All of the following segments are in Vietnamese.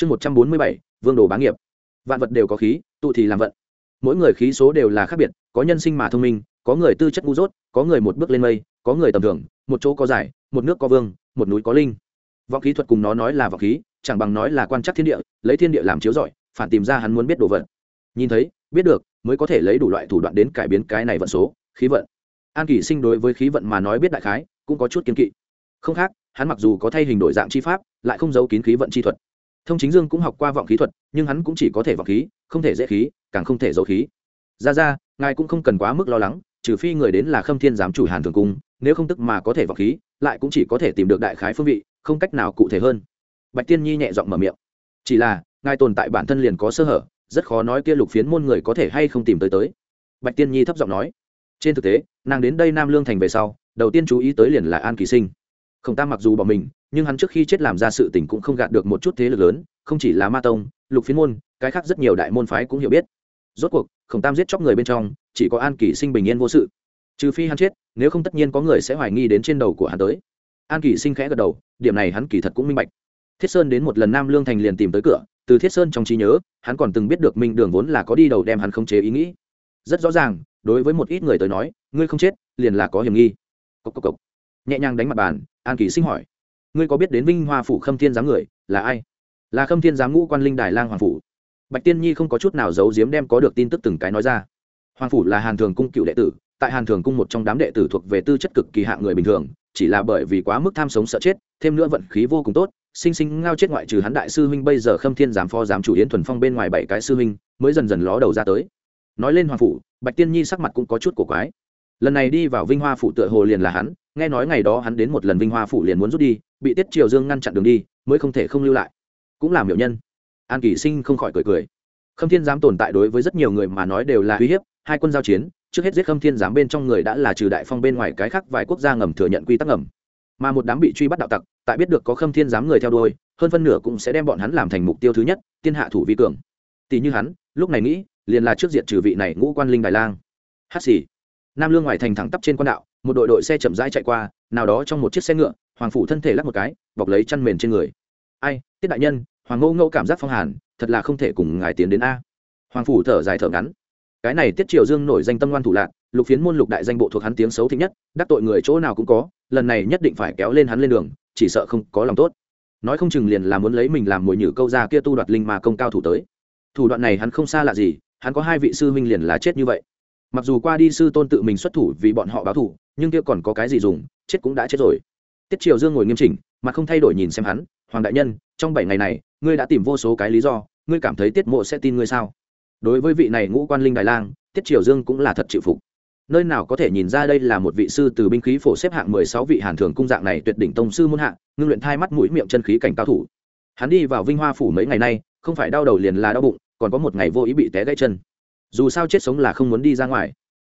chương một trăm bốn mươi bảy, vương đồ bá nghiệp. Vạn vật đều có khí, tụ thì làm vận. Mỗi người khí số đều là khác biệt, có nhân sinh mà thông minh, có người tư chất ngu dốt, có người một bước lên mây, có người tầm thường, một chỗ có giải, một nước có vương, một núi có linh. Vọng khí thuật cùng nó nói là vọng khí, chẳng bằng nói là quan trắc thiên địa, lấy thiên địa làm chiếu rọi, phản tìm ra hắn muốn biết đồ vật. Nhìn thấy, biết được, mới có thể lấy đủ loại thủ đoạn đến cải biến cái này vận số, khí vận. An kỷ sinh đối với khí vận mà nói biết đại khái, cũng có chút kiến kỵ. Không khác, hắn mặc dù có thay hình đổi dạng chi pháp, lại không giấu kín khí vận chi thuật thông chính dương cũng học qua vọng khí thuật, nhưng hắn cũng chỉ có thể vọng khí, không thể dễ khí, càng không thể giấu khí. Ra ra, ngài cũng không cần quá mức lo lắng, trừ phi người đến là khâm thiên giám chủ hàn thường cung, nếu không tức mà có thể vọng khí, lại cũng chỉ có thể tìm được đại khái phương vị, không cách nào cụ thể hơn. Bạch tiên nhi nhẹ giọng mở miệng. Chỉ là, ngài tồn tại bản thân liền có sơ hở, rất khó nói kia lục phiến môn người có thể hay không tìm tới tới. Bạch tiên nhi thấp giọng nói. Trên thực tế, nàng đến đây nam lương thành về sau, đầu tiên chú ý tới liền là an kỳ sinh khổng tam mặc dù bỏ mình, nhưng hắn trước khi chết làm ra sự tình cũng không gạt được một chút thế lực lớn, không chỉ là ma tông, lục phiến môn, cái khác rất nhiều đại môn phái cũng hiểu biết. Rốt cuộc khổng tam giết chóc người bên trong, chỉ có an kỳ sinh bình yên vô sự. Trừ phi hắn chết, nếu không tất nhiên có người sẽ hoài nghi đến trên đầu của hắn tới. An kỳ sinh khẽ gật đầu, điểm này hắn kỳ thật cũng minh bạch. Thiết sơn đến một lần nam lương thành liền tìm tới cửa, từ thiết sơn trong trí nhớ, hắn còn từng biết được minh đường vốn là có đi đầu đem hắn khống chế ý nghĩ. Rất rõ ràng, đối với một ít người tới nói, ngươi không chết, liền là có hiểm nghi. Cốc cốc cốc nhẹ nhàng đánh mặt bàn, an kỳ sinh hỏi, ngươi có biết đến vinh hoa phủ khâm thiên giám người là ai? Là khâm thiên giám ngũ quan linh đài lang hoàng phủ. Bạch tiên nhi không có chút nào giấu giếm đem có được tin tức từng cái nói ra. Hoàng phủ là hàn thường cung cựu đệ tử, tại hàn thường cung một trong đám đệ tử thuộc về tư chất cực kỳ hạng người bình thường, chỉ là bởi vì quá mức tham sống sợ chết, thêm nữa vận khí vô cùng tốt, sinh sinh ngao chết ngoại trừ hắn đại sư huynh bây giờ khâm thiên giám phó giám chủ yến thuần phong bên ngoài bảy cái sư huynh, mới dần dần ló đầu ra tới. Nói lên hoàng phủ, bạch tiên nhi sắc mặt cũng có chút cổ quái. Lần này đi vào vinh hoa phủ tựa hồ liền là hắn nghe nói ngày đó hắn đến một lần vinh hoa phủ liền muốn rút đi, bị tiết triều dương ngăn chặn đường đi, mới không thể không lưu lại. Cũng làm hiểu nhân. An kỳ sinh không khỏi cười cười. Khâm thiên giám tồn tại đối với rất nhiều người mà nói đều là uy hiếp, hai quân giao chiến, trước hết giết khâm thiên giám bên trong người đã là trừ đại phong bên ngoài cái khác vài quốc gia ngầm thừa nhận quy tắc ngầm. Mà một đám bị truy bắt đạo tặc, tại biết được có khâm thiên giám người theo đuôi, hơn phân nửa cũng sẽ đem bọn hắn làm thành mục tiêu thứ nhất, tiên hạ thủ vi cường. Tỷ như hắn, lúc này nghĩ, liền là trước diện trừ vị này ngũ quan linh đài lang. Hát xì nam lương ngoài thành thẳng tắp trên quan đạo, một đội đội xe chậm rãi chạy qua, nào đó trong một chiếc xe ngựa, hoàng phủ thân thể lắc một cái, bọc lấy chăn mền trên người. Ai, tiết đại nhân, hoàng ngô ngô cảm giác phong hàn, thật là không thể cùng ngài tiến đến a. Hoàng phủ thở dài thở ngắn. Cái này tiết triều dương nổi danh tâm ngoan thủ lạc, lục phiến môn lục đại danh bộ thuộc hắn tiếng xấu thích nhất, đắc tội người chỗ nào cũng có, lần này nhất định phải kéo lên hắn lên đường, chỉ sợ không có lòng tốt. Nói không chừng liền là muốn lấy mình làm mồi nhử câu ra kia tu đoạt linh mà công cao thủ tới. Thủ đoạn này hắn không xa lạ gì, hắn có hai vị sư huynh liền là chết như vậy mặc dù qua đi sư tôn tự mình xuất thủ vì bọn họ báo thủ nhưng kia còn có cái gì dùng, chết cũng đã chết rồi. Tiết triều dương ngồi nghiêm chỉnh, mà không thay đổi nhìn xem hắn, hoàng đại nhân, trong bảy ngày này, ngươi đã tìm vô số cái lý do, ngươi cảm thấy tiết mộ sẽ tin ngươi sao? Đối với vị này ngũ quan linh đại lang, tiết triều dương cũng là thật chịu phục. Nơi nào có thể nhìn ra đây là một vị sư từ binh khí phổ xếp hạng mười sáu vị hàn thường cung dạng này tuyệt đỉnh tông sư muôn hạng ngưng luyện thai mắt, mũi miệng, chân khí cảnh cao thủ. Hắn đi vào vinh hoa phủ mấy ngày nay, không phải đau đầu liền là đau bụng, còn có một ngày vô ý bị té gãy chân dù sao chết sống là không muốn đi ra ngoài.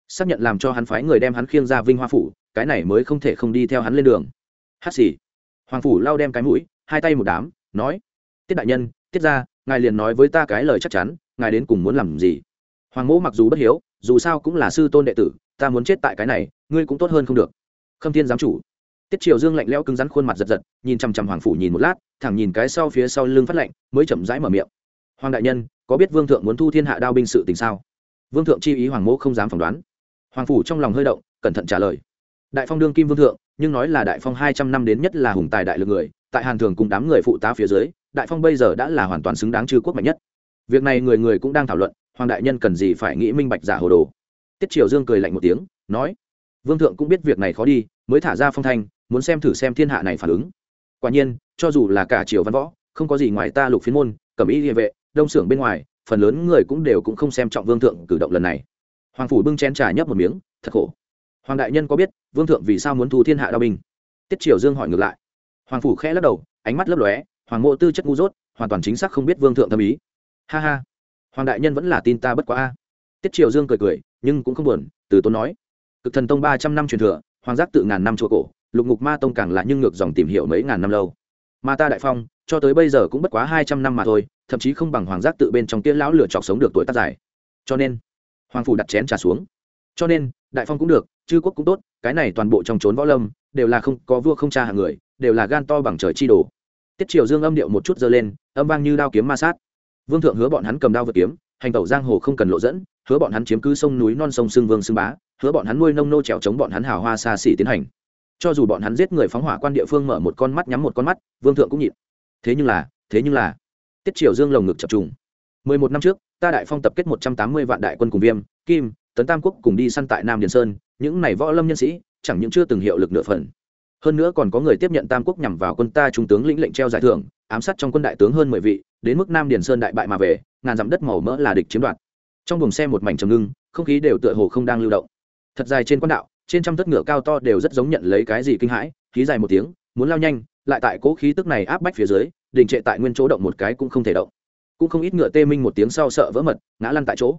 Xác nhận làm cho hắn phái người đem hắn khiêng ra vinh hoa phủ, cái này mới không thể không đi theo hắn lên đường. Hát xì. Hoàng phủ lau đem cái mũi, hai tay một đám, nói, tiết đại nhân, tiết ra ngài liền nói với ta cái lời chắc chắn, ngài đến cùng muốn làm gì? Hoàng mẫu mặc dù bất hiếu, dù sao cũng là sư tôn đệ tử, ta muốn chết tại cái này, ngươi cũng tốt hơn không được. Khâm thiên giám chủ. Tiết triều dương lạnh lẽo cứng rắn khuôn mặt giật giật, nhìn chằm chằm hoàng phủ nhìn một lát, thẳng nhìn cái sau phía sau lưng phát lạnh mới chậm rãi mở miệng. Hoàng đại nhân có biết vương thượng muốn thu thiên hạ đao binh sự tình sao? Vương thượng chi ý hoàng mẫu không dám phỏng đoán. Hoàng phủ trong lòng hơi động, cẩn thận trả lời. Đại phong đương kim vương thượng, nhưng nói là đại phong hai trăm năm đến nhất là hùng tài đại lực người, tại hàn thường cùng đám người phụ tá phía dưới, đại phong bây giờ đã là hoàn toàn xứng đáng chư quốc mạnh nhất. Việc này người người cũng đang thảo luận, hoàng đại nhân cần gì phải nghĩ minh bạch giả hồ đồ. Tiết triều dương cười lạnh một tiếng, nói, vương thượng cũng biết việc này khó đi, mới thả ra phong thanh, muốn xem thử xem thiên hạ này phản ứng. Quả nhiên, cho dù là cả triều văn võ, không có gì ngoài ta lục phiến môn, cẩm ý địa vệ đông xưởng bên ngoài, phần lớn người cũng đều cũng không xem trọng vương thượng cử động lần này. Hoàng phủ bưng chén trà nhấp một miếng, thật khổ. Hoàng đại nhân có biết, vương thượng vì sao muốn thu thiên hạ đao binh? Tiết triều dương hỏi ngược lại. Hoàng phủ khẽ lắc đầu, ánh mắt lấp lóe, hoàng mộ tư chất ngu dốt, hoàn toàn chính xác không biết vương thượng tâm ý. Ha ha. Hoàng đại nhân vẫn là tin ta bất quá a. Tiết triều dương cười cười, nhưng cũng không buồn, từ tốn nói. Cực thần tông ba trăm năm truyền thừa, hoàng giác tự ngàn năm chùa cổ, lục ngục ma tông càng là nhưng ngược dòng tìm hiểu mấy ngàn năm lâu. Mà ta đại phong, cho tới bây giờ cũng bất quá hai trăm năm mà thôi thậm chí không bằng hoàng giác tự bên trong tiên lão lửa chọc sống được tuổi tác dài. Cho nên, hoàng phủ đặt chén trà xuống. Cho nên, đại phong cũng được, chư quốc cũng tốt, cái này toàn bộ trong trốn võ lâm, đều là không, có vua không cha hạng người, đều là gan to bằng trời chi đồ. Tiết triều dương âm điệu một chút dơ lên, âm vang như đao kiếm ma sát. Vương thượng hứa bọn hắn cầm đao vượt kiếm, hành tẩu giang hồ không cần lộ dẫn, hứa bọn hắn chiếm cứ sông núi non sông xương vương xương bá, hứa bọn hắn nuôi nông nô trèo chống bọn hắn hào hoa xa xỉ tiến hành. Cho dù bọn hắn giết người phóng hỏa quan địa phương mở một con mắt nhắm một con mắt, vương thượng cũng nhịn. Thế nhưng là, thế nhưng là tiết triều dương lồng ngực chập trùng. Mười một năm trước, ta đại phong tập kết một trăm tám mươi vạn đại quân cùng viêm, kim, tấn tam quốc cùng đi săn tại nam điền sơn, những này võ lâm nhân sĩ, chẳng những chưa từng hiệu lực nửa phần. Hơn nữa còn có người tiếp nhận tam quốc nhằm vào quân ta trung tướng lĩnh lệnh treo giải thưởng, ám sát trong quân đại tướng hơn mười vị, đến mức nam điền sơn đại bại mà về, ngàn dặm đất màu mỡ là địch chiếm đoạt. Trong buồng xe một mảnh trầm ngưng, không khí đều tựa hồ không đang lưu động. Thật dài trên quan đạo, trên trăm tất ngựa cao to đều rất giống nhận lấy cái gì kinh hãi, khí dài một tiếng, muốn lao nhanh, lại tại cố khí tức này áp bách phía dưới đình trệ tại nguyên chỗ động một cái cũng không thể động. Cũng không ít ngựa tê minh một tiếng sau sợ vỡ mật, ngã lăn tại chỗ.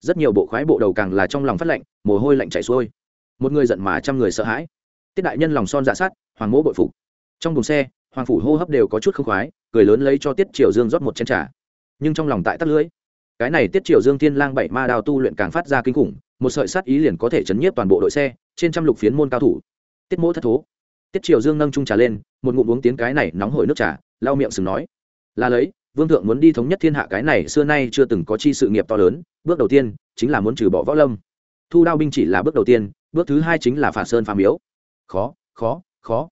Rất nhiều bộ khoái bộ đầu càng là trong lòng phát lạnh, mồ hôi lạnh chảy xuôi. Một người giận mà trăm người sợ hãi. Tiết đại nhân lòng son dạ sát, hoàng mỗ bội phục. Trong thùng xe, hoàng phủ hô hấp đều có chút không khoái, cười lớn lấy cho tiết triều dương rót một chén trà. Nhưng trong lòng tại tắt lưới cái này tiết triều dương thiên lang bảy ma đào tu luyện càng phát ra kinh khủng, một sợi sát ý liền có thể chấn nhiếp toàn bộ đội xe, trên trăm lục phiến môn cao thủ. Tiết mỗ thất thố. Tiết triều dương nâng trung trà lên, một ngụm uống tiếng cái này nóng hổi nước trà lau miệng sừng nói, là lấy, vương thượng muốn đi thống nhất thiên hạ cái này xưa nay chưa từng có chi sự nghiệp to lớn, bước đầu tiên chính là muốn trừ bỏ võ lâm. Thu đao binh chỉ là bước đầu tiên, bước thứ hai chính là phản sơn phá miếu. Khó khó khó.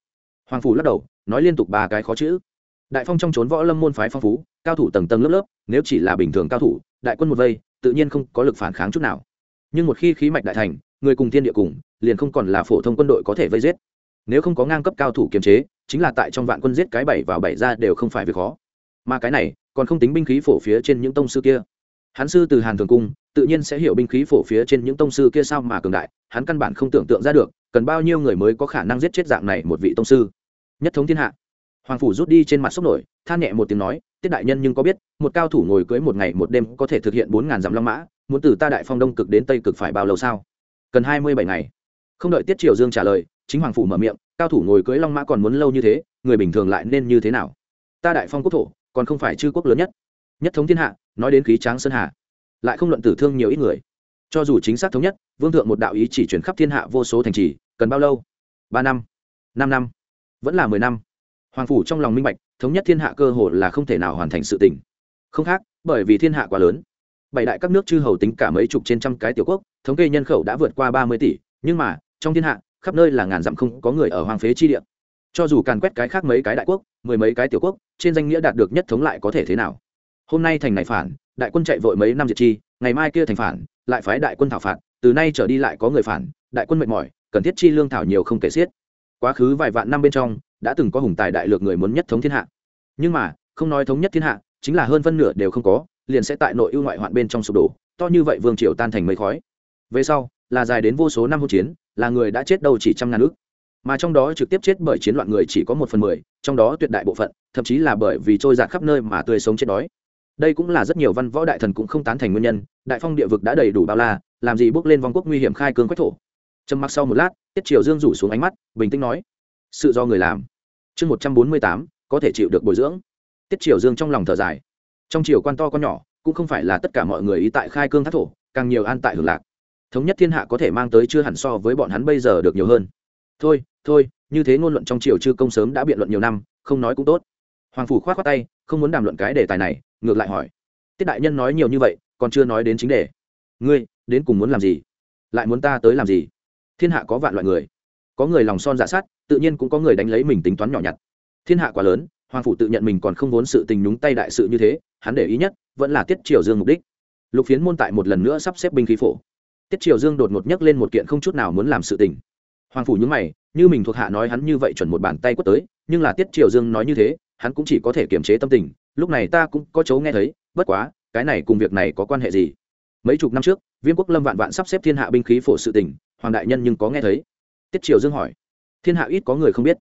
Hoàng phủ lắc đầu, nói liên tục ba cái khó chữ. Đại phong trong trốn võ lâm môn phái phong phú, cao thủ tầng tầng lớp lớp, nếu chỉ là bình thường cao thủ, đại quân một vây, tự nhiên không có lực phản kháng chút nào. Nhưng một khi khí mạch đại thành, người cùng thiên địa cùng, liền không còn là phổ thông quân đội có thể vây giết. Nếu không có ngang cấp cao thủ kiềm chế chính là tại trong vạn quân giết cái bảy vào bảy ra đều không phải việc khó. Mà cái này, còn không tính binh khí phổ phía trên những tông sư kia. Hắn sư từ hàn thường cung, tự nhiên sẽ hiểu binh khí phổ phía trên những tông sư kia sao mà cường đại, hắn căn bản không tưởng tượng ra được, cần bao nhiêu người mới có khả năng giết chết dạng này một vị tông sư. Nhất thống thiên hạ. Hoàng phủ rút đi trên mặt sốc nổi, than nhẹ một tiếng nói, tiết đại nhân nhưng có biết, một cao thủ ngồi cưới một ngày một đêm có thể thực hiện bốn ngàn dặm long mã, muốn từ ta đại phong đông cực đến tây cực phải bao lâu sao? Cần hai mươi bảy ngày. Không đợi tiết triều dương trả lời, chính hoàng phủ mở miệng cao thủ ngồi cưới long mã còn muốn lâu như thế, người bình thường lại nên như thế nào? Ta đại phong quốc thổ, còn không phải chư quốc lớn nhất. Nhất thống thiên hạ, nói đến khí tráng sơn hà. Lại không luận tử thương nhiều ít người. Cho dù chính xác thống nhất, vương thượng một đạo ý chỉ chuyển khắp thiên hạ vô số thành trì, cần bao lâu? Ba năm. Năm năm. Vẫn là mười năm. Hoàng phủ trong lòng minh bạch, thống nhất thiên hạ cơ hội là không thể nào hoàn thành sự tình. Không khác, bởi vì thiên hạ quá lớn. Bảy đại các nước chư hầu tính cả mấy chục trên trăm cái tiểu quốc, thống kê nhân khẩu đã vượt qua ba mươi tỷ, nhưng mà, trong thiên hạ khắp nơi là ngàn dặm không có người ở hoàng phế chi địa. Cho dù càn quét cái khác mấy cái đại quốc, mười mấy cái tiểu quốc, trên danh nghĩa đạt được nhất thống lại có thể thế nào? Hôm nay thành này phản, đại quân chạy vội mấy năm diệt chi, ngày mai kia thành phản, lại phái đại quân thảo phạt, từ nay trở đi lại có người phản, đại quân mệt mỏi, cần thiết chi lương thảo nhiều không kể xiết. Quá khứ vài vạn năm bên trong, đã từng có hùng tài đại lược người muốn nhất thống thiên hạ. Nhưng mà, không nói thống nhất thiên hạ, chính là hơn phân nửa đều không có, liền sẽ tại nội ưu ngoại hoạn bên trong sụp đổ, to như vậy vương triều tan thành mây khói. Về sau, là dài đến vô số năm hỗn chiến là người đã chết đâu chỉ trăm ngàn ước. Mà trong đó trực tiếp chết bởi chiến loạn người chỉ có một phần mười, trong đó tuyệt đại bộ phận, thậm chí là bởi vì trôi giạt khắp nơi mà tươi sống chết đói. Đây cũng là rất nhiều văn võ đại thần cũng không tán thành nguyên nhân, đại phong địa vực đã đầy đủ bao la, làm gì bước lên vong quốc nguy hiểm khai cương quách thổ. Trầm mặc sau một lát, tiết triều dương rủ xuống ánh mắt, bình tĩnh nói, sự do người làm. Chương một trăm bốn mươi tám, có thể chịu được bồi dưỡng. Tiết triều dương trong lòng thở dài. Trong triều quan to con nhỏ, cũng không phải là tất cả mọi người ý tại khai cương thác thổ, càng nhiều an tại hưởng lạc thống nhất thiên hạ có thể mang tới chưa hẳn so với bọn hắn bây giờ được nhiều hơn. Thôi thôi, như thế ngôn luận trong triều chư công sớm đã biện luận nhiều năm, không nói cũng tốt. Hoàng phủ k h o á t khoác tay, không muốn đàm luận cái đề tài này, ngược lại hỏi. Tiết đại nhân nói nhiều như vậy, còn chưa nói đến chính đề. Ngươi, đến cùng muốn làm gì? Lại muốn ta tới làm gì? Thiên hạ có vạn loại người. Có người lòng son dạ sát tự nhiên cũng có người đánh lấy mình tính toán nhỏ nhặt. Thiên hạ quá lớn, hoàng phủ tự nhận mình còn không vốn sự tình nhúng tay đại sự như thế, hắn để ý nhất, vẫn là tiết triều dương mục đích. Lục phiến môn tại một lần nữa sắp xếp binh khí phổ tiết triều dương đột ngột nhấc lên một kiện không chút nào muốn làm sự tình. Hoàng phủ nhúng mày, như mình thuộc hạ nói hắn như vậy chuẩn một bàn tay quất tới, nhưng là tiết triều dương nói như thế, hắn cũng chỉ có thể kiềm chế tâm tình, lúc này ta cũng có chấu nghe thấy, bất quá, cái này cùng việc này có quan hệ gì? Mấy chục năm trước, viêm quốc lâm vạn vạn sắp xếp thiên hạ binh khí phổ sự tình, hoàng đại nhân nhưng có nghe thấy. Tiết triều dương hỏi. Thiên hạ ít có người không biết.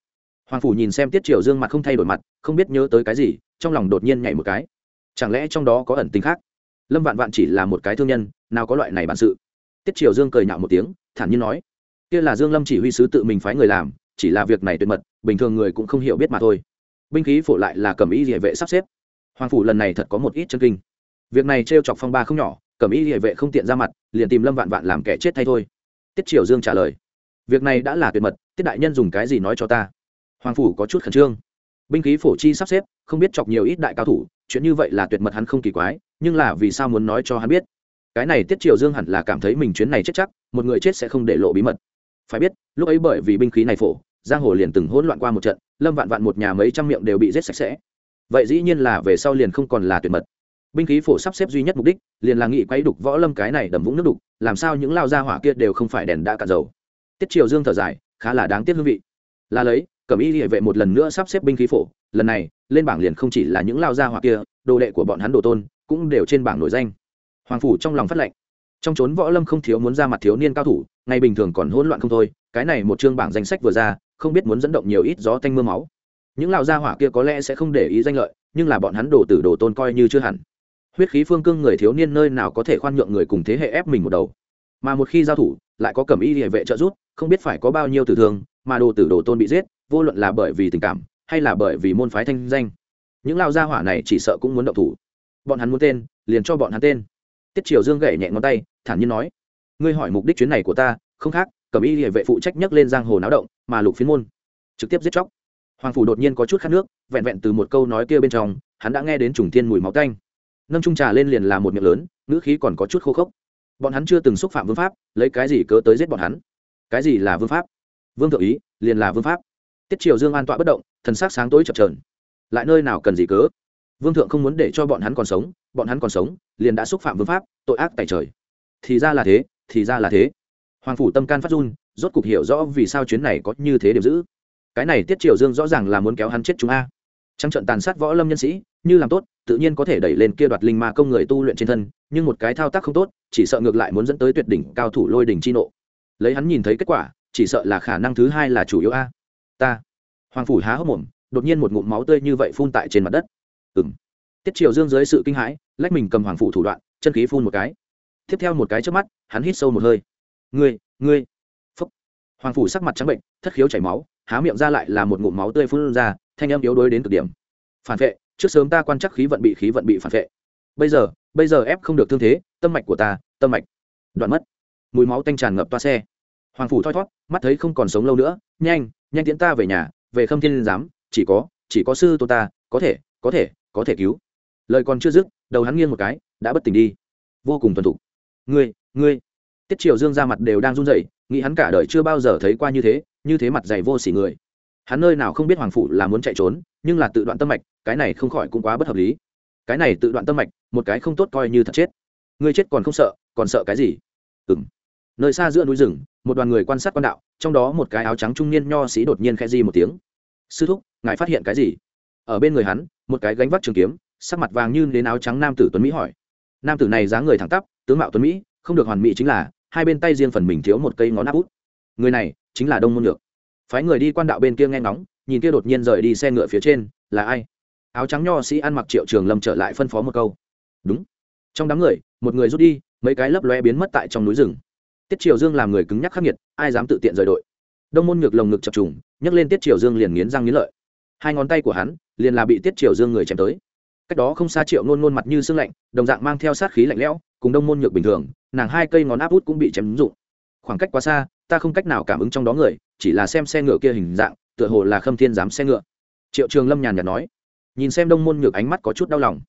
Hoàng phủ nhìn xem tiết triều dương mặt không thay đổi mặt, không biết nhớ tới cái gì, trong lòng đột nhiên nhảy một cái. Chẳng lẽ trong đó có ẩn tính khác? Lâm vạn vạn chỉ là một cái thương nhân, nào có loại này bản sự? Tiết triều dương cười nhạo một tiếng, thản nhiên nói, kia là dương lâm chỉ huy sứ tự mình phái người làm, chỉ là việc này tuyệt mật, bình thường người cũng không hiểu biết mà thôi. Binh khí phổ lại là cầm ý địa vệ sắp xếp. Hoàng phủ lần này thật có một ít chân kinh. Việc này trêu chọc phong ba không nhỏ, cầm ý địa vệ không tiện ra mặt, liền tìm lâm vạn vạn làm kẻ chết thay thôi. Tiết triều dương trả lời, việc này đã là tuyệt mật, tiết đại nhân dùng cái gì nói cho ta? Hoàng phủ có chút khẩn trương. Binh khí phổ chi sắp xếp, không biết chọc nhiều ít đại cao thủ, chuyện như vậy là tuyệt mật hắn không kỳ quái, nhưng là vì sao muốn nói cho hắn biết? Cái này tiết triều dương hẳn là cảm thấy mình chuyến này chết chắc, một người chết sẽ không để lộ bí mật. Phải biết, lúc ấy bởi vì binh khí này phổ, giang hồ liền từng hỗn loạn qua một trận, lâm vạn vạn một nhà mấy trăm miệng đều bị giết sạch sẽ. Vậy dĩ nhiên là về sau liền không còn là tuyệt mật. Binh khí phổ sắp xếp duy nhất mục đích, liền là nghị quay đục võ lâm cái này đầm vũng nước đục, làm sao những lao gia hỏa kia đều không phải đèn đã cạn dầu. Tiết triều dương thở dài, khá là đáng tiếc hương vị. Là lấy, cẩm y địa vệ một lần nữa sắp xếp binh khí phổ, lần này, lên bảng liền không chỉ là những lao gia hỏa kia, đồ đệ của bọn hắn đồ tôn, cũng đều trên bảng nổi danh hoàng phủ trong lòng phát lệnh. Trong trốn võ lâm không thiếu muốn ra mặt thiếu niên cao thủ ngày bình thường còn hỗn loạn không thôi, cái này một chương bảng danh sách vừa ra, không biết muốn dẫn động nhiều ít gió tanh mưa máu. Những lão gia hỏa kia có lẽ sẽ không để ý danh lợi, nhưng là bọn hắn đổ tử đồ tôn coi như chưa hẳn. Huyết khí phương cương người thiếu niên nơi nào có thể khoan nhượng người cùng thế hệ ép mình một đầu. Mà một khi giao thủ, lại có cẩm y địa vệ trợ giúp, không biết phải có bao nhiêu tử thương, mà đồ tử đồ tôn bị giết, vô luận là bởi vì tình cảm, hay là bởi vì môn phái thanh danh. Những lao gia hỏa này chỉ sợ cũng muốn động thủ. Bọn hắn muốn tên, liền cho bọn hắn tên tiết triều dương gậy nhẹ ngón tay, thản nhiên nói, ngươi hỏi mục đích chuyến này của ta, không khác, cầm y địa vệ phụ trách nhấc lên giang hồ náo động, mà lục phiến môn. Trực tiếp giết chóc. Hoàng phủ đột nhiên có chút khát nước, vẹn vẹn từ một câu nói kia bên trong, hắn đã nghe đến trùng tiên mùi máu canh nâng trung trà lên liền là một miệng lớn, ngữ khí còn có chút khô khốc. Bọn hắn chưa từng xúc phạm vương pháp, lấy cái gì cớ tới giết bọn hắn? Cái gì là vương pháp? Vương thượng ý, liền là vương pháp. Tiết triều dương an tọa bất động, thần sắc sáng tối chập trờn lại nơi nào cần gì cớ? Vương thượng không muốn để cho bọn hắn còn sống, bọn hắn còn sống, liền đã xúc phạm vương pháp, tội ác tại trời. Thì ra là thế, thì ra là thế. Hoàng phủ tâm can phát run, rốt cục hiểu rõ vì sao chuyến này có như thế điểm giữ cái này tiết triều dương rõ ràng là muốn kéo hắn chết chúng a. Trăng trận tàn sát võ lâm nhân sĩ, như làm tốt, tự nhiên có thể đẩy lên kia đoạt linh ma công người tu luyện trên thân, nhưng một cái thao tác không tốt, chỉ sợ ngược lại muốn dẫn tới tuyệt đỉnh cao thủ lôi đỉnh chi nộ. Lấy hắn nhìn thấy kết quả, chỉ sợ là khả năng thứ hai là chủ yếu a. Ta. Hoàng phủ há hốc mồm, đột nhiên một ngụm máu tươi như vậy phun tại trên mặt đất ừng tiết triều dương dưới sự kinh hãi, lách mình cầm hoàng phủ thủ đoạn, chân khí phun một cái. Tiếp theo một cái trước mắt, hắn hít sâu một hơi. Ngươi ngươi! Phúc. Hoàng phủ sắc mặt trắng bệnh, thất khiếu chảy máu, há miệng ra lại là một ngụm máu tươi phun ra, thanh âm yếu đuối đến cực điểm. Phản vệ, trước sớm ta quan chắc khí vận bị khí vận bị phản vệ. Bây giờ bây giờ ép không được thương thế, tâm mạch của ta, tâm mạch. Đoạn mất. Mùi máu tanh tràn ngập toa xe. Hoàng phủ thoi thót, mắt thấy không còn sống lâu nữa, nhanh nhanh tiễn ta về nhà, về khâm thiên giám, chỉ có chỉ có sư tô ta, có thể có thể có thể cứu. Lời còn chưa dứt, đầu hắn nghiêng một cái, đã bất tỉnh đi. Vô cùng thuần thục ngươi ngươi. Tiết triều dương ra mặt đều đang run rẩy, nghĩ hắn cả đời chưa bao giờ thấy qua như thế như thế mặt dày vô sỉ người. Hắn nơi nào không biết hoàng phụ là muốn chạy trốn, nhưng là tự đoạn tâm mạch, cái này không khỏi cũng quá bất hợp lý. Cái này tự đoạn tâm mạch, một cái không tốt coi như thật chết. Ngươi chết còn không sợ, còn sợ cái gì? Ừng nơi xa giữa núi rừng, một đoàn người quan sát quan đạo, trong đó một cái áo trắng trung niên nho sĩ đột nhiên khẽ di một tiếng. Sư thúc, ngài phát hiện cái gì? Ở bên người hắn một cái gánh vác trường kiếm, sắc mặt vàng như đến áo trắng nam tử tuấn mỹ hỏi. Nam tử này dáng người thẳng tắp, tướng mạo tuấn mỹ, không được hoàn mỹ chính là, hai bên tay riêng phần mình thiếu một cây ngón áp út. Người này, chính là đông môn nhược. Phái người đi quan đạo bên kia nghe ngóng, nhìn kia đột nhiên rời đi xe ngựa phía trên, là ai? Áo trắng nho sĩ ăn mặc triệu trường lâm trở lại phân phó một câu. Đúng. Trong đám người, một người rút đi, mấy cái lấp lóe biến mất tại trong núi rừng. Tiết triều dương làm người cứng nhắc khắc nghiệt, ai dám tự tiện rời đội? Đông môn ngược lồng ngực chập trùng, nhấc lên tiết triều dương liền nghiến răng nghiến lợi. Hai ngón tay của hắn liền là bị tiết triều dương người chém tới. Cách đó không xa triệu nôn nôn mặt như sương lạnh, đồng dạng mang theo sát khí lạnh lẽo, cùng đông môn nhược bình thường, nàng hai cây ngón áp út cũng bị chém rụng khoảng cách quá xa, ta không cách nào cảm ứng trong đó người, chỉ là xem xe ngựa kia hình dạng, tựa hồ là khâm thiên giám xe ngựa. Triệu trường lâm nhàn nhạt nói. Nhìn xem đông môn nhược ánh mắt có chút đau lòng.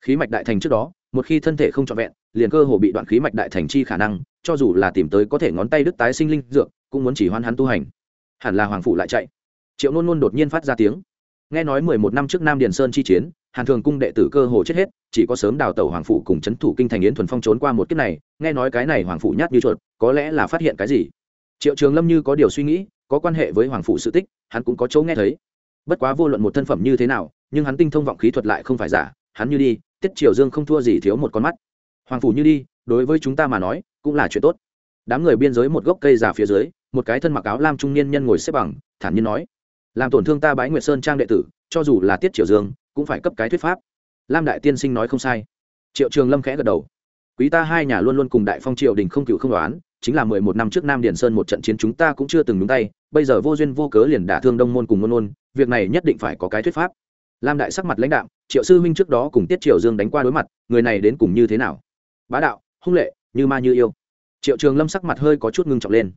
Khí mạch đại thành trước đó, một khi thân thể không trọn vẹn, liền cơ hồ bị đoạn khí mạch đại thành chi khả năng, cho dù là tìm tới có thể ngón tay đứt tái sinh linh dược, cũng muốn chỉ hoan hắn tu hành. Hẳn là hoàng phụ lại chạy. Triệu nôn nôn đột nhiên phát ra tiếng nghe nói mười một năm trước nam điền sơn chi chiến, hàn thường cung đệ tử cơ hồ chết hết, chỉ có sớm đào tẩu hoàng Phủ cùng c h ấ n thủ kinh thành yến thuần phong trốn qua một kiếp này, nghe nói cái này hoàng Phủ nhát như chuột, có lẽ là phát hiện cái gì? Triệu trường lâm như có điều suy nghĩ, có quan hệ với hoàng Phủ sự tích, hắn cũng có chỗ nghe thấy. Bất quá vô luận một thân phẩm như thế nào, nhưng hắn tinh thông vọng khí thuật lại không phải giả, hắn như đi, tiết triều dương không thua gì thiếu một con mắt. Hoàng phủ như đi, đối với chúng ta mà nói, cũng là chuyện tốt. Đám người biên giới một gốc cây già phía dưới, một cái thân mặc áo lam trung niên nhân ngồi xếp bằng, thản nhiên nói làm tổn thương ta bái nguyệt sơn trang đệ tử, cho dù là tiết triều dương, cũng phải cấp cái thuyết pháp. Lam đại tiên sinh nói không sai. Triệu trường lâm khẽ gật đầu. Quý ta hai nhà luôn luôn cùng đại phong triều đình không cựu không đoán, chính là mười một năm trước nam điền sơn một trận chiến chúng ta cũng chưa từng đúng tay, bây giờ vô duyên vô cớ liền đả thương đông môn cùng môn môn, việc này nhất định phải có cái thuyết pháp. Lam đại sắc mặt lãnh đạo triệu sư huynh trước đó cùng tiết triều dương đánh qua đối mặt, người này đến cùng như thế nào? Bá đạo, hung lệ, như ma như yêu. Triệu trường lâm sắc mặt hơi có chút ngưng trọng lên.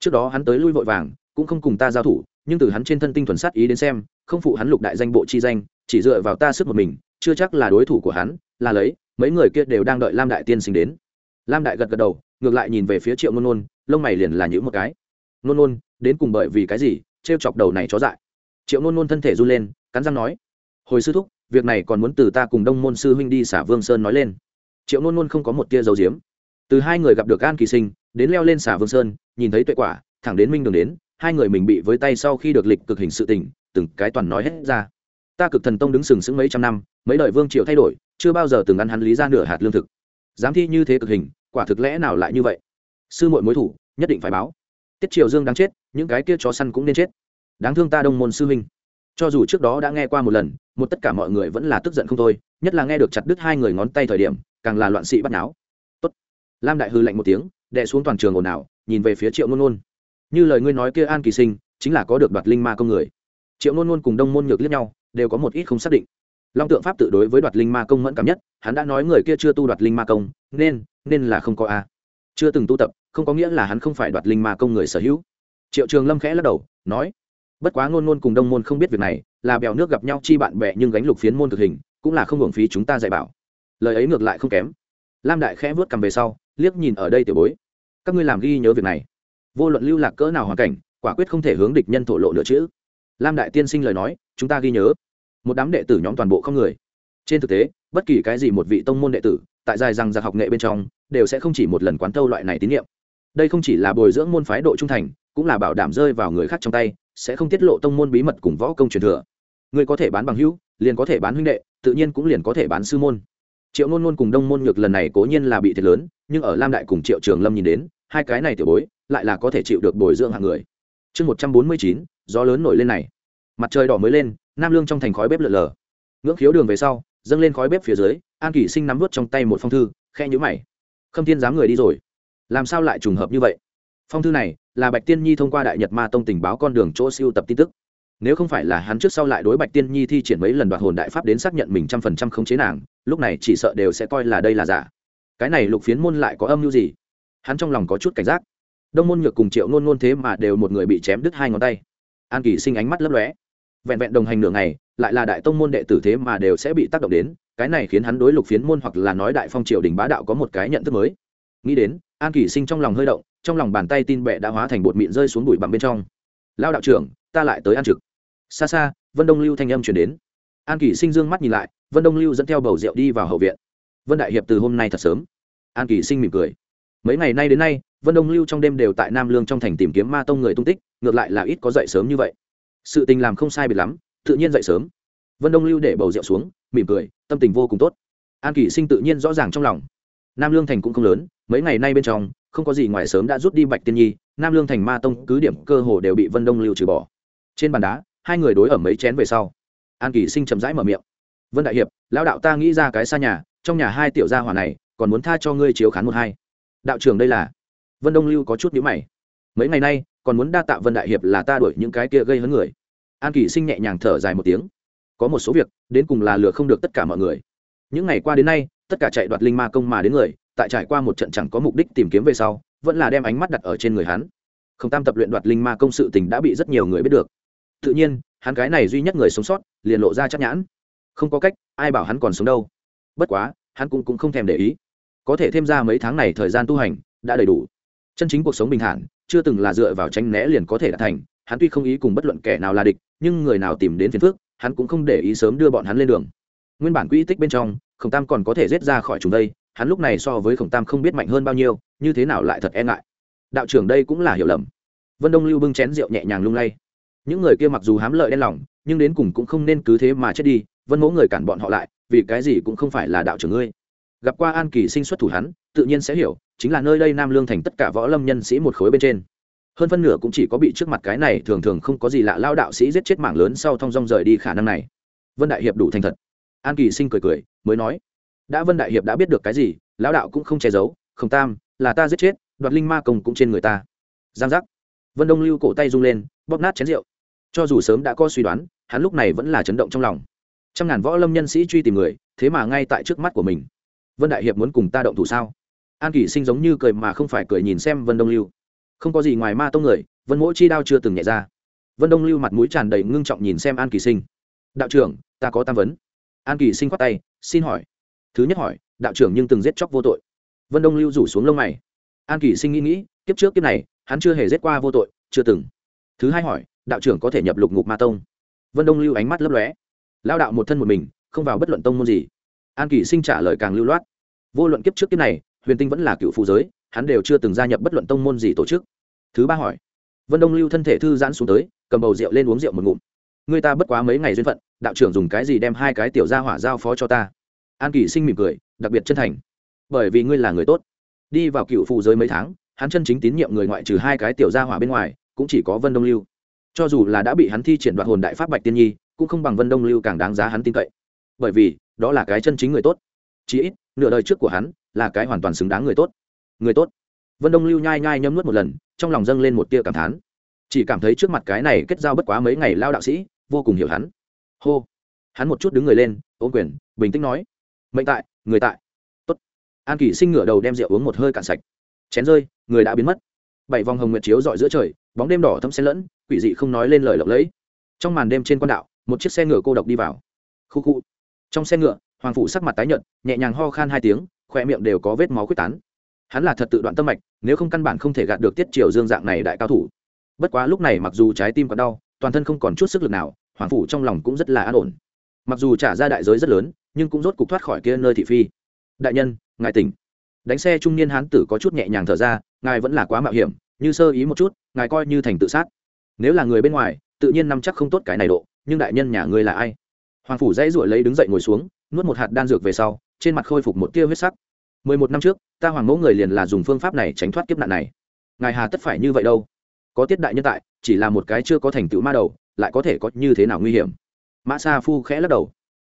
Trước đó hắn tới lui vội vàng, cũng không cùng ta giao thủ nhưng từ hắn trên thân tinh thuần sát ý đến xem, không phụ hắn lục đại danh bộ chi danh, chỉ dựa vào ta sức một mình, chưa chắc là đối thủ của hắn, là lấy, mấy người kia đều đang đợi lam đại tiên sinh đến. Lam đại gật gật đầu, ngược lại nhìn về phía triệu nôn nôn, lông mày liền là nhữ một cái. Nôn nôn, đến cùng bởi vì cái gì t r e o chọc đầu này chó dại? Triệu nôn nôn thân thể run lên, cắn răng nói. Hồi sư thúc, việc này còn muốn từ ta cùng đông môn sư huynh đi xả vương sơn nói lên. Triệu nôn nôn không có một tia dấu diếm từ hai người gặp được an kỳ sinh, đến leo lên xả vương sơn, nhìn thấy tuệ quả, thẳng đến minh đường đến hai người mình bị với tay sau khi được lịch cực hình sự tình, từng cái toàn nói hết ra. Ta cực thần tông đứng sừng sững mấy trăm năm, mấy đời vương triều thay đổi, chưa bao giờ từng ăn hắn lý ra nửa hạt lương thực. Dám thi như thế cực hình, quả thực lẽ nào lại như vậy? Sư muội mối thủ, nhất định phải báo. Tiết triều dương đáng chết, những cái kia chó săn cũng nên chết. Đáng thương ta đông môn sư huynh cho dù trước đó đã nghe qua một lần, một tất cả mọi người vẫn là tức giận không thôi, nhất là nghe được chặt đứt hai người ngón tay thời điểm, càng là loạn sĩ bắt náo Tốt. lam đại hư lạnh một tiếng đệ xuống toàn trường ồn ào, nhìn về phía triệu nôn nôn như lời ngươi nói kia an kỳ sinh, chính là có được đoạt linh ma công người. Triệu nôn nôn cùng đông môn nhược liếc nhau, đều có một ít không xác định. Long tượng pháp tự đối với đoạt linh ma công mẫn cảm nhất, hắn đã nói người kia chưa tu đoạt linh ma công, nên nên là không có a. Chưa từng tu tập, không có nghĩa là hắn không phải đoạt linh ma công người sở hữu. Triệu trường lâm khẽ lắc đầu, nói, bất quá ngôn ngôn cùng đông môn không biết việc này, là bèo nước gặp nhau chi bạn bè nhưng gánh lục phiến môn thực hình, cũng là không hưởng phí chúng ta dạy bảo. Lời ấy ngược lại không kém. Lam đại khẽ vớt cầm về sau, liếc nhìn ở đây tiểu bối, các ngươi làm ghi nhớ việc này vô luận lưu lạc cỡ nào hoàn cảnh, quả quyết không thể hướng địch nhân thổ lộ nữa chứ lam đại tiên sinh lời nói, chúng ta ghi nhớ. Một đám đệ tử nhóm toàn bộ không người. Trên thực tế, bất kỳ cái gì một vị tông môn đệ tử, tại dài rằng giặc học nghệ bên trong, đều sẽ không chỉ một lần quán tâu loại này tín nhiệm đây không chỉ là bồi dưỡng môn phái độ trung thành, cũng là bảo đảm rơi vào người khác trong tay, sẽ không tiết lộ tông môn bí mật cùng võ công truyền thừa. Người có thể bán bằng hữu, liền có thể bán huynh đệ, tự nhiên cũng liền có thể bán sư môn. Triệu nôn nôn cùng đông môn ngược lần này cố nhiên là bị thiệt lớn, nhưng ở lam đại cùng triệu trường lâm nhìn đến, hai cái này tiểu bối lại là có thể chịu được bồi dưỡng hạng người. Chương một trăm bốn mươi chín, gió lớn nổi lên này. Mặt trời đỏ mới lên, nam lương trong thành khói bếp lợn lờ. Ngưỡng khiếu đường về sau, dâng lên khói bếp phía dưới, an kỷ sinh nắm vút trong tay một phong thư khe nhữ mày. Khâm thiên dám người đi rồi. Làm sao lại trùng hợp như vậy? Phong thư này là bạch tiên nhi thông qua đại nhật ma tông tình báo con đường chỗ siêu tập tin tức. Nếu không phải là hắn trước sau lại đối bạch tiên nhi thi triển mấy lần đoạt hồn đại pháp đến xác nhận mình trăm phần trăm không chế nàng, lúc này chỉ sợ đều sẽ coi là đây là giả. Cái này lục phiến môn lại có âm mưu gì? Hắn trong lòng có chút cảnh giác đông môn nhược cùng triệu nôn nôn thế mà đều một người bị chém đứt hai ngón tay. An kỳ sinh ánh mắt lấp lóe. Vẹn vẹn đồng hành nửa ngày, lại là đại tông môn đệ tử thế mà đều sẽ bị tác động đến, cái này khiến hắn đối lục phiến môn hoặc là nói đại phong triều đình bá đạo có một cái nhận thức mới. Nghĩ đến, an kỷ sinh trong lòng hơi động, trong lòng bàn tay tin bệ đã hóa thành bột mịn rơi xuống bụi bằng bên trong. Lao đạo trưởng, ta lại tới ăn trực. Xa xa, vân đông lưu thanh âm chuyển đến. An kỷ sinh dương mắt nhìn lại, vân đông lưu dẫn theo bầu rượu đi vào hậu viện. Vân đại hiệp từ hôm nay thật sớm. An kỷ sinh mỉm cười mấy ngày nay đến nay, vân đông lưu trong đêm đều tại nam lương trong thành tìm kiếm ma tông người tung tích, ngược lại là ít có dậy sớm như vậy. Sự tình làm không sai biệt lắm, tự nhiên dậy sớm. Vân đông lưu để bầu rượu xuống, mỉm cười, tâm tình vô cùng tốt. An kỷ sinh tự nhiên rõ ràng trong lòng. Nam lương thành cũng không lớn, mấy ngày nay bên trong, không có gì ngoài sớm đã rút đi bạch tiên nhi, nam lương thành ma tông cứ điểm cơ hồ đều bị vân đông lưu trừ bỏ. Trên bàn đá, hai người đối ở mấy chén về sau. An kỷ sinh chậm rãi mở miệng. Vân đại hiệp, lão đạo ta nghĩ ra cái xa nhà, trong nhà hai tiểu gia hỏa này, còn muốn tha cho ngươi chiếu khán một hai đạo trưởng đây là vân đông lưu có chút nhữ mày mấy ngày nay còn muốn đa tạ vân đại hiệp là ta đuổi những cái kia gây hấn người an kỷ sinh nhẹ nhàng thở dài một tiếng có một số việc đến cùng là lừa không được tất cả mọi người những ngày qua đến nay tất cả chạy đoạt linh ma công mà đến người tại trải qua một trận chẳng có mục đích tìm kiếm về sau vẫn là đem ánh mắt đặt ở trên người hắn không tam tập luyện đoạt linh ma công sự tình đã bị rất nhiều người biết được tự nhiên hắn cái này duy nhất người sống sót liền lộ ra chắc nhãn không có cách ai bảo hắn còn sống đâu bất quá hắn cũng, cũng không thèm để ý có thể thêm ra mấy tháng này thời gian tu hành, đã đầy đủ. Chân chính cuộc sống bình thản, chưa từng là dựa vào tranh né liền có thể đạt thành, hắn tuy không ý cùng bất luận kẻ nào là địch, nhưng người nào tìm đến phiền phước, hắn cũng không để ý sớm đưa bọn hắn lên đường. Nguyên bản quỹ tích bên trong, khổng tam còn có thể rết ra khỏi chúng đây, hắn lúc này so với khổng tam không biết mạnh hơn bao nhiêu, như thế nào lại thật e ngại. Đạo trưởng đây cũng là hiểu lầm. Vân đông lưu bưng chén rượu nhẹ nhàng lung lay. Những người kia mặc dù hám lợi đen lòng, nhưng đến cùng cũng không nên cứ thế mà chết đi, vân mỗ người cản bọn họ lại, vì cái gì cũng không phải là đạo trưởng ngươi gặp qua an kỳ sinh xuất thủ hắn, tự nhiên sẽ hiểu, chính là nơi đây nam lương thành tất cả võ lâm nhân sĩ một khối bên trên. Hơn phân nửa cũng chỉ có bị trước mặt cái này thường thường không có gì lạ lao đạo sĩ giết chết mạng lớn sau thong dong rời đi khả năng này. Vân đại hiệp đủ thành thật. An kỳ sinh cười cười, mới nói, đã vân đại hiệp đã biết được cái gì, lão đạo cũng không che giấu, không tam, là ta giết chết, đoạt linh ma công cũng trên người ta. Giang giác. Vân đông lưu cổ tay rung lên, bóp nát chén rượu. Cho dù sớm đã có suy đoán, hắn lúc này vẫn là chấn động trong lòng. Trăm ngàn võ lâm nhân sĩ truy tìm người, thế mà ngay tại trước mắt của mình vân đại hiệp muốn cùng ta động thủ sao? An kỷ sinh giống như cười mà không phải cười nhìn xem vân đông lưu. Không có gì ngoài ma tông người, vân mỗi chi đao chưa từng nhẹ ra. Vân đông lưu mặt mũi tràn đầy ngưng trọng nhìn xem an kỳ sinh. Đạo trưởng, ta có tam vấn. An kỳ sinh khoát tay, xin hỏi. Thứ nhất hỏi, đạo trưởng nhưng từng giết chóc vô tội. Vân đông lưu rủ xuống lông mày. An kỳ sinh nghĩ nghĩ, kiếp trước kiếp này, hắn chưa hề giết qua vô tội, chưa từng. Thứ hai hỏi, đạo trưởng có thể nhập lục ngục ma tông? Vân đông lưu ánh mắt lấp lóe. Lao đạo một thân một mình, không vào bất luận tông môn gì an kỳ sinh trả lời càng lưu loát. Vô luận kiếp trước kiếp này, huyền tinh vẫn là cựu phụ giới, hắn đều chưa từng gia nhập bất luận tông môn gì tổ chức. Thứ ba hỏi, vân đông lưu thân thể thư giãn xuống tới, cầm bầu rượu lên uống rượu một ngụm. Người ta bất quá mấy ngày duyên phận, đạo trưởng dùng cái gì đem hai cái tiểu gia hỏa giao phó cho ta? An kỳ sinh mỉm cười, đặc biệt chân thành. Bởi vì ngươi là người tốt. Đi vào cựu phụ giới mấy tháng, hắn chân chính tín nhiệm người ngoại trừ hai cái tiểu gia hỏa bên ngoài, cũng chỉ có vân đông lưu. Cho dù là đã bị hắn thi triển đoạt hồn đại pháp bạch tiên nhi, cũng không bằng vân đông lưu càng đáng giá hắn tin cậy bởi vì đó là cái chân chính người tốt. Chí ít, nửa đời trước của hắn là cái hoàn toàn xứng đáng người tốt. Người tốt. Vân đông lưu nhai nhai nhấm nuốt một lần, trong lòng dâng lên một tia cảm thán. Chỉ cảm thấy trước mặt cái này kết giao bất quá mấy ngày lao đạo sĩ, vô cùng hiểu hắn. Hô. Hắn một chút đứng người lên ôm quyền, bình tĩnh nói. Mệnh tại, người tại. Tốt. An kỷ sinh ngửa đầu đem rượu uống một hơi cạn sạch. Chén rơi, người đã biến mất. Bảy vòng hồng nguyệt chiếu dọi giữa trời, bóng đêm đỏ thâm xen lẫn, quỷ dị không nói lên lời lộng lẫy. Trong màn đêm trên quan đạo, một chiếc xe ngựa cô độc đi vào. Khu khu trong xe ngựa, hoàng phủ sắc mặt tái nhợt, nhẹ nhàng ho khan hai tiếng khoe miệng đều có vết máu quyết tán. Hắn là thật tự đoạn tâm mạch, nếu không căn bản không thể gạt được tiết triều dương dạng này đại cao thủ. Bất quá lúc này mặc dù trái tim còn đau, toàn thân không còn chút sức lực nào, hoàng phủ trong lòng cũng rất là an ổn. Mặc dù trả ra đại giới rất lớn, nhưng cũng rốt cục thoát khỏi kia nơi thị phi. Đại nhân, ngài tỉnh. Đánh xe trung niên hán tử có chút nhẹ nhàng thở ra, ngài vẫn là quá mạo hiểm, như sơ ý một chút, ngài coi như thành tự sát. Nếu là người bên ngoài, tự nhiên nắm chắc không tốt cái này độ, nhưng đại nhân nhà ngươi là ai? Hoàng phủ dãy ruổi lấy đứng dậy ngồi xuống, nuốt một hạt đan dược về sau, trên mặt khôi phục một tia huyết sắc. Mười một năm trước, ta hoàng mẫu người liền là dùng phương pháp này tránh thoát kiếp nạn này. Ngài hà tất phải như vậy đâu? Có tiết đại nhân tại, chỉ là một cái chưa có thành tựu ma đầu, lại có thể có như thế nào nguy hiểm? Mã sa phu khẽ lắc đầu.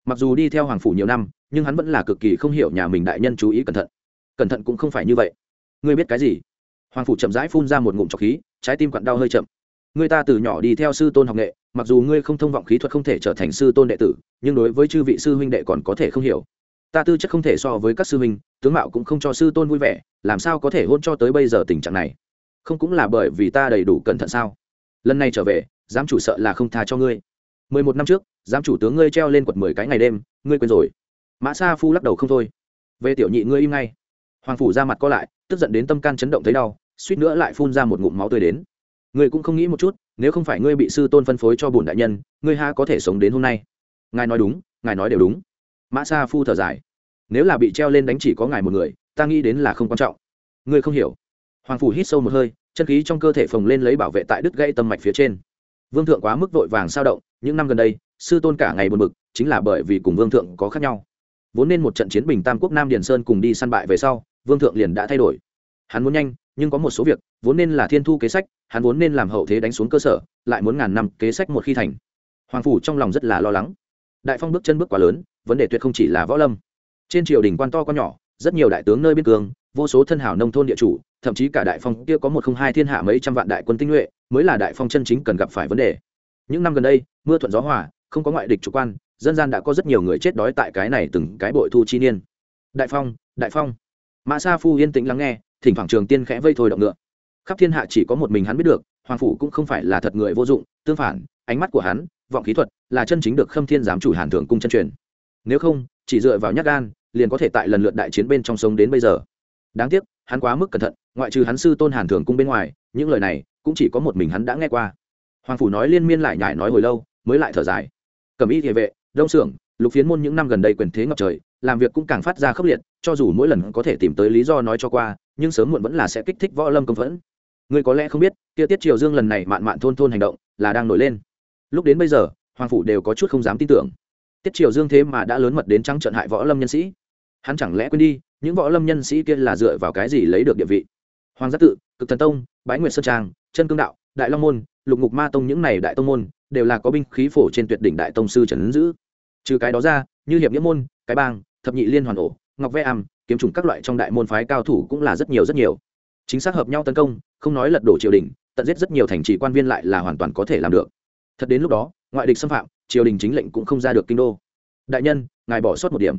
Mặc dù đi theo hoàng phủ nhiều năm, nhưng hắn vẫn là cực kỳ không hiểu nhà mình đại nhân chú ý cẩn thận. Cẩn thận cũng không phải như vậy. Ngươi biết cái gì? Hoàng phủ chậm rãi phun ra một ngụm trọc khí, trái tim quặn đau hơi chậm. Ngươi ta từ nhỏ đi theo sư tôn học nghệ mặc dù ngươi không thông vọng khí thuật không thể trở thành sư tôn đệ tử, nhưng đối với chư vị sư huynh đệ còn có thể không hiểu. Ta tư chất không thể so với các sư huynh, tướng mạo cũng không cho sư tôn vui vẻ, làm sao có thể hôn cho tới bây giờ tình trạng này? Không cũng là bởi vì ta đầy đủ cẩn thận sao? Lần này trở về, giám chủ sợ là không tha cho ngươi. Mười một năm trước, giám chủ tướng ngươi treo lên quật mười cái ngày đêm, ngươi quên rồi. Mã sa phu lắc đầu không thôi. Về tiểu nhị ngươi im ngay. Hoàng phủ ra mặt co lại, tức giận đến tâm can chấn động thấy đau, suýt nữa lại phun ra một ngụm máu tươi đến ngươi cũng không nghĩ một chút, nếu không phải ngươi bị sư tôn phân phối cho bổn đại nhân, ngươi ha có thể sống đến hôm nay? Ngài nói đúng, ngài nói đều đúng. Mã sa phu thở dài. Nếu là bị treo lên đánh chỉ có ngài một người, ta nghĩ đến là không quan trọng. Ngươi không hiểu. Hoàng phủ hít sâu một hơi, chân khí trong cơ thể phồng lên lấy bảo vệ tại đứt gãy tâm mạch phía trên. Vương thượng quá mức vội vàng sao động, những năm gần đây, sư tôn cả ngày buồn bực, chính là bởi vì cùng vương thượng có khác nhau. Vốn nên một trận chiến bình tam quốc nam điền sơn cùng đi săn bại về sau, vương thượng liền đã thay đổi. Hắn muốn nhanh, nhưng có một số việc, vốn nên là thiên thu kế sách hắn vốn nên làm hậu thế đánh xuống cơ sở, lại muốn ngàn năm kế sách một khi thành. Hoàng phủ trong lòng rất là lo lắng. Đại phong bước chân bước quá lớn, vấn đề tuyệt không chỉ là võ lâm. Trên triều đình quan to quan nhỏ, rất nhiều đại tướng nơi biên cương, vô số thân hảo nông thôn địa chủ, thậm chí cả đại phong kia có một không hai thiên hạ mấy trăm vạn đại quân tinh nhuệ, mới là đại phong chân chính cần gặp phải vấn đề. Những năm gần đây, mưa thuận gió hòa, không có ngoại địch chủ quan, dân gian đã có rất nhiều người chết đói tại cái này từng cái bội thu chi niên. Đại phong đại phong. Mã sa phu yên tĩnh lắng nghe, thỉnh thoảng trường tiên khẽ vây thôi động ngựa khắp thiên hạ chỉ có một mình hắn biết được, hoàng phủ cũng không phải là thật người vô dụng, tương phản, ánh mắt của hắn, vọng khí thuật, là chân chính được khâm thiên giám chủ hàn thường cung chân truyền. Nếu không, chỉ dựa vào nhát gan, liền có thể tại lần lượt đại chiến bên trong sống đến bây giờ. Đáng tiếc, hắn quá mức cẩn thận, ngoại trừ hắn sư tôn hàn thường cung bên ngoài, những lời này cũng chỉ có một mình hắn đã nghe qua. Hoàng phủ nói liên miên lại nhải nói hồi lâu, mới lại thở dài. Cầm y địa vệ, đông xưởng lục phiến môn những năm gần đây quyền thế ngập trời, làm việc cũng càng phát ra khốc liệt, cho dù mỗi lần có thể tìm tới lý do nói cho qua, nhưng sớm muộn vẫn là sẽ kích thích võ lâm công phẫn người có lẽ không biết, kia tiết triều dương lần này mạn mạn thôn thôn hành động là đang nổi lên. Lúc đến bây giờ, hoàng phủ đều có chút không dám tin tưởng. Tiết triều dương thế mà đã lớn mật đến trắng trận hại võ lâm nhân sĩ. Hắn chẳng lẽ quên đi, những võ lâm nhân sĩ kia là dựa vào cái gì lấy được địa vị? Hoàng giác tự, cực thần tông, bái nguyệt sơn trang, chân cương đạo, đại long môn, lục ngục ma tông những này đại tông môn đều là có binh khí phổ trên tuyệt đỉnh đại tông sư trần giữ. Dữ trừ cái đó ra, như hiệp nghĩa môn, cái bang, thập nhị liên hoàn ổ, ngọc ve am, kiếm trùng các loại trong đại môn phái cao thủ cũng là rất nhiều rất nhiều chính xác hợp nhau tấn công, không nói lật đổ triều đình, tận giết rất nhiều thành trì quan viên lại là hoàn toàn có thể làm được. Thật đến lúc đó, ngoại địch xâm phạm, triều đình chính lệnh cũng không ra được kinh đô. Đại nhân, ngài bỏ sót một điểm.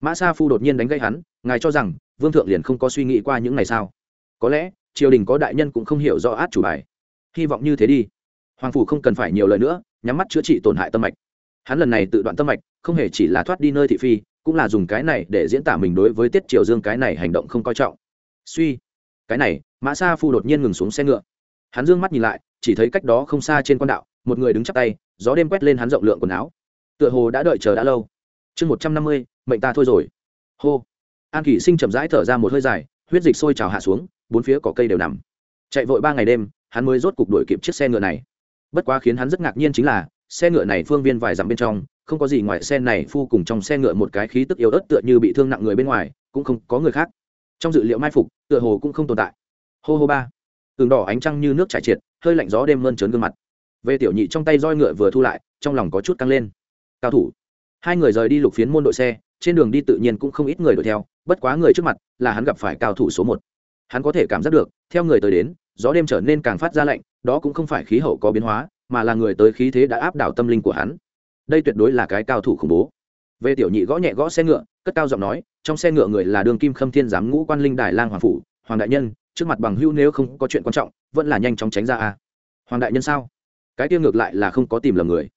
Mã sa phu đột nhiên đánh gây hắn, ngài cho rằng, vương thượng liền không có suy nghĩ qua những ngày sao có lẽ, triều đình có đại nhân cũng không hiểu rõ át chủ bài. Hy vọng như thế đi. Hoàng phủ không cần phải nhiều lời nữa, nhắm mắt chữa trị tổn hại tâm mạch. Hắn lần này tự đoạn tâm mạch, không hề chỉ là thoát đi nơi thị phi, cũng là dùng cái này để diễn tả mình đối với tiết triều dương cái này hành động không coi trọng. Suy cái này, mã sa phu đột nhiên ngừng xuống xe ngựa. Hắn d ư ơ n g mắt nhìn lại, chỉ thấy cách đó không xa trên con đạo, một người đứng chắp tay, gió đêm quét lên hắn rộng lượng quần áo. Tựa hồ đã đợi chờ đã lâu. Chương một trăm năm mươi, mệnh ta thôi rồi. Hô. An kỷ sinh chậm rãi thở ra một hơi dài, huyết dịch sôi trào hạ xuống, bốn phía cỏ cây đều nằm. Chạy vội ba ngày đêm, hắn mới rốt cục đuổi kịp chiếc xe ngựa này. Bất quá khiến hắn rất ngạc nhiên chính là, xe ngựa này phương viên vài dặm bên trong, không có gì ngoài xe này phu cùng trong xe ngựa một cái khí tức yếu ớt tựa như bị thương nặng người bên ngoài, cũng không có người khác trong dự liệu mai phục, tựa hồ cũng không tồn tại. Hô hô ba. Tường đỏ ánh trăng như nước chảy triệt, hơi lạnh gió đêm mơn trớn gương mặt. Về tiểu nhị trong tay roi ngựa vừa thu lại, trong lòng có chút căng lên. Cao thủ. Hai người rời đi lục phiến môn đội xe, trên đường đi tự nhiên cũng không ít người đuổi theo, bất quá người trước mặt là hắn gặp phải cao thủ số một. Hắn có thể cảm giác được, theo người tới đến, gió đêm trở nên càng phát ra lạnh, đó cũng không phải khí hậu có biến hóa, mà là người tới khí thế đã áp đảo tâm linh của hắn. Đây tuyệt đối là cái cao thủ khủng bố. Về tiểu nhị gõ nhẹ gõ xe ngựa, cất cao giọng nói trong xe ngựa người là đường kim khâm thiên giám ngũ quan linh đài lang hoàng phủ hoàng đại nhân trước mặt bằng hữu nếu không có chuyện quan trọng vẫn là nhanh chóng tránh ra a. Hoàng đại nhân sao? Cái tiêu ngược lại là không có tìm lầm người.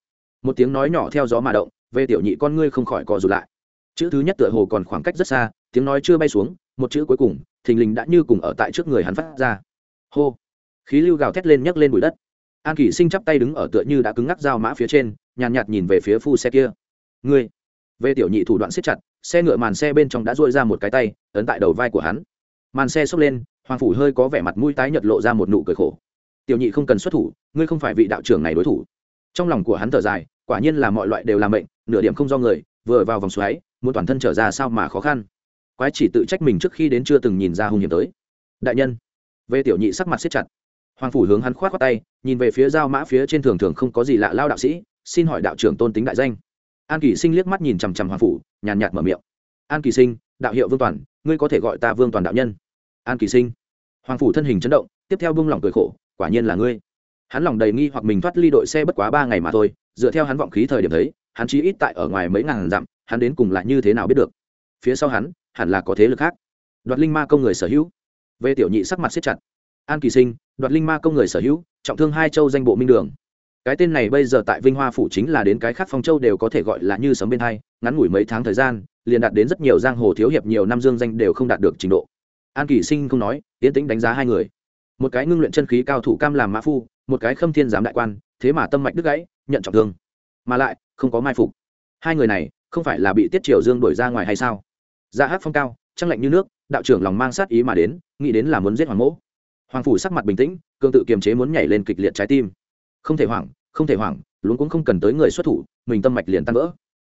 Một tiếng nói nhỏ theo gió mà động về tiểu nhị con ngươi không khỏi cò rụt lại. Chữ thứ nhất tựa hồ còn khoảng cách rất xa tiếng nói chưa bay xuống một chữ cuối cùng thình lình đã như cùng ở tại trước người hắn phát ra. Hô. Khí lưu gào thét lên nhấc lên bụi đất. An kỷ sinh chắp tay đứng ở tựa như đã cứng ngắc dao mã phía trên nhàn nhạt, nhạt nhìn về phía phu xe kia. Ngươi về tiểu nhị thủ đoạn siết chặt xe ngựa màn xe bên trong đã duỗi ra một cái tay ấn tại đầu vai của hắn. Màn xe xốc lên hoàng phủ hơi có vẻ mặt mũi tái nhật lộ ra một nụ cười khổ. Tiểu nhị không cần xuất thủ ngươi không phải vị đạo trưởng này đối thủ. Trong lòng của hắn thở dài quả nhiên là mọi loại đều làm mệnh, nửa điểm không do người vừa vào vòng xoáy muốn toàn thân trở ra sao mà khó khăn. Quái chỉ tự trách mình trước khi đến chưa từng nhìn ra hung hiểm tới. Đại nhân về tiểu nhị sắc mặt siết chặt. Hoàng phủ hướng hắn khoát khoát tay nhìn về phía giao mã phía trên thường thường không có gì lạ lao đạo sĩ xin hỏi đạo trưởng tôn tính đại danh an kỳ sinh liếc mắt nhìn chằm chằm hoàng phủ, nhàn nhạt mở miệng. An kỳ sinh, đạo hiệu vương toàn, ngươi có thể gọi ta vương toàn đạo nhân. An kỳ sinh. Hoàng phủ thân hình chấn động, tiếp theo buông lỏng cười khổ, quả nhiên là ngươi. Hắn lòng đầy nghi hoặc mình thoát ly đội xe bất quá ba ngày mà thôi, dựa theo hắn vọng khí thời điểm thấy, hắn chí ít tại ở ngoài mấy ngàn dặm, hắn đến cùng là như thế nào biết được. Phía sau hắn, hẳn là có thế lực khác. Đoạt linh ma công người sở hữu. Về tiểu nhị sắc mặt siết chặt. An kỳ sinh, đoạt linh ma công người sở hữu, trọng thương hai châu danh bộ minh đường cái tên này bây giờ tại vinh hoa phủ chính là đến cái khác phong châu đều có thể gọi là như sấm bên hai, ngắn ngủi mấy tháng thời gian, liền đạt đến rất nhiều giang hồ thiếu hiệp nhiều năm dương danh đều không đạt được trình độ. An kỳ sinh không nói tiến tĩnh đánh giá hai người. Một cái ngưng luyện chân khí cao thủ cam làm mã phu, một cái khâm thiên giám đại quan, thế mà tâm mạch đứt gãy, nhận trọng thương. Mà lại, không có mai phục. Hai người này, không phải là bị tiết triều dương đuổi ra ngoài hay sao? Dạ ra hát phong cao, trăng lạnh như nước, đạo trưởng lòng mang sát ý mà đến, nghĩ đến là muốn giết hoàng mỗ. Hoàng phủ sắc mặt bình tĩnh, cương tự kiềm chế muốn nhảy lên kịch liệt trái tim không thể hoảng, không thể hoảng luôn cũng không cần tới người xuất thủ, mình tâm mạch liền tan vỡ.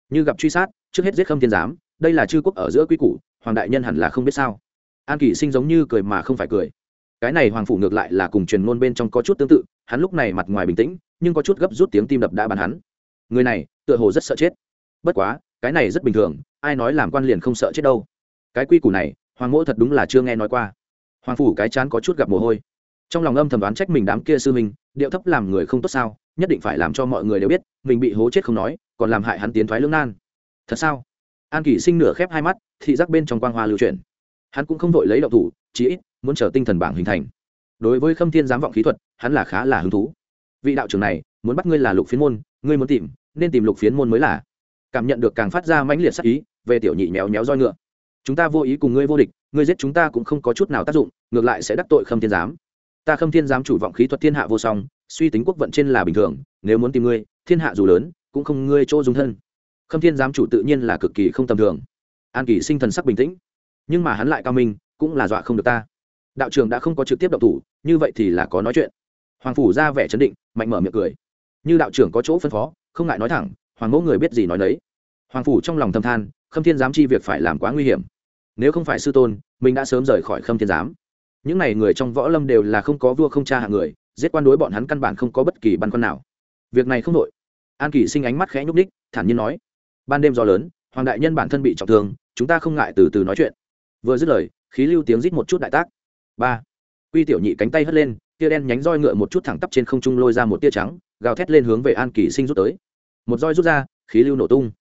Như gặp truy sát, trước hết giết khâm thiên giám, đây là chư quốc ở giữa quy củ, hoàng đại nhân hẳn là không biết sao. An kỷ sinh giống như cười mà không phải cười. Cái này hoàng phủ ngược lại là cùng truyền ngôn bên trong có chút tương tự, hắn lúc này mặt ngoài bình tĩnh, nhưng có chút gấp rút tiếng tim đập đã bắn hắn. Người này, tựa hồ rất sợ chết. Bất quá, cái này rất bình thường, ai nói làm quan liền không sợ chết đâu. Cái quy củ này, hoàng mỗ thật đúng là chưa nghe nói qua. Hoàng phủ cái chán có chút gặp mồ hôi trong lòng âm thầm đoán trách mình đám kia sư mình điệu thấp làm người không tốt sao, nhất định phải làm cho mọi người đều biết, mình bị hố chết không nói, còn làm hại hắn tiến thoái lưỡng nan. Thật sao? An kỷ sinh nửa khép hai mắt, thị giác bên trong quang hoa lưu chuyển. Hắn cũng không vội lấy động thủ, chí ít muốn chờ tinh thần bảng hình thành. Đối với khâm thiên giám vọng khí thuật, hắn là khá là hứng thú. Vị đạo trưởng này, muốn bắt ngươi là lục phiến môn, ngươi muốn tìm, nên tìm lục phiến môn mới là. Cảm nhận được càng phát ra mãnh liệt sắc ý, về tiểu nhị méo méo roi ngựa. Chúng ta vô ý cùng ngươi vô địch, ngươi giết chúng ta cũng không có chút nào tác dụng, ngược lại sẽ đắc tội khâm thiên giám ta khâm thiên giám chủ vọng khí thuật thiên hạ vô song, suy tính quốc vận trên là bình thường, nếu muốn tìm ngươi, thiên hạ dù lớn, cũng không ngươi chỗ dung thân. Khâm thiên giám chủ tự nhiên là cực kỳ không tầm thường. An kỳ sinh thần sắc bình tĩnh. Nhưng mà hắn lại cao minh, cũng là dọa không được ta. Đạo trường đã không có trực tiếp động thủ, như vậy thì là có nói chuyện. Hoàng phủ ra vẻ chấn định, mạnh mở miệng cười. Như đạo trưởng có chỗ phân phó, không ngại nói thẳng, hoàng mẫu người biết gì nói đấy hoàng phủ trong lòng thâm than, khâm thiên giám chi việc phải làm quá nguy hiểm. Nếu không phải sư tôn, mình đã sớm rời khỏi khâm thiên giám những này người trong võ lâm đều là không có vua không cha hạng người, giết quan đối bọn hắn căn bản không có bất kỳ băn khoăn nào. Việc này không đội an kỳ sinh ánh mắt khẽ nhúc ních thản nhiên nói, ban đêm gió lớn, hoàng đại nhân bản thân bị trọng thương, chúng ta không ngại từ từ nói chuyện. Vừa dứt lời, khí lưu tiếng rít một chút đại tác. Ba. Quy tiểu nhị cánh tay hất lên, tia đen nhánh roi ngựa một chút thẳng tắp trên không trung lôi ra một tia trắng, gào thét lên hướng về an kỳ sinh rút tới. Một roi rút ra, khí lưu nổ tung.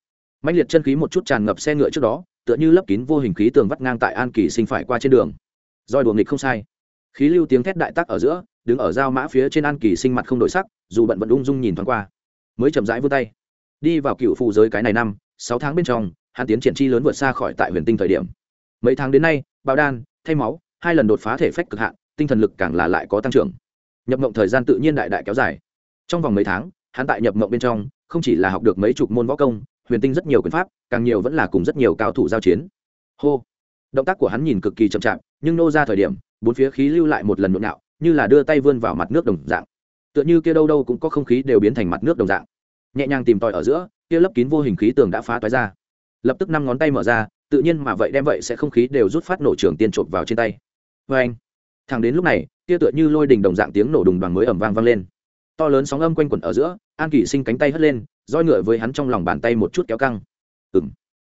Mạnh liệt chân khí một chút tràn ngập xe ngựa trước đó, tựa như lấp kín vô hình khí tường vắt ngang tại an kỳ sinh phải qua trên đường roi đùa nghịch không sai. Khí lưu tiếng thét đại tắc ở giữa, đứng ở giao mã phía trên an kỳ sinh mặt không đổi sắc, dù bận vẫn ung dung nhìn thoáng qua. Mới chậm rãi vươn tay. Đi vào cựu phụ giới cái này năm, sáu tháng bên trong, hắn tiến triển chi lớn vượt xa khỏi tại huyền tinh thời điểm. Mấy tháng đến nay bao đan, thay máu, hai lần đột phá thể phách cực hạn, tinh thần lực càng là lại có tăng trưởng. Nhập mộng thời gian tự nhiên đại đại kéo dài. Trong vòng mấy tháng, hắn tại nhập mộng bên trong, không chỉ là học được mấy chục môn võ công, huyền tinh rất nhiều quyền pháp, càng nhiều vẫn là cùng rất nhiều cao thủ giao chiến. Hô. Động tác của hắn nhìn cực kỳ chậm chạp nhưng nô ra thời điểm, bốn phía khí lưu lại một lần nhộn nhạo như là đưa tay vươn vào mặt nước đồng dạng. Tựa như kia đâu đâu cũng có không khí đều biến thành mặt nước đồng dạng. Nhẹ nhàng tìm tòi ở giữa, kia lấp kín vô hình khí tường đã phá toái ra. Lập tức năm ngón tay mở ra, tự nhiên mà vậy đem vậy sẽ không khí đều rút phát nổ trường tiên trộm vào trên tay. Vê anh, thẳng đến lúc này, kia tựa như lôi đình đồng dạng tiếng nổ đùng đoàn mới ẩm vang vang lên. To lớn sóng âm quanh quẩn ở giữa, an kỷ sinh cánh tay hất lên, roi ngựa với hắn trong lòng bàn tay một chút kéo căng. Ừng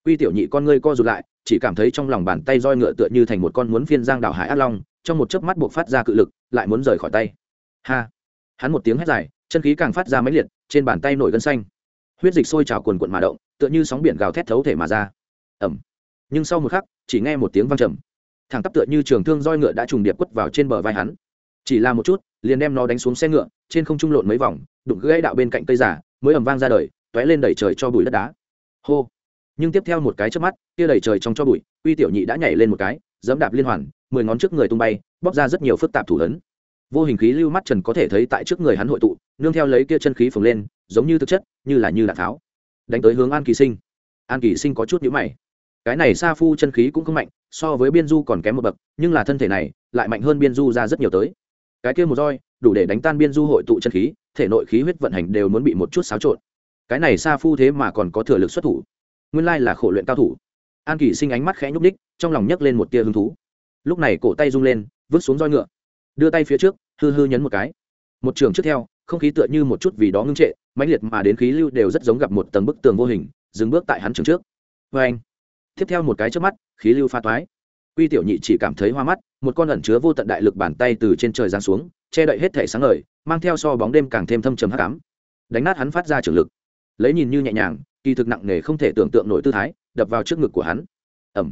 quy tiểu nhị con ngươi co rụt lại chỉ cảm thấy trong lòng bàn tay roi ngựa tựa như thành một con muốn phiên giang đảo hải ác long, trong một chớp mắt buộc phát ra cự lực, lại muốn rời khỏi tay. Ha! Hắn một tiếng hét dài, chân khí càng phát ra máy liệt, trên bàn tay nổi gân xanh. Huyết dịch sôi trào cuồn cuộn mà động, tựa như sóng biển gào thét thấu thể mà ra. Ẩm nhưng sau một khắc, chỉ nghe một tiếng vang trầm. Thẳng tắp tựa như trường thương roi ngựa đã trùng điệp quất vào trên bờ vai hắn. Chỉ là một chút, liền đem nó đánh xuống xe ngựa, trên không trung lộn mấy vòng, đụng gãy đạo bên cạnh cây giả mới ầm vang ra đời t ó é lên đẩy trời cho bụi đất đá. Hô! Nhưng tiếp theo một cái trước mắt, kia đẩy trời trong cho bụi uy tiểu nhị đã nhảy lên một cái dẫm đạp liên hoàn, mười ngón trước người tung bay, bóc ra rất nhiều phức tạp thủ lớn vô hình khí lưu mắt trần có thể thấy tại trước người hắn hội tụ, nương theo lấy kia chân khí phồng lên, giống như thực chất, như là như đạn tháo. Đánh tới hướng an kỳ sinh. An kỳ sinh có chút nhữ mày. Cái này sa phu chân khí cũng không mạnh, so với biên du còn kém một bậc, nhưng là thân thể này, lại mạnh hơn biên du ra rất nhiều tới. Cái kia một roi, đủ để đánh tan biên du hội tụ chân khí, thể nội khí huyết vận hành đều muốn bị một chút xáo trộn. Cái này sa phu thế mà còn có thừa lực xuất thủ nguyên lai là khổ luyện cao thủ. An kỳ sinh ánh mắt khẽ nhúc ních trong lòng nhấc lên một tia hứng thú. Lúc này cổ tay rung lên, vứt xuống roi ngựa. Đưa tay phía trước, hư hư nhấn một cái. Một trường trước theo, không khí tựa như một chút vì đó ngưng trệ, mãnh liệt mà đến khí lưu đều rất giống gặp một tầng bức tường vô hình, dừng bước tại hắn trường trước. Vê anh, tiếp theo một cái trước mắt, khí lưu pha toái. Quy tiểu nhị chỉ cảm thấy hoa mắt, một con ẩn chứa vô tận đại lực bàn tay từ trên trời giáng xuống, che đậy hết thể sáng ngời, mang theo so bóng đêm càng thêm thâm trầm hắc ám. Đánh nát hắn phát ra trường lực. Lấy nhìn như nhẹ nhàng kỳ thực nặng nề không thể tưởng tượng nổi tư thái, đập vào trước ngực của hắn. Ẩm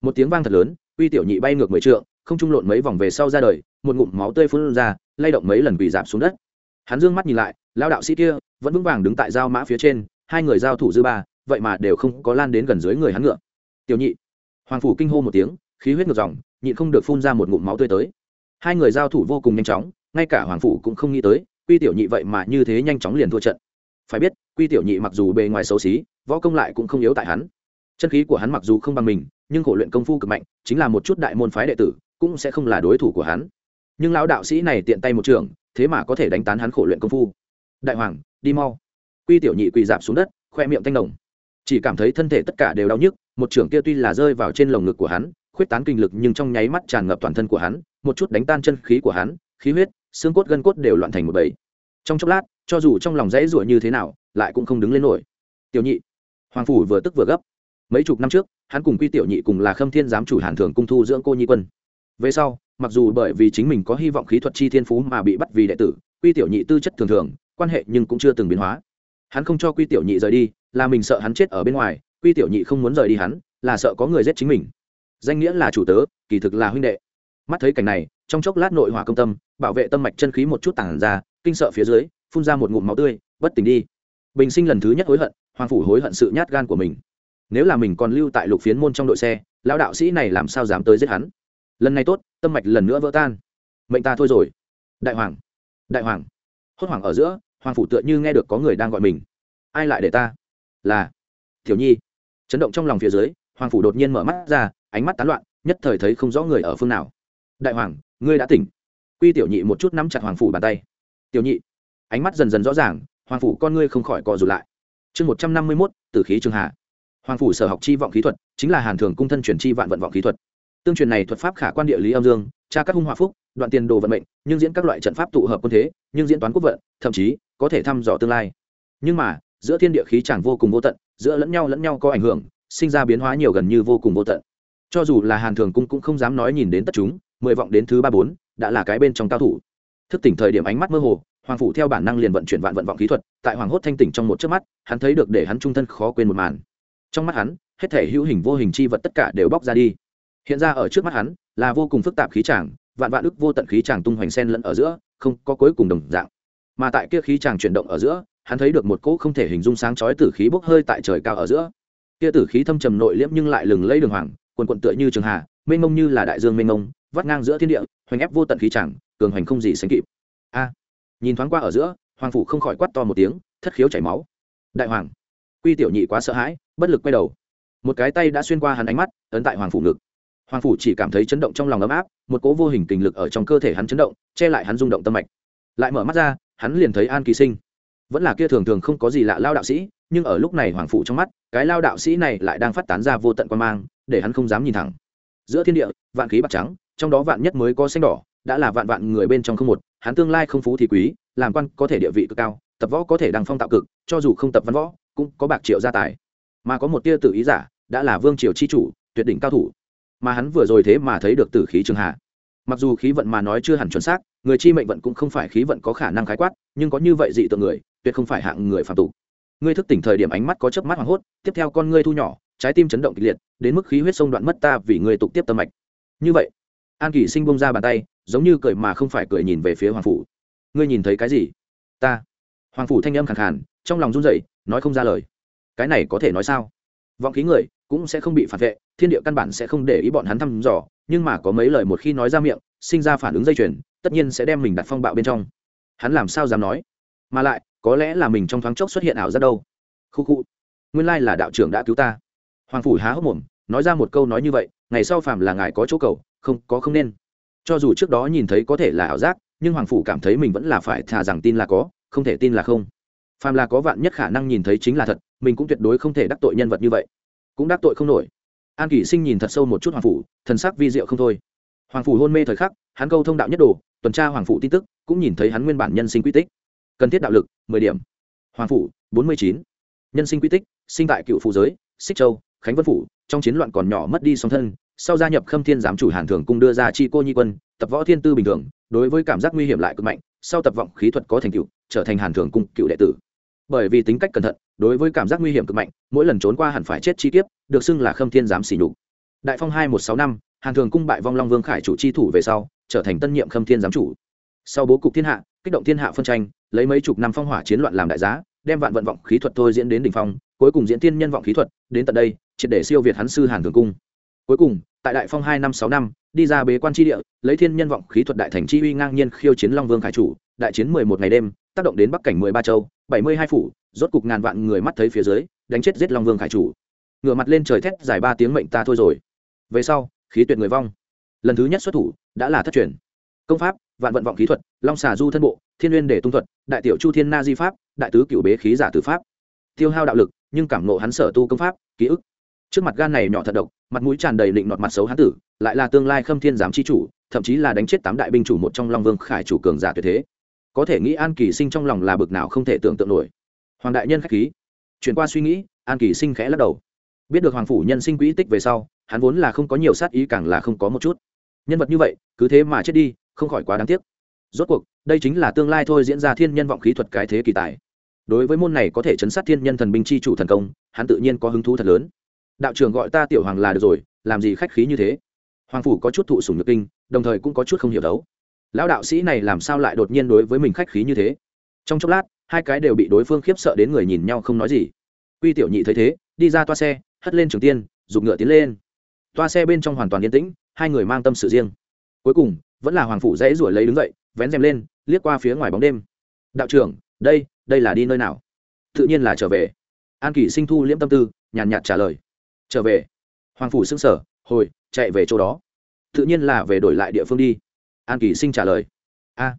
một tiếng vang thật lớn, uy tiểu nhị bay ngược mười trượng, không trung lộn mấy vòng về sau ra đời, một ngụm máu tươi phun ra, lay động mấy lần quỳ giảm xuống đất. Hắn dương mắt nhìn lại lao đạo sĩ kia vẫn vững vàng đứng tại giao mã phía trên, hai người giao thủ dư ba, vậy mà đều không có lan đến gần dưới người hắn ngựa. Tiểu nhị. Hoàng phủ kinh hô một tiếng, khí huyết ngược dòng, nhịn không được phun ra một ngụm máu tươi tới. Hai người giao thủ vô cùng nhanh chóng, ngay cả hoàng phủ cũng không nghĩ tới quy tiểu nhị vậy mà như thế nhanh chóng liền thua trận. Phải biết quy tiểu nhị mặc dù bề ngoài xấu xí, võ công lại cũng không yếu tại hắn. Chân khí của hắn mặc dù không bằng mình, nhưng khổ luyện công phu cực mạnh, chính là một chút đại môn phái đệ tử, cũng sẽ không là đối thủ của hắn. Nhưng lão đạo sĩ này tiện tay một trường, thế mà có thể đánh tán hắn khổ luyện công phu. Đại hoàng, đi mau. Quy tiểu nhị quỳ dạp xuống đất, khoe miệng thanh đồng chỉ cảm thấy thân thể tất cả đều đau nhức, một trưởng kia tuy là rơi vào trên lồng ngực của hắn, khuyết tán kinh lực nhưng trong nháy mắt tràn ngập toàn thân của hắn, một chút đánh tan chân khí của hắn, khí huyết, xương cốt gân cốt đều loạn thành một bầy. Trong chốc lát, cho dù trong lòng dãy rủa như thế nào lại cũng không đứng lên nổi. Tiểu nhị, hoàng phủ vừa tức vừa gấp. Mấy chục năm trước, hắn cùng quy tiểu nhị cùng là khâm thiên giám chủ hàn thường cung thu dưỡng cô nhi quân. Về sau, mặc dù bởi vì chính mình có hy vọng khí thuật chi thiên phú mà bị bắt vì đệ tử, quy tiểu nhị tư chất thường thường, quan hệ nhưng cũng chưa từng biến hóa. Hắn không cho quy tiểu nhị rời đi, là mình sợ hắn chết ở bên ngoài, quy tiểu nhị không muốn rời đi hắn, là sợ có người giết chính mình. Danh nghĩa là chủ tớ, kỳ thực là huynh đệ. Mắt thấy cảnh này, trong chốc lát nội hỏa công tâm, bảo vệ tâm mạch chân khí một chút tản ra, kinh sợ phía dưới, phun ra một ngụm máu tươi, bất tỉnh đi bình sinh lần thứ nhất hối hận, hoàng phủ hối hận sự nhát gan của mình. Nếu là mình còn lưu tại lục phiến môn trong đội xe, lão đạo sĩ này làm sao dám tới giết hắn? Lần này tốt, tâm mạch lần nữa vỡ tan. Mệnh ta thôi rồi. Đại hoàng đại hoàng. Hốt hoảng ở giữa, hoàng phủ tựa như nghe được có người đang gọi mình. Ai lại để ta? Là thiểu nhi. Chấn động trong lòng phía dưới, hoàng phủ đột nhiên mở mắt ra, ánh mắt tán loạn, nhất thời thấy không rõ người ở phương nào. Đại hoàng, ngươi đã tỉnh. Quy tiểu nhị một chút nắm chặt hoàng phủ bàn tay. Tiểu nhị, ánh mắt dần dần rõ ràng hoàng phủ con ngươi không khỏi co rụt lại. Chương một trăm năm mươi mốt, tử khí trường hạ. Hoàng phủ sở học chi vọng khí thuật, chính là hàn thường cung thân truyền chi vạn vận vọng khí thuật. Tương truyền này thuật pháp khả quan địa lý âm dương, tra các hung hòa phúc, đoạn tiền đồ vận mệnh, nhưng diễn các loại trận pháp tụ hợp quân thế, nhưng diễn toán quốc vận, thậm chí có thể thăm dò tương lai. Nhưng mà, giữa thiên địa khí chẳng vô cùng vô tận, giữa lẫn nhau lẫn nhau có ảnh hưởng, sinh ra biến hóa nhiều gần như vô cùng vô tận. Cho dù là hàn thường cung cũng không dám nói nhìn đến tất chúng, mười vọng đến thứ ba bốn, đã là cái bên trong cao thủ. Thức tỉnh thời điểm ánh mắt mơ hồ hoàng phủ theo bản năng liền vận chuyển vạn vận vọng khí thuật, tại hoàng hốt thanh tỉnh trong một chớp mắt, hắn thấy được để hắn trung thân khó quên một màn. Trong mắt hắn, hết thể hữu hình vô hình chi vật tất cả đều bóc ra đi. Hiện ra ở trước mắt hắn, là vô cùng phức tạp khí tràng vạn vạn ức vô tận khí tràng tung hoành sen lẫn ở giữa, không có cuối cùng đồng dạng. Mà tại kia khí tràng chuyển động ở giữa, hắn thấy được một cỗ không thể hình dung sáng chói tử khí bốc hơi tại trời cao ở giữa. Kia tử khí thâm trầm nội liễm nhưng lại lừng lây đường hoàng, quần quận tựa như trường hà, mênh mông như là đại dương mênh mông, vắt ngang giữa thiên địa, hoành ép vô tận khí tràng cường hoành không gì sánh kịp nhìn thoáng qua ở giữa, hoàng phủ không khỏi quát to một tiếng, thất khiếu chảy máu. Đại hoàng, quy tiểu nhị quá sợ hãi, bất lực quay đầu. Một cái tay đã xuyên qua hắn ánh mắt, ấn tại hoàng phủ ngực. Hoàng phủ chỉ cảm thấy chấn động trong lòng ấm áp, một cố vô hình kình lực ở trong cơ thể hắn chấn động, che lại hắn rung động tâm mạch. Lại mở mắt ra, hắn liền thấy an kỳ sinh. Vẫn là kia thường thường không có gì lạ lao đạo sĩ, nhưng ở lúc này hoàng phụ trong mắt, cái lao đạo sĩ này lại đang phát tán ra vô tận quan mang, để hắn không dám nhìn thẳng. Giữa thiên địa, vạn khí bạc trắng, trong đó vạn nhất mới có xanh đỏ, đã là vạn vạn người bên trong không một hắn tương lai không phú thì quý, làm quan có thể địa vị cực cao, tập võ có thể đăng phong tạo cực, cho dù không tập văn võ, cũng có bạc triệu gia tài. Mà có một tia tự ý giả, đã là vương triều chi chủ, tuyệt đỉnh cao thủ. Mà hắn vừa rồi thế mà thấy được tử khí trường hạ. Mặc dù khí vận mà nói chưa hẳn chuẩn xác, người chi mệnh vận cũng không phải khí vận có khả năng khái quát, nhưng có như vậy dị tượng người, tuyệt không phải hạng người phạm tục. Ngươi thức tỉnh thời điểm ánh mắt có chớp mắt hoảng hốt, tiếp theo con ngươi thu nhỏ, trái tim chấn động kịch liệt, đến mức khí huyết sông đoạn mất ta vì ngươi tục tiếp tâm mạch. Như vậy, an kỷ sinh bông ra bàn tay giống như cười mà không phải cười nhìn về phía hoàng phủ. Ngươi nhìn thấy cái gì? Ta. Hoàng phủ thanh âm khẳng khàn, trong lòng run rẩy, nói không ra lời. Cái này có thể nói sao? Vọng khí người cũng sẽ không bị phản vệ, thiên địa căn bản sẽ không để ý bọn hắn thăm dò, nhưng mà có mấy lời một khi nói ra miệng, sinh ra phản ứng dây chuyền, tất nhiên sẽ đem mình đặt phong bạo bên trong. Hắn làm sao dám nói? Mà lại, có lẽ là mình trong thoáng chốc xuất hiện ảo giác đâu. Khu khu, nguyên lai là đạo trưởng đã cứu ta. Hoàng phủ há hốc mồm, nói ra một câu nói như vậy, ngày sau phàm là ngài có chỗ cầu, không, có không nên cho dù trước đó nhìn thấy có thể là ảo giác, nhưng hoàng phủ cảm thấy mình vẫn là phải thà rằng tin là có, không thể tin là không. Phàm là có vạn nhất khả năng nhìn thấy chính là thật, mình cũng tuyệt đối không thể đắc tội nhân vật như vậy. Cũng đắc tội không nổi. An kỷ sinh nhìn thật sâu một chút hoàng phủ, thần sắc vi diệu không thôi. Hoàng phủ hôn mê thời khắc, hắn câu thông đạo nhất đồ, tuần tra hoàng phủ tin tức, cũng nhìn thấy hắn nguyên bản nhân sinh quy tích. Cần thiết đạo lực, mười điểm. Hoàng phủ, bốn mươi chín. Nhân sinh quy tích, sinh tại cựu phụ giới, xích châu, khánh vân phủ, trong chiến loạn còn nhỏ mất đi song thân sau gia nhập khâm thiên giám chủ hàn thường cung đưa ra chi cô nhi quân, tập võ thiên tư bình thường, đối với cảm giác nguy hiểm lại cực mạnh, sau tập vọng khí thuật có thành cựu trở thành hàn thường cung cựu đệ tử. Bởi vì tính cách cẩn thận, đối với cảm giác nguy hiểm cực mạnh, mỗi lần trốn qua hẳn phải chết chi kiếp, được xưng là khâm thiên giám xỉ nhục. Đại phong hai một sáu năm, hàn thường cung bại vong long vương khải chủ chi thủ về sau, trở thành tân nhiệm khâm thiên giám chủ. Sau bố cục thiên hạ, kích động thiên hạ phân tranh, lấy mấy chục năm phong hỏa chiến loạn làm đại giá, đem vạn vận vọng khí thuật thôi diễn đến đỉnh phong, cuối cùng diễn thiên nhân vọng khí thuật, đến tận đây, triệt để siêu việt hắn sư hàn thường cung cuối cùng, tại đại phong hai năm, sáu năm, đi ra bế quan tri địa, lấy thiên nhân vọng khí thuật đại thành chi uy ngang nhiên khiêu chiến long vương khải chủ, đại chiến mười một ngày đêm, tác động đến bắc cảnh mười ba châu, bảy mươi hai phủ, rốt cục ngàn vạn người mắt thấy phía dưới, đánh chết giết long vương khải chủ. Ngửa mặt lên trời thét dài ba tiếng mệnh ta thôi rồi. Về sau, khí tuyệt người vong. Lần thứ nhất xuất thủ, đã là thất truyền. Công pháp, vạn vận vọng khí thuật, long xà du thân bộ, thiên n để tung thuật, đại tiểu chu thiên na di pháp, đại tứ cựu bế khí giả tử pháp. Tiêu hao đạo lực, nhưng cảm nộ hắn sở tu công pháp, ký ức trước mặt gan này nhỏ thật độc, mặt mũi tràn đầy định nọt mặt xấu hán tử, lại là tương lai khâm thiên giám chi chủ, thậm chí là đánh chết tám đại binh chủ một trong long vương khải chủ cường giả tuyệt thế. Có thể nghĩ an kỳ sinh trong lòng là bực nào không thể tưởng tượng nổi. Hoàng đại nhân k h á c h khí. Chuyển qua suy nghĩ, an kỳ sinh khẽ lắc đầu. Biết được hoàng phủ nhân sinh quỹ tích về sau, hắn vốn là không có nhiều sát ý càng là không có một chút. Nhân vật như vậy, cứ thế mà chết đi, không khỏi quá đáng tiếc. Rốt cuộc, đây chính là tương lai thôi diễn ra thiên nhân vọng khí thuật cái thế kỳ tài. Đối với môn này có thể chấn sát thiên nhân thần binh chi chủ thần công, hắn tự nhiên có hứng thú thật lớn đạo trưởng gọi ta tiểu hoàng là được rồi, làm gì khách khí như thế? Hoàng phủ có chút thụ sùng nhược kinh, đồng thời cũng có chút không hiểu đấu. Lão đạo sĩ này làm sao lại đột nhiên đối với mình khách khí như thế? Trong chốc lát, hai cái đều bị đối phương khiếp sợ đến người nhìn nhau không nói gì. Quy tiểu nhị thấy thế, đi ra toa xe, hất lên trường tiên dùng ngựa tiến lên. Toa xe bên trong hoàn toàn yên tĩnh, hai người mang tâm sự riêng. Cuối cùng, vẫn là hoàng phủ dãy ruổi lấy đứng dậy, vén rèm lên, liếc qua phía ngoài bóng đêm. Đạo trưởng, đây đây là đi nơi nào? Tự nhiên là trở về. An kỷ sinh thu liễm tâm tư, nhàn nhạt trả lời trở về. Hoàng phủ xưng sở hồi, chạy về chỗ đó. Tự nhiên là về đổi lại địa phương đi. An kỳ sinh trả lời. A.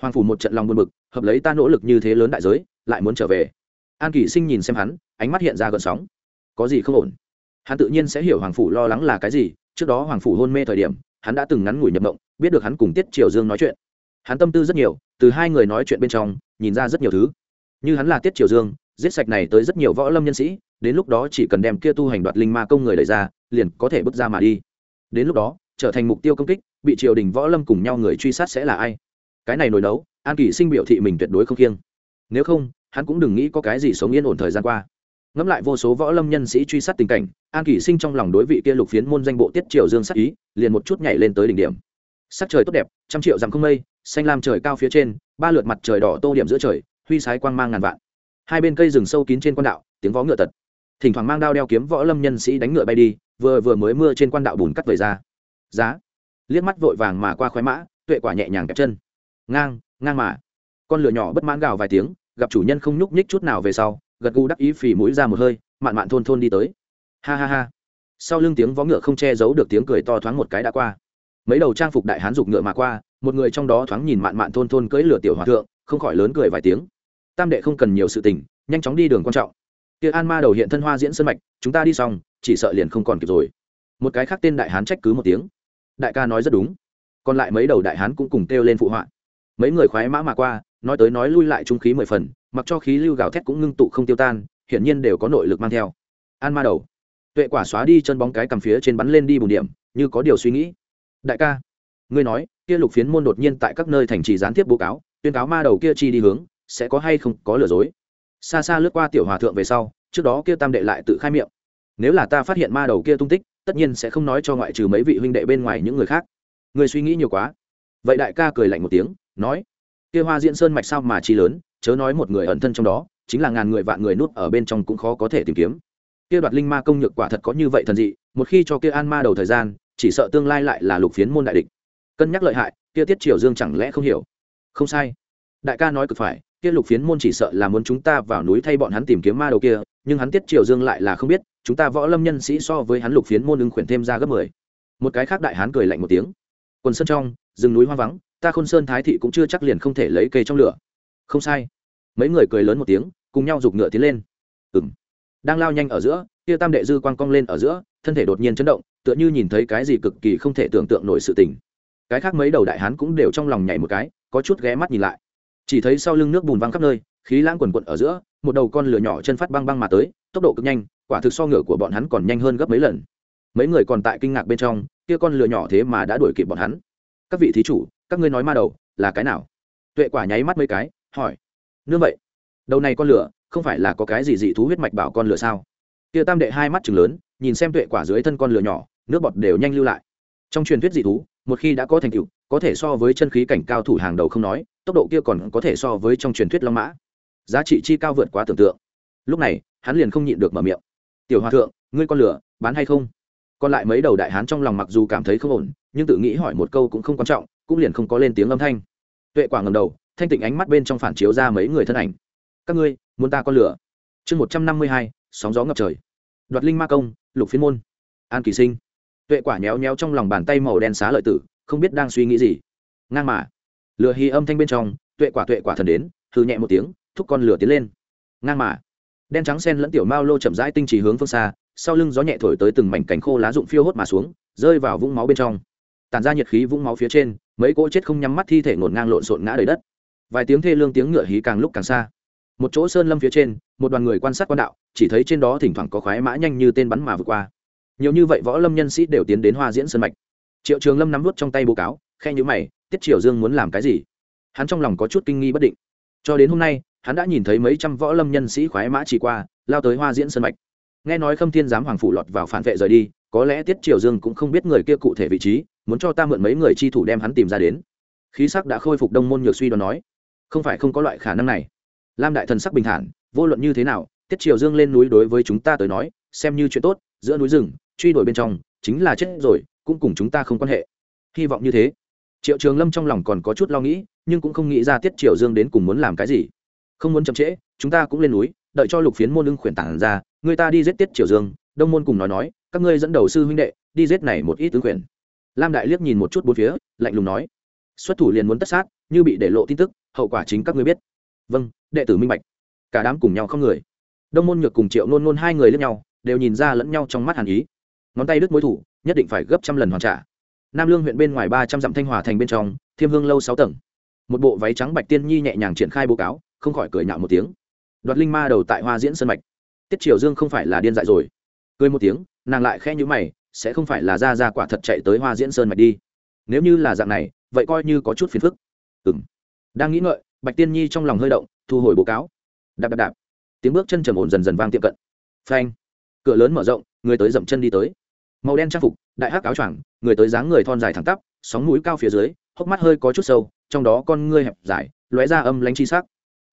Hoàng phủ một trận lòng buồn bực, hợp lấy ta nỗ lực như thế lớn đại giới, lại muốn trở về. An kỳ sinh nhìn xem hắn, ánh mắt hiện ra gợn sóng. Có gì không ổn? Hắn tự nhiên sẽ hiểu hoàng phủ lo lắng là cái gì. Trước đó hoàng phủ hôn mê thời điểm, hắn đã từng ngắn ngủi nhập động biết được hắn cùng tiết triều dương nói chuyện. Hắn tâm tư rất nhiều, từ hai người nói chuyện bên trong, nhìn ra rất nhiều thứ. Như hắn là tiết triều dương, giết sạch này tới rất nhiều võ lâm nhân sĩ đến lúc đó chỉ cần đem kia tu hành đoạt linh ma công người đẩy ra, liền có thể bước ra mà đi. Đến lúc đó, trở thành mục tiêu công kích, bị triều đình võ lâm cùng nhau người truy sát sẽ là ai? Cái này nổi nấu, an kỳ sinh biểu thị mình tuyệt đối không kiêng. Nếu không, hắn cũng đừng nghĩ có cái gì sống yên ổn thời gian qua. Ngẫm lại vô số võ lâm nhân sĩ truy sát tình cảnh, an kỳ sinh trong lòng đối vị kia lục phiến môn danh bộ tiết triều dương sắc ý, liền một chút nhảy lên tới đỉnh điểm. Sắc trời tốt đẹp, trăm triệu dặm không mây, xanh lam trời cao phía trên, ba lượt mặt trời đỏ tô điểm giữa trời, huy sái quang mang ngàn vạn. Hai bên cây rừng sâu kín trên quan đạo, tiếng vó ngựa tật thỉnh thoảng mang đao đeo kiếm võ lâm nhân sĩ đánh ngựa bay đi, vừa vừa mới mưa trên quan đạo bùn cắt về ra. Giá. Liếc mắt vội vàng mà qua khoái mã, tuệ quả nhẹ nhàng kẹp chân. Ngang ngang mà. Con lửa nhỏ bất mãn gào vài tiếng, gặp chủ nhân không nhúc nhích chút nào về sau, gật gù đắc ý phì mũi ra một hơi, mạn mạn thôn thôn đi tới. Ha ha ha. Sau lưng tiếng vó ngựa không che giấu được tiếng cười to thoáng một cái đã qua. Mấy đầu trang phục đại hán giục ngựa mà qua, một người trong đó thoáng nhìn mạn mạn thôn thôn cưỡi lửa tiểu hòa thượng, không khỏi lớn cười vài tiếng. Tam đệ không cần nhiều sự tình, nhanh chóng đi đường quan trọng kia an ma đầu hiện thân hoa diễn sân mạch, chúng ta đi xong, chỉ sợ liền không còn kịp rồi. Một cái khác tên đại hán trách cứ một tiếng. Đại ca nói rất đúng. Còn lại mấy đầu đại hán cũng cùng kêu lên phụ họa. Mấy người khoái mã mà qua, nói tới nói lui lại trung khí mười phần, mặc cho khí lưu gào thét cũng ngưng tụ không tiêu tan, hiển nhiên đều có nội lực mang theo. An ma đầu. Tuệ quả xóa đi chân bóng cái cầm phía trên bắn lên đi bùn điểm, như có điều suy nghĩ. Đại ca, ngươi nói, kia lục phiến môn đột nhiên tại các nơi thành trì gián tiếp bố cáo, tuyên cáo ma đầu kia chi đi hướng, sẽ có hay không có lừa dối? Xa xa lướt qua tiểu hòa thượng về sau, trước đó kia tam đệ lại tự khai miệng. Nếu là ta phát hiện ma đầu kia tung tích, tất nhiên sẽ không nói cho ngoại trừ mấy vị huynh đệ bên ngoài những người khác. Người suy nghĩ nhiều quá. Vậy đại ca cười lạnh một tiếng, nói, kia hoa diễn sơn mạch sao mà chi lớn, chớ nói một người ẩn thân trong đó, chính là ngàn người vạn người nuốt ở bên trong cũng khó có thể tìm kiếm. Kia đoạt linh ma công nhược quả thật có như vậy thần dị, một khi cho kia an ma đầu thời gian, chỉ sợ tương lai lại là lục phiến môn đại địch. Cân nhắc lợi hại, kia tiết triều dương chẳng lẽ không hiểu? Không sai. Đại ca nói cực phải kia lục phiến môn chỉ sợ là muốn chúng ta vào núi thay bọn hắn tìm kiếm ma đầu kia, nhưng hắn tiết triều dương lại là không biết, chúng ta võ lâm nhân sĩ so với hắn lục phiến môn ưng khuyển thêm ra gấp mười. Một cái khác đại hán cười lạnh một tiếng. Quần sơn trong, rừng núi hoang vắng, ta khôn sơn thái thị cũng chưa chắc liền không thể lấy cây trong lửa. Không sai. Mấy người cười lớn một tiếng, cùng nhau giục ngựa tiến lên. Ừng đang lao nhanh ở giữa, kia tam đệ dư quang cong lên ở giữa, thân thể đột nhiên chấn động, tựa như nhìn thấy cái gì cực kỳ không thể tưởng tượng nổi sự tình. Cái khác mấy đầu đại hán cũng đều trong lòng nhảy một cái, có chút ghé mắt nhìn lại chỉ thấy sau lưng nước bùn văng khắp nơi, khí lãng quần quận ở giữa, một đầu con lửa nhỏ chân phát băng băng mà tới, tốc độ cực nhanh, quả thực so ngựa của bọn hắn còn nhanh hơn gấp mấy lần. Mấy người còn tại kinh ngạc bên trong, kia con lửa nhỏ thế mà đã đuổi kịp bọn hắn. Các vị thí chủ, các ngươi nói ma đầu, là cái nào? Tuệ quả nháy mắt mấy cái, hỏi. Nương vậy, đầu này con lửa không phải là có cái gì dị thú huyết mạch bảo con lửa sao? Kia tam đệ hai mắt chừng lớn, nhìn xem tuệ quả dưới thân con lửa nhỏ, nước bọt đều nhanh lưu lại. Trong truyền thuyết dị thú, một khi đã có thành tựu, có thể so với chân khí cảnh cao thủ hàng đầu không nói tốc độ kia còn có thể so với trong truyền thuyết long mã. Giá trị chi cao vượt quá tưởng tượng. Lúc này, hắn liền không nhịn được mở miệng. Tiểu hòa thượng, ngươi con lửa bán hay không? Còn lại mấy đầu đại hán trong lòng mặc dù cảm thấy không ổn, nhưng tự nghĩ hỏi một câu cũng không quan trọng, cũng liền không có lên tiếng âm thanh. Tuệ quả ngầm đầu, thanh tịnh ánh mắt bên trong phản chiếu ra mấy người thân ảnh. Các ngươi, muốn ta con lửa chương một trăm năm mươi hai, sóng gió ngập trời. Đoạt linh ma công, lục phiên môn. An kỳ sinh. Tuệ quả nhéo nhéo trong lòng bàn tay màu đen xá lợi tử, không biết đang suy nghĩ gì. Ngang mà lửa hì âm thanh bên trong, tuệ quả tuệ quả thần đến hư nhẹ một tiếng, thúc con lửa tiến lên. Ngang mà. Đen trắng sen lẫn tiểu mao lô chậm rãi tinh trì hướng phương xa, sau lưng gió nhẹ thổi tới từng mảnh cánh khô lá rụng phiêu hốt mà xuống, rơi vào vũng máu bên trong. Tàn ra nhiệt khí vũng máu phía trên, mấy cỗ chết không nhắm mắt thi thể ngổn ngang lộn xộn ngã đầy đất. Vài tiếng thê lương tiếng ngựa hí càng lúc càng xa. Một chỗ sơn lâm phía trên, một đoàn người quan sát quan đạo, chỉ thấy trên đó thỉnh thoảng có khoái mã nhanh như tên bắn mà vượt qua. Nhiều như vậy võ lâm nhân sĩ đều tiến đến hoa diễn sân mạch. Triệu trường lâm nắm vút trong tay bố cáo, khe nhữ mày tiết triều dương muốn làm cái gì? Hắn trong lòng có chút kinh nghi bất định. Cho đến hôm nay, hắn đã nhìn thấy mấy trăm võ lâm nhân sĩ khoái mã chỉ qua, lao tới hoa diễn sân mạch. Nghe nói khâm thiên giám hoàng phủ lọt vào phản vệ rời đi, có lẽ tiết triều dương cũng không biết người kia cụ thể vị trí, muốn cho ta mượn mấy người chi thủ đem hắn tìm ra đến. Khí sắc đã khôi phục đông môn nhược suy đoán nói, không phải không có loại khả năng này. Lam đại thần sắc bình thản, vô luận như thế nào, tiết triều dương lên núi đối với chúng ta tới nói, xem như chuyện tốt, giữa núi rừng, truy đuổi bên trong, chính là chết rồi, cũng cùng chúng ta không quan hệ. Hy vọng như thế triệu trường lâm trong lòng còn có chút lo nghĩ, nhưng cũng không nghĩ ra tiết triều dương đến cùng muốn làm cái gì. Không muốn chậm trễ, chúng ta cũng lên núi, đợi cho lục phiến môn ưng khuyển tản ra, người ta đi giết tiết triều dương, đông môn cùng nói nói, các ngươi dẫn đầu sư huynh đệ, đi giết này một ít tướng khuyển. Lam đại liếc nhìn một chút bốn phía, lạnh lùng nói, xuất thủ liền muốn tất sát, như bị để lộ tin tức, hậu quả chính các ngươi biết. Vâng đệ tử minh bạch. Cả đám cùng nhau không người. Đông môn nhược cùng triệu nôn nôn hai người lẫn nhau, đều nhìn ra lẫn nhau trong mắt hàn ý. Ngón tay đứt mối thủ, nhất định phải gấp trăm lần hoàn trả nam lương huyện bên ngoài ba trăm dặm thanh hòa thành bên trong, thiêm hương lâu sáu tầng. Một bộ váy trắng bạch tiên nhi nhẹ nhàng triển khai báo cáo, không khỏi cười nhạo một tiếng. Đoạt linh ma đầu tại hoa diễn sân mạch. Tiết triều dương không phải là điên dại rồi. Cười một tiếng, nàng lại khẽ nhữ mày, sẽ không phải là ra ra quả thật chạy tới hoa diễn sơn mạch đi. Nếu như là dạng này, vậy coi như có chút phiền phức. Ừng đang nghĩ ngợi, bạch tiên nhi trong lòng hơi động, thu hồi báo cáo. Đạp đạp đạp. Tiếng bước chân trầm ổn dần dần vang tiệm cận. Phanh. Cửa lớn mở rộng, người tới dậm chân đi tới màu đen trang phục, đại hắc áo choàng, người tới dáng người thon dài thẳng tắp, sóng mũi cao phía dưới, hốc mắt hơi có chút sâu, trong đó con ngươi hẹp dài, lóe ra âm lánh chi sắc.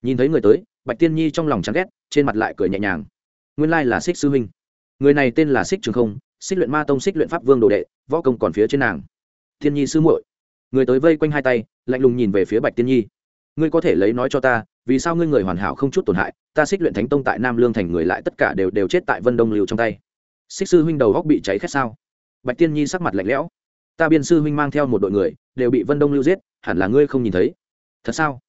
Nhìn thấy người tới, bạch tiên nhi trong lòng chán ghét, trên mặt lại cười nhẹ nhàng. Nguyên lai là xích sư huynh. Người này tên là xích trường không xích luyện ma tông xích luyện pháp vương đồ đệ, võ công còn phía trên nàng. Thiên nhi sư muội. Người tới vây quanh hai tay, lạnh lùng nhìn về phía bạch tiên nhi. Ngươi có thể lấy nói cho ta, vì sao ngươi người hoàn hảo không chút tổn hại, ta xích luyện thánh tông tại nam lương thành người lại tất cả đều đều chết tại vân đông liều trong tay xích sư huynh đầu góc bị cháy khét sao? Bạch tiên nhi sắc mặt lạnh lẽo. Ta biên sư huynh mang theo một đội người, đều bị vân đông lưu giết, hẳn là ngươi không nhìn thấy. Thật sao?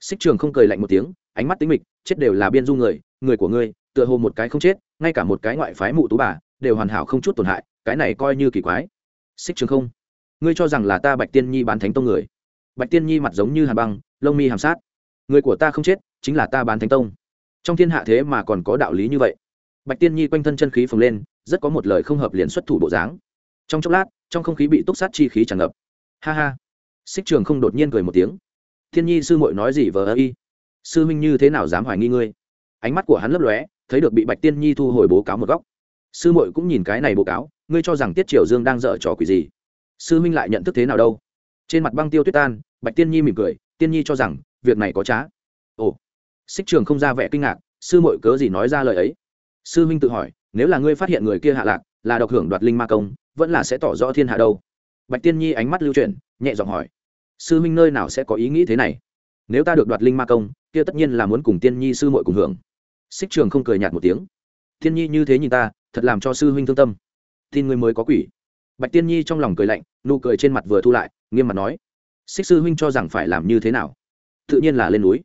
Xích trường không cười lạnh một tiếng, ánh mắt tính mịch, chết đều là biên du người người của ngươi, tựa hồ một cái không chết, ngay cả một cái ngoại phái mụ tú bà, đều hoàn hảo không chút tổn hại, cái này coi như kỳ quái. Xích trường không. Ngươi cho rằng là ta bạch tiên nhi bán thánh tông người. Bạch tiên nhi mặt giống như hàn băng, lông mi hàm sát. Người của ta không chết, chính là ta bán thánh tông. Trong thiên hạ thế mà còn có đạo lý như vậy. Bạch tiên nhi quanh thân chân khí phồng lên rất có một lời không hợp liền xuất thủ bộ dáng. Trong chốc lát, trong không khí bị túc sát chi khí tràn ngập. Ha ha. Xích trường không đột nhiên cười một tiếng. Thiên nhi sư muội nói gì vờ ơ y? Sư huynh như thế nào dám hoài nghi ngươi? Ánh mắt của hắn lấp lóe, thấy được bị bạch tiên nhi thu hồi bố cáo một góc. Sư muội cũng nhìn cái này bố cáo, ngươi cho rằng tiết triều dương đang dở trò quỷ gì? Sư huynh lại nhận thức thế nào đâu? Trên mặt băng tiêu tuyết tan, bạch tiên nhi mỉm cười, tiên nhi cho rằng, việc này có trá. Ồ. Xích trường không ra vẻ kinh ngạc, sư muội cớ gì nói ra lời ấy? Sư huynh tự hỏi nếu là ngươi phát hiện người kia hạ lạc, là độc hưởng đoạt linh ma công, vẫn là sẽ tỏ rõ thiên hạ đâu. Bạch tiên nhi ánh mắt lưu chuyển, nhẹ giọng hỏi, sư huynh nơi nào sẽ có ý nghĩ thế này? Nếu ta được đoạt linh ma công, kia tất nhiên là muốn cùng tiên nhi sư muội cùng hưởng. Xích trường không cười nhạt một tiếng, tiên nhi như thế nhìn ta, thật làm cho sư huynh thương tâm. Tin ngươi mới có quỷ. Bạch tiên nhi trong lòng cười lạnh, nụ cười trên mặt vừa thu lại, nghiêm mặt nói, xích sư huynh cho rằng phải làm như thế nào? Tự nhiên là lên núi.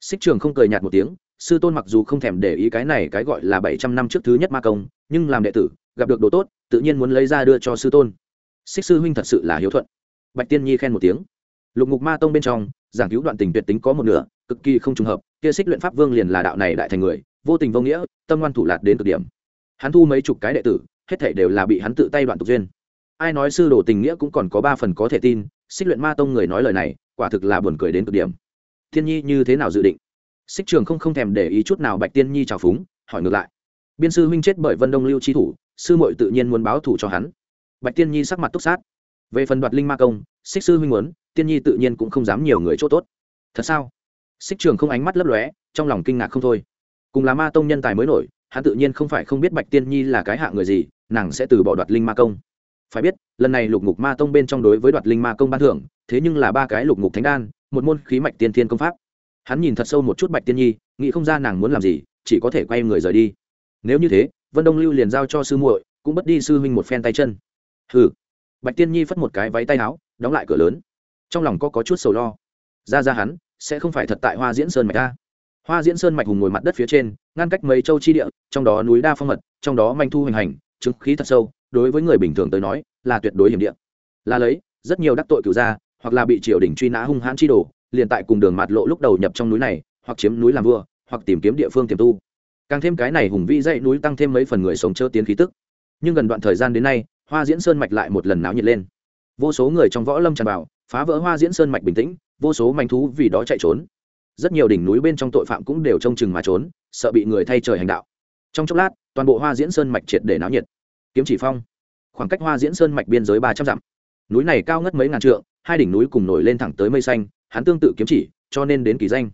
Xích trường không cười nhạt một tiếng sư tôn mặc dù không thèm để ý cái này cái gọi là bảy trăm năm trước thứ nhất ma công, nhưng làm đệ tử, gặp được đồ tốt, tự nhiên muốn lấy ra đưa cho sư tôn. Xích sư huynh thật sự là hiếu thuận. Bạch tiên nhi khen một tiếng. Lục ngục ma tông bên trong, giảng cứu đoạn tình tuyệt tính có một nửa, cực kỳ không trùng hợp, kia xích luyện pháp vương liền là đạo này đại thành người, vô tình vô nghĩa, tâm ngoan thủ lạt đến cực điểm. Hắn thu mấy chục cái đệ tử, hết thể đều là bị hắn tự tay đoạn tục duyên. Ai nói sư đồ tình nghĩa cũng còn có ba phần có thể tin, xích luyện ma tông người nói lời này, quả thực là buồn cười đến cực điểm. Thiên nhi như thế nào dự định? Xích trường không không thèm để ý chút nào bạch tiên nhi trào phúng, hỏi ngược lại. Biên sư huynh chết bởi vân đông lưu chi thủ, sư muội tự nhiên muốn báo thủ cho hắn. Bạch tiên nhi sắc mặt túc sát. Về phần đoạt linh ma công, xích sư huynh muốn, tiên nhi tự nhiên cũng không dám nhiều người chỗ tốt. Thật sao? Xích trường không ánh mắt lấp lóe, trong lòng kinh ngạc không thôi. Cùng là ma tông nhân tài mới nổi, hắn tự nhiên không phải không biết bạch tiên nhi là cái hạ người gì, nàng sẽ từ bỏ đoạt linh ma công. Phải biết, lần này lục ngục ma tông bên trong đối với đoạt linh ma công ban thưởng, thế nhưng là ba cái lục ngục thánh đan, một môn khí mạch tiên thiên công pháp hắn nhìn thật sâu một chút bạch tiên nhi nghĩ không ra nàng muốn làm gì chỉ có thể quay người rời đi. Nếu như thế vân đông lưu liền giao cho sư muội cũng bất đi sư huynh một phen tay chân. Hừ. Bạch tiên nhi phất một cái váy tay áo đóng lại cửa lớn. Trong lòng có, có chút sầu lo. Ra ra hắn sẽ không phải thật tại hoa diễn sơn mạch ta. Hoa diễn sơn mạch hùng ngồi mặt đất phía trên ngăn cách mấy châu chi địa trong đó núi đa phong mật trong đó manh thu hoành hành chứng khí thật sâu đối với người bình thường tới nói là tuyệt đối hiểm địa. Là lấy rất nhiều đắc tội cửu gia hoặc là bị triều đình truy nã hung hãn chi đồ liền tại cùng đường mạt lộ lúc đầu nhập trong núi này, hoặc chiếm núi làm vua, hoặc tìm kiếm địa phương tiềm tu. Càng thêm cái này hùng vĩ dãy núi tăng thêm mấy phần người sống chớ tiến khí tức. Nhưng gần đoạn thời gian đến nay, hoa diễn sơn mạch lại một lần náo nhiệt lên. Vô số người trong võ lâm tràn vào, phá vỡ hoa diễn sơn mạch bình tĩnh, vô số manh thú vì đó chạy trốn. Rất nhiều đỉnh núi bên trong tội phạm cũng đều trông chừng mà trốn, sợ bị người thay trời hành đạo. Trong chốc lát, toàn bộ hoa diễn sơn mạch triệt để náo nhiệt. Kiếm chỉ phong. Khoảng cách hoa diễn sơn mạch biên giới ba trăm dặm. Núi này cao ngất mấy ngàn trượng, hai đỉnh núi cùng nổi lên thẳng tới mây xanh hắn tương tự kiếm chỉ, cho nên đến kỳ danh.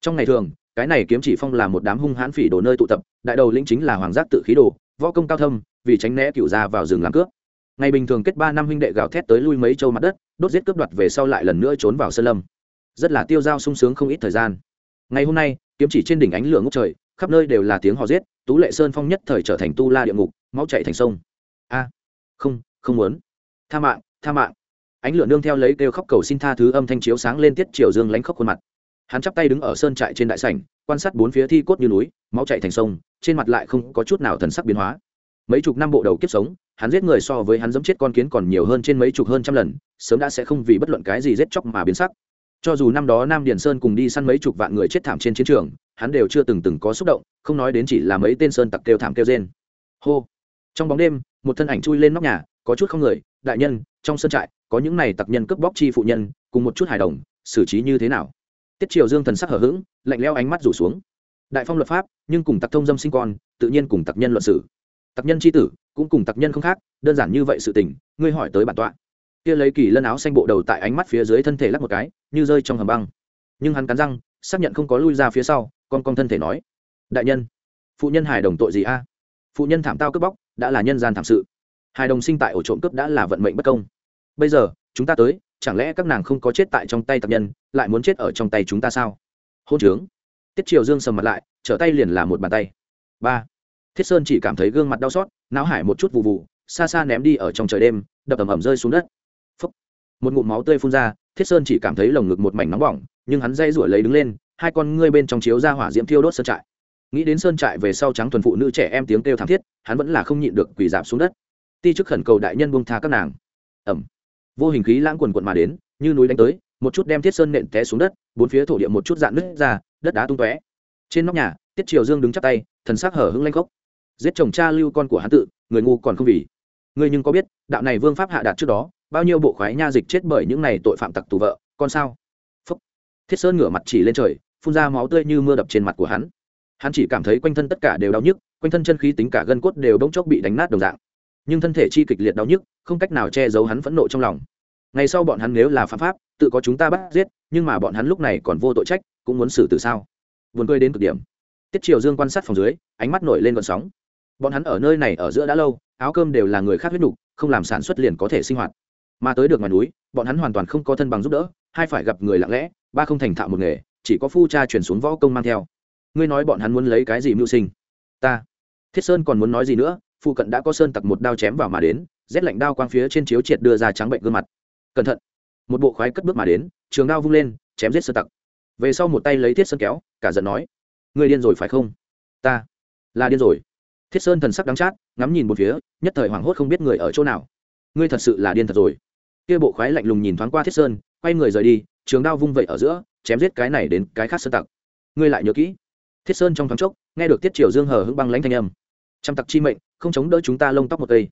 Trong ngày thường, cái này kiếm chỉ phong là một đám hung hãn phỉ đồ nơi tụ tập, đại đầu lĩnh chính là hoàng giác tự khí đồ, võ công cao thâm, vì tránh né cựu ra vào rừng làm cướp. Ngày bình thường kết ba năm huynh đệ gào thét tới lui mấy châu mặt đất, đốt giết cướp đoạt về sau lại lần nữa trốn vào sơn lâm. Rất là tiêu dao sung sướng không ít thời gian. Ngày hôm nay, kiếm chỉ trên đỉnh ánh lửa ngốc trời, khắp nơi đều là tiếng hò giết, tú lệ sơn phong nhất thời trở thành tu la địa ngục, máu chạy thành sông. A, không không muốn. Tha mạng tha mạng ánh lửa nương theo lấy kêu khóc cầu xin tha thứ âm thanh chiếu sáng lên tiết triều dương lánh khóc khuôn mặt. Hắn chắp tay đứng ở sơn trại trên đại sảnh, quan sát bốn phía thi cốt như núi, máu chạy thành sông, trên mặt lại không có chút nào thần sắc biến hóa. Mấy chục năm bộ đầu kiếp sống, hắn giết người so với hắn giẫm chết con kiến còn nhiều hơn trên mấy chục hơn trăm lần, sớm đã sẽ không vì bất luận cái gì giết chóc mà biến sắc. Cho dù năm đó nam điền sơn cùng đi săn mấy chục vạn người chết thảm trên chiến trường, hắn đều chưa từng từng có xúc động, không nói đến chỉ là mấy tên sơn tặc kêu thảm kêu rên. Hô. Trong bóng đêm, một thân ảnh chui lên nóc nhà, có chút không người, đại nhân trong sân trại, có những này tặc nhân cướp bóc chi phụ nhân, cùng một chút hài đồng, xử trí như thế nào? Tiết triều dương thần sắc hở h ữ g lạnh leo ánh mắt rủ xuống. Đại phong luật pháp, nhưng cùng tặc thông dâm sinh con, tự nhiên cùng tặc nhân luận sử tặc nhân c h i tử, cũng cùng tặc nhân không khác, đơn giản như vậy sự tình, ngươi hỏi tới bản tọa. Kia lấy kỳ lân áo xanh bộ đầu tại ánh mắt phía dưới thân thể lắc một cái, như rơi trong hầm băng. Nhưng hắn cắn răng, xác nhận không có lui ra phía sau, con con thân thể nói. Đại nhân, phụ nhân hài đồng tội gì a? Phụ nhân thảm tao cướp bóc, đã là nhân gian thảm sự. Hài đồng sinh tại ổ trộm cướp đã là vận mệnh bất công bây giờ, chúng ta tới, chẳng lẽ các nàng không có chết tại trong tay tập nhân, lại muốn chết ở trong tay chúng ta sao? Hôn trướng. Tiết triều dương sầm mặt lại, trở tay liền là một bàn tay. Ba. Thiết sơn chỉ cảm thấy gương mặt đau xót náo hải một chút vụ vụ xa xa ném đi ở trong trời đêm, đập ầm ầm rơi xuống đất. Phúc. một ngụm máu tươi phun ra, thiết sơn chỉ cảm thấy lồng ngực một mảnh nóng bỏng, nhưng hắn dây rủi lấy đứng lên, hai con ngươi bên trong chiếu ra hỏa diễm thiêu đốt sơn trại. Nghĩ đến sơn trại về sau trắng thuần phụ nữ trẻ em tiếng kêu thảm thiết, hắn vẫn là không nhịn được quỳ giảm xuống đất. Ti chức khẩn cầu đại nhân buông tha các nàng. Ẩm vô hình khí lãng quần quận mà đến, như núi đánh tới, một chút đem thiết sơn nện té xuống đất, bốn phía thổ địa một chút dạn nứt ra, đất đá tung tóe. Trên nóc nhà, tiết triều dương đứng chắp tay, thần sắc hở hững lanh khốc. Giết chồng cha lưu con của hắn tự, người ngu còn không vì. Ngươi nhưng có biết, đạo này vương pháp hạ đạt trước đó, bao nhiêu bộ khoái nha dịch chết bởi những này tội phạm tặc tù vợ, con sao? Phúc. Thiết sơn ngửa mặt chỉ lên trời, phun ra máu tươi như mưa đập trên mặt của hắn. Hắn chỉ cảm thấy quanh thân tất cả đều đau nhức, quanh thân chân khí tính cả gân cốt đều bỗng chốc bị đánh nát đồng dạng. Nhưng thân thể chi kịch liệt đau nhức, không cách nào che giấu hắn phẫn nộ trong lòng ngày sau bọn hắn nếu là phạm pháp tự có chúng ta bắt giết nhưng mà bọn hắn lúc này còn vô tội trách cũng muốn xử từ sao? Vườn cười đến cực điểm. Tiết triều dương quan sát phòng dưới ánh mắt nổi lên gọn sóng. Bọn hắn ở nơi này ở giữa đã lâu áo cơm đều là người khác huyết đủ, không làm sản xuất liền có thể sinh hoạt. Mà tới được ngoài núi bọn hắn hoàn toàn không có thân bằng giúp đỡ hai phải gặp người lặng lẽ ba không thành thạo một nghề chỉ có phu cha chuyển xuống võ công mang theo. Ngươi nói bọn hắn muốn lấy cái gì mưu sinh? Ta. Thiết sơn còn muốn nói gì nữa phụ cận đã có sơn tặc một đao chém vào mà đến rét lạnh đao quang phía trên chiếu triệt đưa ra trắng bệnh gương mặt cẩn thận. Một bộ khoái cất bước mà đến, trường đao vung lên, chém giết sơn tặc. Về sau một tay lấy thiết sơn kéo, cả giận nói người điên rồi phải không? Ta là điên rồi. Thiết sơn thần sắc đắng chát, ngắm nhìn một phía, nhất thời hoảng hốt không biết người ở chỗ nào. Ngươi thật sự là điên thật rồi. Kia bộ khoái lạnh lùng nhìn thoáng qua thiết sơn, quay người rời đi, trường đao vung vậy ở giữa, chém giết cái này đến cái khác sơn tặc. Ngươi lại nhớ kỹ. Thiết sơn trong thoáng chốc, nghe được tiết triều dương hờ hững băng lãnh thanh âm. Trăm tặc chi mệnh, không chống đỡ chúng ta lông tóc một cây.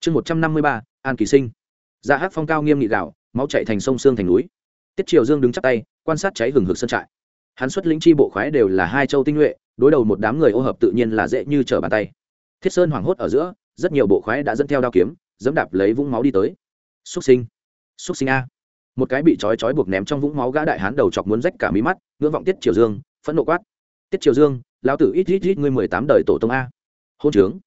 Chương một trăm năm mươi ba, an kỳ sinh dạ hát phong cao nghiêm nghị đạo máu chạy thành sông xương thành núi. Tiết triều dương đứng chắp tay, quan sát cháy hừng hực sơn trại. Hắn xuất lĩnh chi bộ khoái đều là hai châu tinh nhuệ, đối đầu một đám người ô hợp tự nhiên là dễ như trở bàn tay. Thiết sơn hoảng hốt ở giữa, rất nhiều bộ khoái đã dẫn theo đao kiếm, dẫm đạp lấy vũng máu đi tới. Xúc sinh xúc sinh a. Một cái bị trói trói buộc ném trong vũng máu gã đại hán đầu chọc muốn rách cả mí mắt, ngưỡng vọng tiết triều dương, phẫn nộ quát. Tiết triều dương, lão tử ít ít ít ngươi mười tám đời tổ tông a. Hôn trướng.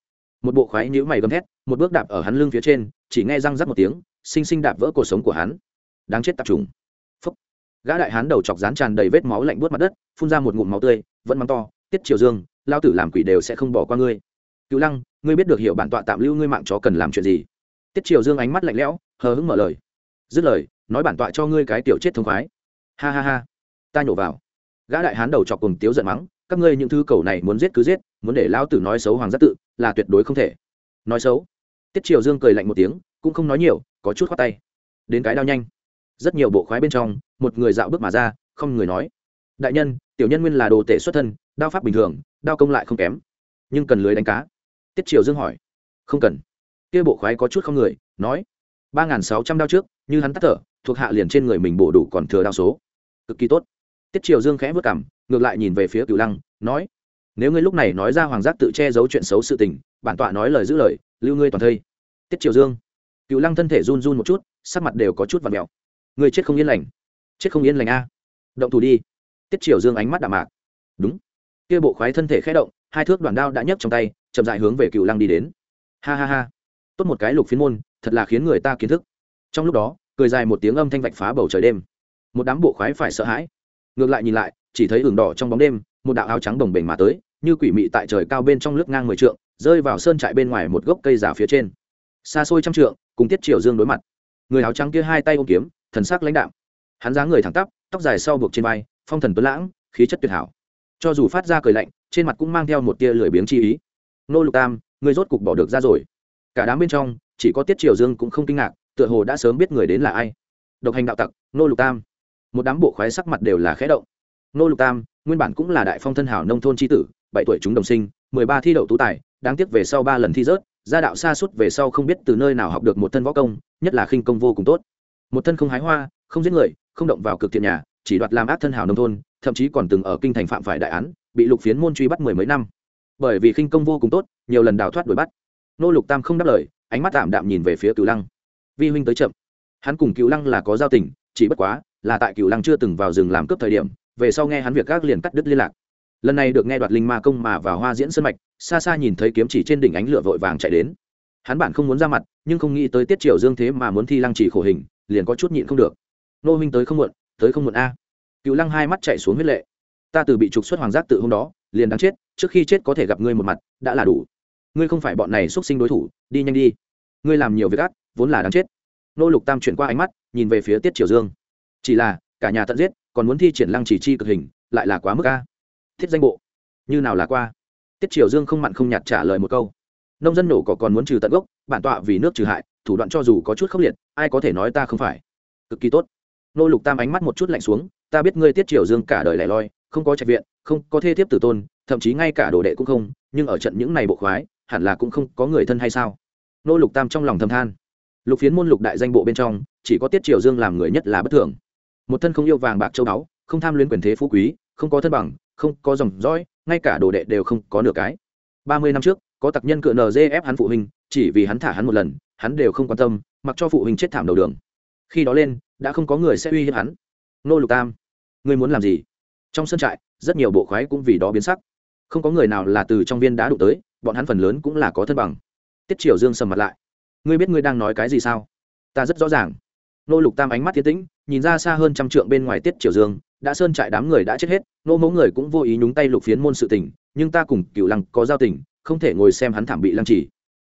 Một bộ khoái nhữ mày gầm thét, một bước đạp ở hắn lưng phía trên, chỉ nghe răng rắc một tiếng sinh sinh đạp vỡ cuộc sống của hắn. Đáng chết tạp trùng. Phấp gã đại hán đầu chọc rán tràn đầy vết máu lạnh buốt mặt đất, phun ra một ngụm máu tươi, vẫn mắng to, tiết triều dương, lao tử làm quỷ đều sẽ không bỏ qua ngươi. Cựu lăng, ngươi biết được hiểu bản tọa tạm lưu ngươi mạng chó cần làm chuyện gì? Tiết triều dương ánh mắt lạnh lẽo, hờ hững mở lời. Dứt lời, nói bản tọa cho ngươi cái tiểu chết thông khoái. Ha ha ha, ta nhổ vào. Gã đại hán đầu chọc cùng tiếu giận mắng, các ngươi những thứ cầu này muốn giết cứ giết, muốn để lão tử nói xấu hoàng giác tự là tuyệt đối không thể. Nói xấu? Tiết triều dương cười lạnh một tiếng, cũng không nói nhiều có chút khoát tay. Đến cái đao nhanh. Rất nhiều bộ khoái bên trong, một người dạo bước mà ra, không người nói. Đại nhân, tiểu nhân nguyên là đồ tể xuất thân, đao pháp bình thường, đao công lại không kém. Nhưng cần lưới đánh cá. Tiết triều dương hỏi. Không cần. Kia bộ khoái có chút không người, nói. ba n g h n sáu trăm đao trước, như hắn tắt thở, thuộc hạ liền trên người mình bổ đủ còn thừa đao số. Cực kỳ tốt. Tiết triều dương khẽ vất cảm ngược lại nhìn về phía cửu lăng, nói. Nếu ngươi lúc này nói ra hoàng giác tự che giấu chuyện xấu sự tình, bản tọa nói lời giữ lời, lưu ngươi toàn thây. Tiết triều dương cựu lăng thân thể run run một chút, sắc mặt đều có chút và mẹo người chết không yên lành. Chết không yên lành a. Động thủ đi. Tiết triều dương ánh mắt đạm mạc. Đúng. Kia bộ khoái thân thể khẽ động, hai thước đoàn đao đã nhấc trong tay, chậm dại hướng về cựu lăng đi đến. Ha ha ha. Tốt một cái lục phiến môn, thật là khiến người ta kiến thức. Trong lúc đó, cười dài một tiếng âm thanh vạch phá bầu trời đêm. Một đám bộ khoái phải sợ hãi. Ngược lại nhìn lại, chỉ thấy ửng đỏ trong bóng đêm, một đạo áo trắng đồng bềnh mà tới, như quỷ mị tại trời cao bên trong lướt ngang mười trượng, rơi vào sơn trại bên ngoài một gốc cây giả phía trên. Xa xôi trăm trượng cùng tiết triều dương đối mặt. Người áo trắng kia hai tay ôm kiếm, thần sắc lãnh đạm. Hắn dáng người thẳng tắp, tóc dài sau buộc trên vai, phong thần tuấn lãng, khí chất tuyệt hảo. Cho dù phát ra cười lạnh, trên mặt cũng mang theo một tia lười biếng chi ý. Nô lục tam, người rốt cục bỏ được ra rồi. Cả đám bên trong, chỉ có tiết triều dương cũng không kinh ngạc, tựa hồ đã sớm biết người đến là ai. Độc hành đạo tặc, nô lục tam. Một đám bộ khoái sắc mặt đều là khẽ động. Nô lục tam, nguyên bản cũng là đại phong thân hảo nông thôn tri tử, bảy tuổi chúng đồng sinh, mười ba thi đậu tú tài, đáng tiếc về sau ba lần thi rớt gia đạo xa suốt về sau không biết từ nơi nào học được một thân võ công, nhất là khinh công vô cùng tốt. Một thân không hái hoa, không giết người, không động vào cực thiện nhà, chỉ đoạt làm ác thân hảo nông thôn, thậm chí còn từng ở kinh thành phạm phải đại án, bị lục phiến môn truy bắt mười mấy năm. Bởi vì khinh công vô cùng tốt, nhiều lần đào thoát đuổi bắt. Nô lục tam không đáp lời, ánh mắt tạm đạm nhìn về phía cửu lăng. Vi huynh tới chậm. Hắn cùng cửu lăng là có giao tình, chỉ bất quá, là tại cửu lăng chưa từng vào rừng làm cướp thời điểm, về sau nghe hắn việc các liền cắt đứt liên lạc. Lần này được nghe đoạt linh ma công mà vào hoa diễn sân mạch xa xa nhìn thấy kiếm chỉ trên đỉnh ánh lửa vội vàng chạy đến. Hắn bản không muốn ra mặt, nhưng không nghĩ tới tiết triều dương thế mà muốn thi lăng chỉ khổ hình, liền có chút nhịn không được. Nô huynh tới không muộn, tới không muộn a. Cựu lăng hai mắt chạy xuống huyết lệ. Ta từ bị trục xuất hoàng giác tự hôm đó, liền đáng chết, trước khi chết có thể gặp ngươi một mặt, đã là đủ. Ngươi không phải bọn này xuất sinh đối thủ, đi nhanh đi. Ngươi làm nhiều việc ác, vốn là đáng chết. Nô lục tam chuyển qua ánh mắt, nhìn về phía tiết triều dương. Chỉ là, cả nhà tận giết, còn muốn thi triển lăng chỉ chi cực hình, lại là quá mức a. Thiết danh bộ. Như nào là qua? Tiết triều dương không mặn không nhạt trả lời một câu. Nông dân nổ cỏ còn muốn trừ tận gốc, bản tọa vì nước trừ hại, thủ đoạn cho dù có chút khốc liệt, ai có thể nói ta không phải. Cực kỳ tốt. Nô lục tam ánh mắt một chút lạnh xuống, ta biết ngươi tiết triều dương cả đời lẻ loi, không có trạch viện, không có thê thiếp tử tôn, thậm chí ngay cả đồ đệ cũng không, nhưng ở trận những này bộ khoái, hẳn là cũng không có người thân hay sao? Nô lục tam trong lòng thầm than. Lục phiến môn lục đại danh bộ bên trong, chỉ có tiết triều dương làm người nhất là bất thường. Một thân không yêu vàng bạc châu báu, không tham luyến quyền thế phú quý, không có thân bằng không có dòng dõi, ngay cả đồ đệ đều không có nửa cái. Ba mươi năm trước, có tặc nhân cựa nzf hắn phụ huynh, chỉ vì hắn thả hắn một lần, hắn đều không quan tâm, mặc cho phụ huynh chết thảm đầu đường. Khi đó lên, đã không có người sẽ uy hiếp hắn. Nô lục tam, ngươi muốn làm gì? Trong sân trại, rất nhiều bộ khoái cũng vì đó biến sắc. Không có người nào là từ trong viên đá đụng tới, bọn hắn phần lớn cũng là có thân bằng. Tiết triều dương sầm mặt lại. Ngươi biết ngươi đang nói cái gì sao? Ta rất rõ ràng nô lục tam ánh mắt tiến tĩnh, nhìn ra xa hơn trăm trượng bên ngoài tiết triều dương, đã sơn trại đám người đã chết hết, nô mẫu người cũng vô ý nhúng tay lục phiến môn sự tình, nhưng ta cùng cựu lăng có giao tình, không thể ngồi xem hắn thảm bị lăng trì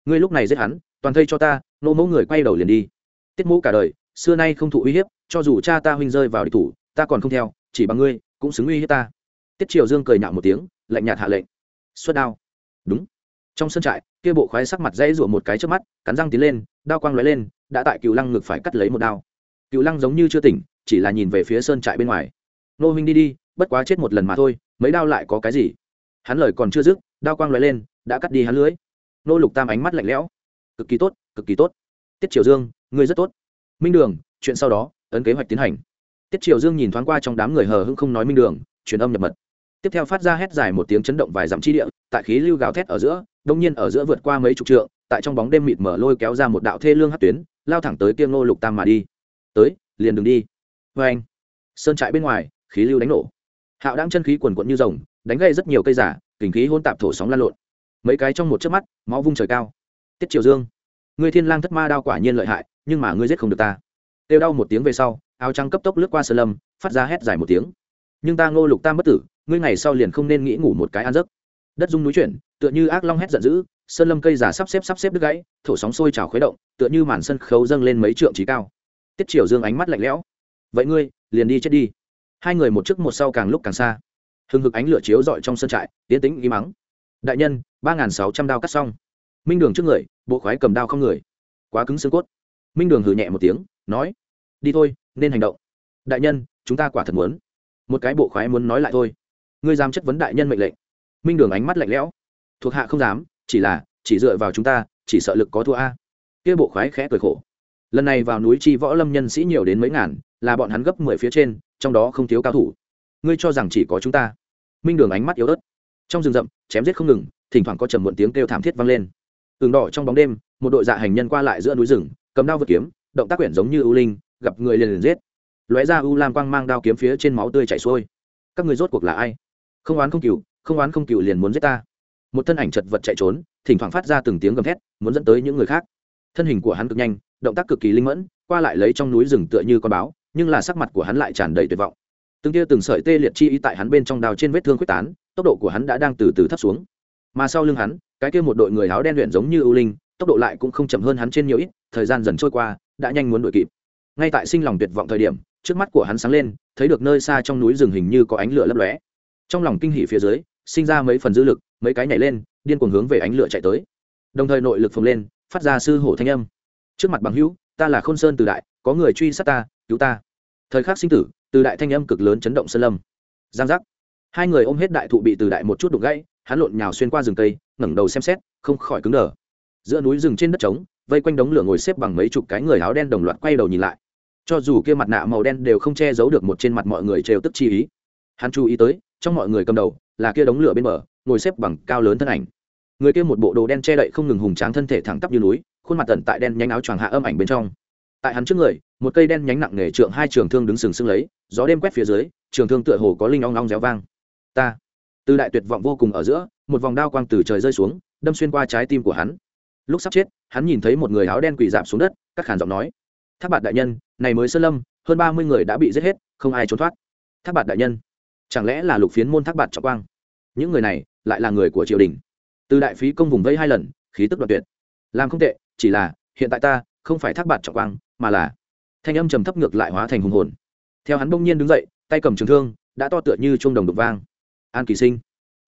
ngươi lúc này giết hắn, toàn thây cho ta, nô mẫu người quay đầu liền đi. Tiết mẫu cả đời, xưa nay không thụ uy hiếp, cho dù cha ta huynh rơi vào địch thủ, ta còn không theo, chỉ bằng ngươi, cũng xứng uy hiếp ta. Tiết triều dương cười nhạo một tiếng, lạnh nhạt hạ lệnh. Xuất đao. Đúng. Trong sân trại, kia bộ khoái sắc mặt dãy rụa một cái trước mắt, cắn răng tiến lên, đao quang lóe lên đã tại cựu lăng ngực phải cắt lấy một đao. Cựu lăng giống như chưa tỉnh, chỉ là nhìn về phía sơn trại bên ngoài. Nô huynh đi đi, bất quá chết một lần mà thôi, mấy đao lại có cái gì? Hắn lời còn chưa dứt, đao quang lóe lên, đã cắt đi hắn lưới. Nô lục tam ánh mắt lạnh lẽo. Cực kỳ tốt, cực kỳ tốt. Tiết triều dương, ngươi rất tốt. Minh đường, chuyện sau đó, ấn kế hoạch tiến hành. Tiết triều dương nhìn thoáng qua trong đám người hờ hững không nói minh đường, truyền âm nhập mật. Tiếp theo phát ra hét dài một tiếng chấn động vài dặm chi địa, tại khí lưu gào thét ở giữa, đông nhiên ở giữa vượt qua mấy chục trượng, tại trong bóng đêm mịt mở lôi kéo ra một đạo thê lương hát tuyến lao thẳng tới kia Ngô lục tam mà đi. Tới, liền đừng đi. Vê anh, sơn trại bên ngoài, khí lưu đánh nổ. Hạo đáng chân khí quần quận như rồng, đánh gây rất nhiều cây giả kình khí hôn tạp thổ sóng lan lộn. Mấy cái trong một chớp mắt, máu vung trời cao. Tiết triều dương, ngươi thiên lang thất ma đao quả nhiên lợi hại, nhưng mà ngươi giết không được ta. Têu đau một tiếng về sau, áo trắng cấp tốc lướt qua sơn lâm, phát ra hét dài một tiếng. Nhưng ta ngô lục tam bất tử, ngươi ngày sau liền không nên nghĩ ngủ một cái ăn giấc. Đất dung núi chuyển, tựa như ác long hét giận dữ sơn lâm cây giả sắp xếp sắp xếp đứt gãy, thổ sóng sôi trào khuấy động, tựa như màn sân khấu dâng lên mấy trượng trí cao. Tiết triều dương ánh mắt lạnh lẽo. Vậy ngươi, liền đi chết đi. Hai người một trước một sau càng lúc càng xa. Hừng hực ánh lửa chiếu rọi trong sân trại tiến tĩnh ý mắng. Đại nhân, ba n sáu trăm đao cắt xong. Minh đường trước người, bộ khoái cầm đao không người. Quá cứng xương cốt. Minh đường hừ nhẹ một tiếng, nói, đi thôi, nên hành động. Đại nhân, chúng ta quả thật muốn. Một cái bộ khoái muốn nói lại thôi. Ngươi dám chất vấn đại nhân mệnh lệnh. Minh đường ánh mắt lạnh lẽo. Thuộc hạ không dám chỉ là, chỉ dựa vào chúng ta, chỉ sợ lực có thua a. Kia bộ khoái khẽ cười khổ. Lần này vào núi chi võ lâm nhân sĩ nhiều đến mấy ngàn, là bọn hắn gấp mười phía trên, trong đó không thiếu cao thủ. Ngươi cho rằng chỉ có chúng ta. Minh đường ánh mắt yếu ớt. Trong rừng rậm, chém giết không ngừng, thỉnh thoảng có trầm muộn tiếng kêu thảm thiết vang lên. Tường đỏ trong bóng đêm, một đội dạ hành nhân qua lại giữa núi rừng, cầm đao vượt kiếm, động tác quyển giống như ưu linh, gặp người liền liền giết. Lóe ra u lam quang mang đao kiếm phía trên máu tươi chảy xuôi. Các người rốt cuộc là ai? Không oán không cừu, không oán không cừu liền muốn giết ta một thân ảnh chật vật chạy trốn, thỉnh thoảng phát ra từng tiếng gầm thét, muốn dẫn tới những người khác. Thân hình của hắn cực nhanh, động tác cực kỳ linh mẫn, qua lại lấy trong núi rừng tựa như con báo, nhưng là sắc mặt của hắn lại tràn đầy tuyệt vọng. Từng tia từng sợi tê liệt chi ý tại hắn bên trong đào trên vết thương quyết tán, tốc độ của hắn đã đang từ từ thấp xuống. Mà sau lưng hắn, cái kia một đội người áo đen luyện giống như ưu linh, tốc độ lại cũng không chậm hơn hắn trên nhiều ít, thời gian dần trôi qua, đã nhanh muốn đuổi kịp. Ngay tại sinh lòng tuyệt vọng thời điểm, trước mắt của hắn sáng lên, thấy được nơi xa trong núi rừng hình như có ánh lửa lấp lóe. Trong lòng kinh hỉ phía dưới sinh ra mấy phần dư lực, mấy cái nhảy lên, điên cuồng hướng về ánh lửa chạy tới. Đồng thời nội lực phồng lên, phát ra sư hổ thanh âm. Trước mặt bằng hữu, ta là khôn sơn từ đại, có người truy sát ta, cứu ta. Thời khắc sinh tử, từ đại thanh âm cực lớn chấn động sơn lâm. Giang giác. Hai người ôm hết đại thụ bị từ đại một chút đục gãy, hắn lộn nhào xuyên qua rừng cây, ngẩng đầu xem xét, không khỏi cứng đờ. Giữa núi rừng trên đất trống, vây quanh đống lửa ngồi xếp bằng mấy chục cái người áo đen đồng loạt quay đầu nhìn lại. Cho dù kia mặt nạ màu đen đều không che giấu được một trên mặt mọi người trêu tức chi ý. Hắn chú ý tới, trong mọi người cầm đầu là kia đống lửa bên bờ, ngồi xếp bằng cao lớn thân ảnh. Người kia một bộ đồ đen che đậy không ngừng hùng tráng thân thể thẳng tắp như núi, khuôn mặt tận tại đen nhánh áo choàng hạ âm ảnh bên trong. Tại hắn trước người, một cây đen nhánh nặng nề trượng hai trường thương đứng sừng sững lấy, gió đêm quét phía dưới, trường thương tựa hồ có linh ong ong réo vang. Ta, từ đại tuyệt vọng vô cùng ở giữa, một vòng đao quang từ trời rơi xuống, đâm xuyên qua trái tim của hắn. Lúc sắp chết, hắn nhìn thấy một người áo đen quỳ dạp xuống đất, các khản giọng nói tháp bạt đại nhân, này mới sơn lâm, hơn ba mươi người đã bị giết hết, không ai trốn thoát. Tháp bạt đại nhân, chẳng lẽ là lục phiến môn tháp bạt trọng quang? Những người này lại là người của triều đình. Từ đại phí công vùng vây hai lần, khí tức đoạn tuyệt. Làm không tệ, chỉ là hiện tại ta không phải thác bạt trọng quang, mà là thanh âm trầm thấp ngược lại hóa thành hùng hồn. Theo hắn bỗng nhiên đứng dậy, tay cầm trường thương, đã to tựa như chuông đồng đục vang. An kỳ sinh.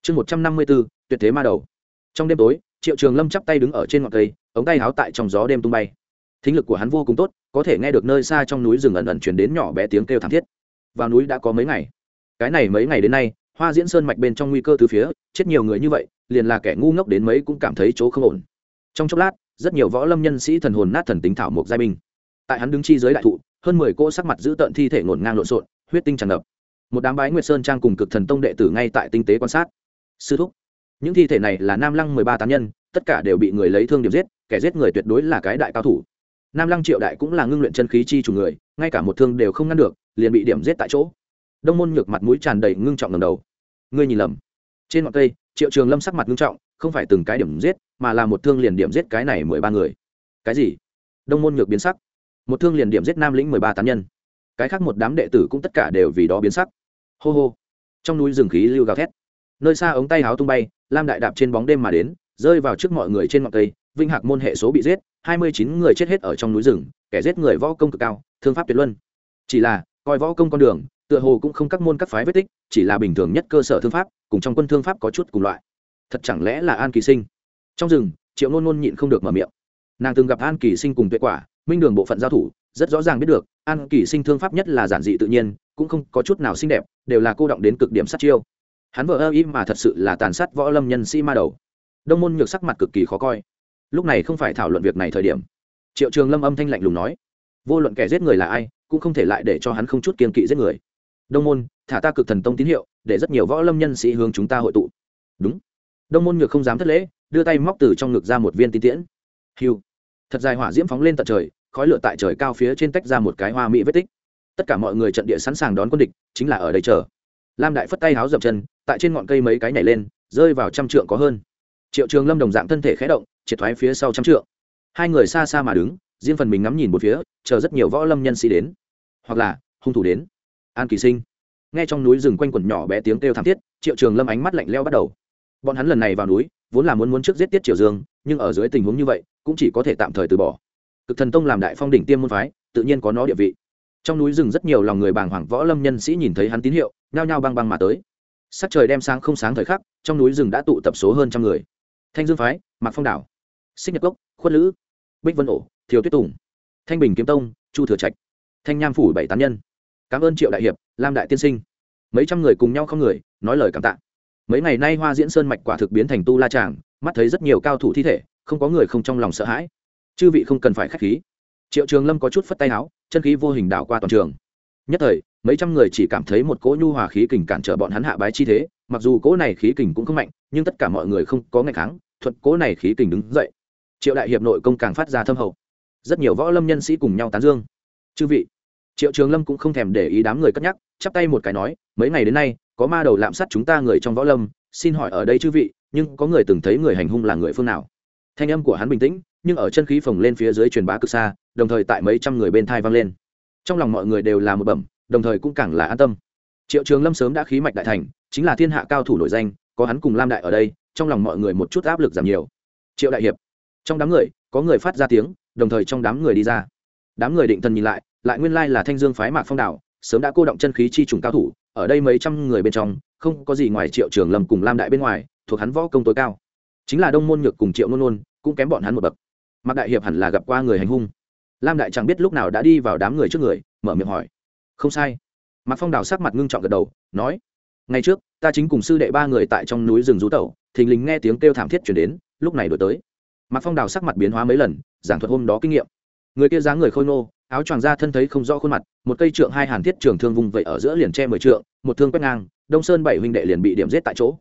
Chương một trăm năm mươi b ố tuyệt thế ma đầu. Trong đêm tối, triệu trường lâm chắp tay đứng ở trên ngọn cây, ống tay háo tại trong gió đêm tung bay. Thính lực của hắn vô cùng tốt, có thể nghe được nơi xa trong núi rừng ẩn ẩn chuyển đến nhỏ bé tiếng kêu thảm thiết. Vào núi đã có mấy ngày. Cái này mấy ngày đến nay hoa diễn sơn mạch bên trong nguy cơ từ phía, chết nhiều người như vậy, liền là kẻ ngu ngốc đến mấy cũng cảm thấy chỗ không ổn. Trong chốc lát, rất nhiều võ lâm nhân sĩ thần hồn nát thần tính thảo mộc giai binh. Tại hắn đứng chi dưới đại thụ, hơn mười cỗ sắc mặt giữ tợn thi thể ngổn ngang lộn xộn, huyết tinh tràn ngập. Một đám bái nguyệt sơn trang cùng cực thần tông đệ tử ngay tại tinh tế quan sát. Sư thúc, những thi thể này là nam lăng mười ba tán nhân, tất cả đều bị người lấy thương điểm giết, kẻ giết người tuyệt đối là cái đại cao thủ. Nam lăng triệu đại cũng là ngưng luyện chân khí chi chủ người, ngay cả một thương đều không ngăn được, liền bị điểm giết tại chỗ đông môn nhược mặt mũi tràn đầy ngưng trọng ngầm đầu. Ngươi nhìn lầm. Trên ngọn cây, triệu trường lâm sắc mặt ngưng trọng, không phải từng cái điểm giết, mà là một thương liền điểm giết cái này mười ba người. Cái gì? Đông môn nhược biến sắc. Một thương liền điểm giết nam lĩnh mười ba tán nhân. Cái khác một đám đệ tử cũng tất cả đều vì đó biến sắc. Hô hô. Trong núi rừng khí lưu gào thét. Nơi xa ống tay háo tung bay, lam đại đạp trên bóng đêm mà đến, rơi vào trước mọi người trên ngọn cây, vinh hạc môn hệ số bị giết, hai mươi chín người chết hết ở trong núi rừng, kẻ giết người võ công cực cao, thương pháp tuyệt luân. Chỉ là, coi võ công con đường tựa hồ cũng không các môn các phái vết tích, chỉ là bình thường nhất cơ sở thương pháp, cùng trong quân thương pháp có chút cùng loại. Thật chẳng lẽ là an kỳ sinh? Trong rừng, triệu nôn nôn nhịn không được mở miệng. Nàng từng gặp an kỳ sinh cùng tuệ quả, minh đường bộ phận giao thủ, rất rõ ràng biết được, an kỳ sinh thương pháp nhất là giản dị tự nhiên, cũng không có chút nào xinh đẹp, đều là cô động đến cực điểm sát chiêu. Hắn vợ ơ im mà thật sự là tàn sát võ lâm nhân sĩ ma đầu. Đông môn nhược sắc mặt cực kỳ khó coi. Lúc này không phải thảo luận việc này thời điểm. Triệu trường lâm âm thanh lạnh lùng nói, vô luận kẻ giết người là ai, cũng không thể lại để cho hắn không chút kiên kỵ giết người đông môn, thả ta cực thần tông tín hiệu, để rất nhiều võ lâm nhân sĩ hướng chúng ta hội tụ. Đúng. Đông môn nhược không dám thất lễ, đưa tay móc từ trong ngực ra một viên tin tiễn. Hiu thật dài hỏa diễm phóng lên tận trời, khói lửa tại trời cao phía trên tách ra một cái hoa mỹ vết tích. Tất cả mọi người trận địa sẵn sàng đón quân địch, chính là ở đây chờ. Lam đại phất tay háo dập chân, tại trên ngọn cây mấy cái nhảy lên, rơi vào trăm trượng có hơn. Triệu trường lâm đồng dạng thân thể khé động, triệt thoái phía sau trăm trượng. Hai người xa xa mà đứng, riêng phần mình ngắm nhìn một phía, chờ rất nhiều võ lâm nhân sĩ đến. Hoặc là, hung thủ đến an kỳ sinh. Nghe trong núi rừng quanh quẩn nhỏ bé tiếng kêu thảm thiết, triệu trường lâm ánh mắt lạnh leo bắt đầu. Bọn hắn lần này vào núi, vốn là muốn muốn trước giết tiết triều dương, nhưng ở dưới tình huống như vậy, cũng chỉ có thể tạm thời từ bỏ. Cực thần tông làm đại phong đỉnh tiêm môn phái, tự nhiên có nó địa vị. Trong núi rừng rất nhiều lòng người bàng hoàng võ lâm nhân sĩ nhìn thấy hắn tín hiệu, nhao nhao băng băng mà tới. Sắc trời đem sáng không sáng thời khắc, trong núi rừng đã tụ tập số hơn trăm người. Thanh dương phái, mạc phong đảo, xích nhật cốc, khuất lữ, bích vân ổ thiếu tuyết tùng, thanh bình kiếm tông, chu thừa trạch, thanh nham phủ bảy tán nhân cảm ơn triệu đại hiệp, lam đại tiên sinh. Mấy trăm người cùng nhau không người, nói lời cảm tạ. Mấy ngày nay hoa diễn sơn mạch quả thực biến thành tu la tràng, mắt thấy rất nhiều cao thủ thi thể, không có người không trong lòng sợ hãi. Chư vị không cần phải k h á c h khí. Triệu trường lâm có chút phất tay áo, chân khí vô hình đảo qua toàn trường. Nhất thời, mấy trăm người chỉ cảm thấy một cỗ nhu hòa khí kình cản trở bọn hắn hạ bái chi thế, mặc dù cỗ này khí kình cũng không mạnh, nhưng tất cả mọi người không có ngày kháng, thuận cỗ này khí kình đứng dậy. Triệu đại hiệp nội công càng phát ra thâm hậu. Rất nhiều võ lâm nhân sĩ cùng nhau tán dương. Chư vị triệu trường lâm cũng không thèm để ý đám người cất nhắc, chắp tay một cái nói, mấy ngày đến nay, có ma đầu lạm sát chúng ta người trong võ lâm, xin hỏi ở đây chư vị, nhưng có người từng thấy người hành hung là người phương nào? Thanh âm của hắn bình tĩnh, nhưng ở chân khí phồng lên phía dưới truyền bá cực xa, đồng thời tại mấy trăm người bên thai vang lên. Trong lòng mọi người đều là một bẩm, đồng thời cũng càng là an tâm. Triệu trường lâm sớm đã khí mạch đại thành, chính là thiên hạ cao thủ nổi danh, có hắn cùng lam đại ở đây, trong lòng mọi người một chút áp lực giảm nhiều. Triệu đại hiệp, trong đám người, có người phát ra tiếng, đồng thời trong đám người đi ra. Đám người định thần nhìn lại lại nguyên lai là thanh dương phái mạc phong đảo, sớm đã cô động chân khí chi trùng cao thủ, ở đây mấy trăm người bên trong, không có gì ngoài triệu trường lâm cùng lam đại bên ngoài, thuộc hắn võ công tối cao. Chính là đông môn nhược cùng triệu nôn nôn, cũng kém bọn hắn một bậc. Mạc đại hiệp hẳn là gặp qua người hành hung. Lam đại chẳng biết lúc nào đã đi vào đám người trước người, mở miệng hỏi. Không sai. Mạc phong đào sắc mặt ngưng trọng gật đầu, nói, ngày trước, ta chính cùng sư đệ ba người tại trong núi rừng rú tẩu, thình lình nghe tiếng kêu thảm thiết chuyển đến, lúc này đổi tới. Mạc phong đào sắc mặt biến hóa mấy lần, giảng thuật hôm đó kinh nghiệm. Người kia dáng người khôi nô áo choàng ra thân thấy không rõ khuôn mặt, một cây trượng hai hàn thiết trường thương vùng vậy ở giữa liền che mười trượng, một thương quét ngang, đông sơn bảy huynh đệ liền bị điểm giết tại chỗ.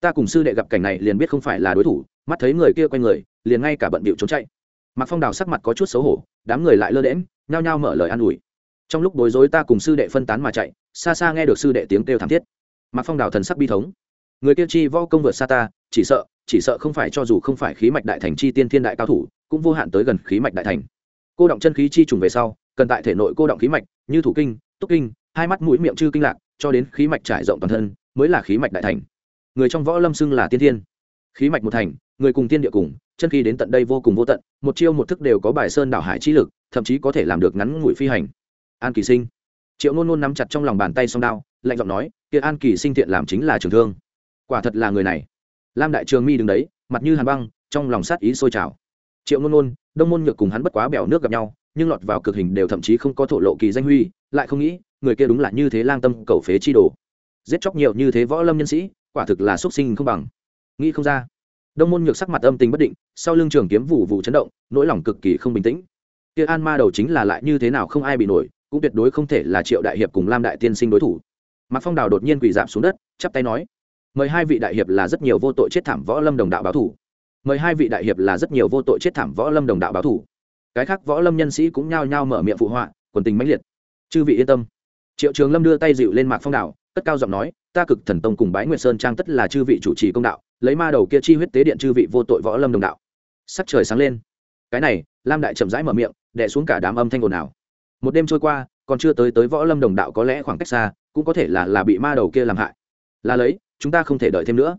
Ta cùng sư đệ gặp cảnh này liền biết không phải là đối thủ, mắt thấy người kia quay người, liền ngay cả bận bịu trốn chạy. Mặc phong đào sắc mặt có chút xấu hổ, đám người lại lơ đễm nhao nhao mở lời an ủi. Trong lúc bối rối ta cùng sư đệ phân tán mà chạy, xa xa nghe được sư đệ tiếng kêu thảm thiết. Mặc phong đào thần sắc bi thống. Người kia chi võ công vượt xa ta, chỉ sợ chỉ sợ không phải cho dù không phải khí mạch đại thành chi tiên thiên đại cao thủ, cũng vô hạn tới gần khí mạch đại thành cô động chân khí chi trùng về sau, cần tại thể nội cô động khí mạch, như thủ kinh, túc kinh, hai mắt, mũi miệng chư kinh lạc, cho đến khí mạch trải rộng toàn thân, mới là khí mạch đại thành. Người trong võ lâm xưng là tiên thiên. Khí mạch một thành, người cùng tiên địa cùng, chân khí đến tận đây vô cùng vô tận, một chiêu một thức đều có bài sơn đảo hải chi lực, thậm chí có thể làm được ngắn ngủi phi hành. An kỳ sinh. Triệu nôn nôn nắm chặt trong lòng bàn tay song đao, lạnh giọng nói, kia an kỳ sinh thiện làm chính là trường thương. Quả thật là người này. Lam đại trường mi đứng đấy, mặt như hàn băng, trong lòng sát ý sôi trào triệu ngôn ngôn đông môn nhược cùng hắn bất quá bèo nước gặp nhau, nhưng lọt vào cực hình đều thậm chí không có thổ lộ kỳ danh huy, lại không nghĩ, người kia đúng là như thế lang tâm cầu phế chi đồ. Giết chóc nhiều như thế võ lâm nhân sĩ, quả thực là xuất sinh không bằng. Nghĩ không ra, đông môn nhược sắc mặt âm tình bất định, sau lưng trường kiếm vụ vụ chấn động, nỗi lòng cực kỳ không bình tĩnh. Kia an ma đầu chính là lại như thế nào không ai bị nổi, cũng tuyệt đối không thể là triệu đại hiệp cùng lam đại tiên sinh đối thủ. Mạc phong đào đột nhiên quỳ giảm xuống đất, chắp tay nói, mời hai vị đại hiệp là rất nhiều vô tội chết thảm võ lâm đồng đạo báo thủ mời hai vị đại hiệp là rất nhiều vô tội chết thảm võ lâm đồng đạo báo thủ. Cái khác võ lâm nhân sĩ cũng nhao nhao mở miệng phụ họa, quần tình mãnh liệt. Chư vị yên tâm. Triệu trường lâm đưa tay dịu lên mạc phong đảo, cất cao giọng nói, ta cực thần tông cùng bái nguyệt sơn trang tất là chư vị chủ trì công đạo, lấy ma đầu kia chi huyết tế điện chư vị vô tội võ lâm đồng đạo. Sắc trời sáng lên. Cái này, lam đại chậm rãi mở miệng đẻ xuống cả đám âm thanh ồn ào. Một đêm trôi qua, còn chưa tới tới võ lâm đồng đạo có lẽ khoảng cách xa, cũng có thể là là bị ma đầu kia làm hại. Là lấy, chúng ta không thể đợi thêm nữa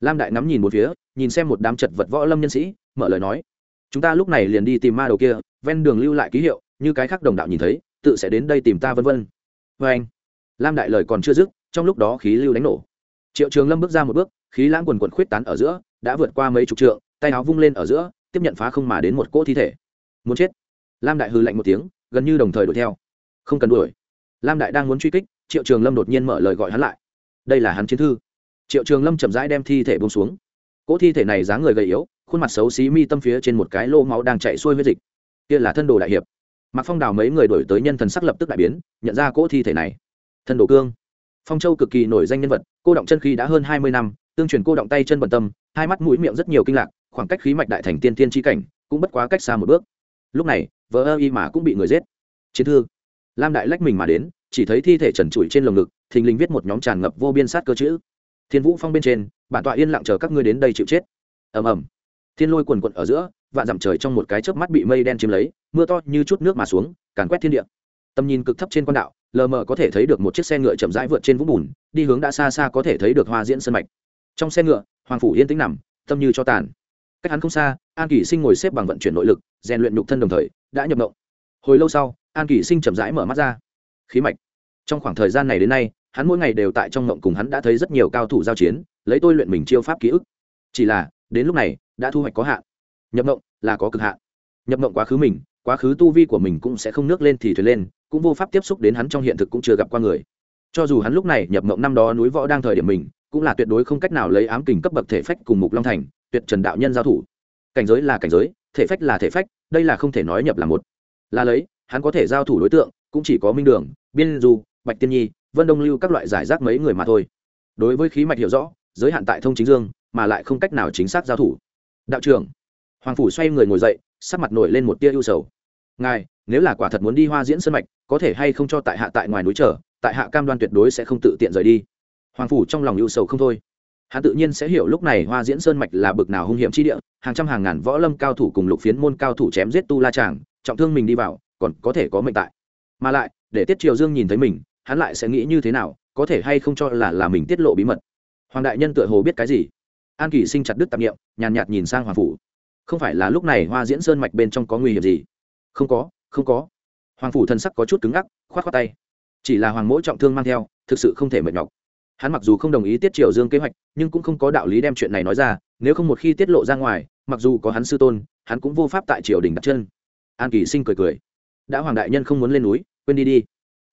lam đại ngắm nhìn một phía, nhìn xem một đám chật vật võ lâm nhân sĩ, mở lời nói. Chúng ta lúc này liền đi tìm ma đầu kia, ven đường lưu lại ký hiệu, như cái khác đồng đạo nhìn thấy, tự sẽ đến đây tìm ta vân vân. Vê anh, lam đại lời còn chưa dứt, trong lúc đó khí lưu đánh nổ. Triệu trường lâm bước ra một bước, khí lãng quần quần khuyết tán ở giữa, đã vượt qua mấy chục trượng, tay áo vung lên ở giữa, tiếp nhận phá không mà đến một cỗ thi thể. Muốn chết. Lam đại hư lạnh một tiếng, gần như đồng thời đuổi theo. Không cần đuổi. Lam đại đang muốn truy kích, triệu trường lâm đột nhiên mở lời gọi hắn lại. Đây là hắn chiến thư triệu trường lâm chậm rãi đem thi thể bông xuống. Cỗ thi thể này dáng người gầy yếu, khuôn mặt xấu xí mi tâm phía trên một cái lô máu đang chạy xuôi huyết dịch. Kia là thân đồ đại hiệp. Mặc phong đào mấy người đổi tới nhân thần sắc lập tức đại biến, nhận ra cỗ thi thể này. Thân đồ cương. Phong châu cực kỳ nổi danh nhân vật, cô động chân khí đã hơn hai mươi năm, tương truyền cô động tay chân bận tâm, hai mắt mũi miệng rất nhiều kinh lạc, khoảng cách khí mạch đại thành tiên tiên tri cảnh, cũng bất quá cách xa một bước. Lúc này vợ ơ y mà cũng bị người giết. Chiến thư. Lam đại lách mình mà đến, chỉ thấy thi thể trần trụi trên lồng ngực, thình lình viết một nhóm tràn ngập vô biên sát cơ chữ thiên vũ phong bên trên, bản tọa yên lặng chờ các ngươi đến đây chịu chết. Ầm ầm. Thiên lôi quần quận ở giữa, vạn dặm trời trong một cái chớp mắt bị mây đen chiếm lấy, mưa to như chút nước mà xuống, càn quét thiên địa. Tầm nhìn cực thấp trên quan đạo, lờ mờ có thể thấy được một chiếc xe ngựa chậm rãi vượt trên vũng bùn, đi hướng đã xa xa có thể thấy được hoa diễn sân mạch. Trong xe ngựa, hoàng phủ yên tĩnh nằm, tâm như cho tàn. Cách hắn không xa, an kỷ sinh ngồi xếp bằng vận chuyển nội lực, rèn luyện nhục thân đồng thời, đã nhập động hồi lâu sau, an kỷ sinh chậm rãi mở mắt ra. Khí mạch. Trong khoảng thời gian này đến nay hắn mỗi ngày đều tại trong ngộng cùng hắn đã thấy rất nhiều cao thủ giao chiến, lấy tôi luyện mình chiêu pháp ký ức. Chỉ là, đến lúc này, đã thu hoạch có hạn. Nhập ngộng là có cực hạn. Nhập ngộng quá khứ mình, quá khứ tu vi của mình cũng sẽ không nước lên thì thuyền lên, cũng vô pháp tiếp xúc đến hắn trong hiện thực cũng chưa gặp qua người. Cho dù hắn lúc này nhập ngộng năm đó núi võ đang thời điểm mình, cũng là tuyệt đối không cách nào lấy ám kình cấp bậc thể phách cùng mục long thành, tuyệt trần đạo nhân giao thủ. Cảnh giới là cảnh giới, thể phách là thể phách, đây là không thể nói nhập là một. Là lấy, hắn có thể giao thủ đối tượng, cũng chỉ có minh đường, biên du, bạch tiên nhi vân đông lưu các loại giải rác mấy người mà thôi. Đối với khí mạch hiểu rõ, giới hạn tại thông chính dương, mà lại không cách nào chính xác giao thủ. Đạo trưởng, hoàng phủ xoay người ngồi dậy, sắc mặt nổi lên một tia ưu sầu. Ngài, nếu là quả thật muốn đi hoa diễn sân mạch, có thể hay không cho tại hạ tại ngoài núi trở tại hạ cam đoan tuyệt đối sẽ không tự tiện rời đi. Hoàng phủ trong lòng ưu sầu không thôi. Hắn tự nhiên sẽ hiểu lúc này hoa diễn sơn mạch là bực nào hung hiểm chi địa, hàng trăm hàng ngàn võ lâm cao thủ cùng lục phiến môn cao thủ chém giết tu la tràng trọng thương mình đi vào, còn có thể có mệnh tại. Mà lại, để tiết triều dương nhìn thấy mình hắn lại sẽ nghĩ như thế nào, có thể hay không cho là là mình tiết lộ bí mật. Hoàng đại nhân tựa hồ biết cái gì? An kỳ sinh chặt đứt tạp nghiệm nhàn nhạt nhìn sang hoàng phủ. Không phải là lúc này hoa diễn sơn mạch bên trong có nguy hiểm gì? Không có không có. Hoàng phủ thân sắc có chút cứng ngắc k h o á t khoác tay. Chỉ là hoàng mỗi trọng thương mang theo, thực sự không thể mệt nhọc. Hắn mặc dù không đồng ý tiết triều dương kế hoạch, nhưng cũng không có đạo lý đem chuyện này nói ra, nếu không một khi tiết lộ ra ngoài, mặc dù có hắn sư tôn, hắn cũng vô pháp tại triều đình đặt chân. An kỳ sinh cười cười. Đã hoàng đại nhân không muốn lên núi, quên đi đi.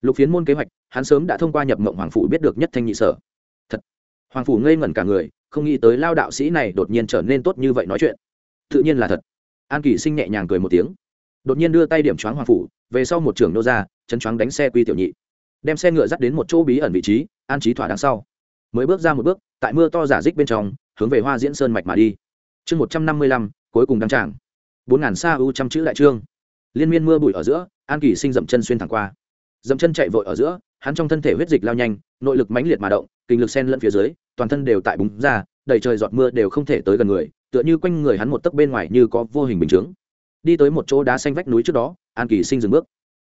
Lục phiến môn kế hoạch hắn sớm đã thông qua nhập mộng hoàng phủ biết được nhất thanh nhị sở. Thật. Hoàng phủ ngây ngẩn cả người, không nghĩ tới lao đạo sĩ này đột nhiên trở nên tốt như vậy nói chuyện. Tự nhiên là thật. An kỳ sinh nhẹ nhàng cười một tiếng. Đột nhiên đưa tay điểm choáng hoàng phủ, về sau một trường nô ra chân choáng đánh xe quy tiểu nhị. Đem xe ngựa dắt đến một chỗ bí ẩn vị trí, an trí thỏa đằng sau. Mới bước ra một bước, tại mưa to giả dích bên trong, hướng về hoa diễn sơn mạch mà đi. Chương một trăm năm mươi lăm, cuối cùng đăng tràng. Bốn ngàn xa ưu trăm chữ đại trương. Liên miên mưa bụi ở giữa, an kỳ sinh dậm chân xuyên thẳng qua. Dậm chân chạy vội ở giữa hắn trong thân thể huyết dịch lao nhanh, nội lực mãnh liệt mà động, kinh lực sen lẫn phía dưới, toàn thân đều tại búng ra, đầy trời giọt mưa đều không thể tới gần người, tựa như quanh người hắn một tấc bên ngoài như có vô hình bình chướng. Đi tới một chỗ đá xanh vách núi trước đó, an kỳ sinh dừng bước.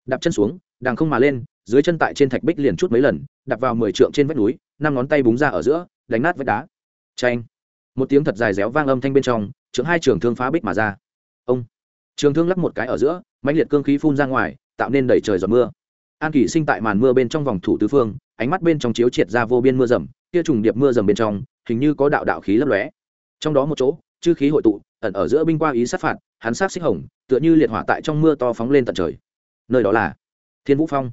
Đạp chân xuống đàng không mà lên, dưới chân tại trên thạch bích liền chút mấy lần, đạp vào mười trượng trên vách núi, năm ngón tay búng ra ở giữa, đánh nát vách đá. Tranh một tiếng thật dài réo vang âm thanh bên trong, trưởng hai trường thương phá bích mà ra. Ông! Trường thương lắc một cái ở giữa, mãnh liệt cương khí phun ra ngoài, tạo nên đầy trời giọt mưa an Kỷ sinh tại màn mưa bên trong vòng thủ tứ phương, ánh mắt bên trong chiếu triệt ra vô biên mưa rầm kia trùng điệp mưa rầm bên trong, hình như có đạo đạo khí lấp lóe. Trong đó một chỗ, chư khí hội tụ, ẩn ở giữa binh qua ý sát phạt, hắn sát xích hồng, tựa như liệt hỏa tại trong mưa to phóng lên tận trời. Nơi đó là thiên vũ phong.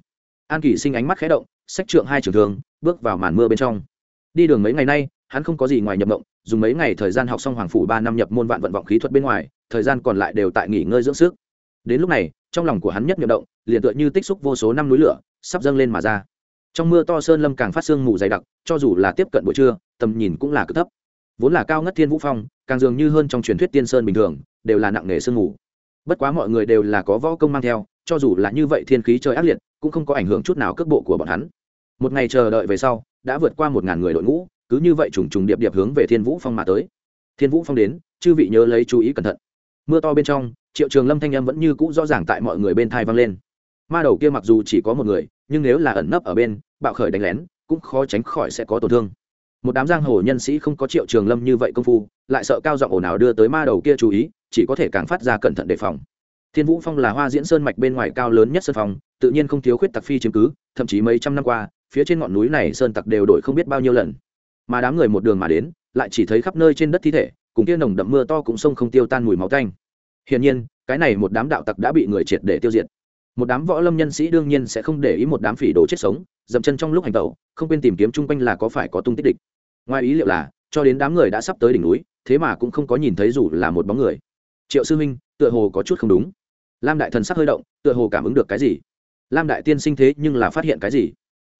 An Kỷ sinh ánh mắt khẽ động sách trượng hai trường thường bước vào màn mưa bên trong. Đi đường mấy ngày nay, hắn không có gì ngoài nhập mộng, dùng mấy ngày thời gian học xong hoàng phủ ba năm nhập môn vạn vận vọng khí thuật bên ngoài, thời gian còn lại đều tại nghỉ ngơi dưỡng sức đến lúc này, trong lòng của hắn nhất nhậm động, liền tựa như tích xúc vô số năm núi lửa, sắp dâng lên mà ra. Trong mưa to sơn lâm càng phát sương mù dày đặc, cho dù là tiếp cận buổi trưa, tầm nhìn cũng là cực thấp. Vốn là cao ngất thiên vũ phong, càng dường như hơn trong truyền thuyết tiên sơn bình thường, đều là nặng nề sương mù. Bất quá mọi người đều là có võ công mang theo, cho dù là như vậy thiên khí trời ác liệt, cũng không có ảnh hưởng chút nào cước bộ của bọn hắn. Một ngày chờ đợi về sau, đã vượt qua một ngàn người đội ngũ, cứ như vậy trùng trùng điệp điệp hướng về thiên vũ phong mà tới. Thiên vũ phong đến, chư vị nhớ lấy chú ý cẩn thận. Mưa to bên trong triệu trường lâm thanh em vẫn như cũ rõ ràng tại mọi người bên thai vang lên. Ma đầu kia mặc dù chỉ có một người, nhưng nếu là ẩn nấp ở bên, bạo khởi đánh lén, cũng khó tránh khỏi sẽ có tổn thương. Một đám giang hồ nhân sĩ không có triệu trường lâm như vậy công phu, lại sợ cao giọng ồn ào đưa tới ma đầu kia chú ý, chỉ có thể càng phát ra cẩn thận đề phòng. Thiên vũ phong là hoa diễn sơn mạch bên ngoài cao lớn nhất sơn phong, tự nhiên không thiếu khuyết tặc phi chiếm cứ, thậm chí mấy trăm năm qua, phía trên ngọn núi này sơn tặc đều đổi không biết bao nhiêu lần. Mà đám người một đường mà đến, lại chỉ thấy khắp nơi trên đất thi thể, cùng kia nồng đậm mưa to cũng sông không tiêu tan mùi máu canh hiển nhiên, cái này một đám đạo tặc đã bị người triệt để tiêu diệt. Một đám võ lâm nhân sĩ đương nhiên sẽ không để ý một đám phỉ đồ chết sống, dậm chân trong lúc hành tẩu, không quên tìm kiếm chung quanh là có phải có tung tích địch. Ngoài ý liệu là, cho đến đám người đã sắp tới đỉnh núi, thế mà cũng không có nhìn thấy dù là một bóng người. Triệu sư minh tựa hồ có chút không đúng. Lam đại thần sắc hơi động, tựa hồ cảm ứng được cái gì? Lam đại tiên sinh thế nhưng là phát hiện cái gì?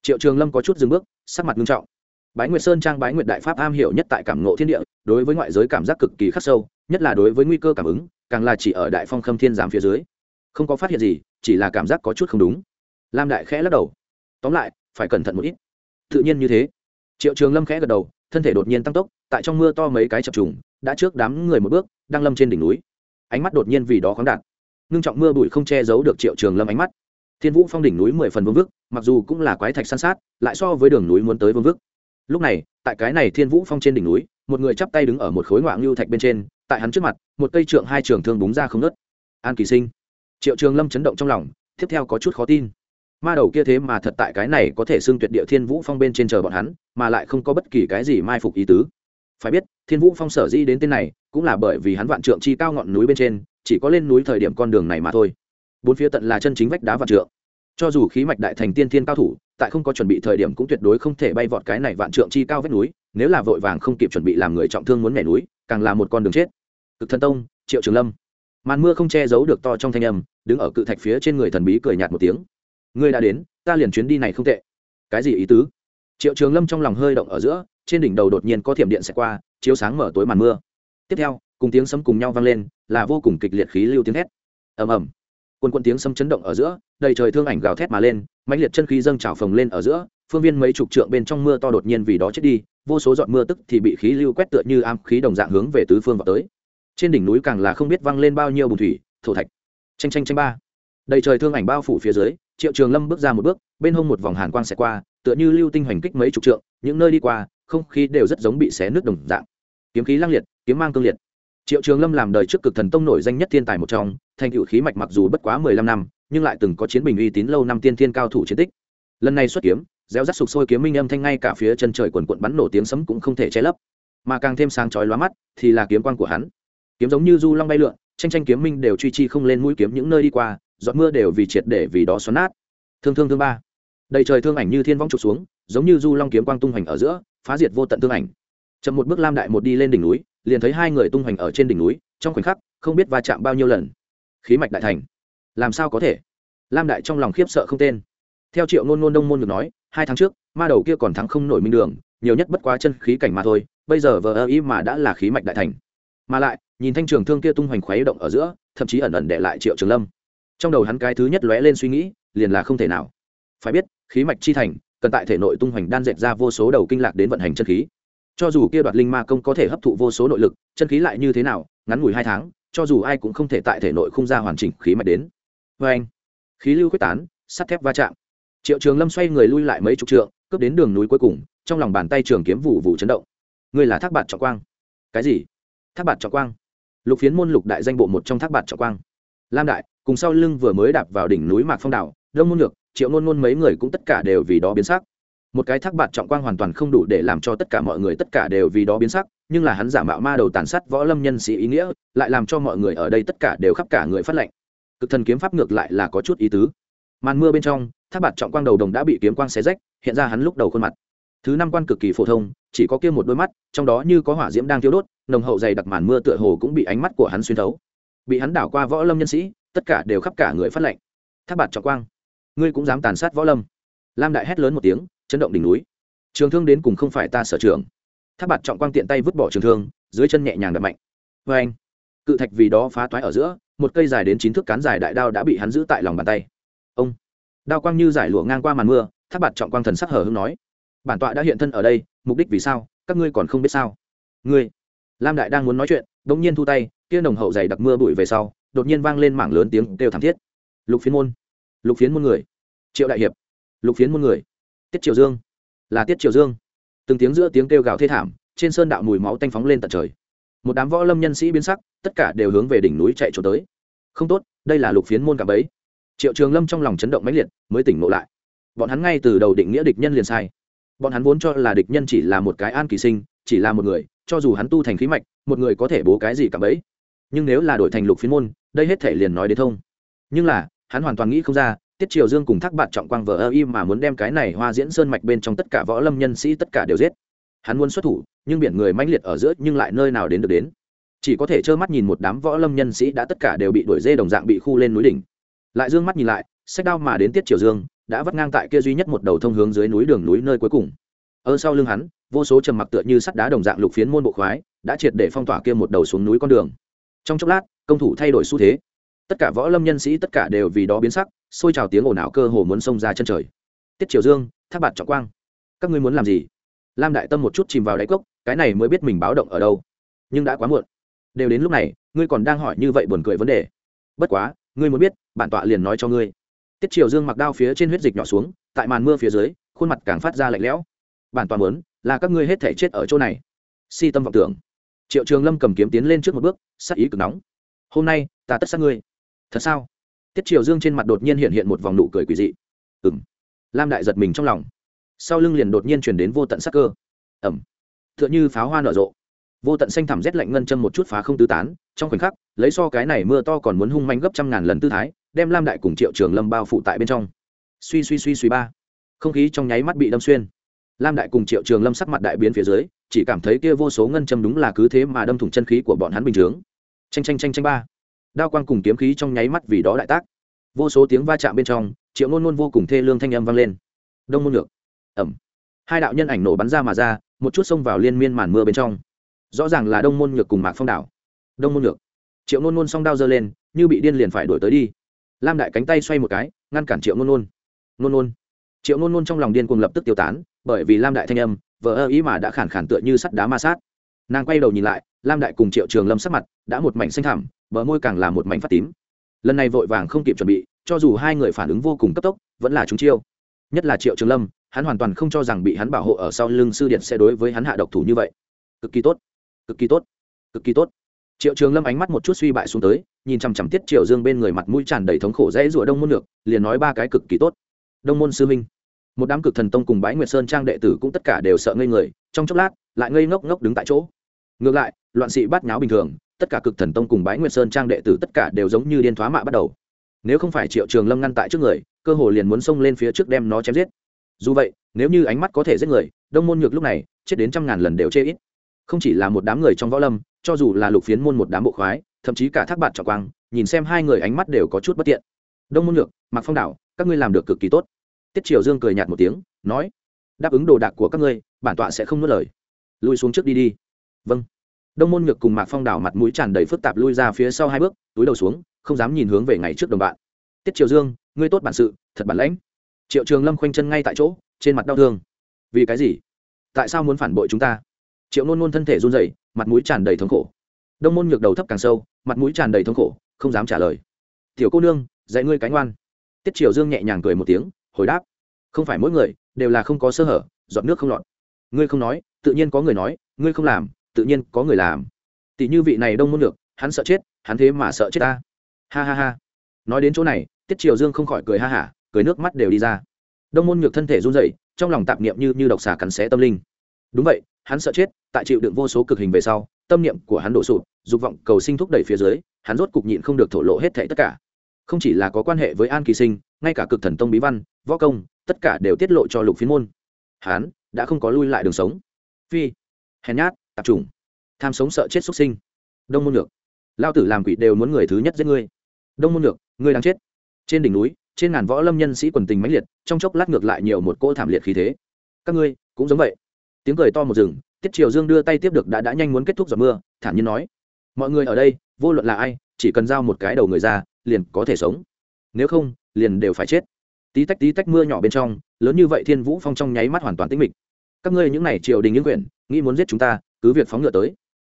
Triệu trường lâm có chút dừng bước, sắc mặt nghiêm trọng. Bái nguyệt sơn trang bái nguyệt đại pháp am hiểu nhất tại cảm ngộ thiên địa, đối với ngoại giới cảm giác cực kỳ khắc sâu nhất là đối với nguy cơ cảm ứng, càng là chỉ ở đại phong khâm thiên giám phía dưới. Không có phát hiện gì, chỉ là cảm giác có chút không đúng. Lam đại khẽ lắc đầu. Tóm lại, phải cẩn thận một ít. Tự nhiên như thế. Triệu trường lâm khẽ gật đầu, thân thể đột nhiên tăng tốc, tại trong mưa to mấy cái chập trùng, đã trước đám người một bước, đang lâm trên đỉnh núi. Ánh mắt đột nhiên vì đó khoáng đạt. Ngưng trọng mưa bụi không che giấu được triệu trường lâm ánh mắt. Thiên vũ phong đỉnh núi mười phần vương vức, mặc dù cũng là quái thạch san sát, lại so với đường núi muốn tới vương vức. Lúc này, tại cái này thiên vũ phong trên đỉnh núi, một người chắp tay đứng ở một khối ngoạng lưu thạch bên trên tại hắn trước mặt, một cây trượng hai trường thương búng ra không nớt an kỳ sinh. Triệu trường lâm chấn động trong lòng, tiếp theo có chút khó tin. Ma đầu kia thế mà thật tại cái này có thể xưng tuyệt địa thiên vũ phong bên trên chờ bọn hắn, mà lại không có bất kỳ cái gì mai phục ý tứ. Phải biết, thiên vũ phong sở di đến tên này, cũng là bởi vì hắn vạn trượng chi cao ngọn núi bên trên, chỉ có lên núi thời điểm con đường này mà thôi. Bốn phía tận là chân chính vách đá vạn trượng. Cho dù khí mạch đại thành tiên thiên cao thủ, tại không có chuẩn bị thời điểm cũng tuyệt đối không thể bay vọt cái này vạn trượng chi cao vách núi, nếu là vội vàng không kịp chuẩn bị làm người trọng thương muốn nhảy núi, càng là một con đường chết cực thần tông, triệu trường lâm. Màn mưa không che giấu được to trong thanh âm, đứng ở cự thạch phía trên người thần bí cười nhạt một tiếng. Ngươi đã đến, ta liền chuyến đi này không tệ. Cái gì ý tứ? Triệu trường lâm trong lòng hơi động ở giữa, trên đỉnh đầu đột nhiên có thiểm điện xẹt qua, chiếu sáng mở tối màn mưa. Tiếp theo, cùng tiếng sấm cùng nhau vang lên, là vô cùng kịch liệt khí lưu tiếng thét ầm ầm. Quân quân tiếng sấm chấn động ở giữa, đầy trời thương ảnh gào thét mà lên, mãnh liệt chân khí dâng trào phồng lên ở giữa, phương viên mấy chục trượng bên trong mưa to đột nhiên vì đó chết đi, vô số giọt mưa tức thì bị khí lưu quét tựa như am khí đồng dạng hướng về tứ phương vào tới trên đỉnh núi càng là không biết văng lên bao nhiêu bùn thủy, thổ thạch. Tranh tranh tranh ba. Đầy trời thương ảnh bao phủ phía dưới, triệu trường lâm bước ra một bước, bên hông một vòng hàn quang xẹt qua, tựa như lưu tinh hoành kích mấy chục trượng, những nơi đi qua, không khí đều rất giống bị xé nước đồng dạng. Kiếm khí lăng liệt, kiếm mang cương liệt. Triệu trường lâm làm đời trước cực thần tông nổi danh nhất thiên tài một trong, thành cựu khí mạch mặc dù bất quá mười lăm năm, nhưng lại từng có chiến bình uy tín lâu năm tiên thiên cao thủ chiến tích. Lần này xuất kiếm réo rắt sục sôi kiếm minh âm thanh ngay cả phía chân trời quần quận bắn nổ tiếng sấm cũng không thể che lấp. Mà càng thêm sáng chói lóa mắt, thì là kiếm quan của hắn kiếm giống như du long bay lượn, tranh tranh kiếm minh đều truy chi không lên mũi kiếm những nơi đi qua, giọt mưa đều vì triệt để vì đó xoắn nát. Thương thương thương ba. Đầy trời thương ảnh như thiên vong trục xuống, giống như du long kiếm quang tung hoành ở giữa, phá diệt vô tận thương ảnh. Chậm một bước lam đại một đi lên đỉnh núi, liền thấy hai người tung hoành ở trên đỉnh núi, trong khoảnh khắc, không biết va chạm bao nhiêu lần. Khí mạch đại thành. Làm sao có thể? Lam đại trong lòng khiếp sợ không tên. Theo triệu ngôn ngôn đông môn được nói, hai tháng trước, ma đầu kia còn thắng không nổi minh đường, nhiều nhất bất quá chân khí cảnh mà thôi, bây giờ vờ ơ ý mà đã là khí mạch đại thành. Mà lại nhìn thanh trường thương kia tung hoành khuấy động ở giữa, thậm chí ẩn ẩn để lại triệu trường lâm. Trong đầu hắn cái thứ nhất lóe lên suy nghĩ, liền là không thể nào. Phải biết, khí mạch chi thành, cần tại thể nội tung hoành đan dệt ra vô số đầu kinh lạc đến vận hành chân khí. Cho dù kia đoạt linh ma công có thể hấp thụ vô số nội lực, chân khí lại như thế nào, ngắn ngủi hai tháng, cho dù ai cũng không thể tại thể nội khung ra hoàn chỉnh khí mạch đến. Vê anh, khí lưu quyết tán, sắt thép va chạm. Triệu trường lâm xoay người lui lại mấy chục trượng, cướp đến đường núi cuối cùng, trong lòng bàn tay trường kiếm vụ vụ chấn động. Ngươi là thác bạt trọng quang. Cái gì? Thác bạt trọng quang? Lục phiến môn lục đại danh bộ một trong thác bạt trọng quang. Lam đại, cùng sau lưng vừa mới đạp vào đỉnh núi mạc phong đảo, đông môn ngược triệu nôn nôn mấy người cũng tất cả đều vì đó biến sắc. Một cái thác bạt trọng quang hoàn toàn không đủ để làm cho tất cả mọi người tất cả đều vì đó biến sắc, nhưng là hắn giả mạo ma đầu tàn sát võ lâm nhân sĩ ý nghĩa, lại làm cho mọi người ở đây tất cả đều khắp cả người phát lệnh. Cực thần kiếm pháp ngược lại là có chút ý tứ. Màn mưa bên trong, thác bạt trọng quang đầu đồng đã bị kiếm quang xé rách, hiện ra hắn lúc đầu khuôn mặt thứ năm quan cực kỳ phổ thông, chỉ có kia một đôi mắt, trong đó như có hỏa diễm đang thiêu đốt, nồng hậu dày đặc màn mưa tựa hồ cũng bị ánh mắt của hắn xuyên thấu. Bị hắn đảo qua võ lâm nhân sĩ, tất cả đều khắp cả người phát lệnh tháp bạt trọng quang, ngươi cũng dám tàn sát võ lâm? Lam đại hét lớn một tiếng, chấn động đỉnh núi. Trường thương đến cùng không phải ta sở trường. Tháp bạt trọng quang tiện tay vứt bỏ trường thương, dưới chân nhẹ nhàng đập mạnh. Vê anh, cự thạch vì đó phá toái ở giữa, một cây dài đến chín thước cán dài đại đao đã bị hắn giữ tại lòng bàn tay. Ông, đao quang như giải lụa ngang qua màn mưa tháp bạt trọng quang thần sắc hở hưng nói bản tọa đã hiện thân ở đây, mục đích vì sao, các ngươi còn không biết sao? Ngươi, lam đại đang muốn nói chuyện đ ỗ n g nhiên thu tay, kia nồng hậu dày đặc mưa bụi về sau, đột nhiên vang lên mảng lớn tiếng kêu thảm thiết. Lục phiến môn, lục phiến môn người, triệu đại hiệp, lục phiến môn người, tiết triều dương, là tiết triều dương. Từng tiếng giữa tiếng kêu gào thê thảm, trên sơn đạo mùi máu tanh phóng lên tận trời. Một đám võ lâm nhân sĩ biến sắc, tất cả đều hướng về đỉnh núi chạy trốn tới. Không tốt, đây là lục phiến môn cả bấy triệu trường lâm trong lòng chấn động mãnh liệt, mới tỉnh ngộ lại. Bọn hắn ngay từ đầu định nghĩa địch nhân liền sai bọn hắn vốn cho là địch nhân chỉ là một cái an kỳ sinh, chỉ là một người, cho dù hắn tu thành khí mạch, một người có thể bố cái gì cả bấy nhưng nếu là đổi thành lục phiến môn, đây hết thể liền nói đến thông. Nhưng là, hắn hoàn toàn nghĩ không ra, tiết triều dương cùng thác bạn trọng quang vờ ơ im mà muốn đem cái này hoa diễn sơn mạch bên trong tất cả võ lâm nhân sĩ tất cả đều giết. Hắn muốn xuất thủ, nhưng biển người mãnh liệt ở giữa nhưng lại nơi nào đến được đến. Chỉ có thể trơ mắt nhìn một đám võ lâm nhân sĩ đã tất cả đều bị đuổi dê đồng dạng bị khu lên núi đỉnh. Lại dương mắt nhìn lại sách đao mà đến tiết triều dương đã vắt ngang tại kia duy nhất một đầu thông hướng dưới núi đường núi nơi cuối cùng. Ở sau lưng hắn, vô số trầm mặc tựa như sắt đá đồng dạng lục phiến môn bộ khoái, đã triệt để phong tỏa kia một đầu xuống núi con đường. Trong chốc lát, công thủ thay đổi xu thế. Tất cả võ lâm nhân sĩ tất cả đều vì đó biến sắc, xôi trào tiếng ồn ào cơ hồ muốn xông ra chân trời. Tiết triều dương, thác bạt trọng quang, các ngươi muốn làm gì? Lam đại tâm một chút chìm vào đáy cốc, cái này mới biết mình báo động ở đâu. Nhưng đã quá muộn. Đều đến lúc này, ngươi còn đang hỏi như vậy buồn cười vấn đề. Bất quá, ngươi muốn biết, bản tọa liền nói cho ngươi tiết triều dương mặc đao phía trên huyết dịch nhỏ xuống, tại màn mưa phía dưới, khuôn mặt càng phát ra lạnh lẽo. Bản toàn muốn, là các ngươi hết thể chết ở chỗ này. Si tâm vọng tưởng. Triệu trường lâm cầm kiếm tiến lên trước một bước sắc ý cực nóng. Hôm nay, ta tất sát ngươi. Thật sao? Tiết triều dương trên mặt đột nhiên hiện hiện một vòng nụ cười quỳ dị. Ừng lam đại giật mình trong lòng. Sau lưng liền đột nhiên chuyển đến vô tận sắc cơ. Ẩm. T h ư ợ n h ư pháo hoa nở rộ. Vô tận xanh thẳm rét lạnh ngân châm một chút phá không tứ tán, trong khoảnh khắc, lấy so cái này mưa to còn muốn hung manh gấp trăm ngàn lần tư thái đem lam đại cùng triệu trường lâm bao phủ tại bên trong suy suy suy suy ba không khí trong nháy mắt bị đâm xuyên lam đại cùng triệu trường lâm sắc mặt đại biến phía dưới chỉ cảm thấy kia vô số ngân châm đúng là cứ thế mà đâm thủng chân khí của bọn hắn bình chướng tranh tranh tranh tranh ba đao quang cùng kiếm khí trong nháy mắt vì đó đại tác vô số tiếng va chạm bên trong triệu nôn nôn vô cùng thê lương thanh âm vang lên đông môn ngược ẩm hai đạo nhân ảnh nổ bắn ra mà ra một chút xông vào liên miên màn mưa bên trong rõ ràng là đông môn ngược cùng mạc phong đảo đông môn ngược triệu nôn nôn song đao giơ lên như bị điên liền phải đổi tới đi lam đại cánh tay xoay một cái, ngăn cản triệu nôn nôn. Nôn nôn. Triệu nôn nôn trong lòng điên cuồng lập tức tiêu tán, bởi vì lam đại thanh âm vợ ơ ý mà đã khản khản tựa như sắt đá ma sát. Nàng quay đầu nhìn lại, lam đại cùng triệu trường lâm sắc mặt đã một mảnh xanh thảm bờ môi càng là một mảnh phát tím. Lần này vội vàng không kịp chuẩn bị, cho dù hai người phản ứng vô cùng cấp tốc, vẫn là chúng chiêu. Nhất là triệu trường lâm, hắn hoàn toàn không cho rằng bị hắn bảo hộ ở sau lưng sư điện sẽ đối với hắn hạ độc thủ như vậy. Cực kỳ tốt. Cực kỳ tốt. Cực kỳ tốt triệu trường lâm ánh mắt một chút suy bại xuống tới, nhìn chằm chằm tiết triệu dương bên người mặt mũi tràn đầy thống khổ dễ rủa đông môn được liền nói ba cái cực kỳ tốt. Đông môn sư minh, một đám cực thần tông cùng bái nguyệt sơn trang đệ tử cũng tất cả đều sợ ngây người, trong chốc lát, lại ngây ngốc ngốc đứng tại chỗ. Ngược lại, loạn sĩ bát nháo bình thường, tất cả cực thần tông cùng bái nguyệt sơn trang đệ tử tất cả đều giống như điên thoá mạ bắt đầu. Nếu không phải triệu trường lâm ngăn tại trước người, cơ hồ liền muốn xông lên phía trước đem nó chém giết. Dù vậy, nếu như ánh mắt có thể giết người, đông môn nhược lúc này, chết đến trăm ngàn lần đều chê ít. Không chỉ là một đám người trong võ lâm cho dù là lục phiến môn một đám bộ khoái, thậm chí cả thác bạt trọng quang, nhìn xem hai người ánh mắt đều có chút bất tiện. Đông môn nhược mạc phong đảo, các ngươi làm được cực kỳ tốt. Tiết triều dương cười nhạt một tiếng, nói, đáp ứng đồ đạc của các ngươi, bản tọa sẽ không nuốt lời. Lui xuống trước đi đi. Vâng. Đông môn nhược cùng mạc phong đảo mặt mũi tràn đầy phức tạp lui ra phía sau hai bước, túi đầu xuống, không dám nhìn hướng về ngày trước đồng bạn. Tiết triều dương, ngươi tốt bản sự, thật bản lãnh. Triệu trường lâm khoanh chân ngay tại chỗ, trên mặt đau thương. Vì cái gì? Tại sao muốn phản bội chúng ta? Triệu nôn nôn thân thể run rẩy mặt mũi tràn đầy thống khổ. Đông môn nhược đầu thấp càng sâu, mặt mũi tràn đầy thống khổ, không dám trả lời. Tiểu cô nương, dạy ngươi cánh oan tiết triều dương nhẹ nhàng cười một tiếng, hồi đáp, không phải mỗi người đều là không có sơ hở dọn nước không lọt. Ngươi không nói, tự nhiên có người nói, ngươi không làm, tự nhiên có người làm. Tỷ như vị này đông môn được hắn sợ chết, hắn thế mà sợ chết ta. Ha ha ha. Nói đến chỗ này, tiết triều dương không khỏi cười ha hả, cười nước mắt đều đi ra. Đông môn nhược thân thể run rẩy, trong lòng tạp niệm như như độc xà cắn xé tâm linh. Đúng vậy hắn sợ chết tại chịu đựng vô số cực hình về sau tâm niệm của hắn đổ sụp dục vọng cầu sinh thúc đẩy phía dưới hắn rốt cục nhịn không được thổ lộ hết thảy tất cả. Không chỉ là có quan hệ với an kỳ sinh ngay cả cực thần tông bí văn võ công tất cả đều tiết lộ cho lục phiến môn. Hắn đã không có lui lại đường sống. Phi hèn nhát tạp trùng. Tham sống sợ chết xuất sinh. Đông môn lược, lao tử làm quỷ đều muốn người thứ nhất giết ngươi. Đông môn lược, ngươi đang chết. Trên đỉnh núi trên ngàn võ lâm nhân sĩ quần tình mãnh liệt trong chốc lát ngược lại nhiều một cỗ thảm liệt khí thế. Các ngươi cũng giống vậy tiếng cười to một rừng, tiết triều dương đưa tay tiếp được đã đã nhanh muốn kết thúc giọt mưa, thản nhiên nói, mọi người ở đây, vô luận là ai, chỉ cần giao một cái đầu người ra, liền có thể sống. Nếu không, liền đều phải chết. Tí tách tí tách mưa nhỏ bên trong, lớn như vậy thiên vũ phong trong nháy mắt hoàn toàn tĩnh mịch. Các ngươi những n à y triều đình những quyển, nghĩ muốn giết chúng ta, cứ việc phóng ngựa tới.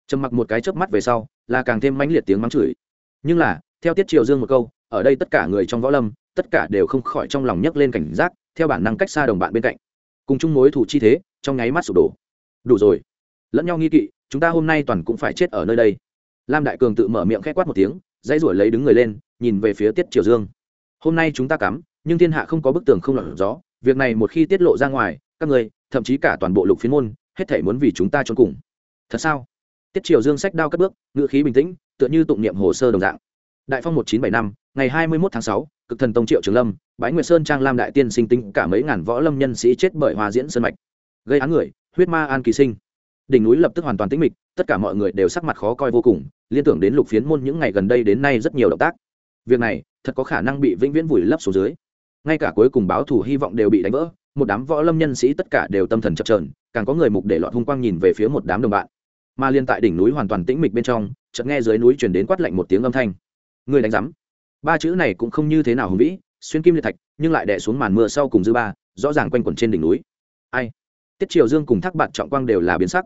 Trầm mặc một cái chớp mắt về sau, là càng thêm mãnh liệt tiếng mắng chửi. Nhưng là, theo tiết triều dương một câu, ở đây tất cả người trong võ lâm, tất cả đều không khỏi trong lòng nhấc lên cảnh giác, theo bản năng cách xa đồng bạn bên cạnh. Cùng chung mối thủ chi thế trong nháy mắt sụp đổ. Đủ rồi. Lẫn nhau nghi kỵ, chúng ta hôm nay toàn cũng phải chết ở nơi đây. Lam đại cường tự mở miệng k h é quát một tiếng, dãy ruổi lấy đứng người lên, nhìn về phía tiết triều dương. Hôm nay chúng ta cắm, nhưng thiên hạ không có bức tường không lọt gió, việc này một khi tiết lộ ra ngoài, các người thậm chí cả toàn bộ lục phiến môn, hết thể muốn vì chúng ta trốn cùng. Thật sao? Tiết triều dương sách đao cất bước, ngữ khí bình tĩnh, tựa như tụng niệm hồ sơ đồng dạng. Đại phong một chín bảy năm, ngày hai mươi một tháng sáu, cực thần tông triệu trường lâm, bái nguyệt sơn trang lam đại tiên sinh tính cả mấy ngàn võ lâm nhân sĩ chết bởi hòa diễn sơn mạch gây án người, huyết ma an kỳ sinh. Đỉnh núi lập tức hoàn toàn tĩnh mịch, tất cả mọi người đều sắc mặt khó coi vô cùng, liên tưởng đến lục phiến môn những ngày gần đây đến nay rất nhiều động tác. Việc này, thật có khả năng bị vĩnh viễn vùi lấp xuống dưới. Ngay cả cuối cùng báo thủ hy vọng đều bị đánh vỡ, một đám võ lâm nhân sĩ tất cả đều tâm thần chập trờn càng có người mục để lọt hung quang nhìn về phía một đám đồng bạn. Mà liên tại đỉnh núi hoàn toàn tĩnh mịch bên trong, chợt nghe dưới núi truyền đến quát lạnh một tiếng âm thanh. Người đánh rắm ba chữ này cũng không như thế nào hùng vĩ, xuyên kim liệt thạch, nhưng lại đè xuống màn mưa sau cùng dư ba, rõ ràng quanh quẩn trên đỉnh núi. Ai? Tiết triều dương cùng thác bạn trọng quang đều là biến sắc.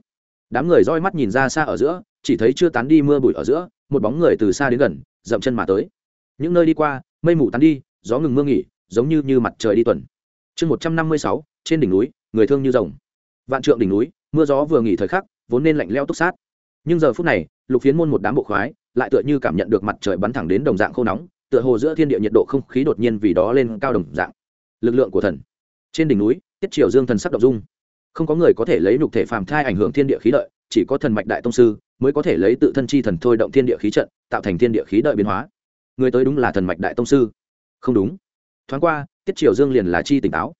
Đám người roi mắt nhìn ra xa ở giữa, chỉ thấy chưa tán đi mưa bụi ở giữa, một bóng người từ xa đến gần, dậm chân mà tới. Những nơi đi qua, mây mù tán đi, gió ngừng mưa nghỉ, giống như như mặt trời đi tuần. Chương một trăm năm mươi sáu, trên đỉnh núi, người thương như rồng. Vạn trượng đỉnh núi, mưa gió vừa nghỉ thời khắc, vốn nên lạnh leo túc sát. Nhưng giờ phút này, lục phiến môn một đám bộ khoái, lại tựa như cảm nhận được mặt trời bắn thẳng đến đồng dạng khô nóng, tựa hồ giữa thiên địa nhiệt độ không khí đột nhiên vì đó lên cao đồng dạng. Lực lượng của thần. Trên đỉnh núi, tiết triều dương thần sắc đ dung không có người có thể lấy nhục thể phàm thai ảnh hưởng thiên địa khí đợi chỉ có thần mạch đại tông sư mới có thể lấy tự thân chi thần thôi động thiên địa khí trận, tạo thành thiên địa khí đợi biến hóa. Người tới đúng là thần mạch đại tông sư. Không đúng. Thoáng qua, tiết triều dương liền là chi tỉnh táo.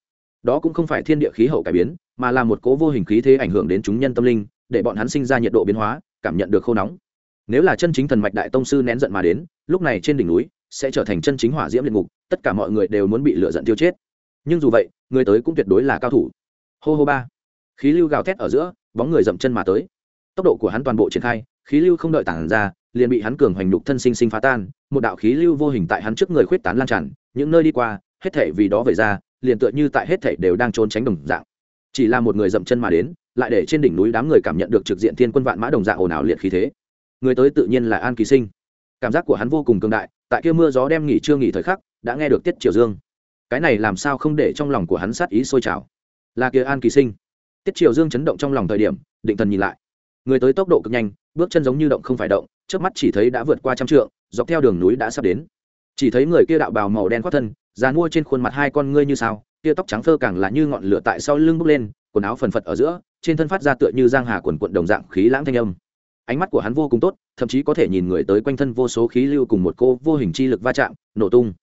Đó cũng không phải thiên địa khí hậu cải biến, mà là một cố vô hình khí thế ảnh hưởng đến chúng nhân tâm linh, để bọn hắn sinh ra nhiệt độ biến hóa, cảm nhận được khô nóng. Nếu là chân chính thần mạch đại tông sư nén giận mà đến, lúc này trên đỉnh núi sẽ trở thành chân chính hỏa diễm liệt ngục, tất cả mọi người đều muốn bị lựa giận tiêu chết. Nhưng dù vậy, người tới cũng tuyệt đối là cao thủ. Hô hô ba khí lưu gào thét ở giữa, bóng người dậm chân mà tới. Tốc độ của hắn toàn bộ triển khai, khí lưu không đợi tản ra, liền bị hắn cường hoành đục thân sinh sinh phá tan, một đạo khí lưu vô hình tại hắn trước người khuyết tán lan tràn, những nơi đi qua, hết thể vì đó về ra, liền tựa như tại hết thể đều đang trốn tránh đồng dạng. Chỉ là một người dậm chân mà đến, lại để trên đỉnh núi đám người cảm nhận được trực diện thiên quân vạn mã đồng dạng ồn ào liệt khí thế. Người tới tự nhiên là an kỳ sinh. Cảm giác của hắn vô cùng cường đại, tại kia mưa gió đem nghỉ trưa nghỉ thời khắc, đã nghe được tiết triều dương. Cái này làm sao không để trong lòng của hắn sát ý sôi trào? Là kia an kỳ sinh tiết triều dương chấn động trong lòng thời điểm, định thần nhìn lại. Người tới tốc độ cực nhanh, bước chân giống như động không phải động trước mắt chỉ thấy đã vượt qua trăm trượng, dọc theo đường núi đã sắp đến. Chỉ thấy người kia đạo bào màu đen khoác thân dàn mua trên khuôn mặt hai con ngươi như sao, kia tóc trắng phơ càng là như ngọn lửa tại sau lưng bốc lên, quần áo phần phật ở giữa, trên thân phát ra tựa như giang hà quần quận đồng dạng khí lãng thanh âm. Ánh mắt của hắn vô cùng tốt, thậm chí có thể nhìn người tới quanh thân vô số khí lưu cùng một cô vô hình chi lực va chạm, nổ tung.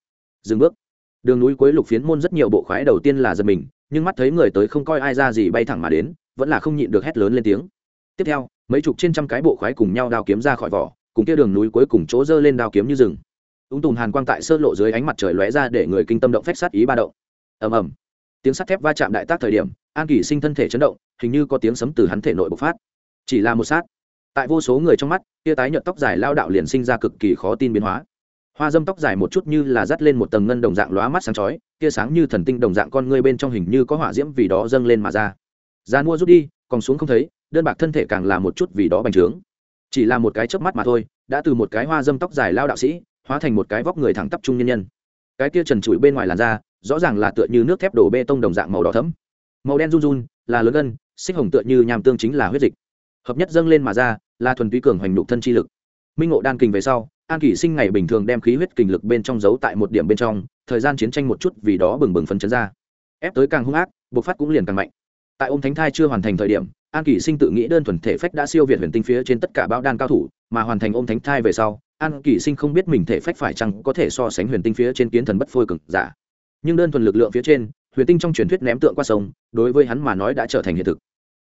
Dừng bước. Đường núi cuối lục phiến môn rất nhiều bộ khoái đầu tiên là giật mình nhưng mắt thấy người tới không coi ai ra gì bay thẳng mà đến, vẫn là không nhịn được hét lớn lên tiếng. Tiếp theo, mấy chục trên trăm cái bộ khoái cùng nhau đao kiếm ra khỏi vỏ, cùng kia đường núi cuối cùng chỗ dơ lên đao kiếm như rừng. Ung tùm hàn quang tại sơ lộ dưới ánh mặt trời lóe ra để người kinh tâm động phách sát ý ba động. Ầm ầm. Tiếng sắt thép va chạm đại tác thời điểm, an kỷ sinh thân thể chấn động, hình như có tiếng sấm từ hắn thể nội bộc phát. Chỉ là một sát. Tại vô số người trong mắt tia tái nhợt tóc dài lao đạo liền sinh ra cực kỳ khó tin biến hóa hoa dâm tóc dài một chút như là dắt lên một tầng ngân đồng dạng lóa mắt sáng chói, tia sáng như thần tinh đồng dạng con ngươi bên trong hình như có hỏa diễm vì đó dâng lên mà ra. Gian mua rút đi, còn xuống không thấy, đơn bạc thân thể càng là một chút vì đó bành trướng. Chỉ là một cái chớp mắt mà thôi, đã từ một cái hoa dâm tóc dài lao đạo sĩ, hóa thành một cái vóc người thẳng tắp trung nhân nhân. Cái tia trần trụi bên ngoài làn da, rõ ràng là tựa như nước thép đổ bê tông đồng dạng màu đỏ thấm màu đen run run, là lớn gân, xích hồng tựa như nham tương chính là huyết dịch. Hợp nhất dâng lên mà ra, là thuần túy cường hoành nục thân chi lực minh ngộ đan kình về sau, an kỷ sinh ngày bình thường đem khí huyết kình lực bên trong giấu tại một điểm bên trong, thời gian chiến tranh một chút vì đó bừng bừng phấn chấn ra. Ép tới càng hung ác, bộc phát cũng liền càng mạnh. Tại ôm thánh thai chưa hoàn thành thời điểm, an kỷ sinh tự nghĩ đơn thuần thể phách đã siêu việt huyền tinh phía trên tất cả bão đan cao thủ, mà hoàn thành ôm thánh thai về sau, an kỷ sinh không biết mình thể phách phải chăng có thể so sánh huyền tinh phía trên kiến thần bất phôi cực giả. Nhưng đơn thuần lực lượng phía trên, huyền tinh trong truyền thuyết ném tượng qua sông, đối với hắn mà nói đã trở thành hiện thực.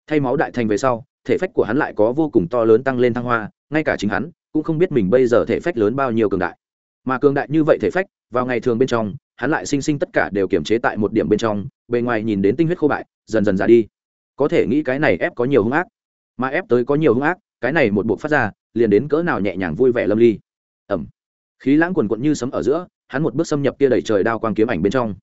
Thay máu đại thành về sau, thể phách của hắn lại có vô cùng to lớn tăng lên thăng hoa, ngay cả chính hắn cũng không biết mình bây giờ thể phách lớn bao nhiêu cường đại. Mà cường đại như vậy thể phách, vào ngày thường bên trong, hắn lại sinh sinh tất cả đều kiểm chế tại một điểm bên trong, bề ngoài nhìn đến tinh huyết khô bại, dần dần ra đi. Có thể nghĩ cái này ép có nhiều hung ác. Mà ép tới có nhiều hung ác, cái này một bộ phát ra, liền đến cỡ nào nhẹ nhàng vui vẻ lâm ly. Ẩm. Khí lãng quần quận như sấm ở giữa, hắn một bước xâm nhập kia đẩy trời đao quang kiếm ảnh bên trong.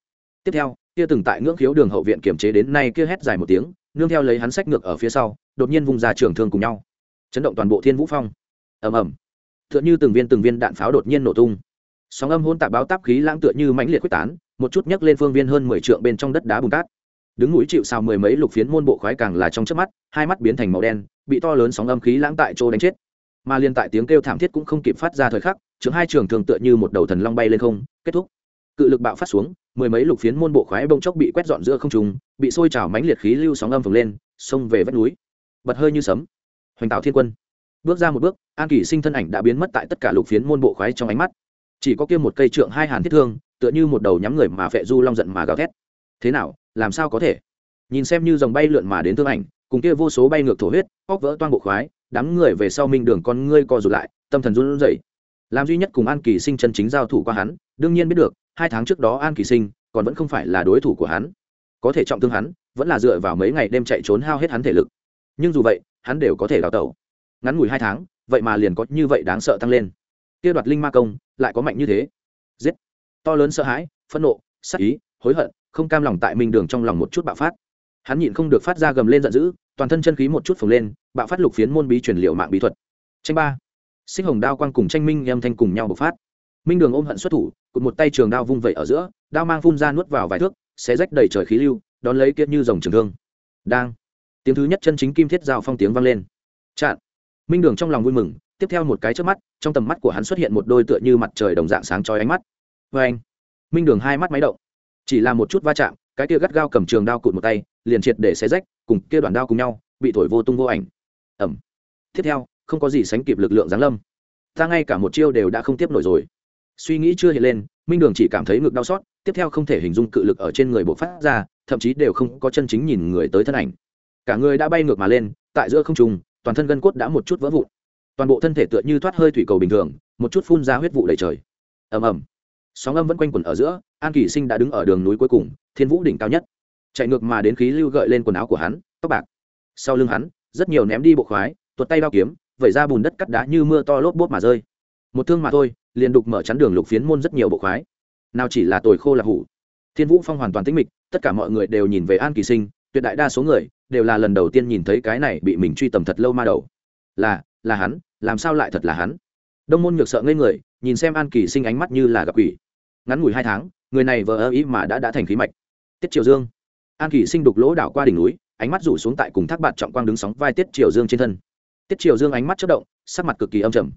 Tiếp theo, kia từng tại ngưỡng khiếu đường hậu viện kiểm chế đến nay kia hét dài một tiếng, nương theo lấy hắn sách ngược ở phía sau, đột nhiên vùng ra trường thương cùng nhau. Chấn động toàn bộ thiên vũ phong ầm ầm. Tựa như từng viên từng viên đạn pháo đột nhiên nổ tung. Sóng âm hôn tạp báo táp khí lãng tựa như mãnh liệt quyết tán, một chút nhấc lên phương viên hơn mười trượng bên trong đất đá bùn cát. Đứng núi chịu sao mười mấy lục phiến môn bộ khoái càng là trong trước mắt, hai mắt biến thành màu đen, bị to lớn sóng âm khí lãng tại chỗ đánh chết. Mà liên tại tiếng kêu thảm thiết cũng không kịp phát ra thời khắc chứng hai trường thường tựa như một đầu thần long bay lên không, kết thúc. Cự lực bạo phát xuống, mười mấy lục phiến môn bộ khoái bông chốc bị quét dọn giữa không trùng bị sôi trào mánh liệt khí lưu sóng âm phồng lên, xông về vách núi. Bật hơi như sấm. Hoành tạo thiên quân bước ra một bước, an kỷ sinh thân ảnh đã biến mất tại tất cả lục phiến môn bộ khoái trong ánh mắt. Chỉ có kia một cây trượng hai hàn thiết thương, tựa như một đầu nhắm người mà phệ du long giận mà gào thét. Thế nào, làm sao có thể? Nhìn xem như dòng bay lượn mà đến thương ảnh, cùng kia vô số bay ngược thổ huyết, óc vỡ toang bộ khoái, đám người về sau minh đường con ngươi co rụt lại, tâm thần run rẩy. Làm duy nhất cùng an kỳ sinh chân chính giao thủ qua hắn, đương nhiên biết được, hai tháng trước đó an kỳ sinh còn vẫn không phải là đối thủ của hắn. Có thể trọng thương hắn, vẫn là dựa vào mấy ngày đêm chạy trốn hao hết hắn thể lực. Nhưng dù vậy, hắn đều có thể đào tẩu ngắn ngủi hai tháng, vậy mà liền có như vậy đáng sợ tăng lên. Kia đoạt linh ma công, lại có mạnh như thế. Giết. To lớn sợ hãi, phẫn nộ sắc ý, hối hận, không cam lòng tại minh đường trong lòng một chút bạo phát. Hắn nhịn không được phát ra gầm lên giận dữ, toàn thân chân khí một chút phồng lên, bạo phát lục phiến môn bí truyền liệu mạng bí thuật. Tranh ba. Sinh hồng đao quang cùng tranh minh em thanh cùng nhau bộc phát. Minh đường ôm hận xuất thủ, cụt một tay trường đao vung vẩy ở giữa, đao mang phun ra nuốt vào vài thước, xé rách đầy trời khí lưu, đón lấy kiệt như dòng trường thương. Đang. Tiếng thứ nhất chân chính kim thiết giao phong tiếng vang lên. Chặn minh đường trong lòng vui mừng, tiếp theo một cái trước mắt, trong tầm mắt của hắn xuất hiện một đôi tựa như mặt trời đồng dạng sáng chói ánh mắt. Vê anh, minh đường hai mắt máy động. Chỉ là một chút va chạm, cái kia gắt gao cầm trường đao cụt một tay, liền triệt để xé rách, cùng kia đoạn đao cùng nhau, bị thổi vô tung vô ảnh. Ẩm tiếp theo, không có gì sánh kịp lực lượng giáng lâm. Ta ngay cả một chiêu đều đã không tiếp nổi rồi. Suy nghĩ chưa hiện lên, minh đường chỉ cảm thấy ngực đau xót, tiếp theo không thể hình dung cự lực ở trên người bộc phát ra, thậm chí đều không có chân chính nhìn người tới thân ảnh. Cả người đã bay ngược mà lên, tại giữa không trung toàn thân gân cốt đã một chút vỡ vụn. Toàn bộ thân thể tựa như thoát hơi thủy cầu bình thường, một chút phun ra huyết vụ đầy trời. Ầm ầm. Sóng âm vẫn quanh quẩn ở giữa, an kỳ sinh đã đứng ở đường núi cuối cùng, thiên vũ đỉnh cao nhất. Chạy ngược mà đến khí lưu gợi lên quần áo của hắn, tóc bạc. Sau lưng hắn, rất nhiều ném đi bộ khoái, tuột tay bao kiếm, vẩy ra bùn đất cắt đá như mưa to lốp bốt mà rơi. Một thương mà thôi, liền đục mở chắn đường lục phiến môn rất nhiều bộ khoái. Nào chỉ là tồi khô là hủ. Thiên vũ phong hoàn toàn tĩnh mịch, tất cả mọi người đều nhìn về an kỳ sinh tuyệt đại đa số người đều là lần đầu tiên nhìn thấy cái này bị mình truy tầm thật lâu ma đầu. Là là hắn, làm sao lại thật là hắn? Đông môn nhược sợ ngây người, nhìn xem an kỳ sinh ánh mắt như là gặp quỷ. Ngắn ngủi hai tháng, người này vờ ơ ý mà đã đã thành khí mạch. Tiết triều dương. An kỳ sinh đục lỗ đảo qua đỉnh núi, ánh mắt rủ xuống tại cùng thác bạt trọng quang đứng sóng vai tiết triều dương trên thân. Tiết triều dương ánh mắt chất động, sắc mặt cực kỳ âm trầm.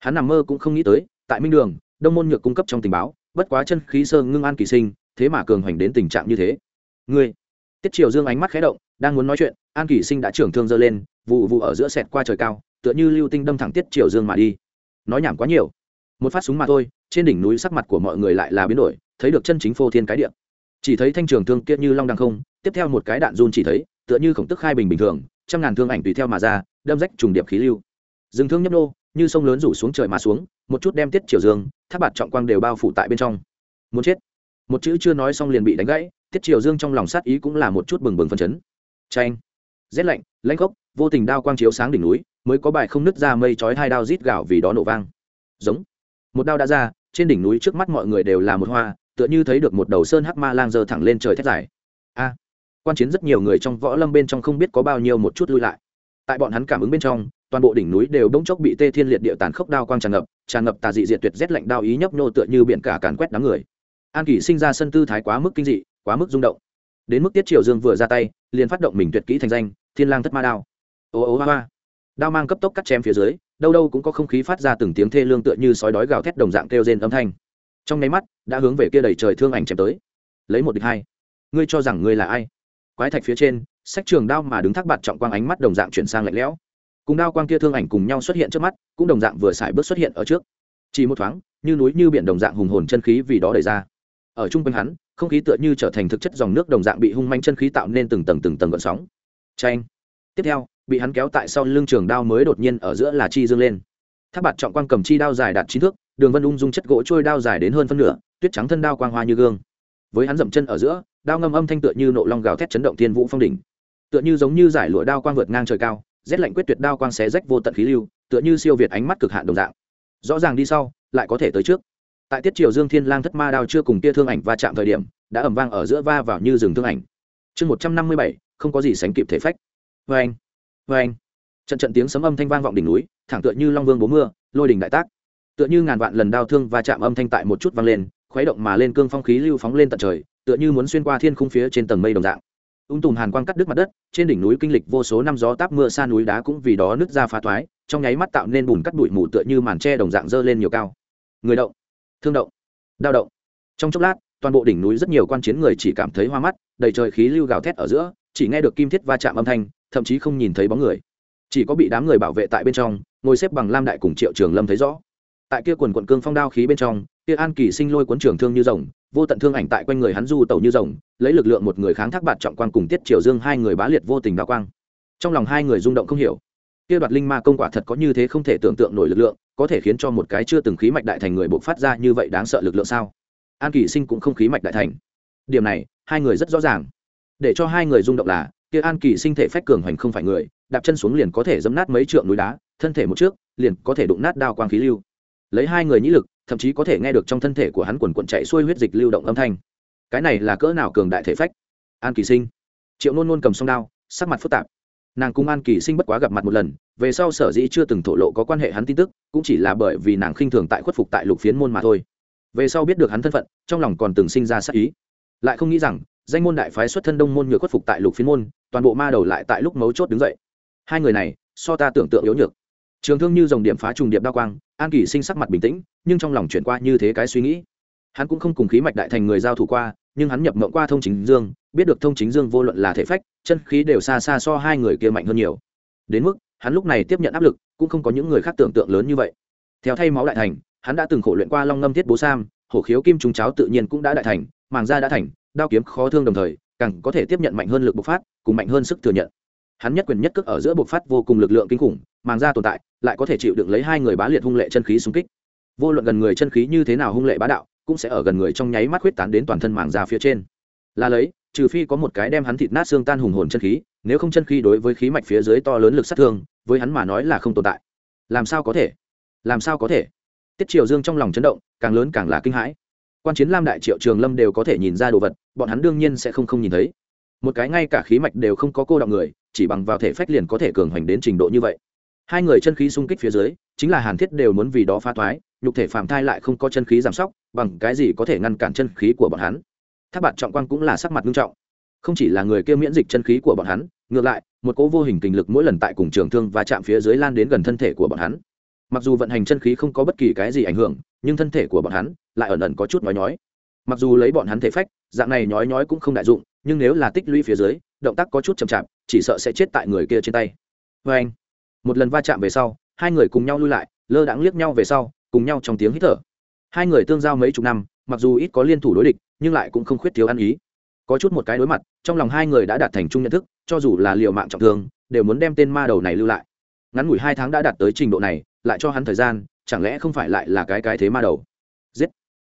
Hắn nằm mơ cũng không nghĩ tới, tại minh đường, đông môn nhược cung cấp trong tình báo, bất quá chân khí sơ ngưng an kỳ sinh, thế mà cường hoành đến tình trạng như thế. Ngươi tiết triều dương ánh mắt khé động, đang muốn nói chuyện, an kỷ sinh đã trưởng thương dơ lên vụ vụ ở giữa sẹt qua trời cao, tựa như lưu tinh đâm thẳng tiết triều dương mà đi. Nói nhảm quá nhiều. Một phát súng mà thôi, trên đỉnh núi sắc mặt của mọi người lại là biến đổi, thấy được chân chính phô thiên cái điện chỉ thấy thanh trường thương kia như long đăng không, tiếp theo một cái đạn run chỉ thấy, tựa như khổng tức khai bình bình thường, trăm ngàn thương ảnh tùy theo mà ra, đâm rách trùng điệp khí lưu. Rừng thương nhấp nô, như sông lớn rủ xuống trời mà xuống, một chút đem tiết triều dương, tháp bạt trọng quang đều bao phủ tại bên trong. Muốn chết. Một chữ chưa nói xong liền bị đánh gãy tiết triều dương trong lòng sát ý cũng là một chút bừng bừng phân chấn. Tranh rét lạnh lãnh gốc vô tình đao quang chiếu sáng đỉnh núi, mới có bài không nứt ra mây chói hai đao rít gạo vì đó nổ vang. Giống. Một đao đã ra, trên đỉnh núi trước mắt mọi người đều là một hoa, tựa như thấy được một đầu sơn hắc ma lang giơ thẳng lên trời thét dài. A. Quan chiến rất nhiều người trong võ lâm bên trong không biết có bao nhiêu một chút lui lại. Tại bọn hắn cảm ứng bên trong, toàn bộ đỉnh núi đều bỗng chốc bị tê thiên liệt địa tàn khốc đao quang tràn ngập tràn ngập tà dị diệt tuyệt rét lạnh đao ý nhấp nhô tựa như biển cả càn quét đám người. An kỷ sinh ra sân tư thái quá mức kinh dị quá mức rung động. Đến mức tiết triều dương vừa ra tay, liền phát động mình tuyệt kỹ thành danh, thiên lang thất ma đao. Ô ô hoa hoa đao mang cấp tốc cắt chém phía dưới, đâu đâu cũng có không khí phát ra từng tiếng thê lương tựa như sói đói gào thét đồng dạng kêu rên âm thanh. Trong nháy mắt, đã hướng về kia đầy trời thương ảnh chém tới. Lấy một địch hai. Ngươi cho rằng ngươi là ai? Quái thạch phía trên, sách trường đao mà đứng thác bạt trọng quang ánh mắt đồng dạng chuyển sang lạnh lẽo. Cùng đao quang kia thương ảnh cùng nhau xuất hiện trước mắt, cũng đồng dạng vừa xài bước xuất hiện ở trước. Chỉ một thoáng, như núi như biển đồng dạng hùng hồn chân khí vì đó đẩy ra ở trung quanh hắn, không khí tựa như trở thành thực chất dòng nước đồng dạng bị hung manh chân khí tạo nên từng tầng từng tầng gợn sóng. Tranh tiếp theo, bị hắn kéo tại sau lưng trường đao mới đột nhiên ở giữa là chi dương lên. Tháp bạt trọng quang cầm chi đao dài đạt chín thước, đường vân ung dung chất gỗ trôi đao dài đến hơn phân nửa, tuyết trắng thân đao quang hoa như gương. Với hắn dậm chân ở giữa, đao ngâm âm thanh tựa như nộ long gào thét chấn động thiên vũ phong đỉnh. Tựa như giống như giải lụa đao quang vượt ngang trời cao, rét lạnh quyết tuyệt đao quang xé rách vô tận khí lưu, tựa như siêu việt ánh mắt cực hạn đồng dạng. Rõ ràng đi sau, lại có thể tới trước tại tiết triều dương thiên lang thất ma đao chưa cùng kia thương ảnh va chạm thời điểm, đã ầm vang ở giữa va vào như rừng thương ảnh. Chương một trăm năm mươi bảy, không có gì sánh kịp thể phách. Vê anh vê anh. Trận trận tiếng sấm âm thanh vang vọng đỉnh núi, thẳng tựa như long vương bố mưa, lôi đỉnh đại tác. Tựa như ngàn vạn lần đao thương va chạm âm thanh tại một chút vang lên, khuấy động mà lên cương phong khí lưu phóng lên tận trời, tựa như muốn xuyên qua thiên khung phía trên tầng mây đồng dạng. Ung tùm hàn quang cắt đứt mặt đất, trên đỉnh núi kinh lịch vô số năm gió táp mưa xa núi đá cũng vì đó nứt ra phá thoái, trong nháy mắt tạo nên bùn cắt bụi mù tựa như màn tre đồng dạng dơ lên nhiều cao. Người động thương động, đao động. Trong chốc lát, toàn bộ đỉnh núi rất nhiều quan chiến người chỉ cảm thấy hoa mắt, đầy trời khí lưu gào thét ở giữa, chỉ nghe được kim thiết va chạm âm thanh, thậm chí không nhìn thấy bóng người. Chỉ có bị đám người bảo vệ tại bên trong, ngồi xếp bằng lam đại cùng triệu trường lâm thấy rõ. Tại kia quần quận cương phong đao khí bên trong, kia an kỳ sinh lôi cuốn trường thương như rồng, vô tận thương ảnh tại quanh người hắn du tẩu như rồng, lấy lực lượng một người kháng thác bạt trọng quan cùng tiết triều dương hai người bá liệt vô tình đào quang. Trong lòng hai người rung động không hiểu. Kia đoạt linh ma công quả thật có như thế không thể tưởng tượng nổi lực lượng có thể khiến cho một cái chưa từng khí mạch đại thành người buộc phát ra như vậy đáng sợ lực lượng sao? An kỳ sinh cũng không khí mạch đại thành. Điểm này, hai người rất rõ ràng. Để cho hai người rung động là, kia an kỳ sinh thể phách cường hoành không phải người, đạp chân xuống liền có thể dấm nát mấy trượng núi đá, thân thể một trước, liền có thể đụng nát đao quang khí lưu. Lấy hai người nhĩ lực, thậm chí có thể nghe được trong thân thể của hắn quần quần chạy xuôi huyết dịch lưu động âm thanh. Cái này là cỡ nào cường đại thể phách? An kỳ sinh. Triệu nôn nôn cầm song đao, sắc mặt phức tạp nàng cùng an kỳ sinh bất quá gặp mặt một lần, về sau sở dĩ chưa từng thổ lộ có quan hệ hắn tin tức, cũng chỉ là bởi vì nàng khinh thường tại khuất phục tại lục phiến môn mà thôi. Về sau biết được hắn thân phận, trong lòng còn từng sinh ra sắc ý. Lại không nghĩ rằng, danh môn đại phái xuất thân đông môn nhược khuất phục tại lục phiến môn, toàn bộ ma đầu lại tại lúc mấu chốt đứng dậy. Hai người này, so ta tưởng tượng yếu nhược. Trường thương như dòng điểm phá trùng điệp đa quang, an kỳ sinh sắc mặt bình tĩnh, nhưng trong lòng chuyển qua như thế cái suy nghĩ hắn cũng không cùng khí mạch đại thành người giao thủ qua, nhưng hắn nhập mộng qua thông chính dương, biết được thông chính dương vô luận là thể phách, chân khí đều xa xa so hai người kia mạnh hơn nhiều. Đến mức, hắn lúc này tiếp nhận áp lực, cũng không có những người khác tưởng tượng lớn như vậy. Theo thay máu đại thành, hắn đã từng khổ luyện qua long ngâm thiết bố sam, hổ khiếu kim trùng cháo tự nhiên cũng đã đại thành, màng da đã thành, đao kiếm khó thương đồng thời, càng có thể tiếp nhận mạnh hơn lực bộc phát, cùng mạnh hơn sức thừa nhận. Hắn nhất quyền nhất cước ở giữa bộc phát vô cùng lực lượng kinh khủng, màng da tồn tại, lại có thể chịu đựng lấy hai người bá liệt hung lệ chân khí xung kích. Vô luận gần người chân khí như thế nào hung lệ bá đạo cũng sẽ ở gần người trong nháy mắt huyết tán đến toàn thân màng da phía trên. Là lấy, trừ phi có một cái đem hắn thịt nát xương tan hùng hồn chân khí, nếu không chân khí đối với khí mạch phía dưới to lớn lực sát thương, với hắn mà nói là không tồn tại. Làm sao có thể? Làm sao có thể? Tiết triều dương trong lòng chấn động, càng lớn càng là kinh hãi. Quan chiến lam đại triệu trường lâm đều có thể nhìn ra đồ vật, bọn hắn đương nhiên sẽ không không nhìn thấy. Một cái ngay cả khí mạch đều không có cô động người, chỉ bằng vào thể phách liền có thể cường hoành đến trình độ như vậy hai người chân khí xung kích phía dưới, chính là hàn thiết đều muốn vì đó pha thoái, nhục thể phàm thai lại không có chân khí giảm sóc, bằng cái gì có thể ngăn cản chân khí của bọn hắn. Tháp bạt trọng quang cũng là sắc mặt nghiêm trọng. Không chỉ là người kia miễn dịch chân khí của bọn hắn, ngược lại, một cỗ vô hình kình lực mỗi lần tại cùng trường thương và chạm phía dưới lan đến gần thân thể của bọn hắn. Mặc dù vận hành chân khí không có bất kỳ cái gì ảnh hưởng, nhưng thân thể của bọn hắn lại ẩn ẩn có chút nói nhói. Mặc dù lấy bọn hắn thể phách, dạng này nhói nhói cũng không đại dụng, nhưng nếu là tích lũy phía dưới, động tác có chút chậm chạp, chỉ sợ sẽ chết tại người kia trên tay. Vê anh một lần va chạm về sau, hai người cùng nhau lui lại, lơ đãng liếc nhau về sau, cùng nhau trong tiếng hít thở. Hai người tương giao mấy chục năm, mặc dù ít có liên thủ đối địch, nhưng lại cũng không khuyết thiếu ăn ý. Có chút một cái đối mặt, trong lòng hai người đã đạt thành chung nhận thức, cho dù là liều mạng trọng thương, đều muốn đem tên ma đầu này lưu lại. Ngắn ngủi hai tháng đã đạt tới trình độ này, lại cho hắn thời gian, chẳng lẽ không phải lại là cái cái thế ma đầu? Giết!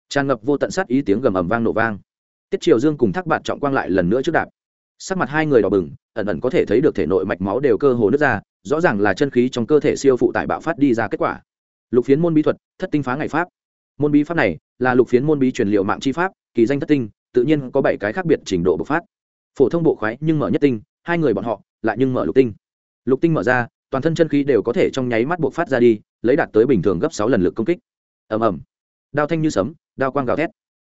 Tràn ngập vô tận sát ý tiếng gầm ầm vang nổ vang. Tiết triều dương cùng thác bạn trọng quang lại lần nữa trước đạp. Sắc mặt hai người đỏ bừng, ẩn ẩn có thể thấy được thể nội mạch máu đều cơ hồ nứt ra rõ ràng là chân khí trong cơ thể siêu phụ tải bạo phát đi ra kết quả. Lục phiến môn bí thuật, thất tinh phá ngày pháp. Môn bí pháp này là lục phiến môn bí truyền liệu mạng chi pháp, kỳ danh thất tinh, tự nhiên có bảy cái khác biệt trình độ bộc phát. Phổ thông bộ khoái nhưng mở nhất tinh, hai người bọn họ lại nhưng mở lục tinh. Lục tinh mở ra, toàn thân chân khí đều có thể trong nháy mắt bộc phát ra đi, lấy đạt tới bình thường gấp sáu lần lực công kích. Ầm ầm. Đao thanh như sấm, đao quang gào thét.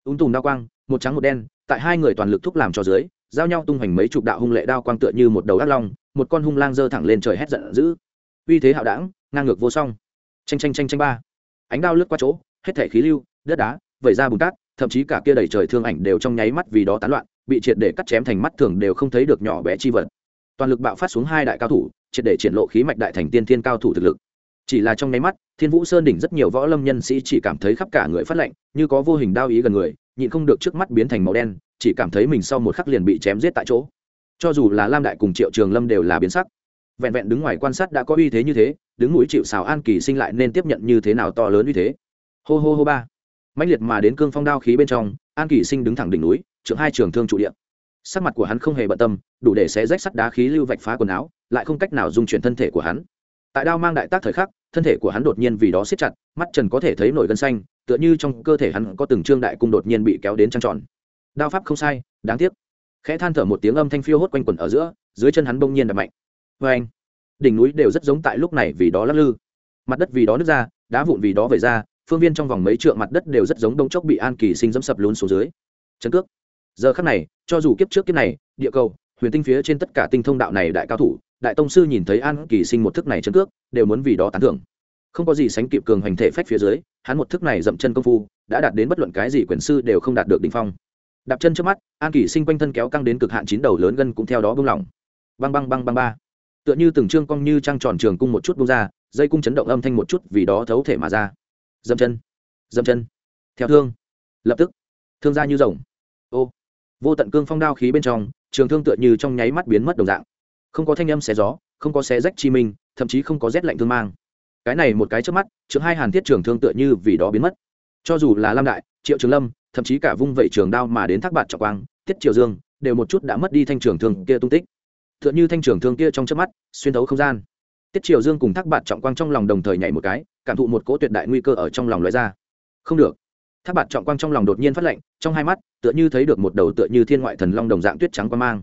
Ung tùm đao quang, một trắng một đen, tại hai người toàn lực thúc làm cho dưới giao nhau tung hoành mấy chục đạo hung lệ đao quang tựa như một đầu ác long, một con hung lang giơ thẳng lên trời hét giận dữ. Uy thế hạo đảng, ngang ngược vô song. Tranh tranh tranh tranh ba. Ánh đao lướt qua chỗ, hết thể khí lưu, đất đá vẩy ra bùn cát, thậm chí cả kia đầy trời thương ảnh đều trong nháy mắt vì đó tán loạn, bị triệt để cắt chém thành mắt thường đều không thấy được nhỏ bé chi vật. Toàn lực bạo phát xuống hai đại cao thủ, triệt để triển lộ khí mạch đại thành tiên thiên cao thủ thực lực. Chỉ là trong nháy mắt, thiên vũ sơn đỉnh rất nhiều võ lâm nhân sĩ chỉ cảm thấy khắp cả người phát lạnh, như có vô hình đao ý gần người, nhịn không được trước mắt biến thành màu đen chỉ cảm thấy mình sau một khắc liền bị chém giết tại chỗ. Cho dù là lam đại cùng triệu trường lâm đều là biến sắc. Vẹn vẹn đứng ngoài quan sát đã có uy thế như thế, đứng núi chịu xào an kỳ sinh lại nên tiếp nhận như thế nào to lớn uy thế. Hô hô hô ba. Mãnh liệt mà đến cương phong đao khí bên trong, an kỳ sinh đứng thẳng đỉnh núi, trưởng hai trường thương trụ điện. Sắc mặt của hắn không hề bận tâm, đủ để xé rách sắt đá khí lưu vạch phá quần áo, lại không cách nào dung chuyển thân thể của hắn. Tại đao mang đại tác thời khắc, thân thể của hắn đột nhiên vì đó siết chặt, mắt trần có thể thấy nổi gân xanh, tựa như trong cơ thể hắn có từng trương đại cung đột nhiên bị kéo đến trăng tròn đao pháp không sai, đáng tiếc. Khẽ than thở một tiếng âm thanh phiêu hốt quanh quẩn ở giữa, dưới chân hắn bỗng nhiên đập mạnh. Vê anh, đỉnh núi đều rất giống tại lúc này vì đó lắc lư. Mặt đất vì đó nứt ra, đá vụn vì đó vẩy ra, phương viên trong vòng mấy trượng mặt đất đều rất giống đông chốc bị an kỳ sinh dẫm sập lún xuống dưới. Chân cước. Giờ khắc này, cho dù kiếp trước kiếp này, địa cầu, huyền tinh phía trên tất cả tinh thông đạo này đại cao thủ, đại tông sư nhìn thấy an kỳ sinh một thức này chân cước, đều muốn vì đó tán thưởng. Không có gì sánh kịp cường hành thể phách phía dưới, hắn một thức này dậm chân công phu, đã đạt đến bất luận cái gì quyền sư đều không đạt được đỉnh phong đạp chân trước mắt, an kỳ sinh quanh thân kéo căng đến cực hạn chín đầu lớn gân cũng theo đó bung lỏng. Băng băng băng băng ba. Tựa như từng trương cong như trăng tròn trường cung một chút bung ra, dây cung chấn động âm thanh một chút vì đó thấu thể mà ra. Dâm chân dâm chân. Theo thương. Lập tức. Thương ra như rồng. Ô. Vô tận cương phong đao khí bên trong, trường thương tựa như trong nháy mắt biến mất đồng dạng. Không có thanh âm xé gió, không có xé rách chi minh, thậm chí không có rét lạnh thương mang. Cái này một cái trước mắt trường hai hàn thiết trường thương tựa như vì đó biến mất. Cho dù là lam đại, triệu trường lâm thậm chí cả vung vẩy trường đao mà đến thác bạt trọng quang tiết triều dương đều một chút đã mất đi thanh trường thương kia tung tích. Tựa như thanh trường thương kia trong chớp mắt xuyên thấu không gian. Tiết triều dương cùng thác bạt trọng quang trong lòng đồng thời nhảy một cái cảm thụ một cỗ tuyệt đại nguy cơ ở trong lòng loại ra. Không được. Thác bạt trọng quang trong lòng đột nhiên phát lệnh, trong hai mắt tựa như thấy được một đầu tựa như thiên ngoại thần long đồng dạng tuyết trắng quang mang.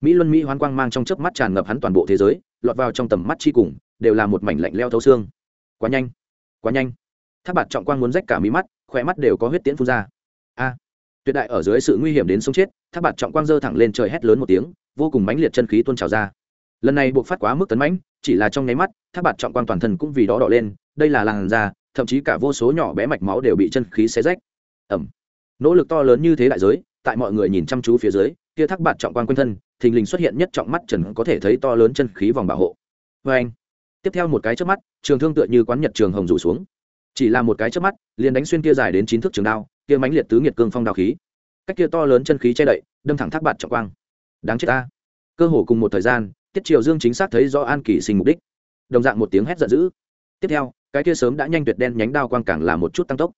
Mỹ luân mỹ hoán quang mang trong chớp mắt tràn ngập hắn toàn bộ thế giới lọt vào trong tầm mắt chi cùng đều là một mảnh lạnh leo thấu xương. Quá nhanh. Quá nhanh. Thác bạt trọng quang muốn rách cả mí mắt khỏe mắt đều có huyết tiễn phun ra tuyệt đại ở dưới sự nguy hiểm đến sống chết, tháp bạt trọng quang dơ thẳng lên trời hét lớn một tiếng, vô cùng mãnh liệt chân khí tuôn trào ra. Lần này buộc phát quá mức tấn mãnh, chỉ là trong nháy mắt, tháp bạt trọng quang toàn thân cũng vì đó đỏ lên, đây là làn da, thậm chí cả vô số nhỏ bé mạch máu đều bị chân khí xé rách. Ẩm. Nỗ lực to lớn như thế đại giới, tại mọi người nhìn chăm chú phía dưới, kia thác bạt trọng quang quanh thân, thình lình xuất hiện nhất trọng mắt trần có thể thấy to lớn chân khí vòng bảo hộ. Vê anh tiếp theo một cái trước mắt, trường thương tựa như quán nhật trường hồng rủ xuống. Chỉ là một cái trước mắt, liền đánh xuyên kia dài đến chín thước trường đao kia mãnh liệt tứ nghiệt cương phong đào khí. Cách kia to lớn chân khí che đậy, đâm thẳng thác bạt trọng quang. Đáng chết ta. Cơ hồ cùng một thời gian, tiết triều dương chính xác thấy do an kỳ sinh mục đích. Đồng dạng một tiếng hét giận dữ. Tiếp theo, cái kia sớm đã nhanh tuyệt đen nhánh đao quang càng là một chút tăng tốc.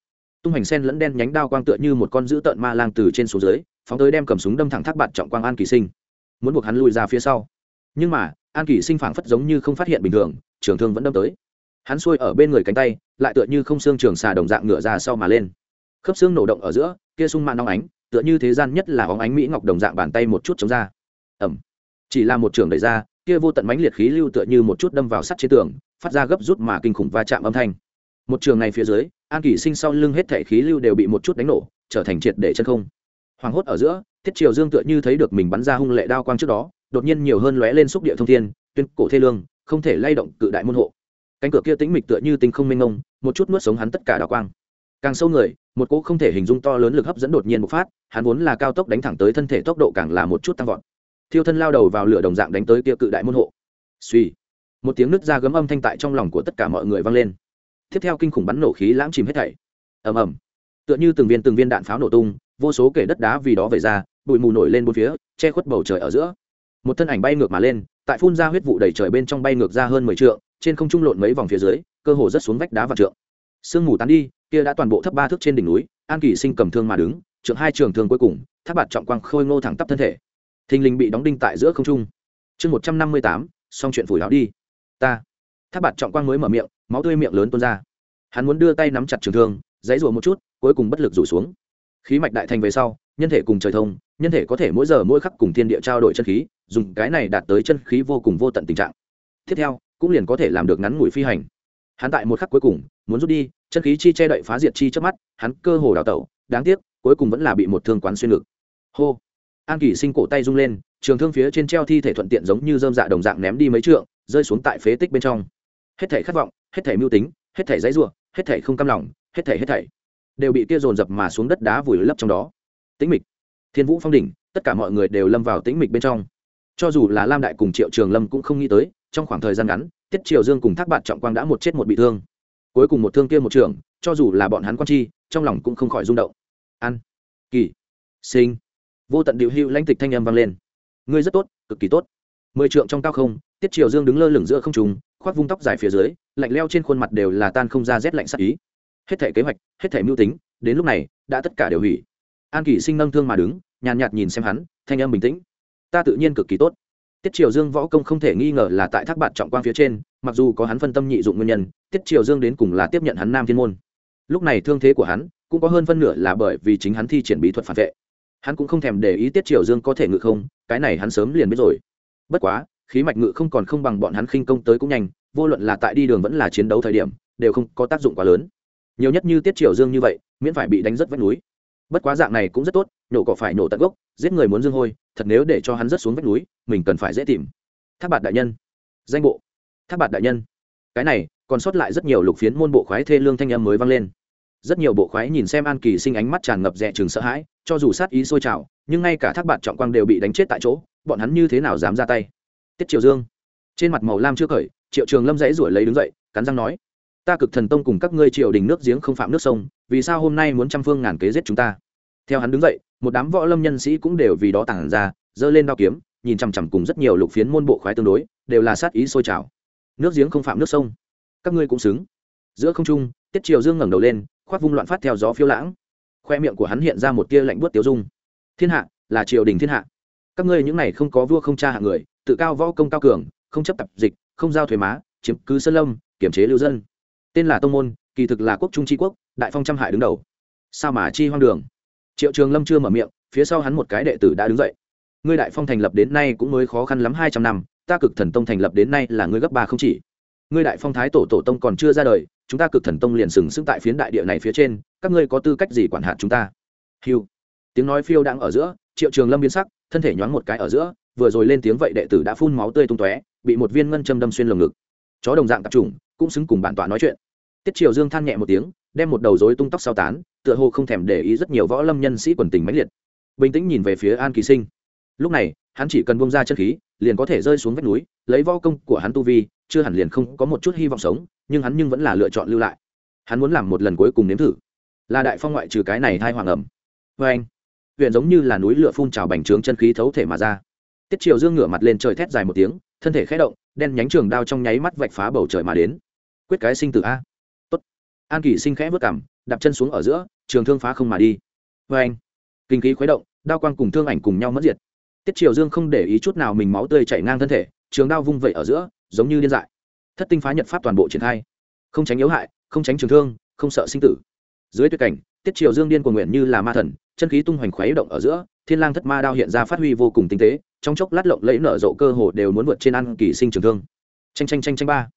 Tung hành sen lẫn đen nhánh đao quang tựa như một con dữ tợn ma lang từ trên xuống dưới, phóng tới đem cầm súng đâm thẳng thác bạt trọng quang an kỳ sinh. Muốn buộc hắn lùi ra phía sau. Nhưng mà, an kỳ sinh phảng phất giống như không phát hiện bình thường, trường thương vẫn đâm tới. Hắn xuôi ở bên người cánh tay, lại tựa như không xương trường xà đồng dạng ngựa ra sau mà lên khớp xương nổ động ở giữa, kia sung mạn nóng ánh, tựa như thế gian nhất là óng ánh mỹ ngọc đồng dạng bàn tay một chút chống ra. Ẩm chỉ là một trường đẩy ra, kia vô tận mãnh liệt khí lưu tựa như một chút đâm vào sắt chế tường, phát ra gấp rút mà kinh khủng va chạm âm thanh. Một trường này phía dưới, an kỳ sinh sau lưng hết thể khí lưu đều bị một chút đánh nổ, trở thành triệt để chân không. Hoàng hốt ở giữa, thiết triều dương tựa như thấy được mình bắn ra hung lệ đao quang trước đó, đột nhiên nhiều hơn lóe lên xúc địa thông thiên, tuyên cổ thê lương, không thể lay động cự đại môn hộ. Cánh cửa kia tĩnh mịch tựa như tinh không minh ngông một chút nuốt sống hắn tất cả đào quang càng sâu người, một cỗ không thể hình dung to lớn lực hấp dẫn đột nhiên bộc phát, hắn vốn là cao tốc đánh thẳng tới thân thể tốc độ càng là một chút tăng vọt. Thiêu thân lao đầu vào lửa đồng dạng đánh tới kia cự đại môn hộ. Suy một tiếng nứt ra gấm âm thanh tại trong lòng của tất cả mọi người vang lên. Tiếp theo kinh khủng bắn nổ khí lãng chìm hết thảy. Ầm ầm. Tựa như từng viên từng viên đạn pháo nổ tung, vô số kể đất đá vì đó về ra, bụi mù nổi lên bốn phía, che khuất bầu trời ở giữa. Một thân ảnh bay ngược mà lên, tại phun ra huyết vụ đầy trời bên trong bay ngược ra hơn mười trượng, trên không trung lộn mấy vòng phía dưới, cơ hồ rất xuống vách đá và trượng. Sương mù tán đi kia đã toàn bộ thấp ba thước trên đỉnh núi, an kỳ sinh cầm thương mà đứng, trượng hai trường thương cuối cùng tháp bạt trọng quang khôi ngô thẳng tắp thân thể. Thình lình bị đóng đinh tại giữa không trung. Chương một trăm năm mươi tám, xong chuyện phủi láo đi. Ta. Tháp bạt trọng quang mới mở miệng, máu tươi miệng lớn tuôn ra. Hắn muốn đưa tay nắm chặt trường thương, dãy rùa một chút, cuối cùng bất lực rủ xuống. Khí mạch đại thành về sau, nhân thể cùng trời thông, nhân thể có thể mỗi giờ mỗi khắc cùng thiên địa trao đổi chân khí, dùng cái này đạt tới chân khí vô cùng vô tận tình trạng. Tiếp theo, cũng liền có thể làm được ngắn ngủi phi hành hắn tại một khắc cuối cùng, muốn rút đi, chân khí chi che đậy phá diệt chi trước mắt, hắn cơ hồ đào tẩu, đáng tiếc, cuối cùng vẫn là bị một thương quán xuyên ngực. Hô! An kỷ sinh cổ tay rung lên, trường thương phía trên treo thi thể thuận tiện giống như dơm dạ đồng dạng ném đi mấy trượng, rơi xuống tại phế tích bên trong. Hết thể khát vọng, hết thể mưu tính, hết thể dãy ruộng hết thể không cam lòng, hết thể hết thể đều bị kia dồn dập mà xuống đất đá vùi lấp trong đó. Tĩnh mịch, thiên vũ phong đỉnh, tất cả mọi người đều lâm vào tĩnh mịch bên trong. Cho dù là lam đại cùng triệu trường lâm cũng không nghĩ tới trong khoảng thời gian ngắn, tiết triều dương cùng thác bạn trọng quang đã một chết một bị thương. Cuối cùng một thương kia một trường cho dù là bọn hắn quan chi, trong lòng cũng không khỏi rung động. Ăn kỳ, sinh, vô tận điệu hữu lãnh tịch thanh âm vang lên. Ngươi rất tốt, cực kỳ tốt. Mười trượng trong cao không, tiết triều dương đứng lơ lửng giữa không trùng khoác vung tóc dài phía dưới, lạnh leo trên khuôn mặt đều là tan không ra rét lạnh sắc ý. Hết thể kế hoạch, hết thể mưu tính, đến lúc này, đã tất cả đều hủy. An kỷ sinh nâng thương mà đứng, nhàn nhạt nhìn xem hắn, thanh âm bình tĩnh. Ta tự nhiên cực kỳ tốt tiết triều dương võ công không thể nghi ngờ là tại thác bạt trọng quang phía trên, mặc dù có hắn phân tâm nhị dụng nguyên nhân, tiết triều dương đến cùng là tiếp nhận hắn nam thiên môn. Lúc này thương thế của hắn cũng có hơn phân nửa là bởi vì chính hắn thi triển bí thuật phản vệ. Hắn cũng không thèm để ý tiết triều dương có thể ngự không, cái này hắn sớm liền biết rồi. Bất quá, khí mạch ngự không còn không bằng bọn hắn khinh công tới cũng nhanh, vô luận là tại đi đường vẫn là chiến đấu thời điểm, đều không có tác dụng quá lớn. Nhiều nhất như tiết triều dương như vậy, miễn phải bị đánh rất vách núi bất quá dạng này cũng rất tốt, nhổ cỏ phải nổ tận gốc, giết người muốn dương hôi, thật nếu để cho hắn rớt xuống vách núi, mình cần phải dễ tìm. Tháp bạt đại nhân. Danh bộ. Tháp bạt đại nhân. Cái này, còn sót lại rất nhiều lục phiến môn bộ khoái thê lương thanh âm mới vang lên. Rất nhiều bộ khoái nhìn xem an kỳ sinh ánh mắt tràn ngập rẽ chừng sợ hãi, cho dù sát ý sôi trào, nhưng ngay cả thác bạt trọng quang đều bị đánh chết tại chỗ, bọn hắn như thế nào dám ra tay? Tiết triệu dương. Trên mặt màu lam chưa cởi triệu trường lâm dãy ruổi lấy đứng dậy, cắn răng nói, ta cực thần tông cùng các ngươi triều đình nước giếng không phạm nước sông, vì sao hôm nay muốn trăm phương ngàn kế giết chúng ta? Theo hắn đứng dậy, một đám võ lâm nhân sĩ cũng đều vì đó tản ra, giơ lên đao kiếm, nhìn chằm chằm cùng rất nhiều lục phiến môn bộ khoái tương đối, đều là sát ý sôi trào. Nước giếng không phạm nước sông. Các ngươi cũng xứng. Giữa không trung, tiết triều dương ngẩng đầu lên, khoác vung loạn phát theo gió phiêu lãng. Khoe miệng của hắn hiện ra một tia lạnh buốt tiêu dung. Thiên hạ, là triều đình thiên hạ. Các ngươi những này không có vua không cha hạng người, tự cao võ công cao cường, không chấp tập dịch, không giao thuế má, chiếm cứ sơn lâm, kiểm chế lưu dân. Tên là tông môn, kỳ thực là quốc trung tri quốc, đại phong trăm hại đứng đầu. Sao mà chi hoang đường? Triệu trường lâm chưa mở miệng phía sau hắn một cái đệ tử đã đứng dậy. Ngươi đại phong thành lập đến nay cũng mới khó khăn lắm hai trăm năm ta cực thần tông thành lập đến nay là ngươi gấp ba không chỉ. Ngươi đại phong thái tổ tổ tông còn chưa ra đời chúng ta cực thần tông liền sừng sững tại phiến đại địa này phía trên các ngươi có tư cách gì quản hạt chúng ta? Hiu tiếng nói phiêu đang ở giữa triệu trường lâm biến sắc thân thể nhoáng một cái ở giữa vừa rồi lên tiếng vậy đệ tử đã phun máu tươi tung tóe bị một viên ngân châm đâm xuyên lồng ngực. Chó đồng dạng tập trùng, cũng xứng cùng bản tọa nói chuyện. Tiết triều dương than nhẹ một tiếng đem một đầu rối tung tóc sao tán tựa hồ không thèm để ý rất nhiều võ lâm nhân sĩ quần tình mãnh liệt. Bình tĩnh nhìn về phía an kỳ sinh. Lúc này, hắn chỉ cần bông ra chân khí, liền có thể rơi xuống vách núi, lấy võ công của hắn tu vi, chưa hẳn liền không có một chút hy vọng sống, nhưng hắn nhưng vẫn là lựa chọn lưu lại. Hắn muốn làm một lần cuối cùng nếm thử. Là đại phong ngoại trừ cái này thai hoàng ẩm. Vê anh, huyện giống như là núi lửa phun trào bành trướng chân khí thấu thể mà ra. Tiết triều dương ngửa mặt lên trời thét dài một tiếng, thân thể khẽ động, đen nhánh trường đao trong nháy mắt vạch phá bầu trời mà đến. Quyết cái sinh tử a. Tốt. An kỳ sinh khẽ vớt cảm đạp chân xuống ở giữa, trường thương phá không mà đi. Vê anh, kinh khí khuấy động, đao quang cùng thương ảnh cùng nhau mất diệt. Tiết triều dương không để ý chút nào mình máu tươi chảy ngang thân thể, trường đao vung vẩy ở giữa, giống như điên dại. Thất tinh phá nhật pháp toàn bộ triển khai. Không tránh yếu hại, không tránh trường thương, không sợ sinh tử. Dưới tuyệt cảnh, tiết triều dương điên của nguyện như là ma thần, chân khí tung hoành khuấy động ở giữa, thiên lang thất ma đao hiện ra phát huy vô cùng tinh tế, trong chốc lát lộng lẫy nở rộ cơ hồ đều muốn vượt trên ăn kỳ sinh trường thương. Tranh tranh tranh tranh ba.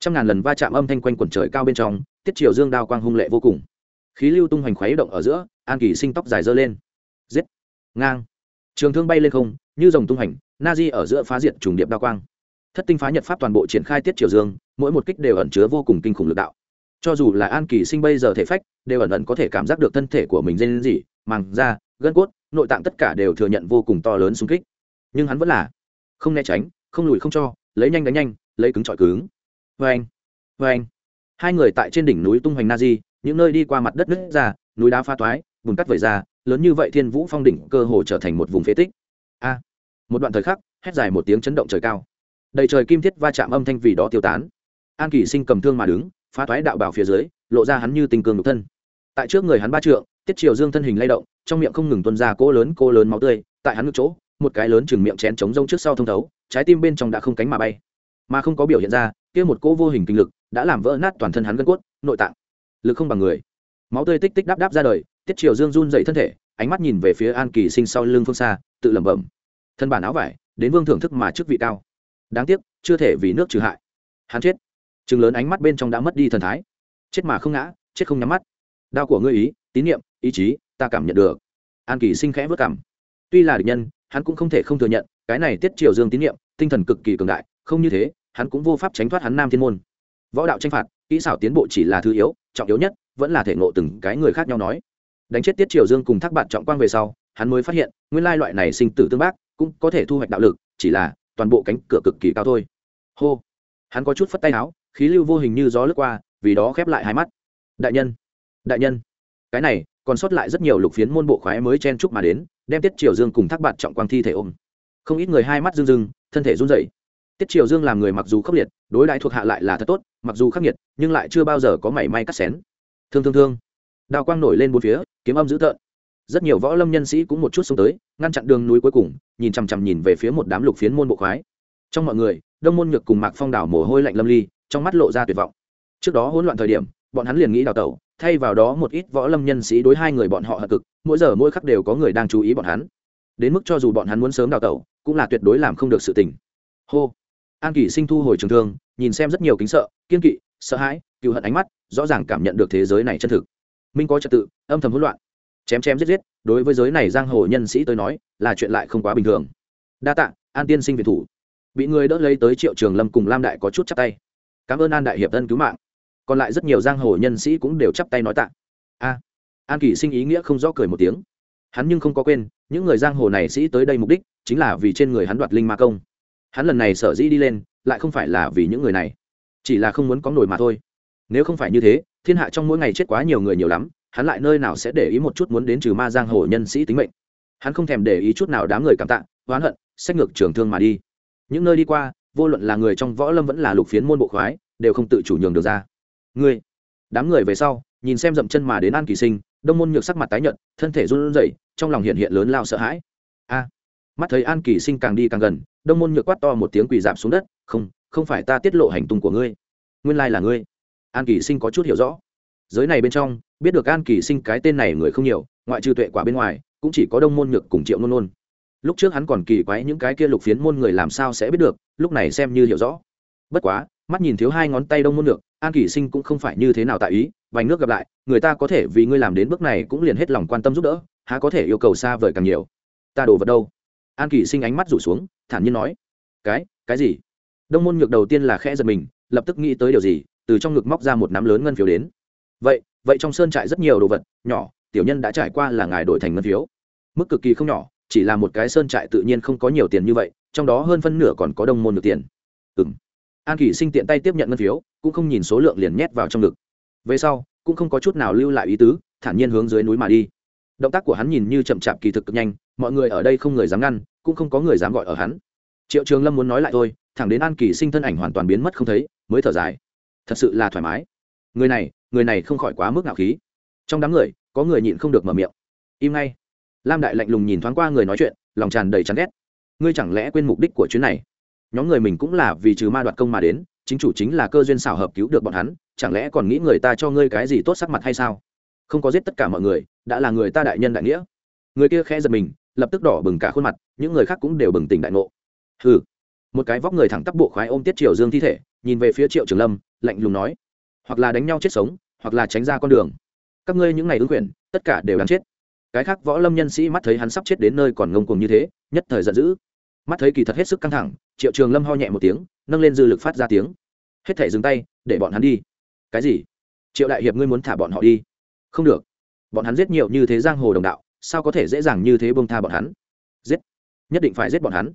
Trăm ngàn lần va chạm âm thanh quanh quần trời cao bên trong, tiết triều dương đao quang hung lệ vô cùng khí lưu tung hoành khuấy động ở giữa an kỳ sinh tóc dài dơ lên. Giết! Ngang! Trường thương bay lên không như dòng tung hoành, na di ở giữa phá diện trùng điệp đa quang. Thất tinh phá nhật pháp toàn bộ triển khai tiết triều dương mỗi một kích đều ẩn chứa vô cùng kinh khủng lực đạo. Cho dù là an kỳ sinh bây giờ thể phách đều ẩn ẩn có thể cảm giác được thân thể của mình dên gì màng da gân cốt nội tạng tất cả đều thừa nhận vô cùng to lớn xung kích. Nhưng hắn vẫn là không né tránh không lùi không cho lấy nhanh đánh nhanh lấy cứng trọi cứng. Vê anh vê anh hai người tại trên đỉnh núi tung hoành na di những nơi đi qua mặt đất nứt ra, núi đá pha toái, bùn cắt vẩy ra, lớn như vậy thiên vũ phong đỉnh cơ hồ trở thành một vùng phế tích. A, một đoạn thời khắc, hét dài một tiếng chấn động trời cao. Đầy trời kim thiết va chạm âm thanh vì đó tiêu tán. An kỳ sinh cầm thương mà đứng, phá toái đạo bảo phía dưới, lộ ra hắn như tình cường nhục thân. Tại trước người hắn ba trượng, tiết triều dương thân hình lay động, trong miệng không ngừng tuân ra cỗ lớn cỗ lớn máu tươi, tại hắn ngực chỗ, một cái lớn chừng miệng chén chống rông trước sau thông thấu, trái tim bên trong đã không cánh mà bay. Mà không có biểu hiện ra, kia một cỗ vô hình kinh lực đã làm vỡ nát toàn thân hắn gân cốt, nội tạng lực không bằng người. Máu tươi tích tích đáp đáp ra đời, tiết triều dương run dậy thân thể, ánh mắt nhìn về phía an kỳ sinh sau lưng phương xa, tự lẩm bẩm. Thân bản áo vải, đến vương thưởng thức mà chức vị cao. Đáng tiếc, chưa thể vì nước trừ hại. Hắn chết. Chừng lớn ánh mắt bên trong đã mất đi thần thái. Chết mà không ngã, chết không nhắm mắt. Đao của ngươi ý, tín nhiệm ý chí, ta cảm nhận được. An kỳ sinh khẽ vất cảm tuy là địch nhân, hắn cũng không thể không thừa nhận, cái này tiết triều dương tín nhiệm tinh thần cực kỳ cường đại, không như thế, hắn cũng vô pháp tránh thoát hắn nam thiên môn. Võ đạo tranh phạt, kỹ xảo tiến bộ chỉ là thứ yếu trọng yếu nhất, vẫn là thể ngộ từng cái người khác nhau nói. Đánh chết tiết triều dương cùng thác bạn trọng quang về sau, hắn mới phát hiện, nguyên lai loại này sinh tử tương bác, cũng có thể thu hoạch đạo lực, chỉ là, toàn bộ cánh cửa cực kỳ cao thôi. Hô. Hắn có chút phất tay áo, khí lưu vô hình như gió lướt qua, vì đó khép lại hai mắt. Đại nhân. Đại nhân. Cái này, còn sót lại rất nhiều lục phiến môn bộ khoái mới chen chúc mà đến, đem tiết triều dương cùng thác bạn trọng quang thi thể ôm. Không ít người hai mắt rưng rưng, thân thể run rẩy. Tiết triều dương làm người mặc dù khốc liệt đối đãi thuộc hạ lại là thật tốt, mặc dù khắc nghiệt, nhưng lại chưa bao giờ có mảy may cắt xén. Thương thương thương. Đào quang nổi lên bốn phía, kiếm âm dữ tợn. Rất nhiều võ lâm nhân sĩ cũng một chút xuống tới, ngăn chặn đường núi cuối cùng, nhìn chằm chằm nhìn về phía một đám lục phiến môn bộ khoái. Trong mọi người, đông môn nhược cùng mạc phong đảo mồ hôi lạnh lâm ly, trong mắt lộ ra tuyệt vọng. Trước đó hỗn loạn thời điểm, bọn hắn liền nghĩ đào tẩu, thay vào đó một ít võ lâm nhân sĩ đối hai người bọn họ hận cực, mỗi giờ mỗi khắc đều có người đang chú ý bọn hắn. Đến mức cho dù bọn hắn muốn sớm đào tẩu, cũng là tuyệt đối làm không được sự tình. Hô an kỷ sinh thu hồi trường thương, nhìn xem rất nhiều kính sợ, kiên kỵ, sợ hãi cựu hận ánh mắt, rõ ràng cảm nhận được thế giới này chân thực. Minh có trật tự, âm thầm hỗn loạn. Chém chém giết giết, đối với giới này giang hồ nhân sĩ tới nói, là chuyện lại không quá bình thường. Đa tạ, an tiên sinh việt thủ. Bị người đỡ lấy tới triệu trường lâm cùng lam đại có chút chắp tay. Cảm ơn an đại hiệp thân cứu mạng. Còn lại rất nhiều giang hồ nhân sĩ cũng đều chắp tay nói tạ. A, an kỷ sinh ý nghĩa không rõ cười một tiếng. Hắn nhưng không có quên, những người giang hồ này sĩ tới đây mục đích, chính là vì trên người hắn đoạt linh ma công hắn lần này sở dĩ đi lên lại không phải là vì những người này chỉ là không muốn có nổi mà thôi. Nếu không phải như thế thiên hạ trong mỗi ngày chết quá nhiều người nhiều lắm hắn lại nơi nào sẽ để ý một chút muốn đến trừ ma giang hồ nhân sĩ tính mệnh? Hắn không thèm để ý chút nào đám người cảm tạ oán hận xét ngược trường thương mà đi. Những nơi đi qua vô luận là người trong võ lâm vẫn là lục phiến môn bộ khoái đều không tự chủ nhường được ra. Người, đám người về sau nhìn xem dậm chân mà đến an kỳ sinh đông môn nhược sắc mặt tái nhợt thân thể run rẩy trong lòng hiện hiện lớn lao sợ hãi. A mắt thấy an kỳ sinh càng đi càng gần, đông môn nhược quát to một tiếng quỳ dạp xuống đất, không không phải ta tiết lộ hành tung của ngươi, nguyên lai là ngươi. An kỳ sinh có chút hiểu rõ. Giới này bên trong, biết được an kỳ sinh cái tên này người không nhiều, ngoại trừ tuệ quả bên ngoài, cũng chỉ có đông môn nhược cùng triệu nôn nôn. Lúc trước hắn còn kỳ quái những cái kia lục phiến môn người làm sao sẽ biết được, lúc này xem như hiểu rõ. Bất quá, mắt nhìn thiếu hai ngón tay đông môn nhược, an kỳ sinh cũng không phải như thế nào tại ý, vành nước gặp lại, người ta có thể vì ngươi làm đến bước này cũng liền hết lòng quan tâm giúp đỡ, há có thể yêu cầu xa vời càng nhiều. Ta đổ vật đâu? An kỳ sinh ánh mắt rủ xuống, thản nhiên nói, cái cái gì? Đông môn nhược đầu tiên là khẽ giật mình, lập tức nghĩ tới điều gì, từ trong ngực móc ra một nắm lớn ngân phiếu đến. Vậy vậy trong sơn trại rất nhiều đồ vật, nhỏ, tiểu nhân đã trải qua là ngài đổi thành ngân phiếu. Mức cực kỳ không nhỏ, chỉ là một cái sơn trại tự nhiên không có nhiều tiền như vậy, trong đó hơn phân nửa còn có đông môn được tiền. Ừ m an kỷ sinh tiện tay tiếp nhận ngân phiếu, cũng không nhìn số lượng liền nhét vào trong ngực. Về sau, cũng không có chút nào lưu lại ý tứ, thản nhiên hướng dưới núi mà đi động tác của hắn nhìn như chậm chạp kỳ thực cực nhanh, mọi người ở đây không người dám ngăn, cũng không có người dám gọi ở hắn. Triệu trường lâm muốn nói lại thôi, thẳng đến an kỳ sinh thân ảnh hoàn toàn biến mất không thấy, mới thở dài. Thật sự là thoải mái. Người này người này không khỏi quá mức ngạo khí. Trong đám người, có người nhịn không được mở miệng. Im ngay. Lam đại lạnh lùng nhìn thoáng qua người nói chuyện, lòng tràn đầy chán ghét. Ngươi chẳng lẽ quên mục đích của chuyến này? Nhóm người mình cũng là vì trừ ma đoạt công mà đến, chính chủ chính là cơ duyên xảo hợp cứu được bọn hắn, chẳng lẽ còn nghĩ người ta cho ngươi cái gì tốt sắc mặt hay sao? Không có giết tất cả mọi người, đã là người ta đại nhân đại nghĩa. Người kia khẽ giật mình, lập tức đỏ bừng cả khuôn mặt, những người khác cũng đều bừng tỉnh đại ngộ. Hừ. Một cái vóc người thẳng tắp bộ khoái ôm tiết triều dương thi thể, nhìn về phía triệu trường lâm, lạnh lùng nói, hoặc là đánh nhau chết sống, hoặc là tránh ra con đường. Các ngươi những ngày ứng quyền, tất cả đều đáng chết. Cái khác võ lâm nhân sĩ mắt thấy hắn sắp chết đến nơi còn ngông cuồng như thế, nhất thời giận dữ. Mắt thấy kỳ thật hết sức căng thẳng, triệu trường lâm ho nhẹ một tiếng, nâng lên dư lực phát ra tiếng. Hết thể dừng tay, để bọn hắn đi. Cái gì? Triệu đại hiệp ngươi muốn thả bọn họ đi? Không được. Bọn hắn giết nhiều như thế giang hồ đồng đạo, sao có thể dễ dàng như thế bông tha bọn hắn? Giết. Nhất định phải giết bọn hắn.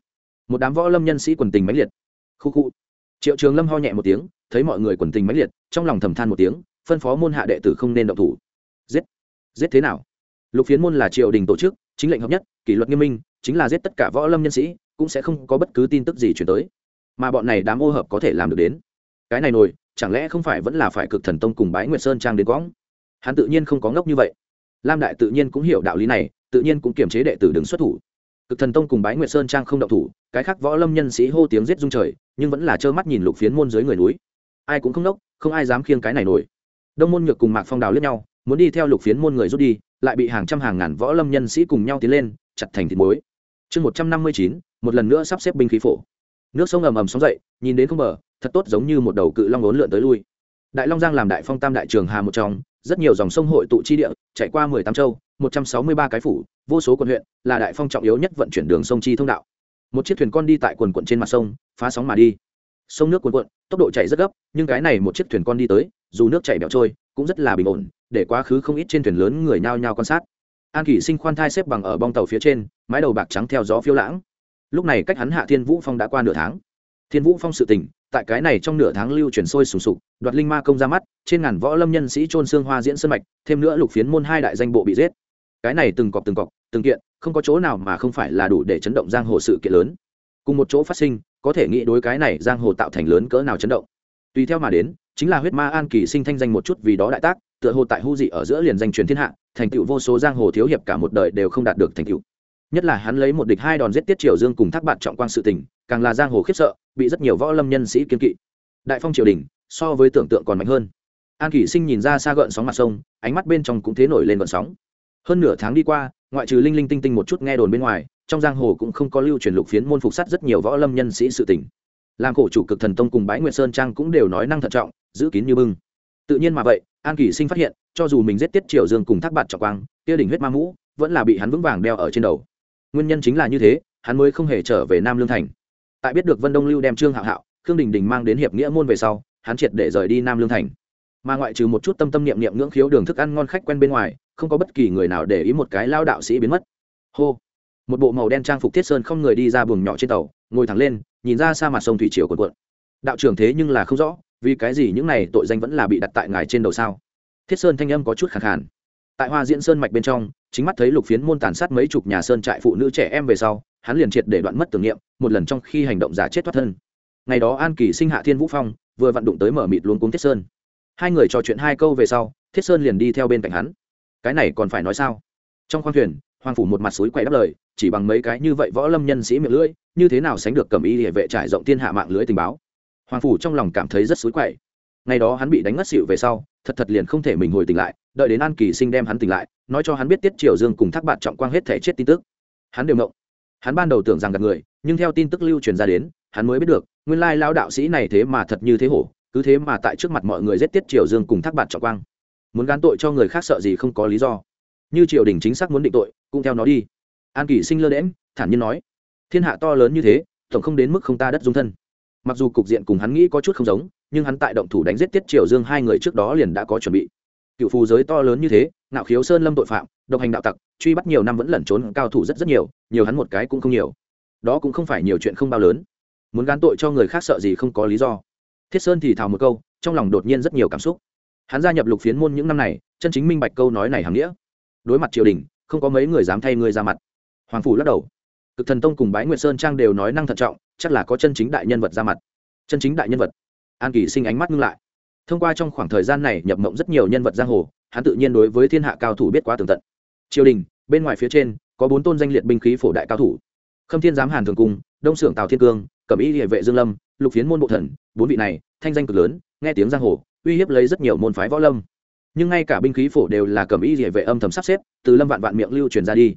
Một đám võ lâm nhân sĩ quần tình mãnh liệt. Khu khu. Triệu trường lâm ho nhẹ một tiếng, thấy mọi người quần tình mãnh liệt, trong lòng thầm than một tiếng, phân phó môn hạ đệ tử không nên động thủ. Giết. Giết thế nào? Lục phiến môn là triều đình tổ chức, chính lệnh hợp nhất, kỷ luật nghiêm minh, chính là giết tất cả võ lâm nhân sĩ, cũng sẽ không có bất cứ tin tức gì chuyển tới. Mà bọn này đám ô hợp có thể làm được đến. Cái này nổi chẳng lẽ không phải vẫn là phải cực thần tông cùng bái nguyệt sơn trang đến quõng? Hắn tự nhiên không có ngốc như vậy. Lam đại tự nhiên cũng hiểu đạo lý này, tự nhiên cũng kiềm chế đệ tử đứng xuất thủ. Cực thần tông cùng bái nguyệt sơn trang không động thủ, cái khác võ lâm nhân sĩ hô tiếng giết dung trời, nhưng vẫn là trơ mắt nhìn lục phiến môn dưới người núi. Ai cũng không nốc không ai dám khiêng cái này nổi. Đông môn nhược cùng mạc phong đào lướt nhau, muốn đi theo lục phiến môn người rút đi, lại bị hàng trăm hàng ngàn võ lâm nhân sĩ cùng nhau tiến lên, chặt thành thịt muối. Chương một trăm năm mươi chín, một lần nữa sắp xếp binh khí phổ. Nước sông ầm ầm sóng dậy, nhìn đến không bờ, thật tốt giống như một đầu cự long ốn lượn tới lui. Đại long giang làm đại phong tam đại trường hà một trong rất nhiều dòng sông hội tụ chi địa chạy qua mười tám châu, một trăm sáu mươi ba cái phủ, vô số quận huyện, là đại phong trọng yếu nhất vận chuyển đường sông chi thông đạo. Một chiếc thuyền con đi tại quần quận trên mặt sông, phá sóng mà đi. Sông nước cuồn cuộn, tốc độ chạy rất gấp, nhưng cái này một chiếc thuyền con đi tới, dù nước chảy bẹo trôi, cũng rất là bình ổn, để quá khứ không ít trên thuyền lớn người nhao nhao quan sát. An kỷ sinh khoan thai xếp bằng ở bong tàu phía trên, mái đầu bạc trắng theo gió phiêu lãng. Lúc này cách hắn hạ thiên vũ phong đã qua nửa tháng. Thiên vũ phong sự tình tại cái này trong nửa tháng lưu chuyển sôi sùng sục, đoạt linh ma công ra mắt, trên ngàn võ lâm nhân sĩ trôn xương hoa diễn sân mạch, thêm nữa lục phiến môn hai đại danh bộ bị giết. Cái này từng cọc từng cọc, từng kiện, không có chỗ nào mà không phải là đủ để chấn động giang hồ sự kiện lớn. Cùng một chỗ phát sinh, có thể nghĩ đối cái này giang hồ tạo thành lớn cỡ nào chấn động. Tùy theo mà đến, chính là huyết ma an kỳ sinh thanh danh một chút vì đó đại tác, tựa hồ tại hưu dị ở giữa liền danh truyền thiên hạ, thành tựu vô số giang hồ thiếu hiệp cả một đời đều không đạt được thành tựu. Nhất là hắn lấy một địch hai đòn giết tiết triều dương cùng thác bạn trọng quang sự tình, càng là giang hồ khiếp sợ bị rất nhiều võ lâm nhân sĩ kiên kỵ. Đại phong triều đình, so với tưởng tượng còn mạnh hơn. An kỷ sinh nhìn ra xa gợn sóng mặt sông, ánh mắt bên trong cũng thế nổi lên gợn sóng. Hơn nửa tháng đi qua, ngoại trừ linh linh tinh tinh một chút nghe đồn bên ngoài, trong giang hồ cũng không có lưu truyền lục phiến môn phục sắt rất nhiều võ lâm nhân sĩ sự tình. Làm khổ chủ cực thần tông cùng bái nguyệt sơn trang cũng đều nói năng thận trọng, giữ kín như bưng. Tự nhiên mà vậy, an kỷ sinh phát hiện, cho dù mình giết tiết triều dương cùng thác bạt trọng quang, kia đỉnh huyết ma mũ, vẫn là bị hắn vững vàng đeo ở trên đầu. Nguyên nhân chính là như thế, hắn mới không hề trở về nam lương thành tại biết được vân đông lưu đem trương hạo hạo, khương đình đình mang đến hiệp nghĩa môn về sau, hắn triệt để rời đi nam lương thành. Mà ngoại trừ một chút tâm tâm niệm niệm ngưỡng khiếu đường thức ăn ngon khách quen bên ngoài, không có bất kỳ người nào để ý một cái lao đạo sĩ biến mất. Hô! Một bộ màu đen trang phục thiết sơn không người đi ra buồng nhỏ trên tàu, ngồi thẳng lên, nhìn ra xa mặt sông thủy triều cuộn cuộn. Đạo trưởng thế nhưng là không rõ, vì cái gì những này tội danh vẫn là bị đặt tại ngài trên đầu sao? Thiết sơn thanh âm có chút khẳng khản tại hoa diễn sơn mạch bên trong, chính mắt thấy lục phiến môn tàn sát mấy chục nhà sơn trại phụ nữ trẻ em về sau hắn liền triệt để đoạn mất tưởng niệm, một lần trong khi hành động giả chết thoát thân. Ngày đó an kỳ sinh hạ thiên vũ phong, vừa vặn đụng tới mở mịt luôn cuống thiết sơn. Hai người trò chuyện hai câu về sau, thiết sơn liền đi theo bên cạnh hắn. Cái này còn phải nói sao? Trong khoang thuyền, hoàng phủ một mặt suối quay đáp lời, chỉ bằng mấy cái như vậy võ lâm nhân sĩ miệng lưỡi, như thế nào sánh được cầm y địa vệ trải rộng thiên hạ mạng lưới tình báo? Hoàng phủ trong lòng cảm thấy rất suối quậy. Ngày đó hắn bị đánh ngất xỉu về sau, thật thật liền không thể mình hồi tỉnh lại, đợi đến an kỳ sinh đem hắn tỉnh lại, nói cho hắn biết tiết triều dương cùng thác bạn trọng quang hết thể chết tin tức. Hắn đều ngộng hắn ban đầu tưởng rằng gặp người, nhưng theo tin tức lưu truyền ra đến, hắn mới biết được, nguyên lai lao đạo sĩ này thế mà thật như thế hổ, cứ thế mà tại trước mặt mọi người giết tiết triều dương cùng thác bạn trọng quang. Muốn gán tội cho người khác sợ gì không có lý do. Như triều đình chính xác muốn định tội, cũng theo nó đi. An kỳ sinh lơ đễm thản nhiên nói, thiên hạ to lớn như thế, tổng không đến mức không ta đất dung thân. Mặc dù cục diện cùng hắn nghĩ có chút không giống, nhưng hắn tại động thủ đánh giết tiết triều dương hai người trước đó liền đã có chuẩn bị cựu phù giới to lớn như thế nạo khiếu sơn lâm tội phạm, độc hành đạo tặc, truy bắt nhiều năm vẫn lẩn trốn cao thủ rất rất nhiều nhiều hắn một cái cũng không nhiều. Đó cũng không phải nhiều chuyện không bao lớn. Muốn gán tội cho người khác sợ gì không có lý do. Thiết sơn thì thào một câu, trong lòng đột nhiên rất nhiều cảm xúc. Hắn gia nhập lục phiến môn những năm này, chân chính minh bạch câu nói này hàm nghĩa. Đối mặt triều đình, không có mấy người dám thay người ra mặt. Hoàng phủ lắc đầu. Cực thần tông cùng bái nguyệt sơn trang đều nói năng thận trọng, chắc là có chân chính đại nhân vật ra mặt. Chân chính đại nhân vật. An kỳ sinh ánh mắt ngưng lại thông qua trong khoảng thời gian này nhập mộng rất nhiều nhân vật giang hồ, hắn tự nhiên đối với thiên hạ cao thủ biết quá tường tận. Triều đình, bên ngoài phía trên, có bốn tôn danh liệt binh khí phổ đại cao thủ. Khâm thiên giám hàn thường cung, đông xưởng tào thiên cương, cẩm y địa vệ dương lâm, lục phiến môn bộ thần, bốn vị này, thanh danh cực lớn, nghe tiếng giang hồ, uy hiếp lấy rất nhiều môn phái võ lâm. Nhưng ngay cả binh khí phổ đều là cẩm y địa vệ âm thầm sắp xếp, từ lâm vạn vạn miệng lưu truyền ra đi.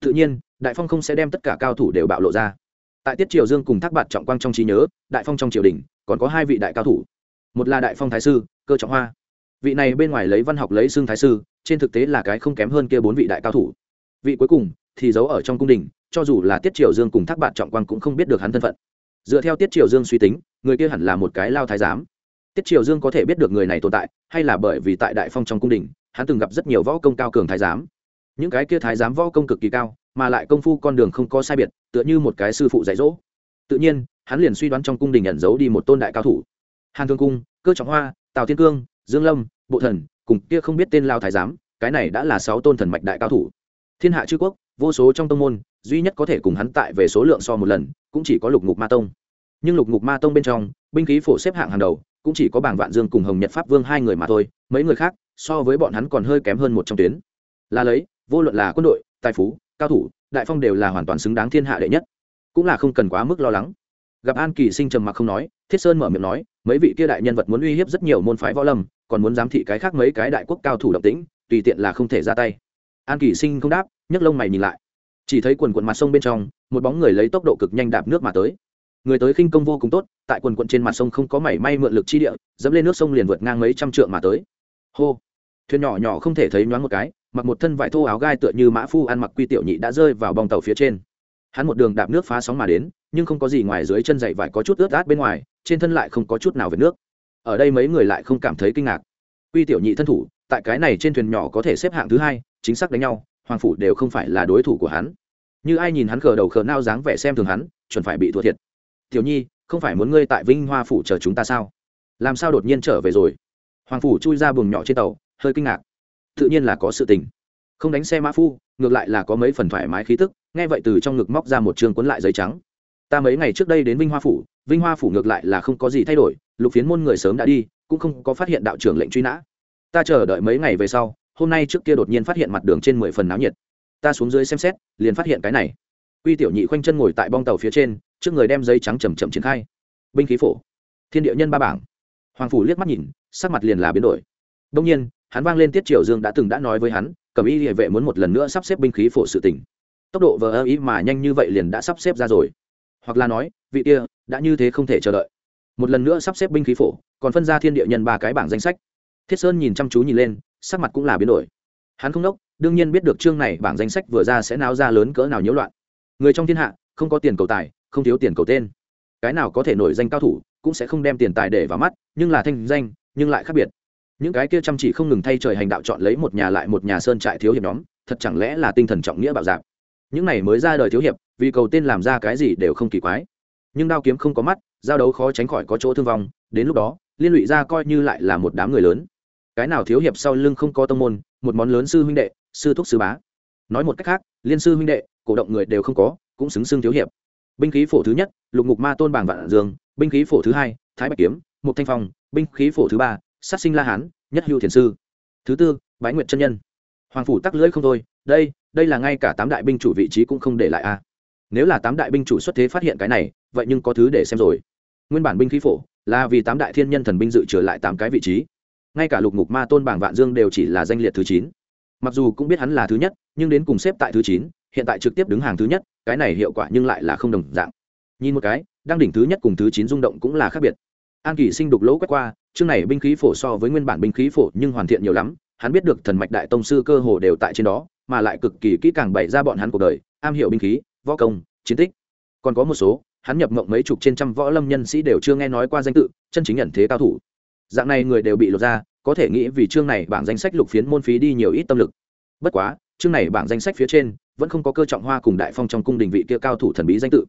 Tự nhiên, đại phong không sẽ đem tất cả cao thủ đều bạo lộ ra. Tại tiết triều dương cùng thác bạt trọng quang trong trí nhớ, đại phong trong triều đình, còn có hai vị đại cao thủ một là đại phong thái sư, cơ trọng hoa. Vị này bên ngoài lấy văn học lấy xương thái sư, trên thực tế là cái không kém hơn kia bốn vị đại cao thủ. Vị cuối cùng thì giấu ở trong cung đình, cho dù là tiết triều dương cùng thác bạn trọng quang cũng không biết được hắn thân phận. Dựa theo tiết triều dương suy tính, người kia hẳn là một cái lao thái giám. Tiết triều dương có thể biết được người này tồn tại, hay là bởi vì tại đại phong trong cung đình, hắn từng gặp rất nhiều võ công cao cường thái giám. Những cái kia thái giám võ công cực kỳ cao, mà lại công phu con đường không có sai biệt, tựa như một cái sư phụ dạy dỗ. Tự nhiên, hắn liền suy đoán trong cung đình ẩn giấu đi một tôn đại cao thủ hàn thương cung, cơ trọng hoa, tào thiên cương, dương lâm, bộ thần, cùng kia không biết tên lao thái giám, cái này đã là sáu tôn thần mạch đại cao thủ. Thiên hạ chư quốc, vô số trong tông môn, duy nhất có thể cùng hắn tại về số lượng so một lần, cũng chỉ có lục ngục ma tông. Nhưng lục ngục ma tông bên trong, binh khí phổ xếp hạng hàng đầu, cũng chỉ có bảng vạn dương cùng hồng nhật pháp vương hai người mà thôi, mấy người khác, so với bọn hắn còn hơi kém hơn một trong tuyến. Là lấy, vô luận là quân đội, tài phú, cao thủ, đại phong đều là hoàn toàn xứng đáng thiên hạ đệ nhất. Cũng là không cần quá mức lo lắng. Gặp an kỳ sinh trầm mặc không nói, thiết sơn mở miệng nói mấy vị kia đại nhân vật muốn uy hiếp rất nhiều môn phái võ lâm, còn muốn giám thị cái khác mấy cái đại quốc cao thủ động tĩnh, tùy tiện là không thể ra tay. An kỳ sinh không đáp, nhấc lông mày nhìn lại. Chỉ thấy quần quần mặt sông bên trong, một bóng người lấy tốc độ cực nhanh đạp nước mà tới. Người tới khinh công vô cùng tốt, tại quần quận trên mặt sông không có mảy may mượn lực chi địa, dẫm lên nước sông liền vượt ngang mấy trăm trượng mà tới. Hô! Thuyền nhỏ nhỏ không thể thấy nhoáng một cái, mặc một thân vải thô áo gai tựa như mã phu ăn mặc quy tiểu nhị đã rơi vào bong tàu phía trên. Hắn một đường đạp nước phá sóng mà đến, nhưng không có gì ngoài dưới chân dậy vải có chút ướt át bên ngoài trên thân lại không có chút nào về nước. Ở đây mấy người lại không cảm thấy kinh ngạc. Quy tiểu nhị thân thủ, tại cái này trên thuyền nhỏ có thể xếp hạng thứ hai, chính xác đánh nhau, hoàng phủ đều không phải là đối thủ của hắn. Như ai nhìn hắn khờ đầu khờ nao dáng vẻ xem thường hắn, chuẩn phải bị thua thiệt. Tiểu nhi, không phải muốn ngươi tại vinh hoa phủ chờ chúng ta sao? Làm sao đột nhiên trở về rồi? Hoàng phủ chui ra buồng nhỏ trên tàu, hơi kinh ngạc. Tự nhiên là có sự tình. Không đánh xe mã phu, ngược lại là có mấy phần thoải mái khí tức, nghe vậy từ trong ngực móc ra một chương cuốn lại giấy trắng ta mấy ngày trước đây đến vinh hoa phủ, vinh hoa phủ ngược lại là không có gì thay đổi, lục phiến môn người sớm đã đi, cũng không có phát hiện đạo trưởng lệnh truy nã. Ta chờ đợi mấy ngày về sau, hôm nay trước kia đột nhiên phát hiện mặt đường trên mười phần náo nhiệt. Ta xuống dưới xem xét, liền phát hiện cái này. Quy tiểu nhị khoanh chân ngồi tại bong tàu phía trên, trước người đem dây trắng chầm chậm triển khai. Binh khí phổ. Thiên địa nhân ba bảng. Hoàng phủ liếc mắt nhìn, sắc mặt liền là biến đổi. Đông nhiên, hắn vang lên tiết triều dương đã từng đã nói với hắn, cầm y địa vệ muốn một lần nữa sắp xếp binh khí phổ sự tỉnh tốc độ vờ ơ ý mà nhanh như vậy liền đã sắp xếp ra rồi hoặc là nói, vị kia đã như thế không thể chờ đợi. Một lần nữa sắp xếp binh khí phổ, còn phân ra thiên địa nhân ba cái bảng danh sách. Thiết sơn nhìn chăm chú nhìn lên, sắc mặt cũng là biến đổi. Hắn không đốc đương nhiên biết được chương này bảng danh sách vừa ra sẽ náo ra lớn cỡ nào nhiễu loạn. Người trong thiên hạ, không có tiền cầu tài, không thiếu tiền cầu tên. Cái nào có thể nổi danh cao thủ, cũng sẽ không đem tiền tài để vào mắt, nhưng là thanh danh, nhưng lại khác biệt. Những cái kia chăm chỉ không ngừng thay trời hành đạo chọn lấy một nhà lại một nhà sơn trại thiếu hiệp nhóm, thật chẳng lẽ là tinh thần trọng nghĩa bạo dạp những này mới ra đời thiếu hiệp vì cầu tên làm ra cái gì đều không kỳ quái. Nhưng đao kiếm không có mắt, giao đấu khó tránh khỏi có chỗ thương vong, đến lúc đó, liên lụy ra coi như lại là một đám người lớn. Cái nào thiếu hiệp sau lưng không có tông môn, một món lớn sư huynh đệ, sư thúc sư bá. Nói một cách khác, liên sư huynh đệ, cổ động người đều không có, cũng xứng xưng thiếu hiệp. Binh khí phổ thứ nhất, lục ngục ma tôn bảng vạn dương, binh khí phổ thứ hai, thái bạch kiếm, một thanh phong, binh khí phổ thứ ba, sát sinh la hán, nhất hưu thiền sư. Thứ tư, bái nguyệt chân nhân. Hoàng phủ tắc lưỡi không thôi, đây đây là ngay cả tám đại binh chủ vị trí cũng không để lại a nếu là tám đại binh chủ xuất thế phát hiện cái này, vậy nhưng có thứ để xem rồi. Nguyên bản binh khí phổ, là vì tám đại thiên nhân thần binh dự trở lại tám cái vị trí. Ngay cả lục ngục ma tôn bảng vạn dương đều chỉ là danh liệt thứ chín. Mặc dù cũng biết hắn là thứ nhất, nhưng đến cùng xếp tại thứ chín, hiện tại trực tiếp đứng hàng thứ nhất, cái này hiệu quả nhưng lại là không đồng dạng. Nhìn một cái đang đỉnh thứ nhất cùng thứ chín rung động cũng là khác biệt. An kỳ sinh đục lỗ quét qua, chương này binh khí phổ so với nguyên bản binh khí phổ nhưng hoàn thiện nhiều lắm, hắn biết được thần mạch đại tông sư cơ hồ đều tại trên đó, mà lại cực kỳ kỹ càng bày ra bọn hắn cuộc đời, am hiểu binh khí võ công, chiến tích. Còn có một số, hắn nhập mộng mấy chục trên trăm võ lâm nhân sĩ đều chưa nghe nói qua danh tự, chân chính nhận thế cao thủ. Dạng này người đều bị lột ra, có thể nghĩ vì chương này bảng danh sách lục phiến môn phí đi nhiều ít tâm lực. Bất quá, chương này bảng danh sách phía trên, vẫn không có cơ trọng hoa cùng đại phong trong cung đình vị kia cao thủ thần bí danh tự.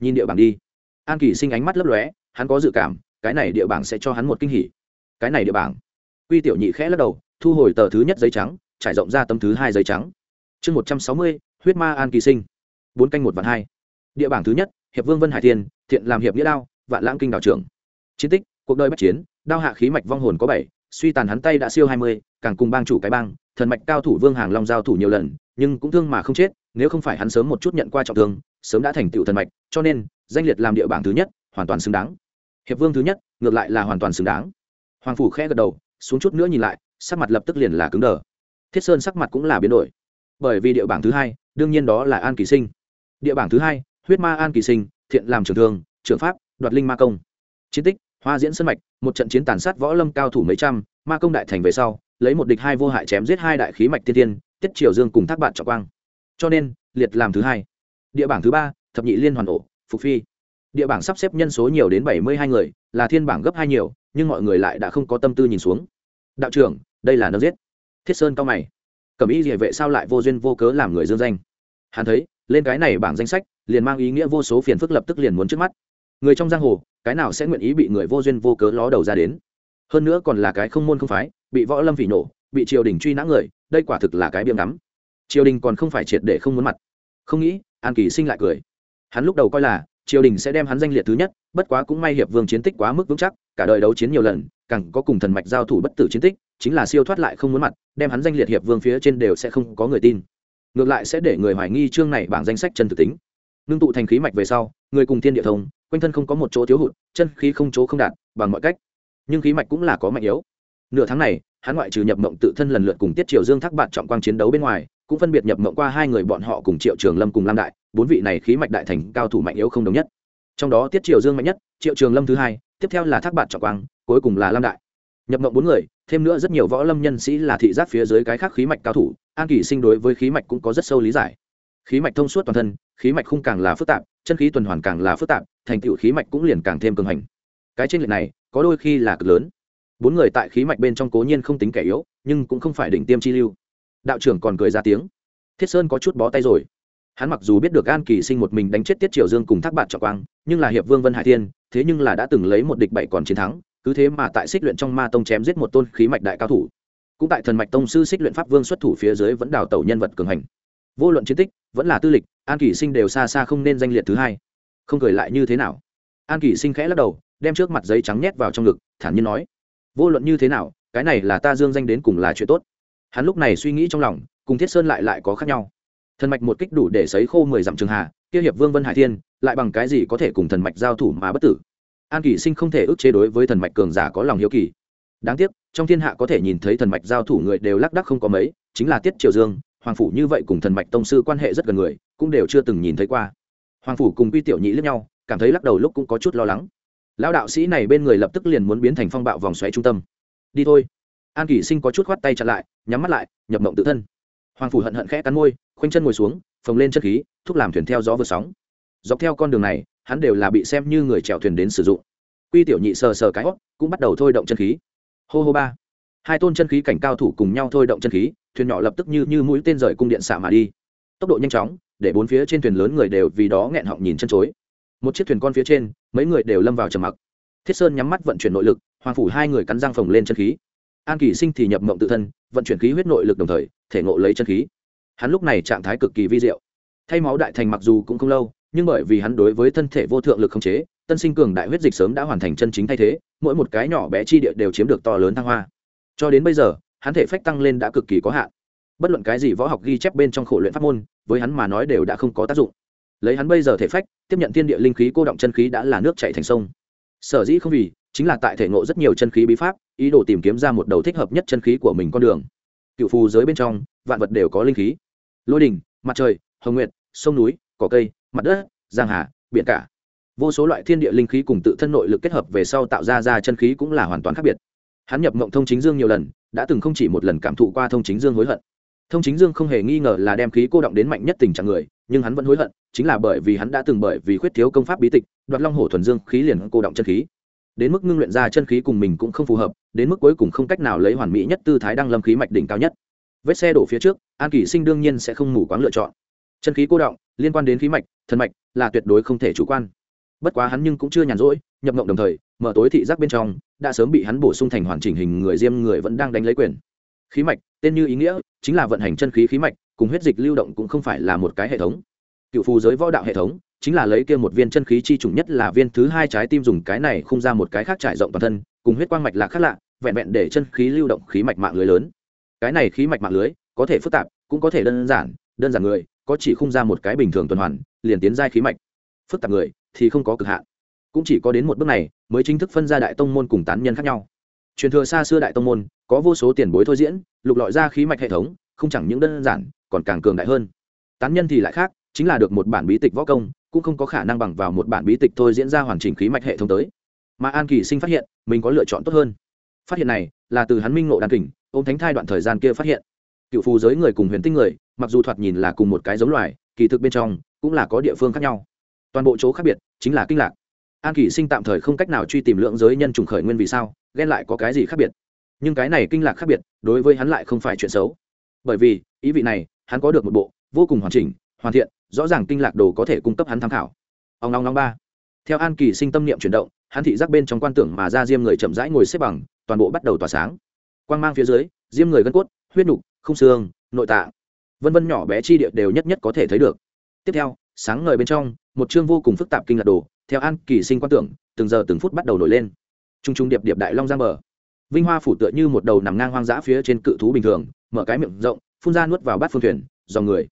Nhìn địa bảng đi. An kỳ sinh ánh mắt lấp lóe, hắn có dự cảm, cái này địa bảng sẽ cho hắn một kinh hỉ. Cái này địa bảng. Quy tiểu nhị khẽ lắc đầu, thu hồi tờ thứ nhất giấy trắng, trải rộng ra tấm thứ hai giấy trắng. Chương một trăm sáu mươi, huyết ma an kỳ sinh bốn canh một vạn hai. Địa bảng thứ nhất, hiệp vương vân hải thiên, thiện làm hiệp nghĩa đao, vạn lãng kinh đảo trưởng. Chiến tích, cuộc đời bất chiến, đao hạ khí mạch vong hồn có bảy, suy tàn hắn tay đã siêu hai mươi, càng cùng bang chủ cái bang, thần mạch cao thủ vương hàng long giao thủ nhiều lần, nhưng cũng thương mà không chết, nếu không phải hắn sớm một chút nhận qua trọng thương, sớm đã thành tựu thần mạch, cho nên, danh liệt làm địa bảng thứ nhất, hoàn toàn xứng đáng. Hiệp vương thứ nhất, ngược lại là hoàn toàn xứng đáng. Hoàng phủ khẽ gật đầu, xuống chút nữa nhìn lại, sắc mặt lập tức liền là cứng đờ. Thiết sơn sắc mặt cũng là biến đổi. Bởi vì địa bảng thứ hai, đương nhiên đó là an kỳ sinh địa bảng thứ hai, huyết ma an kỳ sinh, thiện làm trường thương, trường pháp, đoạt linh ma công. Chiến tích, hoa diễn sân mạch, một trận chiến tàn sát võ lâm cao thủ mấy trăm, ma công đại thành về sau, lấy một địch hai vô hại chém giết hai đại khí mạch tiên tiên, tiết triều dương cùng thác bạn trọng quang. Cho nên, liệt làm thứ hai. Địa bảng thứ ba, thập nhị liên hoàn ổ, phục phi. Địa bảng sắp xếp nhân số nhiều đến bảy mươi hai người, là thiên bảng gấp hai nhiều, nhưng mọi người lại đã không có tâm tư nhìn xuống. Đạo trưởng, đây là nâng giết. Thiết sơn cao mày. Cẩm ý địa vệ sao lại vô duyên vô cớ làm người dương danh? Hắn thấy lên cái này bảng danh sách, liền mang ý nghĩa vô số phiền phức lập tức liền muốn trước mắt. Người trong giang hồ, cái nào sẽ nguyện ý bị người vô duyên vô cớ ló đầu ra đến? Hơn nữa còn là cái không môn không phái, bị võ lâm phỉ nổ bị triều đình truy nã người, đây quả thực là cái biếm ngắm. Triều đình còn không phải triệt để không muốn mặt. Không nghĩ, an kỳ sinh lại cười. Hắn lúc đầu coi là, triều đình sẽ đem hắn danh liệt thứ nhất, bất quá cũng may hiệp vương chiến tích quá mức vững chắc, cả đời đấu chiến nhiều lần, càng có cùng thần mạch giao thủ bất tử chiến tích, chính là siêu thoát lại không muốn mặt, đem hắn danh liệt hiệp vương phía trên đều sẽ không có người tin ngược lại sẽ để người hoài nghi chương này bảng danh sách chân thực tính. Ngưng tụ thành khí mạch về sau, người cùng thiên địa thông, quanh thân không có một chỗ thiếu hụt, chân khí không chỗ không đạt, bằng mọi cách. Nhưng khí mạch cũng là có mạnh yếu. Nửa tháng này, hắn ngoại trừ nhập mộng tự thân lần lượt cùng tiết triều dương thác bạn trọng quang chiến đấu bên ngoài, cũng phân biệt nhập mộng qua hai người bọn họ cùng triệu trường lâm cùng lam đại, bốn vị này khí mạch đại thành cao thủ mạnh yếu không đồng nhất. Trong đó tiết triều dương mạnh nhất, triệu trường lâm thứ hai, tiếp theo là thác bạn trọng quang, cuối cùng là lam đại. Nhập mộng bốn người thêm nữa rất nhiều võ lâm nhân sĩ là thị giác phía dưới cái khác khí mạch cao thủ, an kỳ sinh đối với khí mạch cũng có rất sâu lý giải. Khí mạch thông suốt toàn thân, khí mạch khung càng là phức tạp, chân khí tuần hoàn càng là phức tạp, thành tựu khí mạch cũng liền càng thêm cường hành. Cái trên lệch này, có đôi khi là cực lớn. Bốn người tại khí mạch bên trong cố nhiên không tính kẻ yếu, nhưng cũng không phải đỉnh tiêm chi lưu. Đạo trưởng còn cười ra tiếng. Thiết sơn có chút bó tay rồi. Hắn mặc dù biết được an kỳ sinh một mình đánh chết tiết triều dương cùng thác bạt trọng quang, nhưng là hiệp vương vân hải thiên, thế nhưng là đã từng lấy một địch bảy còn chiến thắng cứ thế mà tại xích luyện trong ma tông chém giết một tôn khí mạch đại cao thủ. Cũng tại thần mạch tông sư xích luyện pháp vương xuất thủ phía dưới vẫn đào tẩu nhân vật cường hành. Vô luận chiến tích, vẫn là tư lịch, an kỷ sinh đều xa xa không nên danh liệt thứ hai. Không cười lại như thế nào? An kỷ sinh khẽ lắc đầu, đem trước mặt giấy trắng nhét vào trong ngực, thản nhiên nói, vô luận như thế nào, cái này là ta dương danh đến cùng là chuyện tốt. Hắn lúc này suy nghĩ trong lòng, cùng thiết sơn lại lại có khác nhau. Thần mạch một kích đủ để sấy khô mười dặm trường hà, kia hiệp vương vân hải thiên, lại bằng cái gì có thể cùng thần mạch giao thủ mà bất tử? An kỷ sinh không thể ức chế đối với thần mạch cường giả có lòng hiếu kỳ. Đáng tiếc, trong thiên hạ có thể nhìn thấy thần mạch giao thủ người đều lác đắc không có mấy, chính là tiết triều dương, hoàng phủ như vậy cùng thần mạch tông sư quan hệ rất gần người, cũng đều chưa từng nhìn thấy qua. Hoàng phủ cùng quy tiểu nhị lẫn nhau, cảm thấy lắc đầu lúc cũng có chút lo lắng. Lão đạo sĩ này bên người lập tức liền muốn biến thành phong bạo vòng xoáy trung tâm. Đi thôi. An kỷ sinh có chút khoát tay chặt lại, nhắm mắt lại, nhập mộng tự thân. Hoàng phủ hận hận khẽ cắn môi, khoanh chân ngồi xuống, phồng lên chất khí, thúc làm thuyền theo gió vượt sóng. Dọc theo con đường này hắn đều là bị xem như người chèo thuyền đến sử dụng. Quy tiểu nhị sờ sờ cái hót cũng bắt đầu thôi động chân khí. Hô hô ba. Hai tôn chân khí cảnh cao thủ cùng nhau thôi động chân khí, thuyền nhỏ lập tức như như mũi tên rời cung điện xạ mà đi. Tốc độ nhanh chóng, để bốn phía trên thuyền lớn người đều vì đó nghẹn họng nhìn chân chối. Một chiếc thuyền con phía trên, mấy người đều lâm vào trầm mặc. Thiết sơn nhắm mắt vận chuyển nội lực, hoàng phủ hai người cắn răng phồng lên chân khí. An kỳ sinh thì nhập mộng tự thân, vận chuyển khí huyết nội lực đồng thời, thể ngộ lấy chân khí. Hắn lúc này trạng thái cực kỳ vi diệu. Thay máu đại thành mặc dù cũng không lâu nhưng bởi vì hắn đối với thân thể vô thượng lực không chế, tân sinh cường đại huyết dịch sớm đã hoàn thành chân chính thay thế, mỗi một cái nhỏ bé chi địa đều chiếm được to lớn thăng hoa. Cho đến bây giờ, hắn thể phách tăng lên đã cực kỳ có hạn. Bất luận cái gì võ học ghi chép bên trong khổ luyện pháp môn, với hắn mà nói đều đã không có tác dụng. Lấy hắn bây giờ thể phách, tiếp nhận thiên địa linh khí cô động chân khí đã là nước chảy thành sông. Sở dĩ không vì, chính là tại thể ngộ rất nhiều chân khí bí pháp, ý đồ tìm kiếm ra một đầu thích hợp nhất chân khí của mình con đường. Cựu phù giới bên trong, vạn vật đều có linh khí. Lôi đình mặt trời, hồng nguyệt, sông núi, cỏ cây mặt đất, giang hà, biển cả. Vô số loại thiên địa linh khí cùng tự thân nội lực kết hợp về sau tạo ra ra chân khí cũng là hoàn toàn khác biệt. Hắn nhập mộng thông chính dương nhiều lần, đã từng không chỉ một lần cảm thụ qua thông chính dương hối hận. Thông chính dương không hề nghi ngờ là đem khí cô động đến mạnh nhất tình trạng người, nhưng hắn vẫn hối hận, chính là bởi vì hắn đã từng bởi vì khuyết thiếu công pháp bí tịch, đoạt long hổ thuần dương khí liền cô động chân khí. Đến mức ngưng luyện ra chân khí cùng mình cũng không phù hợp, đến mức cuối cùng không cách nào lấy hoàn mỹ nhất tư thái đăng lâm khí mạch đỉnh cao nhất. Vết xe đổ phía trước, an kỷ sinh đương nhiên sẽ không mù quáng lựa chọn. Chân khí cô động liên quan đến khí mạch, thần mạch là tuyệt đối không thể chủ quan. Bất quá hắn nhưng cũng chưa nhàn rỗi, nhập ngộng đồng thời, mở tối thị giác bên trong, đã sớm bị hắn bổ sung thành hoàn chỉnh hình người diêm người vẫn đang đánh lấy quyền. Khí mạch, tên như ý nghĩa, chính là vận hành chân khí khí mạch, cùng huyết dịch lưu động cũng không phải là một cái hệ thống. Cựu phù giới võ đạo hệ thống, chính là lấy kia một viên chân khí chi trùng nhất là viên thứ hai trái tim dùng cái này không ra một cái khác trải rộng toàn thân, cùng huyết quang mạch là khác lạ, vẹn vẹn để chân khí lưu động khí mạch mạng lưới lớn. Cái này khí mạch mạng lưới, có thể phức tạp, cũng có thể đơn giản đơn giản người có chỉ không ra một cái bình thường tuần hoàn, liền tiến giai khí mạch. Phức tạp người thì không có cực hạn. Cũng chỉ có đến một bước này mới chính thức phân ra đại tông môn cùng tán nhân khác nhau. Truyền thừa xa xưa đại tông môn, có vô số tiền bối thôi diễn, lục lọi ra khí mạch hệ thống, không chẳng những đơn giản, còn càng cường đại hơn. Tán nhân thì lại khác, chính là được một bản bí tịch võ công, cũng không có khả năng bằng vào một bản bí tịch thôi diễn ra hoàn chỉnh khí mạch hệ thống tới. Mà an kỳ sinh phát hiện, mình có lựa chọn tốt hơn. Phát hiện này, là từ hắn minh ngộ đàn kình, ôm thánh thai đoạn thời gian kia phát hiện. Cựu phù giới người cùng huyền tinh người mặc dù thoạt nhìn là cùng một cái giống loài, kỳ thực bên trong cũng là có địa phương khác nhau. Toàn bộ chỗ khác biệt chính là kinh lạc. An kỳ sinh tạm thời không cách nào truy tìm lượng giới nhân trùng khởi nguyên vì sao, ghen lại có cái gì khác biệt? Nhưng cái này kinh lạc khác biệt, đối với hắn lại không phải chuyện xấu. Bởi vì, ý vị này, hắn có được một bộ vô cùng hoàn chỉnh, hoàn thiện, rõ ràng kinh lạc đồ có thể cung cấp hắn tham khảo. Ông long long ba. Theo an kỳ sinh tâm niệm chuyển động, hắn thị giác bên trong quan tưởng mà ra diêm người chậm rãi ngồi xếp bằng, toàn bộ bắt đầu tỏa sáng. Quang mang phía dưới, diêm người gân cốt, huyết nục không xương, nội tạng vân vân nhỏ bé chi địa đều nhất nhất có thể thấy được. Tiếp theo, sáng ngời bên trong, một chương vô cùng phức tạp kinh lạc đồ, theo an kỳ sinh quan tưởng, từng giờ từng phút bắt đầu nổi lên. T r u n g t r u n g điệp điệp đại long giang bờ. Vinh hoa phủ tựa như một đầu nằm ngang hoang dã phía trên cự thú bình thường, mở cái miệng rộng, phun ra nuốt vào bát phương thuyền, dòng người.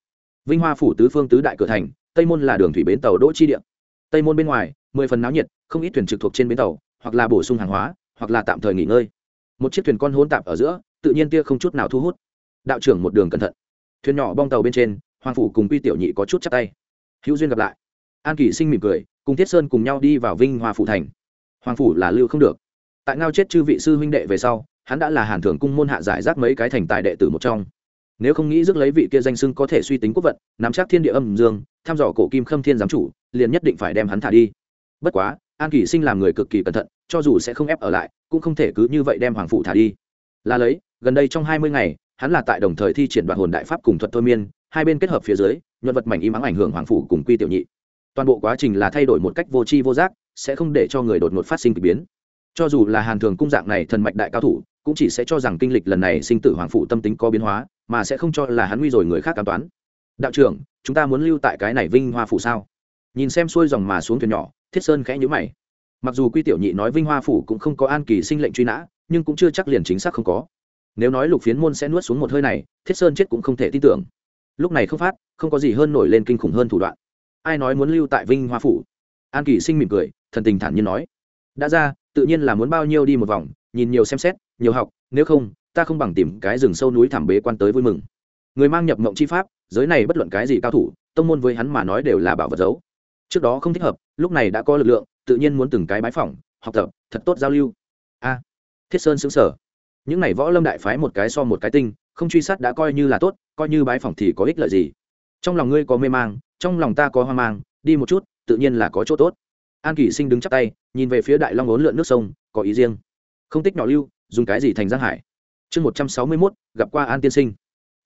Vinh hoa phủ tứ phương tứ đại cửa thành, tây môn là đường thủy bến tàu đỗ chi điện tây môn bên ngoài, mười phần náo nhiệt, không ít thuyền trực thuộc trên bến tàu, hoặc là bổ sung hàng hóa, hoặc là tạm thời nghỉ ngơi. Một chiếc thuyền con hôn tạp ở giữa, tự nhiên tia không chút nào thu hút. Đạo trưởng một đường cẩn thận thuyền nhỏ bong tàu bên trên, hoàng phủ cùng quy tiểu nhị có chút chắc tay. Hữu duyên gặp lại. An kỷ sinh mỉm cười, cùng thiết sơn cùng nhau đi vào vinh hoa phủ thành. Hoàng phủ là lưu không được. Tại ngao chết chư vị sư huynh đệ về sau, hắn đã là hàn thường cung môn hạ giải rác mấy cái thành tài đệ tử một trong. Nếu không nghĩ rước lấy vị kia danh sưng có thể suy tính quốc vận, nắm chắc thiên địa âm dương, thăm dò cổ kim khâm thiên giám chủ, liền nhất định phải đem hắn thả đi. Bất quá, an kỷ sinh làm người cực kỳ cẩn thận, cho dù sẽ không ép ở lại, cũng không thể cứ như vậy đem hoàng phụ thả đi. Là lấy, gần đây trong hai mươi ngày hắn là tại đồng thời thi triển đoạn hồn đại pháp cùng thuật thôi miên, hai bên kết hợp phía dưới nhân vật mảnh im ắng ảnh hưởng hoàng phủ cùng quy tiểu nhị. Toàn bộ quá trình là thay đổi một cách vô tri vô giác, sẽ không để cho người đột ngột phát sinh k ỳ biến. Cho dù là hàn thường cung dạng này thần mạch đại cao thủ, cũng chỉ sẽ cho rằng kinh lịch lần này sinh tử hoàng phụ tâm tính có biến hóa, mà sẽ không cho là hắn nguy rồi người khác cảm toán. Đạo trưởng, chúng ta muốn lưu tại cái này vinh hoa phủ sao? Nhìn xem xuôi dòng mà xuống thuyền nhỏ, thiết sơn khẽ nhữ mày. Mặc dù quy tiểu nhị nói vinh hoa phủ cũng không có an kỳ sinh lệnh truy nã, nhưng cũng chưa chắc liền chính xác không có nếu nói lục phiến môn sẽ nuốt xuống một hơi này, thiết sơn chết cũng không thể tin tưởng. Lúc này không phát, không có gì hơn nổi lên kinh khủng hơn thủ đoạn. Ai nói muốn lưu tại vinh hoa phủ? An kỳ sinh mỉm cười, thần tình thản nhiên nói. Đã ra, tự nhiên là muốn bao nhiêu đi một vòng, nhìn nhiều xem xét, nhiều học, nếu không, ta không bằng tìm cái rừng sâu núi thảm bế quan tới vui mừng. Người mang nhập mộng chi pháp, giới này bất luận cái gì cao thủ, tông môn với hắn mà nói đều là bảo vật giấu. Trước đó không thích hợp, lúc này đã có lực lượng, tự nhiên muốn từng cái bái phỏng, học tập, thật tốt giao lưu. A. Thiết sơn xứng sở những n à y võ lâm đại phái một cái so một cái tinh, không truy sát đã coi như là tốt, coi như bái phỏng thì có ích lợi gì. Trong lòng ngươi có mê mang, trong lòng ta có hoang mang, đi một chút, tự nhiên là có chỗ tốt. An kỷ sinh đứng chắp tay, nhìn về phía đại long ốn lượn nước sông, có ý riêng. Không tích nhỏ lưu, dùng cái gì thành giang hải? Chương một trăm sáu mươi mốt, gặp qua an tiên sinh.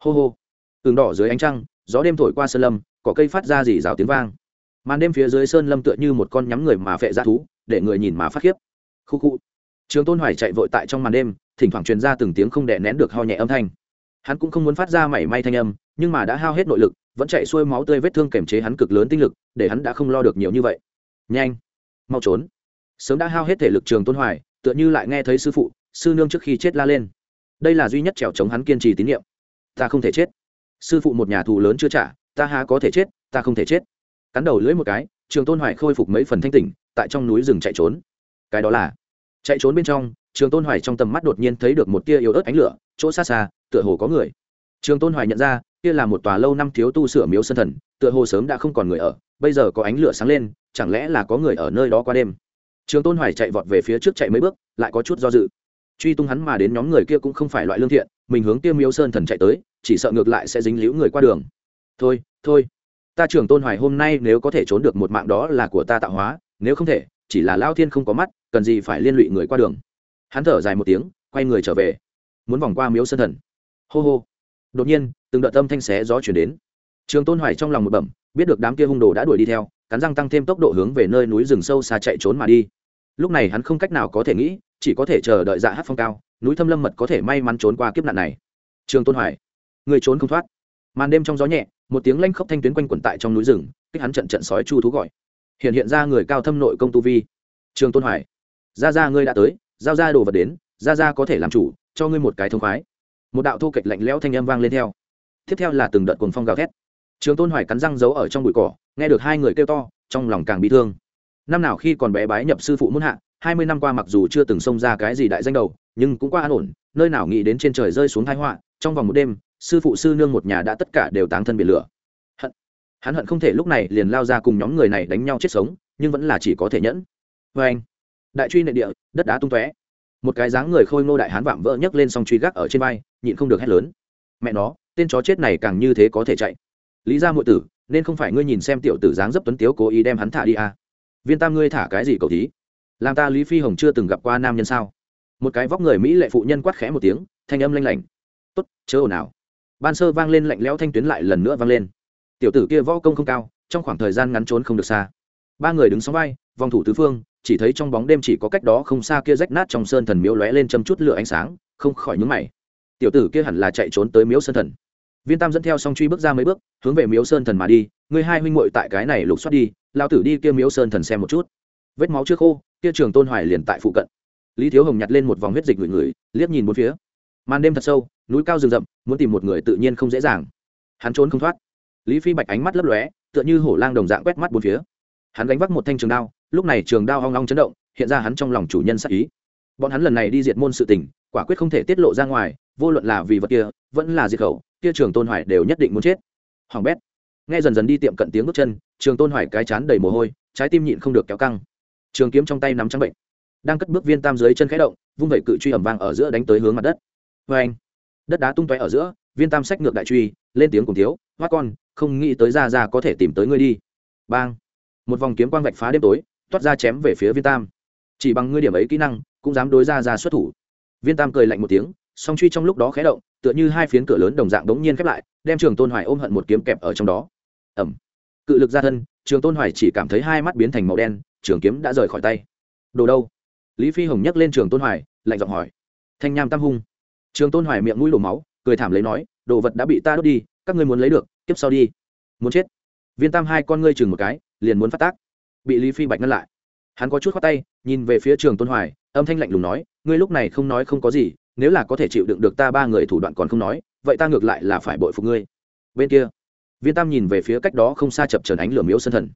Hô hô. Tường đỏ dưới ánh trăng, gió đêm thổi qua sơn lâm có cây phát ra dì rào tiếng vang. Màn đêm phía dưới sơn lâm tựa như một con nhắm người mà phệ ra thú, để người nhìn mà phát khiếp. Khu khu. Trường tôn hoài chạy vội tại trong màn đêm thỉnh thoảng truyền ra từng tiếng không đè nén được ho nhẹ âm thanh. Hắn cũng không muốn phát ra mảy may thanh âm, nhưng mà đã hao hết nội lực, vẫn chạy xuôi máu tươi vết thương kềm chế hắn cực lớn tinh lực, để hắn đã không lo được nhiều như vậy. Nhanh, mau trốn. Sớm đã hao hết thể lực trường tôn hoài, tựa như lại nghe thấy sư phụ, sư nương trước khi chết la lên. Đây là duy nhất trèo chống hắn kiên trì tín nhiệm ta không thể chết. Sư phụ một nhà thù lớn chưa trả, ta há có thể chết, ta không thể chết. Cắn đầu lưỡi một cái, trường tôn hoài khôi phục mấy phần thanh tỉnh, tại trong núi rừng chạy trốn. Cái đó là, chạy trốn bên trong trường tôn hoài trong tầm mắt đột nhiên thấy được một tia yếu ớt ánh lửa, chỗ xa xa, tựa hồ có người. Trường tôn hoài nhận ra, kia là một tòa lâu năm thiếu tu sửa miếu sân thần, tựa hồ sớm đã không còn người ở, bây giờ có ánh lửa sáng lên, chẳng lẽ là có người ở nơi đó qua đêm? Trường tôn hoài chạy vọt về phía trước chạy mấy bước, lại có chút do dự. Truy tung hắn mà đến nhóm người kia cũng không phải loại lương thiện, mình hướng tiêu miếu sơn thần chạy tới, chỉ sợ ngược lại sẽ dính líu người qua đường. Thôi thôi, ta trường tôn hoài hôm nay nếu có thể trốn được một mạng đó là của ta tạo hóa, nếu không thể, chỉ là lao thiên không có mắt, cần gì phải liên lụy người qua đường? Hắn thở dài một tiếng, quay người trở về. Muốn vòng qua miếu sơn thần. Hô hô. Đột nhiên, từng đợt tâm thanh xé gió chuyển đến. Trường tôn hoài trong lòng một bẩm, biết được đám kia hung đồ đã đuổi đi theo, cắn răng tăng thêm tốc độ hướng về nơi núi rừng sâu xa chạy trốn mà đi. Lúc này hắn không cách nào có thể nghĩ, chỉ có thể chờ đợi dạ hát phong cao, núi thâm lâm mật có thể may mắn trốn qua kiếp nạn này. Trường tôn hoài. Người trốn không thoát. Màn đêm trong gió nhẹ, một tiếng lanh khốc thanh tuyến quanh quẩn tại trong núi rừng, kích hắn trận trận sói chu thú gọi. Hiện hiện ra người cao thâm nội công tu vi. Trường tôn hoài. Ra ra, ngươi đã tới giao ra đồ vật đến, ra ra có thể làm chủ, cho ngươi một cái thông khoái. Một đạo thu kịch lạnh lẽo thanh âm vang lên theo. Tiếp theo là từng đợt cuồng phong gào thét. Trường tôn hoài cắn răng giấu ở trong bụi cỏ, nghe được hai người kêu to, trong lòng càng bị thương. Năm nào khi còn bé bái nhập sư phụ muôn hạ, hai mươi năm qua mặc dù chưa từng xông ra cái gì đại danh đầu, nhưng cũng qua an ổn, nơi nào nghĩ đến trên trời rơi xuống thái họa, trong vòng một đêm, sư phụ sư nương một nhà đã tất cả đều táng thân biển lửa. Hận. Hắn hận không thể lúc này liền lao ra cùng nhóm người này đánh nhau chết sống, nhưng vẫn là chỉ có thể nhẫn. Vê anh đại truy nệ địa, đất đá tung tóe. Một cái dáng người khôi ngô đại hán vạm vỡ nhấc lên xong truy gác ở trên vai, nhịn không được hét lớn. Mẹ nó, tên chó chết này càng như thế có thể chạy. Lý ra muội tử, nên không phải ngươi nhìn xem tiểu tử dáng dấp tuấn tiếu cố ý đem hắn thả đi à. viên tam ngươi thả cái gì cầu thí? Làm ta lý phi hồng chưa từng gặp qua nam nhân sao? Một cái vóc người mỹ lệ phụ nhân quát khẽ một tiếng, thanh âm lanh lảnh. Tốt, chớ ồn ào. Ban sơ vang lên lạnh lẽo thanh tuyến lại lần nữa vang lên. Tiểu tử kia võ công không cao, trong khoảng thời gian ngắn trốn không được xa. Ba người đứng sóng vai vòng thủ tứ phương, chỉ thấy trong bóng đêm chỉ có cách đó không xa kia rách nát trong sơn thần miếu lóe lên châm chút lửa ánh sáng, không khỏi nhúng mày. Tiểu tử kia hẳn là chạy trốn tới miếu sơn thần. Viên tam dẫn theo song truy bước ra mấy bước, hướng về miếu sơn thần mà đi người hai huynh muội tại cái này lục soát đi, lao tử đi kia miếu sơn thần xem một chút. Vết máu chưa khô, kia trường tôn hoài liền tại phụ cận. Lý thiếu hồng nhặt lên một vòng huyết dịch ngửi ngửi, liếc nhìn bốn phía. Màn đêm thật sâu, núi cao rừng rậm, muốn tìm một người tự nhiên không dễ dàng. Hắn trốn không thoát. Lý phi bạch ánh mắt lấp lóe, tựa như hổ lang đồng dạng quét mắt bốn phía. Hắn gánh vác một thanh trường đao lúc này trường đao hoang long chấn động, hiện ra hắn trong lòng chủ nhân sắc ý. Bọn hắn lần này đi diệt môn sự tình, quả quyết không thể tiết lộ ra ngoài, vô luận là vì vật kia, vẫn là diệt khẩu, kia trường tôn hoài đều nhất định muốn chết. Hoàng bét, nghe dần dần đi tiệm cận tiếng bước chân, trường tôn hoài cái chán đầy mồ hôi, trái tim nhịn không được kéo căng. Trường kiếm trong tay nắm trắng bệnh, đang cất bước viên tam dưới chân khẽ động, vung vẩy cự truy ẩm vang ở giữa đánh tới hướng mặt đất. Vê anh đất đá tung tóe ở giữa, viên tam sách ngược đại truy, lên tiếng cùng thiếu hoát con, không nghĩ tới ra ra có thể tìm tới ngươi đi. Bang! Một vòng kiếm quang vạch phá đêm tối toát ra chém về phía viên tam. Chỉ bằng ngươi điểm ấy kỹ năng, cũng dám đối ra ra xuất thủ. Viên tam cười lạnh một tiếng, song truy trong lúc đó khé động, tựa như hai phiến cửa lớn đồng dạng đống nhiên khép lại, đem trường tôn hoài ôm hận một kiếm kẹp ở trong đó. Ẩm. Cự lực ra thân, trường tôn hoài chỉ cảm thấy hai mắt biến thành màu đen, trường kiếm đã rời khỏi tay. Đồ đâu? Lý phi hồng nhấc lên trường tôn hoài, lạnh giọng hỏi. Thanh nham tam hung. Trường tôn hoài miệng mũi đổ máu, cười thảm lấy nói, đồ vật đã bị ta đốt đi, các ngươi muốn lấy được tiếp sau đi. Muốn chết. Viên tam hai con ngươi chừng một cái, liền muốn phát tác bị lý phi bạch ngăn lại. Hắn có chút khoát tay, nhìn về phía trường tôn hoài, âm thanh lạnh lùng nói, ngươi lúc này không nói không có gì, nếu là có thể chịu đựng được ta ba người thủ đoạn còn không nói, vậy ta ngược lại là phải bội phục ngươi. Bên kia, viên tam nhìn về phía cách đó không xa chập trần ánh lửa miếu sân thần.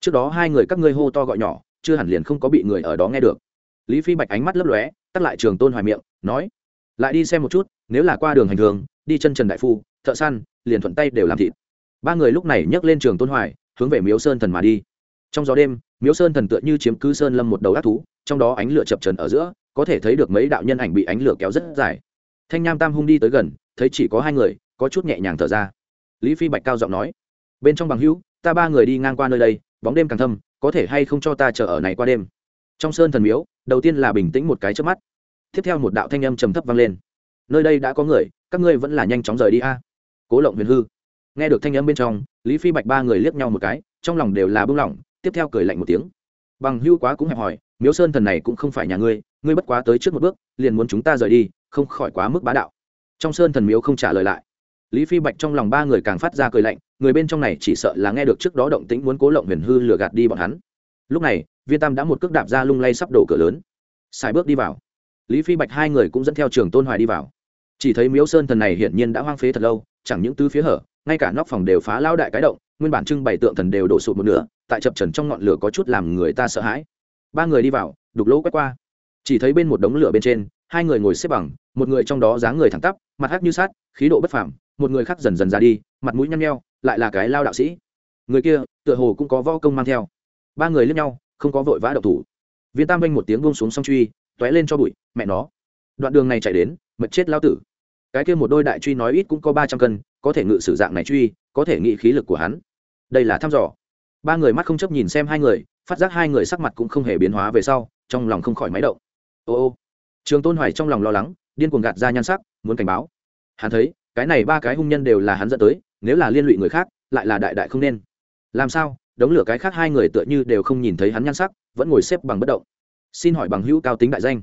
Trước đó hai người các ngươi hô to gọi nhỏ, chưa hẳn liền không có bị người ở đó nghe được. Lý phi bạch ánh mắt lấp lóe, tắt lại trường tôn hoài miệng, nói, lại đi xem một chút, nếu là qua đường hành thường đi chân trần đại phu, thợ săn, liền thuận tay đều làm thịt. Ba người lúc này nhấc lên trường tôn hoài, hướng về miếu sơn thần mà đi trong gió đêm, miếu sơn thần tựa như chiếm cứ sơn lâm một đầu ác thú, trong đó ánh lửa chập trần ở giữa, có thể thấy được mấy đạo nhân ảnh bị ánh lửa kéo rất dài. Thanh nham tam hung đi tới gần, thấy chỉ có hai người, có chút nhẹ nhàng thở ra. Lý phi bạch cao giọng nói, bên trong bằng hữu, ta ba người đi ngang qua nơi đây, bóng đêm càng thâm, có thể hay không cho ta chờ ở này qua đêm? Trong sơn thần miếu, đầu tiên là bình tĩnh một cái trước mắt. Tiếp theo một đạo thanh âm trầm thấp vang lên. Nơi đây đã có người, các ngươi vẫn là nhanh chóng rời đi a. Cố lộng huyền hư. Nghe được thanh âm bên trong, lý phi bạch ba người liếc nhau một cái, trong lòng đều là bưng lỏng tiếp theo cười lạnh một tiếng. Bằng hưu quá cũng hẹp hỏi miếu sơn thần này cũng không phải nhà ngươi ngươi bất quá tới trước một bước, liền muốn chúng ta rời đi, không khỏi quá mức bá đạo. Trong sơn thần miếu không trả lời lại. Lý phi bạch trong lòng ba người càng phát ra cười lạnh, người bên trong này chỉ sợ là nghe được trước đó động tĩnh muốn cố lộng huyền hư lừa gạt đi bọn hắn. Lúc này, viên tam đã một cước đạp ra lung lay sắp đổ cửa lớn. Xài bước đi vào. Lý phi bạch hai người cũng dẫn theo trường tôn hoài đi vào. Chỉ thấy miếu sơn thần này hiển nhiên đã hoang phế thật lâu, chẳng những tứ phía hở, ngay cả nóc phòng đều phá lao đại cái động, nguyên bản trưng bày tượng thần đều đổ sụt một nửa tại chập trần trong ngọn lửa có chút làm người ta sợ hãi. Ba người đi vào, đục lỗ quét qua. Chỉ thấy bên một đống lửa bên trên, hai người ngồi xếp bằng, một người trong đó dáng người thẳng tắp, mặt hắc như sát khí độ bất phẳng một người khác dần dần ra đi, mặt mũi nhăn nheo, lại là cái lao đạo sĩ. Người kia, tựa hồ cũng có võ công mang theo. Ba người lướt nhau, không có vội vã đậu thủ. Viên tam vanh một tiếng buông xuống song truy t ó é lên cho bụi, mẹ nó. Đoạn đường này chạy đến, mật chết lao tử. Cái kia một đôi đại truy nói ít cũng có ba trăm cân, có thể ngự sử dạng này truy, có thể nghị khí lực của hắn. Đây là thăm dò ba người mắt không chấp nhìn xem hai người, phát giác hai người sắc mặt cũng không hề biến hóa về sau, trong lòng không khỏi máy động. Ô ô, trường tôn hoài trong lòng lo lắng, điên cuồng gạt ra nhan sắc, muốn cảnh báo. Hắn thấy, cái này ba cái hung nhân đều là hắn dẫn tới, nếu là liên lụy người khác, lại là đại đại không nên. Làm sao, đống lửa cái khác hai người tựa như đều không nhìn thấy hắn nhan sắc, vẫn ngồi xếp bằng bất động. Xin hỏi bằng hữu cao tính đại danh.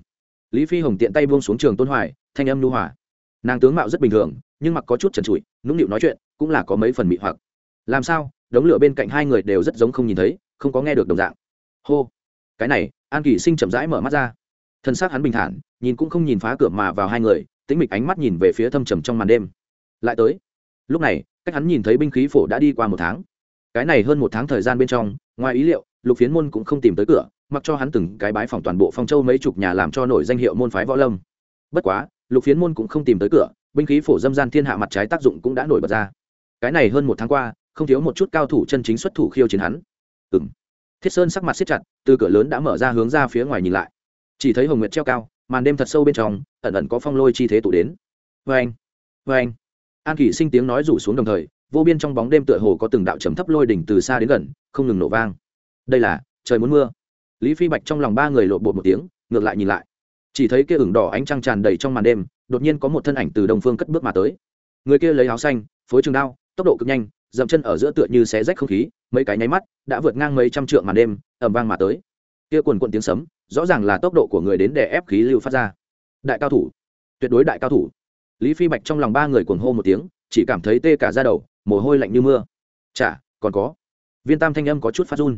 Lý phi hồng tiện tay buông xuống trường tôn hoài, thanh âm nhu hòa. Nàng tướng mạo rất bình thường, nhưng mặc có chút trần trụi nũng nịu nói chuyện, cũng là có mấy phần mị hoặc. Làm sao đống lửa bên cạnh hai người đều rất giống không nhìn thấy, không có nghe được đồng dạng. Hô. Cái này, an kỳ sinh chậm rãi mở mắt ra. Thân xác hắn bình thản, nhìn cũng không nhìn phá cửa mà vào hai người, tĩnh mịch ánh mắt nhìn về phía thâm trầm trong màn đêm. Lại tới. Lúc này, cách hắn nhìn thấy binh khí phổ đã đi qua một tháng. Cái này hơn một tháng thời gian bên trong, ngoài ý liệu, lục phiến môn cũng không tìm tới cửa, mặc cho hắn từng cái bái phòng toàn bộ phong châu mấy chục nhà làm cho nổi danh hiệu môn phái võ lâm. Bất quá, lục phiến môn cũng không tìm tới cửa, binh khí phổ dâm gian thiên hạ mặt trái tác dụng cũng đã nổi bật ra. Cái này hơn một tháng qua không thiếu một chút cao thủ chân chính xuất thủ khiêu chiến hắn. Ừng thiết sơn sắc mặt siết chặt, từ cửa lớn đã mở ra hướng ra phía ngoài nhìn lại. Chỉ thấy hồng nguyệt treo cao, màn đêm thật sâu bên trong, ẩn ẩn có phong lôi chi thế tụ đến. Vê anh vê anh an kỷ sinh tiếng nói rủ xuống đồng thời, vô biên trong bóng đêm tựa hồ có từng đạo trầm thấp lôi đỉnh từ xa đến gần, không ngừng nổ vang. Đây là, trời muốn mưa. Lý phi bạch trong lòng ba người lộ bột một tiếng, ngược lại nhìn lại. Chỉ thấy kia ửng đỏ ánh trăng tràn đầy trong màn đêm, đột nhiên có một thân ảnh từ đông phương cất bước mà tới. Người kia lấy áo xanh, phối trường đao, tốc độ cực nhanh dậm chân ở giữa tựa như xé rách không khí, mấy cái nháy mắt đã vượt ngang mấy trăm trượng màn đêm ẩm vang mà tới. Kia quần quận tiếng sấm, rõ ràng là tốc độ của người đến để ép khí lưu phát ra. Đại cao thủ, tuyệt đối đại cao thủ. Lý phi bạch trong lòng ba người cuồng hô một tiếng, chỉ cảm thấy tê cả ra đầu, mồ hôi lạnh như mưa. Chả, còn có. Viên tam thanh âm có chút phát run.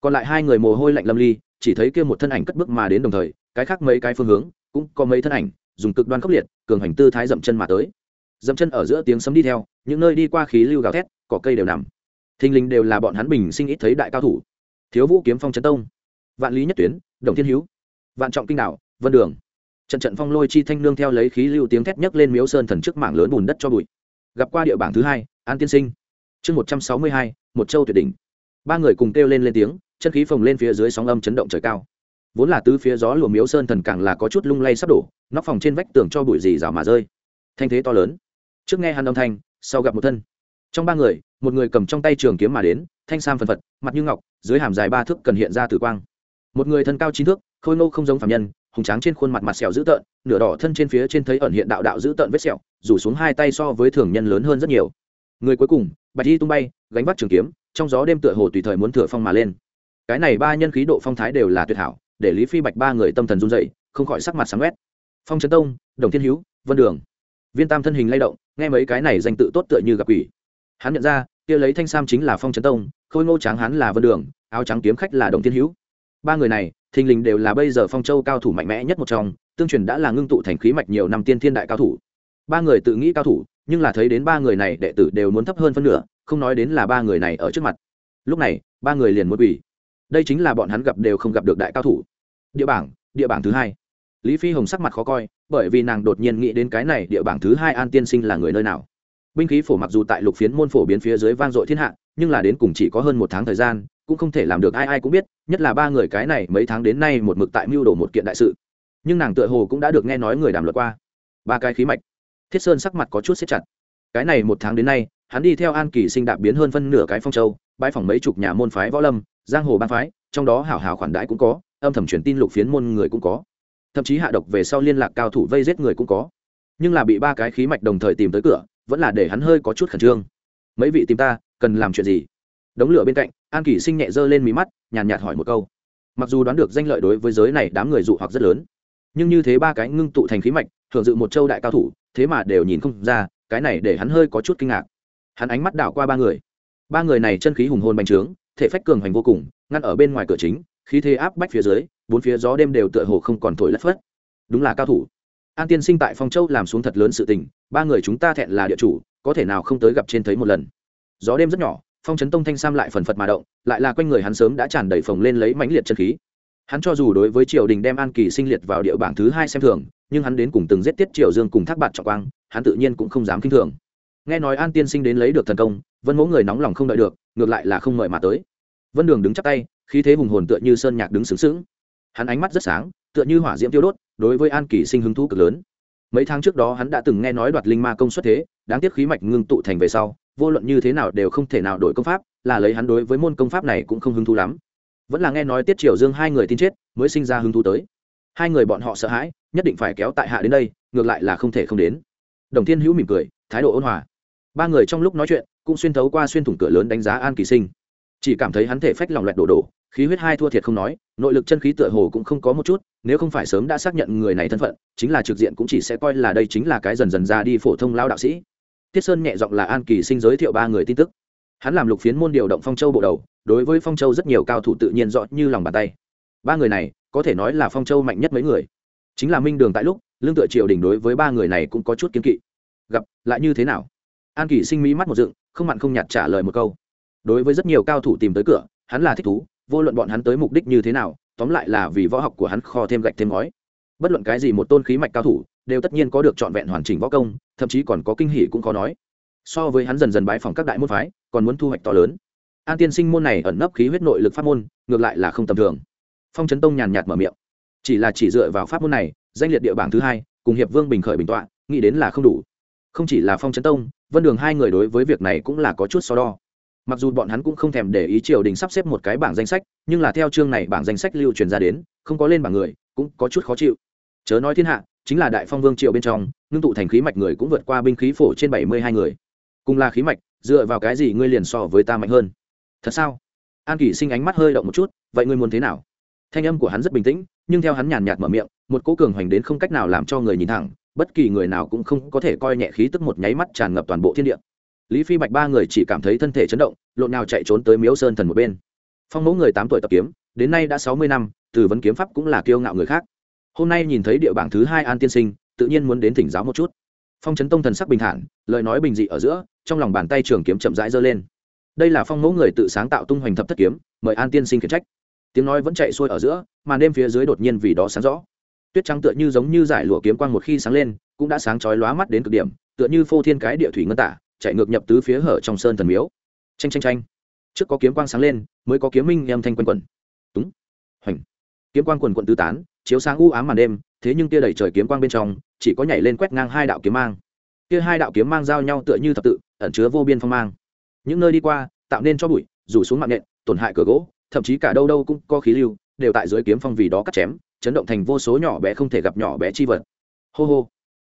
Còn lại hai người mồ hôi lạnh lâm ly, chỉ thấy kia một thân ảnh cất bước mà đến đồng thời, cái khác mấy cái phương hướng, cũng có mấy thân ảnh, dùng cực đoan khốc liệt, cường hành tư thái dậm chân mà tới. Dậm chân ở giữa tiếng sấm đi theo, những nơi đi qua khí lưu gào thét cỏ cây đều nằm. Thình lình đều là bọn hắn bình sinh ít thấy đại cao thủ. Thiếu vũ kiếm phong trấn tông, vạn lý nhất tuyến, đồng thiên hữu vạn trọng kinh đạo vân đường. Trận trận phong lôi chi thanh nương theo lấy khí lưu tiếng thét nhấc lên miếu sơn thần trước mảng lớn bùn đất cho bụi. Gặp qua địa bảng thứ hai, an tiên sinh. Chương một trăm sáu mươi hai, một châu tuyệt đỉnh. Ba người cùng kêu lên lên tiếng, chân khí phồng lên phía dưới sóng âm chấn động trời cao. Vốn là tứ phía gió lùa miếu sơn thần càng là có chút lung lay sắp đổ, nóc phòng trên vách tường cho bụi gì rào mà rơi. Thanh thế to lớn. Trước nghe hắn âm thanh, sau gặp một thân trong ba người, một người cầm trong tay trường kiếm mà đến, thanh sam phần phật, mặt như ngọc, dưới hàm dài ba thước cần hiện ra tử quang. Một người thân cao chín thước, khôi ngô không giống phạm nhân, hùng tráng trên khuôn mặt mặt sẹo dữ tợn, nửa đỏ thân trên phía trên thấy ẩn hiện đạo đạo dữ tợn vết sẹo, rủ xuống hai tay so với thường nhân lớn hơn rất nhiều. Người cuối cùng, bạch y tung bay, gánh bắt trường kiếm, trong gió đêm tựa hồ tùy thời muốn thừa phong mà lên. Cái này ba nhân khí độ phong thái đều là tuyệt hảo, để lý phi bạch ba người tâm thần run dậy không khỏi sắc mặt sáng quét phong trấn tông, đồng thiên hữu vân đường. Viên tam thân hình lay động, nghe mấy cái này danh tự tốt tựa như gặp quỷ hắn nhận ra, kia lấy thanh sam chính là phong trấn tông, khôi ngô tráng hắn là vân đường, áo trắng kiếm khách là đồng thiên hữu. Ba người này, thình lình đều là bây giờ phong châu cao thủ mạnh mẽ nhất một trong, tương truyền đã là ngưng tụ thành khí mạch nhiều năm tiên thiên đại cao thủ. Ba người tự nghĩ cao thủ, nhưng là thấy đến ba người này đệ tử đều muốn thấp hơn phân nửa, không nói đến là ba người này ở trước mặt. Lúc này, ba người liền muốn quỳ. Đây chính là bọn hắn gặp đều không gặp được đại cao thủ. Địa bảng địa bảng thứ hai. Lý phi hồng sắc mặt khó coi, bởi vì nàng đột nhiên nghĩ đến cái này, địa bảng thứ hai an tiên sinh là người nơi nào? Binh khí phổ mặc dù tại lục phiến môn phổ biến phía dưới vang dội thiên hạ, nhưng là đến cùng chỉ có hơn một tháng thời gian, cũng không thể làm được ai ai cũng biết, nhất là ba người cái này mấy tháng đến nay một mực tại mưu đồ một kiện đại sự. Nhưng nàng tựa hồ cũng đã được nghe nói người đàm luật qua. Ba cái khí mạch. Thiết sơn sắc mặt có chút xếp chặt. Cái này một tháng đến nay, hắn đi theo an kỳ sinh đạp biến hơn phân nửa cái phong châu, bãi phòng mấy chục nhà môn phái võ lâm, giang hồ ban phái, trong đó hảo hảo khoản đãi cũng có, âm thầm truyền tin lục phiến môn người cũng có. Thậm chí hạ độc về sau liên lạc cao thủ vây giết người cũng có. Nhưng là bị ba cái khí mạch đồng thời tìm tới cửa vẫn là để hắn hơi có chút khẩn trương. Mấy vị tìm ta, cần làm chuyện gì? Đống lửa bên cạnh, an kỷ sinh nhẹ dơ lên mí mắt, nhàn nhạt hỏi một câu. Mặc dù đoán được danh lợi đối với giới này đám người dụ hoặc rất lớn, nhưng như thế ba cái ngưng tụ thành khí mạch thường dự một châu đại cao thủ, thế mà đều nhìn không ra, cái này để hắn hơi có chút kinh ngạc. Hắn ánh mắt đảo qua ba người. Ba người này chân khí hùng hồn bành trướng, thể phách cường hành vô cùng, ngăn ở bên ngoài cửa chính, khí thế áp bách phía dưới, bốn phía gió đêm đều tựa hồ không còn thổi lất phất. Đúng là cao thủ an tiên sinh tại phong châu làm xuống thật lớn sự tình, ba người chúng ta thẹn là địa chủ, có thể nào không tới gặp trên thấy một lần. Gió đêm rất nhỏ, phong trấn tông thanh sam lại phần phật mà động, lại là quanh người hắn sớm đã tràn đầy phồng lên lấy mãnh liệt chân khí. Hắn cho dù đối với triều đình đem an kỳ sinh liệt vào địa bảng thứ hai xem thường, nhưng hắn đến cùng từng giết tiết triều dương cùng thác bạt trọng quang, hắn tự nhiên cũng không dám k i n h thường. Nghe nói an tiên sinh đến lấy được thần công, vân mẫu người nóng lòng không đợi được, ngược lại là không mời mà tới. Vân đường đứng chắc tay, khí thế hùng hồn tựa như sơn nhạc đứng sướng sướng hắn ánh mắt rất sáng tựa như hỏa diễm tiêu đốt, đối với an kỳ sinh hứng thú cực lớn. Mấy tháng trước đó hắn đã từng nghe nói đoạt linh ma công xuất thế, đáng tiếc khí mạch ngưng tụ thành về sau, vô luận như thế nào đều không thể nào đổi công pháp, là lấy hắn đối với môn công pháp này cũng không hứng thú lắm. Vẫn là nghe nói tiết triều dương hai người tin chết, mới sinh ra hứng thú tới. Hai người bọn họ sợ hãi, nhất định phải kéo tại hạ đến đây, ngược lại là không thể không đến. Đồng thiên hữu mỉm cười, thái độ ôn hòa. Ba người trong lúc nói chuyện, cũng xuyên thấu qua xuyên thủng cửa lớn đánh giá an kỳ sinh. Chỉ cảm thấy hắn thể phách lòng loẹt đổ đổ khí huyết hai thua thiệt không nói, nội lực chân khí tựa hồ cũng không có một chút, nếu không phải sớm đã xác nhận người này thân phận, chính là trực diện cũng chỉ sẽ coi là đây chính là cái dần dần ra đi phổ thông lao đạo sĩ. Tiết sơn nhẹ giọng là an kỳ sinh giới thiệu ba người tin tức. Hắn làm lục phiến môn điều động phong châu bộ đầu, đối với phong châu rất nhiều cao thủ tự nhiên rõ như lòng bàn tay. Ba người này, có thể nói là phong châu mạnh nhất mấy người. Chính là minh đường tại lúc, lương tựa triều đình đối với ba người này cũng có chút kiến kỵ. Gặp, lại như thế nào? An kỳ sinh mỹ mắt một dựng, không mặn không nhạt trả lời một câu. Đối với rất nhiều cao thủ tìm tới cửa, hắn là thích thú vô luận bọn hắn tới mục đích như thế nào, tóm lại là vì võ học của hắn kho thêm gạch thêm ngói. Bất luận cái gì một tôn khí mạch cao thủ, đều tất nhiên có được trọn vẹn hoàn chỉnh võ công, thậm chí còn có kinh hỷ cũng khó nói. So với hắn dần dần bái phòng các đại môn phái, còn muốn thu hoạch to lớn. An tiên sinh môn này ẩn nấp khí huyết nội lực pháp môn, ngược lại là không tầm thường. Phong trấn tông nhàn nhạt mở miệng. Chỉ là chỉ dựa vào pháp môn này, danh liệt địa bảng thứ hai, cùng hiệp vương bình khởi bình tọa, nghĩ đến là không đủ. Không chỉ là phong trấn tông, vân đường hai người đối với việc này cũng là có chút so đo mặc dù bọn hắn cũng không thèm để ý triều đình sắp xếp một cái bảng danh sách, nhưng là theo chương này bảng danh sách lưu truyền ra đến, không có lên bảng người, cũng có chút khó chịu. Chớ nói thiên hạ, chính là đại phong vương triều bên trong, ngưng tụ thành khí mạch người cũng vượt qua binh khí phổ trên bảy mươi hai người. Cùng là khí mạch, dựa vào cái gì ngươi liền so với ta mạnh hơn? Thật sao? An kỷ sinh ánh mắt hơi động một chút, vậy ngươi muốn thế nào? Thanh âm của hắn rất bình tĩnh, nhưng theo hắn nhàn nhạt mở miệng, một cố cường hoành đến không cách nào làm cho người nhìn thẳng, bất kỳ người nào cũng không có thể coi nhẹ khí tức một nháy mắt tràn ngập toàn bộ thiên địa lý phi bạch ba người chỉ cảm thấy thân thể chấn động, lộn nào chạy trốn tới miếu sơn thần một bên. Phong mẫu người tám tuổi tập kiếm, đến nay đã sáu mươi năm, từ vấn kiếm pháp cũng là kiêu ngạo người khác. Hôm nay nhìn thấy địa bảng thứ hai an tiên sinh, tự nhiên muốn đến thỉnh giáo một chút. Phong trấn tông thần sắc bình thản, lời nói bình dị ở giữa, trong lòng bàn tay trường kiếm chậm rãi giơ lên. Đây là phong mẫu người tự sáng tạo tung hoành thập thất kiếm, mời an tiên sinh khiển trách. Tiếng nói vẫn chạy xuôi ở giữa, màn đêm phía dưới đột nhiên vì đó sáng rõ. Tuyết trắng tựa như giống như giải lụa kiếm quang một khi sáng lên, cũng đã sáng chói lóa mắt đến cực điểm, tựa như phô thiên cái địa thủy ngân tả chạy ngược nhập tứ phía hở trong sơn thần miếu. Tranh tranh tranh trước có kiếm quang sáng lên, mới có kiếm minh âm thanh quanh quẩn. Kiếm quang quần quận tứ tán, chiếu sáng u ám màn đêm, thế nhưng tia đầy trời kiếm quang bên trong, chỉ có nhảy lên quét ngang hai đạo kiếm mang. Tia hai đạo kiếm mang giao nhau tựa như thập tự, ẩn chứa vô biên phong mang. Những nơi đi qua, tạo nên cho bụi, rủ xuống mạng nện, tổn hại cửa gỗ, thậm chí cả đâu đâu cũng có khí lưu, đều tại dưới kiếm phong vì đó cắt chém, chấn động thành vô số nhỏ bé không thể gặp nhỏ bé chi vật. Hô hô.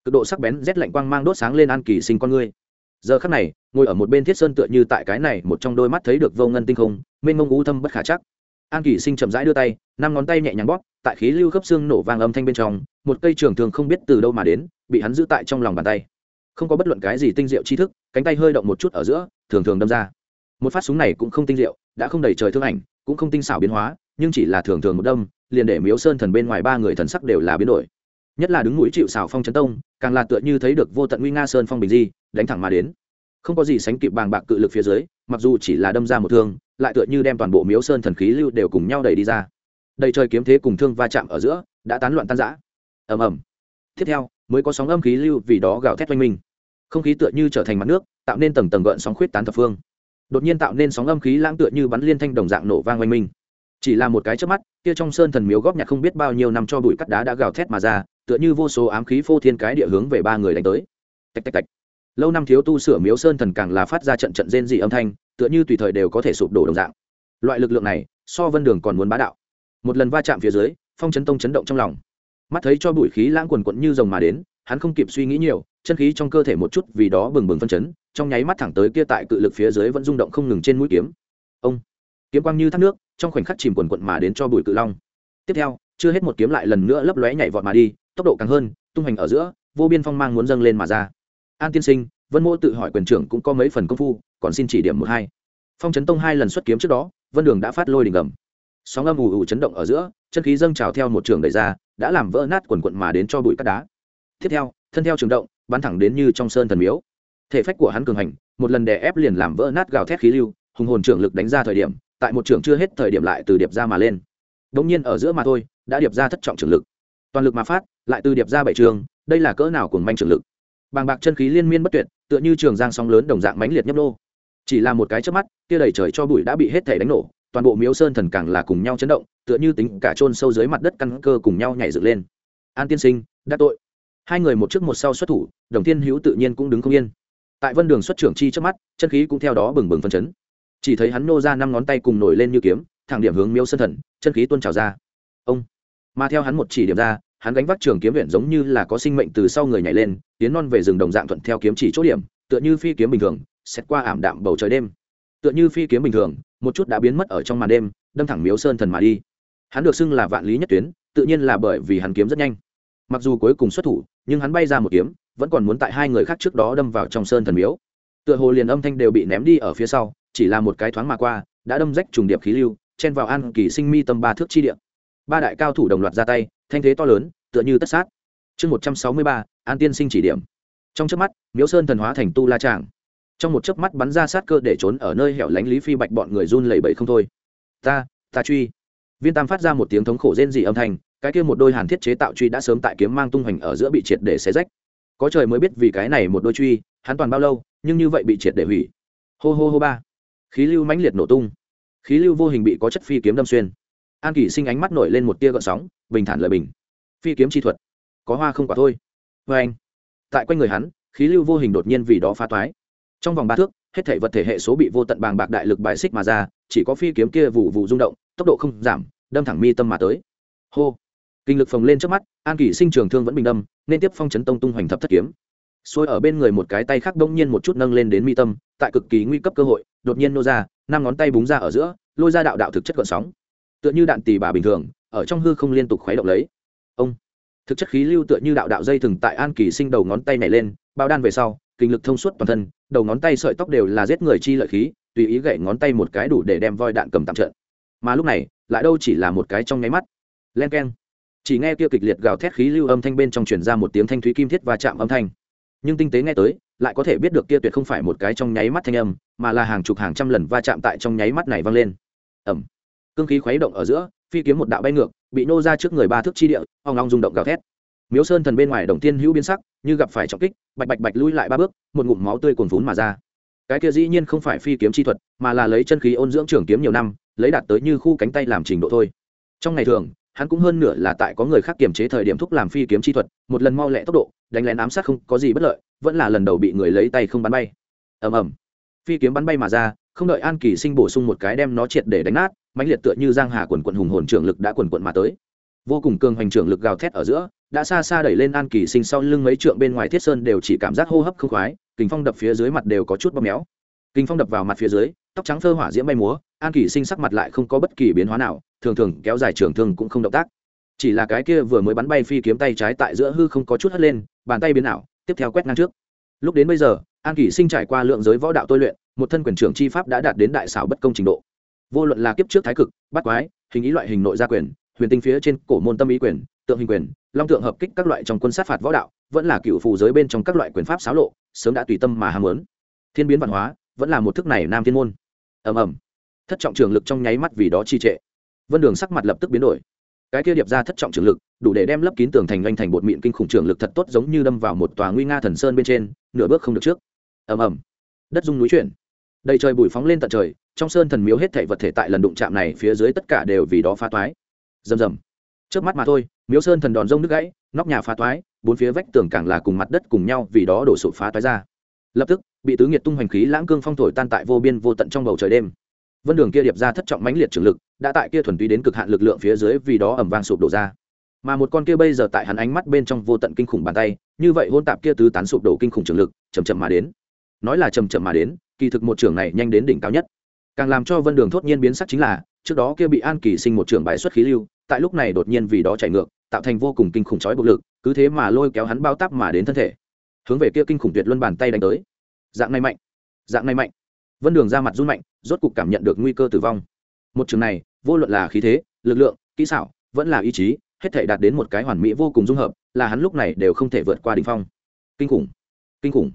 Cực độ sắc bén rét lạnh quang mang đốt sáng lên an kỳ sinh con ngươi giờ khắc này, ngồi ở một bên thiết sơn tựa như tại cái này một trong đôi mắt thấy được vô ngân tinh không, mênh mông u thâm bất khả chắc. An kỳ sinh chậm rãi đưa tay, năm ngón tay nhẹ nhàng bóp, tại khí lưu khớp xương nổ vang âm thanh bên trong, một cây trường thường không biết từ đâu mà đến, bị hắn giữ tại trong lòng bàn tay. Không có bất luận cái gì tinh diệu chi thức, cánh tay hơi động một chút ở giữa, thường thường đâm ra. Một phát súng này cũng không tinh diệu, đã không đầy trời thương ảnh, cũng không tinh xảo biến hóa, nhưng chỉ là thường thường một đâm, liền để miếu sơn thần bên ngoài ba người thần sắc đều là biến đổi nhất là đứng mũi chịu xào phong chấn tông, càng là tựa như thấy được vô tận nguy nga sơn phong bình di, đánh thẳng mà đến. Không có gì sánh kịp bàng bạc cự lực phía dưới, mặc dù chỉ là đâm ra một thương, lại tựa như đem toàn bộ miếu sơn thần khí lưu đều cùng nhau đẩy đi ra. Đầy trời kiếm thế cùng thương va chạm ở giữa, đã tán loạn tan rã. Ầm ầm. Tiếp theo, mới có sóng âm khí lưu vì đó gào thét quanh mình không khí tựa như trở thành mặt nước, tạo nên tầng tầng gợn sóng khuyết tán thập phương. Đột nhiên tạo nên sóng âm khí lãng tựa như bắn liên thanh đồng dạng nổ vang quanh mình chỉ là một cái trước mắt, kia trong sơn thần miếu góp nhặt không biết bao nhiêu năm cho bụi cắt đá đã gào thét mà ra tựa như vô số ám khí phô thiên cái địa hướng về ba người đánh tới. Tạch tạch tạch. Lâu năm thiếu tu sửa miếu sơn thần càng là phát ra trận trận rên dị âm thanh, tựa như tùy thời đều có thể sụp đổ đồng dạng. Loại lực lượng này, so vân đường còn muốn bá đạo. Một lần va chạm phía dưới, phong chấn tông chấn động trong lòng. Mắt thấy cho bụi khí lãng quần quận như rồng mà đến, hắn không kịp suy nghĩ nhiều, chân khí trong cơ thể một chút vì đó bừng bừng phân chấn, trong nháy mắt thẳng tới kia tại cự lực phía dưới vẫn rung động không ngừng trên mũi kiếm. Ông, kiếm quang như thác nước, trong khoảnh khắc chìm quần quận mà đến cho bụi cự long. Tiếp theo, chưa hết một kiếm lại lần nữa lấp lóe nhảy vọt mà đi tốc độ càng hơn, tung hành ở giữa, vô biên phong mang muốn dâng lên mà ra. An tiên sinh, vân mô tự hỏi quyền trưởng cũng có mấy phần công phu, còn xin chỉ điểm một hai. Phong chấn tông hai lần xuất kiếm trước đó, vân đường đã phát lôi đỉnh gầm sóng âm ù ù chấn động ở giữa, chân khí dâng trào theo một trường đẩy ra, đã làm vỡ nát quần quận mà đến cho bụi cắt đá. Tiếp theo, thân theo trường động, bắn thẳng đến như trong sơn thần miếu. Thể phách của hắn cường hành, một lần đè ép liền làm vỡ nát gào thét khí lưu, hùng hồn trưởng lực đánh ra thời điểm, tại một trường chưa hết thời điểm lại từ điệp ra mà lên. Đống nhiên ở giữa mà thôi, đã điệp ra thất trọng trường lực toàn lực mà phát, lại từ điệp ra bảy trường, đây là cỡ nào cùng manh trường lực. Bàng bạc chân khí liên miên bất tuyệt, tựa như trường giang sóng lớn đồng dạng mãnh liệt nhấp nô. Chỉ là một cái chớp mắt, kia đầy trời cho bụi đã bị hết thể đánh nổ, toàn bộ miếu sơn thần càng là cùng nhau chấn động, tựa như tính cả chôn sâu dưới mặt đất căn cơ cùng nhau nhảy dựng lên. An tiên sinh, đã tội. Hai người một trước một sau xuất thủ, đồng tiên hữu tự nhiên cũng đứng không yên. Tại vân đường xuất trưởng chi trước mắt, chân khí cũng theo đó bừng bừng phân chấn. Chỉ thấy hắn nô ra năm ngón tay cùng nổi lên như kiếm, thẳng điểm hướng miếu sơn thần, chân khí tuôn trào ra. Ông mà theo hắn một chỉ điểm ra, hắn gánh vác trường kiếm viện giống như là có sinh mệnh từ sau người nhảy lên, tiến non về rừng đồng dạng thuận theo kiếm chỉ chỗ điểm, tựa như phi kiếm bình thường, xét qua ảm đạm bầu trời đêm. Tựa như phi kiếm bình thường, một chút đã biến mất ở trong màn đêm, đâm thẳng miếu sơn thần mà đi. Hắn được xưng là vạn lý nhất tuyến, tự nhiên là bởi vì hắn kiếm rất nhanh. Mặc dù cuối cùng xuất thủ, nhưng hắn bay ra một kiếm, vẫn còn muốn tại hai người khác trước đó đâm vào trong sơn thần miếu. Tựa hồ liền âm thanh đều bị ném đi ở phía sau, chỉ là một cái thoáng mà qua, đã đâm rách trùng điệp khí lưu, chen vào an kỳ sinh mi tâm ba thước chi điệp ba đại cao thủ đồng loạt ra tay, thanh thế to lớn, tựa như tất sát. Chương một trăm sáu mươi ba, an tiên sinh chỉ điểm. Trong chớp mắt, miếu sơn thần hóa thành tu la tràng. Trong một chớp mắt bắn ra sát cơ để trốn ở nơi hẻo lánh lý phi bạch bọn người run lẩy bẩy không thôi. Ta ta truy. Viên tam phát ra một tiếng thống khổ rên dị âm thanh, cái kia một đôi hàn thiết chế tạo truy đã sớm tại kiếm mang tung hoành ở giữa bị triệt để xé rách. Có trời mới biết vì cái này một đôi truy, hắn toàn bao lâu, nhưng như vậy bị triệt để hủy. Hô hô hô ba. Khí lưu mãnh liệt nổ tung. Khí lưu vô hình bị có chất phi kiếm đâm xuyên an kỷ sinh ánh mắt nổi lên một tia gợn sóng, bình thản lời bình. Phi kiếm chi thuật. Có hoa không quả thôi. Vê anh, tại quanh người hắn, khí lưu vô hình đột nhiên vì đó phá toái. Trong vòng ba thước, hết thể vật thể hệ số bị vô tận bàng bạc đại lực bài xích mà ra, chỉ có phi kiếm kia vụ vụ rung động, tốc độ không giảm, đâm thẳng mi tâm mà tới. Hô. Kinh lực phồng lên trước mắt, an kỷ sinh trường thương vẫn bình đâm, nên tiếp phong chấn tông tung hoành thập thất kiếm. Xôi ở bên người một cái tay khác đông nhiên một chút nâng lên đến mi tâm, tại cực kỳ nguy cấp cơ hội, đột nhiên nô ra, năm ngón tay búng ra ở giữa, lôi ra đạo đạo thực chất gợn sóng tựa như đạn tì bà bình thường, ở trong hư không liên tục khuấy động lấy. Ông, thực chất khí lưu tựa như đạo đạo dây thừng tại an kỳ sinh đầu ngón tay này lên, bao đan về sau, kinh lực thông suốt toàn thân, đầu ngón tay sợi tóc đều là giết người chi lợi khí, tùy ý gậy ngón tay một cái đủ để đem voi đạn cầm tạm trận. Mà lúc này, lại đâu chỉ là một cái trong nháy mắt. Len keng. Chỉ nghe kia kịch liệt gào thét khí lưu âm thanh bên trong truyền ra một tiếng thanh thúy kim thiết và chạm âm thanh. Nhưng tinh tế nghe tới, lại có thể biết được kia tuyệt không phải một cái trong nháy mắt thanh âm, mà là hàng chục hàng trăm lần va chạm tại trong nháy mắt này vang lên. Ẩm cương khí khuấy động ở giữa, phi kiếm một đạo bay ngược, bị nô ra trước người ba thước chi địa, ong ong rung động gào thét. Miếu sơn thần bên ngoài đồng tiên hữu biến sắc, như gặp phải trọng kích, bạch bạch bạch lui lại ba bước, một ngụm máu tươi cuồn vún mà ra. Cái kia dĩ nhiên không phải phi kiếm chi thuật, mà là lấy chân khí ôn dưỡng trưởng kiếm nhiều năm, lấy đạt tới như khu cánh tay làm trình độ thôi. Trong ngày thường, hắn cũng hơn nửa là tại có người khác kiềm chế thời điểm thúc làm phi kiếm chi thuật, một lần mau lẹ tốc độ, đánh lén ám sát không có gì bất lợi, vẫn là lần đầu bị người lấy tay không bắn bay. Ầm ầm. Phi kiếm bắn bay mà ra không đợi an kỳ sinh bổ sung một cái đem nó triệt để đánh nát, mãnh liệt tựa như giang hà quần quận hùng hồn trưởng lực đã quần quận mà tới. Vô cùng cường hoành trưởng lực gào thét ở giữa, đã xa xa đẩy lên an kỳ sinh sau lưng mấy trượng bên ngoài thiết sơn đều chỉ cảm giác hô hấp không khoái, kình phong đập phía dưới mặt đều có chút bóp méo. Kình phong đập vào mặt phía dưới, tóc trắng phơ hỏa diễm bay múa, an kỳ sinh sắc mặt lại không có bất kỳ biến hóa nào, thường thường kéo dài trường thương cũng không động tác. Chỉ là cái kia vừa mới bắn bay phi kiếm tay trái tại giữa hư không có chút hất lên, bàn tay biến ảo, tiếp theo quét ngang trước. Lúc đến bây giờ, an kỳ sinh trải qua lượng giới võ đạo tôi luyện một thân quyền trưởng chi pháp đã đạt đến đại xảo bất công trình độ. Vô luận là kiếp trước thái cực bắt quái, hình ý loại hình nội gia quyền, huyền tinh phía trên cổ môn tâm ý quyền, tượng hình quyền, long tượng hợp kích các loại trong quân sát phạt võ đạo, vẫn là cựu phù giới bên trong các loại quyền pháp xáo lộ, sớm đã tùy tâm mà ham muốn. Thiên biến văn hóa, vẫn là một thức này nam thiên môn. Ầm ầm. Thất trọng trường lực trong nháy mắt vì đó trì trệ. Vân đường sắc mặt lập tức biến đổi. Cái kia điệp ra thất trọng trường lực, đủ để đem lấp kín tường thành doanh thành bột mịn kinh khủng trường lực thật tốt giống như đâm vào một tòa nguy nga thần sơn bên trên, nửa bước không được trước. Ầm ầm. Đất dung núi chuyển đầy trời bụi phóng lên tận trời, trong sơn thần miếu hết thảy vật thể tại lần đụng chạm này phía dưới tất cả đều vì đó phá toái. Rầm rầm. Trước mắt mà thôi, miếu sơn thần đòn rông nước gãy, nóc nhà phá toái, bốn phía vách tường càng là cùng mặt đất cùng nhau vì đó đổ sụp phá toái ra. Lập tức, bị tứ nghiệt tung hoành khí lãng cương phong thổi tan tại vô biên vô tận trong bầu trời đêm. Vân đường kia điệp ra thất trọng mãnh liệt trường lực, đã tại kia thuần túy đến cực hạn lực lượng phía dưới vì đó ẩm vang sụp đổ ra. Mà một con kia bây giờ tại hắn ánh mắt bên trong vô tận kinh khủng bàn tay, như vậy hôn tạp kia tứ tán sụp đổ kinh khủng trường lực chầm chậm mà đến nói là chầm chậm mà đến, kỳ thực một trường này nhanh đến đỉnh cao nhất. Càng làm cho vân đường thốt nhiên biến sắc chính là, trước đó kia bị an kỳ sinh một trường bài xuất khí lưu, tại lúc này đột nhiên vì đó chạy ngược, tạo thành vô cùng kinh khủng chói bộc lực, cứ thế mà lôi kéo hắn bao tắp mà đến thân thể. Hướng về kia kinh khủng tuyệt luân bàn tay đánh tới. Dạng này mạnh, dạng này mạnh. Vân đường ra mặt run mạnh, rốt cục cảm nhận được nguy cơ tử vong. Một trường này, vô luận là khí thế, lực lượng, kỹ xảo, vẫn là ý chí, hết thể đạt đến một cái hoàn mỹ vô cùng dung hợp, là hắn lúc này đều không thể vượt qua đ ỉ n h phong. Kinh khủng kinh khủng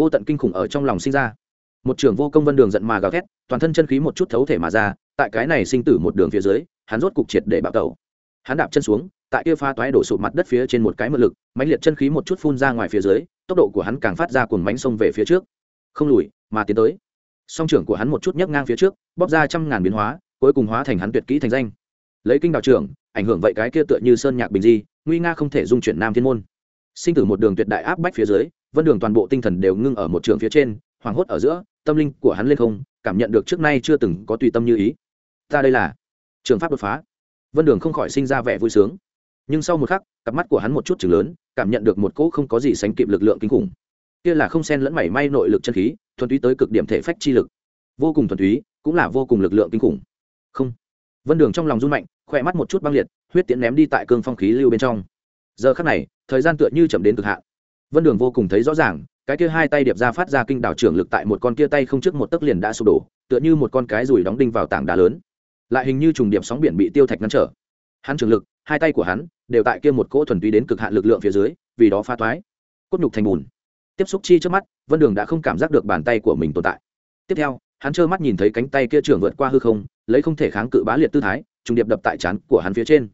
vô tận kinh khủng ở trong lòng sinh ra. Một trưởng vô công vân đường giận mà gào thét, toàn thân chân khí một chút thấu thể mà ra, tại cái này sinh tử một đường phía dưới, hắn rốt cục triệt để bạo tẩu. Hắn đạp chân xuống, tại kia pha toái đổ sụp mặt đất phía trên một cái mượn lực, mãnh liệt chân khí một chút phun ra ngoài phía dưới, tốc độ của hắn càng phát ra cùng mánh sông về phía trước. Không lùi, mà tiến tới. Song trưởng của hắn một chút nhấc ngang phía trước, bóp ra trăm ngàn biến hóa, cuối cùng hóa thành hắn tuyệt kỹ thành danh. Lấy kinh đạo trưởng, ảnh hưởng vậy cái kia tựa như sơn nhạc bình di, nguy nga không thể dung chuyển nam thiên môn. Sinh tử một đường tuyệt đại áp bách phía dưới vân đường toàn bộ tinh thần đều ngưng ở một trường phía trên, hoảng hốt ở giữa, tâm linh của hắn lên không, cảm nhận được trước nay chưa từng có tùy tâm như ý. Ta đây là trường pháp đột phá. Vân đường không khỏi sinh ra vẻ vui sướng. Nhưng sau một khắc, cặp mắt của hắn một chút chừng lớn, cảm nhận được một cỗ không có gì sánh kịp lực lượng kinh khủng. Kia là không xen lẫn mảy may nội lực chân khí, thuần túy tới cực điểm thể phách chi lực. Vô cùng thuần túy, cũng là vô cùng lực lượng kinh khủng. Không. Vân đường trong lòng run mạnh, khỏe mắt một chút băng liệt, huyết tiễn ném đi tại cương phong khí lưu bên trong. Giờ khắc này, thời gian tựa như chậm đến cực hạn vân đường vô cùng thấy rõ ràng, cái kia hai tay điệp ra phát ra kinh đảo trưởng lực tại một con kia tay không trước một tấc liền đã sụp đổ, tựa như một con cái rùi đóng đinh vào tảng đá lớn. Lại hình như trùng điệp sóng biển bị tiêu thạch ngăn trở. Hắn trường lực, hai tay của hắn, đều tại kia một cỗ thuần túy đến cực hạn lực lượng phía dưới, vì đó pha toái cốt nhục thành bùn. Tiếp xúc chi trước mắt, vân đường đã không cảm giác được bàn tay của mình tồn tại. Tiếp theo, hắn trơ mắt nhìn thấy cánh tay kia trưởng vượt qua hư không, lấy không thể kháng cự bá liệt tư thái, trùng điệp đập tại chán của hắn phía trên.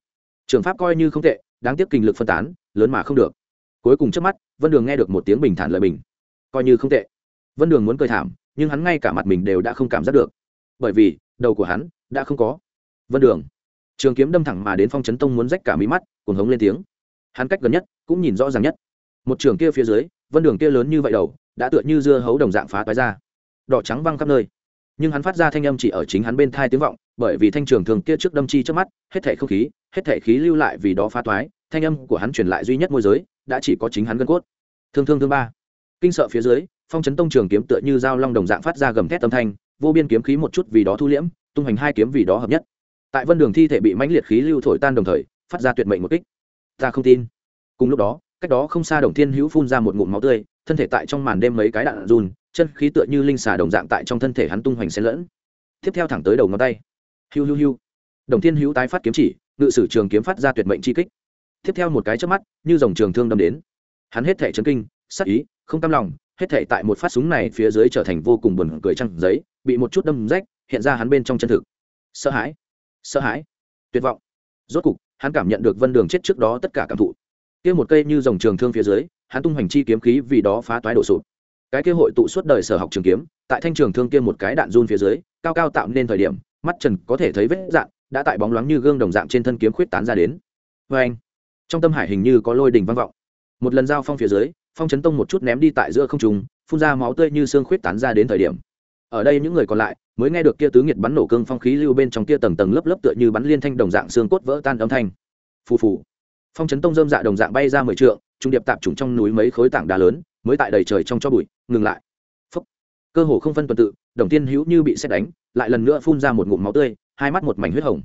Trường pháp coi như không tệ, đáng tiếc kinh lực phân tán, lớn mà không được. Cuối cùng trước mắt vân đường nghe được một tiếng bình thản lợi bình. Coi như không tệ. Vân đường muốn cười thảm, nhưng hắn ngay cả mặt mình đều đã không cảm giác được. Bởi vì, đầu của hắn đã không có. Vân đường. Trường kiếm đâm thẳng mà đến phong chấn tông muốn rách cả mí mắt, cuồng hống lên tiếng. Hắn cách gần nhất, cũng nhìn rõ ràng nhất. Một trường kia phía dưới, vân đường kia lớn như vậy đầu, đã tựa như dưa hấu đồng dạng phá toái ra. Đỏ trắng văng khắp nơi. Nhưng hắn phát ra thanh âm chỉ ở chính hắn bên thai tiếng vọng, bởi vì thanh trường thường kia trước đâm chi trước mắt, hết thể không khí, hết thể khí lưu lại vì đó phá toái, thanh âm của hắn truyền lại duy nhất môi giới đã chỉ có chính hắn gân cốt. Thương thương thương ba. Kinh sợ phía dưới, phong chấn tông trường kiếm tựa như dao long đồng dạng phát ra gầm thét âm thanh, vô biên kiếm khí một chút vì đó thu liễm, tung hành hai kiếm vì đó hợp nhất. Tại vân đường thi thể bị mãnh liệt khí lưu thổi tan đồng thời, phát ra tuyệt mệnh một kích. Ta không tin. Cùng lúc đó, cách đó không xa đồng thiên hữu phun ra một ngụm máu tươi, thân thể tại trong màn đêm mấy cái đạn run, chân khí tựa như linh xà đồng dạng tại trong thân thể hắn tung hoành xen lẫn. Tiếp theo thẳng tới đầu ngón tay. Hiu hiu hiu. Đồng thiên hữu tái phát kiếm chỉ, ngự sử trường kiếm phát ra tuyệt mệnh chi kích tiếp theo một cái chớp mắt, như dòng trường thương đâm đến. Hắn hết thể chấn kinh sắc ý, không cam lòng, hết thể tại một phát súng này phía dưới trở thành vô cùng buồn cười trăng giấy, bị một chút đâm rách, hiện ra hắn bên trong chân thực. Sợ hãi sợ hãi, tuyệt vọng. Rốt cục, hắn cảm nhận được vân đường chết trước đó tất cả cảm thụ. Kia một cây như dòng trường thương phía dưới, hắn tung hoành chi kiếm khí vì đó phá toái đổ sụp. Cái kia hội tụ suốt đời sở học trường kiếm, tại thanh trường thương kia một cái đạn run phía dưới, cao cao tạo nên thời điểm, mắt trần có thể thấy vết dạn đã tại bóng loáng như gương đồng dạng trên thân kiếm khuyết tán ra đến. Vê anh trong tâm hải hình như có lôi đình vang vọng. Một lần giao phong phía dưới, phong chấn tông một chút ném đi tại giữa không trùng phun ra máu tươi như xương khuyết tán ra đến thời điểm. Ở đây những người còn lại mới nghe được kia tứ nghiệt bắn nổ cương phong khí lưu bên trong kia tầng tầng lớp lớp tựa như bắn liên thanh đồng dạng xương cốt vỡ tan âm thanh. Phù phù. Phong chấn tông dơm dạ đồng dạng bay ra mười trượng, trung điệp tạp trùng trong núi mấy khối tảng đá lớn, mới tại đầy trời trong cho bụi, ngừng lại. Phúc. cơ hồ không phân tuần tự, đồng tiên hữu như bị xét đánh, lại lần nữa phun ra một ngụm máu tươi, hai mắt một mảnh huyết hồng.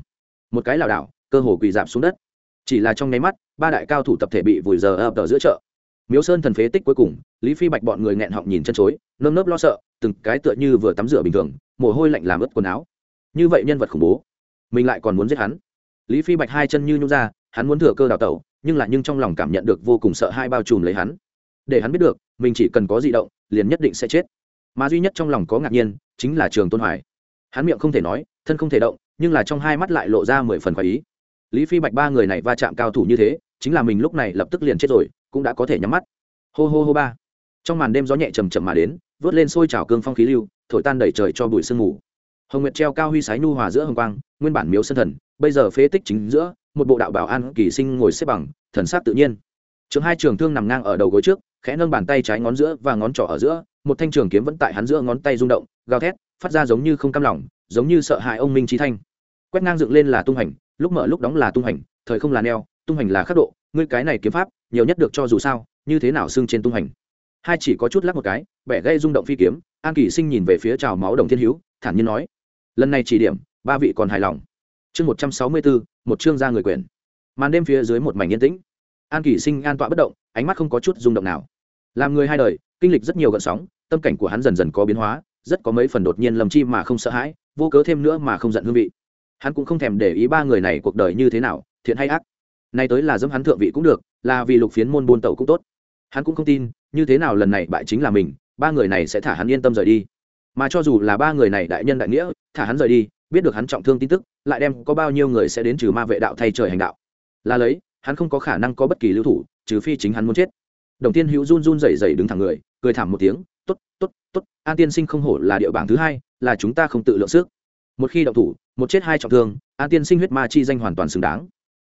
Một cái lảo đảo, cơ hồ quỳ dạp xuống đất chỉ là trong nháy mắt, ba đại cao thủ tập thể bị vùi giờ ập ở giữa chợ. Miếu sơn thần phế tích cuối cùng, lý phi bạch bọn người nghẹn họng nhìn chân chối, nơm nớp lo sợ, từng cái tựa như vừa tắm rửa bình thường, mồ hôi lạnh làm ướt quần áo. Như vậy nhân vật khủng bố, mình lại còn muốn giết hắn. Lý phi bạch hai chân như nhung ra, hắn muốn thừa cơ đào tẩu, nhưng lại nhưng trong lòng cảm nhận được vô cùng sợ hai bao trùm lấy hắn. Để hắn biết được, mình chỉ cần có di động, liền nhất định sẽ chết. Mà duy nhất trong lòng có ngạc nhiên, chính là trường tôn hoài. Hắn miệng không thể nói, thân không thể động, nhưng là trong hai mắt lại lộ ra mười phần khoái ý lý phi bạch ba người này va chạm cao thủ như thế, chính là mình lúc này lập tức liền chết rồi, cũng đã có thể nhắm mắt. Hô hô hô ba. Trong màn đêm gió nhẹ chầm chậm mà đến, vớt lên sôi trào cương phong khí lưu, thổi tan đẩy trời cho bụi sương mù. Hồng nguyệt treo cao huy sái nhu hòa giữa hồng quang, nguyên bản miếu sân thần, bây giờ phế tích chính giữa, một bộ đạo bảo an kỳ sinh ngồi xếp bằng, thần sát tự nhiên. Trường hai trường thương nằm ngang ở đầu gối trước, khẽ nâng bàn tay trái ngón giữa và ngón trỏ ở giữa, một thanh trường kiếm vẫn tại hắn giữa ngón tay rung động, gào thét, phát ra giống như không cam lòng, giống như sợ hãi ông minh trí thanh. Quét ngang dựng lên là tung hành lúc mở lúc đóng là tung hành thời không là neo, tung hành là khắc độ, ngươi cái này kiếm pháp, nhiều nhất được cho dù sao, như thế nào xưng trên tung hành hai chỉ có chút lắc một cái, bẻ gây rung động phi kiếm, an kỳ sinh nhìn về phía trào máu đồng thiên hữu, thản nhiên nói, lần này chỉ điểm, ba vị còn hài lòng. Chương một trăm sáu mươi bốn, một chương ra người quyền. Màn đêm phía dưới một mảnh yên tĩnh. An kỳ sinh an tọa bất động, ánh mắt không có chút rung động nào. Làm người hai đời, kinh lịch rất nhiều gợn sóng, tâm cảnh của hắn dần dần có biến hóa, rất có mấy phần đột nhiên lầm chi mà không sợ hãi, vô cớ thêm nữa mà không giận hương vị hắn cũng không thèm để ý ba người này cuộc đời như thế nào, thiện hay ác. Nay tới là dẫm hắn thượng vị cũng được, là vì lục phiến môn buôn tẩu cũng tốt. Hắn cũng không tin, như thế nào lần này bại chính là mình, ba người này sẽ thả hắn yên tâm rời đi. Mà cho dù là ba người này đại nhân đại nghĩa, thả hắn rời đi, biết được hắn trọng thương tin tức, lại đem có bao nhiêu người sẽ đến trừ ma vệ đạo thay trời hành đạo. Là lấy, hắn không có khả năng có bất kỳ lưu thủ, trừ phi chính hắn muốn chết. Đồng tiên hữu run run rẩy rẩy đứng thẳng người, cười thảm một tiếng t ố t t ố t t ố t an tiên sinh không hổ là địa bảng thứ hai, là chúng ta không tự lượng sức một khi động thủ, một chết hai trọng thương an tiên sinh huyết ma chi danh hoàn toàn xứng đáng.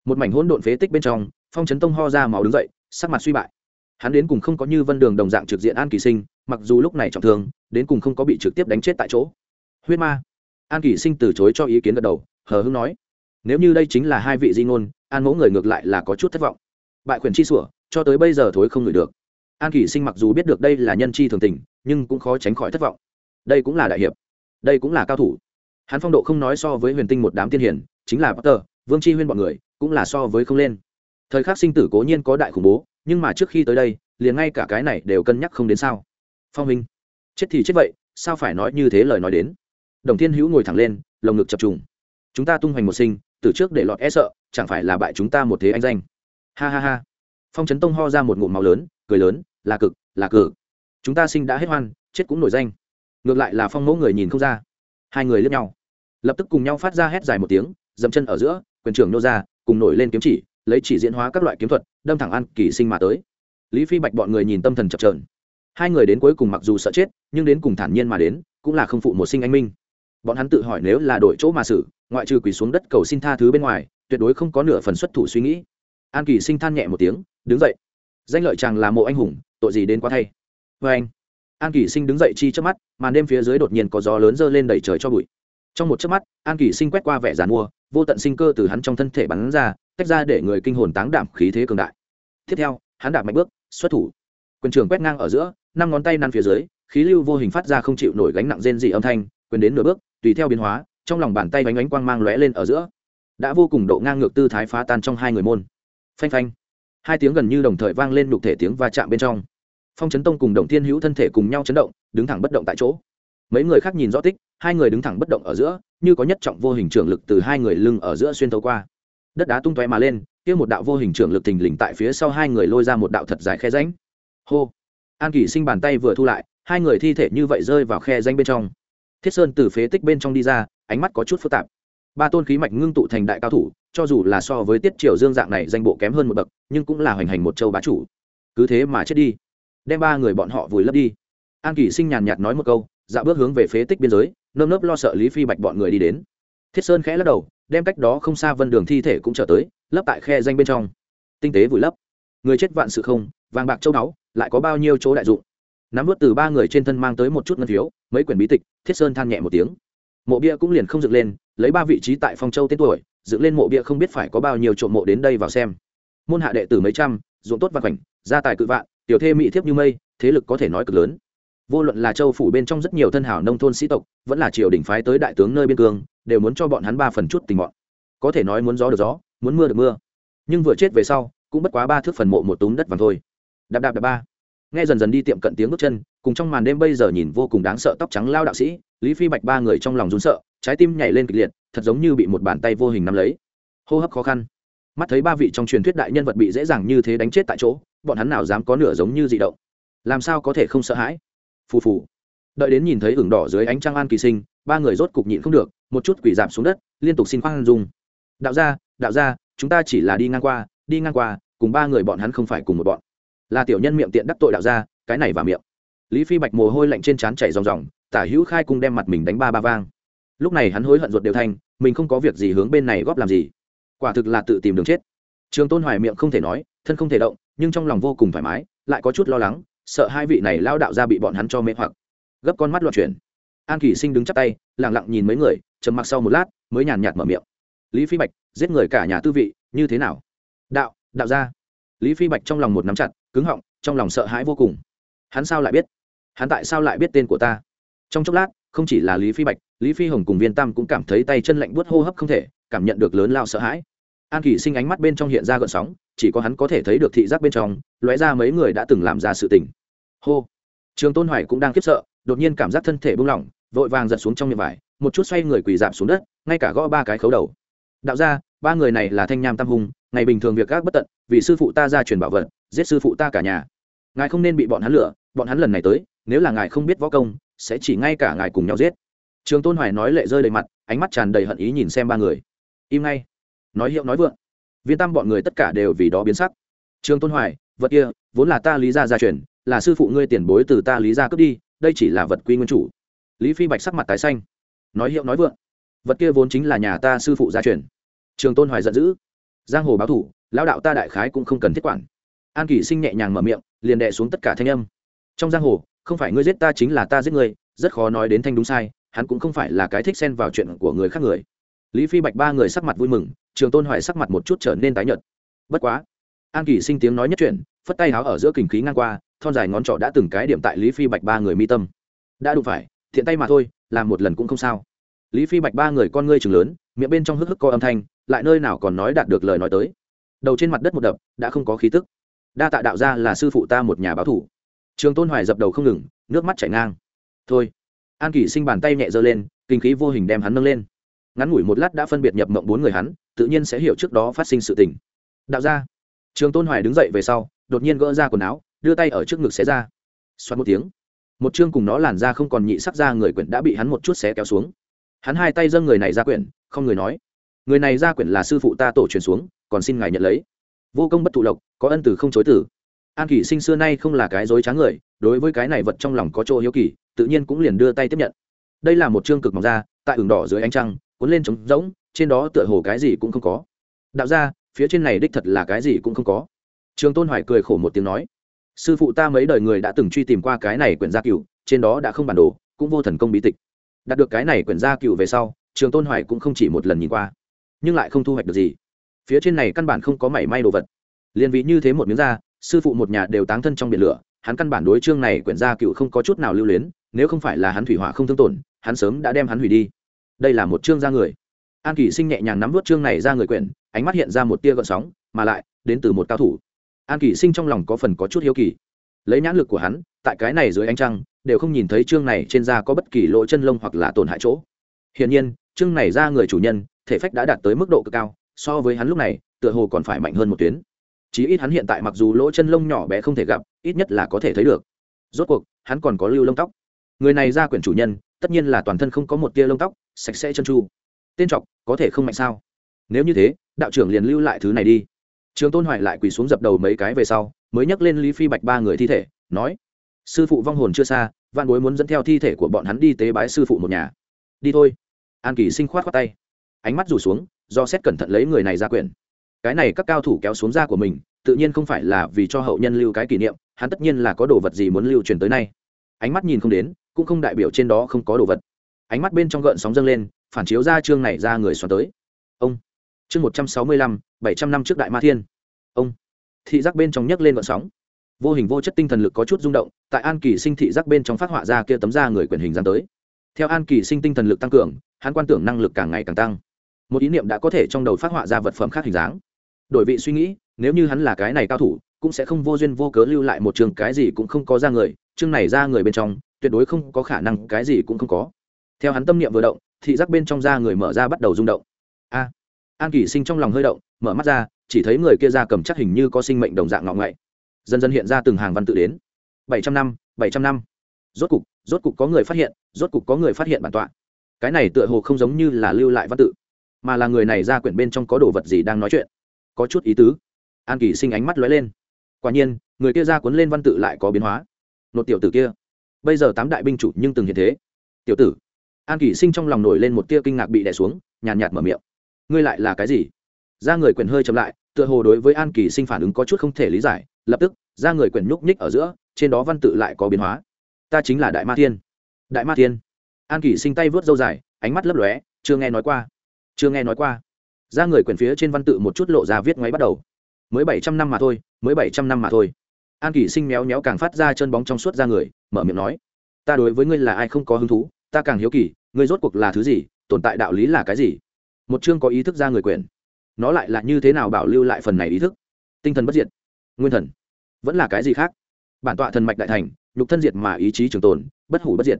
Một mảnh hỗn độn phế tích bên trong, phong chấn tông ho ra máu đứng dậy, sắc mặt suy bại. Hắn đến cùng không có như vân đường đồng dạng trực diện an kỳ sinh, mặc dù lúc này trọng thương, đến cùng không có bị trực tiếp đánh chết tại chỗ. Huyết ma. An kỳ sinh từ chối cho ý kiến gật đầu, hờ hưng nói, nếu như đây chính là hai vị di ngôn, an mẫu người ngược lại là có chút thất vọng. Bại quyền chi sủa, cho tới bây giờ thối không ngửi được. An kỳ sinh mặc dù biết được đây là nhân chi thường tình, nhưng cũng khó tránh khỏi thất vọng. Đây cũng là đại hiệp. Đây cũng là cao thủ hắn phong độ không nói so với huyền tinh một đám tiên hiển chính là potter, vương Tri huyên b ọ n người, cũng là so với không lên. Thời khắc sinh tử cố nhiên có đại khủng bố, nhưng mà trước khi tới đây, liền ngay cả cái này đều cân nhắc không đến sao. Phong minh, chết thì chết vậy, sao phải nói như thế lời nói đến? Đồng thiên hữu ngồi thẳng lên, lồng ngực chập trùng. Chúng ta tung hoành một sinh, từ trước để lọt e sợ, chẳng phải là bại chúng ta một thế anh danh. Ha ha ha. Phong trấn tông ho ra một ngụm máu lớn, cười lớn, là cực, là cử chúng ta sinh đã hết hoan, chết cũng nổi danh. Ngược lại là phong mẫu người nhìn không ra. Hai người lướt nhau lập tức cùng nhau phát ra hét dài một tiếng, dậm chân ở giữa, quyền trưởng nô ra, cùng nổi lên kiếm chỉ, lấy chỉ diễn hóa các loại kiếm thuật, đâm thẳng an kỳ sinh mà tới. Lý phi bạch bọn người nhìn tâm thần chập trờn hai người đến cuối cùng mặc dù sợ chết, nhưng đến cùng thản nhiên mà đến, cũng là không phụ một sinh anh minh. Bọn hắn tự hỏi nếu là đổi chỗ mà xử, ngoại trừ quỳ xuống đất cầu xin tha thứ bên ngoài, tuyệt đối không có nửa phần xuất thủ suy nghĩ. An kỳ sinh than nhẹ một tiếng, đứng dậy. Danh lợi chàng là mộ anh hùng, tội gì đến quá thay. Vê anh an kỳ sinh đứng dậy chi trước mắt, màn đêm phía dưới đột nhiên có gió lớn dơ lên đầy trời cho bụi trong một chớp mắt, an kỳ sinh quét qua vẻ giàn mua, vô tận sinh cơ từ hắn trong thân thể bắn ra, tách ra để người kinh hồn táng đảm khí thế cường đại. Tiếp theo, hắn đạp mạnh bước, xuất thủ. Quyền trường quét ngang ở giữa, năm ngón tay năn phía dưới, khí lưu vô hình phát ra không chịu nổi gánh nặng rên dị âm thanh, quyền đến nửa bước, tùy theo biến hóa, trong lòng bàn tay bánh ánh quang mang lóe lên ở giữa. Đã vô cùng độ ngang ngược tư thái phá tan trong hai người môn. Phanh phanh. Hai tiếng gần như đồng thời vang lên đục thể tiếng va chạm bên trong. Phong chấn tông cùng đồng thiên hữu thân thể cùng nhau chấn động, đứng thẳng bất động tại chỗ. Mấy người khác nhìn rõ tích hai người đứng thẳng bất động ở giữa, như có nhất trọng vô hình trưởng lực từ hai người lưng ở giữa xuyên thấu qua. Đất đá tung tóe mà lên, kia một đạo vô hình trưởng lực thình lình tại phía sau hai người lôi ra một đạo thật dài khe ránh hô! An kỷ sinh bàn tay vừa thu lại, hai người thi thể như vậy rơi vào khe ránh bên trong. Thiết sơn từ phế tích bên trong đi ra, ánh mắt có chút phức tạp. Ba tôn khí mạch ngưng tụ thành đại cao thủ, cho dù là so với tiết triều dương dạng này danh bộ kém hơn một bậc, nhưng cũng là hoành hành một châu bá chủ. Cứ thế mà chết đi, đem ba người bọn họ vùi lấp đi. An kỷ sinh nhàn nhạt nói một câu dạo bước hướng về phế tích biên giới, nơm nớp lo sợ lý phi bạch bọn người đi đến. Thiết sơn khẽ lắc đầu, đem cách đó không xa vân đường thi thể cũng trở tới, lấp tại khe danh bên trong. Tinh tế vùi lấp. Người chết vạn sự không, vàng bạc châu đáo lại có bao nhiêu chỗ đại dụng. Nắm vớt từ ba người trên thân mang tới một chút ngân phiếu, mấy quyển bí tịch, thiết sơn than nhẹ một tiếng. Mộ bia cũng liền không dựng lên, lấy ba vị trí tại phong châu tên tuổi, dựng lên mộ bia không biết phải có bao nhiêu trộm mộ đến đây vào xem. Môn hạ đệ tử mấy trăm, ruộng tốt và khoảnh, gia tài cự vạn, tiểu thê mỹ thiếp như mây, thế lực có thể nói cực lớn vô luận là châu phủ bên trong rất nhiều thân hảo nông thôn sĩ tộc, vẫn là triều đình phái tới đại tướng nơi biên cương, đều muốn cho bọn hắn ba phần chút tình bọn. Có thể nói muốn gió được gió, muốn mưa được mưa. Nhưng vừa chết về sau, cũng bất quá ba thước phần mộ một túm đất vàng thôi. Đạp đạp đạp ba. Nghe dần dần đi tiệm cận tiếng bước chân, cùng trong màn đêm bây giờ nhìn vô cùng đáng sợ tóc trắng lao đạo sĩ, lý phi bạch ba người trong lòng rún sợ, trái tim nhảy lên kịch liệt, thật giống như bị một bàn tay vô hình nắm lấy. Hô hấp khó khăn. Mắt thấy ba vị trong truyền thuyết đại nhân vật bị dễ dàng như thế đánh chết tại chỗ, bọn hắn nào dám có nửa giống như dị động. Làm sao có thể không sợ hãi? Phù phù. Đợi đến nhìn thấy ửng đỏ dưới ánh trăng an kỳ sinh, ba người rốt cục nhịn không được, một chút quỷ giảm xuống đất, liên tục xin khoan dung. Đạo gia đạo gia, chúng ta chỉ là đi ngang qua, đi ngang qua, cùng ba người bọn hắn không phải cùng một bọn. Là tiểu nhân miệng tiện đắc tội đạo gia, cái này vào miệng. Lý phi bạch mồ hôi lạnh trên trán chảy ròng ròng, tả hữu khai cung đem mặt mình đánh ba ba vang. Lúc này hắn hối hận ruột đều thanh mình không có việc gì hướng bên này góp làm gì. Quả thực là tự tìm đường chết. Trường tôn hoài miệng không thể nói, thân không thể động, nhưng trong lòng vô cùng thoải mái, lại có chút lo lắng sợ hai vị này lao đạo ra bị bọn hắn cho mê hoặc. Gấp con mắt loạn chuyển. An kỳ sinh đứng chắp tay lẳng lặng nhìn mấy người, trầm mặc sau một lát, mới nhàn nhạt mở miệng. Lý phi bạch, giết người cả nhà tư vị, như thế nào? Đạo đạo ra lý phi bạch trong lòng một nắm chặt, cứng họng, trong lòng sợ hãi vô cùng. Hắn sao lại biết? Hắn tại sao lại biết tên của ta? Trong chốc lát, không chỉ là lý phi bạch, lý phi hồng cùng viên tam cũng cảm thấy tay chân lạnh buốt hô hấp không thể, cảm nhận được lớn lao sợ hãi. An kỳ sinh ánh mắt bên trong hiện ra gợn sóng, chỉ có hắn có thể thấy được thị giác bên trong, lóe ra mấy người đã từng làm ra sự tình hô. Trường tôn hoài cũng đang khiếp sợ, đột nhiên cảm giác thân thể buông lỏng, vội vàng giật xuống trong miệng vải, một chút xoay người quỳ giảm xuống đất, ngay cả gõ ba cái khấu đầu. Đạo ra ba người này là thanh nham tam hùng, ngày bình thường việc gác bất tận, vì sư phụ ta ra truyền bảo vật, giết sư phụ ta cả nhà. Ngài không nên bị bọn hắn lửa bọn hắn lần này tới, nếu là ngài không biết võ công, sẽ chỉ ngay cả ngài cùng nhau giết. Trường tôn hoài nói lệ rơi đầy mặt, ánh mắt tràn đầy hận ý nhìn xem ba người. Im ngay. Nói hiệu nói vượng. Viên tam bọn người tất cả đều vì đó biến sắc. Trường tôn hoài, vật kia, vốn là ta lý gia gia truyền là sư phụ ngươi tiền bối từ ta lý ra cướp đi, đây chỉ là vật quy nguyên chủ. Lý phi bạch sắc mặt tái xanh. Nói hiệu nói vượng. Vật kia vốn chính là nhà ta sư phụ gia truyền. Trường tôn hoài giận dữ. Giang hồ báo thủ, lão đạo ta đại khái cũng không cần thiết quản. An kỷ sinh nhẹ nhàng mở miệng, liền đệ xuống tất cả thanh âm. Trong giang hồ, không phải ngươi giết ta chính là ta giết ngươi, rất khó nói đến thanh đúng sai, hắn cũng không phải là cái thích xen vào chuyện của người khác người. Lý phi bạch ba người sắc mặt vui mừng, trường tôn hoài sắc mặt một chút trở nên tái nhợt. Bất quá, an Kỷ sinh tiếng nói nhất chuyện phất tay háo ở giữa kình khí ngang qua thon dài ngón trỏ đã từng cái điểm tại lý phi bạch ba người mi tâm. Đã đủ phải, thiện tay mà thôi, làm một lần cũng không sao. Lý phi bạch ba người con ngươi chừng lớn, miệng bên trong hức hức co âm thanh, lại nơi nào còn nói đạt được lời nói tới. Đầu trên mặt đất một đập, đã không có khí tức. Đa tạ đạo ra là sư phụ ta một nhà báo thủ. Trường tôn hoài dập đầu không ngừng, nước mắt chảy ngang. Thôi. An kỷ sinh bàn tay nhẹ giơ lên, kinh khí vô hình đem hắn nâng lên. Ngắn ngủi một lát đã phân biệt nhập mộng bốn người hắn, tự nhiên sẽ hiểu trước đó phát sinh sự tình. Đạo ra trường tôn hoài đứng dậy về sau, đột nhiên gỡ ra quần áo đưa tay ở trước ngực xé ra. Xoắn một tiếng. Một chương cùng nó làn ra không còn nhị sắc ra người quyển đã bị hắn một chút xé kéo xuống. Hắn hai tay dâng người này ra quyển, không người nói. Người này ra quyển là sư phụ ta tổ truyền xuống, còn xin ngài nhận lấy. Vô công bất thụ lộc có ân từ không chối tử an kỷ sinh xưa nay không là cái dối trá người, đối với cái này vật trong lòng có chỗ hiếu kỳ, tự nhiên cũng liền đưa tay tiếp nhận. Đây là một chương cực mỏng da, tại ửng đỏ dưới ánh trăng, cuốn lên trống rỗng, trên đó tựa hồ cái gì cũng không có. Đạo ra phía trên này đích thật là cái gì cũng không có. Trường tôn hoài cười khổ một tiếng nói sư phụ ta mấy đời người đã từng truy tìm qua cái này quyển gia cựu trên đó đã không bản đồ, cũng vô thần công bí tịch. Đạt được cái này quyển gia cựu về sau, trường tôn hoài cũng không chỉ một lần nhìn qua, nhưng lại không thu hoạch được gì. Phía trên này căn bản không có mảy may đồ vật. Liền vì như thế một miếng da, sư phụ một nhà đều táng thân trong biển lửa, hắn căn bản đối chương này quyển gia cựu không có chút nào lưu luyến, nếu không phải là hắn thủy hỏa không thương tổn, hắn sớm đã đem hắn hủy đi. Đây là một chương ra người. An kỷ sinh nhẹ nhàng nắm vút chương này ra người quyển, ánh mắt hiện ra một tia gợn sóng, mà lại, đến từ một cao thủ an kỳ sinh trong lòng có phần có chút hiếu kỳ. Lấy nhãn lực của hắn, tại cái này dưới ánh trăng, đều không nhìn thấy chương này trên da có bất kỳ lỗ chân lông hoặc là tổn hại chỗ. Hiển nhiên, chương này ra người chủ nhân, thể phách đã đạt tới mức độ cực cao, so với hắn lúc này, tựa hồ còn phải mạnh hơn một tuyến. Chí ít hắn hiện tại mặc dù lỗ chân lông nhỏ bé không thể gặp, ít nhất là có thể thấy được. Rốt cuộc, hắn còn có lưu lông tóc. Người này ra quyển chủ nhân, tất nhiên là toàn thân không có một tia lông tóc, sạch sẽ chân tru. Tên trọc, có thể không mạnh sao? Nếu như thế, đạo trưởng liền lưu lại thứ này đi trường tôn hoài lại quỳ xuống dập đầu mấy cái về sau, mới nhắc lên lý phi bạch ba người thi thể, nói, sư phụ vong hồn chưa xa văn bối muốn dẫn theo thi thể của bọn hắn đi tế bái sư phụ một nhà. Đi thôi. An kỳ sinh khoát khoát tay. Ánh mắt rủ xuống, do xét cẩn thận lấy người này ra quyển cái này các cao thủ kéo xuống da của mình, tự nhiên không phải là vì cho hậu nhân lưu cái kỷ niệm, hắn tất nhiên là có đồ vật gì muốn lưu truyền tới nay. Ánh mắt nhìn không đến, cũng không đại biểu trên đó không có đồ vật. Ánh mắt bên trong gợn sóng dâng lên, phản chiếu ra chương này ra người xoắn tới. Ông chương một trăm sáu mươi lăm, bảy trăm năm trước đại ma thiên. Ông thị giác bên trong nhấc lên gợn sóng. Vô hình vô chất tinh thần lực có chút rung động, tại an kỳ sinh thị giác bên trong phát họa ra kia tấm da người quyền hình dáng tới. Theo an kỳ sinh tinh thần lực tăng cường, hắn quan tưởng năng lực càng ngày càng tăng. Một ý niệm đã có thể trong đầu phát họa ra vật phẩm khác hình dáng. Đổi vị suy nghĩ, nếu như hắn là cái này cao thủ, cũng sẽ không vô duyên vô cớ lưu lại một trường cái gì cũng không có ra người, chương này ra người bên trong, tuyệt đối không có khả năng, cái gì cũng không có. Theo hắn tâm niệm vừa động, thị giác bên trong da người mở ra bắt đầu rung động. A! An kỷ sinh trong lòng hơi động, mở mắt ra, chỉ thấy người kia ra cầm chắc hình như có sinh mệnh đồng dạng ngọ ngậy dần dần hiện ra từng hàng văn tự đến. Bảy trăm năm, bảy trăm năm. Rốt cục rốt cục có người phát hiện, rốt cục có người phát hiện bản tọa. Cái này tựa hồ không giống như là lưu lại văn tự, mà là người này ra quyển bên trong có đồ vật gì đang nói chuyện. Có chút ý tứ. An kỳ sinh ánh mắt lóe lên. Quả nhiên, người kia ra cuốn lên văn tự lại có biến hóa. Nột tiểu tử kia. Bây giờ tám đại binh chủ nhưng từng hiện thế. Tiểu tử. An kỳ sinh trong lòng nổi lên một tia kinh ngạc bị đè xuống, nhàn nhạt mở miệng ngươi lại là cái gì? Da người quyển hơi chậm lại, tựa hồ đối với an kỳ sinh phản ứng có chút không thể lý giải, lập tức da người quyển nhúc nhích ở giữa, trên đó văn tự lại có biến hóa. Ta chính là đại ma thiên đại ma thiên an kỳ sinh tay vớt dâu dài, ánh mắt lấp lóe, chưa nghe nói qua. Chưa nghe nói qua. Da người quyển phía trên văn tự một chút lộ ra viết ngoáy bắt đầu. Mới bảy trăm năm mà thôi, mới bảy trăm năm mà thôi. An kỳ sinh méo méo càng phát ra chân bóng trong suốt ra người, mở miệng nói. Ta đối với ngươi là ai không có hứng thú, ta càng hiếu kỳ, ngươi rốt cuộc là thứ gì, tồn tại đạo lý là cái gì? Một chương có ý thức ra người quyền. Nó lại là như thế nào bảo lưu lại phần này ý thức? Tinh thần bất diệt. Nguyên thần. Vẫn là cái gì khác? Bản tọa thần mạch đại thành, nhục thân diệt mà ý chí trường tồn, bất hủ bất diệt.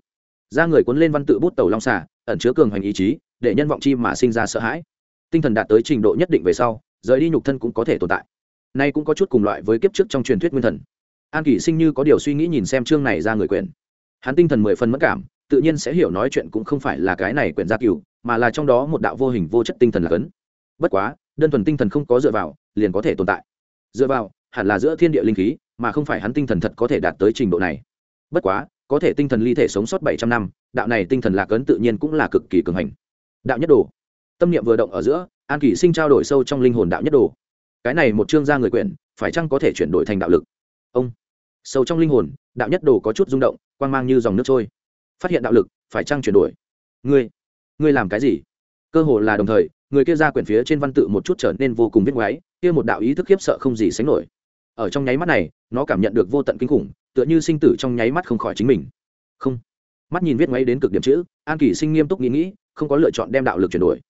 Ra người cuốn lên văn tự bút tàu long xả ẩn chứa cường hành ý chí, để nhân vọng chi mà sinh ra sợ hãi. Tinh thần đạt tới trình độ nhất định về sau, rời đi nhục thân cũng có thể tồn tại. Nay cũng có chút cùng loại với kiếp trước trong truyền thuyết nguyên thần. An kỷ sinh như có điều suy nghĩ nhìn xem chương này ra người quyền. Hắn tinh thần mười phần mất cảm, tự nhiên sẽ hiểu nói chuyện cũng không phải là cái này quyền gia cửu mà là trong đó một đạo vô hình vô chất tinh thần là cấn. Bất quá, đơn thuần tinh thần không có dựa vào, liền có thể tồn tại. Dựa vào, hẳn là giữa thiên địa linh khí, mà không phải hắn tinh thần thật có thể đạt tới trình độ này. Bất quá, có thể tinh thần ly thể sống sót bảy trăm năm, đạo này tinh thần lạc ấn tự nhiên cũng là cực kỳ cường hành. Đạo nhất đồ. Tâm niệm vừa động ở giữa, an kỷ sinh trao đổi sâu trong linh hồn đạo nhất đồ. Cái này một chương gia người quyển, phải chăng có thể chuyển đổi thành đạo lực? Ông. Sâu trong linh hồn, đạo nhất đồ có chút rung động, quang mang như dòng nước trôi. Phát hiện đạo lực, phải chăng chuyển đổi? Ngươi ngươi làm cái gì? Cơ hồ là đồng thời, người kia ra quyển phía trên văn tự một chút trở nên vô cùng viết ngoáy, kia một đạo ý thức khiếp sợ không gì sánh nổi. Ở trong nháy mắt này, nó cảm nhận được vô tận kinh khủng, tựa như sinh tử trong nháy mắt không khỏi chính mình. Không. Mắt nhìn viết ngoáy đến cực điểm chữ, an kỳ sinh nghiêm túc nghĩ nghĩ, không có lựa chọn đem đạo lực chuyển đổi.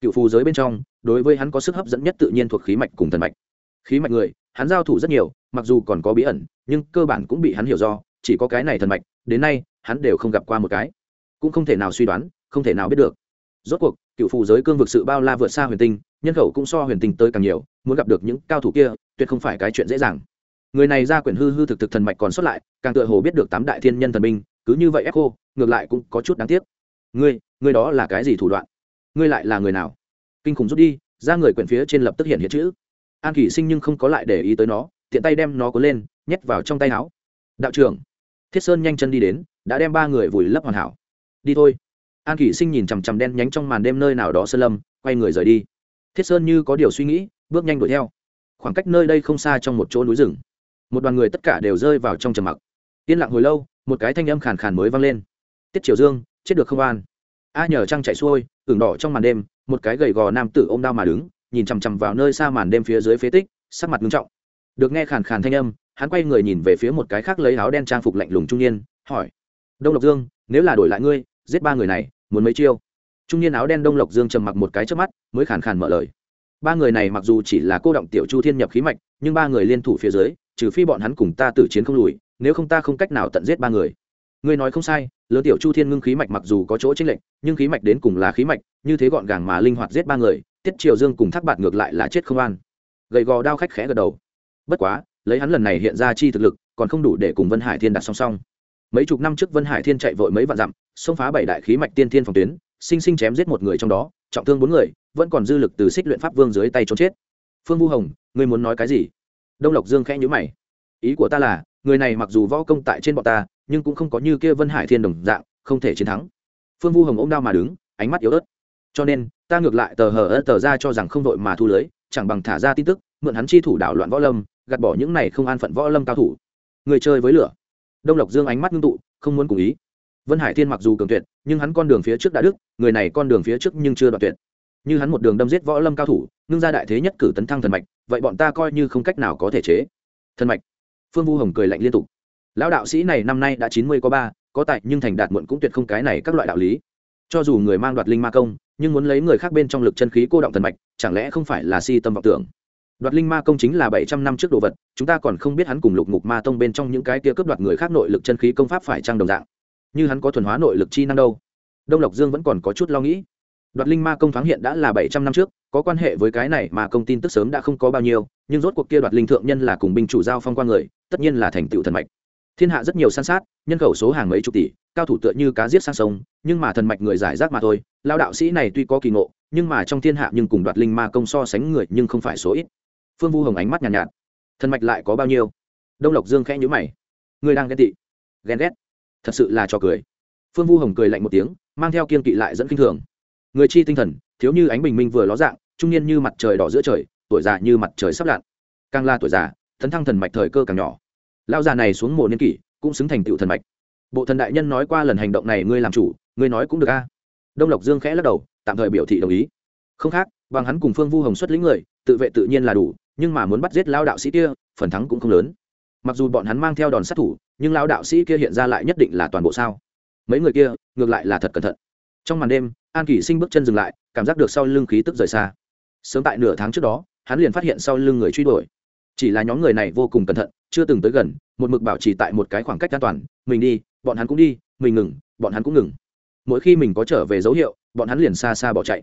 Cựu phù giới bên trong, đối với hắn có sức hấp dẫn nhất tự nhiên thuộc khí mạch cùng thần mạch. Khí mạch người, hắn giao thủ rất nhiều, mặc dù còn có bí ẩn, nhưng cơ bản cũng bị hắn hiểu do, chỉ có cái này thần mạch, đến nay, hắn đều không gặp qua một cái. Cũng không thể nào suy đoán không thể nào biết được. Rốt cuộc, cựu phù giới cương vực sự bao la vượt xa huyền tinh, nhân khẩu cũng so huyền tinh tới càng nhiều, muốn gặp được những cao thủ kia, tuyệt không phải cái chuyện dễ dàng. Người này ra quyển hư hư thực thực thần mạch còn xuất lại, càng tựa hồ biết được tám đại thiên nhân thần binh, cứ như vậy ép cô ngược lại cũng có chút đáng tiếc. Ngươi ngươi đó là cái gì thủ đoạn? Ngươi lại là người nào? Kinh khủng rút đi, ra người quyển phía trên lập tức hiện hiện chữ. An kỷ sinh nhưng không có lại để ý tới nó, tiện tay đem nó cuốn lên, nhét vào trong tay áo. Đạo trưởng, thiết sơn nhanh chân đi đến, đã đem ba người vùi lấp hoàn hảo. Đi thôi an kỷ sinh nhìn chằm chằm đen nhánh trong màn đêm nơi nào đó sơn lâm, quay người rời đi. Thiết sơn như có điều suy nghĩ, bước nhanh đuổi theo. Khoảng cách nơi đây không xa trong một chỗ núi rừng. Một đoàn người tất cả đều rơi vào trong trầm mặc. Yên lặng hồi lâu, một cái thanh âm khàn khàn mới vang lên. Tiết triều dương, chết được không an? A nhờ trăng chạy xuôi, ửng đỏ trong màn đêm, một cái gầy gò nam tử ôm đao mà đứng, nhìn chằm chằm vào nơi xa màn đêm phía dưới phế tích, sắc mặt nghiêm trọng. Được nghe khàn khàn thanh âm, hắn quay người nhìn về phía một cái khác lấy áo đen trang phục lạnh lùng trung niên, hỏi đông lộc dương, nếu là đổi lại ngươi, giết ba người này muốn mấy chiêu. Trung niên áo đen đông lộc dương trầm mặc một cái trước mắt, mới khàn khàn mở lời. Ba người này mặc dù chỉ là cô động tiểu chu thiên nhập khí mạch, nhưng ba người liên thủ phía dưới, trừ phi bọn hắn cùng ta tử chiến không lùi, nếu không ta không cách nào tận giết ba người. Ngươi nói không sai, lớn tiểu chu thiên ngưng khí mạch mặc dù có chỗ chênh lệch, nhưng khí mạch đến cùng là khí mạch, như thế gọn gàng mà linh hoạt giết ba người, tiết triều dương cùng thác bạt ngược lại là chết không an. Gầy gò đao khách khẽ gật đầu. Bất quá, lấy hắn lần này hiện ra chi thực lực, còn không đủ để cùng vân hải thiên đặt song song mấy chục năm trước vân hải thiên chạy vội mấy vạn dặm, xông phá bảy đại khí mạch tiên thiên phòng tuyến, sinh sinh chém giết một người trong đó, trọng thương bốn người, vẫn còn dư lực từ xích luyện pháp vương dưới tay trốn chết. Phương vu hồng, ngươi muốn nói cái gì? Đông lộc dương khẽ nhữ mày. Ý của ta là, người này mặc dù võ công tại trên bọn ta, nhưng cũng không có như kia vân hải thiên đồng dạng, không thể chiến thắng. Phương vu hồng ôm đao mà đứng, ánh mắt yếu ớt. Cho nên, ta ngược lại tờ hờ ớt tờ ra cho rằng không đội mà thu lưới, chẳng bằng thả ra tin tức, mượn hắn chi thủ đảo loạn võ lâm, gạt bỏ những này không an phận võ lâm cao thủ. Người chơi với lửa đông lộc dương ánh mắt ngưng tụ, không muốn cùng ý. Vân hải thiên mặc dù cường tuyệt, nhưng hắn con đường phía trước đã đức người này con đường phía trước nhưng chưa đoạn tuyệt. Như hắn một đường đâm giết võ lâm cao thủ ngưng ra đại thế nhất cử tấn thăng thần mạch, vậy bọn ta coi như không cách nào có thể chế. Thần mạch. Phương vu hồng cười lạnh liên tục. Lão đạo sĩ này năm nay đã chín mươi có ba, có tại nhưng thành đạt muộn cũng tuyệt không cái này các loại đạo lý. Cho dù người mang đoạt linh ma công, nhưng muốn lấy người khác bên trong lực chân khí cô động thần mạch, chẳng lẽ không phải là si tâm vọng tưởng? Đoạt linh ma công chính là bảy trăm năm trước đồ vật, chúng ta còn không biết hắn cùng lục ngục ma tông bên trong những cái kia cướp đoạt người khác nội lực chân khí công pháp phải trang đồng dạng. Như hắn có thuần hóa nội lực chi năng đâu. Đông lộc dương vẫn còn có chút lo nghĩ. Đoạt linh ma công thoáng hiện đã là bảy trăm năm trước, có quan hệ với cái này mà công tin tức sớm đã không có bao nhiêu, nhưng rốt cuộc kia đoạt linh thượng nhân là cùng binh chủ giao phong qua người, tất nhiên là thành tựu thần mạch. Thiên hạ rất nhiều san sát, nhân khẩu số hàng mấy chục tỷ, cao thủ tựa như cá giết sang sông, nhưng mà thần mạch người giải rác mà thôi. Lao đạo sĩ này tuy có kỳ ngộ, nhưng mà trong thiên hạ nhưng cùng đoạt linh ma công so sánh người nhưng không phải số ít phương vu hồng ánh mắt nhàn nhạt, nhạt. Thần mạch lại có bao nhiêu? Đông lộc dương khẽ nhữ mày. Người đang ghen tị. Ghen ghét. Thật sự là cho cười. Phương vu hồng cười lạnh một tiếng mang theo kiên kỵ lại dẫn kinh thường. Người chi tinh thần thiếu như ánh bình minh vừa ló dạng trung niên như mặt trời đỏ giữa trời tuổi già như mặt trời sắp lặn. Càng la tuổi già thấn thăng thần mạch thời cơ càng nhỏ. Lao già này xuống mộ niên kỷ cũng xứng thành tựu thần mạch. Bộ thần đại nhân nói qua lần hành động này ngươi làm chủ ngươi nói cũng được a. Đông lộc dương khẽ lắc đầu tạm thời biểu thị đồng ý. Không khác bằng hắn cùng phương vu hồng xuất lĩnh người tự vệ tự nhiên là đủ nhưng mà muốn bắt giết lao đạo sĩ kia, phần thắng cũng không lớn. Mặc dù bọn hắn mang theo đòn sát thủ, nhưng lao đạo sĩ kia hiện ra lại nhất định là toàn bộ sao? Mấy người kia, ngược lại là thật cẩn thận. Trong màn đêm, an kỷ sinh bước chân dừng lại, cảm giác được sau lưng khí tức rời xa. Sớm tại nửa tháng trước đó, hắn liền phát hiện sau lưng người truy đuổi. Chỉ là nhóm người này vô cùng cẩn thận, chưa từng tới gần, một mực bảo trì tại một cái khoảng cách an toàn, mình đi, bọn hắn cũng đi, mình ngừng, bọn hắn cũng ngừng. Mỗi khi mình có trở về dấu hiệu, bọn hắn liền xa xa bỏ chạy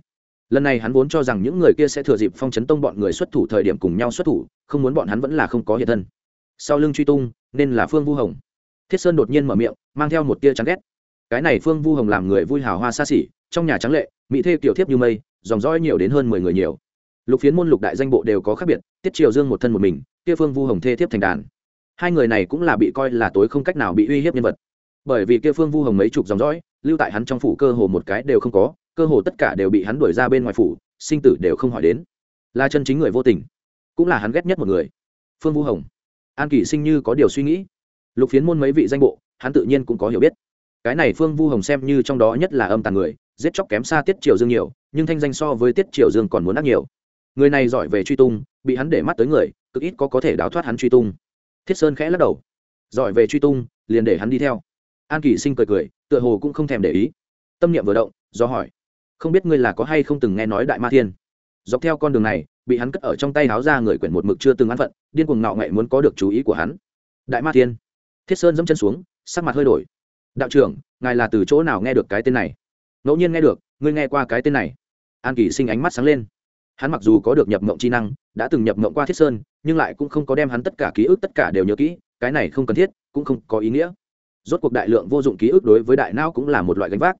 lần này hắn vốn cho rằng những người kia sẽ thừa dịp phong chấn tông bọn người xuất thủ thời điểm cùng nhau xuất thủ, không muốn bọn hắn vẫn là không có hiện thân. Sau lưng truy tung, nên là phương vu hồng. Thiết sơn đột nhiên mở miệng, mang theo một tia chán ghét. Cái này phương vu hồng làm người vui hào hoa xa xỉ, trong nhà trắng lệ, mỹ thê kiểu thiếp như mây, dòng dõi nhiều đến hơn mười người nhiều. Lục phiến môn lục đại danh bộ đều có khác biệt, tiết triều dương một thân một mình, kia phương vu hồng thê thiếp thành đàn. Hai người này cũng là bị coi là tối không cách nào bị uy hiếp nhân vật. Bởi vì kia phương vu hồng mấy chục dòng dõi, lưu tại hắn trong phủ cơ hồ một cái đều không có cơ hồ tất cả đều bị hắn đuổi ra bên ngoài phủ, sinh tử đều không hỏi đến. Là chân chính người vô tình, cũng là hắn ghét nhất một người. Phương vu hồng, an kỷ sinh như có điều suy nghĩ. Lục phiến môn mấy vị danh bộ, hắn tự nhiên cũng có hiểu biết. Cái này phương vu hồng xem như trong đó nhất là âm tàn người, giết chóc kém xa tiết triều dương nhiều, nhưng thanh danh so với tiết triều dương còn muốn ác nhiều. Người này giỏi về truy tung, bị hắn để mắt tới người, cực ít có có thể đào thoát hắn truy tung. Thiết sơn khẽ lắc đầu. Giỏi về truy tung, liền để hắn đi theo. An kỷ sinh cười cười, tựa hồ cũng không thèm để ý. Tâm niệm vừa động, do hỏi không biết ngươi là có hay không từng nghe nói đại ma thiên. Dọc theo con đường này, bị hắn cất ở trong tay háo ra người quyển một mực chưa từng ăn phận, điên cuồng nọ ngậy muốn có được chú ý của hắn. Đại ma thiên. Thiết sơn dẫm chân xuống, sắc mặt hơi đổi. Đạo trưởng, ngài là từ chỗ nào nghe được cái tên này? Ngẫu nhiên nghe được, ngươi nghe qua cái tên này. An kỳ sinh ánh mắt sáng lên. Hắn mặc dù có được nhập mộng chi năng, đã từng nhập mộng qua thiết sơn, nhưng lại cũng không có đem hắn tất cả ký ức tất cả đều nhớ kỹ, cái này không cần thiết, cũng không có ý nghĩa. Rốt cuộc đại lượng vô dụng ký ức đối với đại não cũng là một loại gánh vác.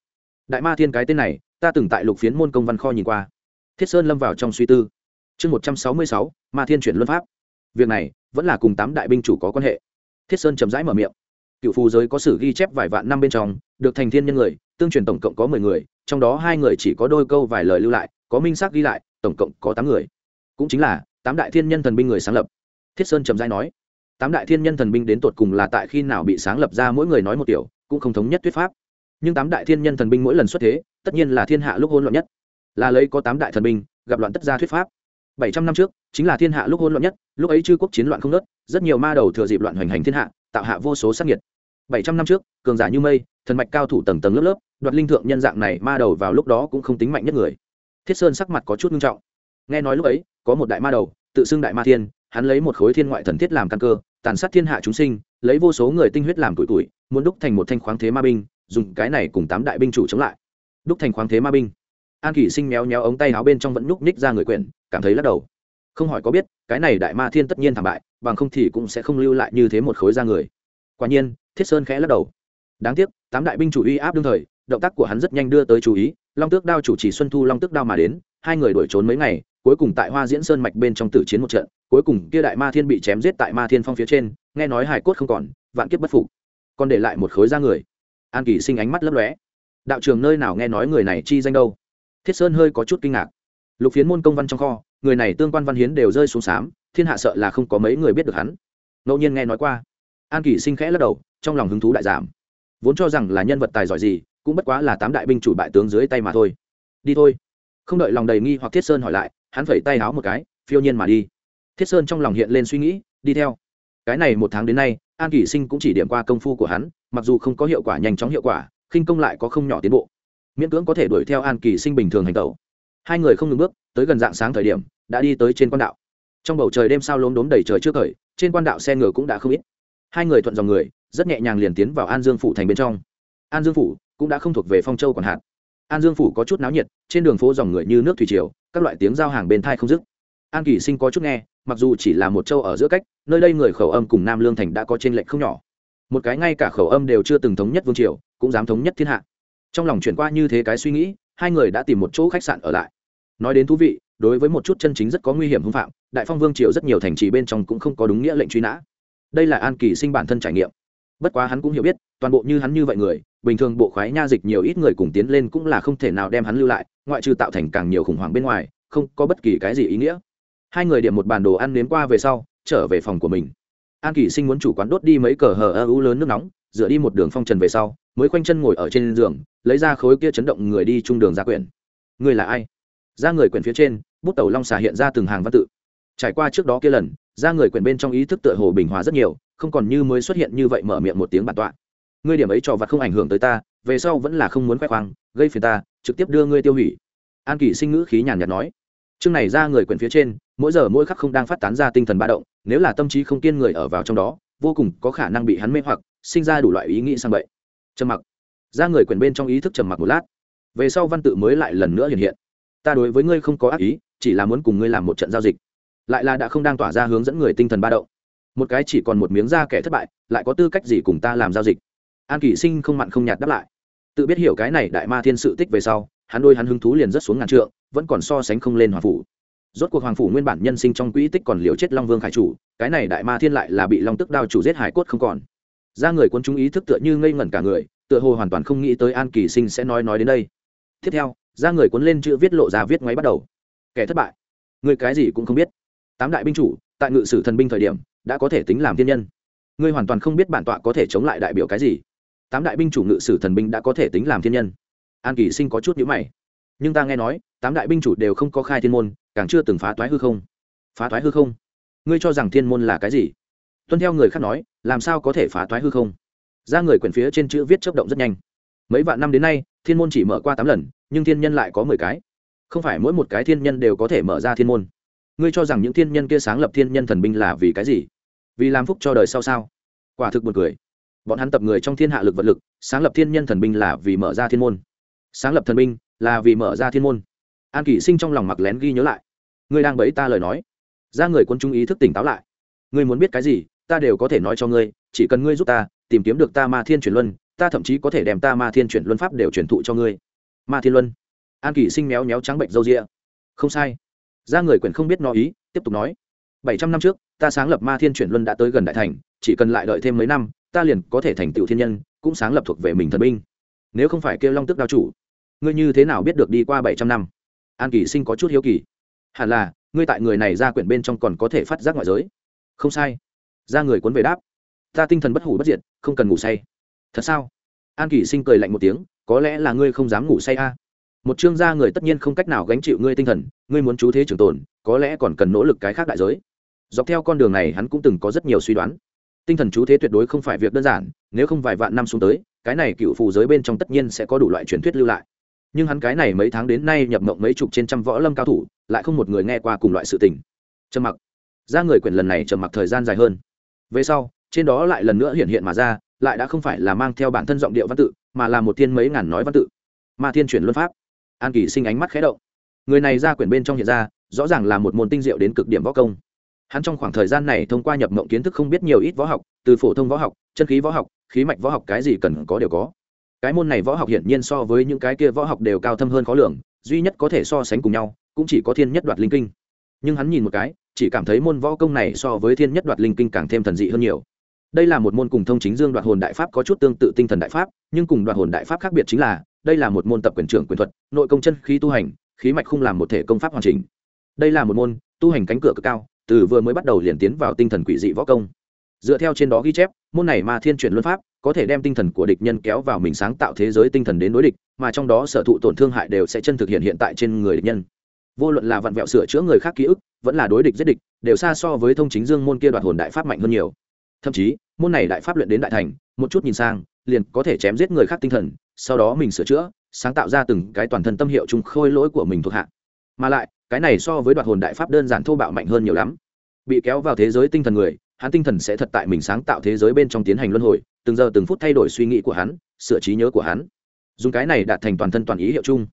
Đại ma thiên cái tên này ta từng tại lục phiến môn công văn kho nhìn qua. Thiết sơn lâm vào trong suy tư. Chương một trăm sáu mươi sáu, ma thiên chuyển luân pháp. Việc này, vẫn là cùng tám đại binh chủ có quan hệ. Thiết sơn chậm rãi mở miệng. Cựu phù giới có sử ghi chép vài vạn năm bên trong, được thành thiên nhân người, tương truyền tổng cộng có mười người, trong đó hai người chỉ có đôi câu vài lời lưu lại, có minh xác ghi lại, tổng cộng có tám người. Cũng chính là, tám đại thiên nhân thần binh người sáng lập. Thiết sơn trầm giai nói. Tám đại thiên nhân thần binh đến tột cùng là tại khi nào bị sáng lập ra mỗi người nói một kiểu cũng không thống nhất thuyết pháp nhưng tám đại thiên nhân thần binh mỗi lần xuất thế, tất nhiên là thiên hạ lúc hôn loạn nhất. Là lấy có tám đại thần binh, gặp loạn tất gia thuyết pháp. Bảy trăm năm trước, chính là thiên hạ lúc hôn loạn nhất, lúc ấy chư quốc chiến loạn không nớt rất nhiều ma đầu thừa dịp loạn hoành hành thiên hạ, tạo hạ vô số sắc nhiệt bảy trăm năm trước, cường giả như mây, thần mạch cao thủ tầng tầng lớp lớp, đoạt linh thượng nhân dạng này, ma đầu vào lúc đó cũng không tính mạnh nhất người. Thiết sơn sắc mặt có chút nghiêm trọng. Nghe nói lúc ấy, có một đại ma đầu, tự xưng đại ma thiên, hắn lấy một khối thiên ngoại thần thiết làm căn cơ, tàn sát thiên hạ chúng sinh, lấy vô số người tinh huyết làm tuổi tuổi muốn đúc thành một thanh khoáng thế ma binh dùng cái này cùng tám đại binh chủ chống lại. Đúc thành khoáng thế ma binh. An kỷ sinh méo méo ống tay áo bên trong vẫn nhúc ních ra người quyển, cảm thấy lắc đầu. Không hỏi có biết, cái này đại ma thiên tất nhiên thảm bại, bằng không thì cũng sẽ không lưu lại như thế một khối da người. Quả nhiên, thiết sơn khẽ lắc đầu. Đáng tiếc, tám đại binh chủ uy áp đương thời, động tác của hắn rất nhanh đưa tới chú ý, long tước đao chủ trì xuân thu long tước đao mà đến, hai người đuổi trốn mấy ngày, cuối cùng tại hoa diễn sơn mạch bên trong tử chiến một trận, cuối cùng kia đại ma thiên bị chém giết tại ma thiên phong phía trên, nghe nói hải cốt không còn, vạn kiếp bất phục. Còn để lại một khối da người an kỳ sinh ánh mắt lấp lóe. Đạo trường nơi nào nghe nói người này chi danh đâu? Thiết sơn hơi có chút kinh ngạc. Lục phiến môn công văn trong kho, người này tương quan văn hiến đều rơi xuống xám thiên hạ sợ là không có mấy người biết được hắn. Ngẫu nhiên nghe nói qua. An kỳ sinh khẽ lắc đầu, trong lòng hứng thú đại giảm. Vốn cho rằng là nhân vật tài giỏi gì, cũng bất quá là tám đại binh chủ bại tướng dưới tay mà thôi. Đi thôi. Không đợi lòng đầy nghi hoặc thiết sơn hỏi lại, hắn phẩy tay háo một cái, phiêu nhiên mà đi. Thiết sơn trong lòng hiện lên suy nghĩ, đi theo. Cái này một tháng đến nay an kỷ sinh cũng chỉ điểm qua công phu của hắn, mặc dù không có hiệu quả nhanh chóng hiệu quả, khinh công lại có không nhỏ tiến bộ. Miễn cưỡng có thể đuổi theo an kỳ sinh bình thường hành tẩu. Hai người không ngừng bước, tới gần dạng sáng thời điểm, đã đi tới trên quan đạo. Trong bầu trời đêm sao lốm đốm đầy trời trước thời, trên quan đạo xe ngựa cũng đã không ít. Hai người thuận dòng người, rất nhẹ nhàng liền tiến vào an dương phủ thành bên trong. An dương phủ cũng đã không thuộc về phong châu còn hạn. An dương phủ có chút náo nhiệt, trên đường phố dòng người như nước thủy triều, các loại tiếng giao hàng bên thai không dứt. An kỳ sinh có chút nghe mặc dù chỉ là một châu ở giữa cách, nơi đây người khẩu âm cùng nam lương thành đã có trên lệnh không nhỏ. Một cái ngay cả khẩu âm đều chưa từng thống nhất vương triều, cũng dám thống nhất thiên hạ. Trong lòng chuyển qua như thế cái suy nghĩ, hai người đã tìm một chỗ khách sạn ở lại. Nói đến thú vị, đối với một chút chân chính rất có nguy hiểm hưng phạm, đại phong vương triều rất nhiều thành trì bên trong cũng không có đúng nghĩa lệnh truy nã. Đây là an kỳ sinh bản thân trải nghiệm. Bất quá hắn cũng hiểu biết, toàn bộ như hắn như vậy người, bình thường bộ khoái nha dịch nhiều ít người cùng tiến lên cũng là không thể nào đem hắn lưu lại, ngoại trừ tạo thành càng nhiều khủng hoảng bên ngoài, không có bất kỳ cái gì ý nghĩa hai người điểm một bản đồ ăn nếm qua về sau, trở về phòng của mình. An kỷ sinh muốn chủ quán đốt đi mấy cờ hờ ơ u lớn nước nóng dựa đi một đường phong trần về sau, mới khoanh chân ngồi ở trên giường, lấy ra khối kia chấn động người đi trung đường ra quyển. Người là ai? Ra người quyển phía trên, bút tàu long xà hiện ra từng hàng văn tự. Trải qua trước đó kia lần, ra người quyển bên trong ý thức tựa hồ bình hòa rất nhiều, không còn như mới xuất hiện như vậy mở miệng một tiếng bản tọa. Ngươi điểm ấy trò vặt không ảnh hưởng tới ta, về sau vẫn là không muốn khoe khoang, gây phiền ta, trực tiếp đưa ngươi tiêu hủy. An kỷ sinh ngữ khí nhàn nhạt nói chương này ra người quyển phía trên, mỗi giờ mỗi khắc không đang phát tán ra tinh thần ba động, nếu là tâm trí không kiên người ở vào trong đó, vô cùng có khả năng bị hắn mê hoặc, sinh ra đủ loại ý nghĩ sang bậy. Trầm mặc. Ra người quyển bên trong ý thức trầm mặc một lát. Về sau văn tự mới lại lần nữa hiện hiện. Ta đối với ngươi không có ác ý, chỉ là muốn cùng ngươi làm một trận giao dịch. Lại là đã không đang tỏa ra hướng dẫn người tinh thần ba động. Một cái chỉ còn một miếng da kẻ thất bại, lại có tư cách gì cùng ta làm giao dịch? An kỷ sinh không mặn không nhạt đáp lại. Tự biết hiểu cái này đại ma thiên sự tích về sau, hắn đôi hắn hứng thú liền rất xuống ngàn trượng vẫn còn so sánh không lên hoàng phủ. Rốt cuộc hoàng phủ nguyên bản nhân sinh trong quỹ tích còn liều chết long vương khải chủ, cái này đại ma thiên lại là bị long tức đao chủ giết hải cốt không còn. Ra người quân chúng ý thức tựa như ngây ngẩn cả người, tựa hồ hoàn toàn không nghĩ tới an kỳ sinh sẽ nói nói đến đây. Tiếp theo, ra người cuốn lên chữ viết lộ ra viết ngoáy bắt đầu. Kẻ thất bại. Người cái gì cũng không biết. Tám đại binh chủ, tại ngự sử thần binh thời điểm, đã có thể tính làm thiên nhân. Ngươi hoàn toàn không biết bản tọa có thể chống lại đại biểu cái gì. Tám đại binh chủ ngự sử thần binh đã có thể tính làm thiên nhân. An kỳ sinh có chút nhữ mày. Nhưng ta nghe nói tám đại binh chủ đều không có khai thiên môn, càng chưa từng phá toái hư không. Phá toái hư không? Ngươi cho rằng thiên môn là cái gì? Tuân theo người khác nói, làm sao có thể phá toái hư không? Ra người quyển phía trên chữ viết chấp động rất nhanh. Mấy vạn năm đến nay, thiên môn chỉ mở qua tám lần, nhưng thiên nhân lại có mười cái. Không phải mỗi một cái thiên nhân đều có thể mở ra thiên môn. Ngươi cho rằng những thiên nhân kia sáng lập thiên nhân thần binh là vì cái gì? Vì làm phúc cho đời sau sao? Quả thực một người bọn hắn tập người trong thiên hạ lực vật lực, sáng lập thiên nhân thần binh là vì mở ra thiên môn. Sáng lập thần binh là vì mở ra thiên môn an kỷ sinh trong lòng mặc lén ghi nhớ lại. Ngươi đang bẫy ta lời nói. Ra người quân chúng ý thức tỉnh táo lại. Ngươi muốn biết cái gì, ta đều có thể nói cho ngươi, chỉ cần ngươi giúp ta, tìm kiếm được ta ma thiên chuyển luân, ta thậm chí có thể đem ta ma thiên chuyển luân pháp đều truyền thụ cho ngươi. Ma thiên luân. An kỷ sinh méo méo trắng bệnh râu rịa không sai. Ra người quyền không biết nó ý, tiếp tục nói. Bảy trăm năm trước, ta sáng lập ma thiên chuyển luân đã tới gần đại thành, chỉ cần lại đợi thêm mấy năm, ta liền có thể thành tựu thiên nhân, cũng sáng lập thuộc về mình thần binh. Nếu không phải kêu long tức đao chủ, ngươi như thế nào biết được đi qua bảy trăm năm? An kỳ sinh có chút hiếu kỳ. Hẳn là, ngươi tại người này ra quyển bên trong còn có thể phát giác ngoại giới. Không sai. Ra người cuốn về đáp. Ta tinh thần bất hủ bất diệt, không cần ngủ say. Thật sao? An kỳ sinh cười lạnh một tiếng, có lẽ là ngươi không dám ngủ say a. Một chương gia người tất nhiên không cách nào gánh chịu ngươi tinh thần, ngươi muốn chú thế trường tồn, có lẽ còn cần nỗ lực cái khác đại giới. Dọc theo con đường này hắn cũng từng có rất nhiều suy đoán. Tinh thần chú thế tuyệt đối không phải việc đơn giản, nếu không vài vạn năm xuống tới, cái này cựu phù giới bên trong tất nhiên sẽ có đủ loại truyền thuyết lưu lại nhưng hắn cái này mấy tháng đến nay nhập mộng mấy chục trên trăm võ lâm cao thủ, lại không một người nghe qua cùng loại sự tình. Trầm mặc. Ra người quyển lần này trầm mặc thời gian dài hơn. Về sau, trên đó lại lần nữa hiện hiện mà ra, lại đã không phải là mang theo bản thân giọng điệu văn tự, mà là một thiên mấy ngàn nói văn tự. Ma thiên chuyển luân pháp. An kỳ sinh ánh mắt khé động. Người này ra quyển bên trong hiện ra, rõ ràng là một môn tinh diệu đến cực điểm võ công. Hắn trong khoảng thời gian này thông qua nhập mộng kiến thức không biết nhiều ít võ học, từ phổ thông võ học, chân khí võ học, khí mạch võ học cái gì cần có đều có cái môn này võ học hiển nhiên so với những cái kia võ học đều cao thâm hơn khó lường, duy nhất có thể so sánh cùng nhau, cũng chỉ có thiên nhất đoạt linh kinh. Nhưng hắn nhìn một cái, chỉ cảm thấy môn võ công này so với thiên nhất đoạt linh kinh càng thêm thần dị hơn nhiều. Đây là một môn cùng thông chính dương đoạt hồn đại pháp có chút tương tự tinh thần đại pháp, nhưng cùng đoạt hồn đại pháp khác biệt chính là, đây là một môn tập quyền trưởng quyền thuật, nội công chân khí tu hành, khí mạch không làm một thể công pháp hoàn chỉnh. Đây là một môn tu hành cánh cửa cực cao, từ vừa mới bắt đầu liền tiến vào tinh thần quỷ dị võ công. Dựa theo trên đó ghi chép, môn này ma thiên chuyển luân pháp có thể đem tinh thần của địch nhân kéo vào mình sáng tạo thế giới tinh thần đến đối địch, mà trong đó sở thụ tổn thương hại đều sẽ chân thực hiện hiện tại trên người địch nhân. Vô luận là vặn vẹo sửa chữa người khác ký ức, vẫn là đối địch giết địch, đều xa so với thông chính dương môn kia đoạt hồn đại pháp mạnh hơn nhiều. Thậm chí, môn này đại pháp luyện đến đại thành, một chút nhìn sang, liền có thể chém giết người khác tinh thần, sau đó mình sửa chữa, sáng tạo ra từng cái toàn thân tâm hiệu chung khôi lỗi của mình thuộc hạ. Mà lại, cái này so với đoạt hồn đại pháp đơn giản thô bạo mạnh hơn nhiều lắm. Bị kéo vào thế giới tinh thần người, hắn tinh thần sẽ thật tại mình sáng tạo thế giới bên trong tiến hành luân hồi từng giờ từng phút thay đổi suy nghĩ của hắn, sửa trí nhớ của hắn. Dùng cái này đạt thành toàn thân toàn ý hiệu chung.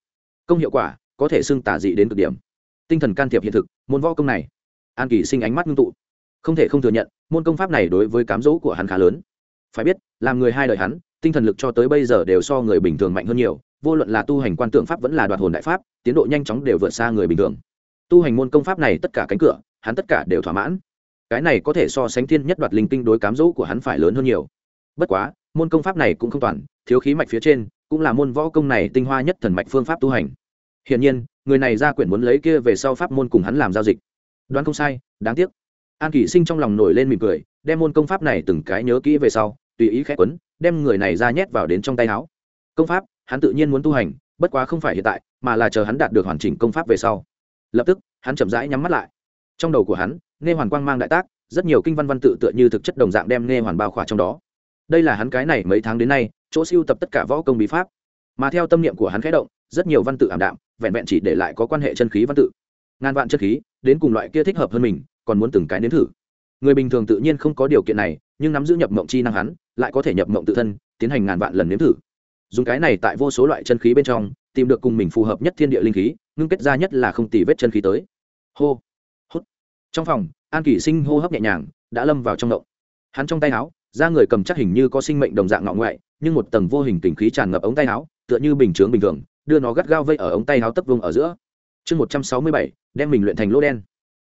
Công hiệu quả có thể xưng tả dị đến cực điểm. Tinh thần can thiệp hiện thực, môn võ công này. An kỳ sinh ánh mắt ngưng tụ. Không thể không thừa nhận, môn công pháp này đối với cám dỗ của hắn khá lớn. Phải biết, làm người hai đời hắn, tinh thần lực cho tới bây giờ đều so người bình thường mạnh hơn nhiều, vô luận là tu hành quan tượng pháp vẫn là đoạt hồn đại pháp, tiến độ nhanh chóng đều vượt xa người bình thường. Tu hành môn công pháp này tất cả cánh cửa, hắn tất cả đều thỏa mãn. Cái này có thể so sánh thiên nhất đoạt linh tinh đối cám dỗ của hắn phải lớn hơn nhiều bất quá, môn công pháp này cũng không toàn, thiếu khí mạch phía trên, cũng là môn võ công này tinh hoa nhất thần mạch phương pháp tu hành. Hiển nhiên, người này ra quyển muốn lấy kia về sau pháp môn cùng hắn làm giao dịch. Đoán không sai, đáng tiếc. An kỷ sinh trong lòng nổi lên mỉm cười, đem môn công pháp này từng cái nhớ kỹ về sau, tùy ý khẽ quấn, đem người này ra nhét vào đến trong tay áo. Công pháp, hắn tự nhiên muốn tu hành, bất quá không phải hiện tại, mà là chờ hắn đạt được hoàn chỉnh công pháp về sau. Lập tức, hắn chậm rãi nhắm mắt lại. Trong đầu của hắn, nghe hoàn quang mang đại tác, rất nhiều kinh văn văn tự tựa như thực chất đồng dạng đem nghe hoàn bao khỏa trong đó đây là hắn cái này mấy tháng đến nay, chỗ siêu tập tất cả võ công bí pháp. Mà theo tâm niệm của hắn khẽ động, rất nhiều văn tự ảm đạm, vẹn vẹn chỉ để lại có quan hệ chân khí văn tự. Ngàn vạn chân khí, đến cùng loại kia thích hợp hơn mình, còn muốn từng cái nếm thử. Người bình thường tự nhiên không có điều kiện này, nhưng nắm giữ nhập mộng chi năng hắn, lại có thể nhập mộng tự thân, tiến hành ngàn vạn lần nếm thử. Dùng cái này tại vô số loại chân khí bên trong, tìm được cùng mình phù hợp nhất thiên địa linh khí, ngưng kết ra nhất là không tì vết chân khí tới. Hô, hút. Trong phòng, an kỷ sinh hô hấp nhẹ nhàng, đã lâm vào trong động. Hắn trong tay áo da người cầm chắc hình như có sinh mệnh đồng dạng ngọ ngoại, nhưng một tầng vô hình tình khí tràn ngập ống tay áo, tựa như bình chướng bình thường, đưa nó gắt gao vây ở ống tay áo tấp vông ở giữa. Chương một trăm sáu mươi bảy, đem mình luyện thành lỗ đen.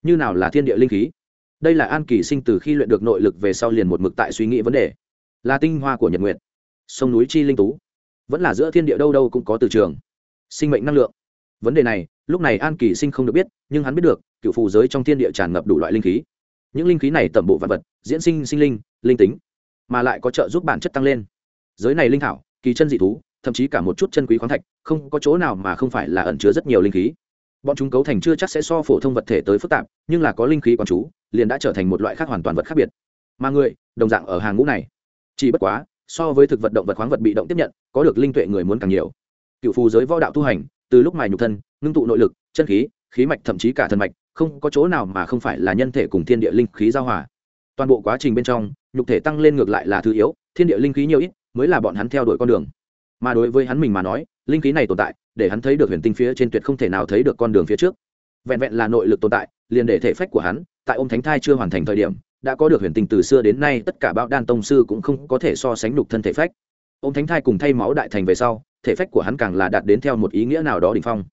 Như nào là thiên địa linh khí? Đây là an kỳ sinh từ khi luyện được nội lực về sau liền một mực tại suy nghĩ vấn đề. Là tinh hoa của nhật nguyệt. Sông núi chi linh tú. Vẫn là giữa thiên địa đâu đâu cũng có từ trường. Sinh mệnh năng lượng. Vấn đề này, lúc này an kỳ sinh không được biết, nhưng hắn biết được, cựu phù giới trong thiên địa tràn ngập đủ loại linh khí. Những linh khí này tẩm bộ vật vật, diễn sinh sinh linh linh tính mà lại có trợ giúp bản chất tăng lên. Giới này linh thảo, kỳ chân dị thú, thậm chí cả một chút chân quý khoáng thạch, không có chỗ nào mà không phải là ẩn chứa rất nhiều linh khí. Bọn chúng cấu thành chưa chắc sẽ so phổ thông vật thể tới phức tạp, nhưng là có linh khí quán chú, liền đã trở thành một loại khác hoàn toàn vật khác biệt. Mà người, đồng dạng ở hàng ngũ này. Chỉ bất quá, so với thực vật động vật khoáng vật bị động tiếp nhận, có được linh tuệ người muốn càng nhiều. Cựu phù giới võ đạo tu hành, từ lúc mài nhục thân, ngưng tụ nội lực, chân khí khí mạch thậm chí cả thần mạch, không có chỗ nào mà không phải là nhân thể cùng thiên địa linh khí giao hòa. Toàn bộ quá trình bên trong nhục thể tăng lên ngược lại là thứ yếu, thiên địa linh khí nhiều ít, mới là bọn hắn theo đuổi con đường. Mà đối với hắn mình mà nói, linh khí này tồn tại, để hắn thấy được huyền tinh phía trên tuyệt không thể nào thấy được con đường phía trước. Vẹn vẹn là nội lực tồn tại, liền để thể phách của hắn, tại ông thánh thai chưa hoàn thành thời điểm, đã có được huyền tinh từ xưa đến nay, tất cả bạo đan tông sư cũng không có thể so sánh đục thân thể phách. Ông thánh thai cùng thay máu đại thành về sau, thể phách của hắn càng là đạt đến theo một ý nghĩa nào đó đỉnh phong.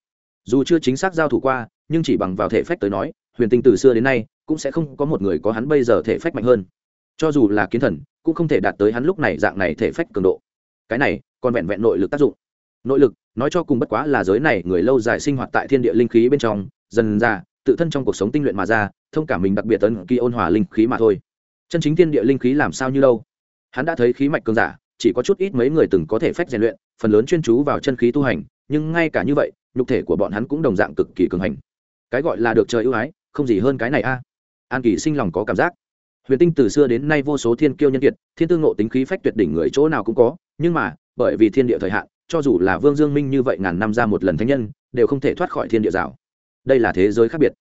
Dù chưa chính xác giao thủ qua, nhưng chỉ bằng vào thể phách tới nói, huyền tinh từ xưa đến nay, cũng sẽ không có một người có hắn bây giờ thể phách mạnh hơn cho dù là kiến thần, cũng không thể đạt tới hắn lúc này dạng này thể phách cường độ. Cái này, còn vẹn vẹn nội lực tác dụng. Nội lực, nói cho cùng bất quá là giới này người lâu dài sinh hoạt tại thiên địa linh khí bên trong, dần ra, tự thân trong cuộc sống tinh luyện mà ra, thông cảm mình đặc biệt tấn kỳ ôn hòa linh khí mà thôi. Chân chính thiên địa linh khí làm sao như đâu? Hắn đã thấy khí mạch cường giả, chỉ có chút ít mấy người từng có thể phách rèn luyện, phần lớn chuyên chú vào chân khí tu hành, nhưng ngay cả như vậy, nhục thể của bọn hắn cũng đồng dạng cực kỳ cường hành. Cái gọi là được trời ưu ái, không gì hơn cái này a. An kỳ sinh lòng có cảm giác huyền tinh từ xưa đến nay vô số thiên kiêu nhân kiệt, thiên tư ngộ tính khí phách tuyệt đỉnh người chỗ nào cũng có, nhưng mà, bởi vì thiên địa thời hạn, cho dù là vương dương minh như vậy ngàn năm ra một lần thánh nhân, đều không thể thoát khỏi thiên địa rào. Đây là thế giới khác biệt.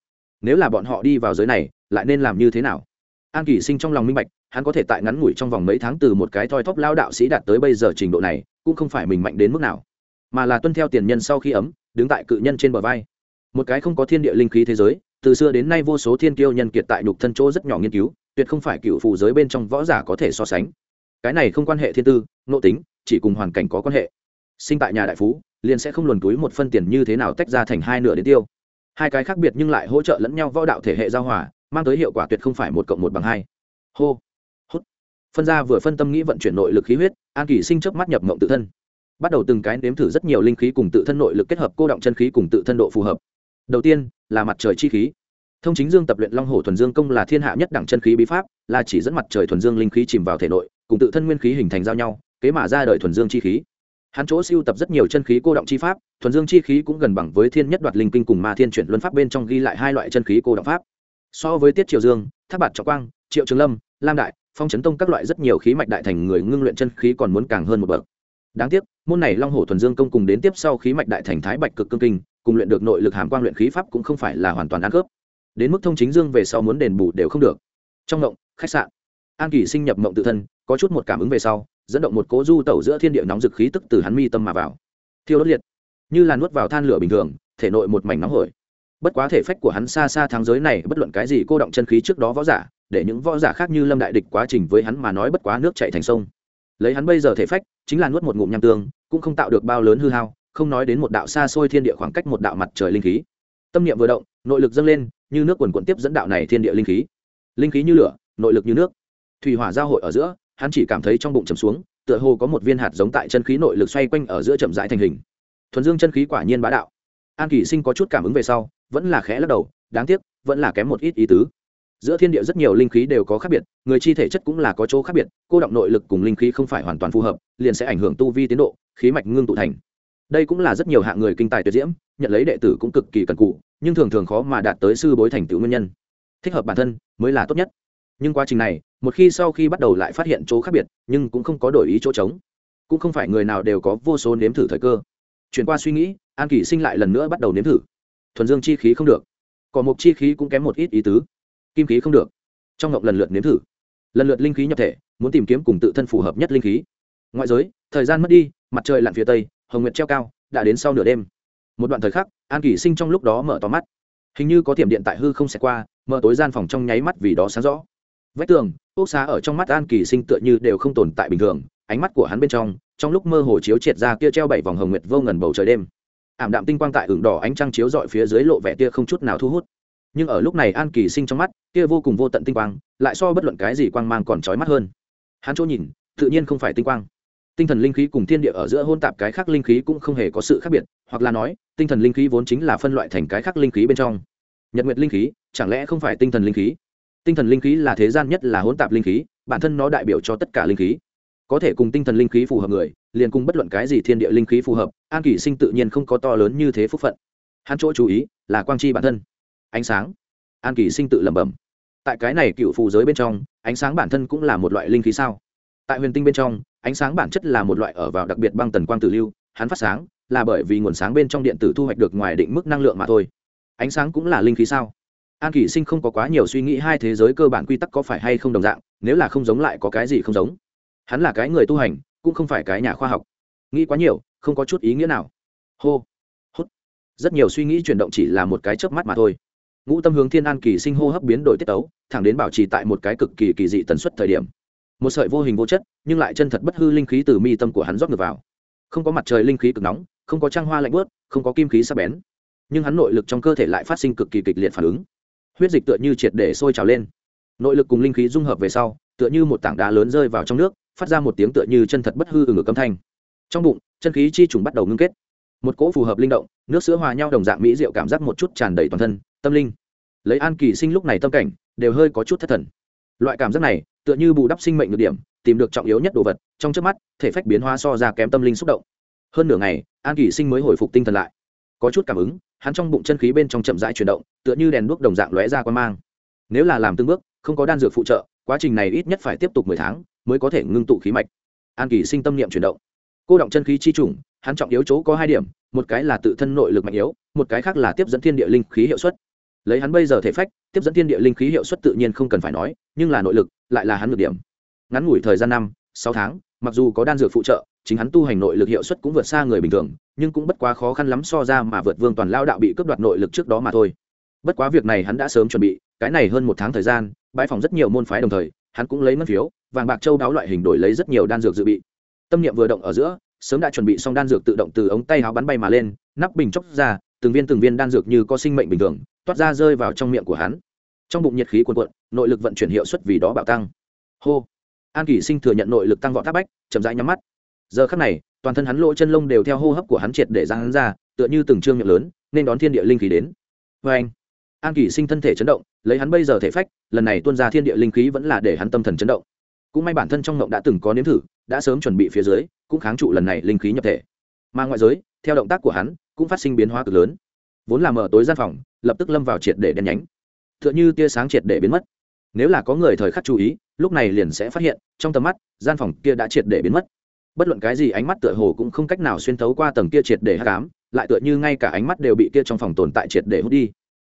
Nếu là bọn họ đi vào giới này, lại nên làm như thế nào? An kỳ sinh trong lòng minh bạch, hắn có thể tại ngắn ngủi trong vòng mấy tháng từ một cái thoi thóp lao đạo sĩ đạt tới bây giờ trình độ này, cũng không phải mình mạnh đến mức nào, mà là tuân theo tiền nhân sau khi ấm, đứng tại cự nhân trên bờ vai. Một cái không có thiên địa linh khí thế giới, từ xưa đến nay vô số thiên kiêu nhân kiệt tại nhục thân chỗ rất nhỏ nghiên cứu tuyệt không phải cựu phù giới bên trong võ giả có thể so sánh. Cái này không quan hệ thiên tư nội tính, chỉ cùng hoàn cảnh có quan hệ. Sinh tại nhà đại phú, liền sẽ không luồn túi một phân tiền như thế nào tách ra thành hai nửa đến tiêu. Hai cái khác biệt nhưng lại hỗ trợ lẫn nhau võ đạo thể hệ giao hòa, mang tới hiệu quả tuyệt không phải một cộng một bằng hai. Hô, hút. Phân ra vừa phân tâm nghĩ vận chuyển nội lực khí huyết, an kỳ sinh chớp mắt nhập mộng tự thân. Bắt đầu từng cái nếm thử rất nhiều linh khí cùng tự thân nội lực kết hợp cô động chân khí cùng tự thân độ phù hợp. Đầu tiên, là mặt trời chi khí thông chính dương tập luyện long Hổ thuần dương công là thiên hạ nhất đẳng chân khí bí pháp, là chỉ dẫn mặt trời thuần dương linh khí chìm vào thể nội, cùng tự thân nguyên khí hình thành giao nhau, kế mà ra đời thuần dương chi khí. Hắn chỗ siêu tập rất nhiều chân khí cô động chi pháp, thuần dương chi khí cũng gần bằng với thiên nhất đoạt linh kinh cùng ma thiên chuyển luân pháp bên trong ghi lại hai loại chân khí cô động pháp. So với tiết triều dương tháp bạt trọng quang, triệu trường lâm, lam đại, phong chấn tông các loại rất nhiều khí mạch đại thành người ngưng luyện chân khí còn muốn càng hơn một bậc. Đáng tiếc, môn này long hổ thuần dương công cùng đến tiếp sau khí mạch đại thành thái bạch cực cương kinh, cùng luyện được nội lực hàm quang luyện khí pháp cũng không phải là hoàn toàn ăn khớp đến mức thông chính dương về sau muốn đền bù đều không được. Trong mộng khách sạn. An kỳ sinh nhập mộng tự thân, có chút một cảm ứng về sau, dẫn động một cố du tẩu giữa thiên địa nóng dực khí tức từ hắn mi tâm mà vào. Thiêu đốt liệt. Như là nuốt vào than lửa bình thường, thể nội một mảnh nóng hổi. Bất quá thể phách của hắn xa xa thắng giới này, bất luận cái gì cô động chân khí trước đó võ giả, để những võ giả khác như lâm đại địch quá trình với hắn mà nói bất quá nước chạy thành sông. Lấy hắn bây giờ thể phách, chính là nuốt một ngụm nham tương, cũng không tạo được bao lớn hư hao, không nói đến một đạo xa xôi thiên địa khoảng cách một đạo mặt trời linh khí. Tâm niệm vừa động, nội lực dâng lên như nước quần quận tiếp dẫn đạo này thiên địa linh khí. Linh khí như lửa, nội lực như nước. Thủy hỏa giao hội ở giữa, hắn chỉ cảm thấy trong bụng chầm xuống, tựa hồ có một viên hạt giống tại chân khí nội lực xoay quanh ở giữa chậm rãi thành hình. Thuần dương chân khí quả nhiên bá đạo. An kỳ sinh có chút cảm ứng về sau, vẫn là khẽ lắc đầu, đáng tiếc, vẫn là kém một ít ý tứ. Giữa thiên địa rất nhiều linh khí đều có khác biệt, người chi thể chất cũng là có chỗ khác biệt, cô động nội lực cùng linh khí không phải hoàn toàn phù hợp, liền sẽ ảnh hưởng tu vi tiến độ, khí mạch ngưng tụ thành đây cũng là rất nhiều hạng người kinh tài tuyệt diễm, nhận lấy đệ tử cũng cực kỳ cần cụ nhưng thường thường khó mà đạt tới sư bối thành tựu nguyên nhân. Thích hợp bản thân mới là tốt nhất. Nhưng quá trình này, một khi sau khi bắt đầu lại phát hiện chỗ khác biệt, nhưng cũng không có đổi ý chỗ trống. Cũng không phải người nào đều có vô số nếm thử thời cơ. Chuyển qua suy nghĩ, an kỷ sinh lại lần nữa bắt đầu nếm thử. Thuần dương chi khí không được. Cỏ một chi khí cũng kém một ít ý tứ. Kim khí không được. Trong ngọc lần lượt nếm thử. Lần lượt linh khí nhập thể, muốn tìm kiếm cùng tự thân phù hợp nhất linh khí. Ngoại giới, thời gian mất đi, mặt trời lặn phía tây hồng nguyệt treo cao, đã đến sau nửa đêm. Một đoạn thời khắc, an kỷ sinh trong lúc đó mở to mắt. Hình như có tiềm điện tại hư không xẹt qua, mở tối gian phòng trong nháy mắt vì đó sáng rõ. Vách tường ốc xá ở trong mắt an kỳ sinh tựa như đều không tồn tại bình thường, ánh mắt của hắn bên trong trong lúc mơ hồ chiếu triệt ra kia treo bảy vòng hồng nguyệt vô ngần bầu trời đêm. Ảm đạm tinh quang tại ửng đỏ ánh trăng chiếu dọi phía dưới lộ vẻ tia không chút nào thu hút. Nhưng ở lúc này an kỳ sinh trong mắt, kia vô cùng vô tận tinh quang, lại so bất luận cái gì quang mang còn trói mắt hơn. Hắn chỗ nhìn, tự nhiên không phải tinh quang tinh thần linh khí cùng thiên địa ở giữa hôn tạp cái khác linh khí cũng không hề có sự khác biệt, hoặc là nói, tinh thần linh khí vốn chính là phân loại thành cái khác linh khí bên trong. Nhật nguyệt linh khí, chẳng lẽ không phải tinh thần linh khí? Tinh thần linh khí là thế gian nhất là hỗn tạp linh khí, bản thân nó đại biểu cho tất cả linh khí. Có thể cùng tinh thần linh khí phù hợp người, liền cùng bất luận cái gì thiên địa linh khí phù hợp, an kỷ sinh tự nhiên không có to lớn như thế phúc phận. Hắn chỗ chú ý là quang chi bản thân. Ánh sáng. An kỷ sinh tự lẩm bẩm. Tại cái này cựu phù giới bên trong, ánh sáng bản thân cũng là một loại linh khí sao? Tại huyền tinh bên trong ánh sáng bản chất là một loại ở vào đặc biệt băng tần quang tử lưu, hắn phát sáng là bởi vì nguồn sáng bên trong điện tử thu hoạch được ngoài định mức năng lượng mà thôi. Ánh sáng cũng là linh khí sao? An kỷ sinh không có quá nhiều suy nghĩ hai thế giới cơ bản quy tắc có phải hay không đồng dạng, nếu là không giống lại có cái gì không giống. Hắn là cái người tu hành, cũng không phải cái nhà khoa học. Nghĩ quá nhiều, không có chút ý nghĩa nào. Hô, hút. Rất nhiều suy nghĩ chuyển động chỉ là một cái chớp mắt mà thôi. Ngũ tâm hướng thiên an kỳ sinh hô hấp biến đổi tiết tấu, thẳng đến bảo trì tại một cái cực kỳ kỳ dị tần suất thời điểm một sợi vô hình vô chất, nhưng lại chân thật bất hư linh khí từ mi tâm của hắn rót ngược vào. Không có mặt trời linh khí cực nóng, không có trăng hoa lạnh bớt không có kim khí sắc bén, nhưng hắn nội lực trong cơ thể lại phát sinh cực kỳ kịch liệt phản ứng. Huyết dịch tựa như triệt để sôi trào lên. Nội lực cùng linh khí dung hợp về sau, tựa như một tảng đá lớn rơi vào trong nước, phát ra một tiếng tựa như chân thật bất hư từ ngực âm thanh. Trong bụng, chân khí chi trùng bắt đầu ngưng kết. Một cỗ phù hợp linh động, nước sữa hòa nhau đồng dạng mỹ diệu cảm giác một chút tràn đầy toàn thân, tâm linh. Lấy an kỳ sinh lúc này tâm cảnh, đều hơi có chút thất thần. Loại cảm giác này tựa như bù đắp sinh mệnh được điểm, tìm được trọng yếu nhất đồ vật, trong trước mắt, thể phách biến hóa so ra kém tâm linh xúc động. Hơn nửa ngày, an kỳ sinh mới hồi phục tinh thần lại. Có chút cảm ứng, hắn trong bụng chân khí bên trong chậm rãi chuyển động, tựa như đèn đuốc đồng dạng lóe ra quan mang. Nếu là làm từng bước, không có đan dược phụ trợ, quá trình này ít nhất phải tiếp tục mười tháng mới có thể ngưng tụ khí mạch. An kỳ sinh tâm niệm chuyển động. Cô động chân khí chi trùng, hắn trọng yếu chỗ có hai điểm, một cái là tự thân nội lực mạnh yếu, một cái khác là tiếp dẫn thiên địa linh khí hiệu suất lấy hắn bây giờ thể phách, tiếp dẫn thiên địa linh khí hiệu suất tự nhiên không cần phải nói, nhưng là nội lực, lại là hắn được điểm. Ngắn ngủi thời gian năm, sáu tháng, mặc dù có đan dược phụ trợ, chính hắn tu hành nội lực hiệu suất cũng vượt xa người bình thường, nhưng cũng bất quá khó khăn lắm so ra mà vượt vương toàn lao đạo bị cướp đoạt nội lực trước đó mà thôi. Bất quá việc này hắn đã sớm chuẩn bị, cái này hơn một tháng thời gian, bãi phòng rất nhiều môn phái đồng thời, hắn cũng lấy ngân phiếu, vàng bạc châu đáo loại hình đổi lấy rất nhiều đan dược dự bị. Tâm niệm vừa động ở giữa, sớm đã chuẩn bị xong đan dược tự động từ ống tay áo bắn bay mà lên, nắp bình chốc ra từng viên từng viên đan dược như có sinh mệnh bình thường, toát ra rơi vào trong miệng của hắn. Trong bụng nhiệt khí cuồn cuộn, nội lực vận chuyển hiệu suất vì đó bạo tăng. Hô. An kỷ sinh thừa nhận nội lực tăng vọt tháp bách, chậm rãi nhắm mắt. Giờ khắc này, toàn thân hắn lỗ chân lông đều theo hô hấp của hắn triệt để ra hắn ra, tựa như từng trương miệng lớn, nên đón thiên địa linh khí đến. Vê anh, an kỳ sinh thân thể chấn động, lấy hắn bây giờ thể phách, lần này tuôn ra thiên địa linh khí vẫn là để hắn tâm thần chấn động. Cũng may bản thân trong ngộng đã từng có nếm thử, đã sớm chuẩn bị phía dưới, cũng kháng trụ lần này linh khí nhập thể. Mà ngoại giới, theo động tác của hắn cũng phát sinh biến hóa cực lớn. Vốn là mở tối gian phòng, lập tức lâm vào triệt để đen nhánh. T h ư ợ n h ư tia sáng triệt để biến mất. Nếu là có người thời khắc chú ý, lúc này liền sẽ phát hiện, trong tầm mắt, gian phòng kia đã triệt để biến mất. Bất luận cái gì ánh mắt tựa hồ cũng không cách nào xuyên thấu qua tầng kia triệt để hát cám lại tựa như ngay cả ánh mắt đều bị kia trong phòng tồn tại triệt để hút đi.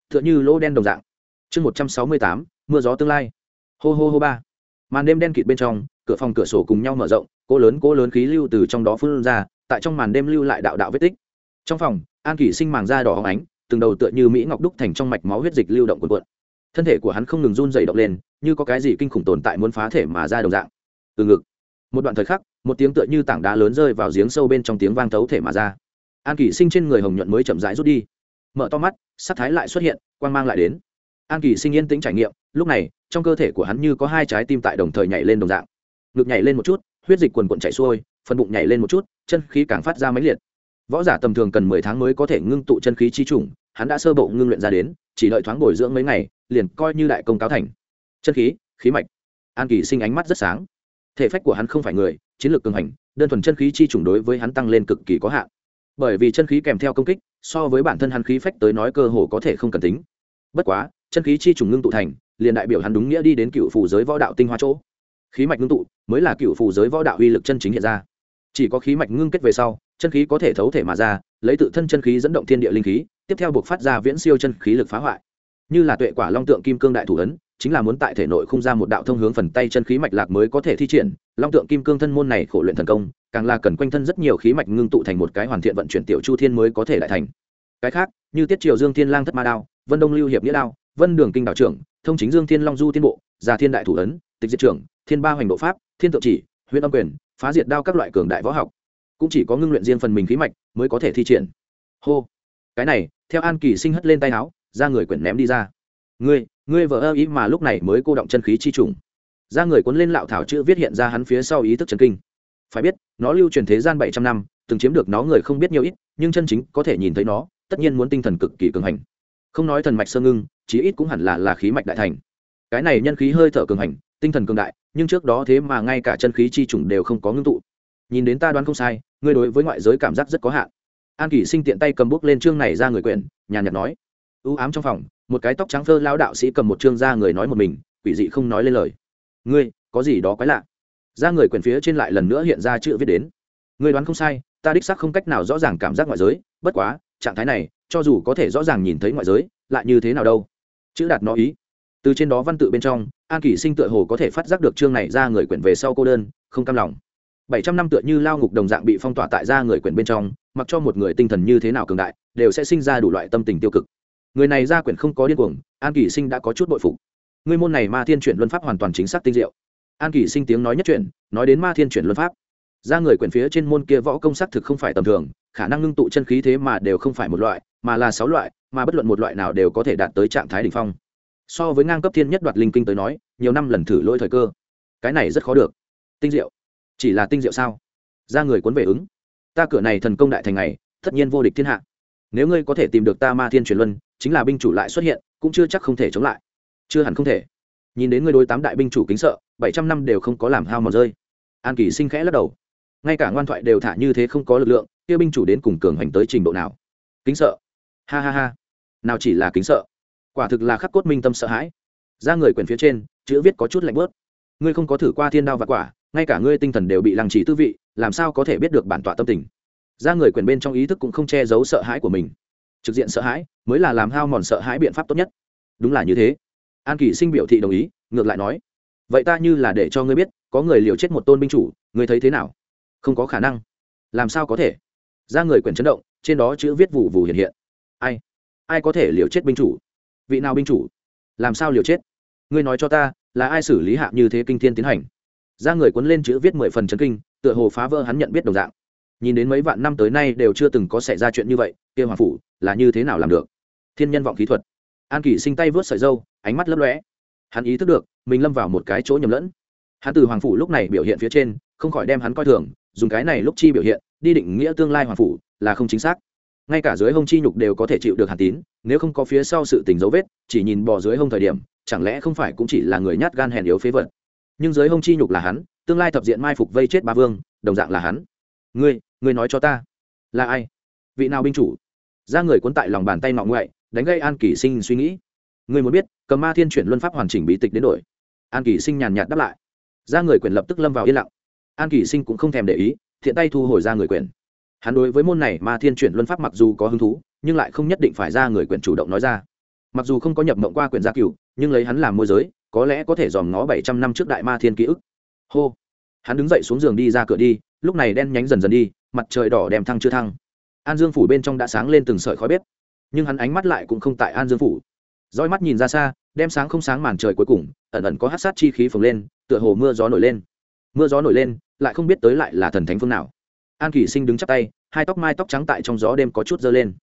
Tựa như lỗ đen đồng dạng. Chương một trăm sáu mươi tám, mưa gió tương lai. Hô hô hô ba. Màn đêm đen kịt bên trong, cửa phòng cửa sổ cùng nhau mở rộng, cỗ lớn cỗ lớn khí lưu từ trong đó phun ra, tại trong màn đêm lưu lại đạo đạo vết tích trong phòng, an kỷ sinh màng da đỏ hóng ánh, từng đầu tựa như mỹ ngọc đúc thành trong mạch máu huyết dịch lưu động cuộn cuộn. Thân thể của hắn không ngừng run dày động lên, như có cái gì kinh khủng tồn tại muốn phá thể mà ra đồng dạng. Từ ngực. Một đoạn thời khắc, một tiếng tựa như tảng đá lớn rơi vào giếng sâu bên trong tiếng vang thấu thể mà ra. An kỷ sinh trên người hồng nhuận mới chậm rãi rút đi. Mở to mắt, sắc thái lại xuất hiện, quang mang lại đến. An kỷ sinh yên tĩnh trải nghiệm, lúc này, trong cơ thể của hắn như có hai trái tim tại đồng thời nhảy lên đồng dạng. Ngực nhảy lên một chút, huyết dịch quần quần chảy xuôi, phần bụng nhảy lên một chút, chân khí càng phát ra mãnh liệt võ giả tầm thường cần mười tháng mới có thể ngưng tụ chân khí chi trùng, hắn đã sơ bộ ngưng luyện ra đến, chỉ đợi thoáng bồi dưỡng mấy ngày, liền coi như đại công cáo thành. Chân khí khí mạch. An kỳ sinh ánh mắt rất sáng. Thể phách của hắn không phải người, chiến lược cường hành, đơn thuần chân khí chi trùng đối với hắn tăng lên cực kỳ có hạn. Bởi vì chân khí kèm theo công kích, so với bản thân hắn khí phách tới nói cơ hồ có thể không cần tính. Bất quá, chân khí chi trùng ngưng tụ thành, liền đại biểu hắn đúng nghĩa đi đến cựu phù giới võ đạo tinh hoa chỗ. Khí mạch ngưng tụ, mới là cựu phù giới võ đạo uy lực chân chính hiện ra. Chỉ có khí mạch ngưng kết về sau chân khí có thể thấu thể mà ra, lấy tự thân chân khí dẫn động thiên địa linh khí, tiếp theo buộc phát ra viễn siêu chân khí lực phá hoại. Như là tuệ quả long tượng kim cương đại thủ ấn, chính là muốn tại thể nội không ra một đạo thông hướng phần tay chân khí mạch lạc mới có thể thi triển. Long tượng kim cương thân môn này khổ luyện thần công, càng là cần quanh thân rất nhiều khí mạch ngưng tụ thành một cái hoàn thiện vận chuyển tiểu chu thiên mới có thể lại thành. Cái khác, như tiết triều dương thiên lang thất ma đao, vân đông lưu hiệp nghĩa đao, vân đường kinh đạo trưởng, thông chính dương thiên long du tiên bộ, già thiên đại thủ ấn, tịch diệt trưởng, thiên ba hoành độ pháp, thiên tự chỉ huyện âm quyền, phá diệt đao các loại cường đại võ học cũng chỉ có ngưng luyện riêng phần mình khí mạch mới có thể thi triển. Hô. Cái này, theo an kỳ sinh hất lên tay áo, ra người quyển ném đi ra. Ngươi ngươi vợ ơ ý mà lúc này mới cô động chân khí chi trùng. Ra người cuốn lên lạo thảo chữ viết hiện ra hắn phía sau ý thức trần kinh. Phải biết, nó lưu truyền thế gian bảy trăm năm, từng chiếm được nó người không biết nhiều ít, nhưng chân chính có thể nhìn thấy nó, tất nhiên muốn tinh thần cực kỳ cường hành. Không nói thần mạch sơ ngưng, chí ít cũng hẳn là là khí mạch đại thành. Cái này nhân khí hơi thở cường hành, tinh thần cường đại, nhưng trước đó thế mà ngay cả chân khí chi trùng đều không có ngưng tụ nhìn đến ta đoán không sai, ngươi đối với ngoại giới cảm giác rất có hạn. An kỷ sinh tiện tay cầm bút lên chương này ra người quyển, nhàn nhạt nói. U ám trong phòng, một cái tóc trắng phơ lao đạo sĩ cầm một chương ra người nói một mình, quỷ dị không nói lên lời. Ngươi, có gì đó quái lạ? Ra người quyển phía trên lại lần nữa hiện ra chữ viết đến. Ngươi đoán không sai, ta đích xác không cách nào rõ ràng cảm giác ngoại giới, bất quá, trạng thái này, cho dù có thể rõ ràng nhìn thấy ngoại giới, lại như thế nào đâu? Chữ đạt nó ý. Từ trên đó văn tự bên trong, an kỷ sinh tựa hồ có thể phát giác được chương này ra người quyển về sau cô đơn, không cam lòng bảy trăm năm tựa như lao ngục đồng dạng bị phong tỏa tại ra người quyển bên trong, mặc cho một người tinh thần như thế nào cường đại, đều sẽ sinh ra đủ loại tâm tình tiêu cực. Người này ra quyển không có điên cuồng, an kỷ sinh đã có chút bội phục. Người môn này ma thiên chuyển luân pháp hoàn toàn chính xác tinh diệu. An kỷ sinh tiếng nói nhất chuyển, nói đến ma thiên chuyển luân pháp. Ra người quyển phía trên môn kia võ công sắc thực không phải tầm thường, khả năng ngưng tụ chân khí thế mà đều không phải một loại, mà là sáu loại, mà bất luận một loại nào đều có thể đạt tới trạng thái đ ỉ n h phong. So với ngang cấp thiên nhất đoạt linh kinh tới nói, nhiều năm lần thử lỗi thời cơ. Cái này rất khó được. Tinh diệu chỉ là tinh diệu sao? Ra người cuốn về ứng. Ta cửa này thần công đại thành này, tất nhiên vô địch thiên hạ. Nếu ngươi có thể tìm được ta ma thiên truyền luân, chính là binh chủ lại xuất hiện, cũng chưa chắc không thể chống lại. Chưa hẳn không thể. Nhìn đến ngươi đối tám đại binh chủ kính sợ, bảy trăm năm đều không có làm hao mòn rơi. An kỳ sinh khẽ lắc đầu. Ngay cả ngoan thoại đều thả như thế không có lực lượng, kia binh chủ đến cùng cường hành tới trình độ nào? Kính sợ. Ha ha ha. Nào chỉ là kính sợ. Quả thực là khắc cốt minh tâm sợ hãi. Ra người quyền phía trên, chữ viết có chút lạnh bớt. Ngươi không có thử qua thiên đao và quả ngay cả ngươi tinh thần đều bị lăng trì tư vị, làm sao có thể biết được bản tọa tâm tình? Ra người quyền bên trong ý thức cũng không che giấu sợ hãi của mình. Trực diện sợ hãi mới là làm hao mòn sợ hãi biện pháp tốt nhất. Đúng là như thế. An kỳ sinh biểu thị đồng ý, ngược lại nói, vậy ta như là để cho ngươi biết, có người liều chết một tôn binh chủ, ngươi thấy thế nào? Không có khả năng. Làm sao có thể? Ra người quyền chấn động, trên đó chữ viết vụ vụ hiện hiện. Ai? Ai có thể liều chết binh chủ? Vị nào binh chủ? Làm sao liều chết? Ngươi nói cho ta, là ai xử lý hạ như thế kinh thiên tiến hành? Ra người cuốn lên chữ viết mười phần chấn kinh, tựa hồ phá vỡ hắn nhận biết đồng dạng. Nhìn đến mấy vạn năm tới nay đều chưa từng có xảy ra chuyện như vậy, kia hoàng phủ là như thế nào làm được? Thiên nhân vọng khí thuật. An kỷ sinh tay vớt sợi dâu, ánh mắt lấp lóe. Hắn ý thức được, mình lâm vào một cái chỗ nhầm lẫn. Hắn từ hoàng phủ lúc này biểu hiện phía trên, không khỏi đem hắn coi thường, dùng cái này lúc chi biểu hiện, đi định nghĩa tương lai hoàng phủ là không chính xác. Ngay cả dưới hông chi nhục đều có thể chịu được hàn tín, nếu không có phía sau sự tình dấu vết, chỉ nhìn bò dưới hông thời điểm, chẳng lẽ không phải cũng chỉ là người nhát gan hèn yếu phế vật? Nhưng dưới hông chi nhục là hắn, tương lai thập diện mai phục vây chết ba vương, đồng dạng là hắn. Ngươi ngươi nói cho ta, là ai? Vị nào binh chủ? Ra người cuốn tại lòng bàn tay ngọ ngoại, đánh gây an kỳ sinh suy nghĩ. Ngươi muốn biết, cầm ma thiên chuyển luân pháp hoàn chỉnh bí tịch đến đổi. An kỳ sinh nhàn nhạt đáp lại. Ra người quyền lập tức lâm vào yên lặng. An kỳ sinh cũng không thèm để ý, thiện tay thu hồi ra người quyền. Hắn đối với môn này ma thiên chuyển luân pháp mặc dù có hứng thú, nhưng lại không nhất định phải ra người quyền chủ động nói ra. Mặc dù không có nhập mộng qua quyền gia cựu nhưng lấy hắn làm môi giới có lẽ có thể dòm ngó bảy trăm năm trước đại ma thiên ký ức. Hô. Hắn đứng dậy xuống giường đi ra cửa đi, lúc này đen nhánh dần dần đi, mặt trời đỏ đèm thăng chưa thăng. An dương phủ bên trong đã sáng lên từng sợi khói bếp, nhưng hắn ánh mắt lại cũng không tại an dương phủ. Roi mắt nhìn ra xa đem sáng không sáng màn trời cuối cùng, ẩn ẩn có hát sát chi khí phồng lên, tựa hồ mưa gió nổi lên. Mưa gió nổi lên, lại không biết tới lại là thần thánh phương nào. An kỷ sinh đứng chắp tay, hai tóc mai tóc trắng tại trong gió đêm có chút dơ lên.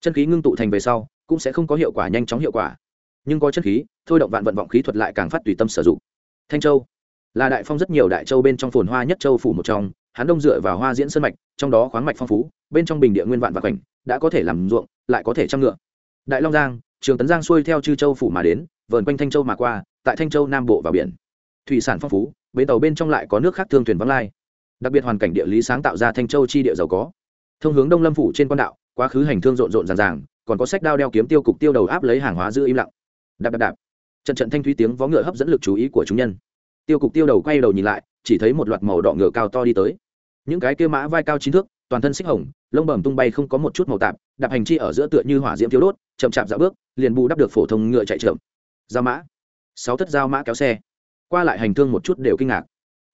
Chân khí ngưng tụ thành về sau, cũng sẽ không có hiệu quả, nhanh chóng hiệu quả nhưng có chân khí, thôi động vạn vận vọng khí thuật lại càng phát tùy tâm sử dụng. Thanh châu, là đại phong rất nhiều đại châu bên trong phồn hoa nhất châu phủ một trong, hắn đông dựa vào hoa diễn sơn mạch, trong đó khoáng mạch phong phú, bên trong bình địa nguyên vạn và cảnh, đã có thể làm ruộng, lại có thể chăm ngựa. Đại long giang, trường tấn giang xuôi theo chư châu phủ mà đến, vờn quanh thanh châu mà qua, tại thanh châu nam bộ vào biển. Thủy sản phong phú, bến tàu bên trong lại có nước khác thương thuyền vắng lai. Đặc biệt hoàn cảnh địa lý sáng tạo ra thanh châu chi địa giàu có. Thông hướng đông lâm phủ trên quan đạo, quá khứ hành thương rộn rộn ràng ràng, còn có sách đao đeo kiếm tiêu cục tiêu đầu áp lấy hàng hóa giữ im lặng đạp đạp đạp. Trận trận thanh thúy tiếng vó ngựa hấp dẫn lực chú ý của chúng nhân. Tiêu cục tiêu đầu quay đầu nhìn lại, chỉ thấy một loạt màu đỏ ngựa cao to đi tới. Những cái kia mã vai cao chín thước, toàn thân xích hồng, lông bầm tung bay không có một chút màu tạp, đạp hành chi ở giữa tựa như hỏa diễm thiếu đốt, chậm chạp dạo bước, liền bù đắp được phổ thông ngựa chạy chậm. Giao mã. Sáu thất giao mã kéo xe. Qua lại hành thương một chút đều kinh ngạc.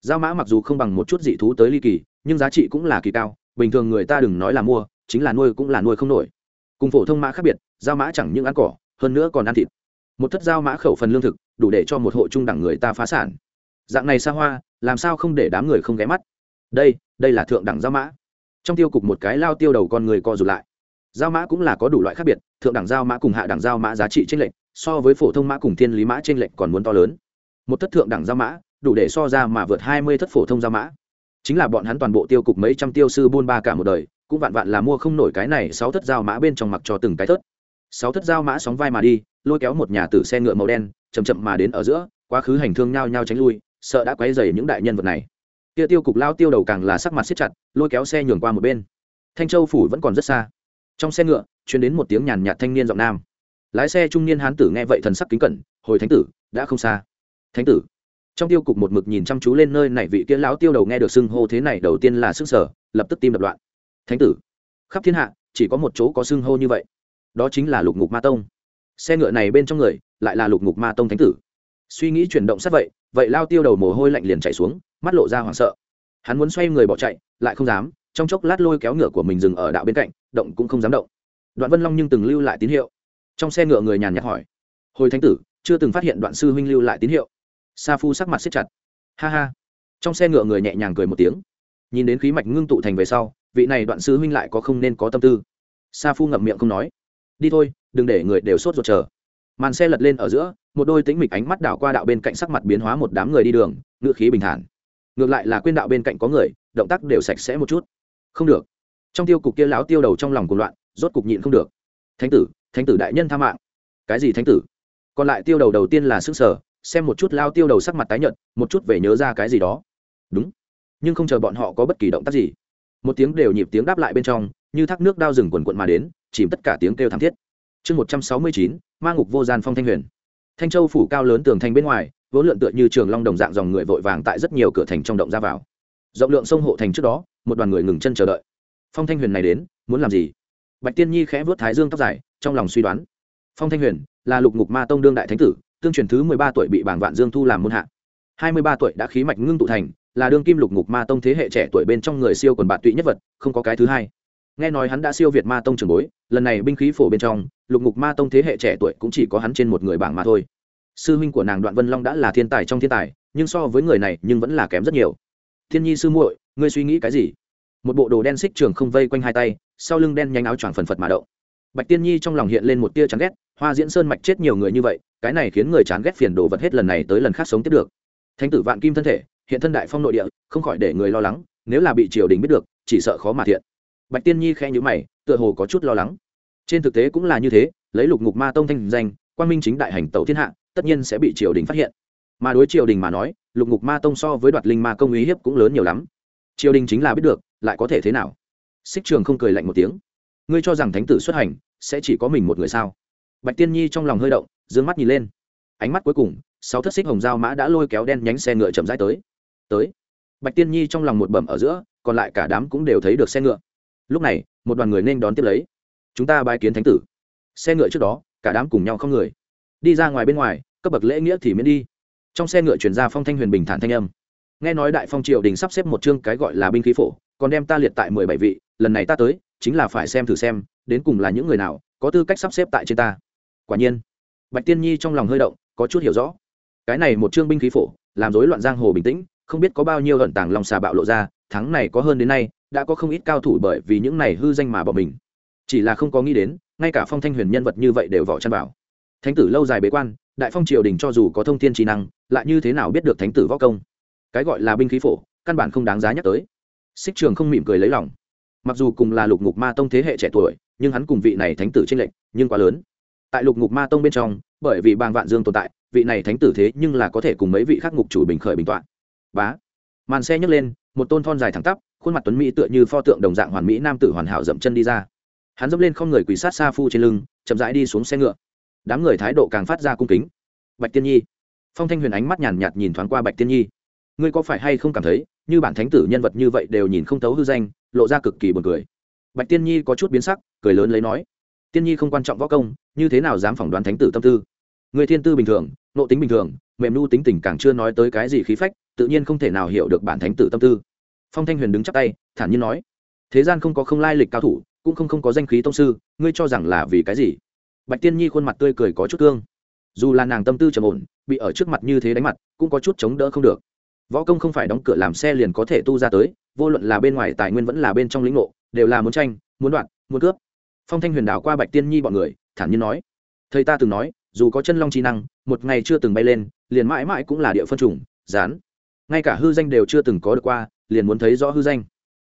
Giao mã mặc dù không bằng một chút dị thú tới ly kỳ, nhưng giá trị cũng là kỳ cao, bình thường người ta đừng nói là mua, chính là nuôi cũng là nuôi không nổi. Cùng phổ thông mã khác biệt, giao mã chẳng những ăn cỏ, hơn nữa còn ăn thịt một thất giao mã khẩu phần lương thực, đủ để cho một hộ trung đẳng người ta phá sản. Dạng này xa hoa, làm sao không để đám người không ghé mắt? Đây đây là thượng đẳng giao mã. Trong tiêu cục một cái lao tiêu đầu con người co rụt lại. Giao mã cũng là có đủ loại khác biệt, thượng đẳng giao mã cùng hạ đẳng giao mã giá trị trên lệnh so với phổ thông mã cùng thiên lý mã trên lệnh còn muốn to lớn. Một thất thượng đẳng giao mã, đủ để so ra mà vượt hai mươi thất phổ thông giao mã. Chính là bọn hắn toàn bộ tiêu cục mấy trăm tiêu sư buôn ba cả một đời, cũng vạn vạn là mua không nổi cái này sáu thất giao mã bên trong mặc cho từng cái thất sáu thất giao mã sóng vai mà đi, lôi kéo một nhà tử xe ngựa màu đen chầm chậm mà đến ở giữa, quá khứ hành thương nhao nhao tránh lui, sợ đã quấy dày những đại nhân vật này. Kia tiêu cục lao tiêu đầu càng là sắc mặt siết chặt, lôi kéo xe nhường qua một bên. Thanh châu phủ vẫn còn rất xa. Trong xe ngựa chuyển đến một tiếng nhàn nhạt thanh niên giọng nam. Lái xe trung niên hán tử nghe vậy thần sắc kính cẩn, hồi thánh tử, đã không xa. Thánh tử? Trong tiêu cục một mực nhìn chăm chú lên nơi này vị kia lão tiêu đầu nghe được xưng hô thế này đầu tiên là sức sở, lập tức tim đập loạn. Thánh tử? Khắp thiên hạ, chỉ có một chỗ có xưng hô như vậy đó chính là lục ngục ma tông. Xe ngựa này bên trong người, lại là lục ngục ma tông thánh tử. Suy nghĩ chuyển động sát vậy vậy lao tiêu đầu mồ hôi lạnh liền chạy xuống, mắt lộ ra hoảng sợ. Hắn muốn xoay người bỏ chạy, lại không dám, trong chốc lát lôi kéo ngựa của mình dừng ở đạo bên cạnh, động cũng không dám động. Đoạn vân long nhưng từng lưu lại tín hiệu. Trong xe ngựa người nhàn nhạt hỏi, hồi thánh tử, chưa từng phát hiện đoạn sư huynh lưu lại tín hiệu. Sa phu sắc mặt xếp chặt. Ha ha. Trong xe ngựa người nhẹ nhàng cười một tiếng. Nhìn đến khí mạch ngưng tụ thành về sau, vị này đoạn sư huynh lại có không nên có tâm tư. Sa phu ngậm miệng không nói đi thôi, đừng để người đều sốt ruột chờ. Màn xe lật lên ở giữa, một đôi tính mịch ánh mắt đảo qua đạo bên cạnh sắc mặt biến hóa một đám người đi đường ngựa khí bình thản. Ngược lại là quên đạo bên cạnh có người, động tác đều sạch sẽ một chút. Không được. Trong tiêu cục kia láo tiêu đầu trong lòng cuộc loạn, rốt cục nhịn không được. Thánh tử thánh tử đại nhân tha mạng. Cái gì thánh tử? Còn lại tiêu đầu đầu tiên là sức sở xem một chút lao tiêu đầu sắc mặt tái nhợt, một chút về nhớ ra cái gì đó. Đúng, nhưng không chờ bọn họ có bất kỳ động tác gì. Một tiếng đều nhịp tiếng đáp lại bên trong như thác nước đao rừng quần quận mà đến, chìm tất cả tiếng kêu thảm thiết. Chương một trăm sáu mươi chín, ma ngục vô gian phong thanh huyền. Thanh châu phủ cao lớn tường thành bên ngoài vốn lượn tựa như trường long đồng dạng dòng người vội vàng tại rất nhiều cửa thành trong động ra vào. Rộng lượng sông hộ thành trước đó, một đoàn người ngừng chân chờ đợi. Phong thanh huyền này đến, muốn làm gì? Bạch tiên nhi khẽ vớt thái dương tóc dài, trong lòng suy đoán. Phong thanh huyền là lục ngục ma tông đương đại thánh tử, tương truyền thứ mười ba tuổi bị bảng vạn dương thu làm môn hạ. Hai mươi ba tuổi đã khí mạch ngưng tụ thành, là đương kim lục ngục ma tông thế hệ trẻ tuổi bên trong người siêu quần bạn tụy nhất vật, không có cái thứ hai nghe nói hắn đã siêu việt ma tông trường bối, lần này binh khí phổ bên trong, lục ngục ma tông thế hệ trẻ tuổi cũng chỉ có hắn trên một người bảng mà thôi. Sư huynh của nàng đoạn vân long đã là thiên tài trong thiên tài, nhưng so với người này nhưng vẫn là kém rất nhiều. Thiên nhi sư muội, ngươi suy nghĩ cái gì? Một bộ đồ đen xích trường không vây quanh hai tay, sau lưng đen nhanh áo choàng phần phật mà đậu bạch tiên nhi trong lòng hiện lên một tia chán ghét, hoa diễn sơn mạch chết nhiều người như vậy, cái này khiến người chán ghét phiền đồ vật hết lần này tới lần khác sống tiếp được. Thánh tử vạn kim thân thể, hiện thân đại phong nội địa, không khỏi để người lo lắng, nếu là bị triều đình biết được, chỉ sợ khó mà thiện bạch tiên nhi khẽ nhữ mày, tựa hồ có chút lo lắng. Trên thực tế cũng là như thế, lấy lục ngục ma tông thanh danh quan minh chính đại hành tẩu thiên hạ, tất nhiên sẽ bị triều đình phát hiện. Mà đối triều đình mà nói, lục ngục ma tông so với đoạt linh ma công ý hiếp cũng lớn nhiều lắm. Triều đình chính là biết được, lại có thể thế nào? Xích trường không cười lạnh một tiếng. Ngươi cho rằng thánh tử xuất hành, sẽ chỉ có mình một người sao? Bạch tiên nhi trong lòng hơi động d ư ơ n g mắt nhìn lên. Ánh mắt cuối cùng, sáu thất xích hồng dao mã đã lôi kéo đen nhánh xe ngựa chậm rãi tới. Tới. Bạch tiên nhi trong lòng một bẩm ở giữa, còn lại cả đám cũng đều thấy được xe ngựa lúc này, một đoàn người nên đón tiếp lấy. Chúng ta bái kiến thánh tử. Xe ngựa trước đó, cả đám cùng nhau không người. Đi ra ngoài bên ngoài, cấp bậc lễ nghĩa thì miễn đi. Trong xe ngựa chuyển ra phong thanh huyền bình thản thanh âm. Nghe nói đại phong triều đình sắp xếp một chương cái gọi là binh khí phổ, còn đem ta liệt tại mười bảy vị, lần này ta tới, chính là phải xem thử xem, đến cùng là những người nào có tư cách sắp xếp tại trên ta. Quả nhiên, bạch tiên nhi trong lòng hơi động, có chút hiểu rõ. Cái này một chương binh khí phổ, làm rối loạn giang hồ bình tĩnh, không biết có bao nhiêu ẩn tàng lòng xà bạo lộ ra, tháng này có hơn đến nay đã có không ít cao thủ bởi vì những này hư danh mà bỏ mình. Chỉ là không có nghĩ đến, ngay cả phong thanh huyền nhân vật như vậy đều vỏ chăn bảo thánh tử lâu dài bế quan, đại phong triều đình cho dù có thông tin trí năng, lại như thế nào biết được thánh tử võ công? Cái gọi là binh khí phổ, căn bản không đáng giá nhắc tới. Xích trường không mỉm cười lấy lòng. Mặc dù cùng là lục ngục ma tông thế hệ trẻ tuổi, nhưng hắn cùng vị này thánh tử tranh lệch, nhưng quá lớn. Tại lục ngục ma tông bên trong, bởi vì bàng vạn dương tồn tại, vị này thánh tử thế nhưng là có thể cùng mấy vị khác ngục chủ bình khởi bình t bá. Màn xe nhấc lên một tôn thon dài thẳng tắp, khuôn mặt tuấn mỹ tựa như pho tượng đồng dạng hoàn mỹ nam tử hoàn hảo dậm chân đi ra. Hắn dẫm lên không người quỳ sát xa phu trên lưng, chậm rãi đi xuống xe ngựa. Đám người thái độ càng phát ra cung kính. Bạch tiên nhi. Phong thanh huyền ánh mắt nhàn nhạt nhìn thoáng qua bạch tiên nhi. Ngươi có phải hay không cảm thấy, như bản thánh tử nhân vật như vậy đều nhìn không thấu hư danh, lộ ra cực kỳ buồn cười. Bạch tiên nhi có chút biến sắc, cười lớn lấy nói. Tiên nhi không quan trọng võ công, như thế nào dám phỏng đoán thánh tử tâm tư? Người thiên tư bình thường, nộ tính bình thường, mềm nu tính tình càng chưa nói tới cái gì khí phách tự nhiên không thể nào hiểu được bản thánh tử tâm tư. Phong thanh huyền đứng chắc tay thản nhiên nói thế gian không có không lai lịch cao thủ cũng không không có danh khí tông sư ngươi cho rằng là vì cái gì? Bạch tiên nhi khuôn mặt tươi cười có chút thương dù là nàng tâm tư trầm ổn bị ở trước mặt như thế đánh mặt cũng có chút chống đỡ không được. Võ công không phải đóng cửa làm xe liền có thể tu ra tới vô luận là bên ngoài tài nguyên vẫn là bên trong lĩnh ngộ đều là muốn tranh muốn đoạn muốn cướp. Phong thanh huyền đảo qua bạch tiên nhi bọn người thản nhiên nói thầy ta từng nói dù có chân long trí năng một ngày chưa từng bay lên liền mãi mãi cũng là địa phân chủng, dán ngay cả hư danh đều chưa từng có được qua liền muốn thấy rõ hư danh.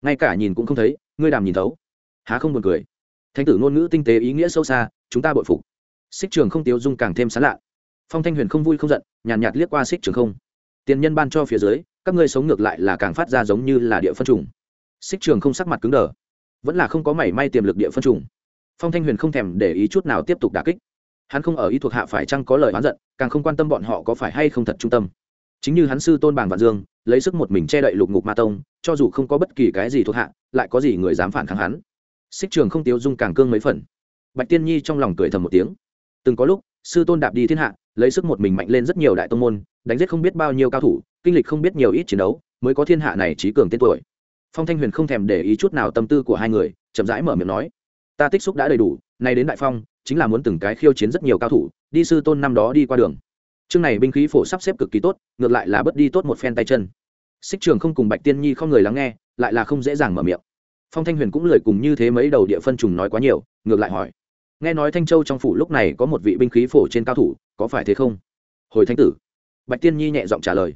Ngay cả nhìn cũng không thấy ngươi đàm nhìn thấu. Há không buồn cười? Thánh tử ngôn ngữ tinh tế ý nghĩa sâu xa chúng ta bội phục. Xích trường không tiêu dung càng thêm sán lạ. Phong thanh huyền không vui không giận nhàn nhạt, nhạt liếc qua xích trường không. Tiền nhân ban cho phía dưới các ngươi sống ngược lại là càng phát ra giống như là địa phân trùng. Xích trường không sắc mặt cứng đờ. Vẫn là không có mảy may tiềm lực địa phân trùng. Phong thanh huyền không thèm để ý chút nào tiếp tục đà kích. Hắn không ở ý thuộc hạ phải chăng có lời oán giận càng không quan tâm bọn họ có phải hay không thật trung tâm chính như hắn sư tôn bàng vạn dương, lấy sức một mình che đậy lục ngục ma tông, cho dù không có bất kỳ cái gì thuộc hạ, lại có gì người dám phản kháng hắn? Xích trường không tiêu dung càng cương mấy phần. Bạch tiên nhi trong lòng cười thầm một tiếng. Từng có lúc, sư tôn đạp đi thiên hạ, lấy sức một mình mạnh lên rất nhiều đại tông môn, đánh giết không biết bao nhiêu cao thủ, kinh lịch không biết nhiều ít chiến đấu, mới có thiên hạ này trí cường tên tuổi. Phong thanh huyền không thèm để ý chút nào tâm tư của hai người, chậm rãi mở miệng nói, ta tích xúc đã đầy đủ, nay đến đại phong, chính là muốn từng cái khiêu chiến rất nhiều cao thủ, đi sư tôn năm đó đi qua đường chương này binh khí phổ sắp xếp cực kỳ tốt, ngược lại là bớt đi tốt một phen tay chân. Xích trường không cùng bạch tiên nhi không người lắng nghe, lại là không dễ dàng mở miệng. Phong thanh huyền cũng lời cùng như thế mấy đầu địa phân trùng nói quá nhiều, ngược lại hỏi. Nghe nói thanh châu trong phủ lúc này có một vị binh khí phổ trên cao thủ, có phải thế không? Hồi thanh tử. Bạch tiên nhi nhẹ giọng trả lời.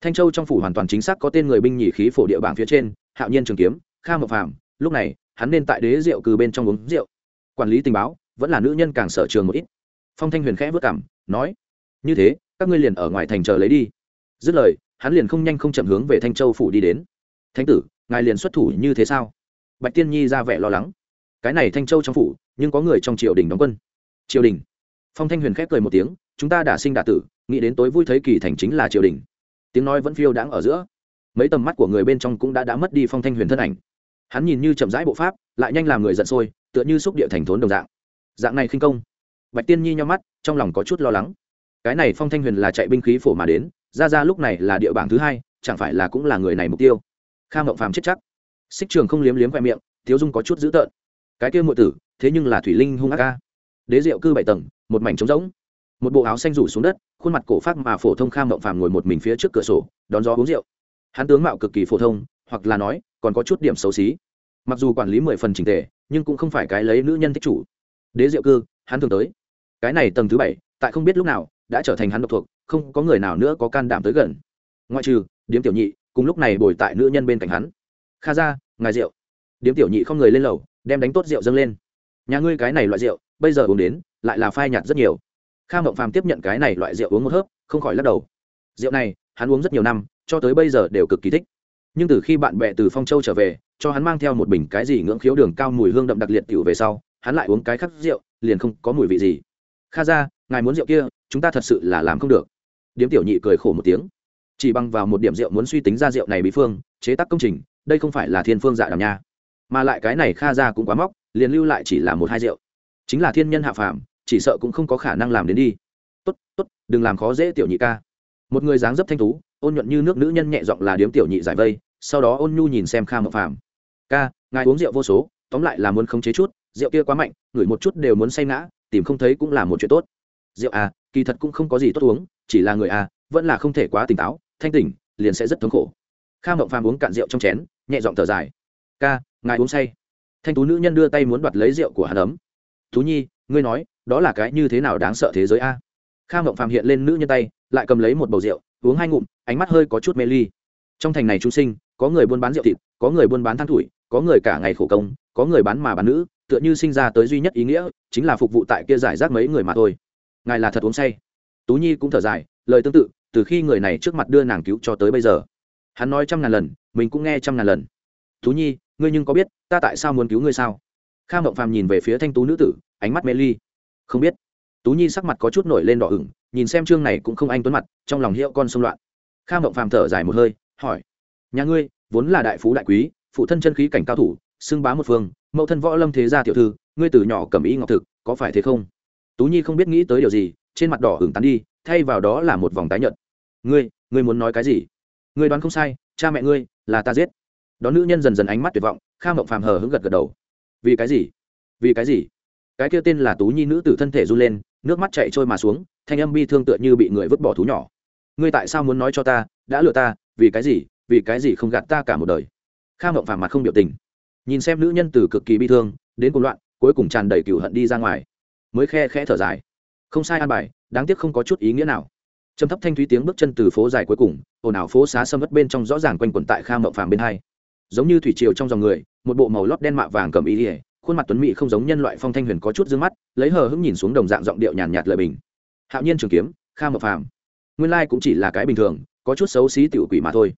Thanh châu trong phủ hoàn toàn chính xác có tên người binh nhì khí phổ địa bảng phía trên, hạo nhiên trường kiếm, kha mộc phàm, lúc này, hắn nên tại đế rượu cừ bên trong uống rượu. Quản lý tình báo, vẫn là nữ nhân càng sở trường một ít. Phong thanh huyền khẽ vất cảm, nói như thế, các ngươi liền ở ngoài thành chờ lấy đi. Dứt lời, hắn liền không nhanh không chậm hướng về thanh châu phủ đi đến. Thánh tử, ngài liền xuất thủ như thế sao? Bạch tiên nhi ra vẻ lo lắng. Cái này thanh châu trong phủ, nhưng có người trong triều đình đóng quân. Triều đình. Phong thanh huyền khép cười một tiếng, chúng ta đã sinh đả tử, nghĩ đến tối vui thấy kỳ thành chính là triều đình. Tiếng nói vẫn phiêu đáng ở giữa. Mấy tầm mắt của người bên trong cũng đã đã mất đi phong thanh huyền thân ảnh. Hắn nhìn như chậm rãi bộ pháp, lại nhanh làm người giận sôi, tựa như xúc địa thành thốn đồng dạng. Dạng này khinh công. Bạch tiên nhi nhau mắt, trong lòng có chút lo lắng cái này phong thanh huyền là chạy binh khí phổ mà đến, ra ra lúc này là địa bảng thứ hai, chẳng phải là cũng là người này mục tiêu. Kha mộng phàm chết chắc. Xích trường không liếm liếm khoe miệng thiếu dung có chút dữ tợn. Cái kia muội tử, thế nhưng là thủy linh hung ác ca. Đế rượu cư bảy tầng, một mảnh trống rỗng. Một bộ áo xanh rủ xuống đất, khuôn mặt cổ phát mà phổ thông kha mộng phàm ngồi một mình phía trước cửa sổ, đón gió uống rượu. Hắn tướng mạo cực kỳ phổ thông, hoặc là nói, còn có chút điểm xấu xí. Mặc dù quản lý mười phần trình tề, nhưng cũng không phải cái lấy nữ nhân thích chủ. Đế diệu cư, hắn thường tới. Cái này tầng thứ bảy, tại không biết lúc nào đã trở thành hắn độc thuộc, không có người nào nữa có can đảm tới gần. Ngoại trừ, điếm tiểu nhị, cùng lúc này bồi tại nữ nhân bên cạnh hắn. Kha ra ngài rượu. Điếm tiểu nhị không người lên lầu, đem đánh tốt rượu dâng lên. Nhà ngươi cái này loại rượu, bây giờ uống đến, lại là phai nhạt rất nhiều. Kha mộng phàm tiếp nhận cái này loại rượu uống một hớp, không khỏi lắc đầu. Rượu này, hắn uống rất nhiều năm, cho tới bây giờ đều cực kỳ thích. Nhưng từ khi bạn bè từ phong châu trở về, cho hắn mang theo một bình cái gì ngưỡng khiếu đường cao mùi hương đậm đặc liệt tiểu về sau, hắn lại uống cái khắc rượu, liền không có mùi vị gì. Kha ra ngài muốn rượu kia chúng ta thật sự là làm không được. Điếm tiểu nhị cười khổ một tiếng. Chỉ bằng vào một điểm rượu muốn suy tính ra rượu này bị phương, chế tác công trình, đây không phải là thiên phương dạ đàm nha. Mà lại cái này kha ra cũng quá móc, liền lưu lại chỉ là một hai rượu. Chính là thiên nhân hạ phàm, chỉ sợ cũng không có khả năng làm đến đi. Tốt tốt, đừng làm khó dễ tiểu nhị ca. Một người dáng dấp thanh tú, ôn nhuận như nước nữ nhân nhẹ giọng là điếm tiểu nhị giải vây, sau đó ôn nhu nhìn xem kha mộng phàm. Ca, ngài uống rượu vô số, tóm lại là muốn khống chế chút, rượu kia quá mạnh, ngửi một chút đều muốn say ngã, tìm không thấy cũng là một chuyện tốt. Rượu à kỳ thật cũng không có gì tốt uống, chỉ là người à vẫn là không thể quá tỉnh táo, thanh tỉnh, liền sẽ rất thống khổ. Kha mộng phàm uống cạn rượu trong chén, nhẹ giọng thở dài. Ca, ngài uống say. Thanh tú nữ nhân đưa tay muốn đoạt lấy rượu của hắn ấm. Tú nhi, ngươi nói, đó là cái như thế nào đáng sợ thế giới a? Kha mộng phàm hiện lên nữ nhân tay, lại cầm lấy một bầu rượu, uống hai ngụm, ánh mắt hơi có chút mê ly. Trong thành này chúng sinh, có người buôn bán rượu thịt, có người buôn bán than thủi có người cả ngày khổ công, có người bán mà bán nữ, tựa như sinh ra tới duy nhất ý nghĩa, chính là phục vụ tại kia giải rác mấy người mà thôi ngài là thật uống say. Tú nhi cũng thở dài, lời tương tự, từ khi người này trước mặt đưa nàng cứu cho tới bây giờ. Hắn nói trăm ngàn lần, mình cũng nghe trăm ngàn lần. Tú nhi, ngươi nhưng có biết, ta tại sao muốn cứu ngươi sao? Kha mộng phàm nhìn về phía thanh tú nữ tử, ánh mắt mê ly. Không biết. Tú nhi sắc mặt có chút nổi lên đỏ ửng, nhìn xem chương này cũng không anh tuấn mặt, trong lòng hiệu con xung loạn. Kha mộng phàm thở dài một hơi, hỏi. Nhà ngươi, vốn là đại phú đại quý, phụ thân chân khí cảnh cao thủ, xưng bá một phương, mẫu thân võ lâm thế gia tiểu thư, ngươi từ nhỏ cầm ý ngọc thực, có phải thế không? Tú nhi không biết nghĩ tới điều gì, trên mặt đỏ hửng tán đi, thay vào đó là một vòng tái nhợt. Ngươi ngươi muốn nói cái gì? Ngươi đoán không sai, cha mẹ ngươi là ta giết. Đó nữ nhân dần dần ánh mắt tuyệt vọng, kha mộng phàm hờ hững gật gật đầu. Vì cái gì? Vì cái gì? Cái kia tên là tú nhi nữ tử thân thể run lên, nước mắt chạy trôi mà xuống, thanh âm bi thương tựa như bị người vứt bỏ thú nhỏ. Ngươi tại sao muốn nói cho ta, đã lừa ta, vì cái gì, vì cái gì không gạt ta cả một đời? Kha mộng phàm mặt không biểu tình. Nhìn xem nữ nhân từ cực kỳ bi thương, đến cuồng loạn, cuối cùng tràn đầy cựu hận đi ra ngoài mới khe khẽ thở dài. Không sai an bài, đáng tiếc không có chút ý nghĩa nào. Trầm thấp thanh thúy tiếng bước chân từ phố dài cuối cùng, ồn ào phố xá sâm mất bên trong rõ ràng quanh quẩn tại kha mậu phàm bên hai. Giống như thủy triều trong dòng người, một bộ màu lót đen mạ vàng cầm ý ỉa khuôn mặt tuấn mỹ không giống nhân loại phong thanh huyền có chút d ư ơ n g mắt, lấy hờ hững nhìn xuống đồng dạng giọng điệu nhàn nhạt lời bình. Hạo nhiên trường kiếm, kha mậu phàm. Nguyên lai cũng chỉ là cái bình thường, có chút xấu xí tiểu quỷ mà thôi.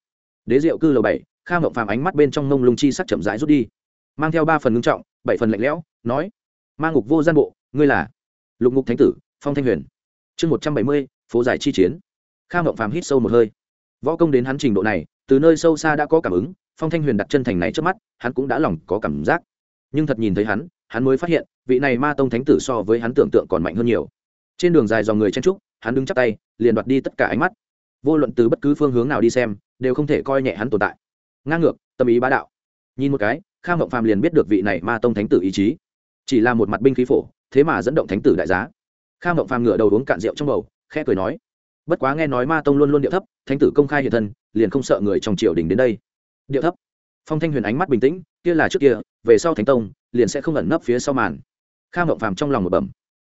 Đế diệu cư lầu bảy, kha mậu phàm ánh mắt bên trong mông lung chi sắc chậm rãi rút đi. Mang theo ba phần ngưng trọng, bảy phần lạnh lẽo, nói mang ngục vô gian bộ ngươi là lục ngục thánh tử, phong thanh huyền. Chương một trăm bảy mươi, phố giải chi chiến. Kha mộng phàm hít sâu một hơi. Võ công đến hắn trình độ này, từ nơi sâu xa đã có cảm ứng, phong thanh huyền đặt chân thành này trước mắt, hắn cũng đã lòng có cảm giác. Nhưng thật nhìn thấy hắn hắn mới phát hiện, vị này ma tông thánh tử so với hắn tưởng tượng còn mạnh hơn nhiều. Trên đường dài dòng người chen trúc hắn đứng chắc tay, liền đoạt đi tất cả ánh mắt. Vô luận từ bất cứ phương hướng nào đi xem, đều không thể coi nhẹ hắn tồn tại. Ngang ngược, tâm ý bá đạo. Nhìn một cái kha mộng phàm liền biết được vị này ma tông thánh tử ý chí. Chỉ là một mặt binh khí phổ thế mà dẫn động thánh tử đại giá. Kha mộng phàm ngửa đầu uống cạn rượu trong bầu, khẽ cười nói, bất quá nghe nói ma tông luôn luôn điệu thấp, thánh tử công khai hiện thân, liền không sợ người trong triều đình đến đây. Điệu thấp. Phong thanh huyền ánh mắt bình tĩnh, kia là trước kia, về sau thánh tông, liền sẽ không ẩn nấp phía sau màn. Kha mộng phàm trong lòng một bẩm,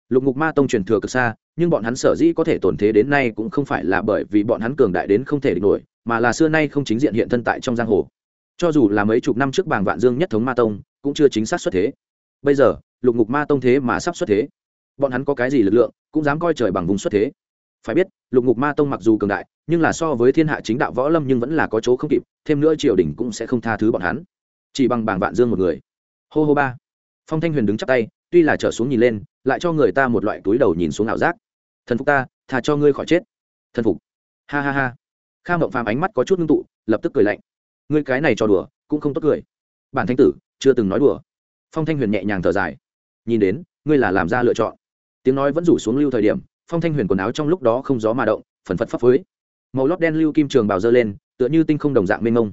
lục ngục ma tông truyền thừa cực xa, nhưng bọn hắn sở dĩ có thể tổn thế đến nay cũng không phải là bởi vì bọn hắn cường đại đến không thể địch nổi, mà là xưa nay không chính diện hiện thân tại trong giang hồ. Cho dù là mấy chục năm trước bàng vạn dương nhất thống ma tông, cũng chưa chính xác xuất thế bây giờ, lục ngục ma tông thế mà sắp xuất thế. Bọn hắn có cái gì lực lượng, cũng dám coi trời bằng vùng xuất thế. Phải biết, lục ngục ma tông mặc dù cường đại, nhưng là so với thiên hạ chính đạo võ lâm nhưng vẫn là có chỗ không kịp, thêm nữa triều đình cũng sẽ không tha thứ bọn hắn. Chỉ bằng bảng vạn dương một người. Hô hô ba. Phong thanh huyền đứng chắp tay, tuy là trở xuống nhìn lên, lại cho người ta một loại túi đầu nhìn xuống ảo giác. Thần phục ta thà cho ngươi khỏi chết. Thần phục. Ha ha ha. Kha mộng phàm ánh mắt có chút ngưng tụ, lập tức cười lạnh. Ngươi cái này cho đùa, cũng không tốt cười. Bản thanh tử, chưa từng nói đùa phong thanh huyền nhẹ nhàng thở dài. Nhìn đến, ngươi là làm ra lựa chọn. Tiếng nói vẫn rủ xuống lưu thời điểm, phong thanh huyền quần áo trong lúc đó không gió mà động, phần phật phấp phới. Màu lót đen lưu kim trường bào dơ lên, tựa như tinh không đồng dạng mênh mông.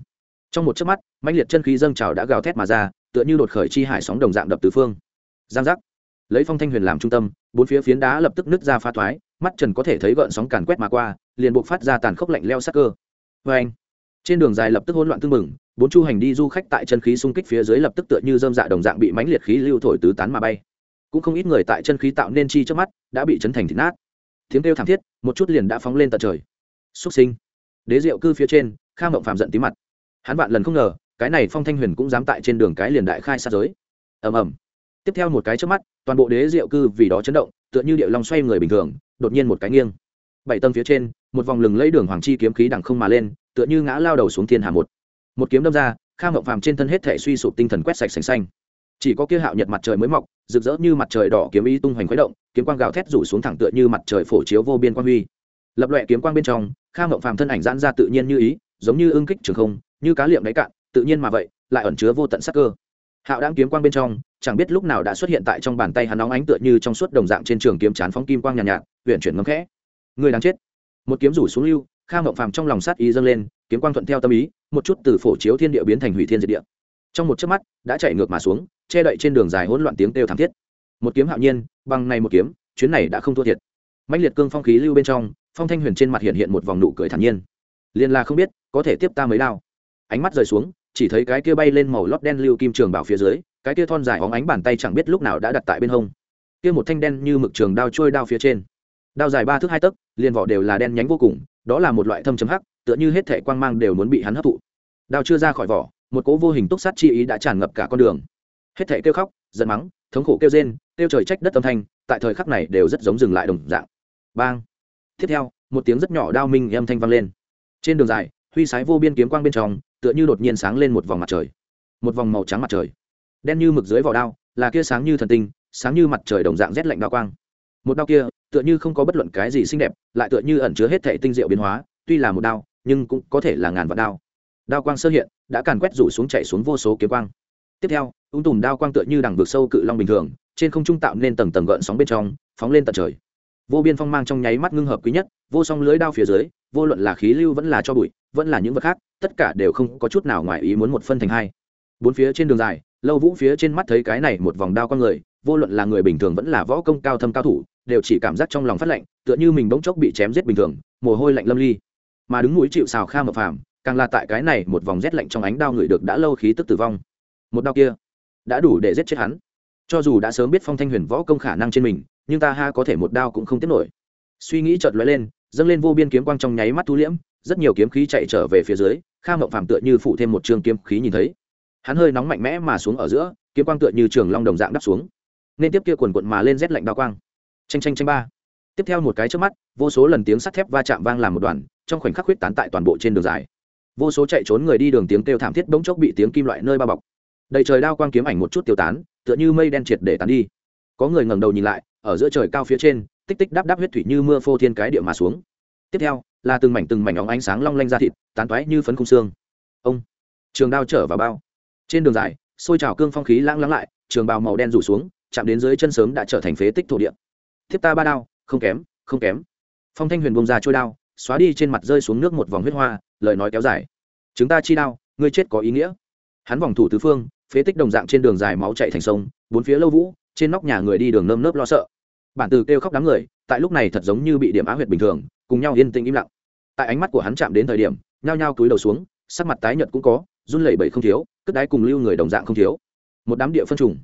Trong một chớp mắt, mãnh liệt chân khí dâng trào đã gào thét mà ra, tựa như đột khởi chi hải sóng đồng dạng đập tứ phương. Giang giác. Lấy phong thanh huyền làm trung tâm, bốn phía phiến đá lập tức nứt ra pha thoái, mắt trần có thể thấy gợn sóng càn quét mà qua, liền buộc phát ra tàn khốc lạnh leo sắc cơ. Vê anh trên đường dài lập tức hỗn loạn tương mừng bốn chu hành đi du khách tại chân khí xung kích phía dưới lập tức tựa như dơm dạ đồng dạng bị mãnh liệt khí lưu thổi tứ tán mà bay. Cũng không ít người tại chân khí tạo nên chi trước mắt đã bị chấn thành thịt nát. Tiếng kêu thảm thiết, một chút liền đã phóng lên tận trời. Xuất sinh. Đế diệu cư phía trên, kha mộng phạm giận tí mặt. Hắn vạn lần không ngờ, cái này phong thanh huyền cũng dám tại trên đường cái liền đại khai sát giới. Ầm ầm. Tiếp theo một cái trước mắt, toàn bộ đế diệu cư vì đó chấn động, tựa như điệu long xoay người bình thường, đột nhiên một cái nghiêng. Bảy tầng phía trên, một vòng lừng lấy đường hoàng chi kiếm khí đằng không mà lên, tựa như ngã lao đầu xuống thiên hà một một kiếm đâm ra kha ngọc phàm trên thân hết thể suy sụp tinh thần quét sạch sành xanh. Chỉ có kia hạo nhật mặt trời mới mọc rực rỡ như mặt trời đỏ kiếm ý tung hoành khuấy động kiếm quang gào thét rủ xuống thẳng tựa như mặt trời phổ chiếu vô biên quang huy. Lập loẹ kiếm quang bên trong kha ngọc phàm thân ảnh giãn ra tự nhiên như ý giống như ưng kích trường không như cá liệm đáy cạn tự nhiên mà vậy lại ẩn chứa vô tận sắc cơ. Hạo đang kiếm quang bên trong chẳng biết lúc nào đã xuất hiện tại trong bàn tay hắn nóng ánh tựa như trong suốt đồng dạng trên trường kiếm chán phóng kim quang nhàn nhạt, nhạt huyện chuyển ngấm khẽ. Người đáng chết. Một kiếm rủ xuống lưu kha ngọc phàm trong lòng sát ý dâng lên kiếm quang thuận theo tâm ý một chút từ phổ chiếu thiên địa biến thành hủy thiên diệt địa. Trong một chớp mắt, đã chạy ngược mà xuống, che đậy trên đường dài hỗn loạn tiếng kêu thảm thiết. Một kiếm hạo nhiên, bằng này một kiếm, chuyến này đã không thua thiệt. Mạnh liệt cương phong khí lưu bên trong, phong thanh huyền trên mặt hiện hiện một vòng nụ cười thản nhiên. Liên là không biết, có thể tiếp ta mấy đao. Ánh mắt rời xuống, chỉ thấy cái kia bay lên màu lót đen lưu kim trường bảo phía dưới, cái kia thon dài óng ánh bàn tay chẳng biết lúc nào đã đặt tại bên hông. Kia một thanh đen như mực trường đao trôi đao phía trên. Đao dài ba thước hai tấc, liền vỏ đều là đen nhánh vô cùng, đó là một loại thâm chấm hắc tựa như hết thể quang mang đều muốn bị hắn hấp thụ. Đao chưa ra khỏi vỏ, một cỗ vô hình túc sát chi ý đã tràn ngập cả con đường. Hết thể kêu khóc, giận mắng, thống khổ kêu rên, kêu trời trách đất âm thanh, tại thời khắc này đều rất giống dừng lại đồng dạng. Bang! Tiếp theo, một tiếng rất nhỏ đao minh âm thanh vang lên. Trên đường dài, huy sái vô biên kiếm quang bên trong, tựa như đột nhiên sáng lên một vòng mặt trời. Một vòng màu trắng mặt trời. Đen như mực dưới vỏ đao, là kia sáng như thần tinh, sáng như mặt trời đồng dạng rét lạnh đao quang. Một đao kia, tựa như không có bất luận cái gì xinh đẹp, lại tựa như ẩn chứa hết thể tinh diệu biến hóa, tuy là một đao nhưng cũng có thể là ngàn vạn đao. Đao quang sơ hiện, đã càn quét rủ xuống chạy xuống vô số kiếm quang. Tiếp theo, ung tùm đao quang tựa như đằng vực sâu cự long bình thường, trên không trung tạo nên tầng tầng gợn sóng bên trong, phóng lên tận trời. Vô biên phong mang trong nháy mắt ngưng hợp quý nhất, vô song lưới đao phía dưới, vô luận là khí lưu vẫn là cho bụi, vẫn là những vật khác, tất cả đều không có chút nào ngoài ý muốn một phân thành hai. Bốn phía trên đường dài, lâu vũ phía trên mắt thấy cái này một vòng đao con người, vô luận là người bình thường vẫn là võ công cao thâm cao thủ, đều chỉ cảm giác trong lòng phát lạnh, tựa như mình bỗng chốc bị chém giết bình thường, mồ hôi lạnh lâm ly mà đứng núi chịu xào kha mập phàm, càng là tại cái này một vòng rét lạnh trong ánh đao người được đã lâu khí tức tử vong. Một đao kia đã đủ để giết chết hắn. Cho dù đã sớm biết phong thanh huyền võ công khả năng trên mình, nhưng ta ha có thể một đao cũng không tiếp nổi. Suy nghĩ chợt lóe lên, dâng lên vô biên kiếm quang trong nháy mắt thu liễm, rất nhiều kiếm khí chạy trở về phía dưới, kha mộng phàm tựa như phụ thêm một trường kiếm khí nhìn thấy. Hắn hơi nóng mạnh mẽ mà xuống ở giữa, kiếm quang tựa như trường long đồng dạng đắp xuống. Nên tiếp kia quần quận mà lên rét lạnh đao quang. Tranh tranh tranh ba tiếp theo một cái trước mắt, vô số lần tiếng sắt thép va chạm vang làm một đoàn, trong khoảnh khắc huyết tán tại toàn bộ trên đường dài. Vô số chạy trốn người đi đường tiếng kêu thảm thiết bỗng chốc bị tiếng kim loại nơi bao bọc. Đầy trời đao quang kiếm ảnh một chút tiêu tán, tựa như mây đen triệt để tán đi. Có người ngẩng đầu nhìn lại, ở giữa trời cao phía trên, tích tích đáp đáp huyết thủy như mưa phô thiên cái địa mà xuống. Tiếp theo, là từng mảnh từng mảnh óng ánh sáng long lanh ra thịt, tán toái như phấn khung xương. Ông, trường đao trở vào bao. Trên đường dài, xôi trào cương phong khí lãng lắng lại, trường bào màu đen rủ xuống, chạm đến dưới chân sớm đã trở thành phế tích thổ địa. Thiếp ta ba đao không kém không kém. Phong thanh huyền bông ra trôi đao, xóa đi trên mặt rơi xuống nước một vòng huyết hoa, lời nói kéo dài. Chúng ta chi đao, ngươi chết có ý nghĩa. Hắn vòng thủ tứ phương, phế tích đồng dạng trên đường dài máu chạy thành sông, bốn phía lâu vũ, trên nóc nhà người đi đường nơm nớp lo sợ. Bản từ kêu khóc đám người, tại lúc này thật giống như bị điểm á huyệt bình thường, cùng nhau yên tĩnh im lặng. Tại ánh mắt của hắn chạm đến thời điểm, nhao nhao cúi đầu xuống, sắc mặt tái nhợt cũng có, run lẩy bẩy không thiếu, cất đái cùng lưu người đồng dạng không thiếu. Một đám địa phân trùng.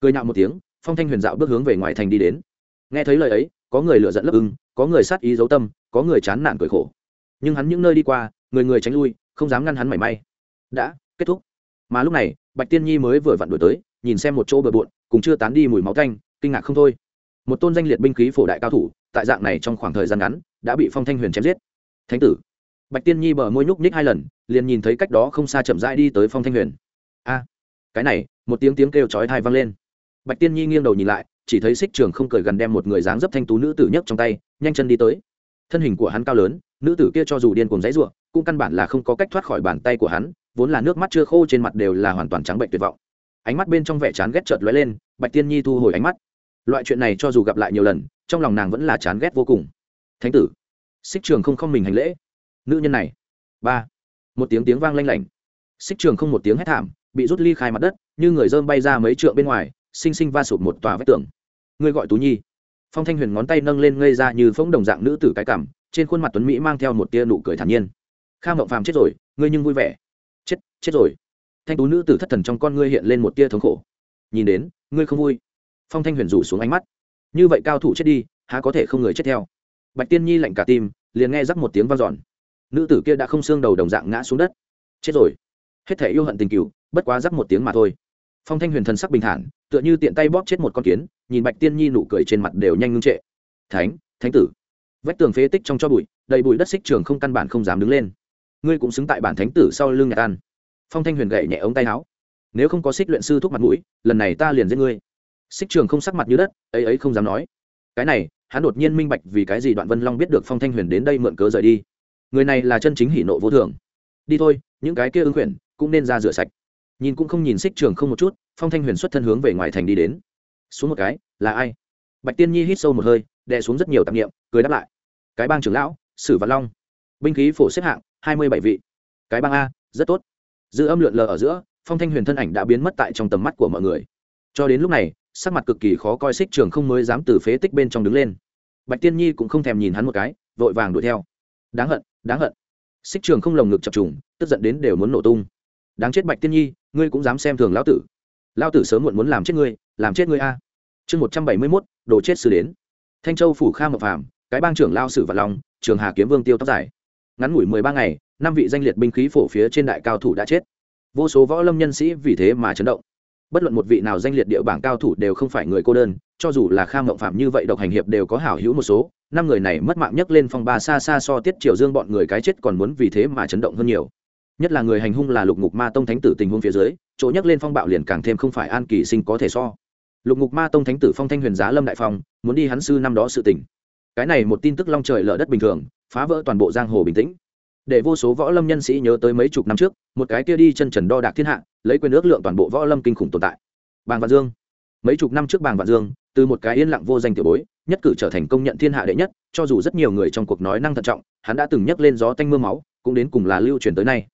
Cười nhạo một tiếng, phong thanh huyền dạo bước hướng về ngoài thành đi đến. Nghe thấy lời ấy có người lựa dẫn lấp ưng, có người sát ý dấu tâm, có người chán nản cười khổ. Nhưng hắn những nơi đi qua, người người tránh lui, không dám ngăn hắn mảy may. Đã, kết thúc. Mà lúc này, bạch tiên nhi mới vừa vặn đổi tới, nhìn xem một chỗ bờ bộn, cùng chưa tán đi mùi máu thanh kinh ngạc không thôi. Một tôn danh liệt binh khí phổ đại cao thủ, tại dạng này trong khoảng thời gian ngắn, đã bị phong thanh huyền chém giết. Thánh tử. Bạch tiên nhi bờ môi nhúc nhích hai lần, liền nhìn thấy cách đó không xa chậm rãi đi tới phong thanh huyền. A. Cái này, một tiếng tiếng kêu chói thai vang lên. Bạch tiên nhi nghiêng đầu nhìn lại chỉ thấy xích trường không cười gần đem một người dáng dấp thanh tú nữ tử nhất trong tay, nhanh chân đi tới. Thân hình của hắn cao lớn, nữ tử kia cho dù điên cùng dãy ruộng cũng căn bản là không có cách thoát khỏi bàn tay của hắn, vốn là nước mắt chưa khô trên mặt đều là hoàn toàn trắng bệnh tuyệt vọng. Ánh mắt bên trong vẻ chán ghét chợt lóe lên, bạch tiên nhi thu hồi ánh mắt. Loại chuyện này cho dù gặp lại nhiều lần, trong lòng nàng vẫn là chán ghét vô cùng. Thánh tử, xích trường không không mình hành lễ. Nữ nhân này. Ba. Một tiếng tiếng vang lanh lảnh. Xích trường không một tiếng hét thảm, bị rút ly khai mặt đất, như người dơm bay ra mấy trượng bên ngoài, xinh xinh va sụp một tòa vách tường ngươi gọi tú nhi. Phong thanh huyền ngón tay nâng lên ngây ra như phóng đồng dạng nữ tử cái cảm, trên khuôn mặt tuấn mỹ mang theo một tia nụ cười thản nhiên. Khang ngộng phàm chết rồi, ngươi nhưng vui vẻ. Chết chết rồi. Thanh tú nữ tử thất thần trong con ngươi hiện lên một tia thống khổ. Nhìn đến, ngươi không vui. Phong thanh huyền rủ xuống ánh mắt. Như vậy cao thủ chết đi, há có thể không người chết theo? Bạch tiên nhi lạnh cả tim, liền nghe rắc một tiếng vang dọn. Nữ tử kia đã không xương đầu đồng dạng ngã xuống đất. Chết rồi. Hết thể yêu hận tình cựu bất quá rắc một tiếng mà thôi phong thanh huyền thần sắc bình thản, tựa như tiện tay bóp chết một con kiến, nhìn bạch tiên nhi nụ cười trên mặt đều nhanh ngưng trệ. Thánh thánh tử. Vách tường phế tích trong cho bụi, đầy bụi đất xích trường không căn bản không dám đứng lên. Ngươi cũng xứng tại bản thánh tử sau lưng nhà tan phong thanh huyền gậy nhẹ ống tay áo. Nếu không có xích luyện sư thuốc mặt mũi, lần này ta liền giết ngươi. Xích trường không sắc mặt như đất, ấy ấy không dám nói. Cái này, hắn đột nhiên minh bạch vì cái gì đoạn vân long biết được phong thanh huyền đến đây mượn cớ rời đi. Người này là chân chính hỷ nộ vô thường. Đi thôi, những cái kia ưng quyển cũng nên ra rửa sạch nhìn cũng không nhìn xích trường không một chút, phong thanh huyền xuất thân hướng về ngoài thành đi đến. Xuống một cái, là ai? Bạch tiên nhi hít sâu một hơi, đè xuống rất nhiều tạp nghiệm cười đáp lại. Cái bang trưởng lão, sử văn long. Binh khí phổ xếp hạng, hai mươi bảy vị. Cái bang a, rất tốt. Dư âm lượn lờ ở giữa, phong thanh huyền thân ảnh đã biến mất tại trong tầm mắt của mọi người. Cho đến lúc này, sắc mặt cực kỳ khó coi xích trường không mới dám từ phế tích bên trong đứng lên. Bạch tiên nhi cũng không thèm nhìn hắn một cái, vội vàng đuổi theo. Đáng hận đáng hận. Xích trường không lồng ngực chập trùng, tức giận đến đều muốn nổ tung. Đáng chết bạch tiên nhi ngươi cũng dám xem thường lão tử. Lão tử sớm muộn muốn làm chết ngươi, làm chết ngươi a. Chương một trăm bảy mươi mốt, đồ chết xử đến. Thanh châu phủ kha mập phàm, cái bang trưởng lao sử vật lòng trường hà kiếm vương tiêu tóc dài. Ngắn ngủi mười ba ngày, năm vị danh liệt binh khí phổ phía trên đại cao thủ đã chết. Vô số võ lâm nhân sĩ vì thế mà chấn động. Bất luận một vị nào danh liệt địa bảng cao thủ đều không phải người cô đơn, cho dù là Kha mộng phạm như vậy độc hành hiệp đều có hảo hữu một số, năm người này mất mạng nhất lên phong ba xa xa so tiết triều dương bọn người cái chết còn muốn vì thế mà chấn động hơn nhiều nhất là người hành hung là lục ngục ma tông thánh tử tình huống phía dưới, chỗ nhắc lên phong bạo liền càng thêm không phải an kỳ sinh có thể so. Lục ngục ma tông thánh tử phong thanh huyền giá lâm đại phong, muốn đi hắn sư năm đó sự tỉnh cái này một tin tức long trời lở đất bình thường, phá vỡ toàn bộ giang hồ bình tĩnh. Để vô số võ lâm nhân sĩ nhớ tới mấy chục năm trước, một cái kia đi chân trần đo đạc thiên hạ, lấy quyền ước lượng toàn bộ võ lâm kinh khủng tồn tại. Bàng vạn dương. Mấy chục năm trước bàng vạn dương, từ một cái yên lặng vô danh tiểu bối, nhất cử trở thành công nhận thiên hạ đệ nhất, cho dù rất nhiều người trong cuộc nói năng thận trọng, hắn đã từng nhắc lên gió tanh m ư a máu, cũng đến cùng là lưu truyền tới nay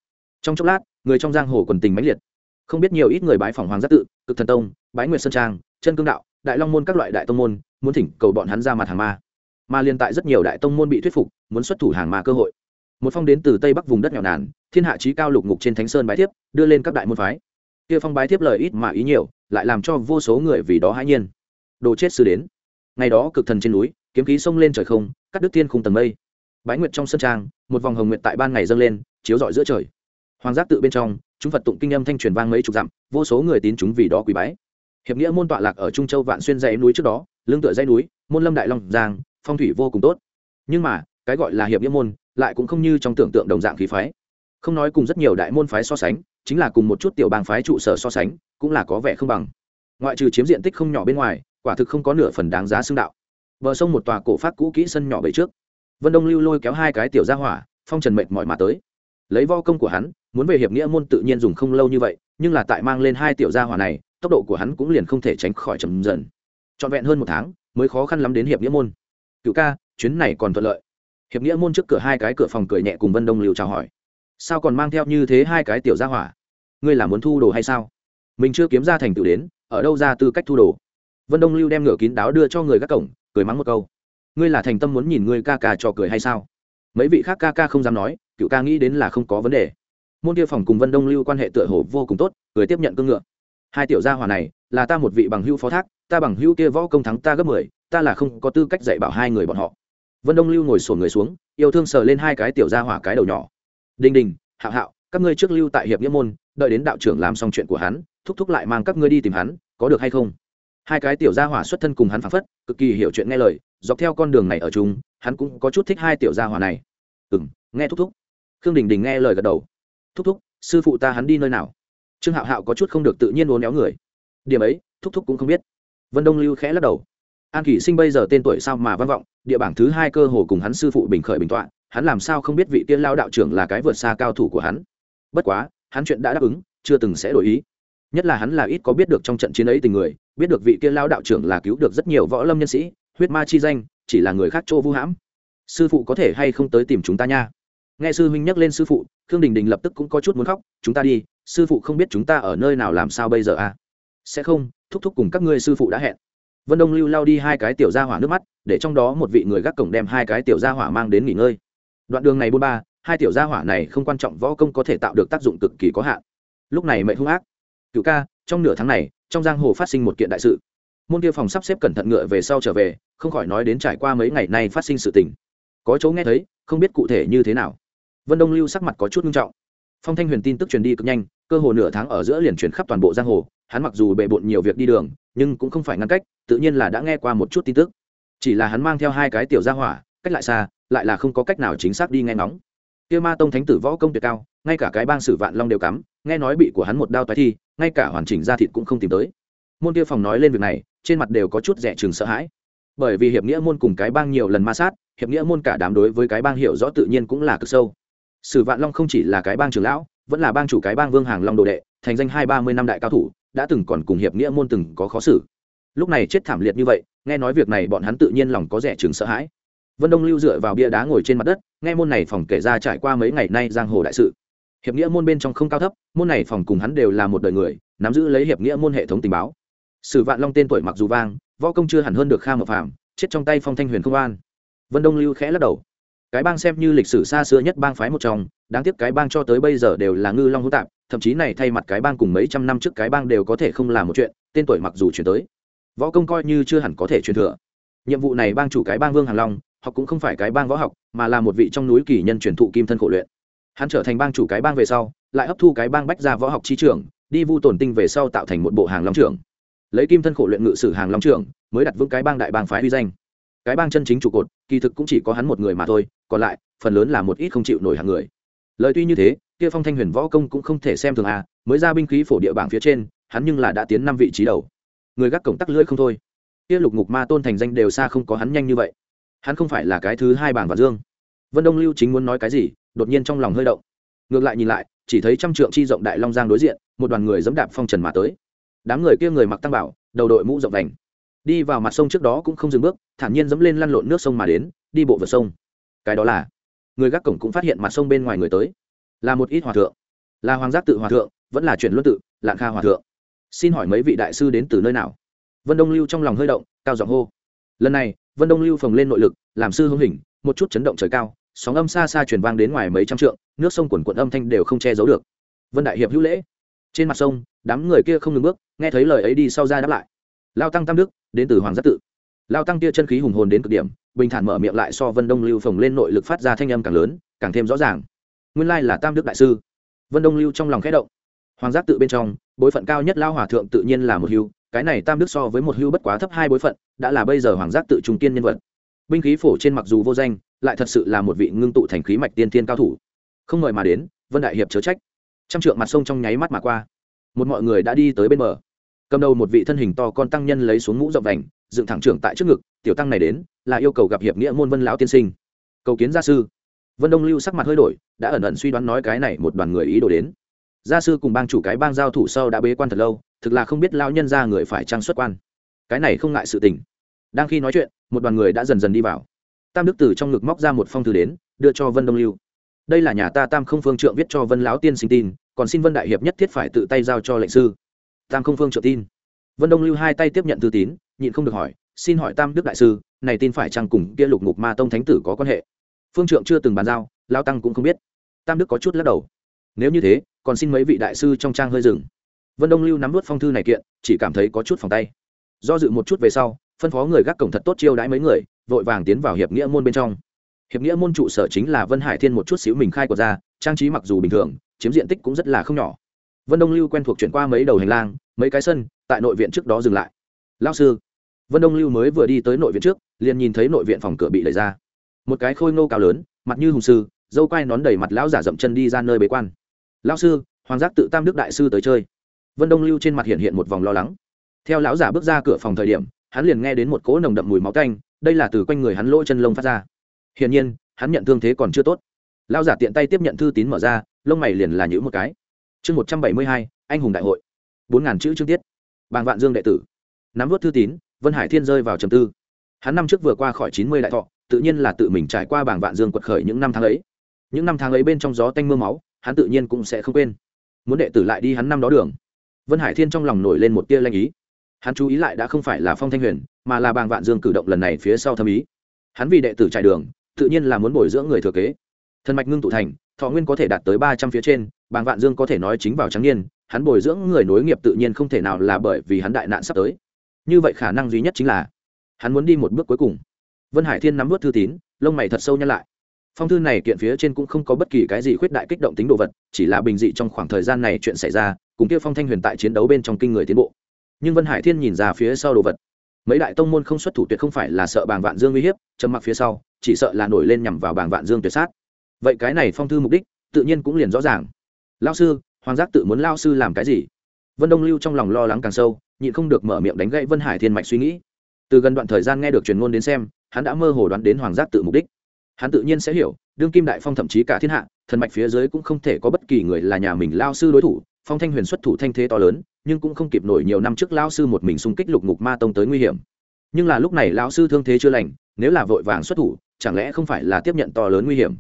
trong chốc lát, người trong giang hồ quần tình mãnh liệt. Không biết nhiều ít người bái phòng hoàng giác tự, cực thần tông, bái nguyệt sơn trang, chân cương đạo, đại long môn các loại đại tông môn, muốn thỉnh cầu bọn hắn ra mặt hàng ma. Mà liên tại rất nhiều đại tông môn bị thuyết phục, muốn xuất thủ hàng ma cơ hội. Một phong đến từ tây bắc vùng đất nghèo nàn, thiên hạ trí cao lục ngục trên thánh sơn bái thiếp, đưa lên các đại môn phái. Kia phong bái thiếp lời ít mà ý nhiều, lại làm cho vô số người vì đó hãi nhiên. Đồ chết sư đến. Ngày đó cực thần trên núi, kiếm khí xông lên trời không, cắt đứt tiên khung tầng mây. Bái nguyệt trong sân trang, một vòng hồng nguyệt tại ban ngày dâng lên, chiếu rọi giữa trời hoàng giác tự bên trong, chúng phật tụng kinh âm thanh truyền vang mấy chục dặm, vô số người tín chúng vì đó quý bái. Hiệp nghĩa môn tọa lạc ở trung châu vạn xuyên dãy núi trước đó lương tựa dãy núi, môn lâm đại long giang, phong thủy vô cùng tốt. Nhưng mà, cái gọi là hiệp nghĩa môn, lại cũng không như trong tưởng tượng đồng dạng khí phái. Không nói cùng rất nhiều đại môn phái so sánh, chính là cùng một chút tiểu bang phái trụ sở so sánh, cũng là có vẻ không bằng. Ngoại trừ chiếm diện tích không nhỏ bên ngoài, quả thực không có nửa phần đáng giá xương đạo. Bờ sông một tòa cổ phát cũ kỹ sân nhỏ bậy trước. Vân đông lưu lôi kéo hai cái tiểu ra hỏa, phong trần mệt mỏi mà tới lấy vo công của hắn, muốn về hiệp nghĩa môn tự nhiên dùng không lâu như vậy, nhưng là tại mang lên hai tiểu gia hỏa này, tốc độ của hắn cũng liền không thể tránh khỏi chậm dần. Trọn vẹn hơn một tháng, mới khó khăn lắm đến hiệp nghĩa môn. Cựu ca, chuyến này còn thuận lợi. Hiệp nghĩa môn trước cửa hai cái cửa phòng cười nhẹ cùng vân đông liều chào hỏi. Sao còn mang theo như thế hai cái tiểu gia hỏa? Ngươi là muốn thu đồ hay sao? Mình chưa kiếm ra thành tựu đến, ở đâu ra tư cách thu đồ? Vân đông lưu đem ngựa kín đáo đưa cho người các cổng, cười mắng một câu. Ngươi là thành tâm muốn nhìn ngươi ca ca cho cười hay sao? Mấy vị khác ca ca không dám nói cựu ca nghĩ đến là không có vấn đề. Môn kia phòng cùng vân đông lưu quan hệ tựa hồ vô cùng tốt cười tiếp nhận cương ngựa. Hai tiểu gia hỏa này, là ta một vị bằng hữu phó thác, ta bằng hữu kia võ công thắng ta gấp mười, ta là không có tư cách dạy bảo hai người bọn họ. Vân đông lưu ngồi sổn người xuống, yêu thương sờ lên hai cái tiểu gia hỏa cái đầu nhỏ. Đình đình, hạo hạo, các ngươi trước lưu tại hiệp nghĩa môn, đợi đến đạo trưởng làm xong chuyện của hắn, thúc thúc lại mang các ngươi đi tìm hắn, có được hay không? Hai cái tiểu gia hỏa xuất thân cùng hắn phảng phất, cực kỳ hiểu chuyện nghe lời, dọc theo con đường này ở chung, hắn cũng có chút thích hai tiểu gia hỏa này. Ừ nghe thúc thúc khương đình đình nghe lời gật đầu. Thúc thúc, sư phụ ta hắn đi nơi nào? Trương hạo hạo có chút không được tự nhiên uốn éo người. Điểm ấy, thúc thúc cũng không biết. Vân đông lưu khẽ lắc đầu. An kỷ sinh bây giờ tên tuổi sao mà văn vọng, địa bảng thứ hai cơ hồ cùng hắn sư phụ bình khởi bình tọa, hắn làm sao không biết vị tiên lao đạo trưởng là cái vượt xa cao thủ của hắn. Bất quá, hắn chuyện đã đáp ứng, chưa từng sẽ đổi ý. Nhất là hắn là ít có biết được trong trận chiến ấy tình người, biết được vị kia lao đạo trưởng là cứu được rất nhiều võ lâm nhân sĩ, huyết ma chi danh, chỉ là người khác chỗ vũ hãm. Sư phụ có thể hay không tới tìm chúng ta nha? Nghe sư huynh nhắc lên sư phụ, khương đình đình lập tức cũng có chút muốn khóc, chúng ta đi, sư phụ không biết chúng ta ở nơi nào làm sao bây giờ à? Sẽ không, thúc thúc cùng các ngươi sư phụ đã hẹn. Vân đông lưu lao đi hai cái tiểu gia hỏa nước mắt, để trong đó một vị người gác cổng đem hai cái tiểu gia hỏa mang đến nghỉ ngơi. Đoạn đường này bôn ba, hai tiểu gia hỏa này không quan trọng võ công có thể tạo được tác dụng cực kỳ có hạn. Lúc này mệnh hung ác. Cựu ca, trong nửa tháng này, trong giang hồ phát sinh một kiện đại sự. Môn kia phòng sắp xếp cẩn thận ngựa về sau trở về, không khỏi nói đến trải qua mấy ngày nay phát sinh sự tình. Có chỗ nghe thấy, không biết cụ thể như thế nào vân đông lưu sắc mặt có chút nghiêm trọng. Phong thanh huyền tin tức truyền đi cực nhanh, cơ hồ nửa tháng ở giữa liền chuyển khắp toàn bộ giang hồ. Hắn mặc dù bệ bộn nhiều việc đi đường, nhưng cũng không phải ngăn cách, tự nhiên là đã nghe qua một chút tin tức. Chỉ là hắn mang theo hai cái tiểu gia hỏa, cách lại xa, lại là không có cách nào chính xác đi nghe ngóng. Kia ma tông thánh tử võ công tuyệt cao, ngay cả cái bang sử vạn long đều cắm, nghe nói bị của hắn một đao toái thi, ngay cả hoàn chỉnh ra thịt cũng không tìm tới. Môn kia phòng nói lên việc này, trên mặt đều có chút rẻ chừng sợ hãi. Bởi vì hiệp nghĩa môn cùng cái bang nhiều lần ma sát, hiệp nghĩa môn cả đám đối với cái bang hiểu rõ tự nhiên cũng là cực sâu sử vạn long không chỉ là cái bang trưởng lão, vẫn là bang chủ cái bang vương hàng long đồ đệ, thành danh hai ba mươi năm đại cao thủ, đã từng còn cùng hiệp nghĩa môn từng có khó xử. Lúc này chết thảm liệt như vậy, nghe nói việc này bọn hắn tự nhiên lòng có rẻ chừng sợ hãi. Vân đông lưu dựa vào bia đá ngồi trên mặt đất, nghe môn này phòng kể ra trải qua mấy ngày nay giang hồ đại sự. Hiệp nghĩa môn bên trong không cao thấp, môn này phòng cùng hắn đều là một đời người, nắm giữ lấy hiệp nghĩa môn hệ thống tình báo. Sử vạn long tên tuổi mặc dù vang, võ công chưa hẳn hơn được kha mập phàm, chết trong tay phong thanh huyền không an. Vân đông lưu khẽ lắc đầu cái bang xem như lịch sử xa xưa nhất bang phái một trong, đáng tiếc cái bang cho tới bây giờ đều là ngư long hữu tạp, thậm chí này thay mặt cái bang cùng mấy trăm năm trước cái bang đều có thể không làm một chuyện, tên tuổi mặc dù chuyển tới. Võ công coi như chưa hẳn có thể truyền thừa. Nhiệm vụ này bang chủ cái bang vương hàn long học cũng không phải cái bang võ học, mà là một vị trong núi kỳ nhân truyền thụ kim thân khổ luyện. Hắn trở thành bang chủ cái bang về sau, lại hấp thu cái bang bách ra võ học chi trưởng, đi vu tổn tinh về sau tạo thành một bộ hàng long trưởng. Lấy kim thân khổ luyện ngự sử hàng long trưởng, mới đặt vững cái bang đại bang phái uy danh cái bang chân chính trụ cột, kỳ thực cũng chỉ có hắn một người mà thôi, còn lại, phần lớn là một ít không chịu nổi hàng người. Lời tuy như thế, kia phong thanh huyền võ công cũng không thể xem thường a, mới ra binh khí phổ địa bảng phía trên, hắn nhưng là đã tiến năm vị trí đầu. Người gác cổng tắc lưỡi không thôi. Kia lục ngục ma tôn thành danh đều xa không có hắn nhanh như vậy. Hắn không phải là cái thứ hai bảng và dương. Vân đông lưu chính muốn nói cái gì, đột nhiên trong lòng hơi động. Ngược lại nhìn lại, chỉ thấy trăm trượng chi rộng đại long giang đối diện, một đoàn người dẫm đạp phong trần mà tới. Đám người kia người mặc tăng bảo, đầu đội mũ rộng đành đi vào mặt sông trước đó cũng không dừng bước, thản nhiên dẫm lên lăn lộn nước sông mà đến, đi bộ vượt sông. Cái đó là, người gác cổng cũng phát hiện mặt sông bên ngoài người tới. Là một ít hòa thượng. Là hoàng giác tự hòa thượng, vẫn là chuyện luân tự, lạng kha hòa thượng. Xin hỏi mấy vị đại sư đến từ nơi nào? Vân đông lưu trong lòng hơi động, cao giọng hô. Lần này, vân đông lưu phồng lên nội lực, làm sư hưng hình, một chút chấn động trời cao, sóng âm xa xa chuyển vang đến ngoài mấy trăm trượng, nước sông quần quận âm thanh đều không che giấu được. Vân đại hiệp hữu lễ. Trên mặt sông, đám người kia không ngừng bước, nghe thấy lời ấy đi sau ra đáp lại. Lao tăng tam đức đến từ hoàng giác tự. Lao tăng kia chân khí hùng hồn đến cực điểm, bình thản mở miệng lại so vân đông lưu phồng lên nội lực phát ra thanh âm càng lớn, càng thêm rõ ràng. Nguyên lai là tam đức đại sư. Vân đông lưu trong lòng khẽ động. Hoàng giác tự bên trong, bối phận cao nhất lao hòa thượng tự nhiên là một hưu, cái này tam đức so với một hưu bất quá thấp hai bối phận, đã là bây giờ hoàng giác tự trung tiên nhân vật. Binh khí phổ trên mặc dù vô danh, lại thật sự là một vị ngưng tụ thành khí mạch tiên thiên cao thủ. Không mời mà đến, vân đại hiệp chớ trách. Trăm trượng mặt sông trong nháy mắt mà qua. Một mọi người đã đi tới bên bờ cầm đầu một vị thân hình to con tăng nhân lấy xuống mũ rộng vành, dựng thẳng trưởng tại trước ngực, tiểu tăng này đến, là yêu cầu gặp hiệp nghĩa môn vân lão tiên sinh. Cầu kiến gia sư. Vân đông lưu sắc mặt hơi đổi, đã ẩn ẩn suy đoán nói cái này một đoàn người ý đồ đến. Gia sư cùng bang chủ cái bang giao thủ sau đã bế quan thật lâu, thực là không biết lao nhân ra người phải trang xuất quan. Cái này không ngại sự tình. Đang khi nói chuyện, một đoàn người đã dần dần đi vào. Tam đức tử trong ngực móc ra một phong thư đến, đưa cho vân đông lưu. Đây là nhà ta tam không phương trượng viết cho vân lão tiên sinh tin, còn xin vân đại hiệp nhất thiết phải tự tay giao cho lệnh sư tam không phương trợ tin. Vân đông lưu hai tay tiếp nhận thư tín, nhịn không được hỏi, xin hỏi tam đức đại sư, này tin phải chăng cùng kia lục ngục ma tông thánh tử có quan hệ? Phương trượng chưa từng bàn giao lao tăng cũng không biết. Tam đức có chút lắc đầu. Nếu như thế, còn xin mấy vị đại sư trong trang hơi rừng vân đông lưu nắm vút phong thư này kiện, chỉ cảm thấy có chút phòng tay. Do dự một chút về sau, phân phó người gác cổng thật tốt chiêu đãi mấy người, vội vàng tiến vào hiệp nghĩa môn bên trong. Hiệp nghĩa môn trụ sở chính là vân hải thiên một chút xíu mình khai của ra, trang trí mặc dù bình thường, chiếm diện tích cũng rất là không nhỏ vân đông lưu quen thuộc chuyển qua mấy đầu hành lang, mấy cái sân, tại nội viện trước đó dừng lại. Lao sư, vân đông lưu mới vừa đi tới nội viện trước, liền nhìn thấy nội viện phòng cửa bị đẩy ra. Một cái khôi ngô cao lớn, mặt như hùng sư, dâu quai nón đầy mặt lão giả dậm chân đi ra nơi bế quan. Lão sư, hoàng giác tự tam đức đại sư tới chơi. Vân đông lưu trên mặt hiện hiện một vòng lo lắng. Theo lão giả bước ra cửa phòng thời điểm, hắn liền nghe đến một cỗ nồng đậm mùi máu canh đây là từ quanh người hắn lỗ chân lông phát ra. Hiển nhiên, hắn nhận thương thế còn chưa tốt. Lão giả tiện tay tiếp nhận thư tín mở ra, lông mày liền là nhữ một cái chương một trăm bảy mươi hai, anh hùng đại hội. Bốn ngàn chữ chương tiết. Bàng vạn dương đệ tử. Nắm vớt thư tín, vân hải thiên rơi vào trầm tư. Hắn năm trước vừa qua khỏi chín mươi đại thọ, tự nhiên là tự mình trải qua bảng vạn dương quật khởi những năm tháng ấy. Những năm tháng ấy bên trong gió tanh m ư a máu, hắn tự nhiên cũng sẽ không quên. Muốn đệ tử lại đi hắn năm đó đường. Vân hải thiên trong lòng nổi lên một tia lanh ý. Hắn chú ý lại đã không phải là phong thanh huyền, mà là bàng vạn dương cử động lần này phía sau thâm ý. Hắn vì đệ tử trải đường, tự nhiên là muốn bồi dưỡng người thừa kế. Thân mạch ngưng tụ thành, thọ nguyên có thể đạt tới ba trăm phía trên bàng vạn dương có thể nói chính vào trắng niên, hắn bồi dưỡng người nối nghiệp tự nhiên không thể nào là bởi vì hắn đại nạn sắp tới. Như vậy khả năng duy nhất chính là, hắn muốn đi một bước cuối cùng. Vân hải thiên nắm vớt thư tín, lông mày thật sâu nhăn lại. Phong thư này kiện phía trên cũng không có bất kỳ cái gì khuyết đại kích động tính đồ vật, chỉ là bình dị trong khoảng thời gian này chuyện xảy ra, cùng kia phong thanh huyền tại chiến đấu bên trong kinh người tiến bộ. Nhưng vân hải thiên nhìn ra phía sau đồ vật. Mấy đại tông môn không xuất thủ tuyệt không phải là sợ bàng vạn dương uy hiếp trầm mặc phía sau, chỉ sợ là nổi lên nhằm vào bàng vạn dương tuyệt sát. Vậy cái này phong thư mục đích, tự nhiên cũng liền rõ ràng lao sư, hoàng giác tự muốn lao sư làm cái gì? Vân đông lưu trong lòng lo lắng càng sâu, nhịn không được mở miệng đánh gãy vân hải thiên mạch suy nghĩ. Từ gần đoạn thời gian nghe được truyền ngôn đến xem, hắn đã mơ hồ đoán đến hoàng giác tự mục đích. Hắn tự nhiên sẽ hiểu, đương kim đại phong thậm chí cả thiên hạ, thần mạch phía dưới cũng không thể có bất kỳ người là nhà mình lao sư đối thủ. Phong thanh huyền xuất thủ thanh thế to lớn, nhưng cũng không kịp nổi nhiều năm trước lao sư một mình xung kích lục ngục ma tông tới nguy hiểm. Nhưng là lúc này lao sư thương thế chưa lành, nếu là vội vàng xuất thủ, chẳng lẽ không phải là tiếp nhận to lớn nguy hiểm?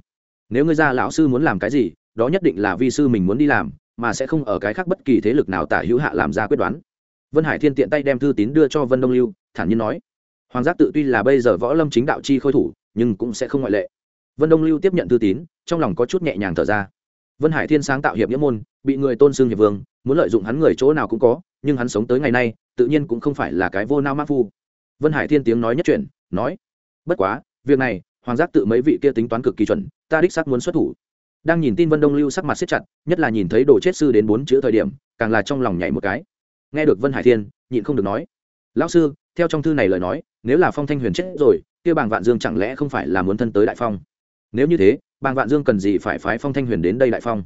Nếu ngươi ra lão sư muốn làm cái gì đó nhất định là vi sư mình muốn đi làm, mà sẽ không ở cái khác bất kỳ thế lực nào tả hữu hạ làm ra quyết đoán. Vân hải thiên tiện tay đem thư tín đưa cho vân đông lưu, thản nhiên nói, hoàng giác tự tuy là bây giờ võ lâm chính đạo chi khôi thủ, nhưng cũng sẽ không ngoại lệ. Vân đông lưu tiếp nhận thư tín, trong lòng có chút nhẹ nhàng thở ra. Vân hải thiên sáng tạo hiệp nghĩa môn, bị người tôn xưng hiệp vương, muốn lợi dụng hắn người chỗ nào cũng có, nhưng hắn sống tới ngày nay, tự nhiên cũng không phải là cái vô nao mát phu. Vân hải thiên tiếng nói nhất chuyển, nói, bất quá, việc này, hoàng giác tự mấy vị kia tính toán cực kỳ chuẩn, ta đích xác muốn xuất thủ đang nhìn tin vân đông lưu sắc mặt siết chặt, nhất là nhìn thấy đồ chết sư đến bốn chữ thời điểm, càng là trong lòng nhảy một cái. Nghe được vân hải thiên, nhịn không được nói, lão sư, theo trong thư này lời nói, nếu là phong thanh huyền chết rồi, kia bàng vạn dương chẳng lẽ không phải là muốn thân tới đại phong? Nếu như thế, bàng vạn dương cần gì phải phái phong thanh huyền đến đây đại phong?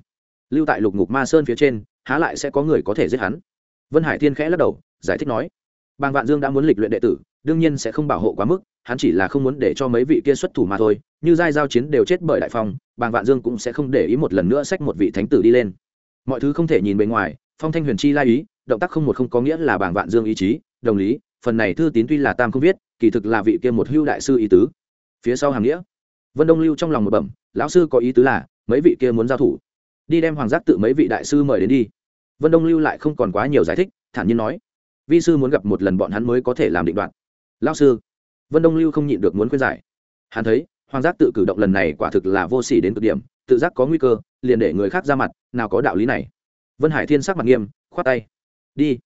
Lưu tại lục ngục ma sơn phía trên, há lại sẽ có người có thể giết hắn? Vân hải thiên khẽ lắc đầu, giải thích nói, bàng vạn dương đã muốn lịch luyện đệ tử đương nhiên sẽ không bảo hộ quá mức, hắn chỉ là không muốn để cho mấy vị kia xuất thủ mà thôi, như giai giao chiến đều chết bởi đại phong, bàng vạn dương cũng sẽ không để ý một lần nữa xách một vị thánh tử đi lên. Mọi thứ không thể nhìn bề ngoài, phong thanh huyền chi lai ý, động tác không một không có nghĩa là bàng vạn dương ý chí, đồng lý, phần này thư tín tuy là tam không viết, kỳ thực là vị kia một hưu đại sư ý tứ. Phía sau hàng nghĩa, vân đông lưu trong lòng một bẩm, lão sư có ý tứ là, mấy vị kia muốn giao thủ. Đi đem hoàng giác tự mấy vị đại sư mời đến đi. Vân đông lưu lại không còn quá nhiều giải thích, thản nhiên nói. Vi sư muốn gặp một lần bọn hắn mới có thể làm định đoạn lão sư, vân đông lưu không nhịn được muốn khuyên giải. Hắn thấy, hoàng giác tự cử động lần này quả thực là vô s ỉ đến cực điểm, tự giác có nguy cơ, liền để người khác ra mặt, nào có đạo lý này. Vân hải thiên sắc mặt nghiêm, khoát tay. Đi.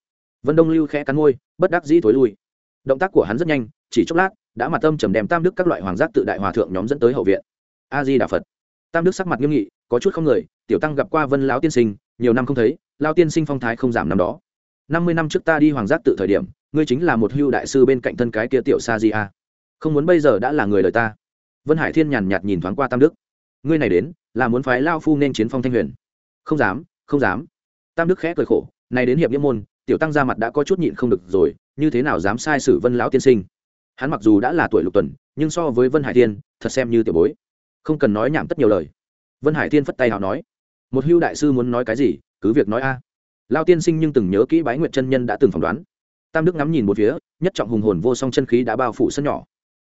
Vân đông lưu khẽ cắn môi, bất đắc dĩ thối lui. Động tác của hắn rất nhanh, chỉ chốc lát, đã mặt tâm trầm đem tam đức các loại hoàng giác tự đại hòa thượng nhóm dẫn tới hậu viện. A di đà phật. Tam đức sắc mặt nghiêm nghị, có chút không người, tiểu tăng gặp qua vân lão tiên sinh, nhiều năm không thấy lao tiên sinh phong thái không giảm năm đó. Năm mươi năm trước ta đi hoàng giác tự thời điểm ngươi chính là một hưu đại sư bên cạnh thân cái kia tiểu sa di a. Không muốn bây giờ đã là người đời ta. Vân hải thiên nhàn nhạt nhìn thoáng qua tam đức. Ngươi này đến, là muốn phái lao phu nên chiến phong thanh huyền. Không dám không dám. Tam đức khẽ cười khổ, này đến hiệp nghĩa môn, tiểu tăng ra mặt đã có chút nhịn không được rồi, như thế nào dám sai sử vân lão tiên sinh? Hắn mặc dù đã là tuổi lục tuần, nhưng so với vân hải thiên, thật xem như tiểu bối. Không cần nói nhảm tất nhiều lời. Vân hải thiên phất tay hào nói, một hưu đại sư muốn nói cái gì, cứ việc nói a. À. lao tiên sinh nhưng từng nhớ kỹ bái nguyện chân nhân đã từng phỏng đoán tam đức ngắm nhìn một phía, nhất trọng hùng hồn vô song chân khí đã bao phủ sân nhỏ.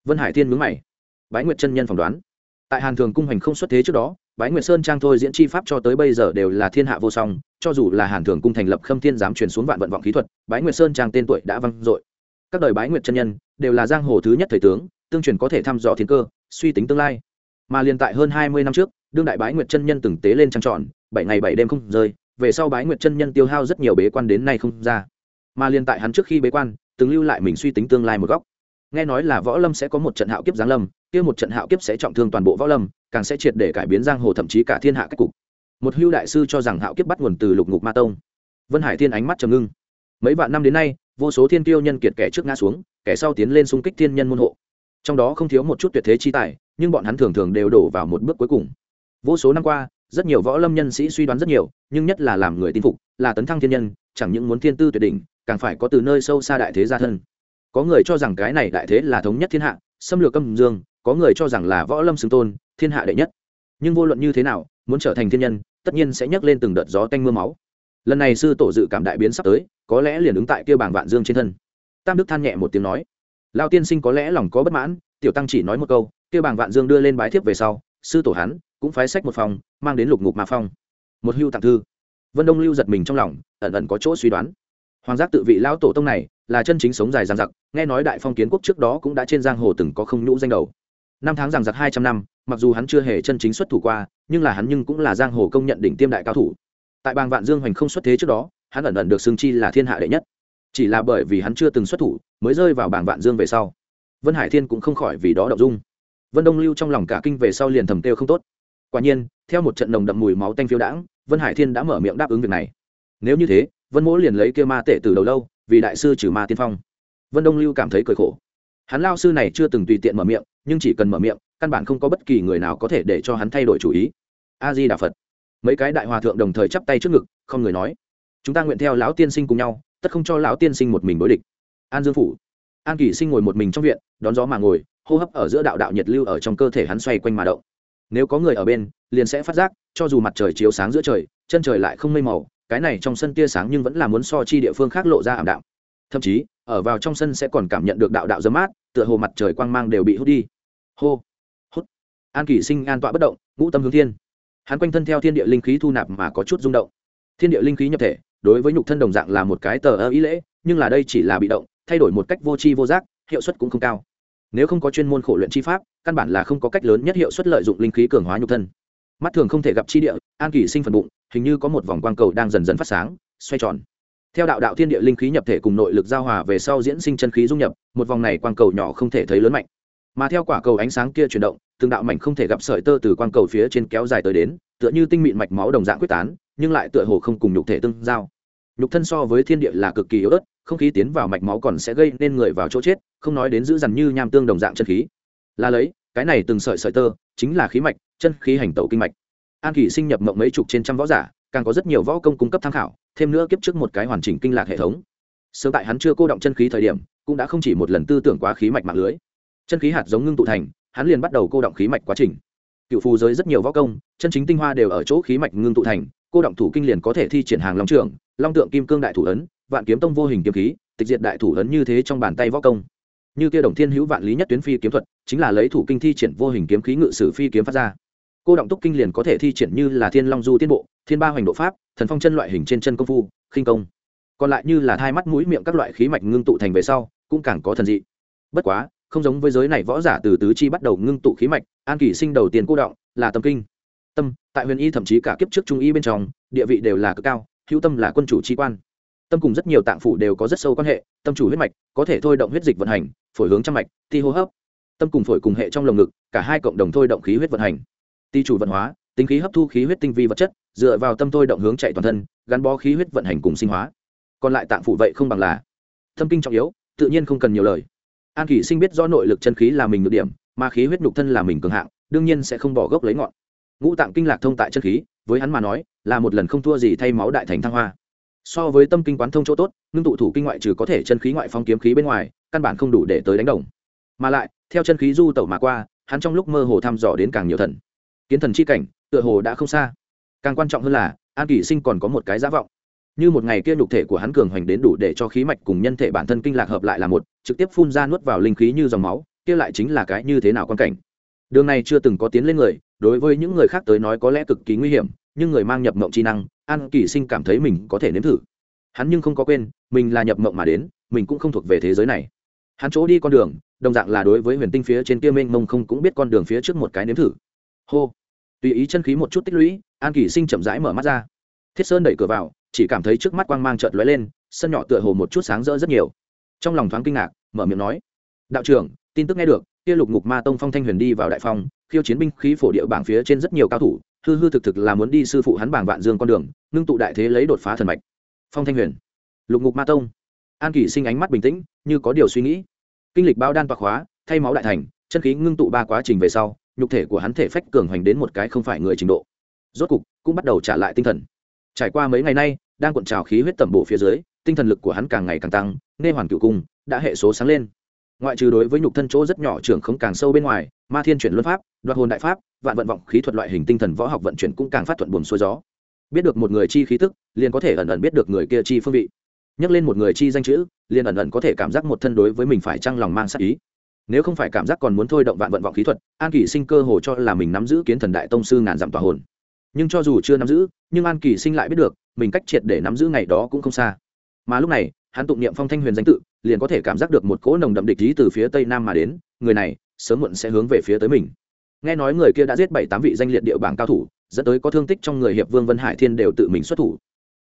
Vân hải thiên mướn mày. Bái nguyệt chân nhân phỏng đoán. Tại hàn thường cung hành không xuất thế trước đó, bái nguyệt sơn trang thôi diễn chi pháp cho tới bây giờ đều là thiên hạ vô song, cho dù là hàn thường cung thành lập khâm thiên dám truyền xuống vạn vận vọng khí thuật, bái nguyệt sơn trang tên tuổi đã vang dội. Các đời bái nguyệt chân nhân đều là giang hồ thứ nhất thời tướng, tương truyền có thể thăm dò thiên cơ, suy tính tương lai. Mà liền tại hơn hai mươi năm trước, đương đại bái nguyệt chân nhân từng tế lên trang trọn bảy ngày bảy đêm không rơi, về sau bái nguyệt chân nhân tiêu hao rất nhiều bế quan đến nay không ra mà Liên tại hắn trước khi bế quan, từng lưu lại mình suy tính tương lai một góc. Nghe nói là võ lâm sẽ có một trận hạo kiếp giáng lâm, kia một trận hạo kiếp sẽ trọng thương toàn bộ võ lâm, càng sẽ triệt để cải biến giang hồ thậm chí cả thiên hạ cách cục. Một hưu đại sư cho rằng hạo kiếp bắt nguồn từ lục ngục ma tông. Vân hải thiên ánh mắt trầm ngưng. Mấy vạn năm đến nay, vô số thiên tiêu nhân kiệt kẻ trước ngã xuống, kẻ sau tiến lên xung kích thiên nhân môn hộ. Trong đó không thiếu một chút tuyệt thế chi tài, nhưng bọn hắn thường thường đều đổ vào một bước cuối cùng. Vô số năm qua, rất nhiều võ lâm nhân sĩ suy đoán rất nhiều, nhưng nhất là làm người tin phục, là tấn thăng thiên nhân, chẳng những muốn thiên tư tuyệt đỉnh càng phải có từ nơi sâu xa đại thế gia thân. Có người cho rằng cái này đại thế là thống nhất thiên hạ, xâm lược âm dương, có người cho rằng là võ lâm xưng tôn, thiên hạ đệ nhất. Nhưng vô luận như thế nào, muốn trở thành thiên nhân, tất nhiên sẽ nhấc lên từng đợt gió tanh mưa máu. Lần này sư tổ dự cảm đại biến sắp tới, có lẽ liền ứng tại kia bảng vạn dương trên thân. Tam đức than nhẹ một tiếng nói. Lao tiên sinh có lẽ lòng có bất mãn, tiểu tăng chỉ nói một câu, kia bảng vạn dương đưa lên bái thiếp về sau, sư tổ hắn cũng phái sách một phòng, mang đến lục ngục mà phong. Một hưu tặng thư. Vân đông lưu giật mình trong lòng, ẩn ẩn có chỗ suy đoán hoàng giác tự vị lão tổ tông này là chân chính sống dài giang giặc nghe nói đại phong kiến quốc trước đó cũng đã trên giang hồ từng có không nhũ danh đầu. Năm tháng giang giặc hai trăm năm, mặc dù hắn chưa hề chân chính xuất thủ qua, nhưng là hắn nhưng cũng là giang hồ công nhận đỉnh tiêm đại cao thủ. Tại bang vạn dương hoành không xuất thế trước đó, hắn ẩn ẩn được xưng chi là thiên hạ đệ nhất. Chỉ là bởi vì hắn chưa từng xuất thủ, mới rơi vào bảng vạn dương về sau. Vân hải thiên cũng không khỏi vì đó đậu dung. Vân đông lưu trong lòng cả kinh về sau liền thầm têu không tốt. Quả nhiên, theo một trận nồng đậm mùi máu tanh phiêu đãng, vân hải thiên đã mở miệng đáp ứng việc này. Nếu như thế vân mỗ liền lấy kia ma tệ từ đầu lâu, vì đại sư trừ ma tiên phong. Vân đông lưu cảm thấy cười khổ. Hắn lao sư này chưa từng tùy tiện mở miệng, nhưng chỉ cần mở miệng, căn bản không có bất kỳ người nào có thể để cho hắn thay đổi chủ ý. A di đà phật. Mấy cái đại hòa thượng đồng thời chắp tay trước ngực, không người nói. Chúng ta nguyện theo lão tiên sinh cùng nhau, tất không cho lão tiên sinh một mình đối địch. An dương phủ. An kỷ sinh ngồi một mình trong viện, đón gió mà ngồi, hô hấp ở giữa đạo đạo nhiệt lưu ở trong cơ thể hắn xoay quanh mà động. Nếu có người ở bên, liền sẽ phát giác, cho dù mặt trời chiếu sáng giữa trời, chân trời lại không mây màu cái này trong sân tia sáng nhưng vẫn là muốn so chi địa phương khác lộ ra ảm đạm. Thậm chí, ở vào trong sân sẽ còn cảm nhận được đạo đạo dấm mát, tựa hồ mặt trời quang mang đều bị hút đi. Hô, hút. An kỷ sinh an tọa bất động, ngũ tâm hướng thiên. Hắn quanh thân theo thiên địa linh khí thu nạp mà có chút rung động. Thiên địa linh khí nhập thể, đối với nhục thân đồng dạng là một cái tờ ơ ý lễ, nhưng là đây chỉ là bị động, thay đổi một cách vô tri vô giác, hiệu suất cũng không cao. Nếu không có chuyên môn khổ luyện chi pháp, căn bản là không có cách lớn nhất hiệu suất lợi dụng linh khí cường hóa nhục thân mắt thường không thể gặp chi địa, an kỳ sinh phần bụng, hình như có một vòng quang cầu đang dần dần phát sáng, xoay tròn. Theo đạo đạo thiên địa linh khí nhập thể cùng nội lực giao hòa về sau diễn sinh chân khí dung nhập, một vòng này quang cầu nhỏ không thể thấy lớn mạnh. Mà theo quả cầu ánh sáng kia chuyển động, từng đạo mảnh không thể gặp sợi tơ từ quang cầu phía trên kéo dài tới đến, tựa như tinh mịn mạch máu đồng dạng quyết tán, nhưng lại tựa hồ không cùng nhục thể tương giao. Nhục thân so với thiên địa là cực kỳ yếu ớt, không khí tiến vào mạch máu còn sẽ gây nên người vào chỗ chết, không nói đến giữ dằn như nham tương đồng dạng chân khí. Là lấy cái này từng sợi sợi tơ chính là khí mạch, chân khí hành tẩu kinh mạch. An kỷ sinh nhập mộng mấy chục trên trăm võ giả, càng có rất nhiều võ công cung cấp tham khảo, thêm nữa kiếp trước một cái hoàn chỉnh kinh lạc hệ thống. Sớm tại hắn chưa cô động chân khí thời điểm, cũng đã không chỉ một lần tư tưởng quá khí mạch mạng lưới. Chân khí hạt giống ngưng tụ thành, hắn liền bắt đầu cô động khí mạch quá trình. Cựu phù giới rất nhiều võ công, chân chính tinh hoa đều ở chỗ khí mạch ngưng tụ thành, cô động thủ kinh liền có thể thi triển hàng long trường long tượng kim cương đại thủ ấn, vạn kiếm tông vô hình kiếm khí, tịch diệt đại thủ ấn như thế trong bàn tay võ công như kia đồng thiên hữu vạn lý nhất tuyến phi kiếm thuật, chính là lấy thủ kinh thi triển vô hình kiếm khí ngự sử phi kiếm phát ra. Cô động túc kinh liền có thể thi triển như là thiên long du tiên bộ, thiên ba hoành độ pháp, thần phong chân loại hình trên chân công phu, khinh công. Còn lại như là thai mắt mũi miệng các loại khí mạch ngưng tụ thành về sau, cũng càng có thần dị. Bất quá, không giống với giới này võ giả từ tứ chi bắt đầu ngưng tụ khí mạch, an kỷ sinh đầu tiên cô động, là tâm kinh. Tâm, tại huyền y thậm chí cả kiếp trước trung y bên trong, địa vị đều là cực cao, hữu tâm là quân chủ tri quan tâm cùng rất nhiều tạng phủ đều có rất sâu quan hệ, tâm chủ huyết mạch có thể thôi động huyết dịch vận hành, phổi hướng trong mạch thi hô hấp. Tâm cùng phổi cùng hệ trong lồng ngực, cả hai cộng đồng thôi động khí huyết vận hành. Ti chủ vận hóa, tính khí hấp thu khí huyết tinh vi vật chất, dựa vào tâm thôi động hướng chạy toàn thân, gắn bó khí huyết vận hành cùng sinh hóa. Còn lại tạng phủ vậy không bằng là tâm kinh trọng yếu, tự nhiên không cần nhiều lời. An kỷ sinh biết do nội lực chân khí là mình ngược điểm, mà khí huyết nhục thân là mình cường hạng, đương nhiên sẽ không bỏ gốc lấy ngọn. Ngũ tạng kinh lạc thông tại chân khí, với hắn mà nói, là một lần không thua gì thay máu đại thành thăng hoa so với tâm kinh quán thông chỗ tốt, ngưng tụ thủ kinh ngoại trừ có thể chân khí ngoại phong kiếm khí bên ngoài, căn bản không đủ để tới đánh đồng. Mà lại, theo chân khí du tẩu mà qua, hắn trong lúc mơ hồ thăm dò đến càng nhiều thần. Kiến thần chi cảnh, tựa hồ đã không xa. Càng quan trọng hơn là, an kỷ sinh còn có một cái giả vọng. Như một ngày kia nhục thể của hắn cường hoành đến đủ để cho khí mạch cùng nhân thể bản thân kinh lạc hợp lại là một, trực tiếp phun ra nuốt vào linh khí như dòng máu, kia lại chính là cái như thế nào quan cảnh. Đường này chưa từng có tiến lên người, đối với những người khác tới nói có lẽ cực kỳ nguy hiểm nhưng người mang nhập mộng chi năng, an kỳ sinh cảm thấy mình có thể nếm thử. Hắn nhưng không có quên, mình là nhập mộng mà đến, mình cũng không thuộc về thế giới này. Hắn chỗ đi con đường, đồng dạng là đối với huyền tinh phía trên kia mênh mông không cũng biết con đường phía trước một cái nếm thử. Hô. Tùy ý chân khí một chút tích lũy, an kỳ sinh chậm rãi mở mắt ra. Thiết sơn đẩy cửa vào, chỉ cảm thấy trước mắt quang mang trợt lóe lên, sân nhỏ tựa hồ một chút sáng rỡ rất nhiều. Trong lòng thoáng kinh ngạc, mở miệng nói. Đạo trưởng, tin tức nghe được, kia lục ngục ma tông phong thanh huyền đi vào đại phong, khiêu chiến binh khí phổ địa bảng phía trên rất nhiều cao thủ hư hư thực thực là muốn đi sư phụ hắn bảng vạn dương con đường, ngưng tụ đại thế lấy đột phá thần mạch. Phong thanh huyền, lục ngục ma tông. An kỷ sinh ánh mắt bình tĩnh, như có điều suy nghĩ. Kinh lịch bao đan toạc hóa thay máu đại thành, chân khí ngưng tụ ba quá trình về sau, nhục thể của hắn thể phách cường hoành đến một cái không phải người trình độ. Rốt cục, cũng bắt đầu trả lại tinh thần. Trải qua mấy ngày nay, đang cuộn trào khí huyết tẩm bổ phía dưới, tinh thần lực của hắn càng ngày càng tăng nghe hoàn cựu cung đã hệ số sáng lên ngoại trừ đối với nhục thân chỗ rất nhỏ trưởng không càng sâu bên ngoài, ma thiên chuyển luân pháp, đoạt hồn đại pháp, vạn vận vọng khí thuật loại hình tinh thần võ học vận chuyển cũng càng phát thuận buồn xuôi gió. Biết được một người chi khí tức, liền có thể ẩn ẩn biết được người kia chi phương vị. Nhắc lên một người chi danh chữ, liền ẩn ẩn có thể cảm giác một thân đối với mình phải trăng lòng mang sắc ý. Nếu không phải cảm giác còn muốn thôi động vạn vận vọng khí thuật, an kỳ sinh cơ hồ cho là mình nắm giữ kiến thần đại tông sư ngàn dặm tòa hồn. Nhưng cho dù chưa nắm giữ, nhưng an kỳ sinh lại biết được, mình cách triệt để nắm giữ ngày đó cũng không xa. Mà lúc này hắn tụng niệm phong thanh huyền danh tự, liền có thể cảm giác được một cỗ nồng đậm địch ý từ phía tây nam mà đến, người này sớm muộn sẽ hướng về phía tới mình. Nghe nói người kia đã giết bảy tám vị danh liệt địa bảng cao thủ, dẫn tới có thương tích trong người hiệp vương vân hải thiên đều tự mình xuất thủ.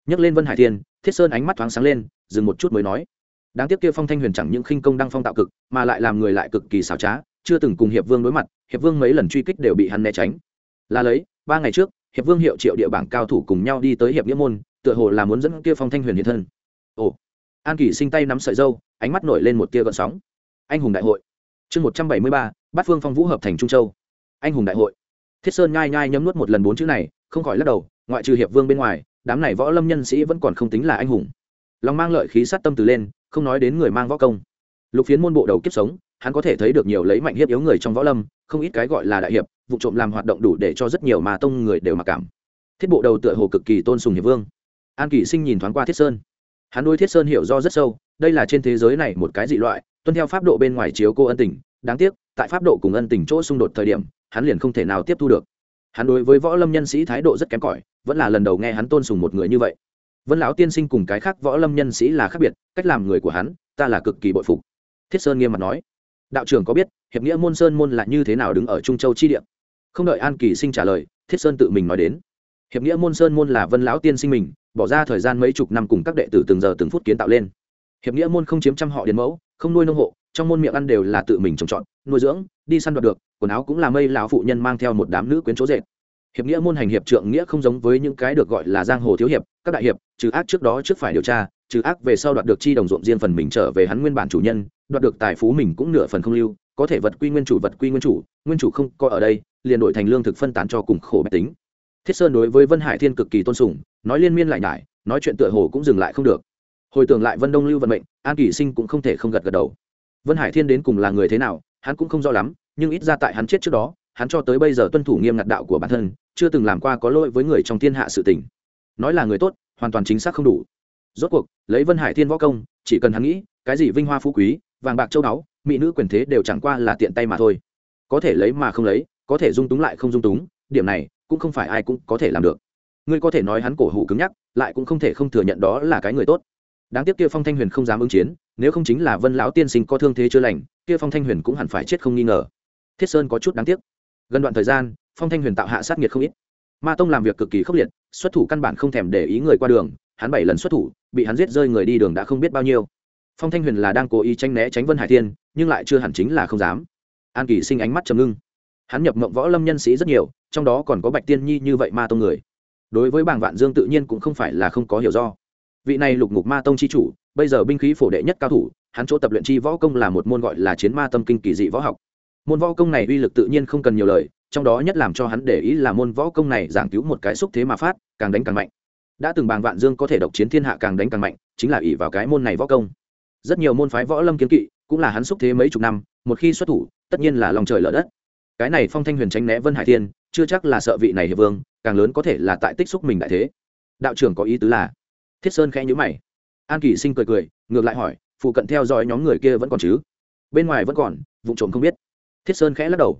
Nhắc lên vân hải thiên, thiết sơn ánh mắt thoáng sáng lên, dừng một chút mới nói. Đáng tiếc kia phong thanh huyền chẳng những khinh công đang phong tạo cực, mà lại làm người lại cực kỳ xảo trá, chưa từng cùng hiệp vương đối mặt, hiệp vương mấy lần truy kích đều bị hắn né tránh. Là lấy, ba ngày trước, hiệp vương hiệu triệu địa bảng cao thủ cùng nhau đi tới hiệp nghĩa môn, tựa hồ là muốn dẫn kia phong thanh huyền hiện thân. Ồ an Kỳ sinh tay nắm sợi dâu, ánh mắt nổi lên một tia gợn sóng. Anh hùng đại hội. Chương một trăm bảy mươi ba, bát phương phong vũ hợp thành trung châu. Anh hùng đại hội. Thiết sơn nhai nhai nhấm nuốt một lần bốn chữ này, không khỏi lắc đầu, ngoại trừ hiệp vương bên ngoài, đám này võ lâm nhân sĩ vẫn còn không tính là anh hùng. Lòng mang lợi khí sát tâm từ lên, không nói đến người mang võ công. Lục phiến môn bộ đầu kiếp sống, hắn có thể thấy được nhiều lấy mạnh hiếp yếu người trong võ lâm, không ít cái gọi là đại hiệp, vụ trộm làm hoạt động đủ để cho rất nhiều mà tông người đều mặc cảm. Thiết bộ đầu tựa hồ cực kỳ tôn sùng hiệp vương. An kỷ sinh nhìn thoáng qua thiết sơn hắn đôi thiết sơn hiểu do rất sâu, đây là trên thế giới này một cái dị loại, tuân theo pháp độ bên ngoài chiếu cô ân tình, đáng tiếc, tại pháp độ cùng ân tình chỗ xung đột thời điểm, hắn liền không thể nào tiếp thu được. Hắn đối với võ lâm nhân sĩ thái độ rất kém cỏi, vẫn là lần đầu nghe hắn tôn sùng một người như vậy. Vân lão tiên sinh cùng cái khác võ lâm nhân sĩ là khác biệt, cách làm người của hắn, ta là cực kỳ bội phục. Thiết sơn nghiêm mặt nói. Đạo trưởng có biết, hiệp nghĩa môn sơn môn là như thế nào đứng ở trung châu chi địa? Không đợi an kỳ sinh trả lời, thiết sơn tự mình nói đến. Hiệp nghĩa môn sơn môn là vân lão tiên sinh mình bỏ ra thời gian mấy chục năm cùng các đệ tử từng giờ từng phút kiến tạo lên. Hiệp nghĩa môn không chiếm trăm họ điền mẫu, không nuôi nông hộ, trong môn miệng ăn đều là tự mình trồng trọt, nuôi dưỡng, đi săn đoạt được, quần áo cũng là mây lão phụ nhân mang theo một đám nữ quyến chỗ dệt. Hiệp nghĩa môn hành hiệp trượng nghĩa không giống với những cái được gọi là giang hồ thiếu hiệp, các đại hiệp, trừ ác trước đó trước phải điều tra, trừ ác về sau đoạt được chi đồng ruộng riêng phần mình trở về hắn nguyên bản chủ nhân, đoạt được tài phú mình cũng nửa phần không lưu, có thể vật quy nguyên chủ vật quy nguyên chủ nguyên chủ không coi ở đây, liền đổi thành lương thực phân tán cho cùng khổ bách tính. Thiết sơn đối với vân hải thiên cực kỳ tôn sùng nói liên miên lại nhải, nói chuyện tựa hồ cũng dừng lại không được. Hồi tưởng lại vân đông lưu vận mệnh, an kỷ sinh cũng không thể không gật gật đầu. Vân hải thiên đến cùng là người thế nào, hắn cũng không rõ lắm, nhưng ít ra tại hắn chết trước đó, hắn cho tới bây giờ tuân thủ nghiêm ngặt đạo của bản thân, chưa từng làm qua có lỗi với người trong thiên hạ sự tình. Nói là người tốt, hoàn toàn chính xác không đủ. Rốt cuộc, lấy vân hải thiên võ công, chỉ cần hắn nghĩ, cái gì vinh hoa phú quý, vàng bạc châu báu, mỹ nữ quyền thế đều chẳng qua là tiện tay mà thôi. Có thể lấy mà không lấy, có thể dung túng lại không dung túng, điểm này cũng không phải ai cũng có thể làm được ngươi có thể nói hắn cổ hủ cứng nhắc, lại cũng không thể không thừa nhận đó là cái người tốt. Đáng tiếc kia phong thanh huyền không dám ứng chiến, nếu không chính là vân lão tiên sinh có thương thế chưa lành, kia phong thanh huyền cũng hẳn phải chết không nghi ngờ. Thiết sơn có chút đáng tiếc. Gần đoạn thời gian, phong thanh huyền tạo hạ sát nghiệt không ít. Ma tông làm việc cực kỳ khốc liệt, xuất thủ căn bản không thèm để ý người qua đường, hắn bảy lần xuất thủ, bị hắn giết rơi người đi đường đã không biết bao nhiêu. Phong thanh huyền là đang cố ý tranh né tránh vân hải thiên, nhưng lại chưa hẳn chính là không dám. An kỳ sinh ánh mắt trầm ngưng. Hắn nhập mộng võ lâm nhân sĩ rất nhiều, trong đó còn có bạch tiên nhi như vậy ma tông người đối với bảng vạn dương tự nhiên cũng không phải là không có hiểu do. Vị này lục ngục ma tông chi chủ, bây giờ binh khí phổ đệ nhất cao thủ, hắn chỗ tập luyện chi võ công là một môn gọi là chiến ma tâm kinh kỳ dị võ học. Môn võ công này uy lực tự nhiên không cần nhiều lời, trong đó nhất làm cho hắn để ý là môn võ công này giảng cứu một cái xúc thế mà phát, càng đánh càng mạnh. Đã từng bàng vạn dương có thể độc chiến thiên hạ càng đánh càng mạnh, chính là ỷ vào cái môn này võ công. Rất nhiều môn phái võ lâm kiến kỵ, cũng là hắn xúc thế mấy chục năm, một khi xuất thủ, tất nhiên là lòng trời lở đất. Cái này phong thanh huyền tránh né vân hải thiên chưa chắc là sợ vị này hiệp vương, càng lớn có thể là tại tích xúc mình đại thế. Đạo trưởng có ý tứ là, thiết sơn khẽ nhữ mày. An kỳ sinh cười cười, ngược lại hỏi, phụ cận theo dõi nhóm người kia vẫn còn chứ? Bên ngoài vẫn còn, vụ trộm không biết. Thiết sơn khẽ lắc đầu.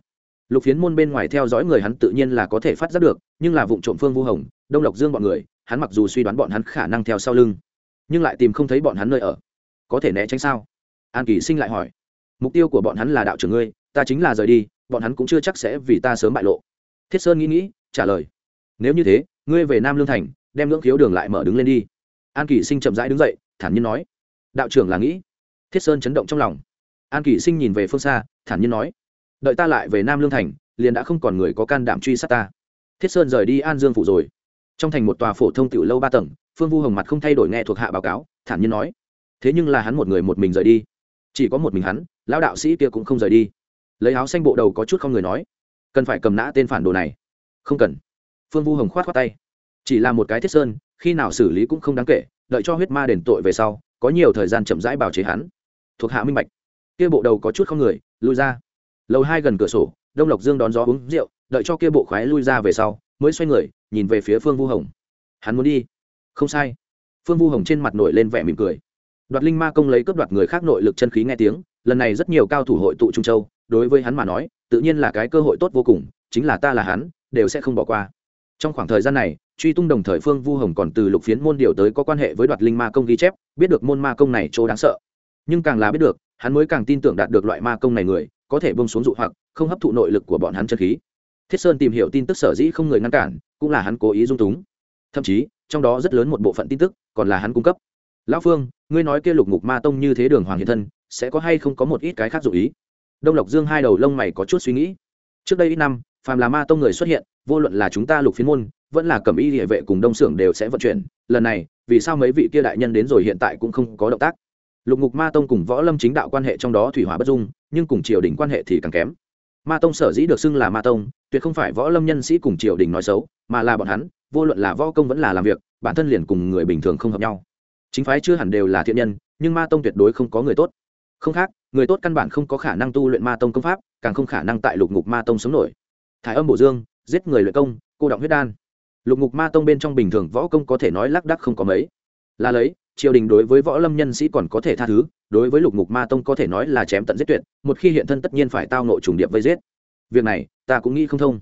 Lục phiến môn bên ngoài theo dõi người hắn tự nhiên là có thể phát giác được, nhưng là vụ trộm phương vu hồng, đông lộc dương bọn người, hắn mặc dù suy đoán bọn hắn khả năng theo sau lưng, nhưng lại tìm không thấy bọn hắn nơi ở. Có thể né tránh sao? An kỳ sinh lại hỏi. Mục tiêu của bọn hắn là đạo trưởng ngươi, ta chính là rời đi, bọn hắn cũng chưa chắc sẽ vì ta sớm bại lộ thiết sơn nghĩ nghĩ, trả lời. Nếu như thế, ngươi về nam lương thành, đem ngưỡng khiếu đường lại mở đứng lên đi. An kỷ sinh chậm rãi đứng dậy, thản nhiên nói. Đạo trưởng là nghĩ. Thiết sơn chấn động trong lòng. An kỷ sinh nhìn về phương xa, thản nhiên nói. Đợi ta lại về nam lương thành, liền đã không còn người có can đảm truy sát ta. Thiết sơn rời đi an dương phủ rồi. Trong thành một tòa phổ thông tiểu lâu ba tầng, phương vu hồng mặt không thay đổi nghe thuộc hạ báo cáo, thản nhiên nói. Thế nhưng là hắn một người một mình rời đi. Chỉ có một mình hắn, lão đạo sĩ kia cũng không rời đi. Lấy áo xanh bộ đầu có chút không người nói cần phải cầm nã tên phản đồ này. Không cần. Phương vu hồng khoát khoát tay. Chỉ là một cái thiết sơn, khi nào xử lý cũng không đáng kể, đợi cho huyết ma đền tội về sau, có nhiều thời gian chậm rãi bào chế hắn. Thuộc hạ minh bạch. Kia bộ đầu có chút không người, lui ra. Lầu hai gần cửa sổ, đông lộc dương đón gió uống rượu, đợi cho kia bộ khoái lui ra về sau, mới xoay người, nhìn về phía phương vu hồng. Hắn muốn đi. Không sai. Phương vu hồng trên mặt nổi lên vẻ mỉm cười. Đoạt linh ma công lấy cướp đoạt người khác nội lực chân khí nghe tiếng, lần này rất nhiều cao thủ hội tụ trung châu, đối với hắn mà nói tự nhiên là cái cơ hội tốt vô cùng, chính là ta là hắn, đều sẽ không bỏ qua. Trong khoảng thời gian này, truy tung đồng thời phương vu hồng còn từ lục phiến môn điều tới có quan hệ với đoạt linh ma công ghi chép, biết được môn ma công này chỗ đáng sợ. Nhưng càng là biết được, hắn mới càng tin tưởng đạt được loại ma công này người, có thể bông xuống dụ hoặc, không hấp thụ nội lực của bọn hắn chân khí. Thiết sơn tìm hiểu tin tức sở dĩ không người ngăn cản, cũng là hắn cố ý dung túng. Thậm chí, trong đó rất lớn một bộ phận tin tức, còn là hắn cung cấp. Lão phương, ngươi nói kia lục ngục ma tông như thế đường hoàng hiện thân, sẽ có hay không có một ít cái khác dụ ý? Đông lộc dương hai đầu lông mày có chút suy nghĩ. Trước đây ít năm, phàm là ma tông người xuất hiện, vô luận là chúng ta lục phiến môn, vẫn là cầm y địa vệ cùng đông xưởng đều sẽ vận chuyển. Lần này, vì sao mấy vị kia đại nhân đến rồi hiện tại cũng không có động tác? Lục ngục ma tông cùng võ lâm chính đạo quan hệ trong đó thủy hỏa bất dung, nhưng cùng triều đình quan hệ thì càng kém. Ma tông sở dĩ được xưng là ma tông, tuyệt không phải võ lâm nhân sĩ cùng triều đình nói xấu, mà là bọn hắn, vô luận là võ công vẫn là làm việc, bản thân liền cùng người bình thường không hợp nhau. Chính phái chưa hẳn đều là thiện nhân, nhưng ma tông tuyệt đối không có người tốt. Không khác người tốt căn bản không có khả năng tu luyện ma tông công pháp, càng không khả năng tại lục ngục ma tông sống nổi. Thái âm bổ dương, giết người luyện công, cô động huyết đan. Lục ngục ma tông bên trong bình thường võ công có thể nói lác đắc không có mấy. Là lấy, triều đình đối với võ lâm nhân sĩ còn có thể tha thứ, đối với lục ngục ma tông có thể nói là chém tận giết tuyệt, một khi hiện thân tất nhiên phải tao nội trùng điệp vây giết. Việc này, ta cũng nghĩ không thông.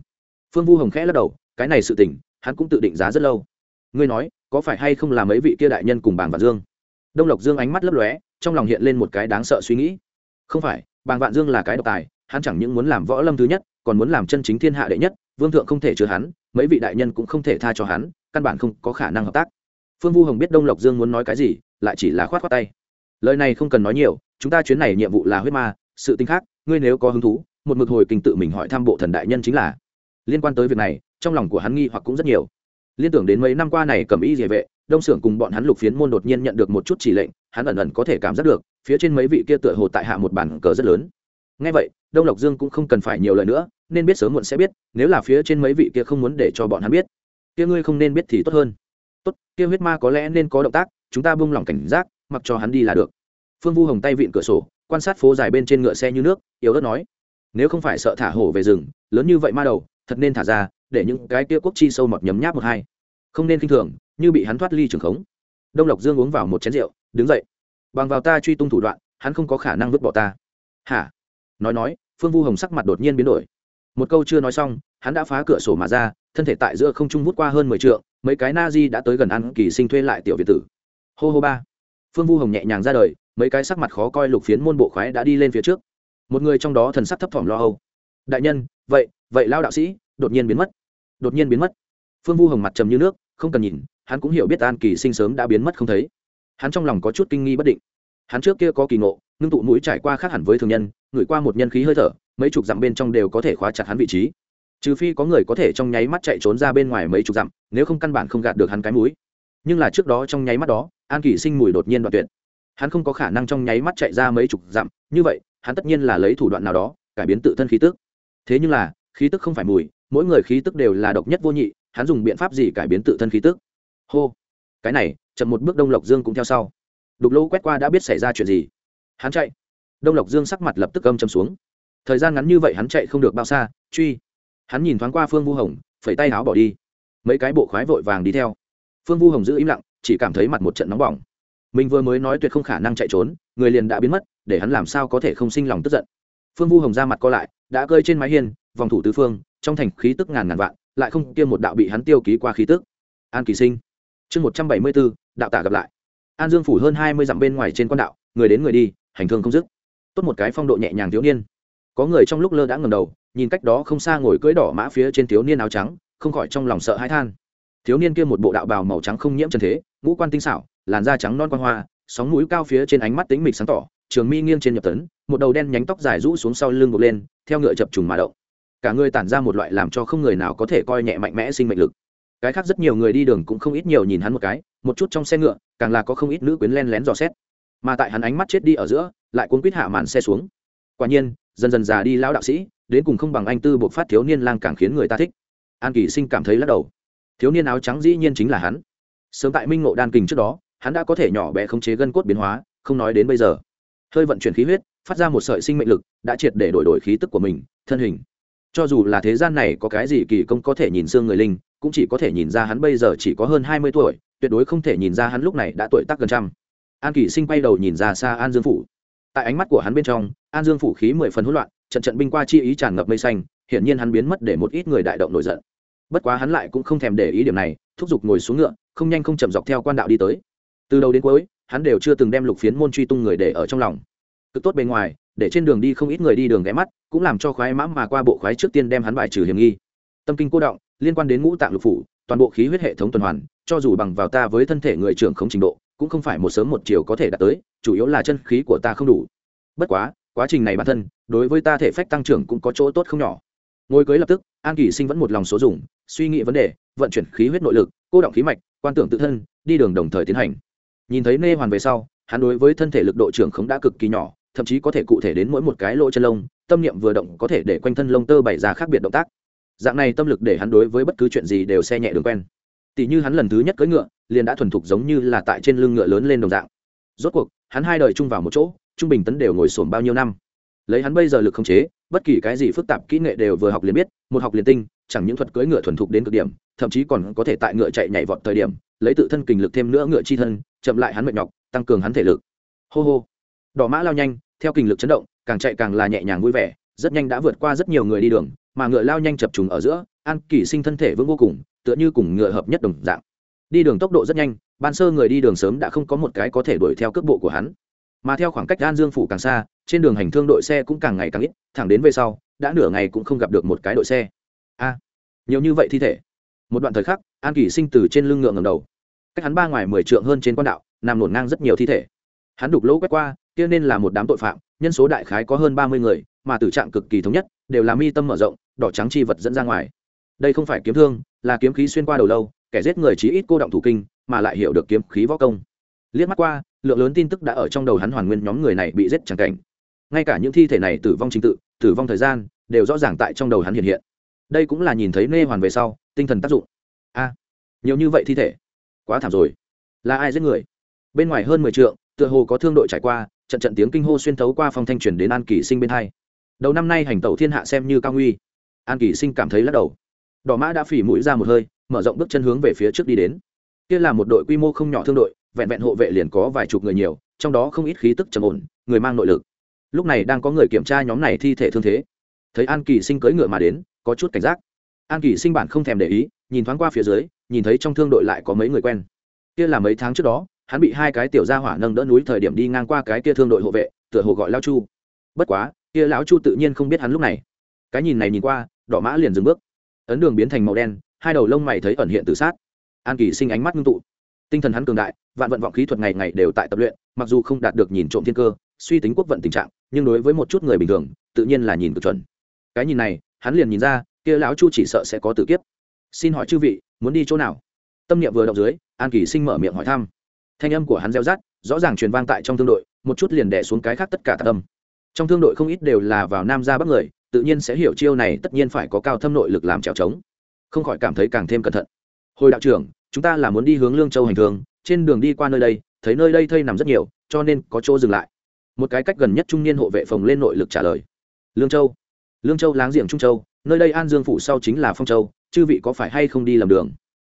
Phương vu hồng khẽ lắc đầu, cái này sự tình, hắn cũng tự định giá rất lâu. Ngươi nói, có phải hay không là mấy vị kia đại nhân cùng bàng và dương? Đông lộc dương ánh mắt lấp lóe, trong lòng hiện lên một cái đáng sợ suy nghĩ không phải, bàng vạn dương là cái độc tài, hắn chẳng những muốn làm võ lâm thứ nhất, còn muốn làm chân chính thiên hạ đệ nhất, vương thượng không thể chứa hắn, mấy vị đại nhân cũng không thể tha cho hắn, căn bản không có khả năng hợp tác. Phương vu hồng biết đông lộc dương muốn nói cái gì, lại chỉ là khoát khoát tay. Lời này không cần nói nhiều, chúng ta chuyến này nhiệm vụ là huyết ma, sự tinh khác, ngươi nếu có hứng thú, một mực hồi kinh tự mình hỏi thăm bộ thần đại nhân chính là. Liên quan tới việc này, trong lòng của hắn nghi hoặc cũng rất nhiều. Liên tưởng đến mấy năm qua này cầm ý địa vệ đông xưởng cùng bọn hắn lục phiến môn đột nhiên nhận được một chút chỉ lệnh, hắn ẩn ẩn có thể cảm giác được, phía trên mấy vị kia tựa hồ tại hạ một bản cờ rất lớn. Ngay vậy, đông lộc dương cũng không cần phải nhiều lời nữa, nên biết sớm muộn sẽ biết, nếu là phía trên mấy vị kia không muốn để cho bọn hắn biết, kia ngươi không nên biết thì tốt hơn. Tốt, kia huyết ma có lẽ nên có động tác, chúng ta buông lỏng cảnh giác, mặc cho hắn đi là được. Phương vu hồng tay vịn cửa sổ, quan sát phố dài bên trên ngựa xe như nước, yếu ớt nói, nếu không phải sợ thả hổ về rừng, lớn như vậy ma đầu, thật nên thả ra, để những cái kia quốc chi sâu mọt nhấm nháp một hai. Không nên k i n h thường như bị hắn thoát ly trường khống. Đông lộc dương uống vào một chén rượu, đứng dậy. Bằng vào ta truy tung thủ đoạn, hắn không có khả năng vứt bỏ ta. Hả? Nói nói, phương vu hồng sắc mặt đột nhiên biến đổi. Một câu chưa nói xong, hắn đã phá cửa sổ mà ra, thân thể tại giữa không trung vút qua hơn mười t mấy cái na di đã tới gần ăn kỳ sinh thuê lại tiểu việt tử. Hô hô ba. Phương vu hồng nhẹ nhàng ra đời, mấy cái sắc mặt khó coi lục phiến môn bộ khoái đã đi lên phía trước. Một người trong đó thần sắc thấp thỏm lo âu. Đại nhân, vậy vậy lao đạo sĩ, đột nhiên biến mất. Đột nhiên biến mất. Phương vu hồng mặt trầm như nước, không cần nhìn hắn cũng hiểu biết an kỳ sinh sớm đã biến mất không thấy. Hắn trong lòng có chút kinh nghi bất định. Hắn trước kia có kỳ ngộ ngưng tụ mũi trải qua khác hẳn với thường nhân, ngửi qua một nhân khí hơi thở, mấy chục dặm bên trong đều có thể khóa chặt hắn vị trí. Trừ phi có người có thể trong nháy mắt chạy trốn ra bên ngoài mấy chục dặm, nếu không căn bản không gạt được hắn cái mũi. Nhưng là trước đó trong nháy mắt đó, an kỳ sinh mùi đột nhiên đoạn tuyệt. Hắn không có khả năng trong nháy mắt chạy ra mấy chục dặm, như vậy, hắn tất nhiên là lấy thủ đoạn nào đó, cải biến tự thân khí tức. Thế nhưng là, khí tức không phải mùi, mỗi người khí tức đều là độc nhất vô nhị, hắn dùng biện pháp gì cải biến tự thân khí tức? Hô. Cái này, chậm một bước đông lộc dương cũng theo sau. Đục lỗ quét qua đã biết xảy ra chuyện gì. Hắn chạy. Đông lộc dương sắc mặt lập tức âm châm xuống. Thời gian ngắn như vậy hắn chạy không được bao xa, truy. Hắn nhìn thoáng qua phương vu hồng, phẩy tay áo bỏ đi. Mấy cái bộ khoái vội vàng đi theo. Phương vu hồng giữ im lặng, chỉ cảm thấy mặt một trận nóng bỏng. Mình vừa mới nói tuyệt không khả năng chạy trốn, người liền đã biến mất, để hắn làm sao có thể không sinh lòng tức giận. Phương vu hồng ra mặt co lại, đã cơi trên mái hiên, vòng thủ tứ phương, trong thành khí tức ngàn ngàn vạn, lại không kia một đạo bị hắn tiêu ký qua khí tức. An kỳ sinh chương một trăm bảy mươi bốn, đạo tả gặp lại. An dương phủ hơn hai mươi dặm bên ngoài trên quan đạo, người đến người đi, hành thương không dứt. Tốt một cái phong độ nhẹ nhàng thiếu niên. Có người trong lúc lơ đã ngầm đầu, nhìn cách đó không xa ngồi cưỡi đỏ mã phía trên thiếu niên áo trắng, không khỏi trong lòng sợ hãi than. Thiếu niên kia một bộ đạo bào màu trắng không nhiễm trần thế, ngũ quan tinh xảo, làn da trắng non quan hoa, sóng mũi cao phía trên ánh mắt tính mịch sáng tỏ, trường mi nghiêng trên nhập tấn, một đầu đen nhánh tóc dài rũ xuống sau lưng buộc lên, theo ngựa chập trùng mà động. Cả người tản ra một loại làm cho không người nào có thể coi nhẹ mạnh mẽ sinh mệnh lực cái khác rất nhiều người đi đường cũng không ít nhiều nhìn hắn một cái, một chút trong xe ngựa, càng là có không ít nữ quyến len lén dò xét. Mà tại hắn ánh mắt chết đi ở giữa, lại cuốn quýt hạ màn xe xuống. Quả nhiên, dần dần già đi lão đạo sĩ, đến cùng không bằng anh tư buộc phát thiếu niên lang càng khiến người ta thích. An kỳ sinh cảm thấy lắc đầu. Thiếu niên áo trắng dĩ nhiên chính là hắn. Sớm tại minh ngộ đan kình trước đó, hắn đã có thể nhỏ bé khống chế gân cốt biến hóa, không nói đến bây giờ. Hơi vận chuyển khí huyết, phát ra một sợi sinh mệnh lực, đã triệt để đổi đổi khí tức của mình, thân hình. Cho dù là thế gian này có cái gì kỳ công có thể nhìn xương người linh cũng chỉ có thể nhìn ra hắn bây giờ chỉ có hơn hai mươi tuổi, tuyệt đối không thể nhìn ra hắn lúc này đã tuổi tác gần trăm. An kỳ sinh quay đầu nhìn ra xa an dương phủ. Tại ánh mắt của hắn bên trong, an dương phủ khí mười phần hỗn loạn, trận trận binh qua chi ý tràn ngập mây xanh, hiển nhiên hắn biến mất để một ít người đại động nổi giận. Bất quá hắn lại cũng không thèm để ý điểm này, thúc giục ngồi xuống ngựa, không nhanh không chậm dọc theo quan đạo đi tới. Từ đầu đến cuối, hắn đều chưa từng đem lục phiến môn truy tung người để ở trong lòng. Cực tốt bên ngoài, để trên đường đi không ít người đi đường ghé mắt, cũng làm cho khoái mãm mà qua bộ khoái trước tiên đem hắn bài trừ hiểm nghi. Tâm kinh cô động liên quan đến ngũ tạng lục phủ, toàn bộ khí huyết hệ thống tuần hoàn, cho dù bằng vào ta với thân thể người trưởng không trình độ, cũng không phải một sớm một chiều có thể đạt tới, chủ yếu là chân khí của ta không đủ. Bất quá quá trình này bản thân, đối với ta thể phách tăng trưởng cũng có chỗ tốt không nhỏ. Ngồi cưới lập tức, an kỳ sinh vẫn một lòng số dùng, suy nghĩ vấn đề, vận chuyển khí huyết nội lực, cô động khí mạch, quan tưởng tự thân, đi đường đồng thời tiến hành. Nhìn thấy nê hoàn về sau, hắn đối với thân thể lực độ trưởng khống đã cực kỳ nhỏ, thậm chí có thể cụ thể đến mỗi một cái lỗ chân lông, tâm niệm vừa động có thể để quanh thân lông tơ bày ra khác biệt động tác dạng này tâm lực để hắn đối với bất cứ chuyện gì đều xe nhẹ đường quen. Tỷ như hắn lần thứ nhất cưỡi ngựa, liền đã thuần thục giống như là tại trên lưng ngựa lớn lên đồng dạng. Rốt cuộc, hắn hai đời chung vào một chỗ, trung bình tấn đều ngồi sổm bao nhiêu năm. Lấy hắn bây giờ lực không chế, bất kỳ cái gì phức tạp kỹ nghệ đều vừa học liền biết, một học liền tinh, chẳng những thuật cưỡi ngựa thuần thục đến cực điểm, thậm chí còn có thể tại ngựa chạy nhảy vọt thời điểm, lấy tự thân kình lực thêm nữa ngựa chi thân, chậm lại hắn mệt nhọc, tăng cường hắn thể lực. Hô hô. Đỏ mã lao nhanh, theo kình lực chấn động, càng chạy càng là nhẹ nhàng vui vẻ rất nhanh đã vượt qua rất nhiều người đi đường, mà ngựa lao nhanh chập trùng ở giữa, an kỳ sinh thân thể vững vô cùng, tựa như cùng ngựa hợp nhất đồng dạng. Đi đường tốc độ rất nhanh, ban sơ người đi đường sớm đã không có một cái có thể đuổi theo cước bộ của hắn. Mà theo khoảng cách an dương phủ càng xa, trên đường hành thương đội xe cũng càng ngày càng ít, thẳng đến về sau, đã nửa ngày cũng không gặp được một cái đội xe. A, nhiều như vậy thi thể. Một đoạn thời khắc, an kỳ sinh từ trên lưng ngựa ngầm đầu. Cách hắn ba ngoài mười trượng hơn trên quan đạo, nằm nổn ngang rất nhiều thi thể. Hắn đục lỗ quét qua, kia nên là một đám tội phạm, nhân số đại khái có hơn ba mươi người mà tử trạng cực kỳ thống nhất, đều là mi tâm mở rộng, đỏ trắng chi vật dẫn ra ngoài. Đây không phải kiếm thương, là kiếm khí xuyên qua đầu lâu, kẻ giết người chí ít cô động thủ kinh, mà lại hiểu được kiếm khí võ công. Liếc mắt qua, lượng lớn tin tức đã ở trong đầu hắn hoàn nguyên nhóm người này bị giết chẳng cảnh. Ngay cả những thi thể này tử vong trình tự, tử vong thời gian, đều rõ ràng tại trong đầu hắn hiện hiện. Đây cũng là nhìn thấy nê hoàn về sau, tinh thần tác dụng. A, nhiều như vậy thi thể? Quá thảm rồi. Là ai giết người? Bên ngoài hơn mười t tựa hồ có thương đội trải qua, trận trận tiếng kinh hô xuyên thấu qua phong thanh truyền đến an kỳ sinh bên hai đầu năm nay hành tẩu thiên hạ xem như cao nguy. An kỳ sinh cảm thấy lắc đầu. Đỏ mã đã phỉ mũi ra một hơi, mở rộng bước chân hướng về phía trước đi đến. Kia là một đội quy mô không nhỏ thương đội, vẹn vẹn hộ vệ liền có vài chục người nhiều, trong đó không ít khí tức trầm ổn, người mang nội lực. Lúc này đang có người kiểm tra nhóm này thi thể thương thế. Thấy an kỳ sinh cưỡi ngựa mà đến, có chút cảnh giác. An kỳ sinh bản không thèm để ý, nhìn thoáng qua phía dưới, nhìn thấy trong thương đội lại có mấy người quen. Kia là mấy tháng trước đó, hắn bị hai cái tiểu gia hỏa nâng đỡ núi thời điểm đi ngang qua cái kia thương đội hộ vệ, tựa hồ gọi lao chu. Bất quá kia lão chu tự nhiên không biết hắn lúc này. Cái nhìn này nhìn qua, đỏ mã liền dừng bước. Ấn đường biến thành màu đen, hai đầu lông mày thấy ẩn hiện tự sát. An kỳ sinh ánh mắt ngưng tụ. Tinh thần hắn cường đại, vạn vận vọng khí thuật ngày ngày đều tại tập luyện, mặc dù không đạt được nhìn trộm thiên cơ, suy tính quốc vận tình trạng, nhưng đối với một chút người bình thường, tự nhiên là nhìn cực chuẩn. Cái nhìn này, hắn liền nhìn ra, kia lão chu chỉ sợ sẽ có tử kiếp. Xin hỏi chư vị, muốn đi chỗ nào? Tâm niệm vừa động dưới, an kỳ sinh mở miệng hỏi thăm. Thanh âm của hắn reo rát rõ ràng truyền vang tại trong thương đội, một chút liền đẻ xuống cái khác tất cả tạ tâm trong thương đội không ít đều là vào nam ra bắc người, tự nhiên sẽ hiểu chiêu này tất nhiên phải có cao thâm nội lực làm trèo trống. Không khỏi cảm thấy càng thêm cẩn thận. Hồi đạo trưởng, chúng ta là muốn đi hướng lương châu hành thương, trên đường đi qua nơi đây, thấy nơi đây thây nằm rất nhiều, cho nên có chỗ dừng lại. Một cái cách gần nhất trung niên hộ vệ phòng lên nội lực trả lời. Lương châu. Lương châu láng giềng trung châu, nơi đây an dương phủ sau chính là phong châu, chư vị có phải hay không đi làm đường?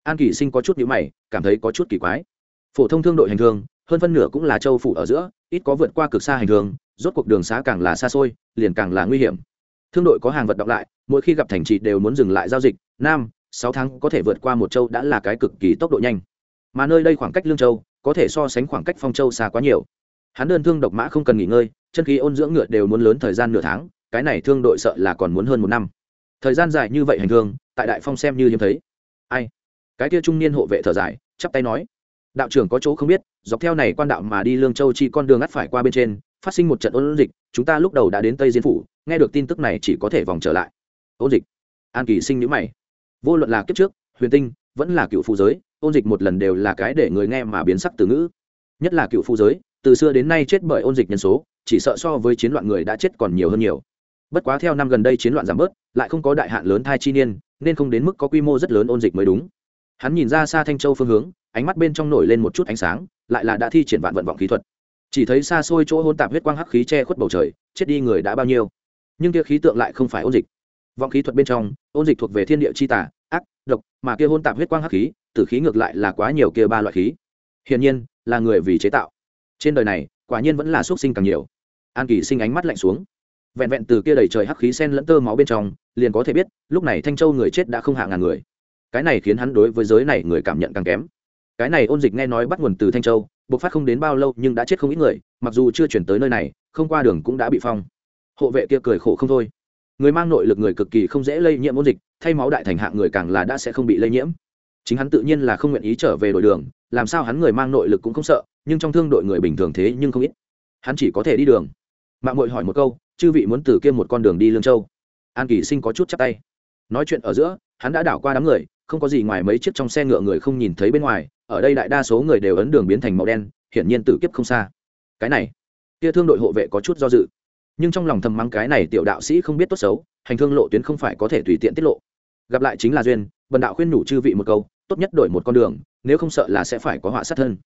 An kỳ sinh có chút nhữ mày, cảm thấy có chút kỳ quái. Phổ thông thương đội hành thương, hơn phân nửa cũng là châu phủ ở giữa, ít có vượt qua cực xa hành thương rốt cuộc đường xá càng là xa xôi, liền càng là nguy hiểm. Thương đội có hàng vật đọc lại, mỗi khi gặp thành trì đều muốn dừng lại giao dịch, nam, sáu tháng có thể vượt qua một châu đã là cái cực kỳ tốc độ nhanh. Mà nơi đây khoảng cách lương châu, có thể so sánh khoảng cách phong châu xa quá nhiều. Hắn đơn thương độc mã không cần nghỉ ngơi, chân khí ôn dưỡng ngựa đều muốn lớn thời gian nửa tháng, cái này thương đội sợ là còn muốn hơn một năm. Thời gian dài như vậy hành thương tại đại phong xem như hiếm thấy. Ai? Cái kia trung niên hộ vệ thở dài, chắp tay nói. Đạo trưởng có chỗ không biết, dọc theo này quan đạo mà đi lương châu chi con đường ắt phải qua bên trên phát sinh một trận ôn dịch, chúng ta lúc đầu đã đến tây diên phủ, nghe được tin tức này chỉ có thể vòng trở lại. Ôn dịch. An kỳ sinh nhữ mày. Vô luận là kiếp trước, huyền tinh, vẫn là cựu phụ giới, ôn dịch một lần đều là cái để người nghe mà biến sắc từ ngữ. Nhất là cựu phụ giới, từ xưa đến nay chết bởi ôn dịch nhân số, chỉ sợ so với chiến loạn người đã chết còn nhiều hơn nhiều. Bất quá theo năm gần đây chiến loạn giảm bớt, lại không có đại hạn lớn thai chi niên, nên không đến mức có quy mô rất lớn ôn dịch mới đúng. Hắn nhìn ra xa thanh châu phương hướng, ánh mắt bên trong nổi lên một chút ánh sáng, lại là đã thi triển vạn vận vọng khí thuật chỉ thấy xa xôi chỗ hôn tạp huyết quang hắc khí che khuất bầu trời, chết đi người đã bao nhiêu. Nhưng kia khí tượng lại không phải ôn dịch. Vọng khí thuật bên trong, ôn dịch thuộc về thiên địa chi tả ác, độc, mà kia hôn tạp huyết quang hắc khí, tử khí ngược lại là quá nhiều kia ba loại khí. Hiển nhiên, là người vì chế tạo. Trên đời này, quả nhiên vẫn là xuất sinh càng nhiều. An kỳ sinh ánh mắt lạnh xuống. Vẹn vẹn từ kia đầy trời hắc khí sen lẫn tơ máu bên trong, liền có thể biết, lúc này thanh châu người chết đã không hạ ngàn người. Cái này khiến hắn đối với giới này người cảm nhận càng kém cái này ôn dịch nghe nói bắt nguồn từ thanh châu, bộc phát không đến bao lâu nhưng đã chết không ít người, mặc dù chưa chuyển tới nơi này, không qua đường cũng đã bị phong. Hộ vệ kia cười khổ không thôi. Người mang nội lực người cực kỳ không dễ lây nhiễm ôn dịch, thay máu đại thành hạng người càng là đã sẽ không bị lây nhiễm. Chính hắn tự nhiên là không nguyện ý trở về đội đường, làm sao hắn người mang nội lực cũng không sợ, nhưng trong thương đội người bình thường thế nhưng không ít. Hắn chỉ có thể đi đường. Mạng mội hỏi một câu, chư vị muốn từ kia một con đường đi lương châu? An kỳ sinh có chút chắp tay. Nói chuyện ở giữa, hắn đã đảo qua đám người, không có gì ngoài mấy chiếc trong xe ngựa người không nhìn thấy bên ngoài ở đây đại đa số người đều ấn đường biến thành màu đen, hiển nhiên tử kiếp không xa. Cái này, kia thương đội hộ vệ có chút do dự. Nhưng trong lòng thầm mắng cái này tiểu đạo sĩ không biết tốt xấu, hành thương lộ tuyến không phải có thể tùy tiện tiết lộ. Gặp lại chính là duyên bần đạo khuyên nhủ chư vị một câu, tốt nhất đổi một con đường, nếu không sợ là sẽ phải có họa sát thân.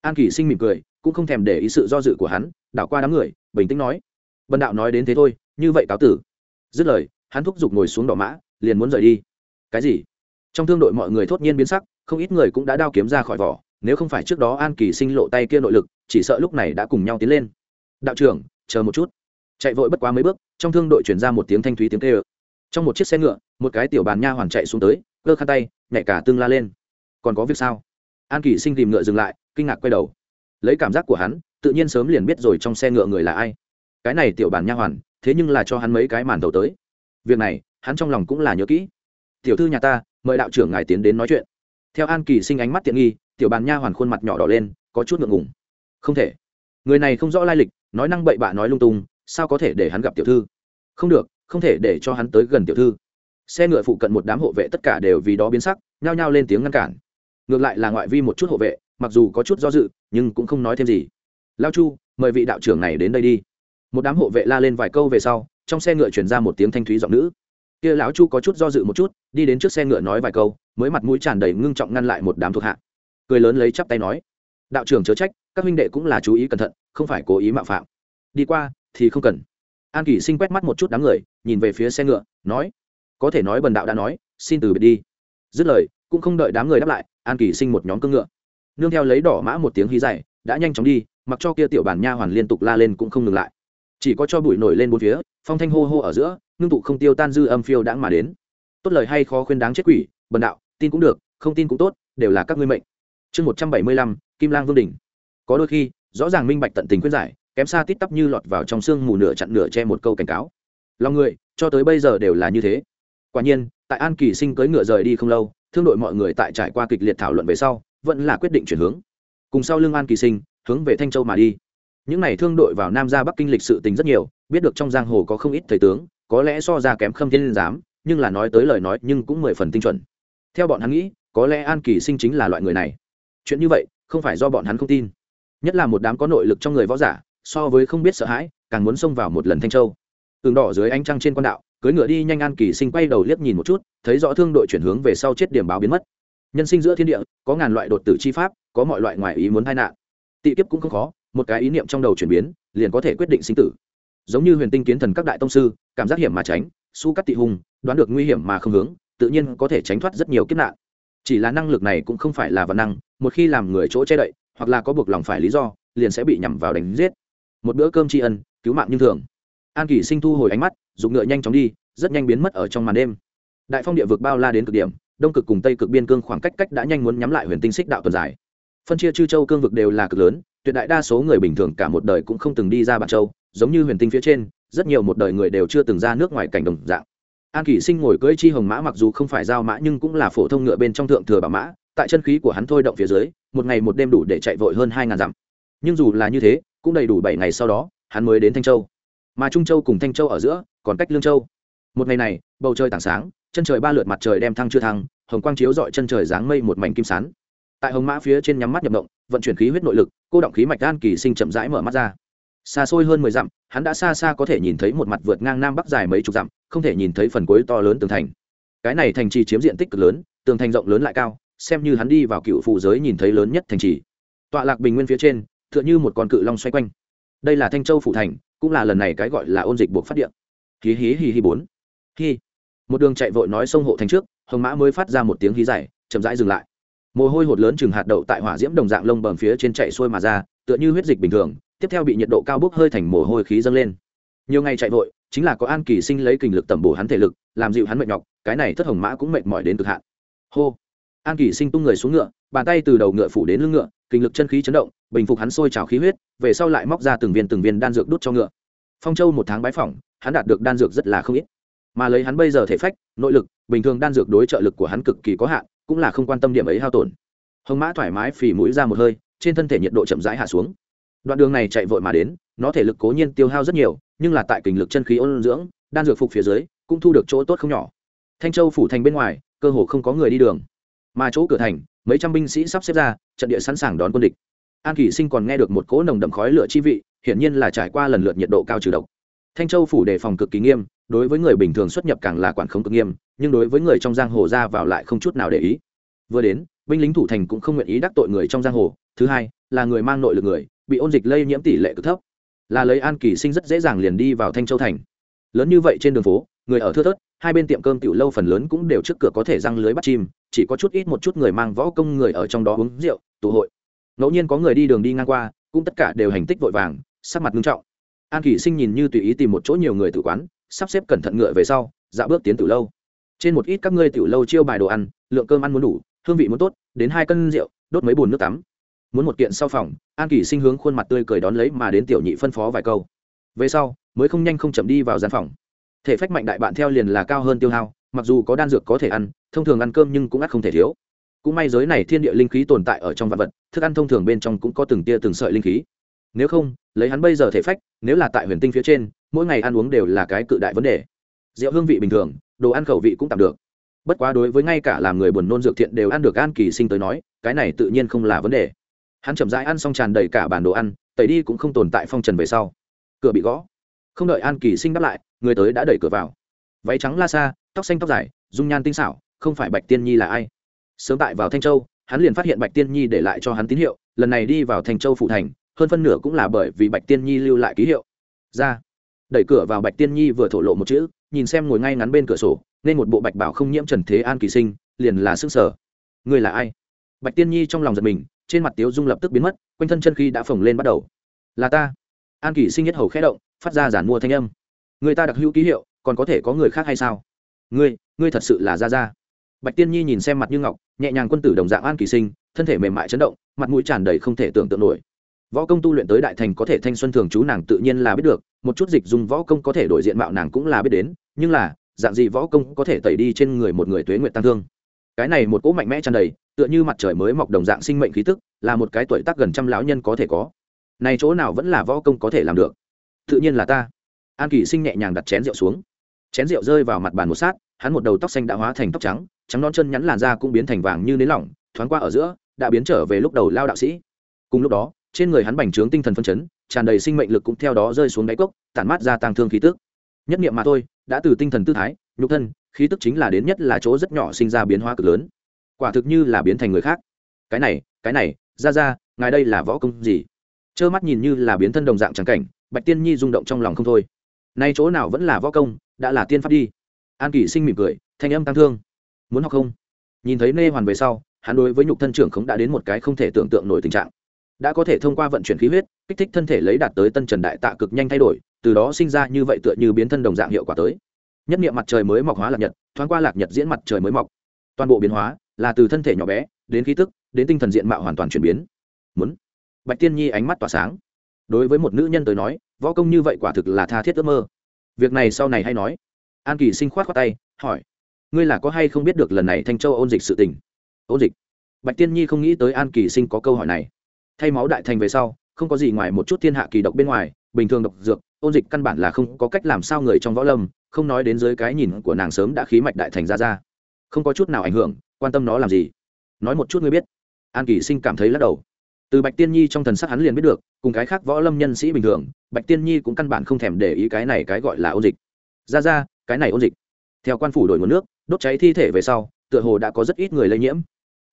An kỳ sinh mỉm cười, cũng không thèm để ý sự do dự của hắn, đảo qua đám người, bình tĩnh nói. Bần đạo nói đến thế thôi, như vậy cáo tử. Dứt lời, hắn thúc giục ngồi xuống đỏ mã, liền muốn rời đi. Cái gì? Trong thương đội mọi người thốt nhiên biến sắc không ít người cũng đã đao kiếm ra khỏi vỏ, nếu không phải trước đó an kỳ sinh lộ tay kia nội lực, chỉ sợ lúc này đã cùng nhau tiến lên. Đạo trưởng, chờ một chút. Chạy vội bất quá mấy bước, trong thương đội chuyển ra một tiếng thanh thúy tiếng tê ơ trong một chiếc xe ngựa, một cái tiểu bàn nha hoàn chạy xuống tới, cơ khăn tay nhảy cả tương la lên. Còn có việc sao? An kỳ sinh tìm ngựa dừng lại, kinh ngạc quay đầu. Lấy cảm giác của hắn, tự nhiên sớm liền biết rồi trong xe ngựa người là ai. Cái này tiểu bàn nha hoàn, thế nhưng là cho hắn mấy cái màn đầu tới. Việc này, hắn trong lòng cũng là nhớ kỹ. Tiểu thư nhà ta, mời đạo trưởng ngài tiến đến nói chuyện theo an kỳ sinh ánh mắt tiện nghi, tiểu bàn nha hoàn khuôn mặt nhỏ đỏ lên, có chút ngượng ngùng. Không thể. Người này không rõ lai lịch, nói năng bậy bạ nói lung tung, sao có thể để hắn gặp tiểu thư? Không được, không thể để cho hắn tới gần tiểu thư. Xe ngựa phụ cận một đám hộ vệ tất cả đều vì đó biến sắc, nhao nhao lên tiếng ngăn cản. Ngược lại là ngoại vi một chút hộ vệ, mặc dù có chút do dự, nhưng cũng không nói thêm gì. Lao chu, mời vị đạo trưởng này đến đây đi. Một đám hộ vệ la lên vài câu về sau, trong xe ngựa chuyển ra một tiếng thanh thúy giọng nữ kia lão chu có chút do dự một chút, đi đến trước xe ngựa nói vài câu, mới mặt mũi tràn đầy ngưng trọng ngăn lại một đám thuộc hạ. Cười lớn lấy chắp tay nói, đạo trưởng chớ trách, các huynh đệ cũng là chú ý cẩn thận, không phải cố ý mạo phạm. Đi qua, thì không cần. An kỷ sinh quét mắt một chút đám người, nhìn về phía xe ngựa, nói, có thể nói bần đạo đã nói, xin từ biệt đi. Dứt lời, cũng không đợi đám người đáp lại, an kỷ sinh một nhóm cưỡng ngựa. Nương theo lấy đỏ mã một tiếng hí dày đã nhanh chóng đi, mặc cho kia tiểu bản nha hoàn liên tục la lên cũng không ngừng lại. Chỉ có cho bụi nổi lên bốn phía, phong thanh hô hô ở giữa ngưng tụ không tiêu tan dư âm phiêu đãng mà đến. Tốt lời hay khó khuyên đáng chết quỷ, bần đạo, tin cũng được, không tin cũng tốt, đều là các ngươi mệnh. Chương một trăm bảy mươi lăm, kim lang vương đình có đôi khi, rõ ràng minh bạch tận tình khuyên giải, kém xa tít tắp như lọt vào trong sương mù nửa chặn nửa che một câu cảnh cáo. Lòng người, cho tới bây giờ đều là như thế. Quả nhiên, tại an kỳ sinh cưỡi ngựa rời đi không lâu, thương đội mọi người tại trải qua kịch liệt thảo luận về sau, vẫn là quyết định chuyển hướng. Cùng sau lưng an kỳ sinh, hướng về thanh châu mà đi. Những n à y thương đội vào nam ra bắc kinh lịch sự tình rất nhiều, biết được trong giang hồ có không ít thầy tướng có lẽ so ra kém khâm thiên giám, nhưng là nói tới lời nói nhưng cũng mười phần tinh chuẩn. Theo bọn hắn nghĩ, có lẽ an kỳ sinh chính là loại người này. Chuyện như vậy, không phải do bọn hắn không tin. Nhất là một đám có nội lực trong người võ giả, so với không biết sợ hãi, càng muốn xông vào một lần thanh châu. Tường đỏ dưới ánh trăng trên quan đạo cưới ngựa đi nhanh an kỳ sinh quay đầu liếc nhìn một chút, thấy rõ thương đội chuyển hướng về sau chết điểm báo biến mất. Nhân sinh giữa thiên địa, có ngàn loại đột tử chi pháp, có mọi loại ngoại ý muốn tai nạn. Tị kiếp cũng không khó, một cái ý niệm trong đầu chuyển biến, liền có thể quyết định sinh tử giống như huyền tinh kiến thần các đại tông sư, cảm giác hiểm mà tránh, su cắt tị hùng, đoán được nguy hiểm mà không hướng, tự nhiên có thể tránh thoát rất nhiều kiếp nạn. Chỉ là năng lực này cũng không phải là văn năng, một khi làm người chỗ che đậy, hoặc là có buộc lòng phải lý do, liền sẽ bị nhằm vào đánh giết. Một bữa cơm tri ân, cứu mạng như thường. An kỷ sinh thu hồi ánh mắt, dùng ngựa nhanh chóng đi, rất nhanh biến mất ở trong màn đêm. Đại phong địa vực bao la đến cực điểm, đông cực cùng tây cực biên cương khoảng cách cách đã nhanh muốn nhắm lại huyền tinh xích đạo tuần dài. Phân chia chư châu cương vực đều là cực lớn, tuyệt đại đa số người bình thường cả một đời cũng không từng đi ra bản châu giống như huyền tinh phía trên, rất nhiều một đời người đều chưa từng ra nước ngoài cảnh đồng dạng. An kỷ sinh ngồi cưỡi chi hồng mã mặc dù không phải giao mã nhưng cũng là phổ thông ngựa bên trong thượng thừa bảo mã, tại chân khí của hắn thôi động phía dưới, một ngày một đêm đủ để chạy vội hơn hai ngàn dặm. Nhưng dù là như thế, cũng đầy đủ bảy ngày sau đó, hắn mới đến thanh châu. Mà trung châu cùng thanh châu ở giữa, còn cách lương châu. Một ngày này, bầu trời tảng sáng, chân trời ba lượt mặt trời đem thăng chưa thăng, hồng quang chiếu dọi chân trời dáng mây một mảnh kim sán. Tại hồng mã phía trên nhắm mắt nhập động, vận chuyển khí huyết nội lực, cô động khí mạch An kỳ sinh chậm rãi mở mắt ra xa xôi hơn mười dặm, hắn đã xa xa có thể nhìn thấy một mặt vượt ngang nam bắc dài mấy chục dặm, không thể nhìn thấy phần cuối to lớn tường thành. Cái này thành trì chiếm diện tích cực lớn, tường thành rộng lớn lại cao, xem như hắn đi vào cựu phụ giới nhìn thấy lớn nhất thành trì. Tọa lạc bình nguyên phía trên, tựa như một con cự long xoay quanh. Đây là thanh châu phụ thành, cũng là lần này cái gọi là ôn dịch buộc phát điện hí hí hí hí bốn. Hí. Một đường chạy vội nói sông hộ thành trước, hồng mã mới phát ra một tiếng hí dài, chậm rãi dừng lại. Mồ hôi hột lớn chừng hạt đậu tại hỏa diễm đồng dạng lông bầm phía trên chạy xuôi mà ra, tựa như huyết dịch bình thường tiếp theo bị nhiệt độ cao bốc hơi thành mồ hôi khí dâng lên. Nhiều ngày chạy vội, chính là có an kỳ sinh lấy kình lực tẩm bổ hắn thể lực, làm dịu hắn mệt nhọc, cái này thất hồng mã cũng mệt mỏi đến cực hạn. Hô. An kỳ sinh tung người xuống ngựa, bàn tay từ đầu ngựa phủ đến lưng ngựa, kinh lực chân khí chấn động, bình phục hắn sôi trào khí huyết, về sau lại móc ra từng viên từng viên đan dược đút cho ngựa. Phong châu một tháng bái phỏng, hắn đạt được đan dược rất là không ít. Mà lấy hắn bây giờ thể phách, nội lực, bình thường đan dược đối trợ lực của hắn cực kỳ có hạn, cũng là không quan tâm điểm ấy hao tổn. Hồng mã thoải mái phì mũi ra một hơi, trên thân thể nhiệt độ chậm rãi hạ xuống đoạn đường này chạy vội mà đến, nó thể lực cố nhiên tiêu hao rất nhiều, nhưng là tại kình lực chân khí ôn dưỡng, đan dược phục phía dưới, cũng thu được chỗ tốt không nhỏ. Thanh châu phủ thành bên ngoài, cơ hồ không có người đi đường. Mà chỗ cửa thành, mấy trăm binh sĩ sắp xếp ra, trận địa sẵn sàng đón quân địch. An kỷ sinh còn nghe được một cỗ nồng đậm khói lửa chi vị, hiển nhiên là trải qua lần lượt nhiệt độ cao trừ độc. Thanh châu phủ đề phòng cực kỳ nghiêm, đối với người bình thường xuất nhập càng là quản không cực nghiêm, nhưng đối với người trong giang hồ ra vào lại không chút nào để ý. Vừa đến, binh lính thủ thành cũng không nguyện ý đắc tội người trong giang hồ. Thứ hai, là người mang nội lực người bị ôn dịch lây nhiễm tỷ lệ cực thấp. Là lấy an kỳ sinh rất dễ dàng liền đi vào thanh châu thành. Lớn như vậy trên đường phố, người ở thưa thớt, hai bên tiệm cơm tiểu lâu phần lớn cũng đều trước cửa có thể răng lưới bắt chim, chỉ có chút ít một chút người mang võ công người ở trong đó uống rượu, tụ hội. Ngẫu nhiên có người đi đường đi ngang qua, cũng tất cả đều hành tích vội vàng, sắc mặt nghiêm trọng. An kỳ sinh nhìn như tùy ý tìm một chỗ nhiều người tự quán, sắp xếp cẩn thận ngựa về sau dạo bước tiến từ lâu. Trên một ít các ngươi tiểu lâu chiêu bài đồ ăn, lượng cơm ăn muốn đủ, hương vị muốn tốt, đến hai cân rượu, đốt mấy bùn nước tắm muốn một kiện sau phòng, an kỳ sinh hướng khuôn mặt tươi cười đón lấy mà đến tiểu nhị phân phó vài câu. Về sau, mới không nhanh không chậm đi vào gian phòng. Thể phách mạnh đại bạn theo liền là cao hơn tiêu hao, mặc dù có đan dược có thể ăn, thông thường ăn cơm nhưng cũng ắt không thể thiếu. Cũng may giới này thiên địa linh khí tồn tại ở trong vạn vật, thức ăn thông thường bên trong cũng có từng tia từng sợi linh khí. Nếu không, lấy hắn bây giờ thể phách, nếu là tại huyền tinh phía trên, mỗi ngày ăn uống đều là cái cự đại vấn đề. Rượu hương vị bình thường, đồ ăn khẩu vị cũng tạm được. Bất quá đối với ngay cả làm người buồn nôn dược thiện đều ăn được an kỳ sinh tới nói, cái này tự nhiên không là vấn đề hắn chậm rãi ăn xong tràn đầy cả bản đồ ăn, tẩy đi cũng không tồn tại phong trần về sau. Cửa bị gõ. Không đợi an kỳ sinh đáp lại, người tới đã đẩy cửa vào. Váy trắng la xa, tóc xanh tóc dài, dung nhan tinh xảo, không phải bạch tiên nhi là ai? Sớm tại vào thanh châu, hắn liền phát hiện bạch tiên nhi để lại cho hắn tín hiệu, lần này đi vào thanh châu phụ thành, hơn phân nửa cũng là bởi vì bạch tiên nhi lưu lại ký hiệu. Ra. Đẩy cửa vào bạch tiên nhi vừa thổ lộ một chữ, nhìn xem ngồi ngay ngắn bên cửa sổ, nên một bộ bạch bảo không nhiễm trần thế an kỳ sinh, liền là sức sở người là ai? Bạch tiên nhi trong lòng giật mình trên mặt tiếu dung lập tức biến mất, quanh thân chân khi đã phồng lên bắt đầu. Là ta. An kỳ sinh nhất hầu khẽ động, phát ra giản mua thanh âm. Người ta đặc hữu ký hiệu, còn có thể có người khác hay sao? Ngươi ngươi thật sự là ra ra bạch tiên nhi nhìn xem mặt như ngọc, nhẹ nhàng quân tử đồng dạng an kỳ sinh, thân thể mềm mại chấn động, mặt mũi tràn đầy không thể tưởng tượng nổi. Võ công tu luyện tới đại thành có thể thanh xuân thường chú nàng tự nhiên là biết được, một chút dịch dùng võ công có thể đổi diện mạo nàng cũng là biết đến, nhưng là, dạng gì võ công có thể tẩy đi trên người một người tuế nguyện tăng thương? Cái này một cỗ mạnh mẽ tràn đầy, tựa như mặt trời mới mọc đồng dạng sinh mệnh khí tức, là một cái tuổi tác gần trăm lão nhân có thể có. Này chỗ nào vẫn là võ công có thể làm được? Tự nhiên là ta. An kỳ sinh nhẹ nhàng đặt chén rượu xuống. Chén rượu rơi vào mặt bàn một sát, hắn một đầu tóc xanh đã hóa thành tóc trắng trắng non chân nhắn làn da cũng biến thành vàng như nến lỏng, thoáng qua ở giữa, đã biến trở về lúc đầu lao đạo sĩ. Cùng lúc đó, trên người hắn bành trướng tinh thần phân chấn, tràn đầy sinh mệnh lực cũng theo đó rơi xuống đáy cốc, tản mát ra tàng thương khí tức. Nhất niệm mà thôi, đã từ tinh thần tư thái nhục thân, khí tức chính là đến nhất là chỗ rất nhỏ sinh ra biến hóa cực lớn. Quả thực như là biến thành người khác. Cái này cái này, ra ra, ngài đây là võ công gì? Trơ mắt nhìn như là biến thân đồng dạng trắng cảnh, bạch tiên nhi rung động trong lòng không thôi. Nay chỗ nào vẫn là võ công, đã là tiên pháp đi. An kỷ sinh mỉm cười, thanh âm tăng thương. Muốn học không? Nhìn thấy nê hoàn về sau, hắn đối với nhục thân trưởng khống đã đến một cái không thể tưởng tượng nổi tình trạng. Đã có thể thông qua vận chuyển khí huyết, kích thích thân thể lấy đạt tới tân trần đại tạ cực nhanh thay đổi, từ đó sinh ra như vậy tựa như biến thân đồng dạng hiệu quả tới nhất niệm mặt trời mới mọc hóa lạc nhật, thoáng qua lạc nhật diễn mặt trời mới mọc. Toàn bộ biến hóa là từ thân thể nhỏ bé đến khí tức, đến tinh thần diện mạo hoàn toàn chuyển biến. Muốn. Bạch tiên nhi ánh mắt tỏa sáng. Đối với một nữ nhân tới nói, võ công như vậy quả thực là tha thiết ước mơ. Việc này sau này hay nói. An kỳ sinh khoát khoát tay, hỏi. Ngươi là có hay không biết được lần này thanh châu ôn dịch sự tình? Ôn dịch. Bạch tiên nhi không nghĩ tới an kỳ sinh có câu hỏi này. Thay máu đại thành về sau, không có gì ngoài một chút thiên hạ kỳ độc bên ngoài bình thường độc dược, ôn dịch căn bản là không có cách làm sao người trong võ lâm, không nói đến dưới cái nhìn của nàng sớm đã khí mạch đại thành ra ra. Không có chút nào ảnh hưởng, quan tâm nó làm gì. Nói một chút ngươi biết. An kỳ sinh cảm thấy lắc đầu. Từ bạch tiên nhi trong thần sắc hắn liền biết được, cùng cái khác võ lâm nhân sĩ bình thường, bạch tiên nhi cũng căn bản không thèm để ý cái này cái gọi là ôn dịch. Ra ra, cái này ôn dịch. Theo quan phủ đổi nguồn nước, đốt cháy thi thể về sau, tựa hồ đã có rất ít người lây nhiễm.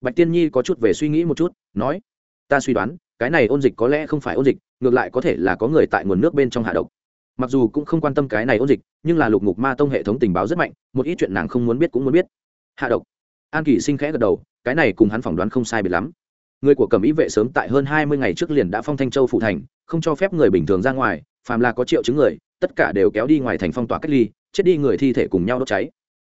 Bạch tiên nhi có chút về suy nghĩ một chút, nói, ta suy đoán cái này ôn dịch có lẽ không phải ôn dịch, ngược lại có thể là có người tại nguồn nước bên trong hạ độc. Mặc dù cũng không quan tâm cái này ôn dịch, nhưng là lục ngục ma tông hệ thống tình báo rất mạnh, một ít chuyện nàng không muốn biết cũng muốn biết. Hạ độc. An kỳ sinh khẽ gật đầu, cái này cùng hắn phỏng đoán không sai biệt lắm. Người của cẩm ý vệ sớm tại hơn hai mươi ngày trước liền đã phong thanh châu phụ thành, không cho phép người bình thường ra ngoài, phàm là có triệu chứng người, tất cả đều kéo đi ngoài thành phong tỏa cách ly, chết đi người thi thể cùng nhau đốt cháy.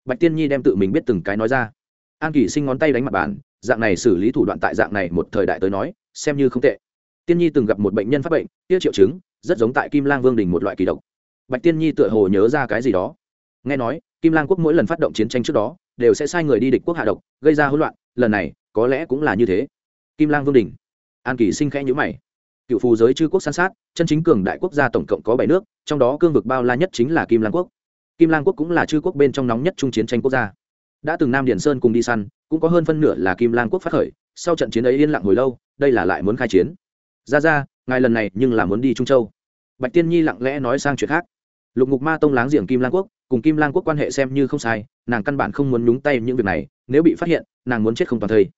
Bạch tiên nhi đem tự mình biết từng cái nói ra. An kỳ sinh ngón tay đánh mặt bàn, dạng này xử lý thủ đoạn tại dạng này một thời đại tới nói xem như không tệ. Tiên nhi từng gặp một bệnh nhân phát bệnh tiết triệu chứng, rất giống tại kim lang vương đình một loại kỳ độc. Bạch tiên nhi tựa hồ nhớ ra cái gì đó. Nghe nói, kim lang quốc mỗi lần phát động chiến tranh trước đó, đều sẽ sai người đi địch quốc hạ độc, gây ra hỗn loạn, lần này, có lẽ cũng là như thế. Kim lang vương đình. An kỳ sinh khẽ nhữ mày. Cựu phù giới chư quốc san sát, chân chính cường đại quốc gia tổng cộng có bảy nước, trong đó cương vực bao la nhất chính là kim lang quốc. Kim lang quốc cũng là chư quốc bên trong nóng nhất trung chiến tranh quốc gia. Đã từng nam điển sơn cùng đi săn, cũng có hơn phân nửa là kim lang quốc phát khởi sau trận chiến ấy yên lặng hồi lâu, đây là lại muốn khai chiến. Ra ra, ngài lần này nhưng là muốn đi trung châu. Bạch tiên nhi lặng lẽ nói sang chuyện khác. Lục ngục ma tông láng giềng kim lang quốc, cùng kim lang quốc quan hệ xem như không sai, nàng căn bản không muốn nhúng tay những việc này, nếu bị phát hiện, nàng muốn chết không toàn thây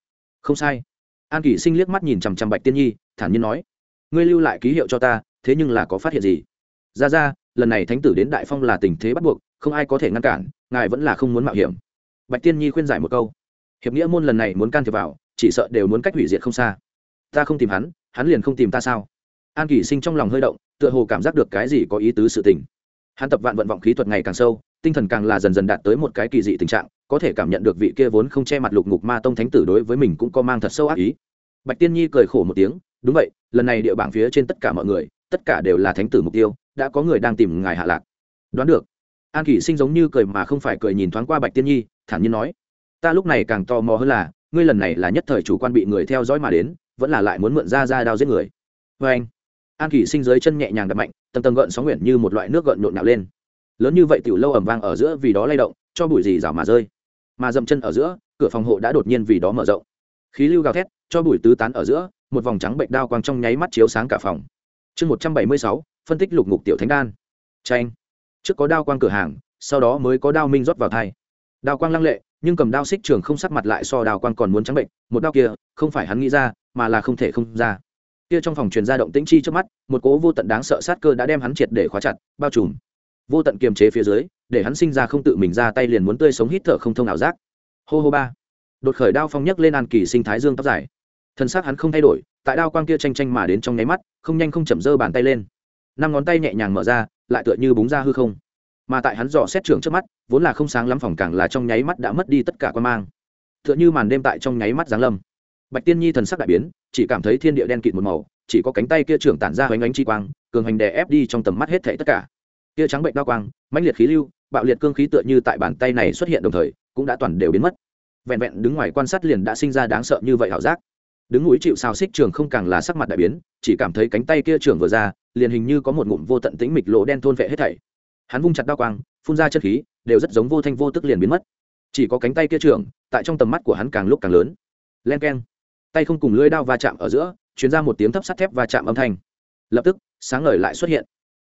không sai. An kỷ sinh liếc mắt nhìn chằm chằm bạch tiên nhi, thản nhiên nói, ngươi lưu lại ký hiệu cho ta, thế nhưng là có phát hiện gì? Ra ra, lần này thánh tử đến đại phong là tình thế bắt buộc, không ai có thể ngăn cản, ngài vẫn là không muốn mạo hiểm. Bạch tiên nhi khuyên giải một câu, hiệp nghĩa môn lần này muốn can thiệp vào chỉ sợ đều muốn cách hủy diệt không xa. Ta không tìm hắn hắn liền không tìm ta sao? An kỷ sinh trong lòng hơi động, tựa hồ cảm giác được cái gì có ý tứ sự tình. Hắn tập vạn vận vọng khí thuật ngày càng sâu, tinh thần càng là dần dần đạt tới một cái kỳ dị tình trạng, có thể cảm nhận được vị kia vốn không che mặt lục ngục ma tông thánh tử đối với mình cũng có mang thật sâu ác ý. Bạch tiên nhi cười khổ một tiếng, đúng vậy, lần này địa bảng phía trên tất cả mọi người, tất cả đều là thánh tử mục tiêu, đã có người đang tìm ngài hạ lạc. Đoán được. An kỷ sinh giống như cười mà không phải cười nhìn thoáng qua bạch tiên nhi, thản nhiên nói, ta lúc này càng tò mò hơn là ngươi lần này là nhất thời chủ quan bị người theo dõi mà đến, vẫn là lại muốn mượn ra ra đao giết người. Vê anh, an kỷ sinh dưới chân nhẹ nhàng đập mạnh, tầng tầng gợn sóng nguyện như một loại nước gợn nhộn nhạo lên. Lớn như vậy tiểu lâu ẩm vang ở giữa vì đó lay động, cho bụi gì rào mà rơi. Mà dậm chân ở giữa, cửa phòng hộ đã đột nhiên vì đó mở rộng. Khí lưu gào thét, cho bụi tứ tán ở giữa, một vòng trắng bệnh đao quang trong nháy mắt chiếu sáng cả phòng. Chương một trăm bảy mươi sáu, phân tích lục ngục tiểu thánh đan. Tranh trước có đao quang cửa hàng, sau đó mới có đao minh rót vào thai đao quang lăng lệ, nhưng cầm đao xích trường không sắc mặt lại so Đào quang còn muốn trắng bệnh, một đao kia, không phải hắn nghĩ ra, mà là không thể không ra. Kia trong phòng truyền ra động tĩnh chi trước mắt, một cố vô tận đáng sợ sát cơ đã đem hắn triệt để khóa chặt, bao trùm. Vô tận kiềm chế phía dưới, để hắn sinh ra không tự mình ra tay liền muốn tươi sống hít thở không thông ảo giác. Hô hô ba. Đột khởi đao phong nhấc lên an kỳ sinh thái dương tóc dài. Thân xác hắn không thay đổi, tại đao quang kia tranh tranh mà đến trong nháy mắt, không nhanh không chậm dơ bàn tay lên. Năm ngón tay nhẹ nhàng mở ra, lại tựa như búng ra hư không mà tại hắn dò xét trường trước mắt, vốn là không sáng lắm phòng càng là trong nháy mắt đã mất đi tất cả quan mang. Tựa như màn đêm tại trong nháy mắt giáng lâm. Bạch tiên nhi thần sắc đại biến, chỉ cảm thấy thiên địa đen kịt một màu, chỉ có cánh tay kia trưởng tản ra hoành ánh chi quang, cường hành đè ép đi trong tầm mắt hết thảy tất cả. Kia trắng bệnh đa quang, mãnh liệt khí lưu, bạo liệt cương khí tựa như tại bàn tay này xuất hiện đồng thời, cũng đã toàn đều biến mất. Vẹn vẹn đứng ngoài quan sát liền đã sinh ra đáng sợ như vậy ảo giác. Đứng núi chịu xào xích trường không càng là sắc mặt đại biến, chỉ cảm thấy cánh tay kia trường vừa ra, liền hình như có một ngụm vô tận tĩnh mịch lỗ đen thôn vệ hết thảy hắn vung chặt đao quang phun ra chất khí đều rất giống vô thanh vô tức liền biến mất. Chỉ có cánh tay kia trưởng, tại trong tầm mắt của hắn càng lúc càng lớn. Len keng. Tay không cùng lưỡi đao va chạm ở giữa chuyến ra một tiếng thấp sắt thép va chạm âm thanh. Lập tức sáng ngời lại xuất hiện.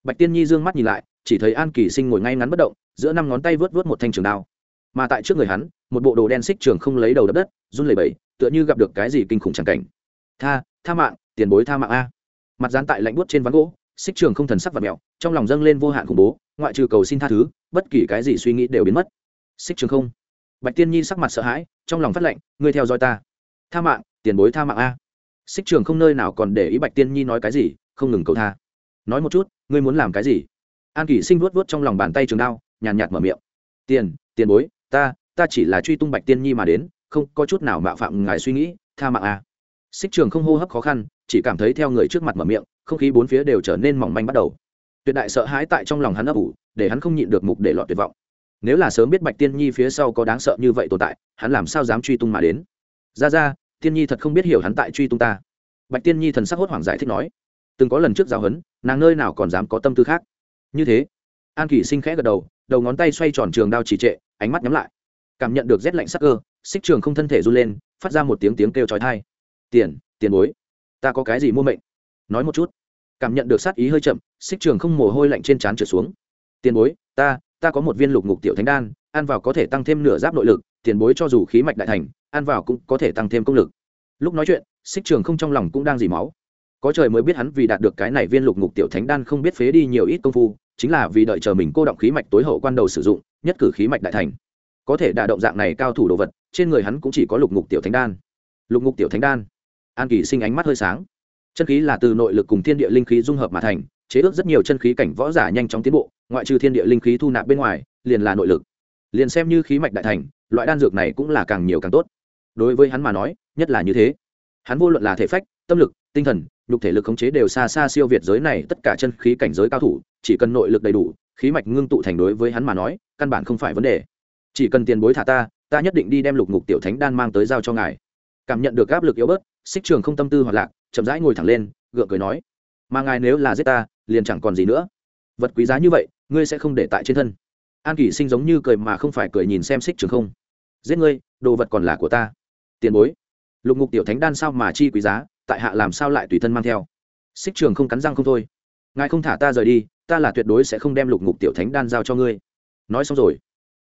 Bạch tiên nhi d ư ơ n g mắt nhìn lại chỉ thấy an kỳ sinh ngồi ngay ngắn bất động giữa năm ngón tay vớt vớt một thanh trường đao. Mà tại trước người hắn một bộ đồ đen xích trường không lấy đầu đập đất run lẩy bẩy tựa như gặp được cái gì kinh khủng tràng cảnh. Tha tha mạng tiền bối tha mạng a. Mặt dán tại lạnh buốt trên ván gỗ xích trường không thần sắc và mẹo trong lòng dâng lên vô hạn khủng bố ngoại trừ cầu xin tha thứ, bất kỳ cái gì suy nghĩ đều biến mất. Xích trường không. Bạch tiên nhi sắc mặt sợ hãi, trong lòng phát lệnh, ngươi theo dõi ta. Tha mạng, tiền bối tha mạng a. Xích trường không nơi nào còn để ý bạch tiên nhi nói cái gì, không ngừng cầu tha. Nói một chút, ngươi muốn làm cái gì? An kỷ sinh vuốt vuốt trong lòng bàn tay trường đao, nhàn nhạt mở miệng. Tiền tiền bối, ta ta chỉ là truy tung bạch tiên nhi mà đến, không có chút nào mạo phạm ngài suy nghĩ, tha mạng a. Xích trường không hô hấp khó khăn, chỉ cảm thấy theo người trước mặt mở miệng, không khí bốn phía đều trở nên mỏng manh bắt đầu tuyệt đại sợ hãi tại trong lòng hắn ấp ủ, để hắn không nhịn được mục để lọt tuyệt vọng. Nếu là sớm biết bạch tiên nhi phía sau có đáng sợ như vậy tồn tại, hắn làm sao dám truy tung mà đến? Ra ra, tiên nhi thật không biết hiểu hắn tại truy tung ta. Bạch tiên nhi thần sắc hốt hoảng giải thích nói, từng có lần trước giáo huấn, nàng nơi nào còn dám có tâm tư khác. Như thế, an kỷ sinh khẽ gật đầu đầu ngón tay xoay tròn trường đao trì trệ, ánh mắt nhắm lại. Cảm nhận được rét lạnh sắc cơ, xích trường không thân thể run lên, phát ra một tiếng tiếng kêu trói thai tiền tiền bối, ta có cái gì mua mệnh? Nói một chút cảm nhận được sát ý hơi chậm, xích trường không mồ hôi lạnh trên trán trượt xuống. Tiền bối, ta ta có một viên lục ngục tiểu thánh đan, ăn vào có thể tăng thêm nửa giáp nội lực, tiền bối cho dù khí mạch đại thành, ăn vào cũng có thể tăng thêm công lực. Lúc nói chuyện, xích trường không trong lòng cũng đang dì máu. Có trời mới biết hắn vì đạt được cái này viên lục ngục tiểu thánh đan không biết phế đi nhiều ít công phu, chính là vì đợi chờ mình cô động khí mạch tối hậu quan đầu sử dụng, nhất cử khí mạch đại thành. Có thể đả động dạng này cao thủ đồ vật, trên người hắn cũng chỉ có lục ngục tiểu thánh đan. Lục ngục tiểu thánh đan. An kỳ sinh ánh mắt hơi sáng chân khí là từ nội lực cùng thiên địa linh khí dung hợp mà thành, chế ước rất nhiều chân khí cảnh võ giả nhanh chóng tiến bộ, ngoại trừ thiên địa linh khí thu nạp bên ngoài, liền là nội lực. Liền xem như khí mạch đại thành, loại đan dược này cũng là càng nhiều càng tốt. Đối với hắn mà nói, nhất là như thế. Hắn vô luận là thể phách, tâm lực, tinh thần, nhục thể lực khống chế đều xa xa siêu việt giới này, tất cả chân khí cảnh giới cao thủ, chỉ cần nội lực đầy đủ, khí mạch ngưng tụ thành đối với hắn mà nói, căn bản không phải vấn đề. Chỉ cần tiền bối thả ta ta nhất định đi đem lục ngục tiểu thánh đan mang tới giao cho ngài. Cảm nhận được áp lực yếu bớt xích trường không tâm tư hoạt lạc, chậm rãi ngồi thẳng lên, gượng cười nói, mà ngài nếu là giết ta, liền chẳng còn gì nữa. Vật quý giá như vậy, ngươi sẽ không để tại trên thân. An kỷ sinh giống như cười mà không phải cười nhìn xem xích trường không. Giết ngươi, đồ vật còn là của ta. Tiền bối. Lục ngục tiểu thánh đan sao mà chi quý giá, tại hạ làm sao lại tùy thân mang theo? Xích trường không cắn răng không thôi. Ngài không thả ta rời đi, ta là tuyệt đối sẽ không đem lục ngục tiểu thánh đan giao cho ngươi. Nói xong rồi,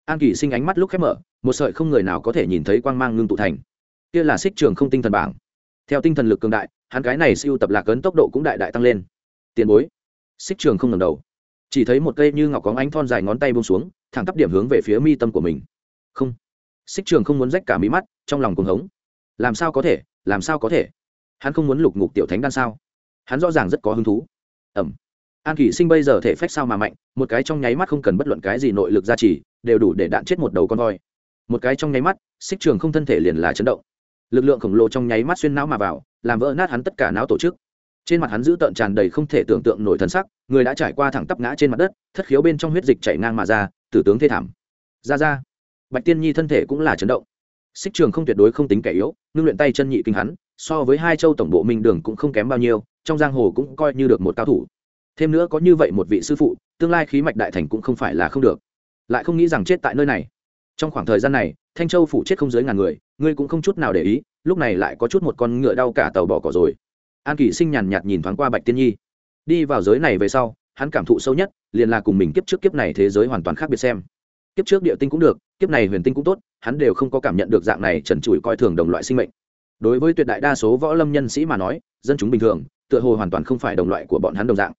an kỷ sinh ánh mắt lúc khép mở, một sợi không người nào có thể nhìn thấy quang mang ngưng tụ thành. Kia là xích trường không tinh thần bảng theo tinh thần lực cường đại, hắn cái này siêu tập lạc ấn tốc độ cũng đại đại tăng lên. Tiền bối. Xích trường không ngầm đầu. Chỉ thấy một cây như ngọc có ánh thon dài ngón tay bông xuống, thẳng tắp điểm hướng về phía mi tâm của mình. Không. Xích trường không muốn rách cả mí mắt, trong lòng cuồng hống. Làm sao có thể, làm sao có thể? Hắn không muốn lục ngục tiểu thánh đan sao? Hắn rõ ràng rất có hứng thú. Ẩm. An kỷ sinh bây giờ thể phách sao mà mạnh, một cái trong nháy mắt không cần bất luận cái gì nội lực gia trì, đều đủ để đạn chết một đầu con voi. Một cái trong nháy mắt, xích trường không thân thể liền là chấn động lực lượng khổng lồ trong nháy mắt xuyên não mà vào, làm vỡ nát hắn tất cả não tổ chức. Trên mặt hắn giữ tợn tràn đầy không thể tưởng tượng nổi thân sắc, người đã trải qua thẳng tắp ngã trên mặt đất, thất khiếu bên trong huyết dịch chảy ngang mà ra, tử tướng thê thảm. Ra ra. Bạch tiên nhi thân thể cũng là chấn động. Xích trường không tuyệt đối không tính kẻ yếu, ngưng luyện tay chân nhị kinh hắn, so với hai châu tổng bộ minh đường cũng không kém bao nhiêu, trong giang hồ cũng coi như được một cao thủ. Thêm nữa có như vậy một vị sư phụ, tương lai khí mạch đại thành cũng không phải là không được. Lại không nghĩ rằng chết tại nơi này trong khoảng thời gian này, thanh châu phủ chết không dưới ngàn người, ngươi cũng không chút nào để ý, lúc này lại có chút một con ngựa đau cả tàu bỏ cỏ rồi. An kỷ sinh nhàn nhạt nhìn thoáng qua bạch tiên nhi. Đi vào giới này về sau, hắn cảm thụ sâu nhất, liền là cùng mình kiếp trước kiếp này thế giới hoàn toàn khác biệt xem. Kiếp trước địa tinh cũng được, kiếp này huyền tinh cũng tốt, hắn đều không có cảm nhận được dạng này trần trụi coi thường đồng loại sinh mệnh. Đối với tuyệt đại đa số võ lâm nhân sĩ mà nói, dân chúng bình thường, tựa hồ hoàn toàn không phải đồng loại của bọn hắn đồng dạng.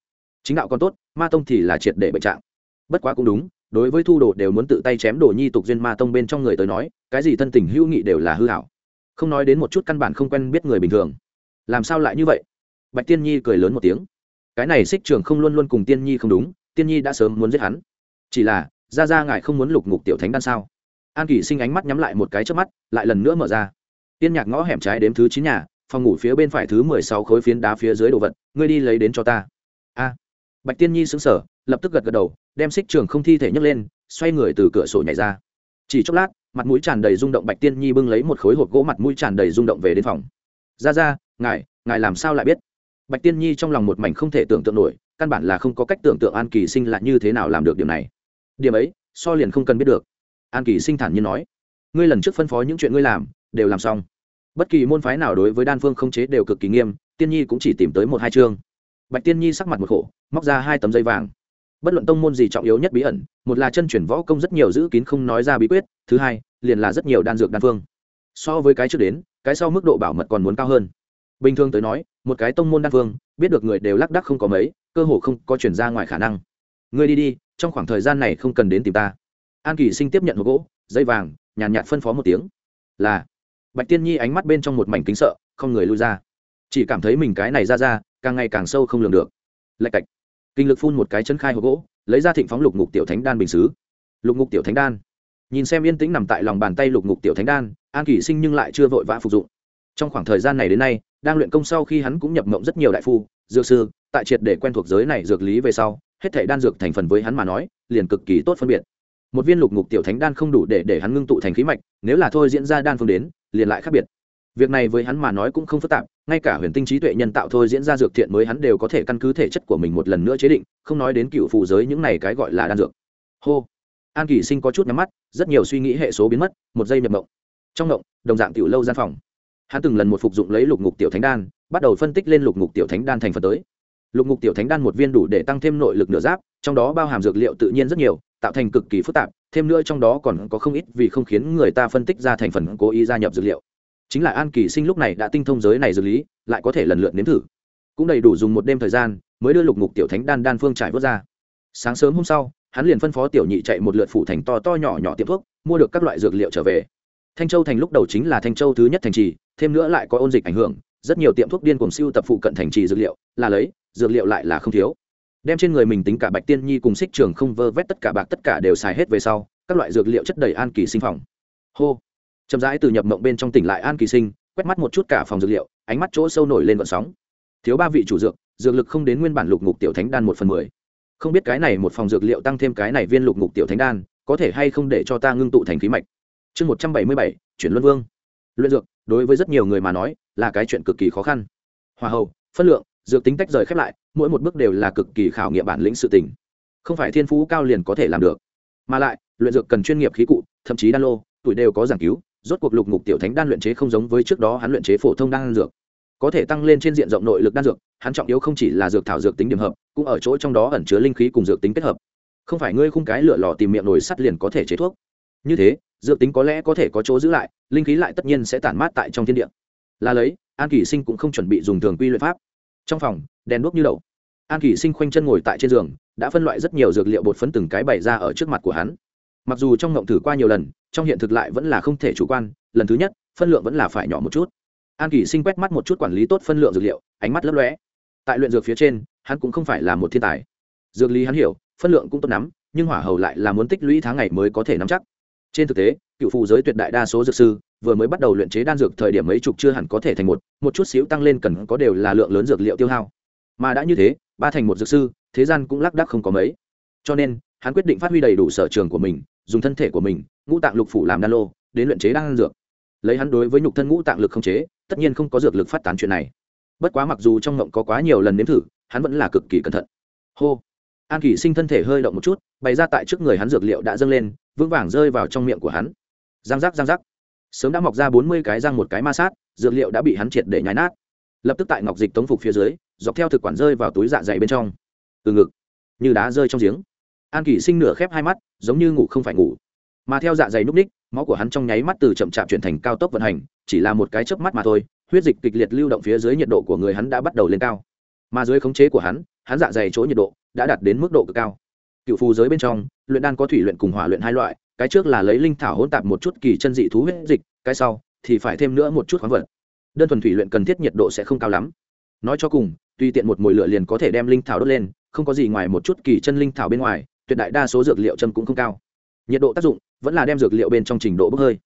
Chính đạo còn tốt, ma tông thì là triệt để bệnh trạng. Bất quá cũng đúng đối với thu đồ đều muốn tự tay chém đồ nhi tục duyên ma tông bên trong người tới nói, cái gì thân tình hữu nghị đều là hư hảo. Không nói đến một chút căn bản không quen biết người bình thường. Làm sao lại như vậy? Bạch tiên nhi cười lớn một tiếng. Cái này xích trường không luôn luôn cùng tiên nhi không đúng, tiên nhi đã sớm muốn giết hắn. Chỉ là, ra ra ngài không muốn lục ngục tiểu thánh đan sao? An kỷ sinh ánh mắt nhắm lại một cái trước mắt, lại lần nữa mở ra. Tiên nhạc ngõ hẻm trái đếm thứ chín nhà, phòng ngủ phía bên phải thứ mười sáu khối phiến đá phía dưới đồ vật, ngươi đi lấy đến cho ta. A. Bạch tiên nhi xứng sở lập tức gật gật đầu đem xích trường không thi thể nhấc lên, xoay người từ cửa sổ nhảy ra. Chỉ chốc lát, mặt mũi tràn đầy rung động bạch tiên nhi bưng lấy một khối hộp gỗ mặt mũi tràn đầy rung động về đến phòng. Ra ra, ngài ngài làm sao lại biết? Bạch tiên nhi trong lòng một mảnh không thể tưởng tượng nổi, căn bản là không có cách tưởng tượng an kỳ sinh lại như thế nào làm được điểm này. Điểm ấy, so liền không cần biết được. An kỳ sinh thản nhiên nói, ngươi lần trước phân phó những chuyện ngươi làm, đều làm xong. Bất kỳ môn phái nào đối với đan phương không chế đều cực kỳ nghiêm, tiên nhi cũng chỉ tìm tới một hai chương. Bạch tiên nhi sắc mặt một khổ, móc ra hai tấm dây vàng bất luận tông môn gì trọng yếu nhất bí ẩn, một là chân chuyển võ công rất nhiều giữ kín không nói ra bí quyết, thứ hai, liền là rất nhiều đan dược đan phương. So với cái trước đến, cái sau mức độ bảo mật còn muốn cao hơn. Bình thường tới nói, một cái tông môn đan phương, biết được người đều lác đắc không có mấy, cơ hồ không có chuyển ra ngoài khả năng. Ngươi đi đi, trong khoảng thời gian này không cần đến tìm ta. An kỳ sinh tiếp nhận hộp gỗ, dây vàng, nhàn nhạt phân phó một tiếng. Là. Bạch tiên nhi ánh mắt bên trong một mảnh kính sợ, không người lui ra. Chỉ cảm thấy mình cái này ra ra, càng ngày càng sâu không lường được. Lạch cạch kinh lực phun một cái chân khai hộp gỗ, lấy ra thịnh phóng lục ngục tiểu thánh đan bình xứ. Lục ngục tiểu thánh đan. Nhìn xem yên tĩnh nằm tại lòng bàn tay lục ngục tiểu thánh đan, an kỷ sinh nhưng lại chưa vội vã phục dụng. Trong khoảng thời gian này đến nay, đang luyện công sau khi hắn cũng nhập mộng rất nhiều đại phu, dược sư, tại triệt để quen thuộc giới này dược lý về sau, hết thể đan dược thành phần với hắn mà nói, liền cực kỳ tốt phân biệt. Một viên lục ngục tiểu thánh đan không đủ để để hắn ngưng tụ thành khí mạch, nếu là thôi diễn ra đan phương đến, liền lại khác biệt. Việc này với hắn mà nói cũng không phức tạp ngay cả huyền tinh trí tuệ nhân tạo thôi diễn ra dược thiện mới hắn đều có thể căn cứ thể chất của mình một lần nữa chế định, không nói đến cựu phụ giới những này cái gọi là đan dược. Hô. An kỳ sinh có chút nhắm mắt, rất nhiều suy nghĩ hệ số biến mất, một giây nhập mộng. Trong mộng, đồng dạng tiểu lâu gian phòng. Hắn từng lần một phục dụng lấy lục ngục tiểu thánh đan, bắt đầu phân tích lên lục ngục tiểu thánh đan thành phần tới. Lục ngục tiểu thánh đan một viên đủ để tăng thêm nội lực nửa giáp, trong đó bao hàm dược liệu tự nhiên rất nhiều, tạo thành cực kỳ phức tạp, thêm nữa trong đó còn có không ít vì không khiến người ta phân tích ra thành phần cố ý gia nhập dược liệu chính là an kỳ sinh lúc này đã tinh thông giới này dược lý, lại có thể lần lượt nếm thử. Cũng đầy đủ dùng một đêm thời gian, mới đưa lục ngục tiểu thánh đan đan phương trải vớt ra. Sáng sớm hôm sau, hắn liền phân phó tiểu nhị chạy một lượt phủ thành to to nhỏ nhỏ tiệm thuốc, mua được các loại dược liệu trở về. Thanh châu thành lúc đầu chính là thanh châu thứ nhất thành trì, thêm nữa lại có ôn dịch ảnh hưởng, rất nhiều tiệm thuốc điên cùng siêu tập phụ cận thành trì dược liệu, là lấy, dược liệu lại là không thiếu. Đem trên người mình tính cả bạch tiên nhi cùng xích trường không vơ vét tất cả bạc tất cả đều xài hết về sau, các loại dược liệu chất đầy an kỳ sinh phòng. Hô chậm rãi từ nhập mộng bên trong tỉnh lại an kỳ sinh, quét mắt một chút cả phòng dược liệu, ánh mắt chỗ sâu nổi lên vận sóng. Thiếu ba vị chủ dược dược lực không đến nguyên bản lục ngục tiểu thánh đan một phần mười. Không biết cái này một phòng dược liệu tăng thêm cái này viên lục ngục tiểu thánh đan, có thể hay không để cho ta ngưng tụ thành khí mạch. Chương một trăm bảy mươi bảy, chuyển luân vương. Luyện dược, đối với rất nhiều người mà nói, là cái chuyện cực kỳ khó khăn. Hòa hậu, phân lượng, dược tính tách rời khép lại, mỗi một bước đều là cực kỳ khảo nghiệm bản lĩnh sự tình. Không phải thiên phú cao liền có thể làm được. Mà lại, luyện dược cần chuyên nghiệp khí cụ, thậm chí đan lô, tuổi đều có giảng cứu rốt cuộc lục ngục tiểu thánh đan luyện chế không giống với trước đó hắn luyện chế phổ thông đan dược. Có thể tăng lên trên diện rộng nội lực đan dược, hắn trọng yếu không chỉ là dược thảo dược tính điểm hợp, cũng ở chỗ trong đó ẩn chứa linh khí cùng dược tính kết hợp. Không phải ngươi khung cái lửa lò tìm miệng nồi sắt liền có thể chế thuốc. Như thế, dược tính có lẽ có thể có chỗ giữ lại, linh khí lại tất nhiên sẽ tản mát tại trong thiên địa. Là lấy, an kỷ sinh cũng không chuẩn bị dùng thường quy luyện pháp. Trong phòng, đèn đuốc như đầu an kỷ sinh khoanh chân ngồi tại trên giường, đã phân loại rất nhiều dược liệu bột phấn từng cái bày ra ở trước mặt của hắn. Mặc dù trong ngộng thử qua nhiều lần trong hiện thực lại vẫn là không thể chủ quan, lần thứ nhất, phân lượng vẫn là phải nhỏ một chút. An kỷ sinh quét mắt một chút quản lý tốt phân lượng dược liệu, ánh mắt lấp lóe. Tại luyện dược phía trên, hắn cũng không phải là một thiên tài. Dược lý hắn hiểu, phân lượng cũng tốt nắm nhưng hỏa hầu lại là muốn tích lũy tháng ngày mới có thể nắm chắc. Trên thực tế, cựu phụ giới tuyệt đại đa số dược sư vừa mới bắt đầu luyện chế đan dược thời điểm mấy chục chưa hẳn có thể thành một một chút xíu tăng lên cần có đều là lượng lớn dược liệu tiêu hao. Mà đã như thế, ba thành một dược sư, thế gian cũng lác đác không có mấy. Cho nên, hắn quyết định phát huy đầy đủ sở trường của mình dùng thân thể của mình, ngũ tạng lục phủ làm đan lô, đến luyện chế đan dược. Lấy hắn đối với nhục thân ngũ tạng lực không chế, tất nhiên không có dược lực phát tán chuyện này. Bất quá mặc dù trong ngộng có quá nhiều lần nếm thử, hắn vẫn là cực kỳ cẩn thận. Hô! An kỷ sinh thân thể hơi động một chút, bày ra tại trước người hắn dược liệu đã dâng lên, vững vàng rơi vào trong miệng của hắn. Giang giác giang giác. Sớm đã mọc ra bốn mươi cái răng một cái ma sát, dược liệu đã bị hắn triệt để nhái nát. Lập tức tại ngọc dịch tống phục phía dưới, dọc theo thực quản rơi vào túi dạ dày bên trong. Từ ngực, như đá rơi trong giếng an kỷ sinh nửa khép hai mắt, giống như ngủ không phải ngủ. Mà theo dạ dày núp ních, máu của hắn trong nháy mắt từ chậm chạp chuyển thành cao tốc vận hành, chỉ là một cái chớp mắt mà thôi, huyết dịch kịch liệt lưu động phía dưới nhiệt độ của người hắn đã bắt đầu lên cao. Mà dưới khống chế của hắn hắn dạ dày chỗ nhiệt độ đã đạt đến mức độ cực cao. Cựu phù giới bên trong, luyện đan có thủy luyện cùng hỏa luyện hai loại, cái trước là lấy linh thảo hỗn tạp một chút kỳ chân dị thú huyết dịch, cái sau thì phải thêm nữa một chút khoáng vật. Đơn thuần thủy luyện cần thiết nhiệt độ sẽ không cao lắm. Nói cho cùng, tùy tiện một mồi lửa liền có thể đem linh thảo đốt lên, không có gì ngoài một chút kỳ chân linh thảo bên ngoài tuyệt đại đa số dược liệu chân cũng không cao. Nhiệt độ tác dụng vẫn là đem dược liệu bên trong trình độ bốc hơi.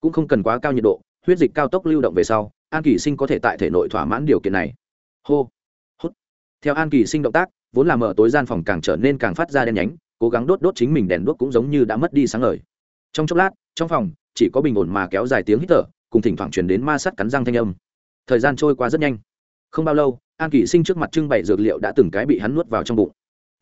Cũng không cần quá cao nhiệt độ, huyết dịch cao tốc lưu động về sau, an kỳ sinh có thể tại thể nội thỏa mãn điều kiện này. Hô, hút. Theo an kỳ sinh động tác, vốn là mở tối gian phòng càng trở nên càng phát ra đen nhánh, cố gắng đốt đốt chính mình đèn đuốc cũng giống như đã mất đi sáng ngời. Trong chốc lát, trong phòng, chỉ có bình ổn mà kéo dài tiếng hít thở, cùng thỉnh thoảng truyền đến ma sắt cắn răng thanh âm. Thời gian trôi qua rất nhanh. Không bao lâu, an kỷ sinh trước mặt trưng bày dược liệu đã từng cái bị hắn nuốt vào trong bụng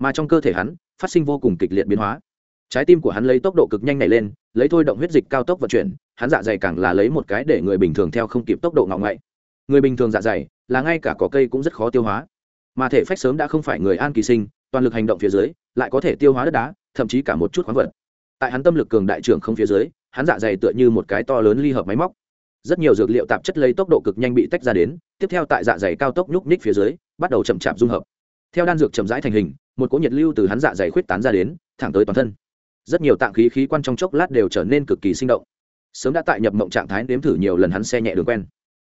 mà trong cơ thể hắn phát sinh vô cùng kịch liệt biến hóa. Trái tim của hắn lấy tốc độ cực nhanh này lên, lấy thôi động huyết dịch cao tốc vận chuyển, hắn dạ dày càng là lấy một cái để người bình thường theo không kịp tốc độ ngọng ngậy người bình thường dạ dày là ngay cả có cây cũng rất khó tiêu hóa. Mà thể phách sớm đã không phải người an kỳ sinh, toàn lực hành động phía dưới lại có thể tiêu hóa đất đá, thậm chí cả một chút khoáng vật. Tại hắn tâm lực cường đại trưởng không phía dưới, hắn dạ dày tựa như một cái to lớn ly hợp máy móc. Rất nhiều dược liệu tạp chất lấy tốc độ cực nhanh bị tách ra đến, tiếp theo tại dạ dày cao tốc nhúc nhích phía dưới, bắt đầu chậm chạp dung hợp. Theo đan dược chậm rãi thành hình một cỗ nhiệt lưu từ hắn dạ dày khuyết tán ra đến, thẳng tới toàn thân. Rất nhiều tạng khí khí quan trong chốc lát đều trở nên cực kỳ sinh động. Sớm đã tại nhập mộng trạng thái nếm thử nhiều lần hắn xe nhẹ đường quen.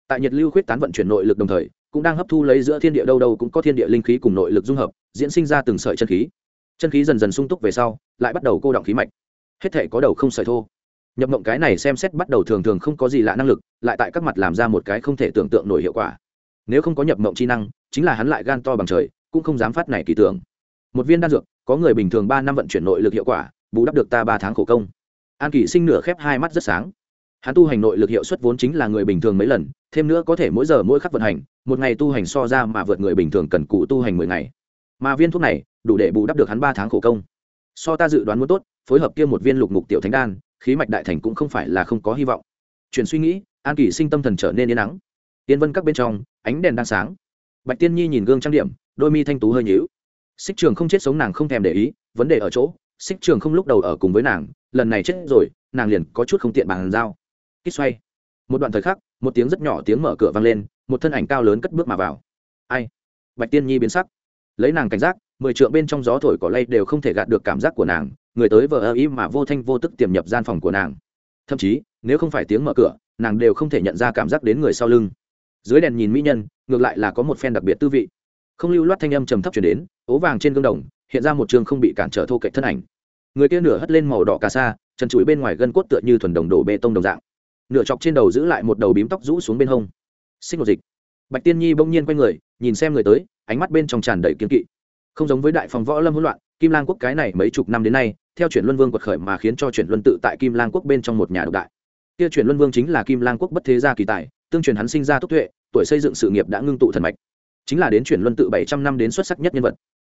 Tại nhiệt lưu khuyết tán vận chuyển nội lực đồng thời, cũng đang hấp thu lấy giữa thiên địa đâu đâu cũng có thiên địa linh khí cùng nội lực dung hợp, diễn sinh ra từng sợi chân khí. Chân khí dần dần sung túc về sau, lại bắt đầu cô động khí mạch. Hết thể có đầu không sợi thô. Nhập mộng cái này xem xét bắt đầu thường thường không có gì lạ năng lực, lại tại các mặt làm ra một cái không thể tưởng tượng nổi hiệu quả. Nếu không có nhập mộng chi năng, chính là hắn lại gan to bằng trời, cũng không dám phát này kỳ tưởng một viên đan dược, có người bình thường ba năm vận chuyển nội lực hiệu quả, bù đắp được ta ba tháng khổ công. An kỷ sinh nửa khép hai mắt rất sáng. Hắn tu hành nội lực hiệu suất vốn chính là người bình thường mấy lần, thêm nữa có thể mỗi giờ mỗi khắc vận hành, một ngày tu hành so ra mà vượt người bình thường cần cụ tu hành mười ngày. Mà viên thuốc này, đủ để bù đắp được hắn ba tháng khổ công. So ta dự đoán muốn tốt, phối hợp kia một viên lục mục tiểu thánh đan, khí mạch đại thành cũng không phải là không có hy vọng. Chuyển suy nghĩ, an kỷ sinh tâm thần trở nên yên nắng. Tiên vân các bên trong, ánh đèn đang sáng. Bạch tiên nhi nhìn gương trang điểm, đôi mi thanh tú hơi nhíu xích trường không chết sống nàng không thèm để ý, vấn đề ở chỗ, xích trường không lúc đầu ở cùng với nàng, lần này chết rồi, nàng liền có chút không tiện bàn giao. Kích xoay. Một đoạn thời khắc, một tiếng rất nhỏ tiếng mở cửa vang lên, một thân ảnh cao lớn cất bước mà vào. Ai? Bạch tiên nhi biến sắc. Lấy nàng cảnh giác, mười trượng bên trong gió thổi cỏ lay đều không thể gạt được cảm giác của nàng, người tới vờ ơ ý mà vô thanh vô tức tiềm nhập gian phòng của nàng. Thậm chí, nếu không phải tiếng mở cửa, nàng đều không thể nhận ra cảm giác đến người sau lưng. Dưới đèn nhìn mỹ nhân, ngược lại là có một phen đặc biệt tư vị không lưu loát thanh âm trầm thấp chuyển đến, ố vàng trên gương đồng, hiện ra một trường không bị cản trở thô cậy thân ảnh. Người kia nửa hất lên màu đỏ cà sa, trần trụi bên ngoài gân cốt tựa như thuần đồng đổ bê tông đồng dạng. Nửa chọc trên đầu giữ lại một đầu bím tóc rũ xuống bên hông. Xích một dịch. Bạch tiên nhi bỗng nhiên quay người, nhìn xem người tới, ánh mắt bên trong tràn đầy kiếm kỵ. Không giống với đại phòng võ lâm hỗn loạn, kim lang quốc cái này mấy chục năm đến nay, theo chuyển luân vương quật khởi mà khiến cho chuyển luân tự tại kim lang quốc bên trong một nhà độc đại. Kia chuyển luân vương chính là kim lang quốc bất thế gia kỳ tài, tương truyền hắn sinh ra túc tuệ, tuổi xây dựng sự nghiệp đã ngưng tụ thần mạch chính là đến chuyển luân tự bảy trăm năm đến xuất sắc nhất nhân vật.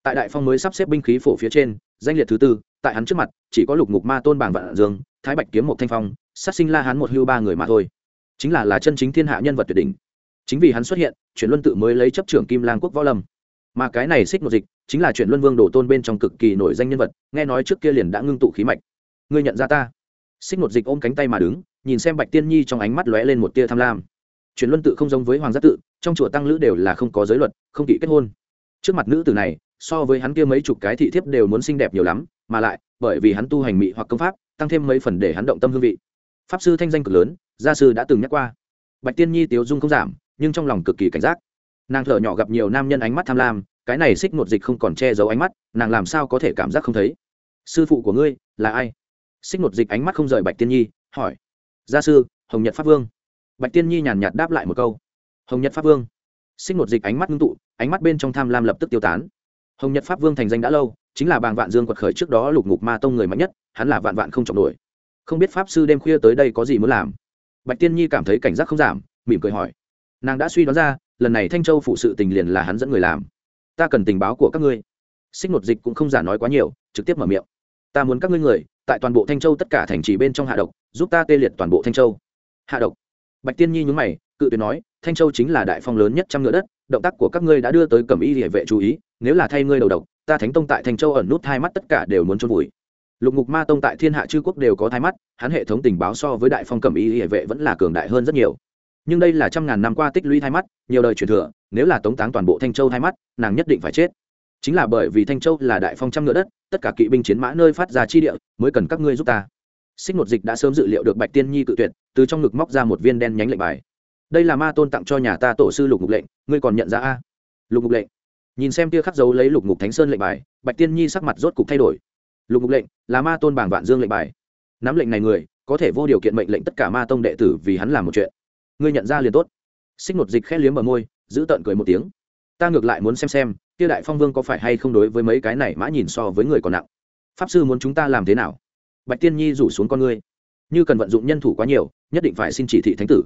Tại đại phong mới sắp xếp binh khí phổ phía trên, danh liệt thứ tư, tại hắn trước mặt, chỉ có lục ngục ma tôn bảng vạn dương, thái bạch kiếm một thanh phong, sát sinh la hắn một hưu ba người mà thôi. Chính là là chân chính thiên hạ nhân vật tuyệt đỉnh. Chính vì hắn xuất hiện, chuyển luân tự mới lấy chấp trưởng kim lang quốc võ lâm. Mà cái này xích một dịch, chính là chuyển luân vương đồ tôn bên trong cực kỳ nổi danh nhân vật, nghe nói trước kia liền đã ngưng tụ khí mạch. Ngươi nhận ra ta? Xích một dịch ôm cánh tay mà đứng, nhìn xem bạch tiên nhi trong ánh mắt lóe lên một tia tham lam chuyển luân tự không giống với hoàng gia tự, trong chùa tăng lữ đều là không có giới luật, không kỵ kết hôn. Trước mặt nữ tử này, so với hắn kia mấy chục cái thị thiếp đều muốn xinh đẹp nhiều lắm, mà lại, bởi vì hắn tu hành mị hoặc công pháp, tăng thêm mấy phần để hắn động tâm hương vị. Pháp sư thanh danh cực lớn, gia sư đã từng nhắc qua. Bạch tiên nhi tiếu dung không giảm, nhưng trong lòng cực kỳ cảnh giác. Nàng thở nhỏ gặp nhiều nam nhân ánh mắt tham lam, cái này xích một dịch không còn che giấu ánh mắt, nàng làm sao có thể cảm giác không thấy? Sư phụ của ngươi là ai? Xích một dịch ánh mắt không rời bạch tiên nhi, hỏi. Gia sư, hồng nhật pháp vương bạch tiên nhi nhàn nhạt đáp lại một câu. Hồng nhật pháp vương. Sinh một dịch ánh mắt ngưng tụ, ánh mắt bên trong tham lam lập tức tiêu tán. Hồng nhật pháp vương thành danh đã lâu, chính là bàng vạn dương quật khởi trước đó lục ngục ma tông người mạnh nhất, hắn là vạn vạn không trọng nổi. Không biết pháp sư đêm khuya tới đây có gì muốn làm? Bạch tiên nhi cảm thấy cảnh giác không giảm, mỉm cười hỏi. Nàng đã suy đoán ra, lần này thanh châu phụ sự tình liền là hắn dẫn người làm. Ta cần tình báo của các ngươi. Xích một dịch cũng không giả nói quá nhiều, trực tiếp mở miệng. Ta muốn các ngươi người, tại toàn bộ thanh châu tất cả thành trì bên trong hạ độc, giúp ta tê liệt toàn bộ thanh châu. Hạ độc bạch tiên nhi nhún mày, cự tuyệt nói, thanh châu chính là đại phong lớn nhất trăm ngựa đất, động tác của các ngươi đã đưa tới cẩm y địa vệ chú ý, nếu là thay ngươi đầu độc, ta thánh tông tại thanh châu ẩn nút hai mắt tất cả đều muốn trôn vùi. Lục ngục ma tông tại thiên hạ chư quốc đều có thai mắt, hắn hệ thống tình báo so với đại phong cẩm y địa vệ vẫn là cường đại hơn rất nhiều. Nhưng đây là trăm ngàn năm qua tích lũy thai mắt, nhiều đời truyền thừa, nếu là tống táng toàn bộ thanh châu thai mắt, nàng nhất định phải chết. Chính là bởi vì thanh châu là đại phong trăm ngựa đất, tất cả kỵ binh chiến mã nơi phát ra chi địa, mới cần các ngươi giúp ta xích một dịch đã sớm dự liệu được bạch tiên nhi cự tuyệt, từ trong ngực móc ra một viên đen nhánh lệnh bài. Đây là ma tôn tặng cho nhà ta tổ sư lục ngục lệnh, ngươi còn nhận ra a? Lục ngục lệnh. Nhìn xem tia khắc dấu lấy lục ngục thánh sơn lệnh bài, bạch tiên nhi sắc mặt rốt cục thay đổi. Lục ngục lệnh là ma tôn bảng vạn dương lệnh bài. Nắm lệnh này người, có thể vô điều kiện mệnh lệnh tất cả ma tông đệ tử vì hắn làm một chuyện. Ngươi nhận ra liền tốt. Xích một dịch khét liếm bờ môi, giữ tợn cười một tiếng. Ta ngược lại muốn xem xem kia đại phong vương có phải hay không đối với mấy cái này mã nhìn so với người còn nặng. Pháp sư muốn chúng ta làm thế nào? Bạch tiên nhi rủ xuống con ngươi. Như cần vận dụng nhân thủ quá nhiều, nhất định phải xin chỉ thị thánh tử.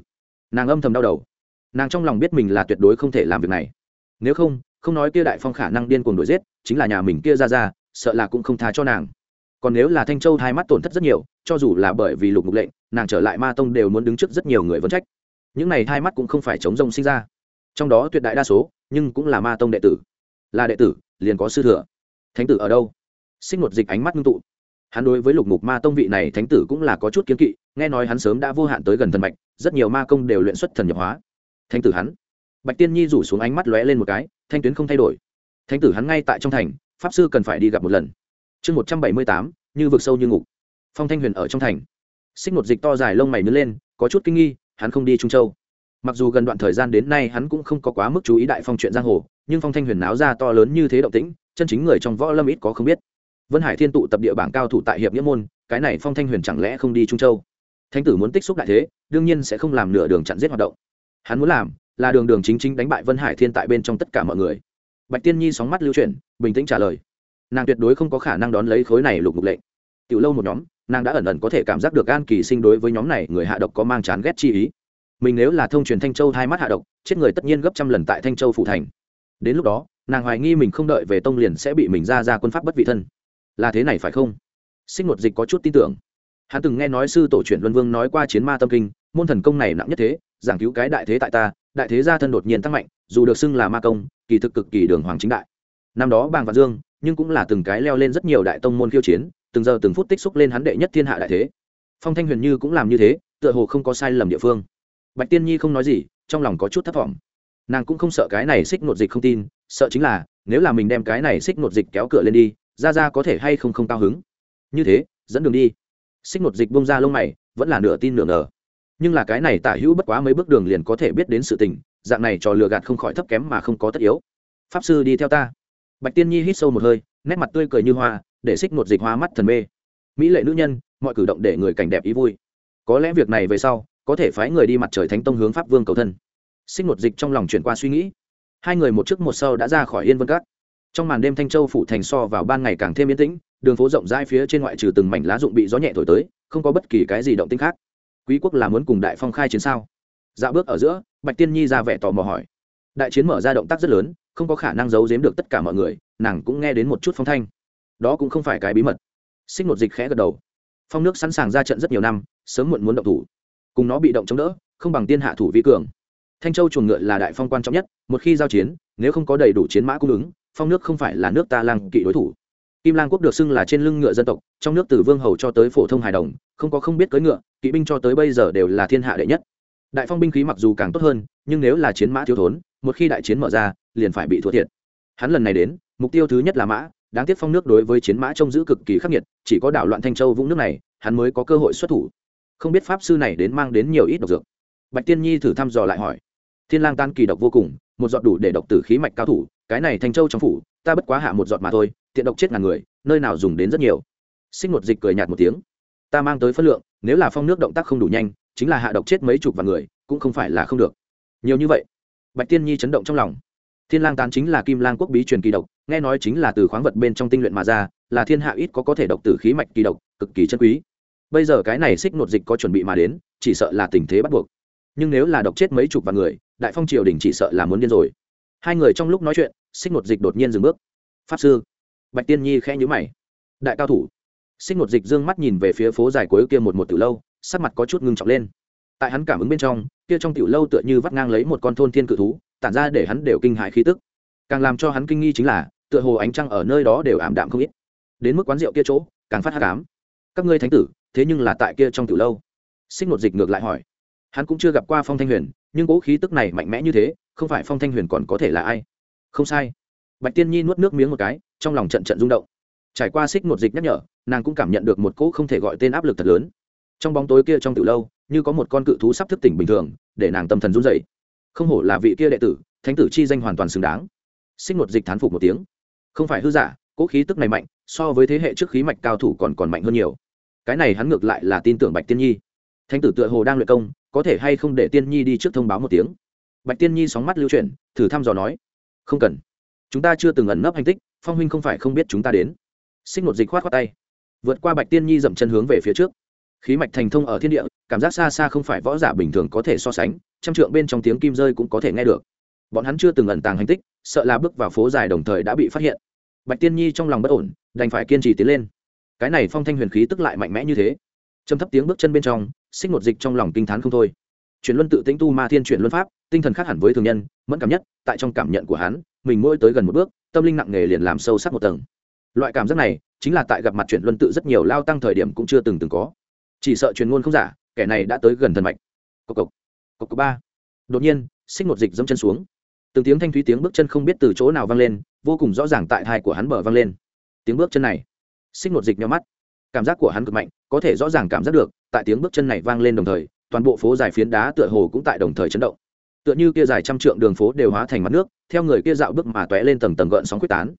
Nàng âm thầm đau đầu. Nàng trong lòng biết mình là tuyệt đối không thể làm việc này. Nếu không không nói kia đại phong khả năng điên cuồng đuổi giết, chính là nhà mình kia ra ra, sợ là cũng không tha cho nàng. Còn nếu là thanh châu hai mắt tổn thất rất nhiều, cho dù là bởi vì lục mục lệnh, nàng trở lại ma tông đều muốn đứng trước rất nhiều người vấn trách. Những này hai mắt cũng không phải chống rông sinh ra. Trong đó tuyệt đại đa số, nhưng cũng là ma tông đệ tử. Là đệ tử, liền có sư thừa. Thánh tử ở đâu? Sinh một dịch ánh mắt ngưng tụ hắn đối với lục mục ma tông vị này thánh tử cũng là có chút kiến kỵ, nghe nói hắn sớm đã vô hạn tới gần thần mạch, rất nhiều ma công đều luyện xuất thần nhập hóa. Thánh tử hắn. Bạch tiên nhi rủ xuống ánh mắt lóe lên một cái, thanh tuyến không thay đổi. Thánh tử hắn ngay tại trong thành, pháp sư cần phải đi gặp một lần. Chương một trăm bảy mươi tám, như vực sâu như ngục. Phong thanh huyền ở trong thành. Xích một dịch to dài lông mày nứt lên, có chút kinh nghi, hắn không đi trung châu. Mặc dù gần đoạn thời gian đến nay hắn cũng không có quá mức chú ý đại phong chuyện giang hồ, nhưng phong thanh huyền náo ra to lớn như thế động tĩnh, chân chính người trong võ lâm ít có không biết vân hải thiên tụ tập địa bảng cao thủ tại hiệp nghĩa môn, cái này phong thanh huyền chẳng lẽ không đi trung châu? Thanh tử muốn tích xúc đại thế, đương nhiên sẽ không làm nửa đường chặn giết hoạt động. Hắn muốn làm là đường đường chính chính đánh bại vân hải thiên tại bên trong tất cả mọi người. Bạch tiên nhi sóng mắt lưu chuyển, bình tĩnh trả lời. Nàng tuyệt đối không có khả năng đón lấy khối này lục mục lệnh. Tiểu lâu một nhóm, nàng đã ẩn ẩn có thể cảm giác được an kỳ sinh đối với nhóm này người hạ độc có mang chán ghét chi ý. Mình nếu là thông truyền thanh châu hai mắt hạ độc, chết người tất nhiên gấp trăm lần tại thanh châu phủ thành. Đến lúc đó, nàng hoài nghi mình không đợi về tông liền sẽ bị mình ra ra quân pháp bất vị thân là thế này phải không? Sinh một dịch có chút tin tưởng. Hắn từng nghe nói sư tổ truyền luân vương nói qua chiến ma tâm kinh, môn thần công này nặng nhất thế, giảng cứu cái đại thế tại ta, đại thế gia thân đột nhiên tăng mạnh, dù được xưng là ma công, kỳ thực cực kỳ đường hoàng chính đại. Năm đó bàng vạn dương, nhưng cũng là từng cái leo lên rất nhiều đại tông môn khiêu chiến, từng giờ từng phút tích xúc lên hắn đệ nhất thiên hạ đại thế. Phong thanh huyền như cũng làm như thế, tựa hồ không có sai lầm địa phương. Bạch tiên nhi không nói gì, trong lòng có chút thất vọng. Nàng cũng không sợ cái này xích nột dịch không tin, sợ chính là, nếu là mình đem cái này xích nột dịch kéo cửa lên đi ra ra có thể hay không không cao hứng? Như thế, dẫn đường đi. Xích một dịch bông ra lông mày, vẫn là nửa tin nửa ngờ. Nhưng là cái này tả hữu bất quá mấy bước đường liền có thể biết đến sự tình, dạng này trò lừa gạt không khỏi thấp kém mà không có tất yếu. Pháp sư đi theo ta. Bạch tiên nhi hít sâu một hơi, nét mặt tươi cười như hoa, để xích một dịch hoa mắt thần mê. Mỹ lệ nữ nhân, mọi cử động để người cảnh đẹp ý vui. Có lẽ việc này về sau, có thể phái người đi mặt trời thánh tông hướng pháp vương cầu thân. Xích một dịch trong lòng chuyển qua suy nghĩ. Hai người một trước một sau đã ra khỏi yên vân cát trong màn đêm thanh châu phủ thành so vào ban ngày càng thêm yên tĩnh, đường phố rộng rãi phía trên ngoại trừ từng mảnh lá rụng bị gió nhẹ thổi tới, không có bất kỳ cái gì động tĩnh khác. Quý quốc là muốn cùng đại phong khai chiến sao? Dạo bước ở giữa, bạch tiên nhi ra vẻ tò mò hỏi. Đại chiến mở ra động tác rất lớn, không có khả năng giấu giếm được tất cả mọi người, nàng cũng nghe đến một chút phong thanh. Đó cũng không phải cái bí mật. Xích một dịch khẽ gật đầu. Phong nước sẵn sàng ra trận rất nhiều năm, sớm muộn muốn động thủ. Cùng nó bị động chống đỡ, không bằng tiên hạ thủ vi cường. Thanh châu chuồng ngựa là đại phong quan trọng nhất, một khi giao chiến, nếu không có đầy đủ chiến mã cung ứng phong nước không phải là nước ta lang kỵ đối thủ. Kim lang quốc được xưng là trên lưng ngựa dân tộc, trong nước từ vương hầu cho tới phổ thông hài đồng, không có không biết cưỡi ngựa, kỵ binh cho tới bây giờ đều là thiên hạ đệ nhất. Đại phong binh khí mặc dù càng tốt hơn, nhưng nếu là chiến mã thiếu thốn, một khi đại chiến mở ra, liền phải bị thua thiệt. Hắn lần này đến, mục tiêu thứ nhất là mã, đáng tiếc phong nước đối với chiến mã trông giữ cực kỳ khắc nghiệt, chỉ có đảo loạn thanh châu vũng nước này, hắn mới có cơ hội xuất thủ. Không biết pháp sư này đến mang đến nhiều ít độc dược. Bạch tiên nhi thử thăm dò lại hỏi. Thiên lang tan kỳ độc vô cùng, một giọt đủ để độc tử khí mạch cao thủ cái này thanh châu trong phủ, ta bất quá hạ một giọt mà thôi, tiện độc chết ngàn người, nơi nào dùng đến rất nhiều. Sinh một dịch cười nhạt một tiếng. Ta mang tới phân lượng, nếu là phong nước động tác không đủ nhanh, chính là hạ độc chết mấy chục vạn người, cũng không phải là không được. Nhiều như vậy, bạch tiên nhi chấn động trong lòng. Thiên lang tán chính là kim lang quốc bí truyền kỳ độc, nghe nói chính là từ khoáng vật bên trong tinh luyện mà ra, là thiên hạ ít có có thể độc tử khí mạch kỳ độc, cực kỳ chân quý. Bây giờ cái này xích nột dịch có chuẩn bị mà đến, chỉ sợ là tình thế bắt buộc. Nhưng nếu là độc chết mấy chục vạn người, đại phong triều đình chỉ sợ là muốn điên rồi hai người trong lúc nói chuyện, xích một dịch đột nhiên dừng bước. Pháp sư. Bạch tiên nhi khẽ nhíu mày. Đại cao thủ. Xích một dịch dương mắt nhìn về phía phố dài cuối kia một một từ lâu, sắc mặt có chút ngưng trọng lên. Tại hắn cảm ứng bên trong, kia trong tiểu lâu tựa như vắt ngang lấy một con thôn thiên cự thú, tản ra để hắn đều kinh hại khí tức. Càng làm cho hắn kinh nghi chính là, tựa hồ ánh trăng ở nơi đó đều ảm đạm không ít. Đến mức quán rượu kia chỗ, càng phát hát cám các ngươi thánh tử, thế nhưng là tại kia trong tiểu lâu? Xích một dịch ngược lại hỏi. Hắn cũng chưa gặp qua phong thanh huyền, nhưng cỗ khí tức này mạnh mẽ như thế không phải phong thanh huyền còn có thể là ai? Không sai. Bạch tiên nhi nuốt nước miếng một cái, trong lòng trận trận rung động. Trải qua xích một dịch nhắc nhở, nàng cũng cảm nhận được một cỗ không thể gọi tên áp lực thật lớn. Trong bóng tối kia trong tiểu lâu, như có một con cự thú sắp thức tỉnh bình thường, để nàng tâm thần run dậy không hổ là vị kia đệ tử, thánh tử chi danh hoàn toàn xứng đáng. Xích một dịch thán phục một tiếng. Không phải hư giả, cỗ khí tức này mạnh, so với thế hệ trước khí mạch cao thủ còn còn mạnh hơn nhiều. Cái này hắn ngược lại là tin tưởng bạch tiên nhi. Thánh tử tựa hồ đang luyện công, có thể hay không để tiên nhi đi trước thông báo một tiếng bạch tiên nhi sóng mắt lưu chuyển, thử thăm dò nói, không cần. Chúng ta chưa từng ẩn nấp hành tích, phong huynh không phải không biết chúng ta đến. Xích một dịch khoát khoát tay. Vượt qua bạch tiên nhi dậm chân hướng về phía trước. Khí mạch thành thông ở thiên địa, cảm giác xa xa không phải võ giả bình thường có thể so sánh, trăm trượng bên trong tiếng kim rơi cũng có thể nghe được. Bọn hắn chưa từng ẩn tàng hành tích, sợ là bước vào phố dài đồng thời đã bị phát hiện. Bạch tiên nhi trong lòng bất ổn, đành phải kiên trì tiến lên. Cái này phong thanh huyền khí tức lại mạnh mẽ như thế. Trầm thấp tiếng bước chân bên trong, xích một dịch trong lòng kinh t h á n không thôi chuyển luân tự tĩnh tu ma thiên chuyển luân pháp, tinh thần khác hẳn với thường nhân, mẫn cảm nhất, tại trong cảm nhận của hắn, mình mỗi tới gần một bước, tâm linh nặng nề liền làm sâu sắc một tầng. Loại cảm giác này, chính là tại gặp mặt chuyển luân tự rất nhiều lao tăng thời điểm cũng chưa từng từng có. Chỉ sợ truyền ngôn không giả, kẻ này đã tới gần thần mạch. Cộc cộc cộc cộc ba. Đột nhiên, xích một dịch dâm chân xuống. Từng tiếng thanh thúy tiếng bước chân không biết từ chỗ nào vang lên, vô cùng rõ ràng tại thai của hắn bờ vang lên. Tiếng bước chân này, xích một dịch nhau mắt. Cảm giác của hắn cực mạnh, có thể rõ ràng cảm giác được, tại tiếng bước chân này vang lên đồng thời toàn bộ phố dài phiến đá tựa hồ cũng tại đồng thời chấn động. Tựa như kia dài trăm trượng đường phố đều hóa thành mặt nước, theo người kia dạo bước mà tóe lên tầng tầng gợn sóng quyết tán.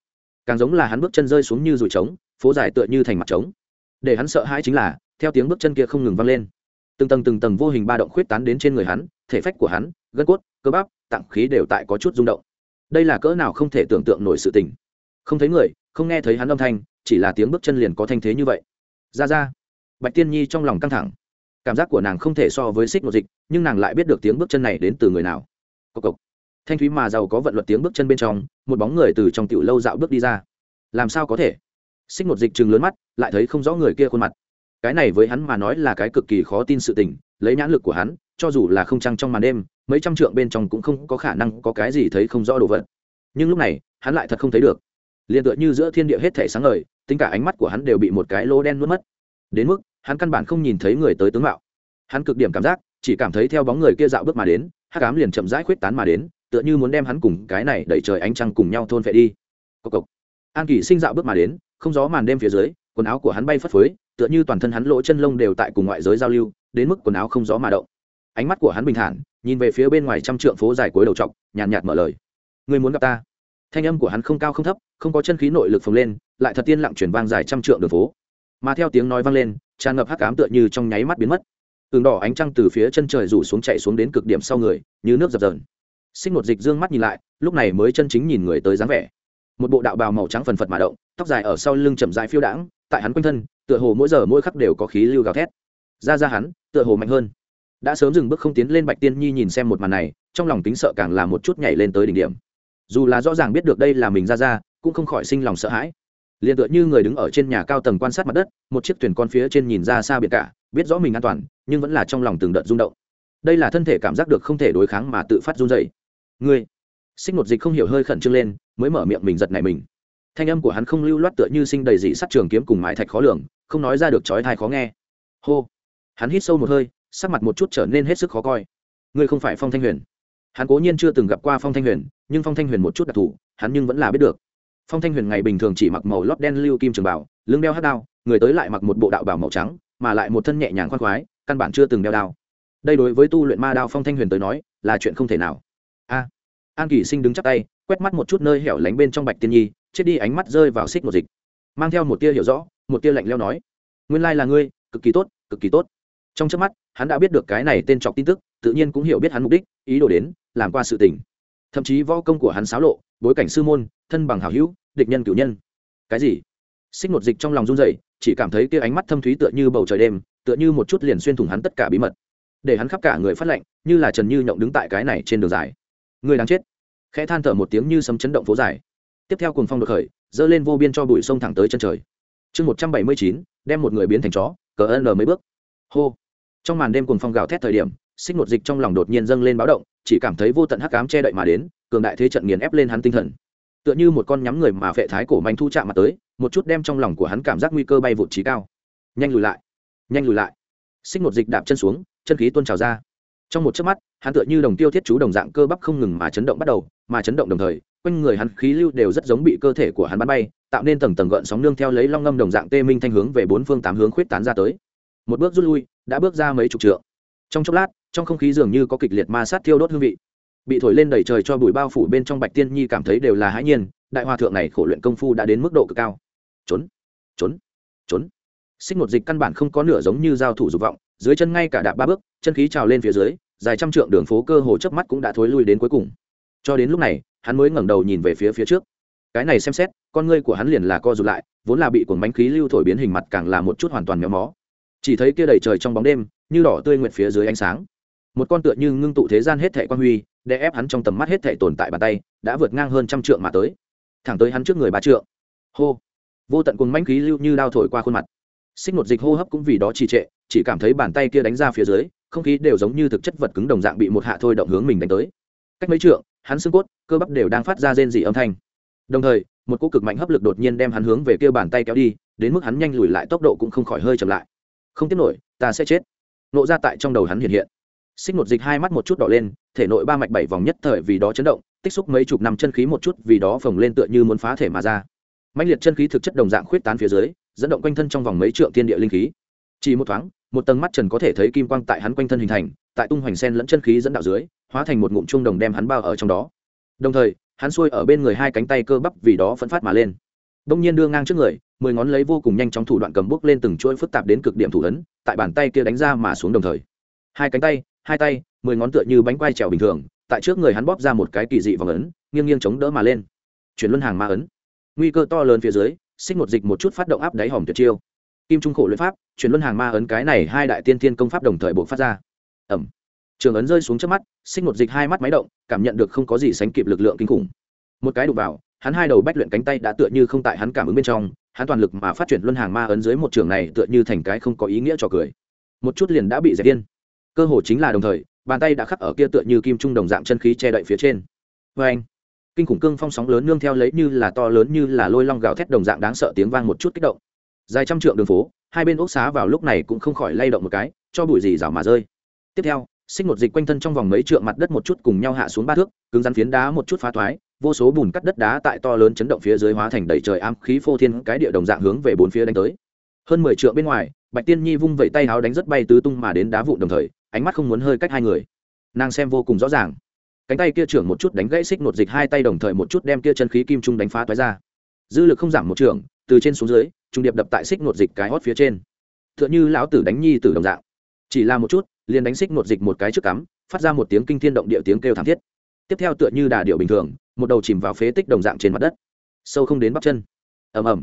Càng giống là hắn bước chân rơi xuống như rùi trống, phố dài tựa như thành mặt trống. Để hắn sợ hãi chính là, theo tiếng bước chân kia không ngừng vang lên. Từng tầng từng tầng vô hình ba động khuyết tán đến trên người hắn, thể phách của hắn, gân cốt, cơ bắp, tạng khí đều tại có chút rung động. Đây là cỡ nào không thể tưởng tượng nổi sự tình. Không thấy người, không nghe thấy hắn âm thanh, chỉ là tiếng bước chân liền có thanh thế như vậy. Ra ra. Bạch tiên nhi trong lòng căng thẳng cảm giác của nàng không thể so với xích một dịch, nhưng nàng lại biết được tiếng bước chân này đến từ người nào. Cộc cộc. Thanh thúy mà giàu có vận luật tiếng bước chân bên trong, một bóng người từ trong tiểu lâu dạo bước đi ra. Làm sao có thể? Xích một dịch chừng lớn mắt, lại thấy không rõ người kia khuôn mặt. Cái này với hắn mà nói là cái cực kỳ khó tin sự tình, lấy nhãn lực của hắn, cho dù là không trăng trong màn đêm, mấy trăm trượng bên trong cũng không có khả năng có cái gì thấy không rõ đồ vật. Nhưng lúc này, hắn lại thật không thấy được. Liền tựa như giữa thiên địa hết thể sáng ngời, tính cả ánh mắt của hắn đều bị một cái lô đen nuốt mất. Đến mức hắn căn bản không nhìn thấy người tới tướng mạo. Hắn cực điểm cảm giác, chỉ cảm thấy theo bóng người kia dạo bước mà đến, hắc ám liền chậm rãi khuyết tán mà đến, tựa như muốn đem hắn cùng cái này đẩy trời ánh trăng cùng nhau thôn phệ đi. Cộc cộc. An kỳ sinh dạo bước mà đến, không gió màn đêm phía dưới, quần áo của hắn bay phất phới, tựa như toàn thân hắn lỗ chân lông đều tại cùng ngoại giới giao lưu, đến mức quần áo không gió mà động. Ánh mắt của hắn bình thản, nhìn về phía bên ngoài trăm trượng phố dài cuối đầu trọc, nhàn nhạt mở lời. Người muốn gặp ta? Thanh âm của hắn không cao không thấp, không có chân khí nội lực phồng lên, lại thật tiên lặng chuyển vang dài trăm trượng đường phố. Mà theo tiếng nói vang lên tràn ngập hắc ám tựa như trong nháy mắt biến mất. Tường đỏ ánh trăng từ phía chân trời rủ xuống chạy xuống đến cực điểm sau người, như nước dập dờn. Sinh một dịch dương mắt nhìn lại, lúc này mới chân chính nhìn người tới dáng vẻ. Một bộ đạo bào màu trắng phần phật mà động, tóc dài ở sau lưng chậm dài phiêu đãng, tại hắn quanh thân, tựa hồ mỗi giờ mỗi khắc đều có khí lưu gào thét. Ra ra hắn, tựa hồ mạnh hơn. Đã sớm dừng bước không tiến lên bạch tiên nhi nhìn xem một màn này, trong lòng tính sợ càng là một chút nhảy lên tới đỉnh điểm. Dù là rõ ràng biết được đây là mình ra ra, cũng không khỏi sinh lòng sợ hãi liền tựa như người đứng ở trên nhà cao tầng quan sát mặt đất, một chiếc thuyền con phía trên nhìn ra xa biệt cả, biết rõ mình an toàn, nhưng vẫn là trong lòng từng đợt rung động. Đây là thân thể cảm giác được không thể đối kháng mà tự phát run dày ngươi, xích một dịch không hiểu hơi khẩn trương lên, mới mở miệng mình giật này mình. Thanh âm của hắn không lưu loát tựa như sinh đầy dị sắt trường kiếm cùng mái thạch khó lường, không nói ra được chói thai khó nghe. Hô, hắn hít sâu một hơi, sắc mặt một chút trở nên hết sức khó coi. Ngươi không phải phong thanh huyền. Hắn cố nhiên chưa từng gặp qua phong thanh huyền, nhưng phong thanh huyền một chút đặc thù, hắn nhưng vẫn là biết được phong thanh huyền ngày bình thường chỉ mặc màu lót đen lưu kim trường bảo lưng đeo hát đao, người tới lại mặc một bộ đạo bảo màu trắng, mà lại một thân nhẹ nhàng khoan khoái, căn bản chưa từng đeo đao. Đây đối với tu luyện ma đao phong thanh huyền tới nói, là chuyện không thể nào. A. An kỳ sinh đứng chắc tay, quét mắt một chút nơi hẻo lánh bên trong bạch tiên nhi, chết đi ánh mắt rơi vào xích một dịch. Mang theo một tia hiểu rõ, một tia lạnh leo nói, nguyên lai là ngươi, cực kỳ tốt, cực kỳ tốt. Trong trước mắt, hắn đã biết được cái này tên trọc tin tức, tự nhiên cũng hiểu biết hắn mục đích, ý đồ đến, làm qua sự tình thậm chí võ công của hắn xáo lộ, bối cảnh sư môn, thân bằng hảo hữu, địch nhân cử nhân. Cái gì? Xích một dịch trong lòng run rẩy, chỉ cảm thấy kia ánh mắt thâm thúy tựa như bầu trời đêm, tựa như một chút liền xuyên thủng hắn tất cả bí mật. Để hắn khắp cả người phát lệnh như là trần như nhộng đứng tại cái này trên đường dài. Người đáng chết. Khẽ than thở một tiếng như sấm chấn động phố dài. Tiếp theo cùng phong được khởi, dơ lên vô biên cho bụi sông thẳng tới chân trời. Chương một trăm bảy mươi chín, đem một người biến thành chó, cờ ân mấy bước. Hô. Trong màn đêm cùng phong gào thét thời điểm, xích một dịch trong lòng đột nhiên dâng lên báo động chỉ cảm thấy vô tận hắc cám che đậy mà đến, cường đại thế trận nghiền ép lên hắn tinh thần. Tựa như một con nhắm người mà phệ thái cổ manh thu chạm mặt tới, một chút đem trong lòng của hắn cảm giác nguy cơ bay vụt trí cao. Nhanh lùi lại, nhanh lùi lại. Xích một dịch đạp chân xuống, chân khí tuôn trào ra. Trong một chớp mắt, hắn tựa như đồng tiêu thiết chú đồng dạng cơ bắp không ngừng mà chấn động bắt đầu, mà chấn động đồng thời, quanh người hắn khí lưu đều rất giống bị cơ thể của hắn bắn bay, tạo nên tầng tầng gợn sóng nương theo lấy long ngâm đồng dạng tê minh thanh hướng về bốn phương tám hướng khuyết tán ra tới. Một bước rút lui, đã bước ra mấy chục trượng. Trong chốc lát trong không khí dường như có kịch liệt ma sát thiêu đốt hương vị. Bị thổi lên đầy trời cho bụi bao phủ bên trong bạch tiên nhi cảm thấy đều là hãi nhiên, đại hòa thượng này khổ luyện công phu đã đến mức độ cực cao. Trốn trốn trốn. Xích một dịch căn bản không có nửa giống như giao thủ dục vọng, dưới chân ngay cả đạp ba bước, chân khí trào lên phía dưới, dài trăm trượng đường phố cơ hồ chớp mắt cũng đã thối lui đến cuối cùng. Cho đến lúc này, hắn mới ngẩng đầu nhìn về phía phía trước. Cái này xem xét, con ngươi của hắn liền là co rụt lại, vốn là bị cuồng bánh khí lưu thổi biến hình mặt càng là một chút hoàn toàn méo mó. Chỉ thấy kia đầy trời trong bóng đêm, như đỏ tươi nguyệt phía dưới ánh sáng một con tựa như ngưng tụ thế gian hết thệ quan huy, để ép hắn trong tầm mắt hết thệ tồn tại bàn tay, đã vượt ngang hơn trăm trượng mà tới. Thẳng tới hắn trước người ba trượng. Hô. Vô tận cùng manh khí lưu như đao thổi qua khuôn mặt. Xích một dịch hô hấp cũng vì đó trì trệ, chỉ cảm thấy bàn tay kia đánh ra phía dưới, không khí đều giống như thực chất vật cứng đồng dạng bị một hạ thôi động hướng mình đánh tới. Cách mấy trượng, hắn xương cốt, cơ bắp đều đang phát ra rên dị âm thanh. Đồng thời, một cỗ cực mạnh hấp lực đột nhiên đem hắn hướng về kia bàn tay kéo đi, đến mức hắn nhanh lùi lại tốc độ cũng không khỏi hơi chậm lại. Không tiếp nổi, ta sẽ chết. Nộ ra tại trong đầu hắn hiện hiện xích một dịch hai mắt một chút đỏ lên, thể nội ba mạch bảy vòng nhất thời vì đó chấn động, tích xúc mấy chục năm chân khí một chút vì đó phồng lên tựa như muốn phá thể mà ra. Mạnh liệt chân khí thực chất đồng dạng khuyết tán phía dưới, dẫn động quanh thân trong vòng mấy trượng thiên địa linh khí. Chỉ một thoáng, một tầng mắt trần có thể thấy kim quang tại hắn quanh thân hình thành, tại tung hoành sen lẫn chân khí dẫn đạo dưới, hóa thành một ngụm trung đồng đem hắn bao ở trong đó. Đồng thời, hắn xuôi ở bên người hai cánh tay cơ bắp vì đó phẫn phát mà lên. Đông nhiên đưa ngang trước người, mười ngón lấy vô cùng nhanh chóng thủ đoạn cầm bước lên từng chuỗi phức tạp đến cực điểm thủ ấn, tại bàn tay kia đánh ra mà xuống đồng thời. Hai cánh tay hai tay, mười ngón tựa như bánh quai trèo bình thường, tại trước người hắn bóp ra một cái kỳ dị vòng ấn, nghiêng nghiêng chống đỡ mà lên. Chuyển luân hàng ma ấn. Nguy cơ to lớn phía dưới, xích một dịch một chút phát động áp đáy hỏng tuyệt chiêu. Kim trung khổ luyện pháp, chuyển luân hàng ma ấn cái này hai đại tiên thiên công pháp đồng thời buộc phát ra. Ẩm. Trường ấn rơi xuống trước mắt, xích một dịch hai mắt máy động, cảm nhận được không có gì sánh kịp lực lượng kinh khủng. Một cái đục vào, hắn hai đầu bách luyện cánh tay đã tựa như không tại hắn cảm ứng bên trong, hắn toàn lực mà phát triển luân hàng ma ấn dưới một trường này tựa như thành cái không có ý nghĩa cho cười. Một chút liền đã bị dẹp điên cơ hồ chính là đồng thời, bàn tay đã khắc ở kia tựa như kim trung đồng dạng chân khí che đậy phía trên. Vê anh, kinh khủng cương phong sóng lớn nương theo lấy như là to lớn như là lôi long gào thét đồng dạng đáng sợ tiếng vang một chút kích động. Dài trăm trượng đường phố, hai bên ốc xá vào lúc này cũng không khỏi lay động một cái, cho bụi gì rào mà rơi. Tiếp theo, xích một dịch quanh thân trong vòng mấy trượng mặt đất một chút cùng nhau hạ xuống ba thước, cứng rắn phiến đá một chút phá thoái, vô số bùn cắt đất đá tại to lớn chấn động phía dưới hóa thành đầy trời ám khí phô thiên cái địa đồng dạng hướng về bốn phía đánh tới. Hơn mười trượng bên ngoài, bạch tiên nhi vung vẩy tay háo đánh rất bay tứ tung mà đến đá vụn đồng thời ánh mắt không muốn hơi cách hai người. Nàng xem vô cùng rõ ràng. Cánh tay kia trưởng một chút đánh gãy xích một dịch hai tay đồng thời một chút đem kia chân khí kim trung đánh phá toái ra. Dư lực không giảm một trưởng từ trên xuống dưới, trung điệp đập tại xích một dịch cái hót phía trên. T h ư ợ n h ư lão tử đánh nhi tử đồng dạng. Chỉ là một chút, liền đánh xích một dịch một cái trước cắm, phát ra một tiếng kinh thiên động địa tiếng kêu thảm thiết. Tiếp theo tựa như đà điệu bình thường, một đầu chìm vào phế tích đồng dạng trên mặt đất. Sâu không đến bắp chân. Ầm ầm.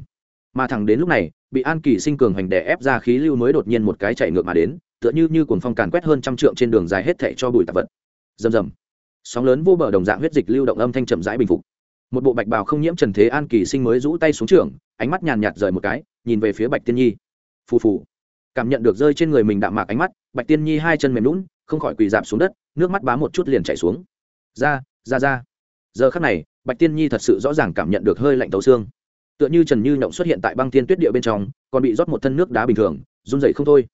Mà thẳng đến lúc này, bị an kỳ sinh cường hành đè ép ra khí lưu mới đột nhiên một cái chạy ngược mà đến tựa như như cuồng phong càn quét hơn trăm trượng trên đường dài hết thảy cho bụi tạp vật. Rầm rầm. Sóng lớn vô bờ đồng dạng huyết dịch lưu động âm thanh chậm rãi bình phục. Một bộ bạch bào không nhiễm trần thế an kỳ sinh mới rũ tay xuống trường ánh mắt nhàn nhạt rời một cái nhìn về phía bạch tiên nhi. Phù phù. Cảm nhận được rơi trên người mình đạm mạc ánh mắt bạch tiên nhi hai chân mềm nhũn, không khỏi quỳ rạp xuống đất nước mắt bám một chút liền chảy xuống. Ra ra ra. Giờ khắc này bạch tiên nhi thật sự rõ ràng cảm nhận được hơi lạnh tấu xương. Tựa như trần như nhộng xuất hiện tại băng tiên tuyết địa bên trong còn bị rót một thân nước đá bình thường run rẩy không thôi.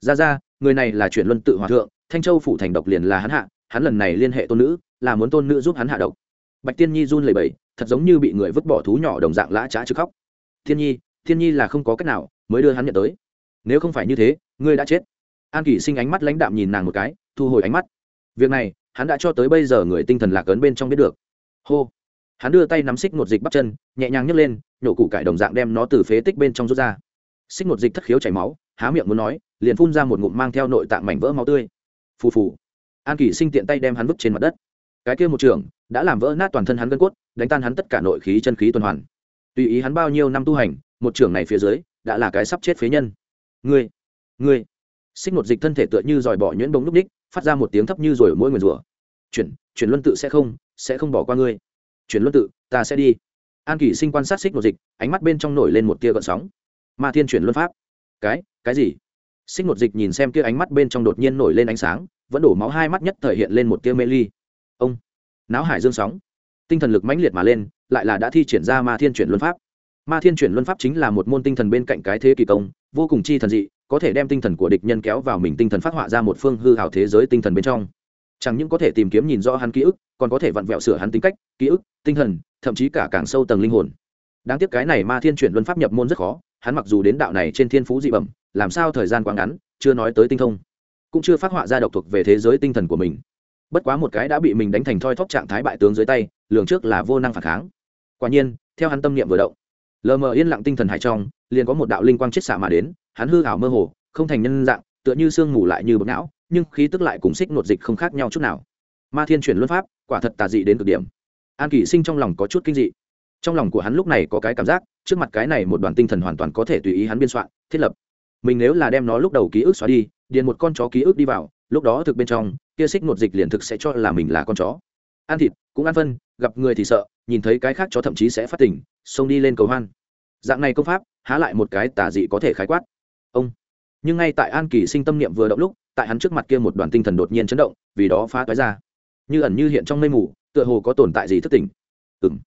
Ra ra người này là chuyển luân tự hòa thượng, thanh châu phủ thành độc liền là hắn hạ, hắn lần này liên hệ tôn nữ, là muốn tôn nữ giúp hắn hạ độc. Bạch tiên nhi run lẩy bẩy, thật giống như bị người vứt bỏ thú nhỏ đồng dạng lã trá chứ khóc. Thiên nhi thiên nhi là không có cách nào, mới đưa hắn nhận tới. Nếu không phải như thế, ngươi đã chết. An kỷ sinh ánh mắt lãnh đạm nhìn nàng một cái, thu hồi ánh mắt. Việc này, hắn đã cho tới bây giờ người tinh thần lạc ấn bên trong biết được. Hô. Hắn đưa tay nắm xích một dịch bắt chân, nhẹ nhàng nhấc lên, nhổ củ cải đồng dạng đem nó từ phế tích bên trong rút ra. Xích một dịch thất khiếu chảy máu há miệng muốn nói, liền phun ra một ngụm mang theo nội tạng mảnh vỡ máu tươi. Phù phù. An kỷ sinh tiện tay đem hắn vứt trên mặt đất. Cái kia một trường đã làm vỡ nát toàn thân hắn gân cốt, đánh tan hắn tất cả nội khí chân khí tuần hoàn. Tùy ý hắn bao nhiêu năm tu hành, một trường này phía dưới đã là cái sắp chết phế nhân. Ngươi ngươi. Xích một dịch thân thể tựa như dòi bỏ nhuyễn bông lúc đích, phát ra một tiếng thấp như rồi mỗi người rủa. Chuyển chuyển luân tự sẽ không sẽ không bỏ qua ngươi. Chuyển luân tự, ta sẽ đi. An kỷ sinh quan sát xích một dịch, ánh mắt bên trong nổi lên một tia gợn sóng. Ma thiên chuyển luân pháp cái cái gì? Xích một dịch nhìn xem kia ánh mắt bên trong đột nhiên nổi lên ánh sáng, vẫn đổ máu hai mắt nhất thời hiện lên một tia mê ly. Ông náo hải dương sóng. Tinh thần lực mãnh liệt mà lên, lại là đã thi triển ra ma thiên chuyển luân pháp. Ma thiên chuyển luân pháp chính là một môn tinh thần bên cạnh cái thế kỳ công, vô cùng chi thần dị, có thể đem tinh thần của địch nhân kéo vào mình tinh thần phát họa ra một phương hư hảo thế giới tinh thần bên trong. Chẳng những có thể tìm kiếm nhìn rõ hắn ký ức, còn có thể vặn vẹo sửa hắn tính cách, ký ức, tinh thần, thậm chí cả càng sâu tầng linh hồn đáng tiếc cái này ma thiên chuyển luân pháp nhập môn rất khó, hắn mặc dù đến đạo này trên thiên phú dị bẩm, làm sao thời gian quá ngắn, chưa nói tới tinh thông, cũng chưa phát họa ra độc thuộc về thế giới tinh thần của mình. Bất quá một cái đã bị mình đánh thành thoi thóp trạng thái bại tướng dưới tay, lường trước là vô năng phản kháng. Quả nhiên, theo hắn tâm niệm vừa động, lờ mờ yên lặng tinh thần hải trong, liền có một đạo linh quang chết xạ mà đến, hắn hư ảo mơ hồ, không thành nhân dạng, tựa như sương ngủ lại như bậc não, nhưng khí tức lại cùng xích nột dịch không khác nhau chút nào. Ma thiên chuyển luân pháp, quả thật tà dị đến cực điểm. An kỷ sinh trong lòng có chút kinh dị trong lòng của hắn lúc này có cái cảm giác, trước mặt cái này một đoàn tinh thần hoàn toàn có thể tùy ý hắn biên soạn, thiết lập. Mình nếu là đem nó lúc đầu ký ức xóa đi, điền một con chó ký ức đi vào, lúc đó thực bên trong, kia xích một dịch liền thực sẽ cho là mình là con chó. Ăn thịt, cũng ăn phân, gặp người thì sợ, nhìn thấy cái khác chó thậm chí sẽ phát tỉnh, xông đi lên cầu hoan. Dạng này công pháp, há lại một cái tà dị có thể khái quát. Ông. Nhưng ngay tại an kỳ sinh tâm niệm vừa động lúc, tại hắn trước mặt kia một đoàn tinh thần đột nhiên chấn động, vì đó phá toái ra. Như ẩn như hiện trong mây mù, tựa hồ có tồn tại gì thất tỉnh. Ừng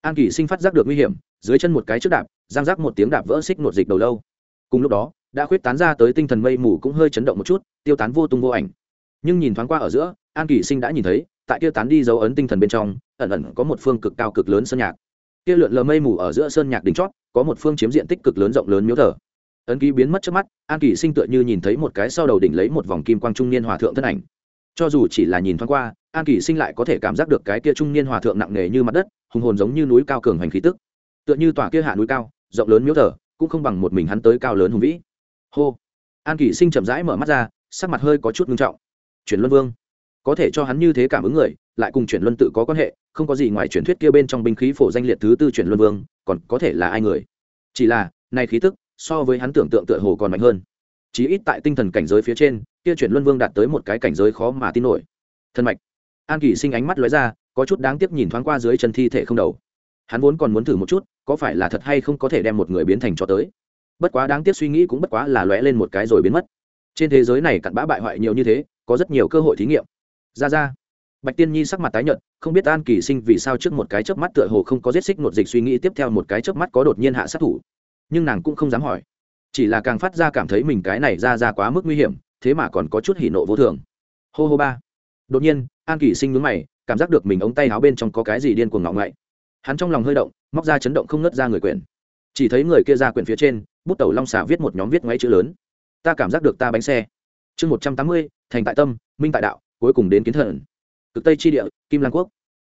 an kỳ sinh phát giác được nguy hiểm, dưới chân một cái trước đạp, giang giác một tiếng đạp vỡ xích nột dịch đầu lâu. Cùng lúc đó, đã khuyết tán ra tới tinh thần mây mù cũng hơi chấn động một chút, tiêu tán vô tung vô ảnh. Nhưng nhìn thoáng qua ở giữa, an kỳ sinh đã nhìn thấy, tại kia tán đi dấu ấn tinh thần bên trong, ẩn ẩn có một phương cực cao cực lớn sơn nhạc. Kia lượn lờ mây mù ở giữa sơn nhạc đỉnh chót, có một phương chiếm diện tích cực lớn rộng lớn miếu thờ. Ấn ký biến mất trước mắt, an kỳ sinh tựa như nhìn thấy một cái sau đầu đỉnh lấy một vòng kim quang trung niên hòa thượng thân ảnh cho dù chỉ là nhìn thoáng qua, an Kỷ sinh lại có thể cảm giác được cái kia trung niên hòa thượng nặng nề như mặt đất, hùng hồn giống như núi cao cường hành khí tức. Tựa như tòa kia hạ núi cao, rộng lớn miếu thờ, cũng không bằng một mình hắn tới cao lớn hùng vĩ. Hô! An Kỷ sinh chậm rãi mở mắt ra, sắc mặt hơi có chút ngưng trọng. Chuyển luân vương. Có thể cho hắn như thế cảm ứng người, lại cùng chuyển luân tự có quan hệ, không có gì ngoài truyền thuyết kia bên trong binh khí phổ danh liệt thứ tư chuyển luân vương, còn có thể là ai người? Chỉ là, nay khí tức, so với hắn tưởng tượng tựa hồ còn mạnh hơn. Chí ít tại tinh thần cảnh giới phía trên kia chuyển luân vương đạt tới một cái cảnh giới khó mà tin nổi. Thân mạch. An kỳ sinh ánh mắt lóe ra, có chút đáng tiếc nhìn thoáng qua dưới chân thi thể không đầu. Hắn vốn còn muốn thử một chút, có phải là thật hay không có thể đem một người biến thành cho tới. Bất quá đáng tiếc suy nghĩ cũng bất quá là lóe lên một cái rồi biến mất. Trên thế giới này cặn bã bại hoại nhiều như thế, có rất nhiều cơ hội thí nghiệm. Ra ra. Bạch tiên nhi sắc mặt tái nhợt, không biết an kỳ sinh vì sao trước một cái chớp mắt tựa hồ không có giết xích nột dịch suy nghĩ tiếp theo một cái chớp mắt có đột nhiên hạ sát thủ. Nhưng nàng cũng không dám hỏi. Chỉ là càng phát ra cảm thấy mình cái này ra ra quá mức nguy hiểm thế mà còn có chút hỉ nộ vô thường. Hô hô ba. Đột nhiên, an kỳ sinh nhướng mày, cảm giác được mình ống tay áo bên trong có cái gì điên cuồng ngọng ngậy hắn trong lòng hơi động, móc ra chấn động không ngất ra người quyển. Chỉ thấy người kia ra quyển phía trên, bút tẩu long xả viết một nhóm viết ngoáy chữ lớn. Ta cảm giác được ta bánh xe. Chương một trăm tám mươi, thành tại tâm, minh tại đạo, cuối cùng đến kiến thần. Cực tây tri địa, kim lang quốc.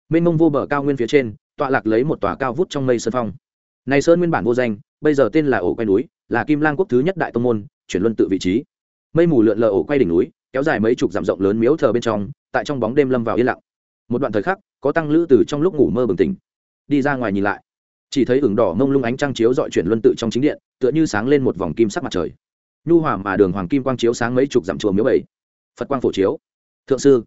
Mênh mông vô bờ cao nguyên phía trên, tọa lạc lấy một tòa cao vút trong mây sơn phong. Này sơn nguyên bản vô danh, bây giờ tên là ổ quay núi, là kim lang quốc thứ nhất đại tông môn, chuyển luân tự vị trí mây mù lượn lờ ổ quay đỉnh núi, kéo dài mấy chục dặm rộng lớn miếu thờ bên trong, tại trong bóng đêm lâm vào yên lặng. Một đoạn thời khắc, có tăng lữ từ trong lúc ngủ mơ bừng tỉnh, đi ra ngoài nhìn lại. Chỉ thấy ửng đỏ mông lung ánh trăng chiếu dọi chuyển luân tự trong chính điện, tựa như sáng lên một vòng kim sắc mặt trời. Nhu hòa mà đường hoàng kim quang chiếu sáng mấy chục dặm chùa miếu bảy. Phật quang phổ chiếu. Thượng sư.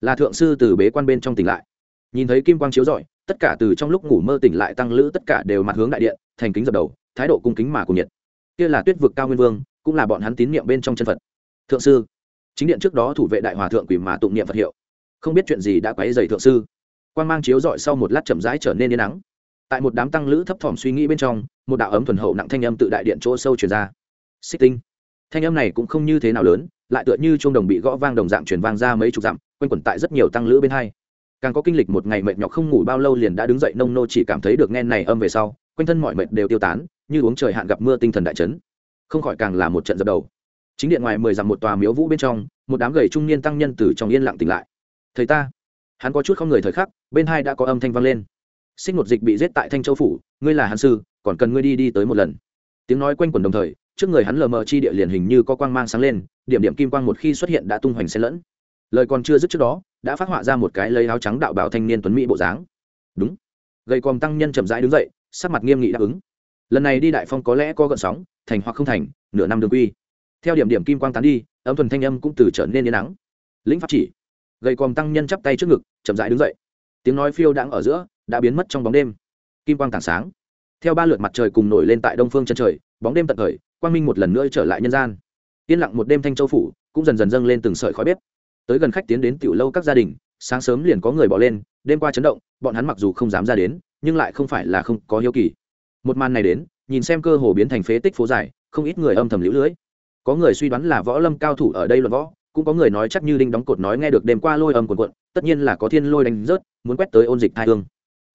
Là thượng sư từ bế quan bên trong tỉnh lại. Nhìn thấy kim quang chiếu rọi tất cả từ trong lúc ngủ mơ tỉnh lại tăng lữ tất cả đều mặt hướng đại điện, thành kính dập đầu, thái độ cung kính mà cùng nhiệt. Kia là tuyết vực cao nguyên vương, cũng là bọn hắn tín niệm bên trong chân phật thượng sư. Chính điện trước đó thủ vệ đại hòa thượng quỷ mà tụng niệm phật hiệu. Không biết chuyện gì đã quấy dày thượng sư. Quan mang chiếu rọi sau một lát chậm rãi trở nên yên nắng. Tại một đám tăng lữ thấp thỏm suy nghĩ bên trong, một đạo ấm thuần hậu nặng thanh âm tự đại điện chỗ sâu truyền ra. Xích tinh. Thanh âm này cũng không như thế nào lớn, lại tựa như chuông đồng bị gõ vang đồng dạng truyền vang ra mấy chục dặm, quanh quẩn tại rất nhiều tăng lữ bên hai. Càng có kinh lịch một ngày mệt nhọc không ngủ bao lâu liền đã đứng dậy nông nô chỉ cảm thấy được nghe này âm về sau, quanh thân mọi mệt đều tiêu tán, như uống trời hạn gặp mưa tinh thần đại chấn. Không khỏi càng là một trận dập đầu chính điện ngoài mười dặm một tòa miếu vũ bên trong, một đám gầy trung niên tăng nhân từ trong yên lặng tỉnh lại. Thầy ta. Hắn có chút không người thời khắc, bên hai đã có âm thanh vang lên. Sinh một dịch bị giết tại thanh châu phủ, ngươi là hàn sư, còn cần ngươi đi đi tới một lần. Tiếng nói quanh quẩn đồng thời, trước người hắn lờ mờ chi địa liền hình như có quang mang sáng lên, điểm điểm kim quang một khi xuất hiện đã tung hoành xen lẫn. Lời còn chưa dứt trước đó, đã phát họa ra một cái lấy áo trắng đạo bảo thanh niên tuấn mỹ bộ dáng. Đúng. Gầy còm tăng nhân chậm rãi đứng dậy, sắc mặt nghiêm nghị đáp ứng. Lần này đi đại phong có lẽ có gợn sóng, thành hoặc không thành, nửa năm đường quy theo điểm điểm kim quang tán đi, âm thuần thanh âm cũng từ trở nên yên nắng. Lĩnh pháp chỉ. Gầy còm tăng nhân chắp tay trước ngực, chậm rãi đứng dậy. Tiếng nói phiêu đang ở giữa đã biến mất trong bóng đêm. Kim quang tảng sáng. Theo ba lượt mặt trời cùng nổi lên tại đông phương chân trời, bóng đêm tận thời, quang minh một lần nữa trở lại nhân gian. Yên lặng một đêm thanh châu phủ cũng dần dần dâng lên từng sợi khói bếp. Tới gần khách tiến đến tiểu lâu các gia đình, sáng sớm liền có người bỏ lên, đêm qua chấn động, bọn hắn mặc dù không dám ra đến, nhưng lại không phải là không có hiếu kỳ. Một màn này đến, nhìn xem cơ hồ biến thành phế tích phố dài, không ít người âm thầm lũ lưỡi có người suy đoán là võ lâm cao thủ ở đây luận võ cũng có người nói chắc như đinh đóng cột nói nghe được đêm qua lôi âm cuộn cuộn, tất nhiên là có thiên lôi đánh rớt muốn quét tới ôn dịch thai hương.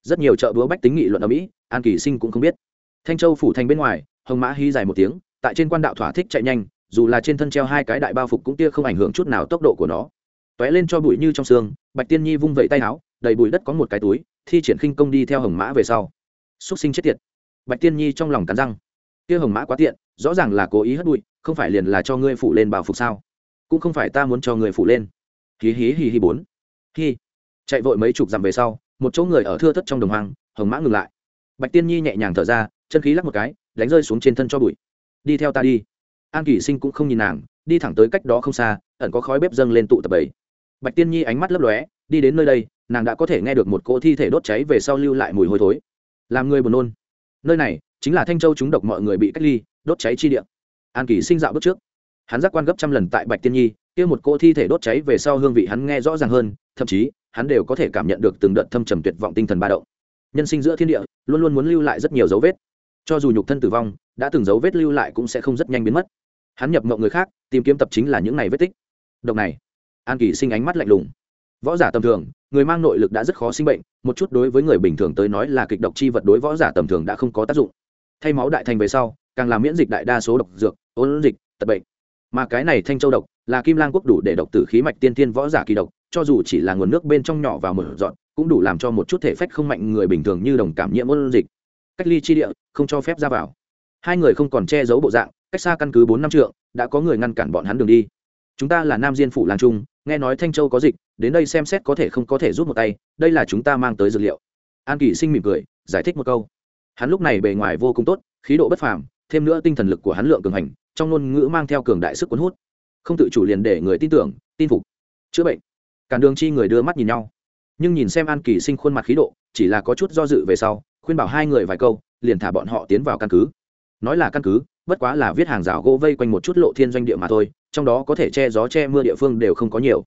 Rất nhiều chợ búa bách tính nghị luận ở mỹ an kỳ sinh cũng không biết. Thanh châu phủ thành bên ngoài hồng mã hy dài một tiếng tại trên quan đạo thỏa thích chạy nhanh dù là trên thân treo hai cái đại bao phục cũng tia không ảnh hưởng chút nào tốc độ của nó. Tóe lên cho bụi như trong xương bạch tiên nhi vung vẩy tay áo đầy bụi đất có một cái túi thi triển khinh công đi theo hồng mã về sau. Xúc sinh chết tiệt. Bạch tiên nhi trong lòng cắn răng. Kia hồng mã quá tiện rõ ràng là cố ý hất bụi không phải liền là cho ngươi phụ lên bảo phục sao? Cũng không phải ta muốn cho người phụ lên. Hí hí hí hí bốn. Hí. Chạy vội mấy chục dặm về sau, một chỗ người ở thưa thất trong đồng hoang, hồng mã ngừng lại. Bạch tiên nhi nhẹ nhàng thở ra, chân khí lắc một cái, đánh rơi xuống trên thân cho bụi. Đi theo ta đi. An kỷ sinh cũng không nhìn nàng, đi thẳng tới cách đó không xa, ẩn có khói bếp dâng lên tụ tập bảy bạch tiên nhi ánh mắt lấp lóe, đi đến nơi đây, nàng đã có thể nghe được một cỗ thi thể đốt cháy về sau lưu lại mùi hôi thối. Làm người buồn nôn. Nơi này chính là thanh châu chúng độc mọi người bị cách ly, đốt cháy chi địa an kỳ sinh dạo bước trước. Hắn giác quan gấp trăm lần tại bạch tiên nhi, kia một cỗ thi thể đốt cháy về sau hương vị hắn nghe rõ ràng hơn, thậm chí, hắn đều có thể cảm nhận được từng đợt thâm trầm tuyệt vọng tinh thần ba động. Nhân sinh giữa thiên địa, luôn luôn muốn lưu lại rất nhiều dấu vết. Cho dù nhục thân tử vong, đã từng dấu vết lưu lại cũng sẽ không rất nhanh biến mất. Hắn nhập mộng người khác, tìm kiếm tập chính là những này vết tích. Độc này, an kỳ sinh ánh mắt lạnh lùng. Võ giả tầm thường, người mang nội lực đã rất khó sinh bệnh, một chút đối với người bình thường tới nói là kịch độc chi vật đối võ giả tầm thường đã không có tác dụng. Thay máu đại thành về sau, càng làm miễn dịch đại đa số độc dược ôn dịch, tật bệnh. Mà cái này thanh châu độc là kim lang quốc đủ để độc tử khí mạch tiên tiên võ giả kỳ độc, cho dù chỉ là nguồn nước bên trong nhỏ vào một dọn, cũng đủ làm cho một chút thể phách không mạnh người bình thường như đồng cảm nhiễm ôn dịch. Cách ly chi địa, không cho phép ra vào. Hai người không còn che giấu bộ dạng, cách xa căn cứ bốn năm trượng, đã có người ngăn cản bọn hắn đường đi. Chúng ta là nam diên phủ làng trung, nghe nói thanh châu có dịch, đến đây xem xét có thể không có thể rút một tay, đây là chúng ta mang tới dược liệu. An kỳ sinh mỉm cười, giải thích một câu. Hắn lúc này bề ngoài vô cùng tốt, khí độ bất phàm, thêm nữa tinh thần lực của hắn lượng cường hành trong ngôn ngữ mang theo cường đại sức cuốn hút. Không tự chủ liền để người tin tưởng, tin phục. Chữa bệnh. Cản đường chi người đưa mắt nhìn nhau. Nhưng nhìn xem an kỳ sinh khuôn mặt khí độ, chỉ là có chút do dự về sau, khuyên bảo hai người vài câu, liền thả bọn họ tiến vào căn cứ. Nói là căn cứ, bất quá là viết hàng rào gỗ vây quanh một chút lộ thiên doanh địa mà thôi, trong đó có thể che gió che mưa địa phương đều không có nhiều.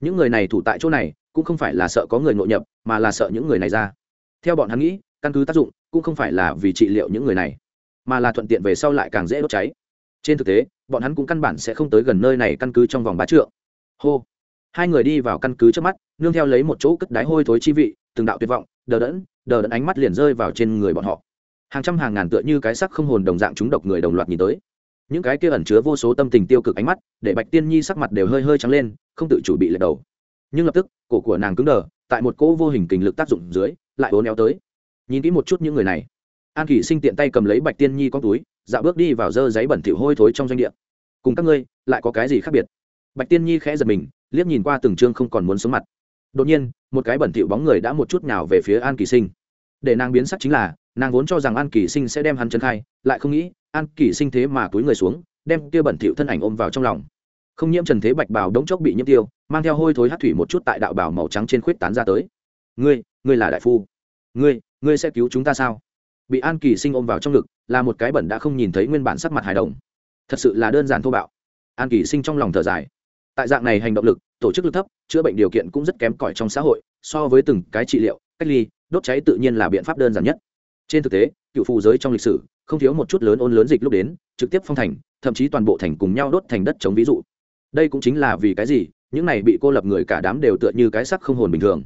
Những người này thủ tại chỗ này, cũng không phải là sợ có người nội nhập, mà là sợ những người này ra. Theo bọn hắn nghĩ, căn cứ tác dụng, cũng không phải là vì trị liệu những người này, mà là thuận tiện về sau lại càng dễ đốt cháy trên thực tế, bọn hắn cũng căn bản sẽ không tới gần nơi này căn cứ trong vòng bá trượng. Hô. Hai người đi vào căn cứ trước mắt, nương theo lấy một chỗ cất đáy hôi thối chi vị, từng đạo tuyệt vọng, đờ đẫn đờ đẫn ánh mắt liền rơi vào trên người bọn họ. Hàng trăm hàng ngàn tựa như cái sắc không hồn đồng dạng chúng độc người đồng loạt nhìn tới. Những cái kia ẩn chứa vô số tâm tình tiêu cực ánh mắt, để bạch tiên nhi sắc mặt đều hơi hơi trắng lên, không tự chủ bị lật đầu. Nhưng lập tức, cổ của nàng cứng đờ, tại một cỗ vô hình kình lực tác dụng dưới, lại ố néo tới. Nhìn kỹ một chút những người này. An kỷ sinh tiện tay cầm lấy bạch tiên nhi con túi dạo bước đi vào dơ giấy bẩn thỉu hôi thối trong doanh địa. Cùng các ngươi, lại có cái gì khác biệt? Bạch tiên nhi khẽ giật mình, liếc nhìn qua từng chương không còn muốn sống mặt. Đột nhiên, một cái bẩn thỉu bóng người đã một chút nào về phía an kỳ sinh. Để nàng biến sắc chính là, nàng vốn cho rằng an kỳ sinh sẽ đem hắn chân khai, lại không nghĩ, an kỳ sinh thế mà túi người xuống, đem kia bẩn thỉu thân ảnh ôm vào trong lòng. Không nhiễm trần thế bạch bào đống chốc bị nhiễm tiêu, mang theo hôi thối hát thủy một chút tại đạo bào màu trắng trên khuyết tán ra tới. Ngươi ngươi là đại phu. Ngươi ngươi sẽ cứu chúng ta sao? Bị an kỳ sinh ôm vào trong ngực, là một cái bẩn đã không nhìn thấy nguyên bản sắc mặt hài đồng. Thật sự là đơn giản thô bạo. An kỳ sinh trong lòng thở dài. Tại dạng này hành động lực, tổ chức lực thấp, chữa bệnh điều kiện cũng rất kém cỏi trong xã hội, so với từng cái trị liệu, cách ly, đốt cháy tự nhiên là biện pháp đơn giản nhất. Trên thực tế, cựu phù giới trong lịch sử, không thiếu một chút lớn ôn lớn dịch lúc đến, trực tiếp phong thành, thậm chí toàn bộ thành cùng nhau đốt thành đất chống ví dụ. Đây cũng chính là vì cái gì, những này bị cô lập người cả đám đều tựa như cái sắc không hồn bình thường.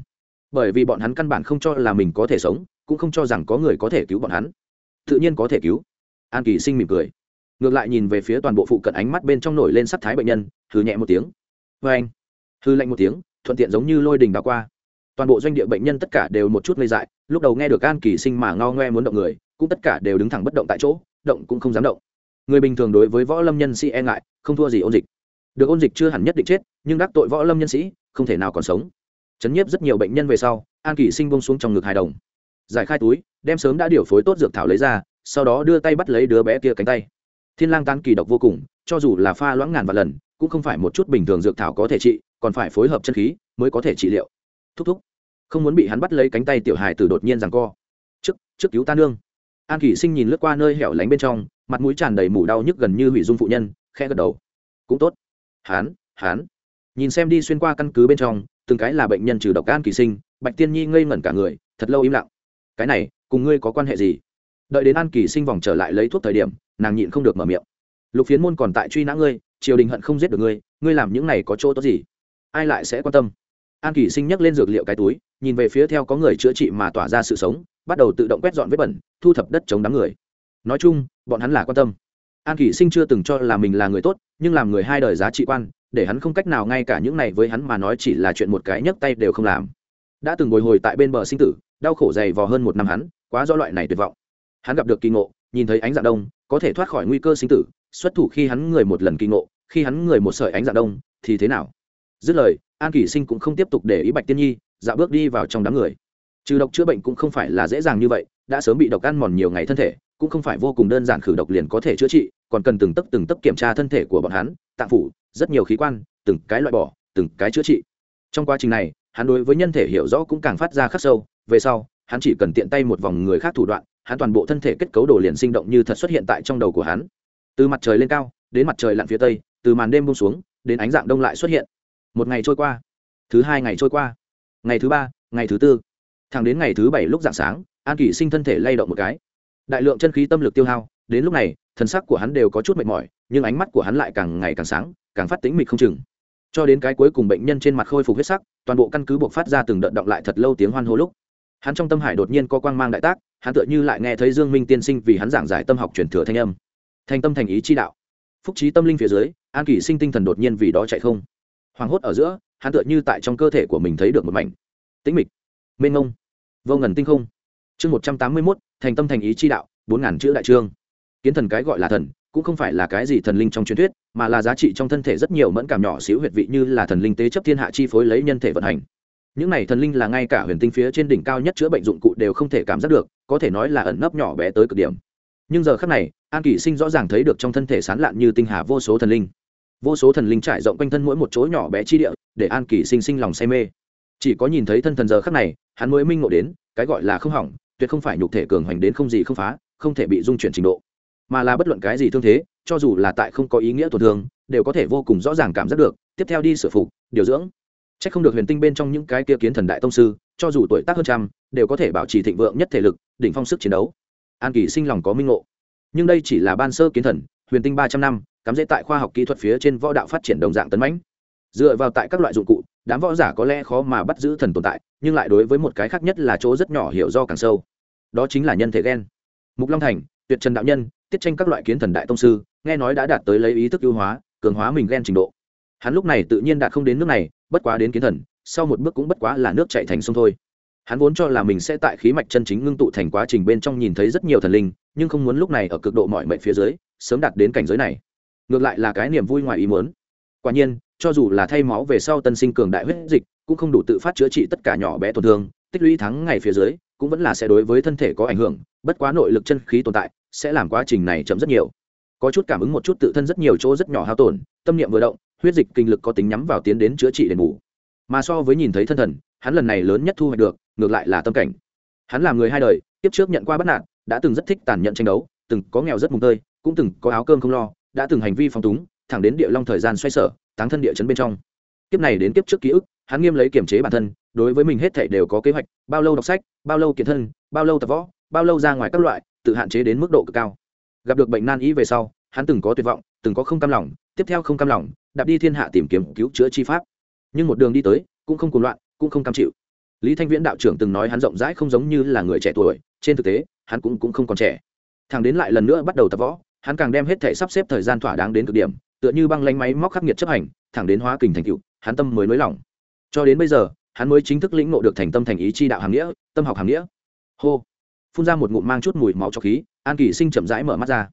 Bởi vì bọn hắn căn bản không cho là mình có thể sống cũng không cho rằng có người có thể cứu bọn hắn. Tự nhiên có thể cứu. An kỳ sinh mỉm cười. Ngược lại nhìn về phía toàn bộ phụ cận ánh mắt bên trong nổi lên sắc thái bệnh nhân, hừ nhẹ một tiếng. Vê anh. Hư lạnh một tiếng, thuận tiện giống như lôi đình đào qua. Toàn bộ doanh địa bệnh nhân tất cả đều một chút ngây dại, lúc đầu nghe được an kỳ sinh mà ngao ngoe muốn động người, cũng tất cả đều đứng thẳng bất động tại chỗ, động cũng không dám động. Người bình thường đối với võ lâm nhân sĩ e ngại, không thua gì ôn dịch. Được ôn dịch chưa hẳn nhất định chết, nhưng đắc tội võ lâm nhân sĩ, không thể nào còn sống. Chấn nhiếp rất nhiều bệnh nhân về sau, an kỳ sinh bông xuống trong ngực hài đồng giải khai túi, đem sớm đã điều phối tốt dược thảo lấy ra, sau đó đưa tay bắt lấy đứa bé kia cánh tay. Thiên lang tán kỳ độc vô cùng, cho dù là pha loãng ngàn vạn lần, cũng không phải một chút bình thường dược thảo có thể trị, còn phải phối hợp chân khí mới có thể trị liệu. Thúc thúc, không muốn bị hắn bắt lấy cánh tay tiểu hài từ đột nhiên rằng co. Trước trước cứu ta nương. An kỷ sinh nhìn lướt qua nơi hẻo lánh bên trong, mặt mũi tràn đầy mủ đau nhức gần như hủy dung phụ nhân, khẽ gật đầu. Cũng tốt. Hán hán. Nhìn xem đi xuyên qua căn cứ bên trong, từng cái là bệnh nhân trừ độc an kỳ sinh, bạch tiên nhi ngây ngẩn cả người, thật lâu im lặng cái này, cùng ngươi có quan hệ gì? Đợi đến an kỳ sinh vòng trở lại lấy thuốc thời điểm, nàng nhịn không được mở miệng. Lục phiến môn còn tại truy nã ngươi, triều đình hận không giết được ngươi ngươi làm những này có chỗ tốt gì? Ai lại sẽ quan tâm? An kỳ sinh nhấc lên dược liệu cái túi, nhìn về phía theo có người chữa trị mà tỏa ra sự sống, bắt đầu tự động quét dọn vết bẩn, thu thập đất chống đám người. Nói chung, bọn hắn là quan tâm. An kỳ sinh chưa từng cho là mình là người tốt, nhưng làm người hai đời giá trị quan, để hắn không cách nào ngay cả những này với hắn mà nói chỉ là chuyện một cái nhấc tay đều không làm. Đã từng bồi hồi tại bên bờ sinh tử đau khổ dày vò hơn một năm hắn, quá do loại này tuyệt vọng. Hắn gặp được kỳ ngộ, nhìn thấy ánh dạng đông, có thể thoát khỏi nguy cơ sinh tử, xuất thủ khi hắn người một lần kỳ ngộ, khi hắn người một sợi ánh dạng đông, thì thế nào? Dứt lời, an kỷ sinh cũng không tiếp tục để ý bạch tiên nhi, dạo bước đi vào trong đám người. Trừ độc chữa bệnh cũng không phải là dễ dàng như vậy, đã sớm bị độc ăn mòn nhiều ngày thân thể, cũng không phải vô cùng đơn giản khử độc liền có thể chữa trị, còn cần từng tấc từng tấc kiểm tra thân thể của bọn hắn, tạng phủ, rất nhiều khí quan, từng cái loại bỏ, từng cái chữa trị. Trong quá trình này hắn đối với nhân thể hiểu rõ cũng càng phát ra khắc sâu. Về sau, hắn chỉ cần tiện tay một vòng người khác thủ đoạn, hắn toàn bộ thân thể kết cấu đồ liền sinh động như thật xuất hiện tại trong đầu của hắn. Từ mặt trời lên cao, đến mặt trời lặn phía tây, từ màn đêm bông xuống, đến ánh dạng đông lại xuất hiện. Một ngày trôi qua, thứ hai ngày trôi qua, ngày thứ ba, ngày thứ tư. Thẳng đến ngày thứ bảy lúc dạng sáng, an kỷ sinh thân thể lay động một cái. Đại lượng chân khí tâm lực tiêu hao, đến lúc này, thần sắc của hắn đều có chút mệt mỏi, nhưng ánh mắt của hắn lại càng ngày càng sáng, càng phát tính mịch không chừng cho đến cái cuối cùng bệnh nhân trên mặt khôi phục huyết sắc, toàn bộ căn cứ buộc phát ra từng đợt động lại thật lâu tiếng hoan hô lúc. Hắn trong tâm hải đột nhiên có quang mang đại tác, hắn tựa như lại nghe thấy dương minh tiên sinh vì hắn giảng giải tâm học truyền thừa thanh âm. Thành tâm thành ý chi đạo. Phúc trí tâm linh phía dưới, an kỷ sinh tinh thần đột nhiên vì đó chạy không. Hoảng hốt ở giữa, hắn tựa như tại trong cơ thể của mình thấy được một mảnh. Tĩnh mịch. Mênh ngông vô ngần tinh không. Chương một trăm tám mươi mốt, thành tâm thành ý chi đạo, bốn ngàn chữ đại trương. Kiến thần cái gọi là thần cũng không phải là cái gì thần linh trong truyền thuyết, mà là giá trị trong thân thể rất nhiều mẫn cảm nhỏ xíu huyệt vị như là thần linh tế chấp thiên hạ chi phối lấy nhân thể vận hành. Những này thần linh là ngay cả huyền tinh phía trên đỉnh cao nhất chữa bệnh dụng cụ đều không thể cảm giác được, có thể nói là ẩn nấp nhỏ bé tới cực điểm. Nhưng giờ khác này, an kỷ sinh rõ ràng thấy được trong thân thể sán lạn như tinh hà vô số thần linh. Vô số thần linh trải rộng quanh thân mỗi một chỗ nhỏ bé chi địa, để an kỷ sinh sinh lòng say mê. Chỉ có nhìn thấy thân thần giờ khác này, hắn mới minh ngộ đến, cái gọi là không hỏng, tuyệt không phải nhục thể cường hoành đến không gì không phá, không thể bị dung chuyển trình độ mà là bất luận cái gì thương thế, cho dù là tại không có ý nghĩa tổn thương, đều có thể vô cùng rõ ràng cảm giác được. Tiếp theo đi sửa phục, điều dưỡng. C h ắ c không được huyền tinh bên trong những cái kia kiến thần đại tông sư, cho dù tuổi tác hơn trăm, đều có thể bảo trì thịnh vượng nhất thể lực, đỉnh phong sức chiến đấu. An kỳ sinh lòng có minh ngộ. Nhưng đây chỉ là ban sơ kiến thần, huyền tinh ba trăm năm, cắm dễ tại khoa học kỹ thuật phía trên võ đạo phát triển đồng dạng tấn mãnh. Dựa vào tại các loại dụng cụ, đám võ giả có lẽ khó mà bắt giữ thần tồn tại, nhưng lại đối với một cái khác nhất là chỗ rất nhỏ hiểu do càng sâu. Đó chính là nhân thể gen. Mục long thành, tuyệt trần đạo nhân tiết tranh các loại kiến thần đại tông sư, nghe nói đã đạt tới lấy ý thức ưu hóa, cường hóa mình gen trình độ. Hắn lúc này tự nhiên đạt không đến nước này, bất quá đến kiến thần, sau một bước cũng bất quá là nước chạy thành sông thôi. Hắn vốn cho là mình sẽ tại khí mạch chân chính ngưng tụ thành quá trình bên trong nhìn thấy rất nhiều thần linh, nhưng không muốn lúc này ở cực độ mọi mệnh phía dưới, sớm đạt đến cảnh giới này. Ngược lại là cái niềm vui ngoài ý muốn. Quả nhiên, cho dù là thay máu về sau tân sinh cường đại huyết dịch, cũng không đủ tự phát chữa trị tất cả nhỏ bé tổn thương, tích lũy thắng ngày phía dưới, cũng vẫn là sẽ đối với thân thể có ảnh hưởng, bất quá nội lực chân khí tồn tại sẽ làm quá trình này chậm rất nhiều. Có chút cảm ứng một chút tự thân rất nhiều chỗ rất nhỏ hao tổn, tâm niệm vừa động, huyết dịch kinh lực có tính nhắm vào tiến đến chữa trị đền bù. Mà so với nhìn thấy thân thần, hắn lần này lớn nhất thu hoạch được, ngược lại là tâm cảnh. Hắn là người hai đời tiếp trước nhận qua bất nạn đã từng rất thích tàn nhẫn tranh đấu, từng có nghèo rất mùng tơi, cũng từng có áo cơm không lo, đã từng hành vi phong túng, thẳng đến địa long thời gian xoay sở, táng thân địa chấn bên trong. Kiếp này đến kiếp trước ký ức, hắn nghiêm lấy kiểm chế bản thân, đối với mình hết thảy đều có kế hoạch, bao lâu đọc sách, bao lâu kiệt thân, bao lâu tập võ, bao lâu ra ngoài các loại tự hạn chế đến mức độ cực cao. Gặp được bệnh nan y về sau hắn từng có tuyệt vọng từng có không cam lòng tiếp theo không cam lòng đạp đi thiên hạ tìm kiếm cứu chữa chi pháp. Nhưng một đường đi tới cũng không cuồng loạn cũng không cam chịu. Lý thanh viễn đạo trưởng từng nói hắn rộng rãi không giống như là người trẻ tuổi trên thực tế hắn cũng, cũng không còn trẻ. Thằng đến lại lần nữa bắt đầu tập võ hắn càng đem hết thể sắp xếp thời gian thỏa đáng đến cực điểm tựa như băng lanh máy móc khắc nghiệt chấp hành thẳng đến hóa kình thành cựu hắn tâm mới nới lỏng. Cho đến bây giờ hắn mới chính thức lĩnh ngộ được thành tâm thành ý chi đạo hàng nghĩa tâm học hàng nghĩa. Hô phun ra một ngụm mang chút mùi máu cho khí, an kỳ sinh chậm rãi mở mắt ra.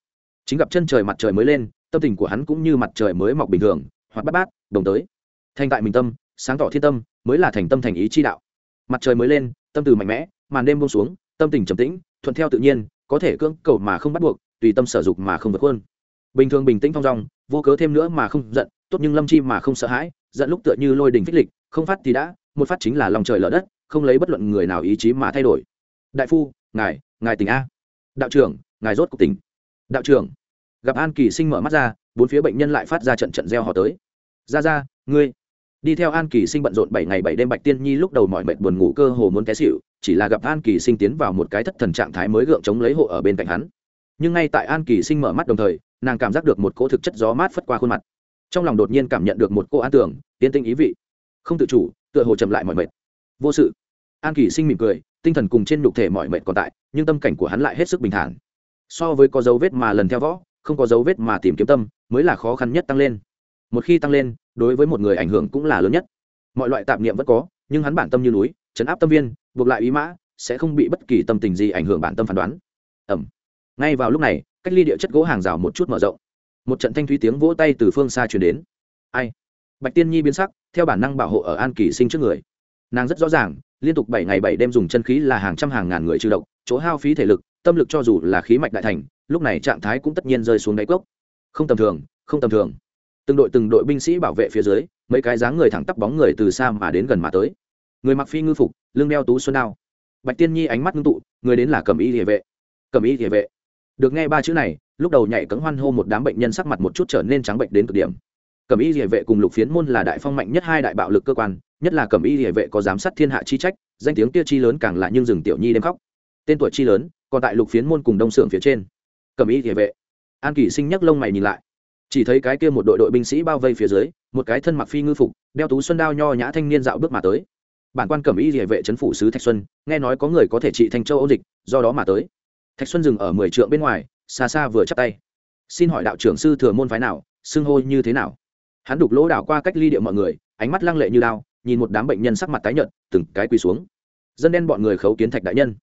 Chính gặp chân trời mặt trời mới lên, tâm tình của hắn cũng như mặt trời mới mọc bình thường hoặc bắt bát, đồng tới. Thành tại mình tâm, sáng tỏ thiên tâm, mới là thành tâm thành ý chi đạo. Mặt trời mới lên, tâm từ mạnh mẽ, màn đêm buông xuống, tâm tình trầm tĩnh, thuận theo tự nhiên, có thể cưỡng cầu mà không bắt buộc, tùy tâm sở dục mà không vượt hơn bình thường bình tĩnh thong dong, vô cớ thêm nữa mà không giận, tốt nhưng lâm chi mà không sợ hãi, giận lúc tựa như lôi đình phích lịch, không phát thì đã, một phát chính là lòng trời lở đất, không lấy bất luận người nào ý chí mà thay đổi. Đại phu ngài ngài tỉnh a. Đạo trưởng, ngài rốt cuộc tỉnh. Đạo trưởng, gặp an kỳ sinh mở mắt ra, bốn phía bệnh nhân lại phát ra trận trận gieo họ tới. Ra ra, ngươi. Đi theo an kỳ sinh bận rộn bảy ngày bảy đêm bạch tiên nhi lúc đầu mọi mệt buồn ngủ cơ hồ muốn té xịu chỉ là gặp an kỳ sinh tiến vào một cái thất thần trạng thái mới gượng chống lấy hộ ở bên cạnh hắn. Nhưng ngay tại an kỳ sinh mở mắt đồng thời, nàng cảm giác được một cỗ thực chất gió mát phất qua khuôn mặt. Trong lòng đột nhiên cảm nhận được một cô an tưởng tiên tinh ý vị. Không tự chủ, tựa hồ chậm lại mọi mệt. Vô sự. An kỳ sinh mỉm cười tinh thần cùng trên nhục thể mọi mệnh còn tại, nhưng tâm cảnh của hắn lại hết sức bình thản. So với có dấu vết mà lần theo võ, không có dấu vết mà tìm kiếm tâm, mới là khó khăn nhất tăng lên. Một khi tăng lên, đối với một người ảnh hưởng cũng là lớn nhất. Mọi loại tạp niệm vẫn có, nhưng hắn bản tâm như núi, chấn áp tâm viên, buộc lại ý mã, sẽ không bị bất kỳ tâm tình gì ảnh hưởng bản tâm phán đoán. Ẩm. Ngay vào lúc này, cách ly địa chất gỗ hàng rào một chút mở rộng. Một trận thanh thúy tiếng vỗ tay từ phương xa truyền đến. Ai? Bạch tiên nhi biến sắc, theo bản năng bảo hộ ở an kỳ sinh trước người. Nàng rất rõ ràng liên tục bảy ngày bảy đêm dùng chân khí là hàng trăm hàng ngàn người trừ độc, chỗ hao phí thể lực, tâm lực cho dù là khí mạch đại thành, lúc này trạng thái cũng tất nhiên rơi xuống đáy cốc. Không tầm thường, không tầm thường. Từng đội từng đội binh sĩ bảo vệ phía dưới, mấy cái dáng người thẳng tắp bóng người từ xa mà đến gần mà tới. Người mặc phi ngư phục, lưng đeo tú xuân đao. Bạch tiên nhi ánh mắt ngưng tụ, người đến là cầm y địa vệ. Cầm y địa vệ. Được nghe ba chữ này, lúc đầu nhảy cấm hoan hô một đám bệnh nhân sắc mặt một chút trở nên trắng bệnh đến cực điểm. Cẩm y địa vệ cùng lục phiến môn là đại phong mạnh nhất hai đại bạo lực cơ quan nhất là cẩm y hệ vệ có giám sát thiên hạ chi trách, danh tiếng kia chi lớn càng lại nhưng rừng tiểu nhi đêm khóc. Tên tuổi chi lớn, còn tại lục phiến môn cùng đông sưởng phía trên. Cẩm y hệ vệ. An kỳ sinh nhắc lông mày nhìn lại. Chỉ thấy cái kia một đội đội binh sĩ bao vây phía dưới, một cái thân mặc phi ngư phục, đeo tú xuân đao nho nhã thanh niên dạo bước mà tới. Bản quan cẩm y địa vệ trấn phủ sứ thạch xuân, nghe nói có người có thể trị thanh châu ấu dịch, do đó mà tới. Thạch xuân dừng ở mười trượng bên ngoài, xa xa vừa chắp tay. Xin hỏi đạo trưởng sư thừa môn phái nào, xưng hô như thế nào? Hắn đục lỗ đảo qua cách ly địa mọi người, ánh mắt lăng lệ như đao nhìn một đám bệnh nhân sắc mặt tái nhợt, từng cái quỳ xuống. Dân đen bọn người khấu kiến thạch đại nhân.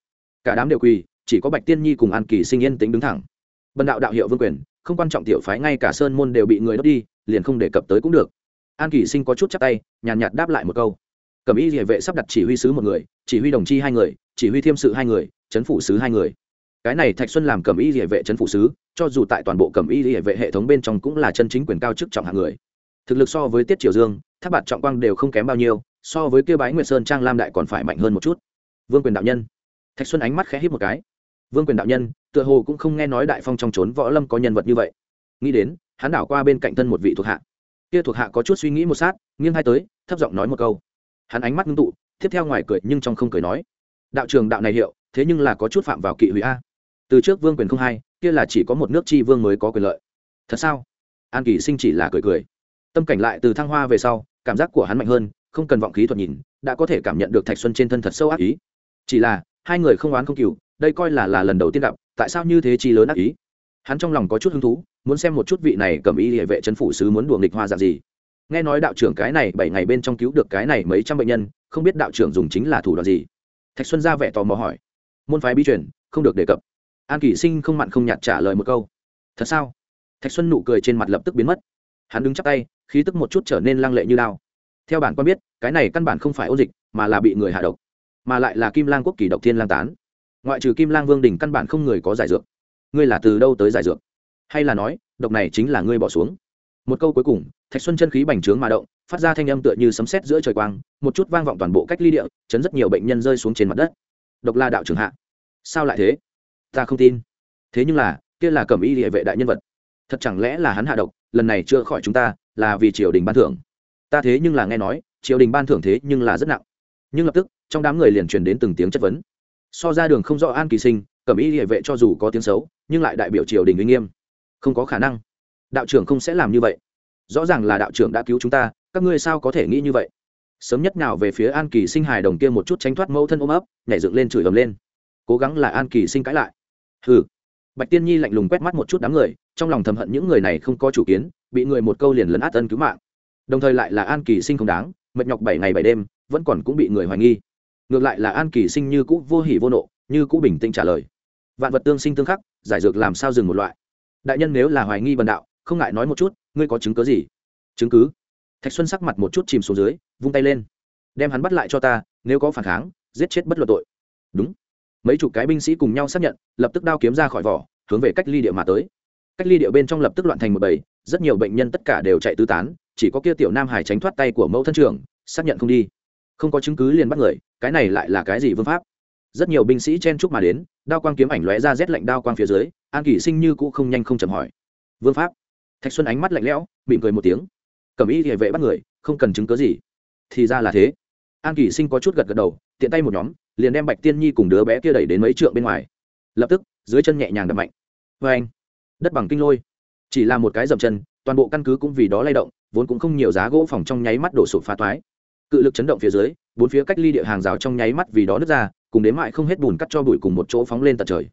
Cả đám đều quỳ, chỉ có bạch tiên nhi cùng an kỳ sinh yên tính đứng thẳng. Bần đạo đạo hiệu vương quyền, không quan trọng tiểu phái, ngay cả sơn môn đều bị người đốt đi, liền không đề cập tới cũng được. An kỳ sinh có chút chắc tay, nhàn nhạt đáp lại một câu. Cẩm y địa vệ sắp đặt chỉ huy sứ một người, chỉ huy đồng chi hai người, chỉ huy thiêm sự hai người, chấn phủ sứ hai người. Cái này thạch xuân làm cẩm y địa vệ chấn phủ sứ, cho dù tại toàn bộ cẩm y địa vệ hệ thống bên trong cũng là chân chính quyền cao chức trọng hạng người. Thực lực so với tiết triều dương tháp bạt trọng quang đều không kém bao nhiêu, so với kêu bái nguyệt sơn trang lam đại còn phải mạnh hơn một chút. Vương quyền đạo nhân. Thạch xuân ánh mắt khẽ hít một cái. Vương quyền đạo nhân, tựa hồ cũng không nghe nói đại phong trong trốn võ lâm có nhân vật như vậy. Nghĩ đến, hắn đảo qua bên cạnh thân một vị thuộc hạ. Kia thuộc hạ có chút suy nghĩ một sát, nghiêng hai tới, thấp giọng nói một câu. Hắn ánh mắt ngưng tụ, tiếp theo ngoài cười nhưng trong không cười nói. Đạo trường đạo này hiệu, thế nhưng là có chút phạm vào kỵ hủy a. Từ trước vương quyền không hai kia là chỉ có một nước tri vương mới có quyền lợi. Thật sao? An kỳ sinh chỉ là cười cười. Tâm cảnh lại từ thăng hoa về sau cảm giác của hắn mạnh hơn, không cần vọng khí thuật nhìn, đã có thể cảm nhận được thạch xuân trên thân thật sâu ác ý. Chỉ là, hai người không oán không cừu, đây coi là là lần đầu tiên gặp, tại sao như thế chi lớn ác ý? Hắn trong lòng có chút hứng thú, muốn xem một chút vị này cầm ý địa vệ chân phủ sứ muốn đùa nghịch hoa dạng gì. Nghe nói đạo trưởng cái này bảy ngày bên trong cứu được cái này mấy trăm bệnh nhân, không biết đạo trưởng dùng chính là thủ đoạn gì? Thạch xuân ra vẻ tò mò hỏi. Môn phái bí truyền, không được đề cập. An kỷ sinh không mặn không nhạt trả lời một câu. Thật sao? Thạch xuân nụ cười trên mặt lập tức biến mất hắn đứng chắp tay, khí tức một chút trở nên lăng lệ như lao theo bản quan biết, cái này căn bản không phải ôn dịch, mà là bị người hạ độc, mà lại là kim lang quốc kỳ độc thiên lang tán. Ngoại trừ kim lang vương đình căn bản không người có giải dược. Ngươi là từ đâu tới giải dược? Hay là nói, độc này chính là ngươi bỏ xuống? Một câu cuối cùng, thạch xuân chân khí bành trướng mà động, phát ra thanh âm tựa như sấm sét giữa trời quang, một chút vang vọng toàn bộ cách ly địa, chấn rất nhiều bệnh nhân rơi xuống trên mặt đất. Độc la đạo trưởng hạ, sao lại thế? Ta không tin. Thế nhưng là, kia là cẩm y địa vệ đại nhân vật. Thật chẳng lẽ là hắn hạ độc? Lần này chưa khỏi chúng ta là vì triều đình ban thưởng. Ta thế nhưng là nghe nói, triều đình ban thưởng thế nhưng là rất nặng. Nhưng lập tức, trong đám người liền truyền đến từng tiếng chất vấn. So ra đường không rõ an kỳ sinh cẩm y địa vệ cho dù có tiếng xấu, nhưng lại đại biểu triều đình uy nghiêm. Không có khả năng. Đạo trưởng không sẽ làm như vậy. Rõ ràng là đạo trưởng đã cứu chúng ta, các ngươi sao có thể nghĩ như vậy? Sớm nhất nào về phía an kỳ sinh hài đồng kia một chút tránh thoát mẫu thân ôm ấp, nhảy dựng lên chửi ầm lên. Cố gắng là an kỳ sinh cãi lại. Hừ. Bạch tiên nhi lạnh lùng quét mắt một chút đám người trong lòng thầm hận những người này không có chủ kiến, bị người một câu liền lấn át ân cứu mạng. Đồng thời lại là an kỳ sinh không đáng, mệt nhọc bảy ngày bảy đêm, vẫn còn cũng bị người hoài nghi. Ngược lại là an kỳ sinh như cũ vô hỉ vô nộ, như cũ bình tĩnh trả lời. Vạn vật tương sinh tương khắc, giải dược làm sao dừng một loại? Đại nhân nếu là hoài nghi bần đạo, không ngại nói một chút, ngươi có chứng cứ gì? Chứng cứ? Thạch xuân sắc mặt một chút chìm xuống dưới, vung tay lên. Đem hắn bắt lại cho ta, nếu có phản kháng, giết chết bất luận tội. Đúng. Mấy chục cái binh sĩ cùng nhau xác nhận, lập tức đao kiếm ra khỏi vỏ, hướng về cách ly địa mà tới cách ly địa bên trong lập tức loạn thành một bầy, rất nhiều bệnh nhân tất cả đều chạy tứ tán, chỉ có kia tiểu nam hải tránh thoát tay của mẫu thân trưởng, xác nhận không đi. Không có chứng cứ liền bắt người, cái này lại là cái gì vương pháp? Rất nhiều binh sĩ chen chúc mà đến, đao quang kiếm ảnh lóe ra rét lạnh đao quang phía dưới, an kỷ sinh như cũ không nhanh không chậm hỏi. Vương pháp? Thạch xuân ánh mắt lạnh lẽo, mỉm cười một tiếng. Cầm ý địa vệ bắt người, không cần chứng cứ gì. Thì ra là thế. An kỷ sinh có chút gật gật đầu, tiện tay một nhóm, liền đem bạch tiên nhi cùng đứa bé kia đẩy đến mấy trượng bên ngoài. Lập tức, dưới chân nhẹ nhàng đập mạnh. Vê anh đất bằng kinh lôi. Chỉ là một cái dậm chân, toàn bộ căn cứ cũng vì đó lay động, vốn cũng không nhiều giá gỗ phòng trong nháy mắt đổ sụp phá toái cự lực chấn động phía dưới, bốn phía cách ly địa hàng rào trong nháy mắt vì đó nứt ra, cùng đến mại không hết bùn cắt cho bụi cùng một chỗ phóng lên tận trời.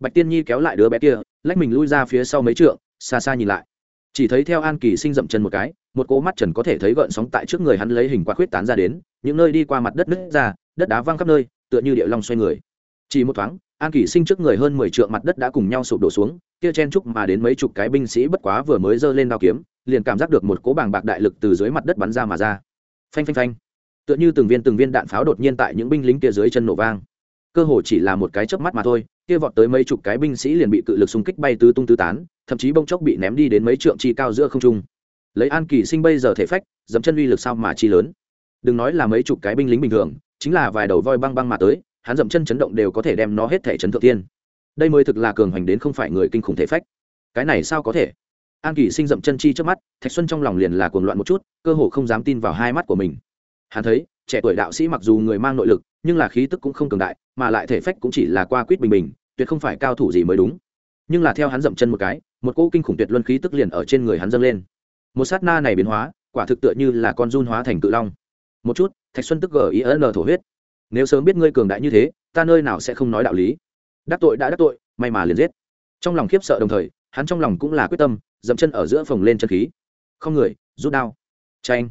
Bạch tiên nhi kéo lại đứa bé kia, lách mình lui ra phía sau mấy trượng, xa xa nhìn lại. Chỉ thấy theo an kỳ sinh dậm chân một cái, một cỗ mắt trần có thể thấy gợn sóng tại trước người hắn lấy hình quạt khuyết tán ra đến, những nơi đi qua mặt đất nứt ra, đất đá văng khắp nơi, tựa như địa long xoay người. Chỉ một thoáng an kỷ sinh trước người hơn mười t mặt đất đã cùng nhau sụp đổ xuống, kia chen trúc mà đến mấy chục cái binh sĩ bất quá vừa mới giơ lên đao kiếm, liền cảm giác được một cỗ bàng bạc đại lực từ dưới mặt đất bắn ra mà ra. Phanh phanh phanh. Tựa như từng viên từng viên đạn pháo đột nhiên tại những binh lính kia dưới chân nổ vang. Cơ hồ chỉ là một cái chớp mắt mà thôi, kia vọt tới mấy chục cái binh sĩ liền bị cự lực xung kích bay tứ tung tứ tán, thậm chí bông chốc bị ném đi đến mấy trượng chi cao giữa không trung. Lấy an kỳ sinh bây giờ thể phách, dẫm chân uy lực sao mà chi lớn. Đừng nói là mấy chục cái binh lính bình thường, chính là vài đầu voi băng băng mà tới hắn dậm chân chấn động đều có thể đem nó hết thể chấn thượng tiên. Đây mới thực là cường hoành đến không phải người kinh khủng thể phách. Cái này sao có thể? An kỳ sinh dậm chân chi trước mắt, thạch xuân trong lòng liền là cuồng loạn một chút, cơ hồ không dám tin vào hai mắt của mình. Hắn thấy, trẻ tuổi đạo sĩ mặc dù người mang nội lực, nhưng là khí tức cũng không cường đại, mà lại thể phách cũng chỉ là qua quýt bình bình, tuyệt không phải cao thủ gì mới đúng. Nhưng là theo hắn dậm chân một cái, một cỗ kinh khủng tuyệt luân khí tức liền ở trên người hắn dâng lên. Một sát na này biến hóa, quả thực tựa như là con run hóa thành cự long. Một chút, thạch xuân tức gở ý ấn thổ huyết nếu sớm biết ngươi cường đại như thế, ta nơi nào sẽ không nói đạo lý. Đắc tội đã đắc tội, may mà liền giết. Trong lòng khiếp sợ đồng thời, hắn trong lòng cũng là quyết tâm dậm chân ở giữa phòng lên chân khí. Không người, rút đao. Tranh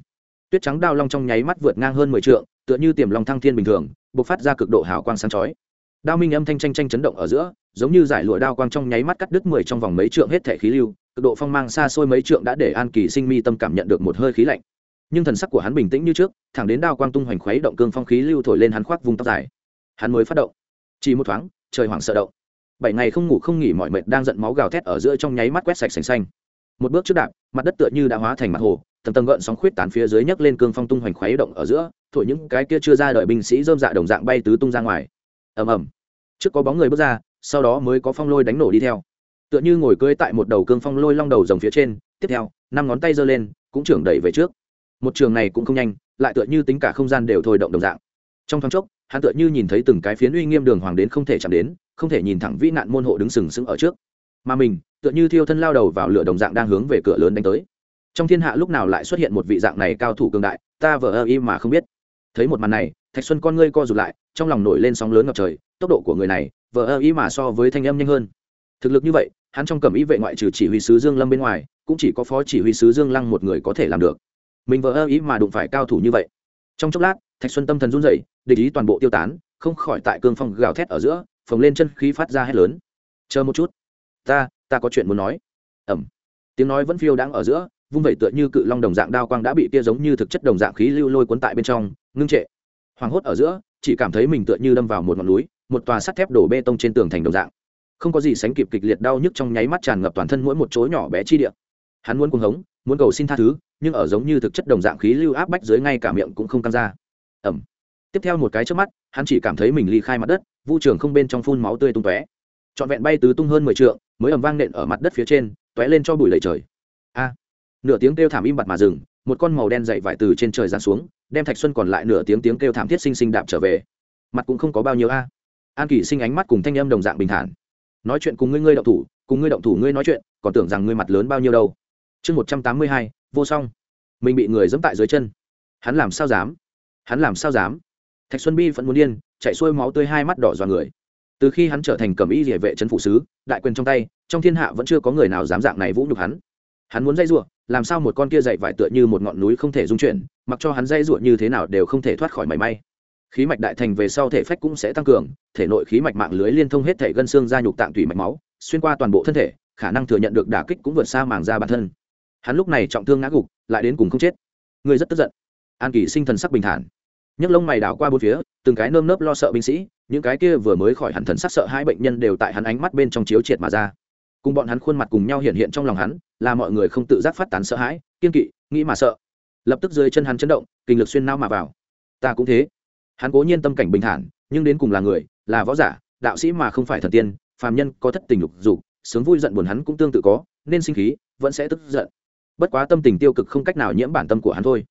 tuyết trắng đao long trong nháy mắt vượt ngang hơn mười t tựa như tiềm long thăng thiên bình thường b ộ c phát ra cực độ hào quang sáng chói. Đao minh âm thanh tranh tranh chấn động ở giữa, giống như giải lụa đao quang trong nháy mắt cắt đứt mười trong vòng mấy trượng hết thẻ khí lưu, cực độ phong mang xa xôi mấy trượng đã để an kỳ sinh mi tâm cảm nhận được một hơi khí lạnh nhưng thần sắc của hắn bình tĩnh như trước, thẳng đến đao quang tung hoành khuấy động cương phong khí lưu thổi lên hắn khoác vùng tóc dài. Hắn mới phát động. Chỉ một thoáng, trời hoảng sợ động. Bảy ngày không ngủ không nghỉ mọi mệt đang giận máu gào thét ở giữa trong nháy mắt quét sạch sành xanh. Một bước trước đạp, mặt đất tựa như đã hóa thành mặt hồ, tầng tầng gợn sóng khuyết tán phía dưới nhấc lên cương phong tung hoành khuấy động ở giữa, thổi những cái kia chưa ra đợi binh sĩ dơm dạ đồng dạng bay tứ tung ra ngoài. Ầm ầm. Trước có bóng người bước ra, sau đó mới có phong lôi đánh nổ đi theo. Tựa như ngồi cưỡi tại một đầu cương phong lôi long đầu rồng phía trên, tiếp theo, năm ngón tay giơ lên, cũng trưởng đẩy về trước một trường này cũng không nhanh, lại tựa như tính cả không gian đều thôi động đồng dạng. Trong thoáng chốc, hắn tựa như nhìn thấy từng cái phiến uy nghiêm đường hoàng đến không thể chạm đến, không thể nhìn thẳng vĩ nạn môn hộ đứng sừng sững ở trước. Mà mình, tựa như thiêu thân lao đầu vào lửa đồng dạng đang hướng về cửa lớn đánh tới. Trong thiên hạ lúc nào lại xuất hiện một vị dạng này cao thủ cường đại, ta vờ ơ y mà không biết. Thấy một màn này, thạch xuân con ngươi co rụt lại, trong lòng nổi lên sóng lớn ngập trời, tốc độ của người này, vờ ơ y mà so với thanh âm nhanh hơn. Thực lực như vậy, hắn trong cầm ý vệ ngoại trừ chỉ huy sứ dương lâm bên ngoài, cũng chỉ có phó chỉ huy sứ dương lăng một người có thể làm được mình vỡ ơ ý mà đụng phải cao thủ như vậy. Trong chốc lát, thạch xuân tâm thần run dậy địch ý toàn bộ tiêu tán, không khỏi tại cương phong gào thét ở giữa, phồng lên chân khí phát ra hết lớn. Chờ một chút, ta ta có chuyện muốn nói. Ẩm tiếng nói vẫn phiêu đang ở giữa, vung vẩy tựa như cự long đồng dạng đao quang đã bị tia giống như thực chất đồng dạng khí lưu lôi cuốn tại bên trong, ngưng trệ. Hoảng hốt ở giữa, chỉ cảm thấy mình tựa như đâm vào một ngọn núi, một tòa sắt thép đổ bê tông trên tường thành đồng dạng. Không có gì sánh kịp kịch liệt đau nhức trong nháy mắt tràn ngập toàn thân mỗi một chỗ nhỏ bé chi địa. Hắn muốn cuồng hống muốn cầu xin tha thứ, nhưng ở giống như thực chất đồng dạng khí lưu áp bách dưới ngay cả miệng cũng không căng ra. Ẩm. Tiếp theo một cái trước mắt, hắn chỉ cảm thấy mình ly khai mặt đất, vu trường không bên trong phun máu tươi tung tóe. Trọn vẹn bay tứ tung hơn mười trượng, mới ầm vang nện ở mặt đất phía trên, tóe lên cho bụi lầy trời. A. Nửa tiếng kêu thảm im bặt mà dừng, một con màu đen dậy vải từ trên trời giáng xuống, đem thạch xuân còn lại nửa tiếng tiếng kêu thảm thiết sinh sinh đạp trở về. Mặt cũng không có bao nhiêu a. An kỷ sinh ánh mắt cùng thanh âm đồng dạng bình thản. Nói chuyện cùng ngươi ngươi động thủ, cùng ngươi động thủ, ngươi nói chuyện, còn tưởng rằng ngươi mặt lớn bao nhiêu đâu chương một trăm tám mươi hai, vô song. Mình bị người dẫm tại dưới chân. Hắn làm sao dám? Hắn làm sao dám? Thạch xuân bi vẫn muốn điên, chạy xuôi máu tươi hai mắt đỏ dọa người. Từ khi hắn trở thành cầm y địa vệ chân phụ sứ, đại quyền trong tay, trong thiên hạ vẫn chưa có người nào dám dạng này vũ nhục hắn. Hắn muốn dây giụa làm sao một con kia dậy vải tựa như một ngọn núi không thể dung chuyển, mặc cho hắn dây giụa như thế nào đều không thể thoát khỏi mảy may. Khí mạch đại thành về sau thể phách cũng sẽ tăng cường, thể nội khí mạch mạng lưới liên thông hết thể gân xương ra nhục tạng thủy mạch máu, xuyên qua toàn bộ thân thể, khả năng thừa nhận được đả kích cũng vượt xa màng ra bản thân hắn lúc này trọng thương ngã gục, lại đến cùng không chết. Người rất tức giận. An kỳ sinh thần sắc bình thản. Nhấc lông mày đảo qua bốn phía, từng cái nơm nớp lo sợ binh sĩ, những cái kia vừa mới khỏi hẳn thần sắc sợ hai bệnh nhân đều tại hắn ánh mắt bên trong chiếu triệt mà ra. Cùng bọn hắn khuôn mặt cùng nhau hiện hiện trong lòng hắn, là mọi người không tự giác phát tán sợ hãi, kiên kỵ, nghĩ mà sợ. Lập tức dưới chân hắn chấn động, kinh lực xuyên nao mà vào. Ta cũng thế. Hắn cố nhiên tâm cảnh bình thản, nhưng đến cùng là người, là võ giả, đạo sĩ mà không phải thần tiên, phàm nhân có thất tình lục dục, sướng vui giận buồn hắn cũng tương tự có, nên sinh khí, vẫn sẽ tức giận bất quá tâm tình tiêu cực không cách nào nhiễm bản tâm của hắn thôi.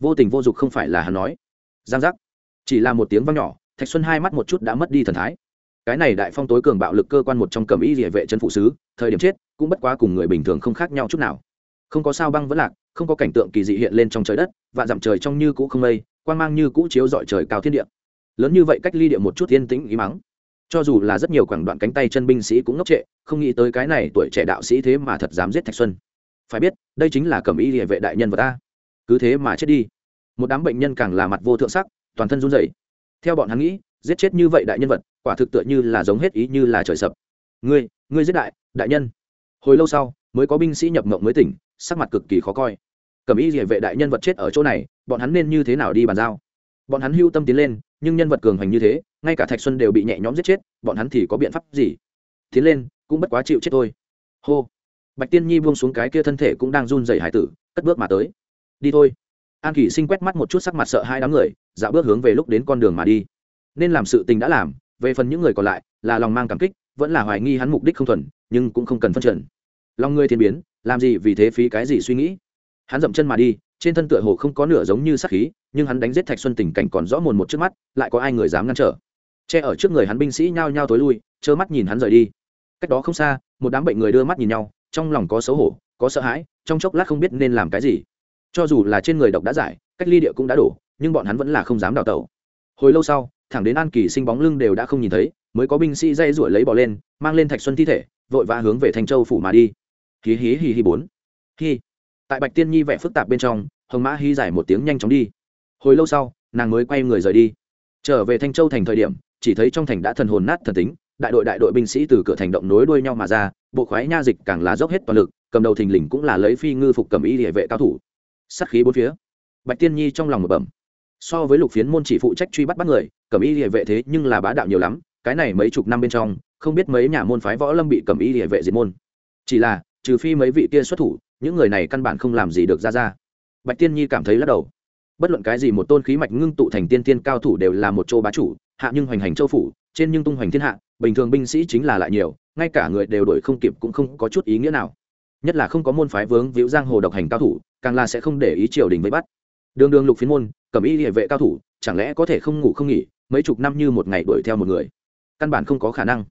Vô tình vô dục không phải là hắn nói. Giang giác. Chỉ là một tiếng vang nhỏ, thạch xuân hai mắt một chút đã mất đi thần thái. Cái này đại phong tối cường bạo lực cơ quan một trong cầm y địa vệ chân phụ sứ, thời điểm chết, cũng bất quá cùng người bình thường không khác nhau chút nào. Không có sao băng vẫn lạc, không có cảnh tượng kỳ dị hiện lên trong trời đất và dặm trời trong như cũ không mây quan mang như cũ chiếu dọi trời cao thiên địa. Lớn như vậy cách ly địa một chút yên tĩnh ý mắng. Cho dù là rất nhiều quảng đoạn cánh tay chân binh sĩ cũng ngốc trệ, không nghĩ tới cái này tuổi trẻ đạo sĩ thế mà thật dám giết thạch xuân phải biết, đây chính là cẩm y địa vệ đại nhân vật ta. Cứ thế mà chết đi. Một đám bệnh nhân càng là mặt vô thượng sắc, toàn thân run rẩy. Theo bọn hắn nghĩ, giết chết như vậy đại nhân vật, quả thực tựa như là giống hết ý như là trời sập. Ngươi ngươi giết đại đại nhân. Hồi lâu sau, mới có binh sĩ nhập mộng mới tỉnh, sắc mặt cực kỳ khó coi. Cẩm y địa vệ đại nhân vật chết ở chỗ này, bọn hắn nên như thế nào đi bàn giao? Bọn hắn hưu tâm tiến lên, nhưng nhân vật cường hành như thế, ngay cả thạch xuân đều bị nhẹ nhõm giết chết, bọn hắn thì có biện pháp gì? Tiến lên, cũng bất quá chịu chết thôi. Hô bạch tiên nhi buông xuống cái kia thân thể cũng đang run dày hải tử, cất bước mà tới. Đi thôi. An kỷ sinh quét mắt một chút sắc mặt sợ hai đám người dạo bước hướng về lúc đến con đường mà đi. Nên làm sự tình đã làm, về phần những người còn lại, là lòng mang cảm kích, vẫn là hoài nghi hắn mục đích không thuần, nhưng cũng không cần phân trần. Lòng ngươi thiên biến, làm gì vì thế phí cái gì suy nghĩ? Hắn dậm chân mà đi, trên thân tựa hồ không có nửa giống như sắc khí, nhưng hắn đánh giết thạch xuân tình cảnh còn rõ mồn một trước mắt, lại có ai người dám ngăn trở? Che ở trước người hắn binh sĩ nhao nhao tối lui, trơ mắt nhìn hắn rời đi. Cách đó không xa, một đám bệnh người đưa mắt nhìn nhau trong lòng có xấu hổ, có sợ hãi, trong chốc lát không biết nên làm cái gì. Cho dù là trên người độc đã giải, cách ly địa cũng đã đổ, nhưng bọn hắn vẫn là không dám đào tẩu. Hồi lâu sau, thẳng đến an kỳ sinh bóng lưng đều đã không nhìn thấy, mới có binh sĩ dây ruổi lấy bỏ lên, mang lên thạch xuân thi thể, vội vã hướng về thành châu phủ mà đi. Hí hí hí hí bốn. Hí. Tại bạch tiên nhi vẻ phức tạp bên trong, hồng mã hí giải một tiếng nhanh chóng đi. Hồi lâu sau, nàng mới quay người rời đi. Trở về thanh châu thành thời điểm, chỉ thấy trong thành đã thần hồn nát thần tính đại đội đại đội binh sĩ từ cửa thành động nối đuôi nhau mà ra, bộ khoái nha dịch càng là dốc hết toàn lực, cầm đầu thình lình cũng là lấy phi ngư phục cầm y địa vệ cao thủ. Sát khí bốn phía. Bạch tiên nhi trong lòng một bẩm. So với lục phiến môn chỉ phụ trách truy bắt bắt người, cầm y địa vệ thế nhưng là bá đạo nhiều lắm, cái này mấy chục năm bên trong, không biết mấy nhà môn phái võ lâm bị cầm y địa vệ diệt môn. Chỉ là, trừ phi mấy vị kia xuất thủ, những người này căn bản không làm gì được ra ra. Bạch tiên nhi cảm thấy lắc đầu. Bất luận cái gì một tôn khí mạch ngưng tụ thành tiên tiên cao thủ đều là một châu bá chủ, hạ nhưng hoành hành châu phủ trên nhưng tung hoành thiên hạ, bình thường binh sĩ chính là lại nhiều, ngay cả người đều đổi không kịp cũng không có chút ý nghĩa nào. Nhất là không có môn phái vướng víu giang hồ độc hành cao thủ, càng là sẽ không để ý triều đình vây bắt. Đường đường lục phiến môn cầm y địa vệ cao thủ, chẳng lẽ có thể không ngủ không nghỉ, mấy chục năm như một ngày đuổi theo một người? Căn bản không có khả năng.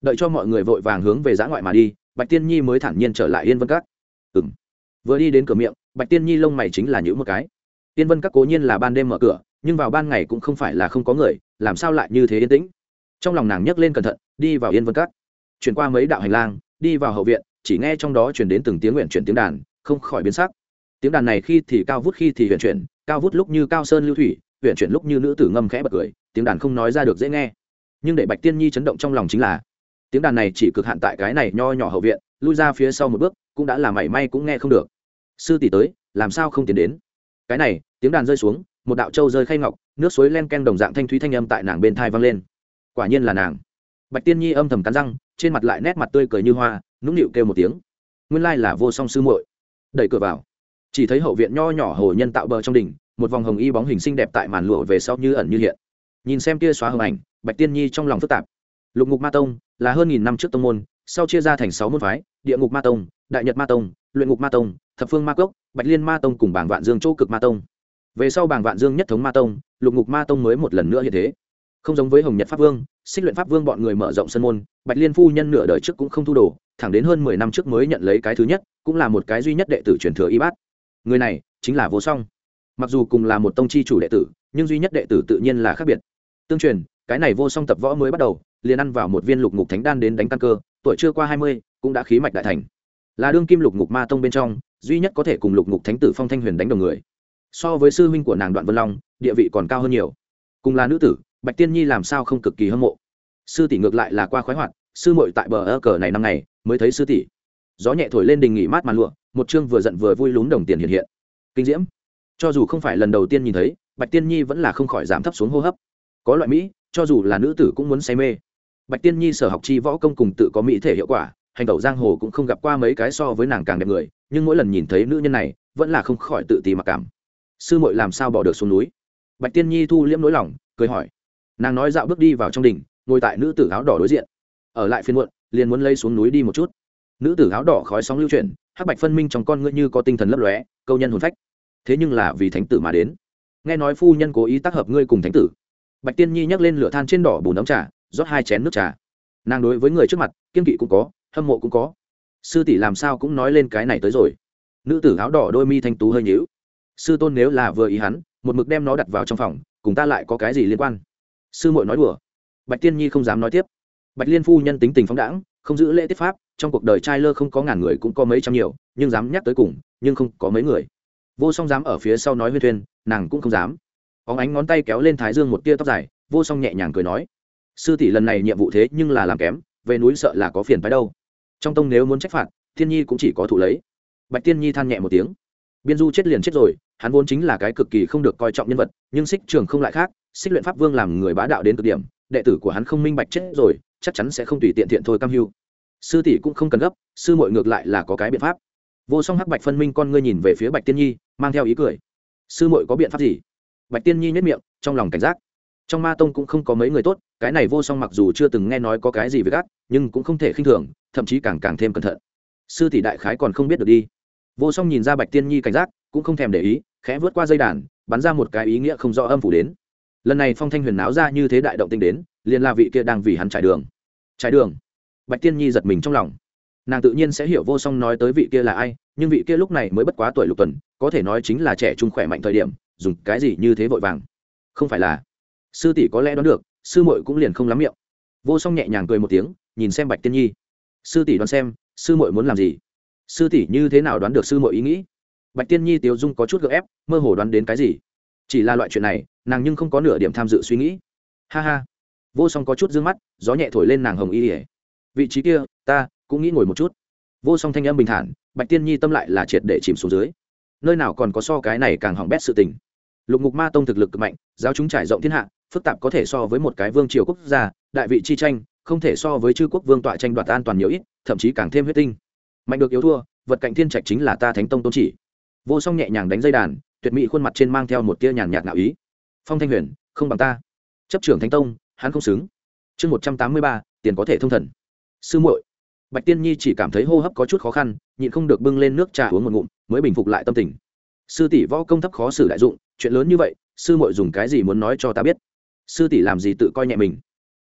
Đợi cho mọi người vội vàng hướng về giã ngoại mà đi, bạch tiên nhi mới thản nhiên trở lại yên vân các. Ừ m vừa đi đến cửa miệng, bạch tiên nhi lông mày chính là những một cái. Yên vân các cố nhiên là ban đêm mở cửa, nhưng vào ban ngày cũng không phải là không có người, làm sao lại như thế yên tĩnh? Trong lòng nàng nhấc lên cẩn thận, đi vào yên vân cắt chuyển qua mấy đạo hành lang, đi vào hậu viện, chỉ nghe trong đó chuyển đến từng tiếng nguyện chuyển tiếng đàn, không khỏi biến sắc. Tiếng đàn này khi thì cao vút, khi thì huyền chuyển, cao vút lúc như cao sơn lưu thủy, huyền chuyển lúc như nữ tử ngâm khẽ bật cười, tiếng đàn không nói ra được dễ nghe. Nhưng để bạch tiên nhi chấn động trong lòng chính là, tiếng đàn này chỉ cực hạn tại cái này nho nhỏ hậu viện, lui ra phía sau một bước, cũng đã là mảy may cũng nghe không được. Sư tỷ tới, làm sao không tiến đến? Cái này, tiếng đàn rơi xuống, một đạo trâu rơi khay ngọc, nước suối len ken đồng dạng thanh thúy thanh âm tại nàng bên thai vang lên quả nhiên là nàng. Bạch tiên nhi âm thầm cắn răng, trên mặt lại nét mặt tươi cười như hoa, nũng nịu kêu một tiếng. Nguyên lai là vô song sư muội. Đẩy cửa vào. Chỉ thấy hậu viện nho nhỏ hồ nhân tạo bờ trong đỉnh, một vòng hồng y bóng hình xinh đẹp tại màn lụa về sau như ẩn như hiện. Nhìn xem kia xóa hồng ảnh, bạch tiên nhi trong lòng phức tạp. Lục ngục ma tông là hơn nghìn năm trước tông môn, sau chia ra thành sáu môn phái, địa ngục ma tông, đại nhật ma tông, luyện ngục ma tông, thập phương ma cốc, bạch liên ma tông cùng bảng vạn dương chỗ cực ma tông. Về sau bảng vạn dương nhất thống ma tông, lục ngục ma tông mới một lần nữa hiện thế không giống với hồng nhật pháp vương, xích luyện pháp vương bọn người mở rộng sân môn, bạch liên phu nhân nửa đời trước cũng không thu đồ, thẳng đến hơn mười năm trước mới nhận lấy cái thứ nhất, cũng là một cái duy nhất đệ tử truyền thừa y bát người này chính là vô song. Mặc dù cùng là một tông chi chủ đệ tử, nhưng duy nhất đệ tử tự nhiên là khác biệt. Tương truyền, cái này vô song tập võ mới bắt đầu, liền ăn vào một viên lục ngục thánh đan đến đánh căn cơ, tuổi chưa qua hai mươi, cũng đã khí mạch đại thành. Là đương kim lục ngục ma tông bên trong, duy nhất có thể cùng lục ngục thánh tử phong thanh huyền đánh đồng người. So với sư huynh của nàng đoạn vân long, địa vị còn cao hơn nhiều. Cùng là nữ tử bạch tiên nhi làm sao không cực kỳ hâm mộ? Sư tỷ ngược lại là qua khoái hoạt, sư muội tại bờ ơ cờ này năm ngày, mới thấy sư tỷ. Gió nhẹ thổi lên đình nghỉ mát màn lụa, một chương vừa giận vừa vui lún đồng tiền hiện hiện. Kinh diễm. Cho dù không phải lần đầu tiên nhìn thấy, bạch tiên nhi vẫn là không khỏi giảm thấp xuống hô hấp. Có loại mỹ, cho dù là nữ tử cũng muốn say mê. Bạch tiên nhi sở học chi võ công cùng tự có mỹ thể hiệu quả, hành tẩu giang hồ cũng không gặp qua mấy cái so với nàng càng đẹp người, nhưng mỗi lần nhìn thấy nữ nhân này, vẫn là không khỏi tự ti mặc cảm. Sư muội làm sao bỏ được xuống núi? Bạch tiên nhi thu liễm nỗi lòng, cười hỏi nàng nói dạo bước đi vào trong đình, ngồi tại nữ tử áo đỏ đối diện. Ở lại phiên muộn, liền muốn lấy xuống núi đi một chút. Nữ tử áo đỏ khói sóng lưu chuyển, hắc bạch phân minh trong con ngươi như có tinh thần lấp lóe, câu nhân hồn phách. Thế nhưng là vì thánh tử mà đến. Nghe nói phu nhân cố ý tác hợp ngươi cùng thánh tử. Bạch tiên nhi nhắc lên lửa than trên đỏ bùn ấm trà, rót hai chén nước trà. Nàng đối với người trước mặt, kiên kỵ cũng có, hâm mộ cũng có. Sư tỷ làm sao cũng nói lên cái này tới rồi. Nữ tử áo đỏ đôi mi thanh tú hơi nhíu. Sư tôn nếu là vừa ý hắn, một mực đem nó đặt vào trong phòng, cùng ta lại có cái gì liên quan? Sư muội nói đùa. Bạch tiên nhi không dám nói tiếp. Bạch liên phu nhân tính tình phóng đãng, không giữ lễ tiết pháp, trong cuộc đời trai lơ không có ngàn người cũng có mấy trăm nhiều, nhưng dám nhắc tới cùng, nhưng không có mấy người. Vô song dám ở phía sau nói huyên thuyên, nàng cũng không dám. Óng ánh ngón tay kéo lên thái dương một tia tóc dài, vô song nhẹ nhàng cười nói, sư tỷ lần này nhiệm vụ thế nhưng là làm kém, về núi sợ là có phiền phái đâu. Trong tông nếu muốn trách phạt, thiên nhi cũng chỉ có thụ lấy. Bạch tiên nhi than nhẹ một tiếng. Biên du chết liền chết rồi, hắn vốn chính là cái cực kỳ không được coi trọng nhân vật, nhưng xích trường không lại khác xích luyện pháp vương làm người bá đạo đến cực điểm, đệ tử của hắn không minh bạch chết rồi, chắc chắn sẽ không tùy tiện thiện thôi cam hưu. Sư tỷ cũng không cần gấp, sư mội ngược lại là có cái biện pháp. Vô song hắc bạch phân minh con ngươi nhìn về phía bạch tiên nhi, mang theo ý cười. Sư mội có biện pháp gì? Bạch tiên nhi nhất miệng, trong lòng cảnh giác. Trong ma tông cũng không có mấy người tốt, cái này vô song mặc dù chưa từng nghe nói có cái gì với gác, nhưng cũng không thể khinh thường, thậm chí càng càng thêm cẩn thận. Sư tỷ đại khái còn không biết được đi. Vô song nhìn ra bạch tiên nhi cảnh giác, cũng không thèm để ý, khẽ vớt qua dây đàn, bắn ra một cái ý nghĩa không rõ âm phủ đến lần này phong thanh huyền náo ra như thế đại động tinh đến, liền là vị kia đang vì hắn trải đường. Trải đường? Bạch tiên nhi giật mình trong lòng. Nàng tự nhiên sẽ hiểu vô song nói tới vị kia là ai, nhưng vị kia lúc này mới bất quá tuổi lục tuần, có thể nói chính là trẻ trung khỏe mạnh thời điểm, dùng cái gì như thế vội vàng? Không phải là. Sư tỷ có lẽ đoán được, sư muội cũng liền không lắm miệng. Vô song nhẹ nhàng cười một tiếng, nhìn xem bạch tiên nhi. Sư tỷ đoán xem, sư muội muốn làm gì? Sư tỷ như thế nào đoán được sư muội ý nghĩ? Bạch tiên nhi tiêu dung có chút gợ ép, mơ hồ đoán đến cái gì? Chỉ là loại chuyện này, nàng nhưng không có nửa điểm tham dự suy nghĩ. Ha ha. Vô song có chút d ư ơ n g mắt, gió nhẹ thổi lên nàng hồng y ỉa vị trí kia, ta cũng nghĩ ngồi một chút. Vô song thanh âm bình thản, bạch tiên nhi tâm lại là triệt để chìm xuống dưới. Nơi nào còn có so cái này càng hỏng bét sự tình. Lục ngục ma tông thực lực cực mạnh, giáo chúng trải rộng thiên hạ, phức tạp có thể so với một cái vương triều quốc gia, đại vị chi tranh, không thể so với chư quốc vương tọa tranh đoạt an toàn nhiều ít, thậm chí càng thêm huyết tinh. Mạnh được yếu thua, vật cạnh thiên trạch chính là ta thánh tông tôn chỉ. Vô song nhẹ nhàng đánh dây đàn tuyệt mỹ khuôn mặt trên mang theo một tia nhàn nhạt ngạo ý. Phong thanh huyền, không bằng ta. Chấp trưởng thánh tông, hắn không xứng. Chương một trăm tám mươi ba, tiền có thể thông thần. Sư muội. Bạch tiên nhi chỉ cảm thấy hô hấp có chút khó khăn, nhịn không được bưng lên nước trà uống một ngụm, mới bình phục lại tâm tình. Sư tỷ võ công thấp khó xử đại dụng, chuyện lớn như vậy, sư muội dùng cái gì muốn nói cho ta biết? Sư tỷ làm gì tự coi nhẹ mình?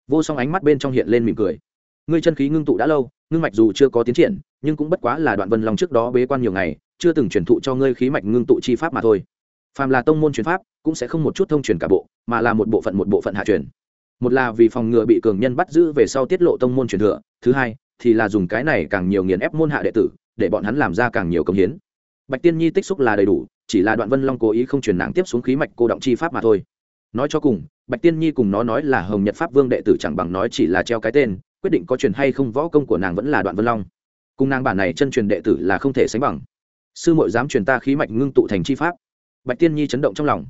Vô song ánh mắt bên trong hiện lên mỉm cười. Ngươi chân khí ngưng tụ đã lâu ngưng mạch dù chưa có tiến triển, nhưng cũng bất quá là đoạn vân Long trước đó bế quan nhiều ngày, chưa từng truyền thụ cho ngươi khí mạch ngưng tụ chi pháp mà thôi. Phàm là tông môn truyền pháp, cũng sẽ không một chút thông truyền cả bộ, mà là một bộ phận một bộ phận hạ truyền. Một là vì phòng ngừa bị cường nhân bắt giữ về sau tiết lộ tông môn truyền thừa, thứ hai thì là dùng cái này càng nhiều nghiền ép môn hạ đệ tử, để bọn hắn làm ra càng nhiều công hiến. Bạch tiên nhi tích xúc là đầy đủ, chỉ là đoạn vân long cố ý không truyền nàng tiếp xuống khí mạch cô động chi pháp mà thôi. Nói cho cùng, bạch tiên nhi cùng nó nói là hồng nhật pháp vương đệ tử chẳng bằng nói chỉ là treo cái tên quyết định có truyền hay không võ công của nàng vẫn là đoạn vân long cùng nàng bản này chân truyền đệ tử là không thể sánh bằng sư mội dám truyền ta khí mạch ngưng tụ thành chi pháp bạch tiên nhi chấn động trong lòng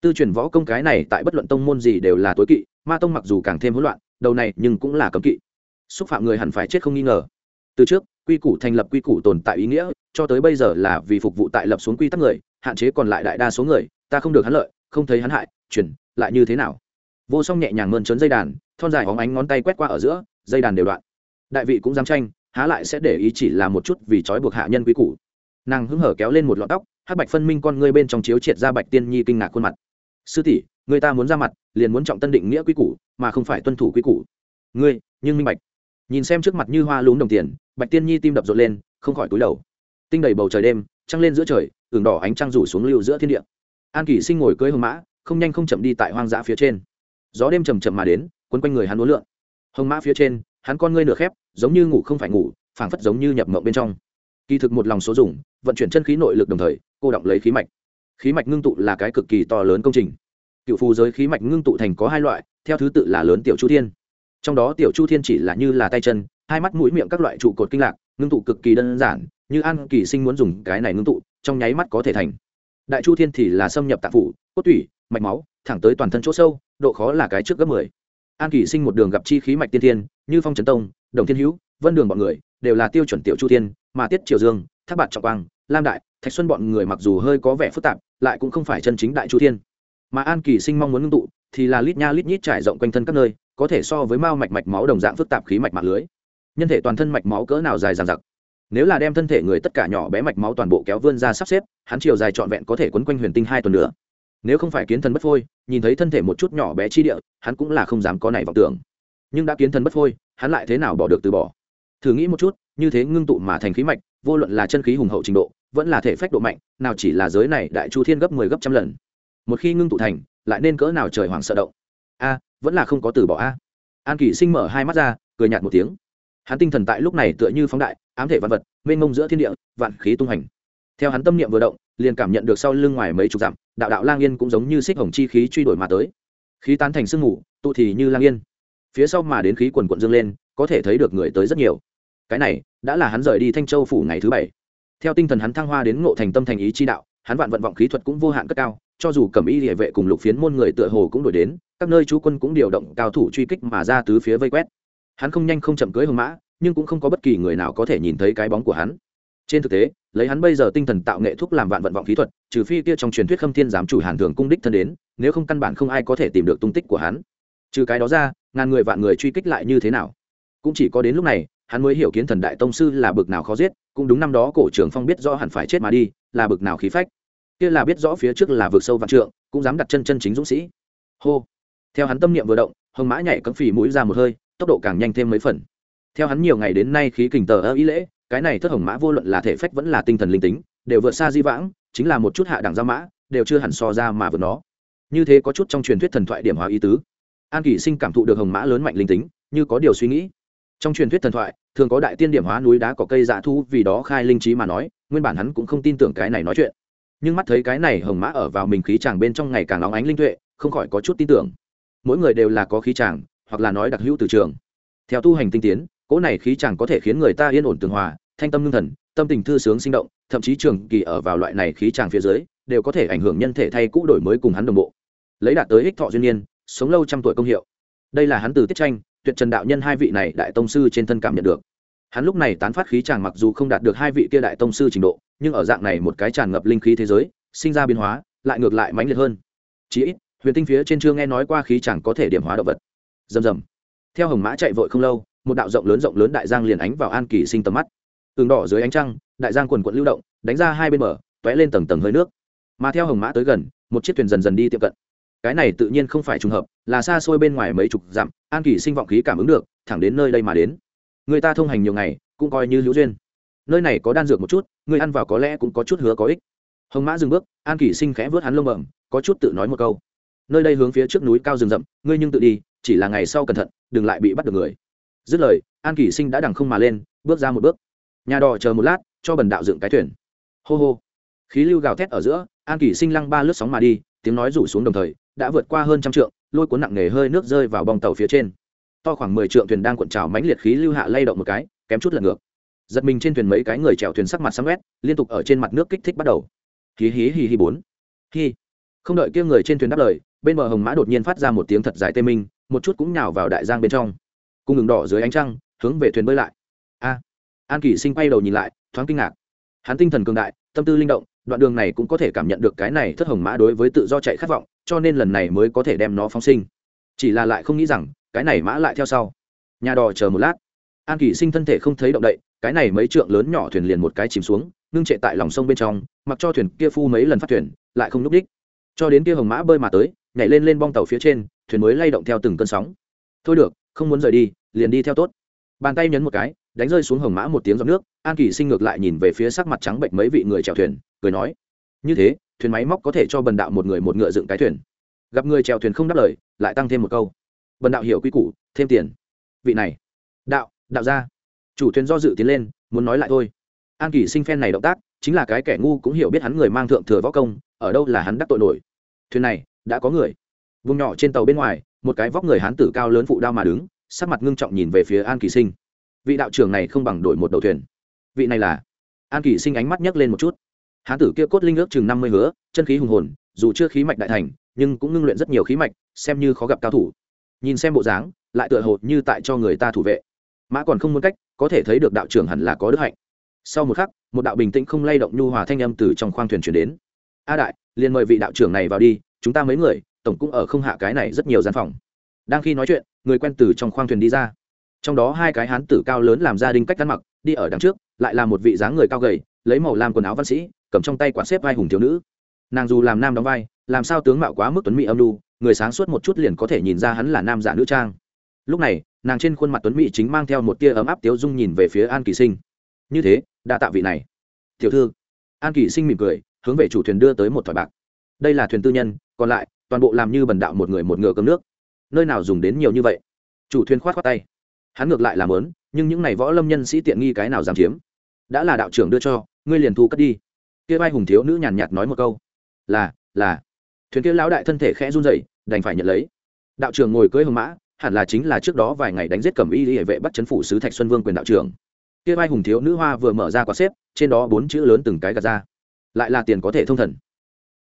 tư truyền võ công cái này tại bất luận tông môn gì đều là tối kỵ ma tông mặc dù càng thêm hỗn loạn đầu này nhưng cũng là cấm kỵ xúc phạm người hẳn phải chết không nghi ngờ từ trước quy củ thành lập quy củ tồn tại ý nghĩa cho tới bây giờ là vì phục vụ tại lập xuống quy tắc người hạn chế còn lại đại đa số người ta không được hắn lợi không thấy hắn hại chuyển lại như thế nào vô song nhẹ nhàng mơn trớn dây đàn thon dài hóng ánh ngón tay quét qua ở giữa dây đàn đều đoạn. Đại vị cũng dám tranh, há lại sẽ để ý chỉ là một chút vì trói buộc hạ nhân quý củ. Nàng hứng hở kéo lên một lọn tóc, hắc bạch phân minh con ngươi bên trong chiếu triệt ra bạch tiên nhi kinh ngạc khuôn mặt. Sư tỷ, người ta muốn ra mặt, liền muốn trọng tân định nghĩa quý củ, mà không phải tuân thủ quý củ. Ngươi, nhưng minh bạch. Nhìn xem trước mặt như hoa lún đồng tiền, bạch tiên nhi tim đập rộn lên, không khỏi túi đầu. Tinh đầy bầu trời đêm, trăng lên giữa trời, ửng đỏ ánh trăng rủ xuống lưu giữa thiên địa. An kỷ sinh ngồi cưới hồng mã, không nhanh không chậm đi tại hoang dã phía trên. Gió đêm chầm chậm mà đến, quấn quanh người hắn uốn lượn hồng mã phía trên, hắn con ngươi nửa khép, giống như ngủ không phải ngủ, phảng phất giống như nhập mộng bên trong. Kỳ thực một lòng số dùng, vận chuyển chân khí nội lực đồng thời, cô động lấy khí mạch. Khí mạch ngưng tụ là cái cực kỳ to lớn công trình. Cựu phù giới khí mạch ngưng tụ thành có hai loại, theo thứ tự là lớn tiểu chu thiên. Trong đó tiểu chu thiên chỉ là như là tay chân, hai mắt mũi miệng các loại trụ cột kinh lạc, ngưng tụ cực kỳ đơn giản, như an kỳ sinh muốn dùng cái này ngưng tụ, trong nháy mắt có thể thành. Đại chu thiên thì là xâm nhập tạng phủ, cốt tủy, mạch máu, thẳng tới toàn thân chỗ sâu, độ khó là cái trước gấp mười an kỳ sinh một đường gặp chi khí mạch tiên thiên, như phong trấn tông, đồng thiên hữu, vân đường bọn người, đều là tiêu chuẩn tiểu chu thiên, mà tiết triều dương, thác bạt trọng quang, lam đại, thạch xuân bọn người mặc dù hơi có vẻ phức tạp, lại cũng không phải chân chính đại chu thiên. Mà an kỳ sinh mong muốn ngưng tụ, thì là lít nha lít nhít trải rộng quanh thân các nơi, có thể so với mao mạch mạch máu đồng dạng phức tạp khí mạch mạng lưới. Nhân thể toàn thân mạch máu cỡ nào dài dằng dặc. Nếu là đem thân thể người tất cả nhỏ bé mạch máu toàn bộ kéo vươn ra sắp xếp, hắn chiều dài trọn vẹn có thể quấn quanh huyền tinh hai tuần nữa nếu không phải kiến thần bất phôi, nhìn thấy thân thể một chút nhỏ bé chi địa, hắn cũng là không dám có này vọng tưởng. Nhưng đã kiến thần bất phôi, hắn lại thế nào bỏ được từ bỏ? Thử nghĩ một chút, như thế ngưng tụ mà thành khí mạch, vô luận là chân khí hùng hậu trình độ, vẫn là thể phách độ mạnh, nào chỉ là giới này đại chu thiên gấp mười 10 gấp trăm lần. Một khi ngưng tụ thành, lại nên cỡ nào trời hoàng sợ động? A, vẫn là không có từ bỏ a. An kỷ sinh mở hai mắt ra, cười nhạt một tiếng. Hắn tinh thần tại lúc này tựa như phóng đại, ám thể văn vật, mênh mông giữa thiên địa, vạn khí tung hành theo hắn tâm niệm vừa động, liền cảm nhận được sau lưng ngoài mấy chục dặm, đạo đạo lang yên cũng giống như xích hồng chi khí truy đuổi mà tới. Khí tán thành sương mù, tụ thì như lang yên. Phía sau mà đến khí quần quận dâng lên, có thể thấy được người tới rất nhiều. Cái này, đã là hắn rời đi thanh châu phủ ngày thứ bảy. Theo tinh thần hắn thăng hoa đến ngộ thành tâm thành ý chi đạo, hắn vạn vận vọng khí thuật cũng vô hạn cất cao, cho dù cẩm y địa vệ cùng lục phiến môn người tựa hồ cũng đổi đến, các nơi chú quân cũng điều động cao thủ truy kích mà ra tứ phía vây quét. Hắn không nhanh không chậm cưới hương mã, nhưng cũng không có bất kỳ người nào có thể nhìn thấy cái bóng của hắn trên thực tế, lấy hắn bây giờ tinh thần tạo nghệ thuốc làm vạn vận vọng khí thuật, trừ phi kia trong truyền thuyết khâm thiên giám chủ hàn thường cung đích thân đến, nếu không căn bản không ai có thể tìm được tung tích của hắn. Trừ cái đó ra, ngàn người vạn người truy kích lại như thế nào? Cũng chỉ có đến lúc này, hắn mới hiểu kiến thần đại tông sư là bực nào khó giết, cũng đúng năm đó cổ trưởng phong biết rõ hẳn phải chết mà đi, là bực nào khí phách. Kia là biết rõ phía trước là vực sâu vạn trượng, cũng dám đặt chân chân chính dũng sĩ. Hô. Theo hắn tâm niệm vừa động, hồng mã nhảy cấm phì mũi ra một hơi, tốc độ càng nhanh thêm mấy phần. Theo hắn nhiều ngày đến nay khí kình tờ ơ ý lễ cái này thất hồng mã vô luận là thể phách vẫn là tinh thần linh tính, đều vượt xa di vãng, chính là một chút hạ đẳng giao mã, đều chưa hẳn so ra mà vượt nó. Như thế có chút trong truyền thuyết thần thoại điểm hóa ý tứ. An kỷ sinh cảm thụ được hồng mã lớn mạnh linh tính, như có điều suy nghĩ. Trong truyền thuyết thần thoại, thường có đại tiên điểm hóa núi đá có cây dạ thu, vì đó khai linh trí mà nói, nguyên bản hắn cũng không tin tưởng cái này nói chuyện. Nhưng mắt thấy cái này hồng mã ở vào mình khí chàng bên trong ngày càng nóng ánh linh tuệ, không khỏi có chút tin tưởng. Mỗi người đều là có khí chàng, hoặc là nói đặc hữu từ trường. Theo tu hành tinh tiến, cỗ này khí chàng có thể khiến người ta yên ổn tường hòa thanh tâm ngưng thần, tâm tình thư sướng sinh động, thậm chí trường kỳ ở vào loại này khí chàng phía dưới, đều có thể ảnh hưởng nhân thể thay cũ đổi mới cùng hắn đồng bộ. Lấy đạt tới ích thọ duyên niên, sống lâu trăm tuổi công hiệu. Đây là hắn từ tiết tranh, tuyệt trần đạo nhân hai vị này đại tông sư trên thân cảm nhận được. Hắn lúc này tán phát khí chàng mặc dù không đạt được hai vị kia đại tông sư trình độ, nhưng ở dạng này một cái tràn ngập linh khí thế giới, sinh ra biến hóa, lại ngược lại mãnh liệt hơn. Chí ít, huyền tinh phía trên chưa nghe nói qua khí chàng có thể điểm hóa động vật. Rầm rầm. Theo hồng mã chạy vội không lâu, một đạo rộng lớn rộng lớn đại giang liền ánh vào an kỳ sinh tầm mắt tường đỏ dưới ánh trăng, đại giang quần quận lưu động, đánh ra hai bên bờ t ó é lên tầng tầng hơi nước. Mà theo hồng mã tới gần, một chiếc thuyền dần dần đi tiệm cận. Cái này tự nhiên không phải trùng hợp, là xa xôi bên ngoài mấy chục dặm, an kỳ sinh vọng khí cảm ứng được, thẳng đến nơi đây mà đến. Người ta thông hành nhiều ngày, cũng coi như hữu duyên. Nơi này có đan dược một chút, người ăn vào có lẽ cũng có chút hứa có ích. Hồng mã dừng bước, an kỳ sinh khẽ vớt hắn lông bẩm, có chút tự nói một câu. Nơi đây hướng phía trước núi cao rừng rậm, ngươi nhưng tự đi, chỉ là ngày sau cẩn thận, đừng lại bị bắt được người. Dứt lời, an kỳ sinh đã đằng không mà lên, bước ra một bước nhà đò chờ một lát, cho bần đạo dựng cái thuyền. Hô hô. Khí lưu gào thét ở giữa, an kỷ sinh lăng ba lướt sóng mà đi, tiếng nói rủ xuống đồng thời, đã vượt qua hơn trăm trượng, lôi cuốn nặng nề hơi nước rơi vào bong tàu phía trên. To khoảng mười trượng thuyền đang cuộn trào mãnh liệt khí lưu hạ lay động một cái, kém chút lật ngược. Giật mình trên thuyền mấy cái người chèo thuyền sắc mặt sáng quét, liên tục ở trên mặt nước kích thích bắt đầu. Hí hí hí hí bốn. Hí. Không đợi kia người trên thuyền đáp lời, bên bờ hồng mã đột nhiên phát ra một tiếng thật dài tê minh, một chút cũng nhào vào đại giang bên trong. Cung ứng đỏ dưới ánh trăng, hướng về thuyền bơi lại an kỷ sinh quay đầu nhìn lại, thoáng kinh ngạc. Hắn tinh thần cường đại, tâm tư linh động, đoạn đường này cũng có thể cảm nhận được cái này thất hồng mã đối với tự do chạy khát vọng, cho nên lần này mới có thể đem nó phóng sinh. Chỉ là lại không nghĩ rằng, cái này mã lại theo sau. Nhà đò chờ một lát. An kỷ sinh thân thể không thấy động đậy, cái này mấy trượng lớn nhỏ thuyền liền một cái chìm xuống, ngưng trệ tại lòng sông bên trong, mặc cho thuyền kia phu mấy lần phát thuyền, lại không n ú c đích. Cho đến kia hồng mã bơi mà tới, nhảy lên lên bong tàu phía trên, thuyền mới lay động theo từng cơn sóng. Thôi được, không muốn rời đi, liền đi theo tốt. Bàn tay nhấn một cái đánh rơi xuống hồng mã một tiếng giọt nước, an kỳ sinh ngược lại nhìn về phía sắc mặt trắng bệnh mấy vị người chèo thuyền, cười nói, như thế, thuyền máy móc có thể cho bần đạo một người một ngựa dựng cái thuyền. Gặp người chèo thuyền không đáp lời, lại tăng thêm một câu, bần đạo hiểu quy củ, thêm tiền. Vị này, đạo đạo ra chủ thuyền do dự tiến lên, muốn nói lại thôi. An kỳ sinh phen này động tác, chính là cái kẻ ngu cũng hiểu biết hắn người mang thượng thừa võ công, ở đâu là hắn đắc tội nổi. Thuyền này, đã có người. Vùng nhỏ trên tàu bên ngoài, một cái vóc người hán tử cao lớn phụ đao mà đứng, sắc mặt ngưng trọng nhìn về phía an kỳ sinh vị đạo trưởng này không bằng đổi một đầu thuyền. Vị này là an kỳ sinh ánh mắt nhấc lên một chút. Hán tử kia cốt linh ước chừng năm mươi hứa, chân khí hùng hồn, dù chưa khí mạch đại thành, nhưng cũng ngưng luyện rất nhiều khí mạch, xem như khó gặp cao thủ. Nhìn xem bộ dáng, lại tựa hồ như tại cho người ta thủ vệ. Mã còn không muốn cách, có thể thấy được đạo trưởng hẳn là có đức hạnh. Sau một khắc, một đạo bình tĩnh không lay động nhu hòa thanh âm từ trong khoang thuyền chuyển đến. A đại, liền mời vị đạo trưởng này vào đi, chúng ta mấy người, tổng cũng ở không hạ cái này rất nhiều gian phòng. Đang khi nói chuyện, người quen từ trong khoang thuyền đi ra trong đó hai cái hán tử cao lớn làm gia đình cách ăn mặc, đi ở đằng trước, lại là một vị dáng người cao gầy, lấy màu làm quần áo văn sĩ, cầm trong tay quạt xếp vai hùng thiếu nữ. Nàng dù làm nam đóng vai, làm sao tướng mạo quá mức tuấn mỹ âm lưu người sáng suốt một chút liền có thể nhìn ra hắn là nam giả nữ trang. Lúc này, nàng trên khuôn mặt tuấn mỹ chính mang theo một tia ấm áp tiếu dung nhìn về phía an kỳ sinh. Như thế, đa tạ vị này. Tiểu thư. An kỳ sinh mỉm cười, hướng về chủ thuyền đưa tới một thỏi bạc. Đây là thuyền tư nhân, còn lại, toàn bộ làm như bần đạo một người một ngựa cơm nước. Nơi nào dùng đến nhiều như vậy? Chủ thuyền khoát khoát tay hắn ngược lại làm lớn nhưng những n à y võ lâm nhân sĩ tiện nghi cái nào dám chiếm? Đã là đạo trưởng đưa cho, ngươi liền thu cất đi. Kia vai hùng thiếu nữ nhàn nhạt nói một câu. Là là. Thuyền kia lão đại thân thể khẽ run rẩy, đành phải nhận lấy. Đạo trưởng ngồi cưới hồng mã, hẳn là chính là trước đó vài ngày đánh giết cẩm y hệ vệ bắt chấn phủ sứ thạch xuân vương quyền đạo trưởng. Kia vai hùng thiếu nữ hoa vừa mở ra quả xếp, trên đó bốn chữ lớn từng cái gạt ra. Lại là tiền có thể thông thần.